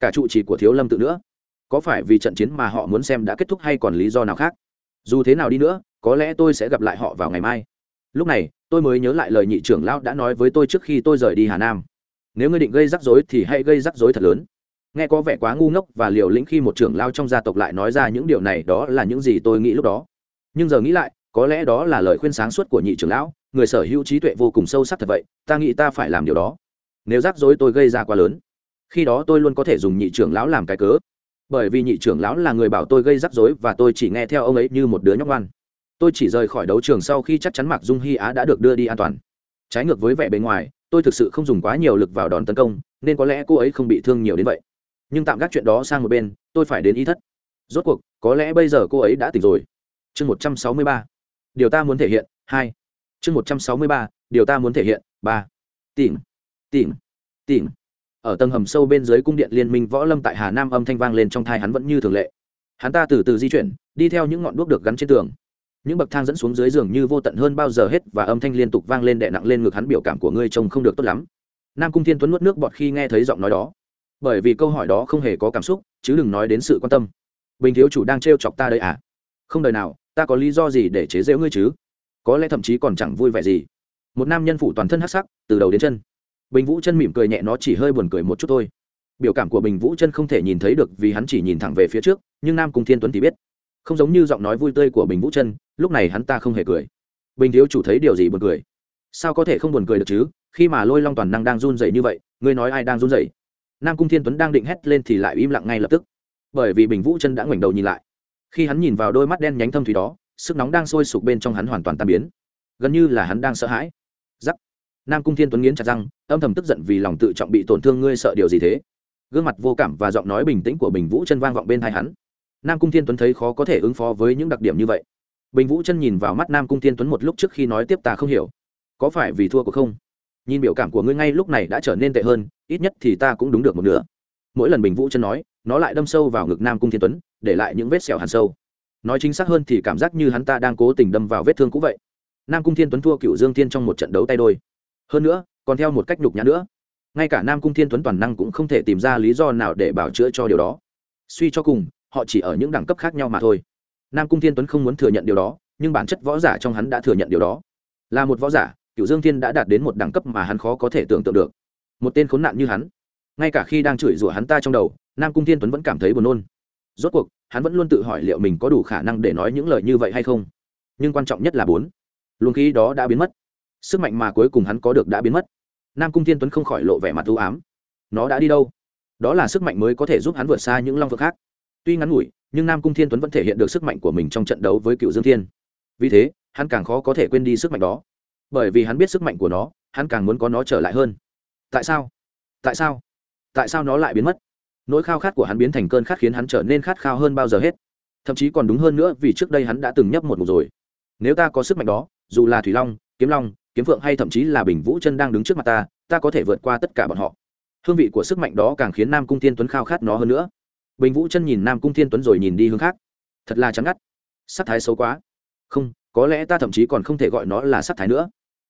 Cả trụ trì của thiếu lâm tự nữa. Có phải vì trận chiến mà họ muốn xem đã kết thúc hay còn lý do nào khác? Dù thế nào đi nữa có lẽ tôi sẽ gặp lại họ vào ngày mai. Lúc này, tôi mới nhớ lại lời nhị trưởng lão đã nói với tôi trước khi tôi rời đi hà nam. Nếu ngươi định gây rắc rối thì hãy gây rắc rối thật lớn. Nghe có vẻ quá ngu ngốc và liều lĩnh khi một trưởng lao trong gia tộc lại nói ra những điều này, đó là những gì tôi nghĩ lúc đó. Nhưng giờ nghĩ lại, có lẽ đó là lời khuyên sáng suốt của nhị trưởng lão, người sở hữu trí tuệ vô cùng sâu sắc thật vậy, ta nghĩ ta phải làm điều đó. Nếu rắc rối tôi gây ra quá lớn, khi đó tôi luôn có thể dùng nhị trưởng lão làm cái cớ. Bởi vì nhị trưởng lão là người bảo tôi gây rắc rối và tôi chỉ nghe theo ông ấy như một đứa nhóc ngoan tôi chỉ rời khỏi đấu trường sau khi chắc chắn mạc dung hy á đã được đưa đi an toàn. Trái ngược với vẻ bề ngoài, tôi thực sự không dùng quá nhiều lực vào đòn tấn công, nên có lẽ cô ấy không bị thương nhiều đến vậy. Nhưng tạm gác chuyện đó sang một bên, tôi phải đến ý thất. Rốt cuộc, có lẽ bây giờ cô ấy đã tỉnh rồi. Chương một trăm sáu mươi ba. Điều ta muốn thể hiện, hai. Chương một trăm sáu mươi ba, điều ta muốn thể hiện, ba. Tỉnh tỉnh tỉnh ở tầng hầm sâu bên dưới cung điện liên minh võ lâm tại hà nam âm thanh vang lên trong thai hắn vẫn như thường lệ. Hắn ta từ từ di chuyển, đi theo những ngọn đuốc được gắn trên tường những bậc thang dẫn xuống dưới giường như vô tận hơn bao giờ hết và âm thanh liên tục vang lên đè nặng lên ngực hắn biểu cảm của ngươi trông không được tốt lắm. Nam cung thiên tuấn nuốt nước bọt khi nghe thấy giọng nói đó. Bởi vì câu hỏi đó không hề có cảm xúc, chứ đừng nói đến sự quan tâm. Bình thiếu chủ đang trêu chọc ta đây à? Không đời nào, ta có lý do gì để chế giễu ngươi chứ? Có lẽ thậm chí còn chẳng vui vẻ gì. Một nam nhân phụ toàn thân hắc sắc, từ đầu đến chân. Bình vũ chân mỉm cười nhẹ nó chỉ hơi buồn cười một chút thôi. Biểu cảm của bình vũ chân không thể nhìn thấy được vì hắn chỉ nhìn thẳng về phía trước, nhưng nam cung thiên tuấn thì biết. Không giống như giọng nói vui tươi của bình vũ chân lúc này hắn ta không hề cười. Bình thiếu chủ thấy điều gì buồn cười? Sao có thể không buồn cười được chứ? Khi mà lôi long toàn năng đang run dậy như vậy, ngươi nói ai đang run dậy nam cung thiên tuấn đang định hét lên thì lại im lặng ngay lập tức. Bởi vì bình vũ chân đã ngoảnh đầu nhìn lại. Khi hắn nhìn vào đôi mắt đen nhánh thâm thủy đó, sức nóng đang sôi sục bên trong hắn hoàn toàn tan biến. Gần như là hắn đang sợ hãi. Giắc! Nam cung thiên tuấn nghiến chặt răng, âm thầm tức giận vì lòng tự trọng bị tổn thương ngươi sợ điều gì thế? Gương mặt vô cảm và giọng nói bình tĩnh của bình vũ chân vang vọng bên tai hắn. Nam cung thiên tuấn thấy khó có thể ứng phó với những đặc điểm như vậy bình vũ chân nhìn vào mắt nam cung thiên tuấn một lúc trước khi nói tiếp ta không hiểu. Có phải vì thua của không? Nhìn biểu cảm của ngươi ngay lúc này đã trở nên tệ hơn, ít nhất thì ta cũng đúng được một nửa. Mỗi lần bình vũ chân nói, nó lại đâm sâu vào ngực nam cung thiên tuấn, để lại những vết sẹo hàn sâu. Nói chính xác hơn thì cảm giác như hắn ta đang cố tình đâm vào vết thương cũ vậy. Nam cung thiên tuấn thua cựu dương thiên trong một trận đấu tay đôi. Hơn nữa, còn theo một cách nhục nhã nữa. Ngay cả nam cung thiên tuấn toàn năng cũng không thể tìm ra lý do nào để bảo chữa cho điều đó. Suy cho cùng, họ chỉ ở những đẳng cấp khác nhau mà thôi nam cung thiên tuấn không muốn thừa nhận điều đó, nhưng bản chất võ giả trong hắn đã thừa nhận điều đó. Là một võ giả cựu dương thiên đã đạt đến một đẳng cấp mà hắn khó có thể tưởng tượng được. Một tên khốn nạn như hắn, ngay cả khi đang chửi rủa hắn ta trong đầu, nam cung thiên tuấn vẫn cảm thấy buồn nôn. Rốt cuộc, hắn vẫn luôn tự hỏi liệu mình có đủ khả năng để nói những lời như vậy hay không. Nhưng quan trọng nhất là bốn, luồng khí đó đã biến mất. Sức mạnh mà cuối cùng hắn có được đã biến mất. Nam cung thiên tuấn không khỏi lộ vẻ mặt ưu ám. Nó đã đi đâu? Đó là sức mạnh mới có thể giúp hắn vượt xa những long vực khác tuy ngắn ngủi, nhưng nam cung thiên tuấn vẫn thể hiện được sức mạnh của mình trong trận đấu với cựu dương thiên. Vì thế, hắn càng khó có thể quên đi sức mạnh đó. Bởi vì hắn biết sức mạnh của nó, hắn càng muốn có nó trở lại hơn. Tại sao? Tại sao? Tại sao nó lại biến mất? Nỗi khao khát của hắn biến thành cơn khát khiến hắn trở nên khát khao hơn bao giờ hết. Thậm chí còn đúng hơn nữa vì trước đây hắn đã từng nhấp một mục rồi. Nếu ta có sức mạnh đó, dù là thủy long, kiếm long, kiếm phượng hay thậm chí là bình vũ chân đang đứng trước mặt ta ta có thể vượt qua tất cả bọn họ. Hương vị của sức mạnh đó càng khiến nam cung thiên tuấn khao khát nó hơn nữa bình vũ chân nhìn nam cung thiên tuấn rồi nhìn đi hướng khác. Thật là chán ngắt. Sắc thái xấu quá. Không, có lẽ ta thậm chí còn không thể gọi nó là sắc thái nữa.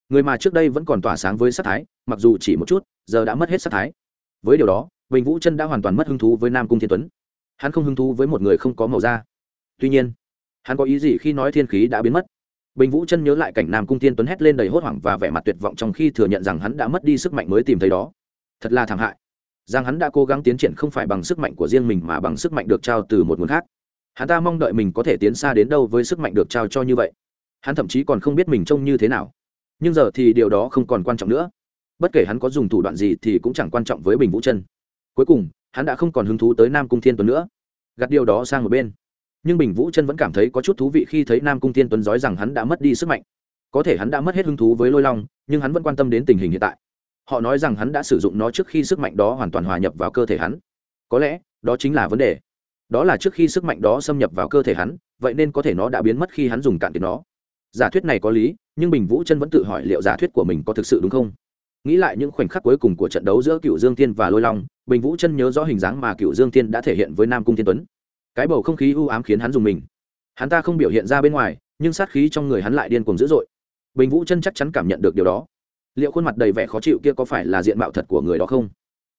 Người mà trước đây vẫn còn tỏa sáng với sắc thái, mặc dù chỉ một chút, giờ đã mất hết sắc thái. Với điều đó, bình vũ chân đã hoàn toàn mất hứng thú với nam cung thiên tuấn. Hắn không hứng thú với một người không có màu da. Tuy nhiên, hắn có ý gì khi nói thiên khí đã biến mất? Bình vũ chân nhớ lại cảnh nam cung thiên tuấn hét lên đầy hốt hoảng và vẻ mặt tuyệt vọng trong khi thừa nhận rằng hắn đã mất đi sức mạnh mới tìm thấy đó. Thật là thảm hại rằng hắn đã cố gắng tiến triển không phải bằng sức mạnh của riêng mình mà bằng sức mạnh được trao từ một nguồn khác. Hắn ta mong đợi mình có thể tiến xa đến đâu với sức mạnh được trao cho như vậy. Hắn thậm chí còn không biết mình trông như thế nào. Nhưng giờ thì điều đó không còn quan trọng nữa. Bất kể hắn có dùng thủ đoạn gì thì cũng chẳng quan trọng với bình vũ chân cuối cùng, hắn đã không còn hứng thú tới nam cung thiên tuấn nữa. Gạt điều đó sang một bên. Nhưng bình vũ chân vẫn cảm thấy có chút thú vị khi thấy nam cung thiên tuấn nói rằng hắn đã mất đi sức mạnh. Có thể hắn đã mất hết hứng thú với lôi long, nhưng hắn vẫn quan tâm đến tình hình hiện tại họ nói rằng hắn đã sử dụng nó trước khi sức mạnh đó hoàn toàn hòa nhập vào cơ thể hắn. Có lẽ, đó chính là vấn đề. Đó là trước khi sức mạnh đó xâm nhập vào cơ thể hắn, vậy nên có thể nó đã biến mất khi hắn dùng cạn kiệt nó. Giả thuyết này có lý, nhưng bình vũ chân vẫn tự hỏi liệu giả thuyết của mình có thực sự đúng không? Nghĩ lại những khoảnh khắc cuối cùng của trận đấu giữa cựu dương tiên và lôi long, bình vũ chân nhớ rõ hình dáng mà cựu dương tiên đã thể hiện với nam cung thiên tuấn. Cái bầu không khí u ám khiến hắn dùng mình. Hắn ta không biểu hiện ra bên ngoài, nhưng sát khí trong người hắn lại điên cuồng dữ dội. Bình vũ chân chắc chắn cảm nhận được điều đó liệu khuôn mặt đầy vẻ khó chịu kia có phải là diện mạo thật của người đó không?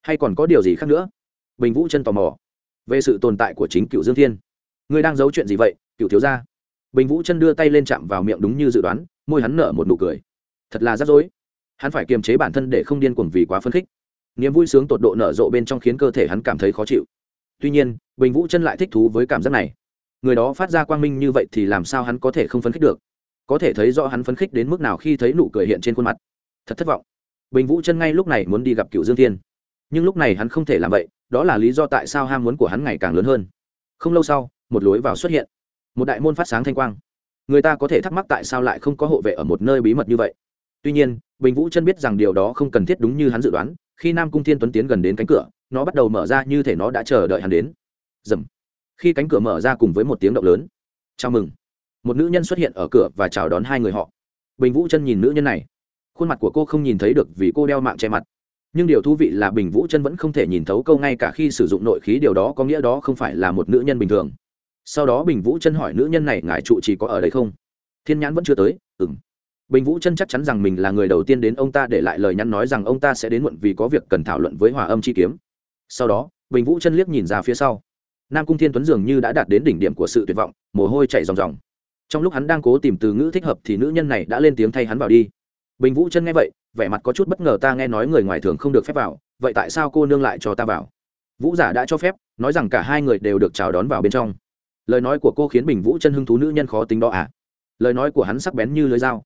Hay còn có điều gì khác nữa? Bình vũ chân tò mò. Về sự tồn tại của chính cựu dương thiên. Người đang giấu chuyện gì vậy, cựu thiếu gia? Bình vũ chân đưa tay lên chạm vào miệng đúng như dự đoán, môi hắn nở một nụ cười. Thật là rắc rối. Hắn phải kiềm chế bản thân để không điên cuồng vì quá phấn khích. Niềm vui sướng tột độ nở rộ bên trong khiến cơ thể hắn cảm thấy khó chịu. Tuy nhiên, bình vũ chân lại thích thú với cảm giác này. Người đó phát ra quang minh như vậy thì làm sao hắn có thể không phấn khích được? Có thể thấy rõ hắn phấn khích đến mức nào khi thấy nụ cười hiện trên khuôn mặt thật thất vọng. Bình vũ chân ngay lúc này muốn đi gặp cựu dương thiên. Nhưng lúc này hắn không thể làm vậy, đó là lý do tại sao ham muốn của hắn ngày càng lớn hơn. Không lâu sau, một lối vào xuất hiện. Một đại môn phát sáng thanh quang. Người ta có thể thắc mắc tại sao lại không có hộ vệ ở một nơi bí mật như vậy. Tuy nhiên, bình vũ chân biết rằng điều đó không cần thiết đúng như hắn dự đoán, khi nam cung thiên tuấn tiến gần đến cánh cửa, nó bắt đầu mở ra như thể nó đã chờ đợi hắn đến. Dầm. Khi cánh cửa mở ra cùng với một tiếng động lớn. Chào mừng. Một nữ nhân xuất hiện ở cửa và chào đón hai người họ. Bình vũ chân nhìn nữ nhân này khuôn mặt của cô không nhìn thấy được vì cô đeo mạng che mặt. Nhưng điều thú vị là bình vũ chân vẫn không thể nhìn thấu câu ngay cả khi sử dụng nội khí điều đó có nghĩa đó không phải là một nữ nhân bình thường. Sau đó bình vũ chân hỏi nữ nhân này, ngài trụ chỉ có ở đây không? Thiên nhãn vẫn chưa tới. Ừng bình vũ chân chắc chắn rằng mình là người đầu tiên đến ông ta để lại lời nhắn nói rằng ông ta sẽ đến muộn vì có việc cần thảo luận với hòa âm chi kiếm. Sau đó, bình vũ chân liếc nhìn ra phía sau. Nam cung thiên tuấn dường như đã đạt đến đỉnh điểm của sự tuyệt vọng, mồ hôi chảy ròng ròng. Trong lúc hắn đang cố tìm từ ngữ thích hợp thì nữ nhân này đã lên tiếng thay hắn vào đi bình vũ chân nghe vậy, vẻ mặt có chút bất ngờ ta nghe nói người ngoài thường không được phép vào, vậy tại sao cô nương lại cho ta vào? Vũ giả đã cho phép, nói rằng cả hai người đều được chào đón vào bên trong. Lời nói của cô khiến bình vũ chân hưng thú nữ nhân khó tính đó à? Lời nói của hắn sắc bén như lưới dao.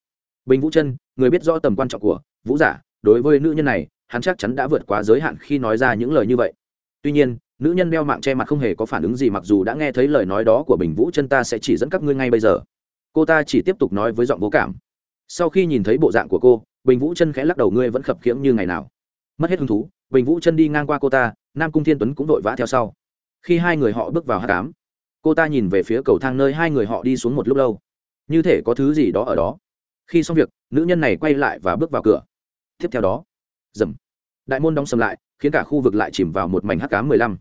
Bình vũ chân, người biết rõ tầm quan trọng của vũ giả, đối với nữ nhân này, hắn chắc chắn đã vượt quá giới hạn khi nói ra những lời như vậy. Tuy nhiên, nữ nhân đeo mạng che mặt không hề có phản ứng gì mặc dù đã nghe thấy lời nói đó của bình vũ chân, ta sẽ chỉ dẫn các ngươi ngay bây giờ. Cô ta chỉ tiếp tục nói với giọng vô cảm sau khi nhìn thấy bộ dạng của cô, bình vũ chân khẽ lắc đầu, ngươi vẫn khập khiễng như ngày nào. Mất hết hứng thú, bình vũ chân đi ngang qua cô ta, nam cung thiên tuấn cũng vội vã theo sau. Khi hai người họ bước vào hát cám, cô ta nhìn về phía cầu thang nơi hai người họ đi xuống một lúc lâu. Như thể có thứ gì đó ở đó. Khi xong việc, nữ nhân này quay lại và bước vào cửa. Tiếp theo đó, dầm. Đại môn đóng sầm lại, khiến cả khu vực lại chìm vào một mảnh hát cám mười lăm.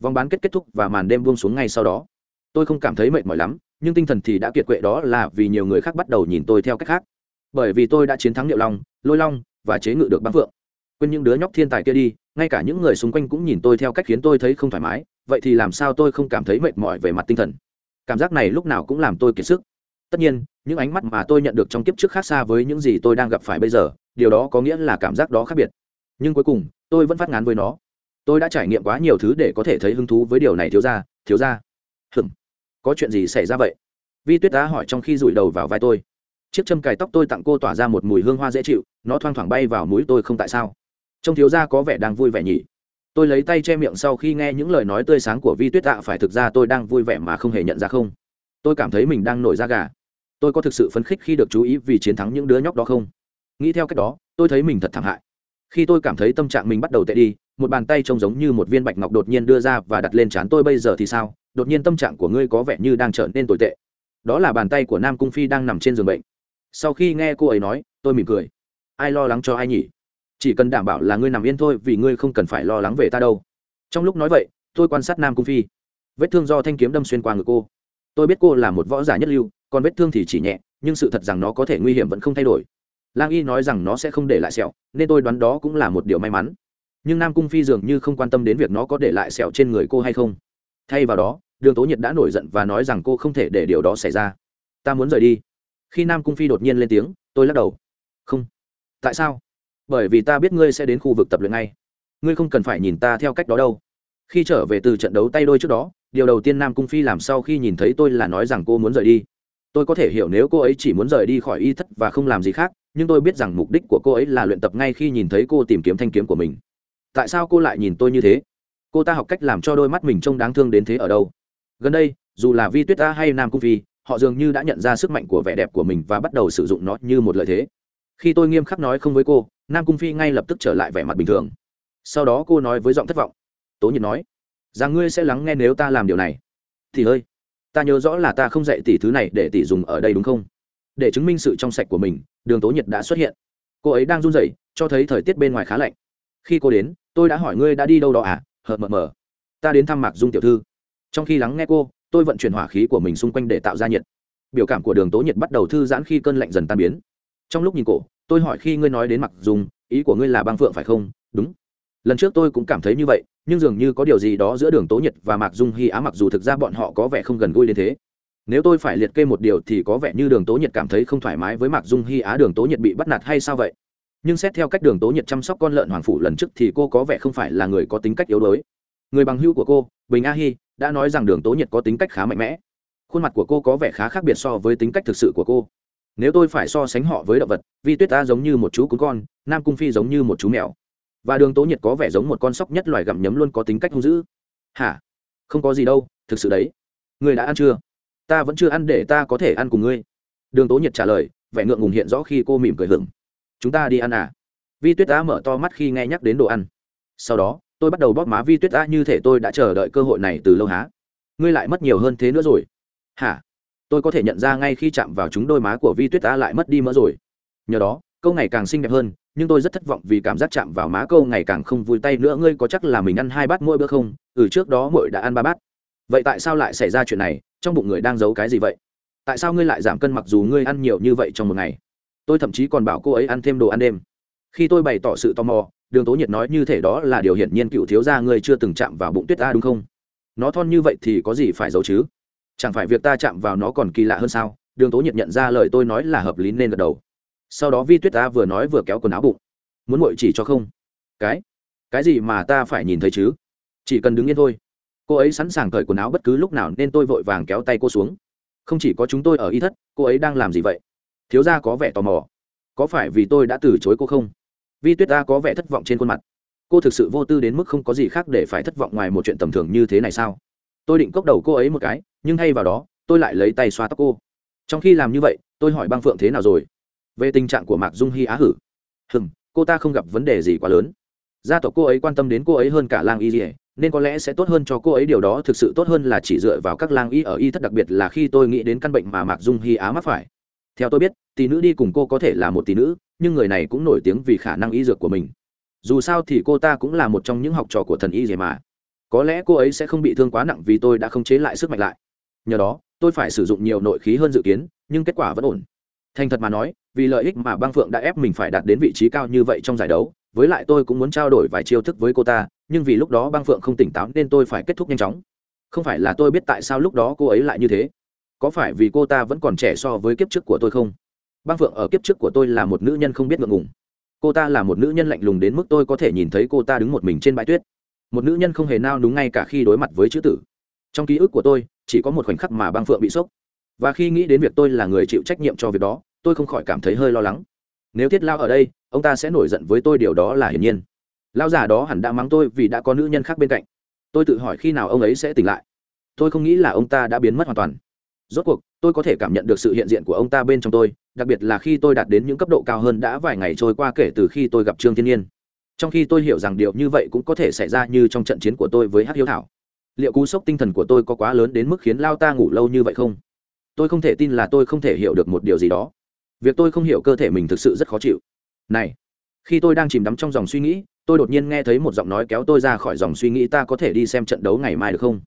Vòng bán kết kết thúc và màn đêm buông xuống ngay sau đó. Tôi không cảm thấy mệt mỏi lắm, nhưng tinh thần thì đã kiệt quệ đó là vì nhiều người khác bắt đầu nhìn tôi theo cách khác bởi vì tôi đã chiến thắng liệu long, lôi long và chế ngự được băng phượng. Quên những đứa nhóc thiên tài kia đi, ngay cả những người xung quanh cũng nhìn tôi theo cách khiến tôi thấy không thoải mái, vậy thì làm sao tôi không cảm thấy mệt mỏi về mặt tinh thần? Cảm giác này lúc nào cũng làm tôi kiệt sức. Tất nhiên, những ánh mắt mà tôi nhận được trong kiếp trước khác xa với những gì tôi đang gặp phải bây giờ, điều đó có nghĩa là cảm giác đó khác biệt. Nhưng cuối cùng, tôi vẫn phát ngán với nó. Tôi đã trải nghiệm quá nhiều thứ để có thể thấy hứng thú với điều này, thiếu ra thiếu ra hừm, có chuyện gì xảy ra vậy? Vi tuyết đã hỏi trong khi rụi đầu vào vai tôi chiếc châm cài tóc tôi tặng cô tỏa ra một mùi hương hoa dễ chịu, nó thoang thoảng bay vào mũi tôi không tại sao. Trông thiếu ra có vẻ đang vui vẻ nhỉ. Tôi lấy tay che miệng sau khi nghe những lời nói tươi sáng của vi tuyết tạ phải thực ra tôi đang vui vẻ mà không hề nhận ra không. Tôi cảm thấy mình đang nổi da gà. Tôi có thực sự phấn khích khi được chú ý vì chiến thắng những đứa nhóc đó không? Nghĩ theo cách đó, tôi thấy mình thật thảm hại. Khi tôi cảm thấy tâm trạng mình bắt đầu tệ đi, một bàn tay trông giống như một viên bạch ngọc đột nhiên đưa ra và đặt lên trán tôi bây giờ thì sao? Đột nhiên tâm trạng của ngươi có vẻ như đang trở nên tồi tệ. Đó là bàn tay của nam cung phi đang nằm trên giường bệnh sau khi nghe cô ấy nói, tôi mỉm cười. Ai lo lắng cho ai nhỉ? Chỉ cần đảm bảo là ngươi nằm yên thôi, vì ngươi không cần phải lo lắng về ta đâu. Trong lúc nói vậy, tôi quan sát nam cung phi. Vết thương do thanh kiếm đâm xuyên qua ngực cô. Tôi biết cô là một võ giả nhất lưu, còn vết thương thì chỉ nhẹ, nhưng sự thật rằng nó có thể nguy hiểm vẫn không thay đổi. Lang y nói rằng nó sẽ không để lại sẹo, nên tôi đoán đó cũng là một điều may mắn. Nhưng nam cung phi dường như không quan tâm đến việc nó có để lại sẹo trên người cô hay không. Thay vào đó, đường tố nhiệt đã nổi giận và nói rằng cô không thể để điều đó xảy ra. Ta muốn rời đi khi nam cung phi đột nhiên lên tiếng, tôi lắc đầu. Không. Tại sao? Bởi vì ta biết ngươi sẽ đến khu vực tập luyện ngay. Ngươi không cần phải nhìn ta theo cách đó đâu. Khi trở về từ trận đấu tay đôi trước đó, điều đầu tiên nam cung phi làm sau khi nhìn thấy tôi là nói rằng cô muốn rời đi. Tôi có thể hiểu nếu cô ấy chỉ muốn rời đi khỏi y thất và không làm gì khác, nhưng tôi biết rằng mục đích của cô ấy là luyện tập ngay khi nhìn thấy cô tìm kiếm thanh kiếm của mình. Tại sao cô lại nhìn tôi như thế? Cô ta học cách làm cho đôi mắt mình trông đáng thương đến thế ở đâu? Gần đây, dù là vi tuyết ta hay nam cung phi họ dường như đã nhận ra sức mạnh của vẻ đẹp của mình và bắt đầu sử dụng nó như một lợi thế. Khi tôi nghiêm khắc nói không với cô, nam cung phi ngay lập tức trở lại vẻ mặt bình thường. Sau đó cô nói với giọng thất vọng. Tố nhiệt nói, rằng ngươi sẽ lắng nghe nếu ta làm điều này. Thì ơi, ta nhớ rõ là ta không dạy tỷ thứ này để tỷ dùng ở đây đúng không? Để chứng minh sự trong sạch của mình, đường tố nhiệt đã xuất hiện. Cô ấy đang run rẩy, cho thấy thời tiết bên ngoài khá lạnh. Khi cô đến, tôi đã hỏi ngươi đã đi đâu đó à? Hờ, mờ mờ. Ta đến thăm mạc dung tiểu thư. Trong khi lắng nghe cô tôi vận chuyển hỏa khí của mình xung quanh để tạo ra nhiệt. Biểu cảm của đường tố nhiệt bắt đầu thư giãn khi cơn lạnh dần tan biến. Trong lúc nhìn cổ, tôi hỏi khi ngươi nói đến mặc dung ý của ngươi là băng phượng phải không? Đúng. Lần trước tôi cũng cảm thấy như vậy, nhưng dường như có điều gì đó giữa đường tố nhiệt và mạc dung hy á mặc dù thực ra bọn họ có vẻ không gần gũi đến thế. Nếu tôi phải liệt kê một điều thì có vẻ như đường tố nhiệt cảm thấy không thoải mái với mạc dung hy á đường tố nhiệt bị bắt nạt hay sao vậy? Nhưng xét theo cách đường tố nhiệt chăm sóc con lợn hoàng phủ lần trước thì cô có vẻ không phải là người có tính cách yếu đuối. Người bằng hữu của cô, bình a hi đã nói rằng đường tố nhiệt có tính cách khá mạnh mẽ. Khuôn mặt của cô có vẻ khá khác biệt so với tính cách thực sự của cô. Nếu tôi phải so sánh họ với động vật, vi tuyết ta giống như một chú cún con, nam cung phi giống như một chú mèo. Và đường tố nhiệt có vẻ giống một con sóc nhất loài gặm nhấm luôn có tính cách hung dữ. Hả? Không có gì đâu, thực sự đấy. Ngươi đã ăn chưa? Ta vẫn chưa ăn để ta có thể ăn cùng ngươi. Đường tố nhiệt trả lời, vẻ ngượng ngùng hiện rõ khi cô mỉm cười hưởng. chúng ta đi ăn à? Vi tuyết đã mở to mắt khi nghe nhắc đến đồ ăn. Sau đó tôi bắt đầu bóp má vi tuyết a như thể tôi đã chờ đợi cơ hội này từ lâu há. Ngươi lại mất nhiều hơn thế nữa rồi. Hả? Tôi có thể nhận ra ngay khi chạm vào chúng đôi má của vi tuyết a lại mất đi mỡ rồi. Nhờ đó, câu ngày càng xinh đẹp hơn, nhưng tôi rất thất vọng vì cảm giác chạm vào má câu ngày càng không vui tay nữa. Ngươi có chắc là mình ăn hai bát mỗi bữa không? Ừ trước đó mỗi đã ăn ba bát. Vậy tại sao lại xảy ra chuyện này? Trong bụng người đang giấu cái gì vậy? Tại sao ngươi lại giảm cân mặc dù ngươi ăn nhiều như vậy trong một ngày? Tôi thậm chí còn bảo cô ấy ăn thêm đồ ăn đêm. Khi tôi bày tỏ sự tò mò đường tố nhiệt nói như thể đó là điều hiển nhiên cựu thiếu gia ngươi chưa từng chạm vào bụng tuyết ta đúng không? Nó thon như vậy thì có gì phải giấu chứ? Chẳng phải việc ta chạm vào nó còn kỳ lạ hơn sao? Đường tố nhiệt nhận ra lời tôi nói là hợp lý nên gật đầu. Sau đó vi tuyết ta vừa nói vừa kéo quần áo bụng. Muốn ngồi chỉ cho không? Cái? Cái gì mà ta phải nhìn thấy chứ? Chỉ cần đứng yên thôi. Cô ấy sẵn sàng cởi quần áo bất cứ lúc nào nên tôi vội vàng kéo tay cô xuống. Không chỉ có chúng tôi ở y thất, cô ấy đang làm gì vậy? Thiếu gia có vẻ tò mò. Có phải vì tôi đã từ chối cô không? Vi tuyết ta có vẻ thất vọng trên khuôn mặt. Cô thực sự vô tư đến mức không có gì khác để phải thất vọng ngoài một chuyện tầm thường như thế này sao? Tôi định cốc đầu cô ấy một cái, nhưng thay vào đó, tôi lại lấy tay xoa tóc cô. Trong khi làm như vậy, tôi hỏi băng phượng thế nào rồi? Về tình trạng của mạc dung hy á hử. Hừng cô ta không gặp vấn đề gì quá lớn. Gia tộc cô ấy quan tâm đến cô ấy hơn cả lang y dỉa nên có lẽ sẽ tốt hơn cho cô ấy điều đó thực sự tốt hơn là chỉ dựa vào các lang y ở y thất đặc biệt là khi tôi nghĩ đến căn bệnh mà mạc dung hy á mắc phải. Theo tôi biết, tỷ nữ đi cùng cô có thể là một tỷ nữ nhưng người này cũng nổi tiếng vì khả năng y dược của mình. Dù sao thì cô ta cũng là một trong những học trò của thần y gì mà. Có lẽ cô ấy sẽ không bị thương quá nặng vì tôi đã không chế lại sức mạnh lại. Nhờ đó, tôi phải sử dụng nhiều nội khí hơn dự kiến, nhưng kết quả vẫn ổn. Thành thật mà nói, vì lợi ích mà băng phượng đã ép mình phải đạt đến vị trí cao như vậy trong giải đấu, với lại tôi cũng muốn trao đổi vài chiêu thức với cô ta, nhưng vì lúc đó băng phượng không tỉnh táo nên tôi phải kết thúc nhanh chóng. Không phải là tôi biết tại sao lúc đó cô ấy lại như thế. Có phải vì cô ta vẫn còn trẻ so với kiếp trước của tôi không? Băng phượng ở kiếp trước của tôi là một nữ nhân không biết ngượng ngùng. Cô ta là một nữ nhân lạnh lùng đến mức tôi có thể nhìn thấy cô ta đứng một mình trên bãi tuyết. Một nữ nhân không hề nao núng ngay cả khi đối mặt với chữ tử. Trong ký ức của tôi, chỉ có một khoảnh khắc mà băng phượng bị sốc. Và khi nghĩ đến việc tôi là người chịu trách nhiệm cho việc đó, tôi không khỏi cảm thấy hơi lo lắng. Nếu thiết lao ở đây, ông ta sẽ nổi giận với tôi, điều đó là hiển nhiên. Lao già đó hẳn đã mắng tôi vì đã có nữ nhân khác bên cạnh. Tôi tự hỏi khi nào ông ấy sẽ tỉnh lại. Tôi không nghĩ là ông ta đã biến mất hoàn toàn rốt cuộc, tôi có thể cảm nhận được sự hiện diện của ông ta bên trong tôi, đặc biệt là khi tôi đạt đến những cấp độ cao hơn đã vài ngày trôi qua kể từ khi tôi gặp trương thiên nhiên. Trong khi tôi hiểu rằng điều như vậy cũng có thể xảy ra như trong trận chiến của tôi với hắc hiếu thảo. Liệu cú sốc tinh thần của tôi có quá lớn đến mức khiến lao ta ngủ lâu như vậy không? Tôi không thể tin là tôi không thể hiểu được một điều gì đó. Việc tôi không hiểu cơ thể mình thực sự rất khó chịu. Này, khi tôi đang chìm đắm trong dòng suy nghĩ, tôi đột nhiên nghe thấy một giọng nói kéo tôi ra khỏi dòng suy nghĩ ta có thể đi xem trận đấu ngày mai được không?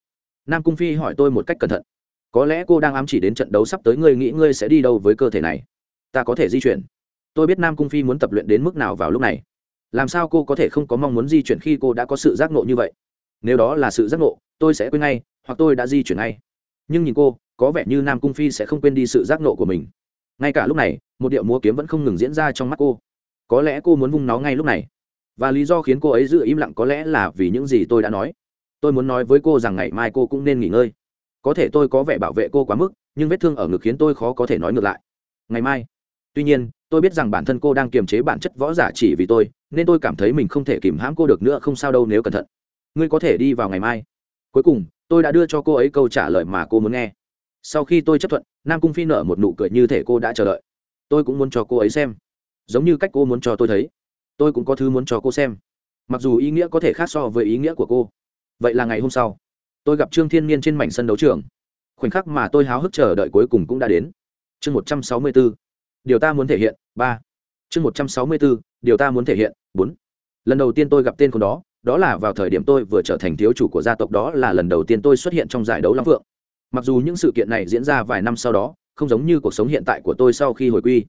Nam cung phi hỏi tôi một cách cẩn thận có lẽ cô đang ám chỉ đến trận đấu sắp tới, ngươi nghĩ ngươi sẽ đi đâu với cơ thể này? Ta có thể di chuyển. Tôi biết nam cung phi muốn tập luyện đến mức nào vào lúc này. Làm sao cô có thể không có mong muốn di chuyển khi cô đã có sự giác nộ như vậy? Nếu đó là sự giác nộ tôi sẽ quên ngay, hoặc tôi đã di chuyển ngay. Nhưng nhìn cô, có vẻ như nam cung phi sẽ không quên đi sự giác nộ của mình. Ngay cả lúc này, một điệu múa kiếm vẫn không ngừng diễn ra trong mắt cô. Có lẽ cô muốn vung nó ngay lúc này. Và lý do khiến cô ấy giữ im lặng có lẽ là vì những gì tôi đã nói. Tôi muốn nói với cô rằng ngày mai cô cũng nên nghỉ ngơi có thể tôi có vẻ bảo vệ cô quá mức, nhưng vết thương ở ngực khiến tôi khó có thể nói ngược lại. Ngày mai. Tuy nhiên, tôi biết rằng bản thân cô đang kiềm chế bản chất võ giả chỉ vì tôi, nên tôi cảm thấy mình không thể kìm hãm cô được nữa không sao đâu nếu cẩn thận. Ngươi có thể đi vào ngày mai. Cuối cùng, tôi đã đưa cho cô ấy câu trả lời mà cô muốn nghe. Sau khi tôi chấp thuận, nam cung phi nở một nụ cười như thể cô đã chờ đợi. Tôi cũng muốn cho cô ấy xem. Giống như cách cô muốn cho tôi thấy. Tôi cũng có thứ muốn cho cô xem. Mặc dù ý nghĩa có thể khác so với ý nghĩa của cô. Vậy là ngày hôm sau tôi gặp trương thiên nhiên trên mảnh sân đấu trường. Khoảnh khắc mà tôi háo hức chờ đợi cuối cùng cũng đã đến. Chương một trăm sáu mươi b ố điều ta muốn thể hiện, ba. Chương một trăm sáu mươi b ố điều ta muốn thể hiện, bốn. Lần đầu tiên tôi gặp tên con đó đó là vào thời điểm tôi vừa trở thành thiếu chủ của gia tộc đó là lần đầu tiên tôi xuất hiện trong giải đấu long phượng. Mặc dù những sự kiện này diễn ra vài năm sau đó, không giống như cuộc sống hiện tại của tôi sau khi hồi quy.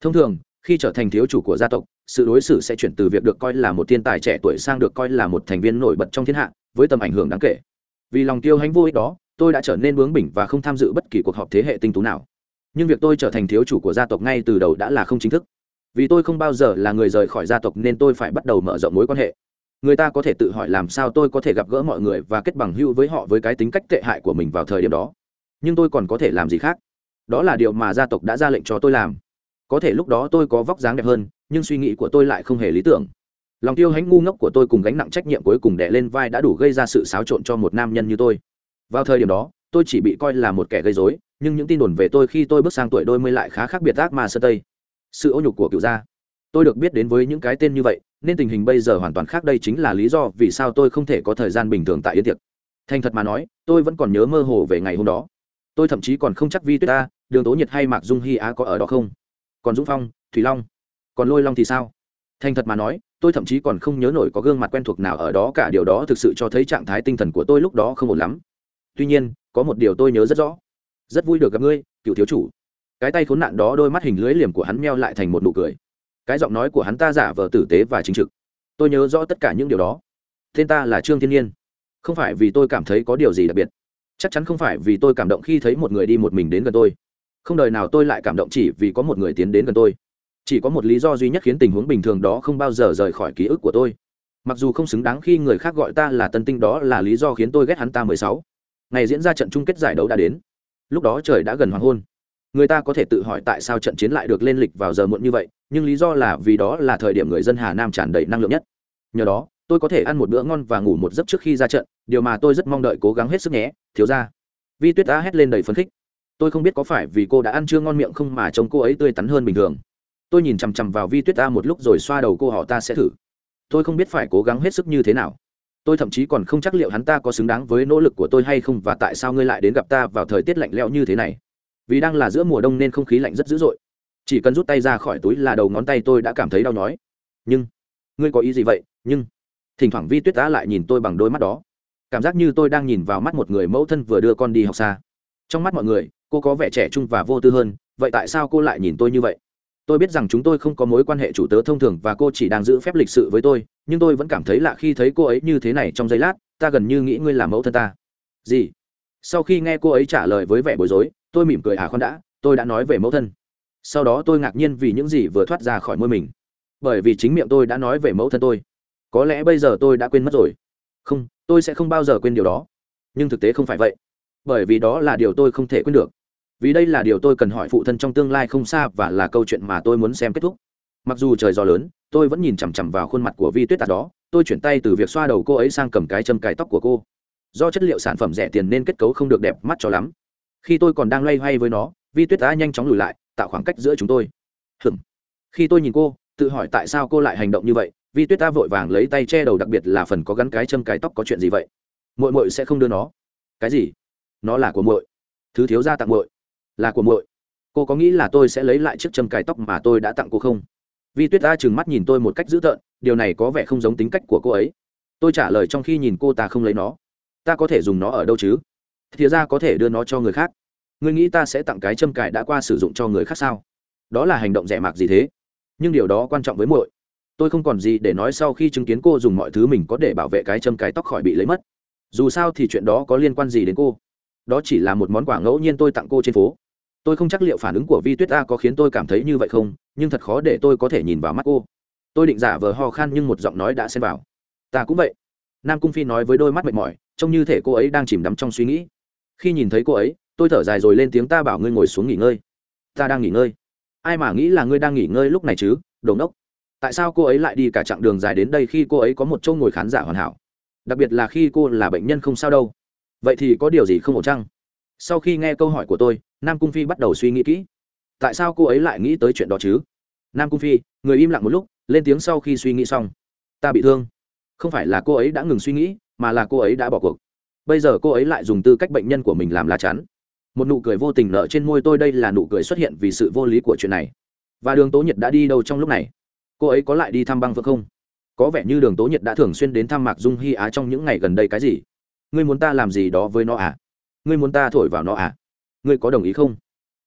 Thông thường, khi trở thành thiếu chủ của gia tộc, sự đối xử sẽ chuyển từ việc được coi là một thiên tài trẻ tuổi sang được coi là một thành viên nổi bật trong thiên hạ, với tầm ảnh hưởng đáng kể vì lòng tiêu hãnh vô ích đó, tôi đã trở nên bướng bỉnh và không tham dự bất kỳ cuộc họp thế hệ tinh tú nào. Nhưng việc tôi trở thành thiếu chủ của gia tộc ngay từ đầu đã là không chính thức. Vì tôi không bao giờ là người rời khỏi gia tộc nên tôi phải bắt đầu mở rộng mối quan hệ. Người ta có thể tự hỏi làm sao tôi có thể gặp gỡ mọi người và kết bằng hữu với họ với cái tính cách tệ hại của mình vào thời điểm đó. Nhưng tôi còn có thể làm gì khác? Đó là điều mà gia tộc đã ra lệnh cho tôi làm. Có thể lúc đó tôi có vóc dáng đẹp hơn, nhưng suy nghĩ của tôi lại không hề lý tưởng lòng tiêu hãnh ngu ngốc của tôi cùng gánh nặng trách nhiệm cuối cùng đè lên vai đã đủ gây ra sự xáo trộn cho một nam nhân như tôi. Vào thời điểm đó, tôi chỉ bị coi là một kẻ gây dối nhưng những tin đồn về tôi khi tôi bước sang tuổi đôi mươi lại khá khác biệt ác mà sơ tây. Sự ô nhục của cựu gia. Tôi được biết đến với những cái tên như vậy, nên tình hình bây giờ hoàn toàn khác đây chính là lý do vì sao tôi không thể có thời gian bình thường tại yến tiệc. Thành thật mà nói, tôi vẫn còn nhớ mơ hồ về ngày hôm đó. Tôi thậm chí còn không chắc vi tuyết ta, đường tố nhiệt hay mạc dung hy á có ở đó không? Còn dũng phong, thủy long, còn lôi long thì sao? Thành thật mà nói tôi thậm chí còn không nhớ nổi có gương mặt quen thuộc nào ở đó, cả điều đó thực sự cho thấy trạng thái tinh thần của tôi lúc đó không ổn lắm. Tuy nhiên, có một điều tôi nhớ rất rõ. Rất vui được gặp ngươi, cựu thiếu chủ. Cái tay khốn nạn đó đôi mắt hình lưới liềm của hắn meo lại thành một nụ cười. Cái giọng nói của hắn ta giả vờ tử tế và chính trực. Tôi nhớ rõ tất cả những điều đó. Tên ta là trương thiên nhiên. Không phải vì tôi cảm thấy có điều gì đặc biệt. Chắc chắn không phải vì tôi cảm động khi thấy một người đi một mình đến gần tôi. Không đời nào tôi lại cảm động chỉ vì có một người tiến đến gần tôi chỉ có một lý do duy nhất khiến tình huống bình thường đó không bao giờ rời khỏi ký ức của tôi. Mặc dù không xứng đáng khi người khác gọi ta là tân tinh đó là lý do khiến tôi ghét hắn ta mười sáu. Ngày diễn ra trận chung kết giải đấu đã đến. Lúc đó trời đã gần hoàng hôn. Người ta có thể tự hỏi tại sao trận chiến lại được lên lịch vào giờ muộn như vậy, nhưng lý do là vì đó là thời điểm người dân hà nam tràn đầy năng lượng nhất. Nhờ đó, tôi có thể ăn một bữa ngon và ngủ một giấc trước khi ra trận, điều mà tôi rất mong đợi cố gắng hết sức nhé, thiếu ra vi tuyết đã hét lên đầy phấn khích. Tôi không biết có phải vì cô đã ăn chưa ngon miệng không mà trông cô ấy tươi tắn hơn bình thường tôi nhìn chằm chằm vào vi tuyết ta một lúc rồi xoa đầu cô họ ta sẽ thử. Tôi không biết phải cố gắng hết sức như thế nào. Tôi thậm chí còn không chắc liệu hắn ta có xứng đáng với nỗ lực của tôi hay không và tại sao ngươi lại đến gặp ta vào thời tiết lạnh lẽo như thế này? Vì đang là giữa mùa đông nên không khí lạnh rất dữ dội. Chỉ cần rút tay ra khỏi túi là đầu ngón tay tôi đã cảm thấy đau nhói. Nhưng, ngươi có ý gì vậy? Nhưng, thỉnh thoảng vi tuyết Ta lại nhìn tôi bằng đôi mắt đó. Cảm giác như tôi đang nhìn vào mắt một người mẫu thân vừa đưa con đi học xa. Trong mắt mọi người, cô có vẻ trẻ trung và vô tư hơn, vậy tại sao cô lại nhìn tôi như vậy? Tôi biết rằng chúng tôi không có mối quan hệ chủ tớ thông thường và cô chỉ đang giữ phép lịch sự với tôi, nhưng tôi vẫn cảm thấy lạ khi thấy cô ấy như thế này trong giây lát, ta gần như nghĩ ngươi là mẫu thân ta. Gì? Sau khi nghe cô ấy trả lời với vẻ bối rối, tôi mỉm cười à khoan đã, tôi đã nói về mẫu thân. Sau đó tôi ngạc nhiên vì những gì vừa thoát ra khỏi môi mình. Bởi vì chính miệng tôi đã nói về mẫu thân tôi. Có lẽ bây giờ tôi đã quên mất rồi. Không, tôi sẽ không bao giờ quên điều đó. Nhưng thực tế không phải vậy. Bởi vì đó là điều tôi không thể quên được vì đây là điều tôi cần hỏi phụ thân trong tương lai không xa và là câu chuyện mà tôi muốn xem kết thúc. Mặc dù trời gió lớn, tôi vẫn nhìn chằm chằm vào khuôn mặt của vi tuyết tạt đó, tôi chuyển tay từ việc xoa đầu cô ấy sang cầm cái châm cài tóc của cô. Do chất liệu sản phẩm rẻ tiền nên kết cấu không được đẹp mắt cho lắm. Khi tôi còn đang loay hoay với nó, vi tuyết đã nhanh chóng lùi lại, tạo khoảng cách giữa chúng tôi. Hừm khi tôi nhìn cô, tự hỏi tại sao cô lại hành động như vậy, vi tuyết ta vội vàng lấy tay che đầu đặc biệt là phần có gắn cái châm cái tóc có chuyện gì vậy? Mội mội sẽ không đưa nó. Cái gì? Nó là của mội thứ thiếu gia tặng mội là của muội. cô có nghĩ là tôi sẽ lấy lại chiếc châm cài tóc mà tôi đã tặng cô không? Vi tuyết ta trừng mắt nhìn tôi một cách dữ tợn, điều này có vẻ không giống tính cách của cô ấy. Tôi trả lời trong khi nhìn cô ta không lấy nó. Ta có thể dùng nó ở đâu chứ? Thì ra có thể đưa nó cho người khác. Ngươi nghĩ ta sẽ tặng cái châm cài đã qua sử dụng cho người khác sao? Đó là hành động rẻ mạc gì thế? Nhưng điều đó quan trọng với muội. Tôi không còn gì để nói sau khi chứng kiến cô dùng mọi thứ mình có để bảo vệ cái châm cài tóc khỏi bị lấy mất. Dù sao thì chuyện đó có liên quan gì đến cô? Đó chỉ là một món quà ngẫu nhiên tôi tặng cô trên phố tôi không chắc liệu phản ứng của vi tuyết a có khiến tôi cảm thấy như vậy không, nhưng thật khó để tôi có thể nhìn vào mắt cô. Tôi định giả vờ ho khan nhưng một giọng nói đã xen vào. Ta cũng vậy. Nam cung phi nói với đôi mắt mệt mỏi, trông như thể cô ấy đang chìm đắm trong suy nghĩ. Khi nhìn thấy cô ấy, tôi thở dài rồi lên tiếng ta bảo ngươi ngồi xuống nghỉ ngơi. Ta đang nghỉ ngơi. Ai mà nghĩ là ngươi đang nghỉ ngơi lúc này chứ đồn đốc tại sao cô ấy lại đi cả chặng đường dài đến đây khi cô ấy có một chỗ ngồi khán giả hoàn hảo? Đặc biệt là khi cô là bệnh nhân không sao đâu. Vậy thì có điều gì không ổn chăng? Sau khi nghe câu hỏi của tôi nam cung phi bắt đầu suy nghĩ kỹ. Tại sao cô ấy lại nghĩ tới chuyện đó chứ? Nam cung phi, người im lặng một lúc, lên tiếng sau khi suy nghĩ xong. Ta bị thương. Không phải là cô ấy đã ngừng suy nghĩ, mà là cô ấy đã bỏ cuộc. Bây giờ cô ấy lại dùng tư cách bệnh nhân của mình làm lá chắn. Một nụ cười vô tình nở trên môi tôi đây là nụ cười xuất hiện vì sự vô lý của chuyện này. Và đường tố nhiệt đã đi đâu trong lúc này? Cô ấy có lại đi thăm băng vợ không? Có vẻ như đường tố nhiệt đã thường xuyên đến thăm mạc dung hy á trong những ngày gần đây cái gì? Ngươi muốn ta làm gì đó với nó à? Ngươi muốn ta thổi vào nó à? Ngươi có đồng ý không?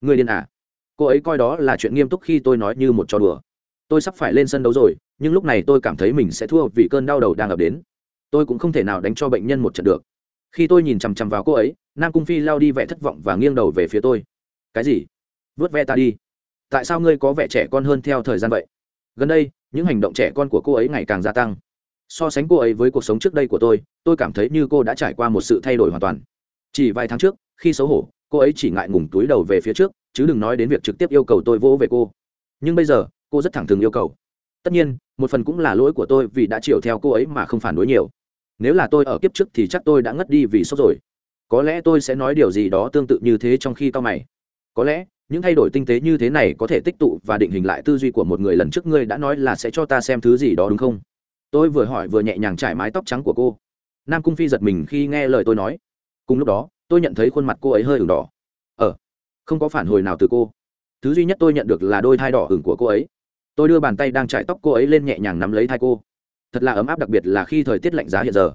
Ngươi điên à? Cô ấy coi đó là chuyện nghiêm túc khi tôi nói như một trò đùa. Tôi sắp phải lên sân đấu rồi, nhưng lúc này tôi cảm thấy mình sẽ thua vì cơn đau đầu đang ập đến. Tôi cũng không thể nào đánh cho bệnh nhân một trận được. Khi tôi nhìn chằm chằm vào cô ấy, nam cung phi lao đi vẻ thất vọng và nghiêng đầu về phía tôi. Cái gì? Vớt ve ta đi. Tại sao ngươi có vẻ trẻ con hơn theo thời gian vậy? Gần đây, những hành động trẻ con của cô ấy ngày càng gia tăng. So sánh cô ấy với cuộc sống trước đây của tôi tôi cảm thấy như cô đã trải qua một sự thay đổi hoàn toàn. Chỉ vài tháng trước, khi xấu hổ cô ấy chỉ ngại ngùng túi đầu về phía trước, chứ đừng nói đến việc trực tiếp yêu cầu tôi vỗ về cô. Nhưng bây giờ, cô rất thẳng thừng yêu cầu. Tất nhiên, một phần cũng là lỗi của tôi vì đã chiều theo cô ấy mà không phản đối nhiều. Nếu là tôi ở kiếp trước thì chắc tôi đã ngất đi vì sốt rồi. Có lẽ tôi sẽ nói điều gì đó tương tự như thế trong khi cao mày. Có lẽ, những thay đổi tinh tế như thế này có thể tích tụ và định hình lại tư duy của một người lần trước ngươi đã nói là sẽ cho ta xem thứ gì đó đúng không? Tôi vừa hỏi vừa nhẹ nhàng trải mái tóc trắng của cô. Nam cung phi giật mình khi nghe lời tôi nói. Cùng lúc đó tôi nhận thấy khuôn mặt cô ấy hơi ửng đỏ. Ờ không có phản hồi nào từ cô. Thứ duy nhất tôi nhận được là đôi thai đỏ ửng của cô ấy. Tôi đưa bàn tay đang trải tóc cô ấy lên nhẹ nhàng nắm lấy thai cô. Thật là ấm áp đặc biệt là khi thời tiết lạnh giá hiện giờ.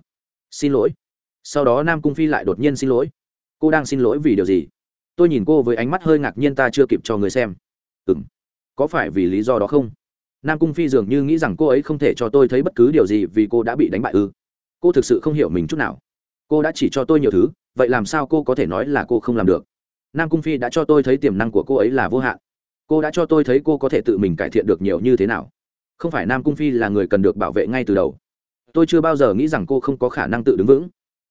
Xin lỗi. Sau đó nam cung phi lại đột nhiên xin lỗi. Cô đang xin lỗi vì điều gì? Tôi nhìn cô với ánh mắt hơi ngạc nhiên ta chưa kịp cho người xem. Ừ m có phải vì lý do đó không? Nam cung phi dường như nghĩ rằng cô ấy không thể cho tôi thấy bất cứ điều gì vì cô đã bị đánh bại ư. Cô thực sự không hiểu mình chút nào. Cô đã chỉ cho tôi nhiều thứ vậy làm sao cô có thể nói là cô không làm được? Nam cung phi đã cho tôi thấy tiềm năng của cô ấy là vô hạn. Cô đã cho tôi thấy cô có thể tự mình cải thiện được nhiều như thế nào. Không phải nam cung phi là người cần được bảo vệ ngay từ đầu. Tôi chưa bao giờ nghĩ rằng cô không có khả năng tự đứng vững.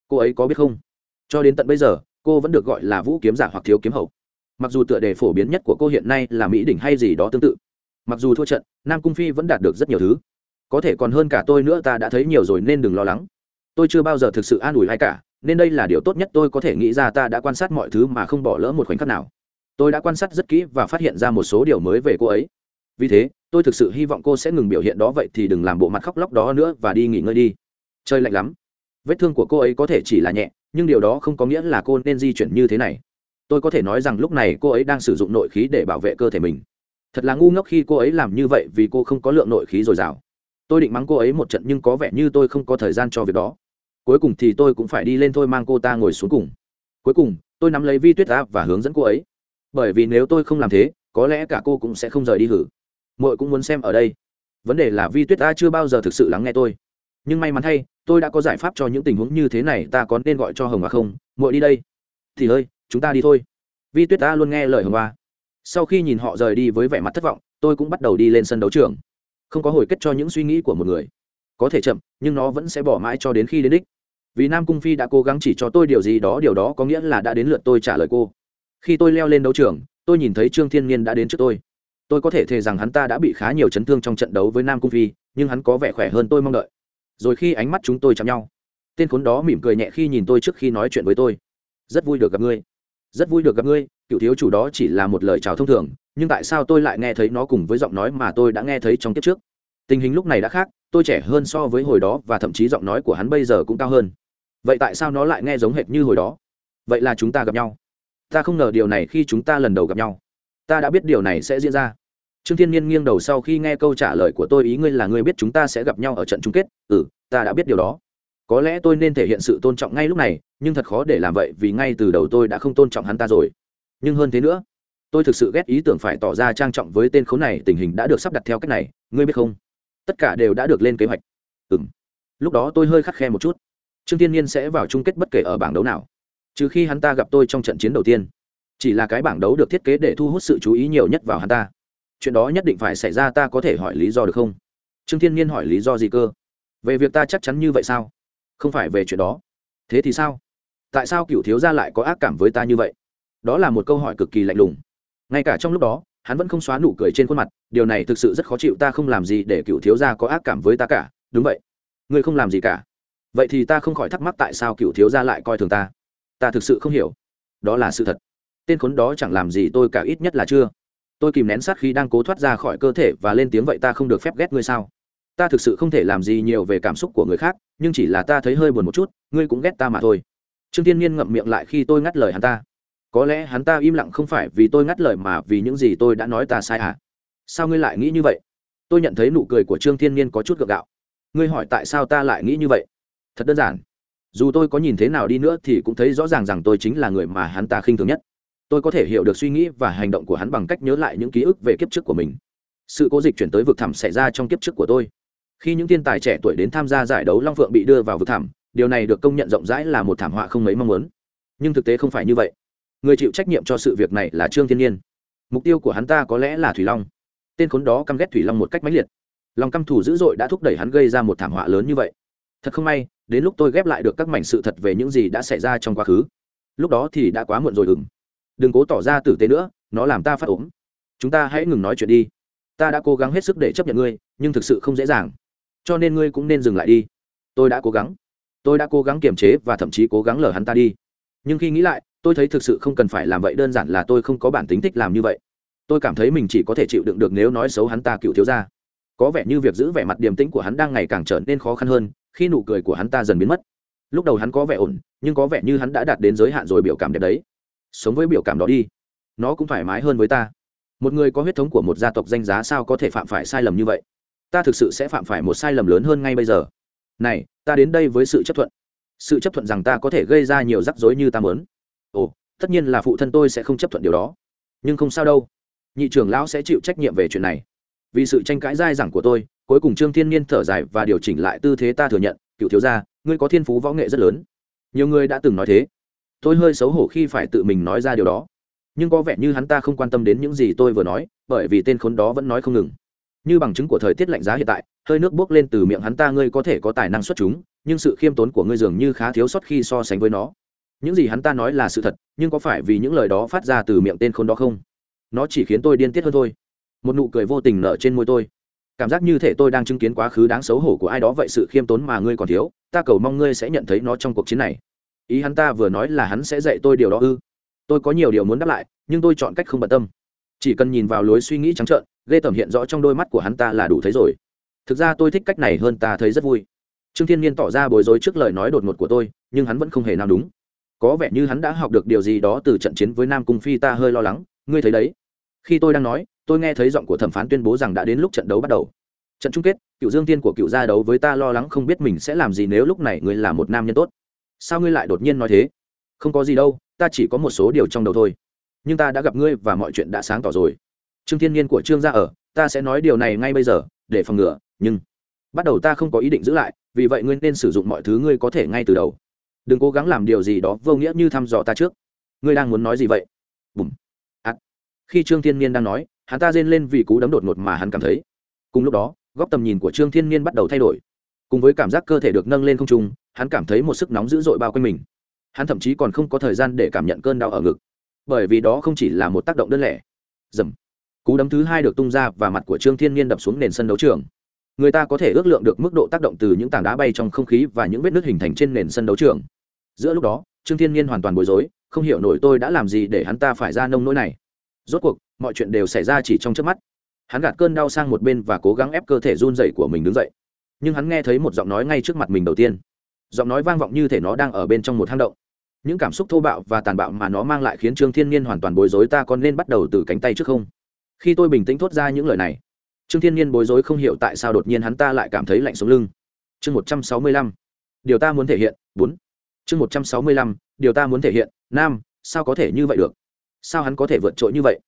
Cô ấy có biết không? Cho đến tận bây giờ, cô vẫn được gọi là vũ kiếm giả hoặc thiếu kiếm hậu. Mặc dù tựa đề phổ biến nhất của cô hiện nay là mỹ đỉnh hay gì đó tương tự. Mặc dù thua trận, nam cung phi vẫn đạt được rất nhiều thứ. Có thể còn hơn cả tôi nữa, ta đã thấy nhiều rồi nên đừng lo lắng. Tôi chưa bao giờ thực sự an ủi ai cả nên đây là điều tốt nhất tôi có thể nghĩ ra ta đã quan sát mọi thứ mà không bỏ lỡ một khoảnh khắc nào. Tôi đã quan sát rất kỹ và phát hiện ra một số điều mới về cô ấy. Vì thế, tôi thực sự hy vọng cô sẽ ngừng biểu hiện đó vậy thì đừng làm bộ mặt khóc lóc đó nữa và đi nghỉ ngơi đi. Chơi lạnh lắm. Vết thương của cô ấy có thể chỉ là nhẹ, nhưng điều đó không có nghĩa là cô nên di chuyển như thế này. Tôi có thể nói rằng lúc này cô ấy đang sử dụng nội khí để bảo vệ cơ thể mình. Thật là ngu ngốc khi cô ấy làm như vậy vì cô không có lượng nội khí dồi dào. Tôi định mắng cô ấy một trận nhưng có vẻ như tôi không có thời gian cho việc đó cuối cùng thì tôi cũng phải đi lên thôi mang cô ta ngồi xuống cùng. Cuối cùng, tôi nắm lấy vi tuyết áp và hướng dẫn cô ấy. Bởi vì nếu tôi không làm thế, có lẽ cả cô cũng sẽ không rời đi hử. Mội cũng muốn xem ở đây. Vấn đề là vi tuyết Ta chưa bao giờ thực sự lắng nghe tôi. Nhưng may mắn thay, tôi đã có giải pháp cho những tình huống như thế này, ta có nên gọi cho hồng hoa không? Mội đi đây. Thì ơi chúng ta đi thôi. Vi tuyết Ta luôn nghe lời hồng hoa. Sau khi nhìn họ rời đi với vẻ mặt thất vọng, tôi cũng bắt đầu đi lên sân đấu trường. Không có hồi kết cho những suy nghĩ của một người. Có thể chậm, nhưng nó vẫn sẽ bỏ mãi cho đến khi đến đích vì nam cung phi đã cố gắng chỉ cho tôi điều gì đó, điều đó có nghĩa là đã đến lượt tôi trả lời cô. Khi tôi leo lên đấu trường, tôi nhìn thấy trương thiên nhiên đã đến trước tôi. Tôi có thể thề rằng hắn ta đã bị khá nhiều chấn thương trong trận đấu với nam cung phi, nhưng hắn có vẻ khỏe hơn tôi mong đợi. Rồi khi ánh mắt chúng tôi chạm nhau, tên khốn đó mỉm cười nhẹ khi nhìn tôi trước khi nói chuyện với tôi. Rất vui được gặp ngươi. Rất vui được gặp ngươi, cựu thiếu chủ đó chỉ là một lời chào thông thường, nhưng tại sao tôi lại nghe thấy nó cùng với giọng nói mà tôi đã nghe thấy trong kiếp trước? Tình hình lúc này đã khác, tôi trẻ hơn so với hồi đó và thậm chí giọng nói của hắn bây giờ cũng cao hơn vậy tại sao nó lại nghe giống hệt như hồi đó? Vậy là chúng ta gặp nhau. Ta không ngờ điều này khi chúng ta lần đầu gặp nhau. Ta đã biết điều này sẽ diễn ra. Trương thiên nhiên nghiêng đầu sau khi nghe câu trả lời của tôi, ý ngươi là ngươi biết chúng ta sẽ gặp nhau ở trận chung kết. Ừ ta đã biết điều đó. Có lẽ tôi nên thể hiện sự tôn trọng ngay lúc này, nhưng thật khó để làm vậy vì ngay từ đầu tôi đã không tôn trọng hắn ta rồi. Nhưng hơn thế nữa, tôi thực sự ghét ý tưởng phải tỏ ra trang trọng với tên khốn này, tình hình đã được sắp đặt theo cách này, ngươi biết không? Tất cả đều đã được lên kế hoạch. Ừ m lúc đó tôi hơi khắc khe một chút trương thiên nhiên sẽ vào chung kết bất kể ở bảng đấu nào. Trừ khi hắn ta gặp tôi trong trận chiến đầu tiên. Chỉ là cái bảng đấu được thiết kế để thu hút sự chú ý nhiều nhất vào hắn ta. Chuyện đó nhất định phải xảy ra, ta có thể hỏi lý do được không? Trương thiên nhiên hỏi lý do gì cơ? Về việc ta chắc chắn như vậy sao? Không phải về chuyện đó. Thế thì sao? Tại sao cựu thiếu gia lại có ác cảm với ta như vậy? Đó là một câu hỏi cực kỳ lạnh lùng. Ngay cả trong lúc đó, hắn vẫn không xóa nụ cười trên khuôn mặt. Điều này thực sự rất khó chịu, ta không làm gì để cựu thiếu gia có ác cảm với ta cả. Đúng vậy. Ngươi không làm gì cả vậy thì ta không khỏi thắc mắc tại sao cựu thiếu gia lại coi thường ta? Ta thực sự không hiểu. Đó là sự thật. Tên khốn đó chẳng làm gì tôi cả ít nhất là chưa. Tôi kìm nén sát khi đang cố thoát ra khỏi cơ thể và lên tiếng vậy ta không được phép ghét ngươi sao? Ta thực sự không thể làm gì nhiều về cảm xúc của người khác, nhưng chỉ là ta thấy hơi buồn một chút, ngươi cũng ghét ta mà thôi. Trương tiên nhiên ngậm miệng lại khi tôi ngắt lời hắn ta. Có lẽ hắn ta im lặng không phải vì tôi ngắt lời mà vì những gì tôi đã nói ta sai à? Sao ngươi lại nghĩ như vậy? Tôi nhận thấy nụ cười của trương thiên nhiên có chút gượng gạo. Ngươi hỏi tại sao ta lại nghĩ như vậy? Thật đơn giản. Dù tôi có nhìn thế nào đi nữa thì cũng thấy rõ ràng rằng tôi chính là người mà hắn ta khinh thường nhất. Tôi có thể hiểu được suy nghĩ và hành động của hắn bằng cách nhớ lại những ký ức về kiếp trước của mình. Sự cố dịch chuyển tới vực thẳm xảy ra trong kiếp trước của tôi. Khi những thiên tài trẻ tuổi đến tham gia giải đấu long phượng bị đưa vào vực thẳm, điều này được công nhận rộng rãi là một thảm họa không mấy mong muốn. Nhưng thực tế không phải như vậy. Người chịu trách nhiệm cho sự việc này là trương thiên nhiên. Mục tiêu của hắn ta có lẽ là thủy long. Tên khốn đó căm ghét thủy long một cách mãnh liệt. Lòng căm thù dữ dội đã thúc đẩy hắn gây ra một thảm họa lớn như vậy. Thật không may đến lúc tôi ghép lại được các mảnh sự thật về những gì đã xảy ra trong quá khứ. Lúc đó thì đã quá muộn rồi ừng đừng cố tỏ ra tử tế nữa, nó làm ta phát ốm. Chúng ta hãy ngừng nói chuyện đi. Ta đã cố gắng hết sức để chấp nhận ngươi, nhưng thực sự không dễ dàng. Cho nên ngươi cũng nên dừng lại đi. Tôi đã cố gắng. Tôi đã cố gắng kiềm chế và thậm chí cố gắng lờ hắn ta đi. Nhưng khi nghĩ lại, tôi thấy thực sự không cần phải làm vậy, đơn giản là tôi không có bản tính thích làm như vậy. Tôi cảm thấy mình chỉ có thể chịu đựng được nếu nói xấu hắn ta cựu thiếu ra có vẻ như việc giữ vẻ mặt điềm tĩnh của hắn đang ngày càng trở nên khó khăn hơn khi nụ cười của hắn ta dần biến mất. Lúc đầu hắn có vẻ ổn, nhưng có vẻ như hắn đã đạt đến giới hạn rồi, biểu cảm đẹp đấy. Sống với biểu cảm đó đi. Nó cũng thoải mái hơn với ta. Một người có huyết thống của một gia tộc danh giá sao có thể phạm phải sai lầm như vậy? Ta thực sự sẽ phạm phải một sai lầm lớn hơn ngay bây giờ. Này, ta đến đây với sự chấp thuận. Sự chấp thuận rằng ta có thể gây ra nhiều rắc rối như ta muốn. Ồ, tất nhiên là phụ thân tôi sẽ không chấp thuận điều đó. Nhưng không sao đâu. Nhị trưởng lão sẽ chịu trách nhiệm về chuyện này. Vì sự tranh cãi dai dẳng của tôi cuối cùng trương thiên niên thở dài và điều chỉnh lại tư thế ta thừa nhận, cựu thiếu gia, ngươi có thiên phú võ nghệ rất lớn. Nhiều người đã từng nói thế. Tôi hơi xấu hổ khi phải tự mình nói ra điều đó. Nhưng có vẻ như hắn ta không quan tâm đến những gì tôi vừa nói, bởi vì tên khốn đó vẫn nói không ngừng. Như bằng chứng của thời tiết lạnh giá hiện tại, hơi nước bốc lên từ miệng hắn ta, ngươi có thể có tài năng xuất chúng, nhưng sự khiêm tốn của ngươi dường như khá thiếu sót khi so sánh với nó. Những gì hắn ta nói là sự thật, nhưng có phải vì những lời đó phát ra từ miệng tên khốn đó không? Nó chỉ khiến tôi điên tiết hơn thôi. Một nụ cười vô tình nở trên môi tôi cảm giác như thể tôi đang chứng kiến quá khứ đáng xấu hổ của ai đó, vậy sự khiêm tốn mà ngươi còn thiếu, ta cầu mong ngươi sẽ nhận thấy nó trong cuộc chiến này. Ý hắn ta vừa nói là hắn sẽ dạy tôi điều đó ư? Tôi có nhiều điều muốn đáp lại, nhưng tôi chọn cách không bận tâm. Chỉ cần nhìn vào lối suy nghĩ trắng trợn ghê tởm hiện rõ trong đôi mắt của hắn ta là đủ thấy rồi. Thực ra tôi thích cách này hơn ta thấy rất vui. Trương thiên nhiên tỏ ra bối rối trước lời nói đột ngột của tôi, nhưng hắn vẫn không hề nào đúng. Có vẻ như hắn đã học được điều gì đó từ trận chiến với nam cung phi, ta hơi lo lắng. Ngươi thấy đấy. Khi tôi đang nói tôi nghe thấy giọng của thẩm phán tuyên bố rằng đã đến lúc trận đấu bắt đầu. Trận chung kết, cựu dương tiên của cựu gia đấu với ta lo lắng không biết mình sẽ làm gì nếu lúc này ngươi là một nam nhân tốt. Sao ngươi lại đột nhiên nói thế? Không có gì đâu, ta chỉ có một số điều trong đầu thôi. Nhưng ta đã gặp ngươi và mọi chuyện đã sáng tỏ rồi. Trương thiên nhiên của trương gia ở, ta sẽ nói điều này ngay bây giờ, để phòng ngừa, nhưng bắt đầu ta không có ý định giữ lại, vì vậy ngươi nên sử dụng mọi thứ ngươi có thể ngay từ đầu. Đừng cố gắng làm điều gì đó vô nghĩa như thăm dò ta trước. Ngươi đang muốn nói gì vậy? Bùm. Ắt khi trương thiên nhiên đang nói hắn ta rên lên vì cú đấm đột ngột mà hắn cảm thấy. Cùng lúc đó, góc tầm nhìn của trương thiên Niên bắt đầu thay đổi. Cùng với cảm giác cơ thể được nâng lên không trung, hắn cảm thấy một sức nóng dữ dội bao quanh mình. Hắn thậm chí còn không có thời gian để cảm nhận cơn đau ở ngực. Bởi vì đó không chỉ là một tác động đơn lẻ. Dầm. Cú đấm thứ hai được tung ra và mặt của trương thiên Niên đập xuống nền sân đấu trường. Người ta có thể ước lượng được mức độ tác động từ những tảng đá bay trong không khí và những vết nứt hình thành trên nền sân đấu trường. Giữa lúc đó, trương thiên Niên hoàn toàn bối rối, không hiểu nổi tôi đã làm gì để hắn ta phải ra nông nỗi này rốt cuộc, mọi chuyện đều xảy ra chỉ trong trước mắt. Hắn gạt cơn đau sang một bên và cố gắng ép cơ thể run dậy của mình đứng dậy. Nhưng hắn nghe thấy một giọng nói ngay trước mặt mình đầu tiên. Giọng nói vang vọng như thể nó đang ở bên trong một hang động. Những cảm xúc thô bạo và tàn bạo mà nó mang lại khiến trương thiên nhiên hoàn toàn bối rối, ta còn nên bắt đầu từ cánh tay trước không? Khi tôi bình tĩnh thốt ra những lời này, trương thiên nhiên bối rối không hiểu tại sao đột nhiên hắn ta lại cảm thấy lạnh xuống lưng. Chương một trăm sáu mươi lăm, điều ta muốn thể hiện, bốn. Chương một trăm sáu mươi lăm, điều ta muốn thể hiện, nam, sao có thể như vậy được? Sao hắn có thể vượt trội như vậy?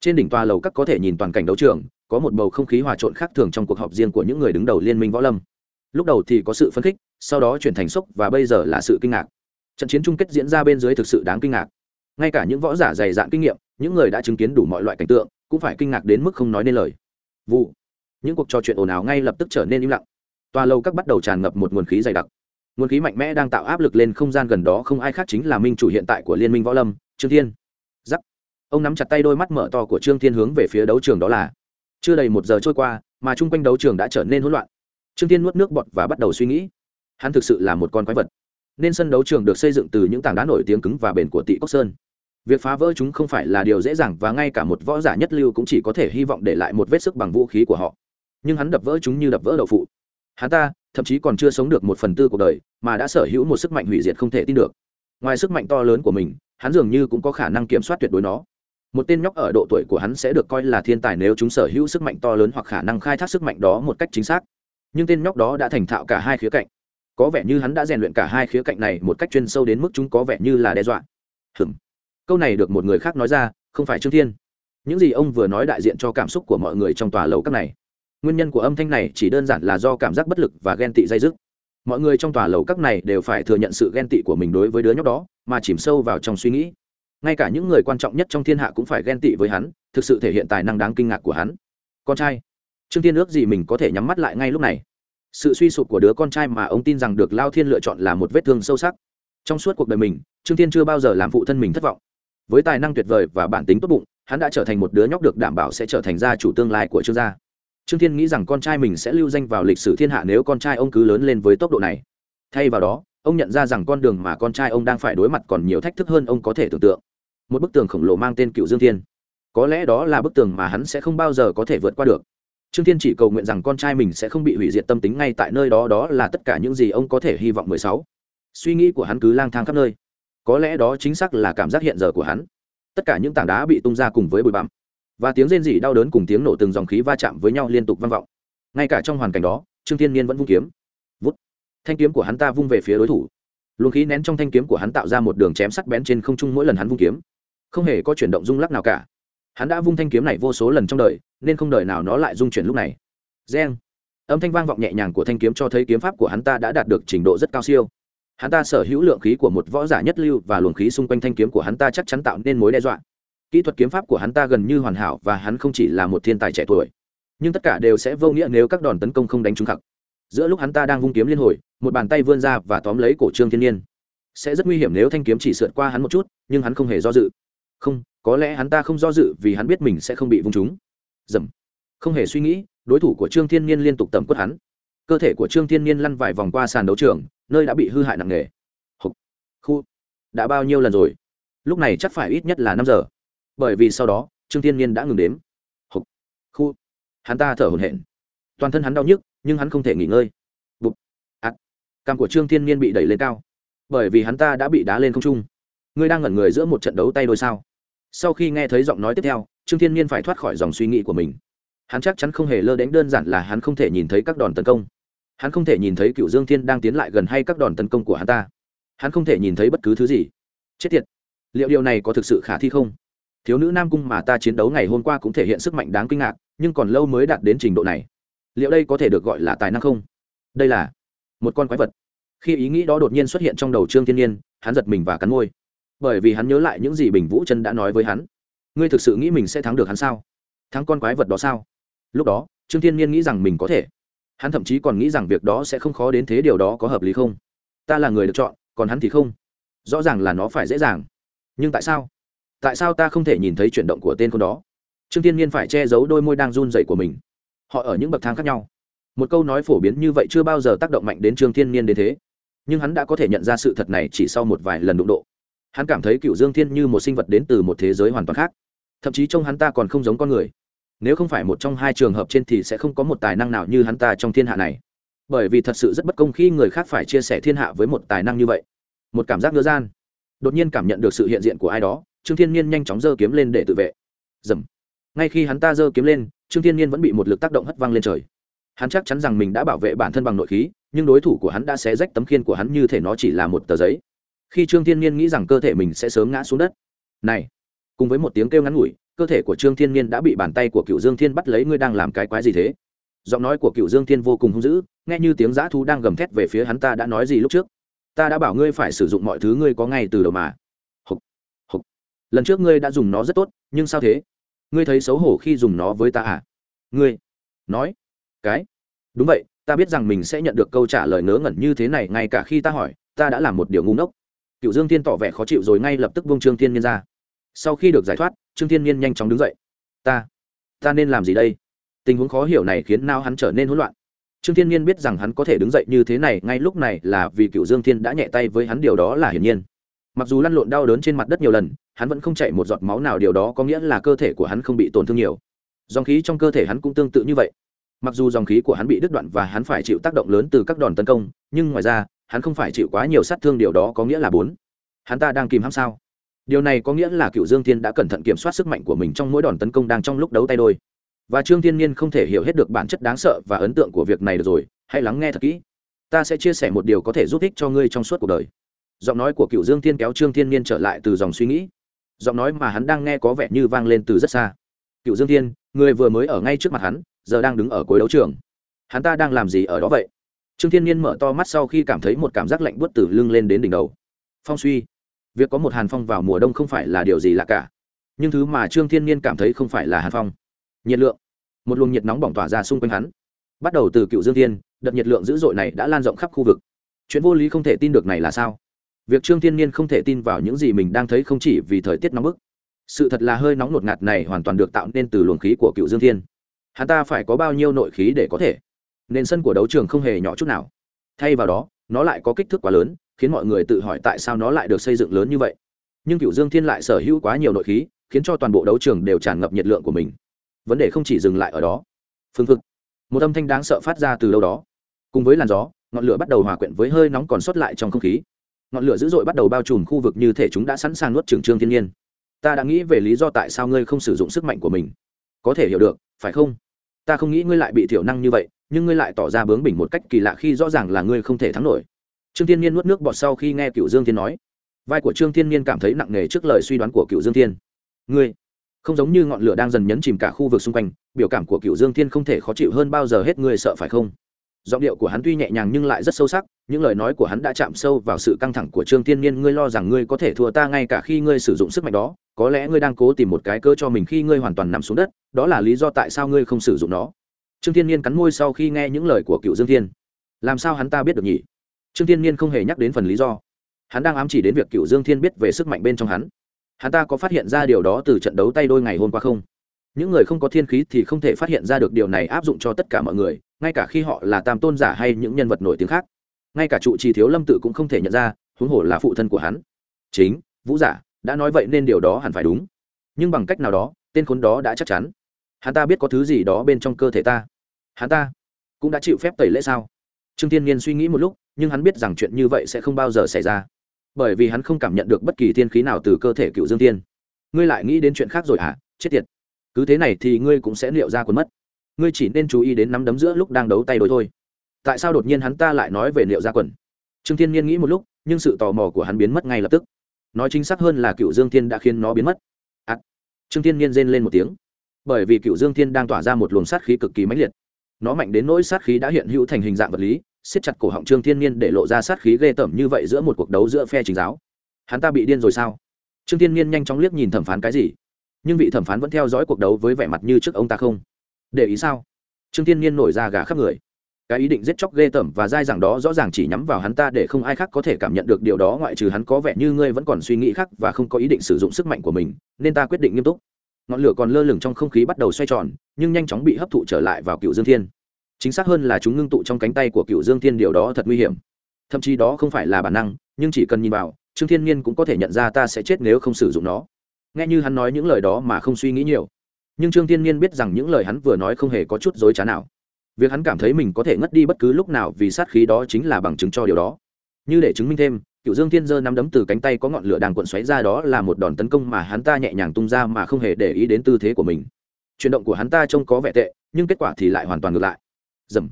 Trên đỉnh tòa lầu các có thể nhìn toàn cảnh đấu trường, có một bầu không khí hòa trộn khác thường trong cuộc họp riêng của những người đứng đầu liên minh võ lâm. Lúc đầu thì có sự phấn khích, sau đó chuyển thành sốc và bây giờ là sự kinh ngạc. Trận chiến chung kết diễn ra bên dưới thực sự đáng kinh ngạc. Ngay cả những võ giả dày dạn kinh nghiệm, những người đã chứng kiến đủ mọi loại cảnh tượng, cũng phải kinh ngạc đến mức không nói nên lời. Vụ. Những cuộc trò chuyện ồn ào ngay lập tức trở nên im lặng. Tòa lầu các bắt đầu tràn ngập một nguồn khí dày đặc. Nguồn khí mạnh mẽ đang tạo áp lực lên không gian gần đó, không ai khác chính là minh chủ hiện tại của liên minh võ lâm, trương thiên ông nắm chặt tay đôi mắt mở to của trương thiên hướng về phía đấu trường đó là. Chưa đầy một giờ trôi qua, mà chung quanh đấu trường đã trở nên hỗn loạn. Trương thiên nuốt nước bọt và bắt đầu suy nghĩ. Hắn thực sự là một con quái vật. Nên sân đấu trường được xây dựng từ những tảng đá nổi tiếng cứng và bền của tị cốc sơn. Việc phá vỡ chúng không phải là điều dễ dàng và ngay cả một võ giả nhất lưu cũng chỉ có thể hy vọng để lại một vết sức bằng vũ khí của họ. Nhưng hắn đập vỡ chúng như đập vỡ đậu phụ. Hắn ta, thậm chí còn chưa sống được một phần tư cuộc đời, mà đã sở hữu một sức mạnh hủy diệt không thể tin được. Ngoài sức mạnh to lớn của mình, hắn dường như cũng có khả năng kiểm soát tuyệt đối nó một tên nhóc ở độ tuổi của hắn sẽ được coi là thiên tài nếu chúng sở hữu sức mạnh to lớn hoặc khả năng khai thác sức mạnh đó một cách chính xác. Nhưng tên nhóc đó đã thành thạo cả hai khía cạnh. Có vẻ như hắn đã rèn luyện cả hai khía cạnh này một cách chuyên sâu đến mức chúng có vẻ như là đe dọa. Hừm câu này được một người khác nói ra, không phải trương thiên. Những gì ông vừa nói đại diện cho cảm xúc của mọi người trong tòa lầu các này. Nguyên nhân của âm thanh này chỉ đơn giản là do cảm giác bất lực và ghen tị dây dứt. Mọi người trong tòa lầu các này đều phải thừa nhận sự ghen tị của mình đối với đứa nhóc đó, mà chìm sâu vào trong suy nghĩ ngay cả những người quan trọng nhất trong thiên hạ cũng phải ghen tị với hắn, thực sự thể hiện tài năng đáng kinh ngạc của hắn. Con trai. Trương tiên ước gì mình có thể nhắm mắt lại ngay lúc này? Sự suy sụp của đứa con trai mà ông tin rằng được lao thiên lựa chọn là một vết thương sâu sắc. Trong suốt cuộc đời mình, trương tiên chưa bao giờ làm phụ thân mình thất vọng. Với tài năng tuyệt vời và bản tính tốt bụng, hắn đã trở thành một đứa nhóc được đảm bảo sẽ trở thành gia chủ tương lai của trương gia. Trương thiên nghĩ rằng con trai mình sẽ lưu danh vào lịch sử thiên hạ nếu con trai ông cứ lớn lên với tốc độ này. Thay vào đó ông nhận ra rằng con đường mà con trai ông đang phải đối mặt còn nhiều thách thức hơn ông có thể tưởng tượng. Một bức tường khổng lồ mang tên cựu dương thiên. Có lẽ đó là bức tường mà hắn sẽ không bao giờ có thể vượt qua được. Trương thiên chỉ cầu nguyện rằng con trai mình sẽ không bị hủy diệt tâm tính ngay tại nơi đó đó là tất cả những gì ông có thể hy vọng mười sáu. Suy nghĩ của hắn cứ lang thang khắp nơi. Có lẽ đó chính xác là cảm giác hiện giờ của hắn. Tất cả những tảng đá bị tung ra cùng với bụi bặm và tiếng rên rỉ đau đớn cùng tiếng nổ từng dòng khí va chạm với nhau liên tục vang vọng. Ngay cả trong hoàn cảnh đó, trương thiên niên vẫn vung kiếm thanh kiếm của hắn ta vung về phía đối thủ. Luồng khí nén trong thanh kiếm của hắn tạo ra một đường chém sắc bén trên không trung mỗi lần hắn vung kiếm. Không hề có chuyển động rung lắc nào cả. Hắn đã vung thanh kiếm này vô số lần trong đời, nên không đời nào nó lại rung chuyển lúc này. Reng. Âm thanh vang vọng nhẹ nhàng của thanh kiếm cho thấy kiếm pháp của hắn ta đã đạt được trình độ rất cao siêu. Hắn ta sở hữu lượng khí của một võ giả nhất lưu và luồng khí xung quanh thanh kiếm của hắn ta chắc chắn tạo nên mối đe dọa. Kỹ thuật kiếm pháp của hắn ta gần như hoàn hảo và hắn không chỉ là một thiên tài trẻ tuổi. Nhưng tất cả đều sẽ vô nghĩa nếu các đòn tấn công không đánh trúng khặc. Giữa lúc hắn ta đang vung kiếm liên hồi một bàn tay vươn ra và tóm lấy cổ trương thiên nhiên. Sẽ rất nguy hiểm nếu thanh kiếm chỉ sượt qua hắn một chút, nhưng hắn không hề do dự. Không, có lẽ hắn ta không do dự vì hắn biết mình sẽ không bị vung trúng. Dầm. Không hề suy nghĩ, đối thủ của trương thiên nhiên liên tục tầm quất hắn. Cơ thể của trương thiên nhiên lăn vài vòng qua sàn đấu trường, nơi đã bị hư hại nặng nề. Hục. khu. Đã bao nhiêu lần rồi? Lúc này chắc phải ít nhất là năm giờ. Bởi vì sau đó, trương thiên nhiên đã ngừng đếm. Hục. khu. Hắn ta thở hổn hển. Toàn thân hắn đau nhức, nhưng hắn không thể nghỉ ngơi cằm của trương thiên nhiên bị đẩy lên cao. Bởi vì hắn ta đã bị đá lên không trung. Ngươi đang ngẩn người giữa một trận đấu tay đôi sao? Sau khi nghe thấy giọng nói tiếp theo, trương thiên nhiên phải thoát khỏi dòng suy nghĩ của mình. Hắn chắc chắn không hề lơ đánh đơn giản là hắn không thể nhìn thấy các đòn tấn công. Hắn không thể nhìn thấy cựu dương thiên đang tiến lại gần hay các đòn tấn công của hắn ta. Hắn không thể nhìn thấy bất cứ thứ gì. Chết tiệt! Liệu điều này có thực sự khả thi không? Thiếu nữ nam cung mà ta chiến đấu ngày hôm qua cũng thể hiện sức mạnh đáng kinh ngạc, nhưng còn lâu mới đạt đến trình độ này. Liệu đây có thể được gọi là tài năng không? Đây là một con quái vật. Khi ý nghĩ đó đột nhiên xuất hiện trong đầu trương thiên nhiên, hắn giật mình và cắn môi. Bởi vì hắn nhớ lại những gì bình vũ chân đã nói với hắn. Ngươi thực sự nghĩ mình sẽ thắng được hắn sao? Thắng con quái vật đó sao? Lúc đó, trương thiên nhiên nghĩ rằng mình có thể. Hắn thậm chí còn nghĩ rằng việc đó sẽ không khó đến thế điều đó có hợp lý không? Ta là người được chọn, còn hắn thì không. Rõ ràng là nó phải dễ dàng. Nhưng tại sao? Tại sao ta không thể nhìn thấy chuyển động của tên con đó? Trương thiên nhiên phải che giấu đôi môi đang run dậy của mình. Họ ở những bậc thang khác nhau một câu nói phổ biến như vậy chưa bao giờ tác động mạnh đến trương thiên nhiên đến thế. Nhưng hắn đã có thể nhận ra sự thật này chỉ sau một vài lần đụng độ. Hắn cảm thấy cựu dương thiên như một sinh vật đến từ một thế giới hoàn toàn khác. Thậm chí trông hắn ta còn không giống con người. Nếu không phải một trong hai trường hợp trên thì sẽ không có một tài năng nào như hắn ta trong thiên hạ này. Bởi vì thật sự rất bất công khi người khác phải chia sẻ thiên hạ với một tài năng như vậy. Một cảm giác ngứa gian. Đột nhiên cảm nhận được sự hiện diện của ai đó, trương thiên nhiên nhanh chóng giơ kiếm lên để tự vệ. Dầm ngay khi hắn ta giơ kiếm lên, trương thiên nhiên vẫn bị một lực tác động hất văng lên trời hắn chắc chắn rằng mình đã bảo vệ bản thân bằng nội khí nhưng đối thủ của hắn đã xé rách tấm khiên của hắn như thể nó chỉ là một tờ giấy. Khi trương thiên nhiên nghĩ rằng cơ thể mình sẽ sớm ngã xuống đất này! Cùng với một tiếng kêu ngắn ngủi cơ thể của trương thiên nhiên đã bị bàn tay của cựu dương thiên bắt lấy ngươi đang làm cái quái gì thế? Giọng nói của cựu dương thiên vô cùng hung dữ nghe như tiếng dã thú đang gầm thét về phía hắn ta đã nói gì lúc trước? Ta đã bảo ngươi phải sử dụng mọi thứ ngươi có ngay từ đầu mà. Hục, hục. lần trước ngươi đã dùng nó rất tốt nhưng sao thế? Ngươi thấy xấu hổ khi dùng nó với ta à? Ngươi nói cái. Đúng vậy, ta biết rằng mình sẽ nhận được câu trả lời ngớ ngẩn như thế này ngay cả khi ta hỏi, ta đã làm một điều ngu ngốc. Cựu dương thiên tỏ vẻ khó chịu rồi ngay lập tức buông trương thiên nhiên ra. Sau khi được giải thoát, trương thiên nhiên nhanh chóng đứng dậy. Ta ta nên làm gì đây? Tình huống khó hiểu này khiến nao hắn trở nên hỗn loạn. Trương thiên nhiên biết rằng hắn có thể đứng dậy như thế này ngay lúc này là vì cựu dương thiên đã nhẹ tay với hắn, điều đó là hiển nhiên. Mặc dù lăn lộn đau đớn trên mặt đất nhiều lần, hắn vẫn không chạy một giọt máu nào, điều đó có nghĩa là cơ thể của hắn không bị tổn thương nhiều. Dòng khí trong cơ thể hắn cũng tương tự như vậy mặc dù dòng khí của hắn bị đứt đoạn và hắn phải chịu tác động lớn từ các đòn tấn công, nhưng ngoài ra, hắn không phải chịu quá nhiều sát thương, điều đó có nghĩa là bốn. Hắn ta đang kìm hãm sao? Điều này có nghĩa là cựu dương thiên đã cẩn thận kiểm soát sức mạnh của mình trong mỗi đòn tấn công đang trong lúc đấu tay đôi. Và trương thiên nhiên không thể hiểu hết được bản chất đáng sợ và ấn tượng của việc này được rồi, hãy lắng nghe thật kỹ. Ta sẽ chia sẻ một điều có thể giúp ích cho ngươi trong suốt cuộc đời. Giọng nói của cựu dương thiên kéo trương thiên nhiên trở lại từ dòng suy nghĩ. Giọng nói mà hắn đang nghe có vẻ như vang lên từ rất xa. Cựu dương thiên, người vừa mới ở ngay trước mặt hắn giờ đang đứng ở cuối đấu trường. Hắn ta đang làm gì ở đó vậy? Trương thiên nhiên mở to mắt sau khi cảm thấy một cảm giác lạnh buốt từ lưng lên đến đỉnh đầu. Phong suy. Việc có một hàn phong vào mùa đông không phải là điều gì lạ cả. Nhưng thứ mà trương thiên nhiên cảm thấy không phải là hàn phong. Nhiệt lượng. Một luồng nhiệt nóng bỏng tỏa ra xung quanh hắn. Bắt đầu từ cựu dương thiên, đợt nhiệt lượng dữ dội này đã lan rộng khắp khu vực. Chuyện vô lý không thể tin được này là sao? Việc trương thiên nhiên không thể tin vào những gì mình đang thấy không chỉ vì thời tiết nóng bức. Sự thật là hơi nóng ngột ngạt này hoàn toàn được tạo nên từ luồng khí của cựu dương thiên hắn ta phải có bao nhiêu nội khí để có thể? Nền sân của đấu trường không hề nhỏ chút nào. Thay vào đó, nó lại có kích thước quá lớn, khiến mọi người tự hỏi tại sao nó lại được xây dựng lớn như vậy. Nhưng cựu dương thiên lại sở hữu quá nhiều nội khí, khiến cho toàn bộ đấu trường đều tràn ngập nhiệt lượng của mình. Vấn đề không chỉ dừng lại ở đó. Phương thực một âm thanh đáng sợ phát ra từ đâu đó. Cùng với làn gió, ngọn lửa bắt đầu hòa quyện với hơi nóng còn sót lại trong không khí. Ngọn lửa dữ dội bắt đầu bao trùm khu vực như thể chúng đã sẵn sàng nuốt trường trương thiên nhiên. Ta đã nghĩ về lý do tại sao ngươi không sử dụng sức mạnh của mình. Có thể hiểu được, phải không? Ta không nghĩ ngươi lại bị thiểu năng như vậy, nhưng ngươi lại tỏ ra bướng bỉnh một cách kỳ lạ khi rõ ràng là ngươi không thể thắng nổi. Trương thiên nhiên nuốt nước bọt sau khi nghe cựu dương thiên nói. Vai của trương thiên nhiên cảm thấy nặng nề trước lời suy đoán của cựu dương thiên. Ngươi, không giống như ngọn lửa đang dần nhấn chìm cả khu vực xung quanh, biểu cảm của cựu dương thiên không thể khó chịu hơn bao giờ hết, ngươi sợ phải không? Giọng điệu của hắn tuy nhẹ nhàng nhưng lại rất sâu sắc, những lời nói của hắn đã chạm sâu vào sự căng thẳng của trương thiên nhiên ngươi lo rằng ngươi có thể thua ta ngay cả khi ngươi sử dụng sức mạnh đó có lẽ ngươi đang cố tìm một cái cơ cho mình khi ngươi hoàn toàn nằm xuống đất, đó là lý do tại sao ngươi không sử dụng nó. Trương thiên nhiên cắn môi sau khi nghe những lời của cựu dương thiên. Làm sao hắn ta biết được nhỉ? Trương thiên nhiên không hề nhắc đến phần lý do. Hắn đang ám chỉ đến việc cựu dương thiên biết về sức mạnh bên trong hắn. Hắn ta có phát hiện ra điều đó từ trận đấu tay đôi ngày hôm qua không? Những người không có thiên khí thì không thể phát hiện ra được điều này áp dụng cho tất cả mọi người, ngay cả khi họ là tam tôn giả hay những nhân vật nổi tiếng khác. Ngay cả trụ trì thiếu lâm tự cũng không thể nhận ra, huống hồ là phụ thân của hắn. Chính, vũ giả đã nói vậy nên điều đó hẳn phải đúng. Nhưng bằng cách nào đó, tên khốn đó đã chắc chắn. Hắn ta biết có thứ gì đó bên trong cơ thể ta. Hắn ta cũng đã chịu phép tẩy lễ sao? Trương Thiên nhiên suy nghĩ một lúc, nhưng hắn biết rằng chuyện như vậy sẽ không bao giờ xảy ra. Bởi vì hắn không cảm nhận được bất kỳ thiên khí nào từ cơ thể cựu dương tiên ngươi lại nghĩ đến chuyện khác rồi hả? À? chết tiệt. Cứ thế này thì ngươi cũng sẽ liệu ra quần mất. Ngươi chỉ nên chú ý đến nắm đấm giữa lúc đang đấu tay đôi thôi. Tại sao đột nhiên hắn ta lại nói về liệu ra quần? Trương thiên nhiên nghĩ một lúc, nhưng sự tò mò của hắn biến mất ngay lập tức nói chính xác hơn là cựu dương thiên đã khiến nó biến mất. À, trương thiên nhiên rên lên một tiếng. Bởi vì cựu dương thiên đang tỏa ra một luồng sát khí cực kỳ mãnh liệt. Nó mạnh đến nỗi sát khí đã hiện hữu thành hình dạng vật lý siết chặt cổ họng trương thiên nhiên để lộ ra sát khí ghê tởm như vậy giữa một cuộc đấu giữa phe chính giáo. Hắn ta bị điên rồi sao? Trương thiên nhiên nhanh chóng liếc nhìn thẩm phán cái gì? Nhưng vị thẩm phán vẫn theo dõi cuộc đấu với vẻ mặt như trước ông ta không. Để ý sao? Trương thiên nhiên nổi ra gà khắp người cái ý định giết chóc ghê tởm và dai dẳng đó rõ ràng chỉ nhắm vào hắn ta để không ai khác có thể cảm nhận được điều đó, ngoại trừ hắn có vẻ như ngươi vẫn còn suy nghĩ khác và không có ý định sử dụng sức mạnh của mình, nên ta quyết định nghiêm túc. Ngọn lửa còn lơ lửng trong không khí bắt đầu xoay tròn, nhưng nhanh chóng bị hấp thụ trở lại vào cựu dương thiên. Chính xác hơn là chúng ngưng tụ trong cánh tay của cựu dương thiên điều đó thật nguy hiểm. Thậm chí đó không phải là bản năng, nhưng chỉ cần nhìn vào, trương thiên nhiên cũng có thể nhận ra ta sẽ chết nếu không sử dụng nó. Nghe như hắn nói những lời đó mà không suy nghĩ nhiều. Nhưng trương thiên nhiên biết rằng những lời hắn vừa nói không hề có chút dối trá nào việc hắn cảm thấy mình có thể ngất đi bất cứ lúc nào vì sát khí đó chính là bằng chứng cho điều đó. Như để chứng minh thêm, cựu dương thiên giơ nắm đấm từ cánh tay có ngọn lửa đang cuộn xoáy ra đó là một đòn tấn công mà hắn ta nhẹ nhàng tung ra mà không hề để ý đến tư thế của mình. Chuyển động của hắn ta trông có vẻ tệ, nhưng kết quả thì lại hoàn toàn ngược lại. Dầm.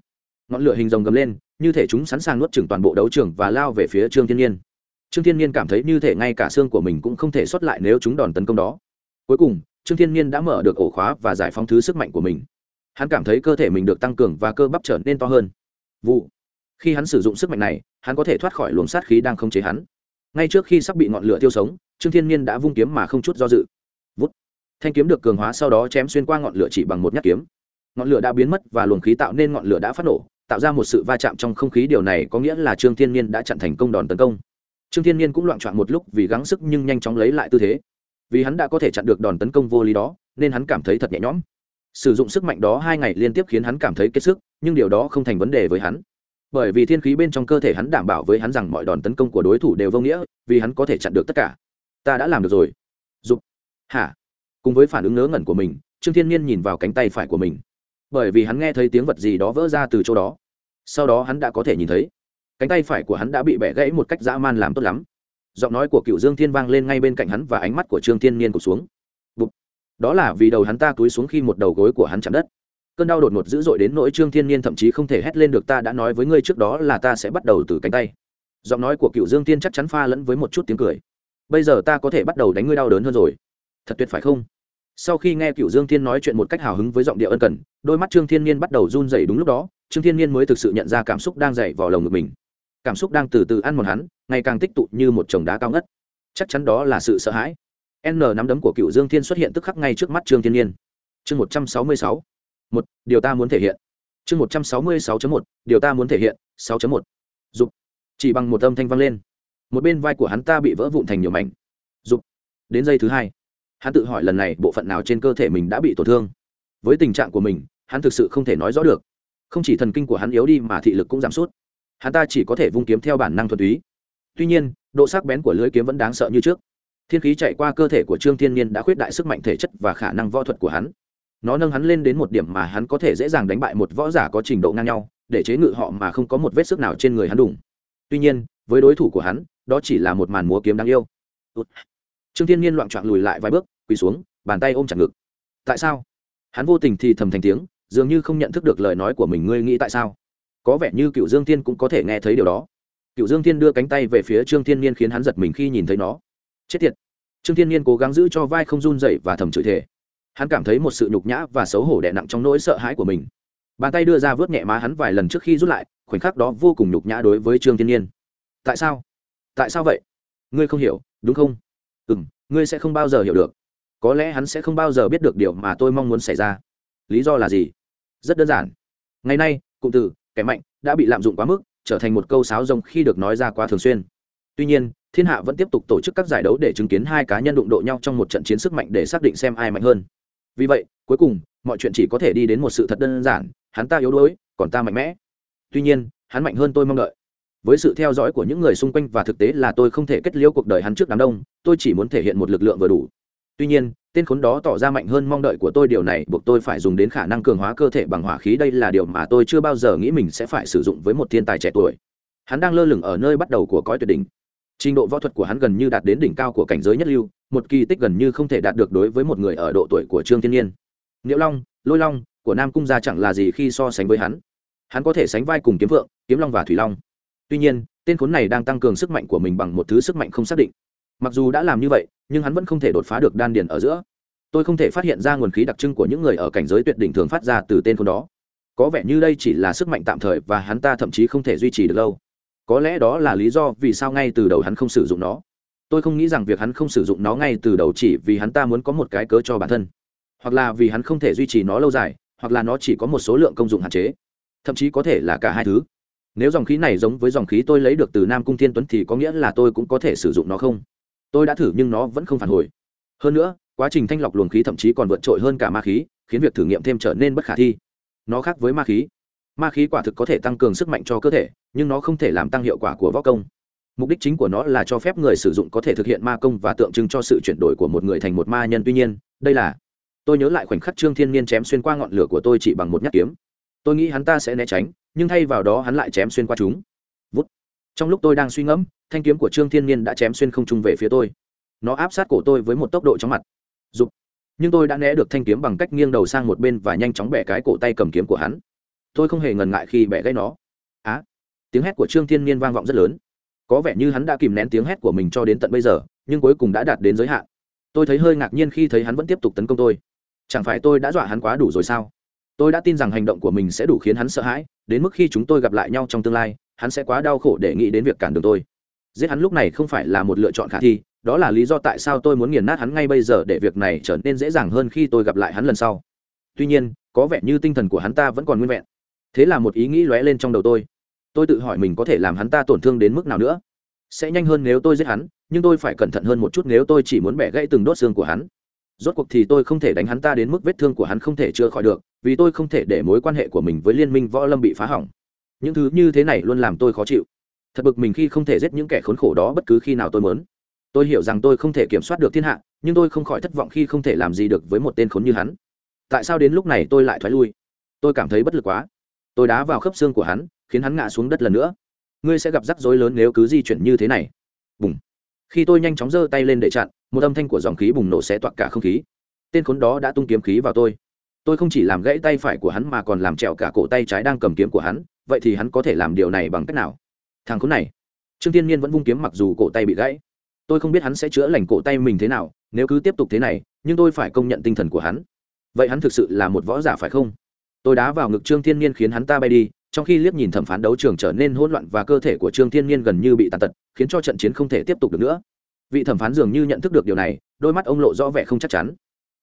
Ngọn lửa hình rồng gầm lên, như thể chúng sẵn sàng nuốt chửng toàn bộ đấu trường và lao về phía trương thiên nhiên. Trương thiên nhiên cảm thấy như thể ngay cả xương của mình cũng không thể xuất lại nếu chúng đòn tấn công đó. Cuối cùng, trương thiên nhiên đã mở được ổ khóa và giải phóng thứ sức mạnh của mình hắn cảm thấy cơ thể mình được tăng cường và cơ bắp trở nên to hơn. Vụ. Khi hắn sử dụng sức mạnh này, hắn có thể thoát khỏi luồng sát khí đang khống chế hắn. Ngay trước khi sắp bị ngọn lửa tiêu sống, trương thiên nhiên đã vung kiếm mà không chút do dự. Vút. Thanh kiếm được cường hóa sau đó chém xuyên qua ngọn lửa chỉ bằng một nhát kiếm. Ngọn lửa đã biến mất và luồng khí tạo nên ngọn lửa đã phát nổ, tạo ra một sự va chạm trong không khí. Điều này có nghĩa là trương thiên nhiên đã chặn thành công đòn tấn công. Trương thiên nhiên cũng loạn trọn một lúc vì gắng sức nhưng nhanh chóng lấy lại tư thế. Vì hắn đã có thể chặn được đòn tấn công vô lý đó, nên hắn cảm thấy thật nhẹ nhõm sử dụng sức mạnh đó hai ngày liên tiếp khiến hắn cảm thấy kiệt sức, nhưng điều đó không thành vấn đề với hắn. Bởi vì thiên khí bên trong cơ thể hắn đảm bảo với hắn rằng mọi đòn tấn công của đối thủ đều vô nghĩa, vì hắn có thể chặn được tất cả. Ta đã làm được rồi. Dục. Hả? Cùng với phản ứng ngớ ngẩn của mình, trương thiên nhiên nhìn vào cánh tay phải của mình. Bởi vì hắn nghe thấy tiếng vật gì đó vỡ ra từ chỗ đó. Sau đó hắn đã có thể nhìn thấy. Cánh tay phải của hắn đã bị bẻ gãy một cách dã man làm tốt lắm. Giọng nói của cựu dương thiên vang lên ngay bên cạnh hắn và ánh mắt của trương thiên Nhiên cụt xuống đó là vì đầu hắn ta túi xuống khi một đầu gối của hắn chạm đất. Cơn đau đột ngột dữ dội đến nỗi trương thiên niên thậm chí không thể hét lên được ta đã nói với ngươi trước đó là ta sẽ bắt đầu từ cánh tay. Giọng nói của cựu dương thiên chắc chắn pha lẫn với một chút tiếng cười. Bây giờ ta có thể bắt đầu đánh ngươi đau đớn hơn rồi. Thật tuyệt phải không? Sau khi nghe cựu dương thiên nói chuyện một cách hào hứng với giọng điệu ân cần, đôi mắt trương thiên niên bắt đầu run dày đúng lúc đó, trương thiên niên mới thực sự nhận ra cảm xúc đang dày vào lồng ngực mình. Cảm xúc đang từ từ ăn mòn hắn, ngày càng tích tụ như một chồng đá cao ngất. Chắc chắn đó là sự sợ hãi n nắm đấm của cựu dương thiên xuất hiện tức khắc ngay trước mắt trương thiên niên chương một trăm sáu mươi sáu. Một, điều ta muốn thể hiện. Chương một trăm sáu mươi sáu một, điều ta muốn thể hiện, sáu một. Dục. Chỉ bằng một âm thanh vang lên. Một bên vai của hắn ta bị vỡ vụn thành nhiều mảnh. Dục. Đến giây thứ hai, hắn tự hỏi lần này bộ phận nào trên cơ thể mình đã bị tổn thương. Với tình trạng của mình, hắn thực sự không thể nói rõ được. Không chỉ thần kinh của hắn yếu đi mà thị lực cũng giảm sút. Hắn ta chỉ có thể vung kiếm theo bản năng thuần túy. Tuy nhiên, độ sắc bén của lưới kiếm vẫn đáng sợ như trước thiên khí chạy qua cơ thể của trương thiên nhiên đã khuyết đại sức mạnh thể chất và khả năng võ thuật của hắn. Nó nâng hắn lên đến một điểm mà hắn có thể dễ dàng đánh bại một võ giả có trình độ ngang nhau, để chế ngự họ mà không có một vết sức nào trên người hắn đủng tuy nhiên, với đối thủ của hắn, đó chỉ là một màn múa kiếm đáng yêu. Trương thiên nhiên loạn trọn lùi lại vài bước, quỳ xuống, bàn tay ôm chặt ngực. Tại sao? Hắn vô tình thì thầm thành tiếng, dường như không nhận thức được lời nói của mình, ngươi nghĩ tại sao? Có vẻ như cựu dương thiên cũng có thể nghe thấy điều đó. Cựu dương thiên đưa cánh tay về phía trương thiên niên khiến hắn giật mình khi nhìn thấy nó chết tiệt. Trương thiên Nhiên cố gắng giữ cho vai không run dậy và thầm chửi thề. Hắn cảm thấy một sự nhục nhã và xấu hổ đè nặng trong nỗi sợ hãi của mình. Bàn tay đưa ra vớt nhẹ má hắn vài lần trước khi rút lại, khoảnh khắc đó vô cùng nhục nhã đối với trương thiên Nhiên. tại sao? Tại sao vậy? Ngươi không hiểu, đúng không? Ừ m ngươi sẽ không bao giờ hiểu được. Có lẽ hắn sẽ không bao giờ biết được điều mà tôi mong muốn xảy ra. Lý do là gì? Rất đơn giản. Ngày nay, cụm từ, kẻ mạnh, đã bị lạm dụng quá mức, trở thành một câu sáo rông khi được nói ra quá thường xuyên tuy nhiên, thiên hạ vẫn tiếp tục tổ chức các giải đấu để chứng kiến hai cá nhân đụng độ nhau trong một trận chiến sức mạnh để xác định xem ai mạnh hơn. Vì vậy, cuối cùng, mọi chuyện chỉ có thể đi đến một sự thật đơn giản, hắn ta yếu đuối, còn ta mạnh mẽ. Tuy nhiên, hắn mạnh hơn tôi mong đợi. Với sự theo dõi của những người xung quanh và thực tế là tôi không thể kết liễu cuộc đời hắn trước đám đông, tôi chỉ muốn thể hiện một lực lượng vừa đủ. Tuy nhiên, tên khốn đó tỏ ra mạnh hơn mong đợi của tôi, điều này buộc tôi phải dùng đến khả năng cường hóa cơ thể bằng hỏa khí, đây là điều mà tôi chưa bao giờ nghĩ mình sẽ phải sử dụng với một thiên tài trẻ tuổi. Hắn đang lơ lửng ở nơi bắt đầu của cõi tuyệt đỉnh trình độ võ thuật của hắn gần như đạt đến đỉnh cao của cảnh giới nhất lưu, một kỳ tích gần như không thể đạt được đối với một người ở độ tuổi của trương thiên nhiên. Niệu long, lôi long, của nam cung gia chẳng là gì khi so sánh với hắn. Hắn có thể sánh vai cùng kiếm vượng, kiếm long và thủy long. Tuy nhiên, tên khốn này đang tăng cường sức mạnh của mình bằng một thứ sức mạnh không xác định. Mặc dù đã làm như vậy, nhưng hắn vẫn không thể đột phá được đan điền ở giữa. Tôi không thể phát hiện ra nguồn khí đặc trưng của những người ở cảnh giới tuyệt đỉnh thường phát ra từ tên khốn đó. Có vẻ như đây chỉ là sức mạnh tạm thời và hắn ta thậm chí không thể duy trì được lâu có lẽ đó là lý do vì sao ngay từ đầu hắn không sử dụng nó. Tôi không nghĩ rằng việc hắn không sử dụng nó ngay từ đầu chỉ vì hắn ta muốn có một cái cớ cho bản thân. Hoặc là vì hắn không thể duy trì nó lâu dài, hoặc là nó chỉ có một số lượng công dụng hạn chế. Thậm chí có thể là cả hai thứ. Nếu dòng khí này giống với dòng khí tôi lấy được từ nam cung thiên tuấn thì có nghĩa là tôi cũng có thể sử dụng nó không? Tôi đã thử nhưng nó vẫn không phản hồi. Hơn nữa, quá trình thanh lọc luồng khí thậm chí còn vượt trội hơn cả ma khí, khiến việc thử nghiệm thêm trở nên bất khả thi. Nó khác với ma khí. Ma khí quả thực có thể tăng cường sức mạnh cho cơ thể nhưng nó không thể làm tăng hiệu quả của võ công. Mục đích chính của nó là cho phép người sử dụng có thể thực hiện ma công và tượng trưng cho sự chuyển đổi của một người thành một ma nhân. Tuy nhiên, đây là tôi nhớ lại khoảnh khắc trương thiên niên chém xuyên qua ngọn lửa của tôi chỉ bằng một nhát kiếm. Tôi nghĩ hắn ta sẽ né tránh, nhưng thay vào đó hắn lại chém xuyên qua chúng. Vút. Trong lúc tôi đang suy ngẫm, thanh kiếm của trương thiên niên đã chém xuyên không trung về phía tôi. Nó áp sát cổ tôi với một tốc độ chóng mặt. Dục. nhưng tôi đã né được thanh kiếm bằng cách nghiêng đầu sang một bên và nhanh chóng bẻ cái cổ tay cầm kiếm của hắn. Tôi không hề ngần ngại khi bẻ gãy nó tiếng hét của trương thiên niên vang vọng rất lớn có vẻ như hắn đã kìm nén tiếng hét của mình cho đến tận bây giờ nhưng cuối cùng đã đạt đến giới hạn tôi thấy hơi ngạc nhiên khi thấy hắn vẫn tiếp tục tấn công tôi chẳng phải tôi đã dọa hắn quá đủ rồi sao tôi đã tin rằng hành động của mình sẽ đủ khiến hắn sợ hãi đến mức khi chúng tôi gặp lại nhau trong tương lai hắn sẽ quá đau khổ để nghĩ đến việc cản đường tôi giết hắn lúc này không phải là một lựa chọn khả thi đó là lý do tại sao tôi muốn nghiền nát hắn ngay bây giờ để việc này trở nên dễ dàng hơn khi tôi gặp lại hắn lần sau tuy nhiên có vẻ như tinh thần của hắn ta vẫn còn nguyên vẹn thế là một ý nghĩ lóe lên trong đầu tôi tôi tự hỏi mình có thể làm hắn ta tổn thương đến mức nào nữa. Sẽ nhanh hơn nếu tôi giết hắn, nhưng tôi phải cẩn thận hơn một chút nếu tôi chỉ muốn bẻ gãy từng đốt xương của hắn. Rốt cuộc thì tôi không thể đánh hắn ta đến mức vết thương của hắn không thể chữa khỏi được, vì tôi không thể để mối quan hệ của mình với liên minh võ lâm bị phá hỏng. Những thứ như thế này luôn làm tôi khó chịu. Thật bực mình khi không thể giết những kẻ khốn khổ đó bất cứ khi nào tôi muốn. Tôi hiểu rằng tôi không thể kiểm soát được thiên hạ, nhưng tôi không khỏi thất vọng khi không thể làm gì được với một tên khốn như hắn. Tại sao đến lúc này tôi lại thoái lui? Tôi cảm thấy bất lực quá. Tôi đá vào khớp xương của hắn khiến hắn ngã xuống đất lần nữa. Ngươi sẽ gặp rắc rối lớn nếu cứ di chuyển như thế này. Bùng. Khi tôi nhanh chóng giơ tay lên để chặn, một âm thanh của dòng khí bùng nổ sẽ toạc cả không khí. Tên khốn đó đã tung kiếm khí vào tôi. Tôi không chỉ làm gãy tay phải của hắn mà còn làm trẹo cả cổ tay trái đang cầm kiếm của hắn, vậy thì hắn có thể làm điều này bằng cách nào? Thằng khốn này. Trương tiên nhiên vẫn vung kiếm mặc dù cổ tay bị gãy. Tôi không biết hắn sẽ chữa lành cổ tay mình thế nào, nếu cứ tiếp tục thế này, nhưng tôi phải công nhận tinh thần của hắn. Vậy hắn thực sự là một võ giả phải không? Tôi đá vào ngực trương thiên nhiên khiến hắn ta bay đi trong khi liếc nhìn thẩm phán đấu trường trở nên hỗn loạn và cơ thể của trương thiên nhiên gần như bị tàn tật, khiến cho trận chiến không thể tiếp tục được nữa. Vị thẩm phán dường như nhận thức được điều này, đôi mắt ông lộ rõ vẻ không chắc chắn.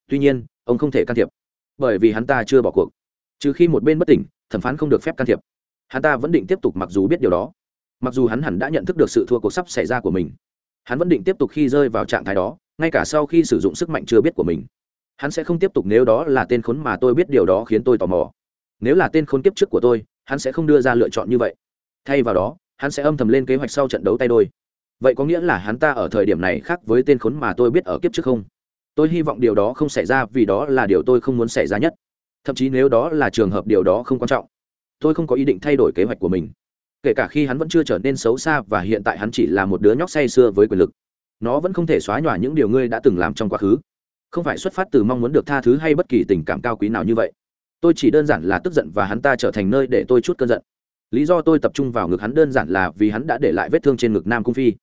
Tuy nhiên, ông không thể can thiệp, bởi vì hắn ta chưa bỏ cuộc. Trừ khi một bên bất tỉnh, thẩm phán không được phép can thiệp. Hắn ta vẫn định tiếp tục mặc dù biết điều đó. Mặc dù hắn hẳn đã nhận thức được sự thua cuộc sắp xảy ra của mình, hắn vẫn định tiếp tục khi rơi vào trạng thái đó, ngay cả sau khi sử dụng sức mạnh chưa biết của mình. Hắn sẽ không tiếp tục nếu đó là tên khốn mà tôi biết điều đó khiến tôi tò mò. Nếu là tên khốn kiếp trước của tôi hắn sẽ không đưa ra lựa chọn như vậy. Thay vào đó, hắn sẽ âm thầm lên kế hoạch sau trận đấu tay đôi. Vậy có nghĩa là hắn ta ở thời điểm này khác với tên khốn mà tôi biết ở kiếp trước không? Tôi hy vọng điều đó không xảy ra vì đó là điều tôi không muốn xảy ra nhất. Thậm chí nếu đó là trường hợp điều đó không quan trọng, tôi không có ý định thay đổi kế hoạch của mình. Kể cả khi hắn vẫn chưa trở nên xấu xa và hiện tại hắn chỉ là một đứa nhóc say sưa với quyền lực, nó vẫn không thể xóa nhòa những điều ngươi đã từng làm trong quá khứ. Không phải xuất phát từ mong muốn được tha thứ hay bất kỳ tình cảm cao quý nào như vậy tôi chỉ đơn giản là tức giận và hắn ta trở thành nơi để tôi chút cơn giận. Lý do tôi tập trung vào ngực hắn đơn giản là vì hắn đã để lại vết thương trên ngực nam cung phi.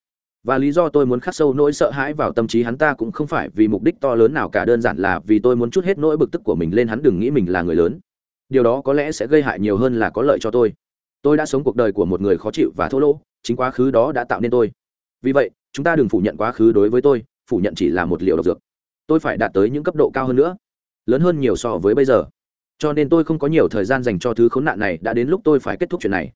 Và lý do tôi muốn khắc sâu nỗi sợ hãi vào tâm trí hắn ta cũng không phải vì mục đích to lớn nào cả, đơn giản là vì tôi muốn chút hết nỗi bực tức của mình lên, hắn đừng nghĩ mình là người lớn. Điều đó có lẽ sẽ gây hại nhiều hơn là có lợi cho tôi. Tôi đã sống cuộc đời của một người khó chịu và thô lỗ, chính quá khứ đó đã tạo nên tôi. Vì vậy, chúng ta đừng phủ nhận quá khứ đối với tôi, phủ nhận chỉ là một liệu độc dược. Tôi phải đạt tới những cấp độ cao hơn nữa, lớn hơn nhiều so với bây giờ cho nên tôi không có nhiều thời gian dành cho thứ khốn nạn này, đã đến lúc tôi phải kết thúc chuyện này.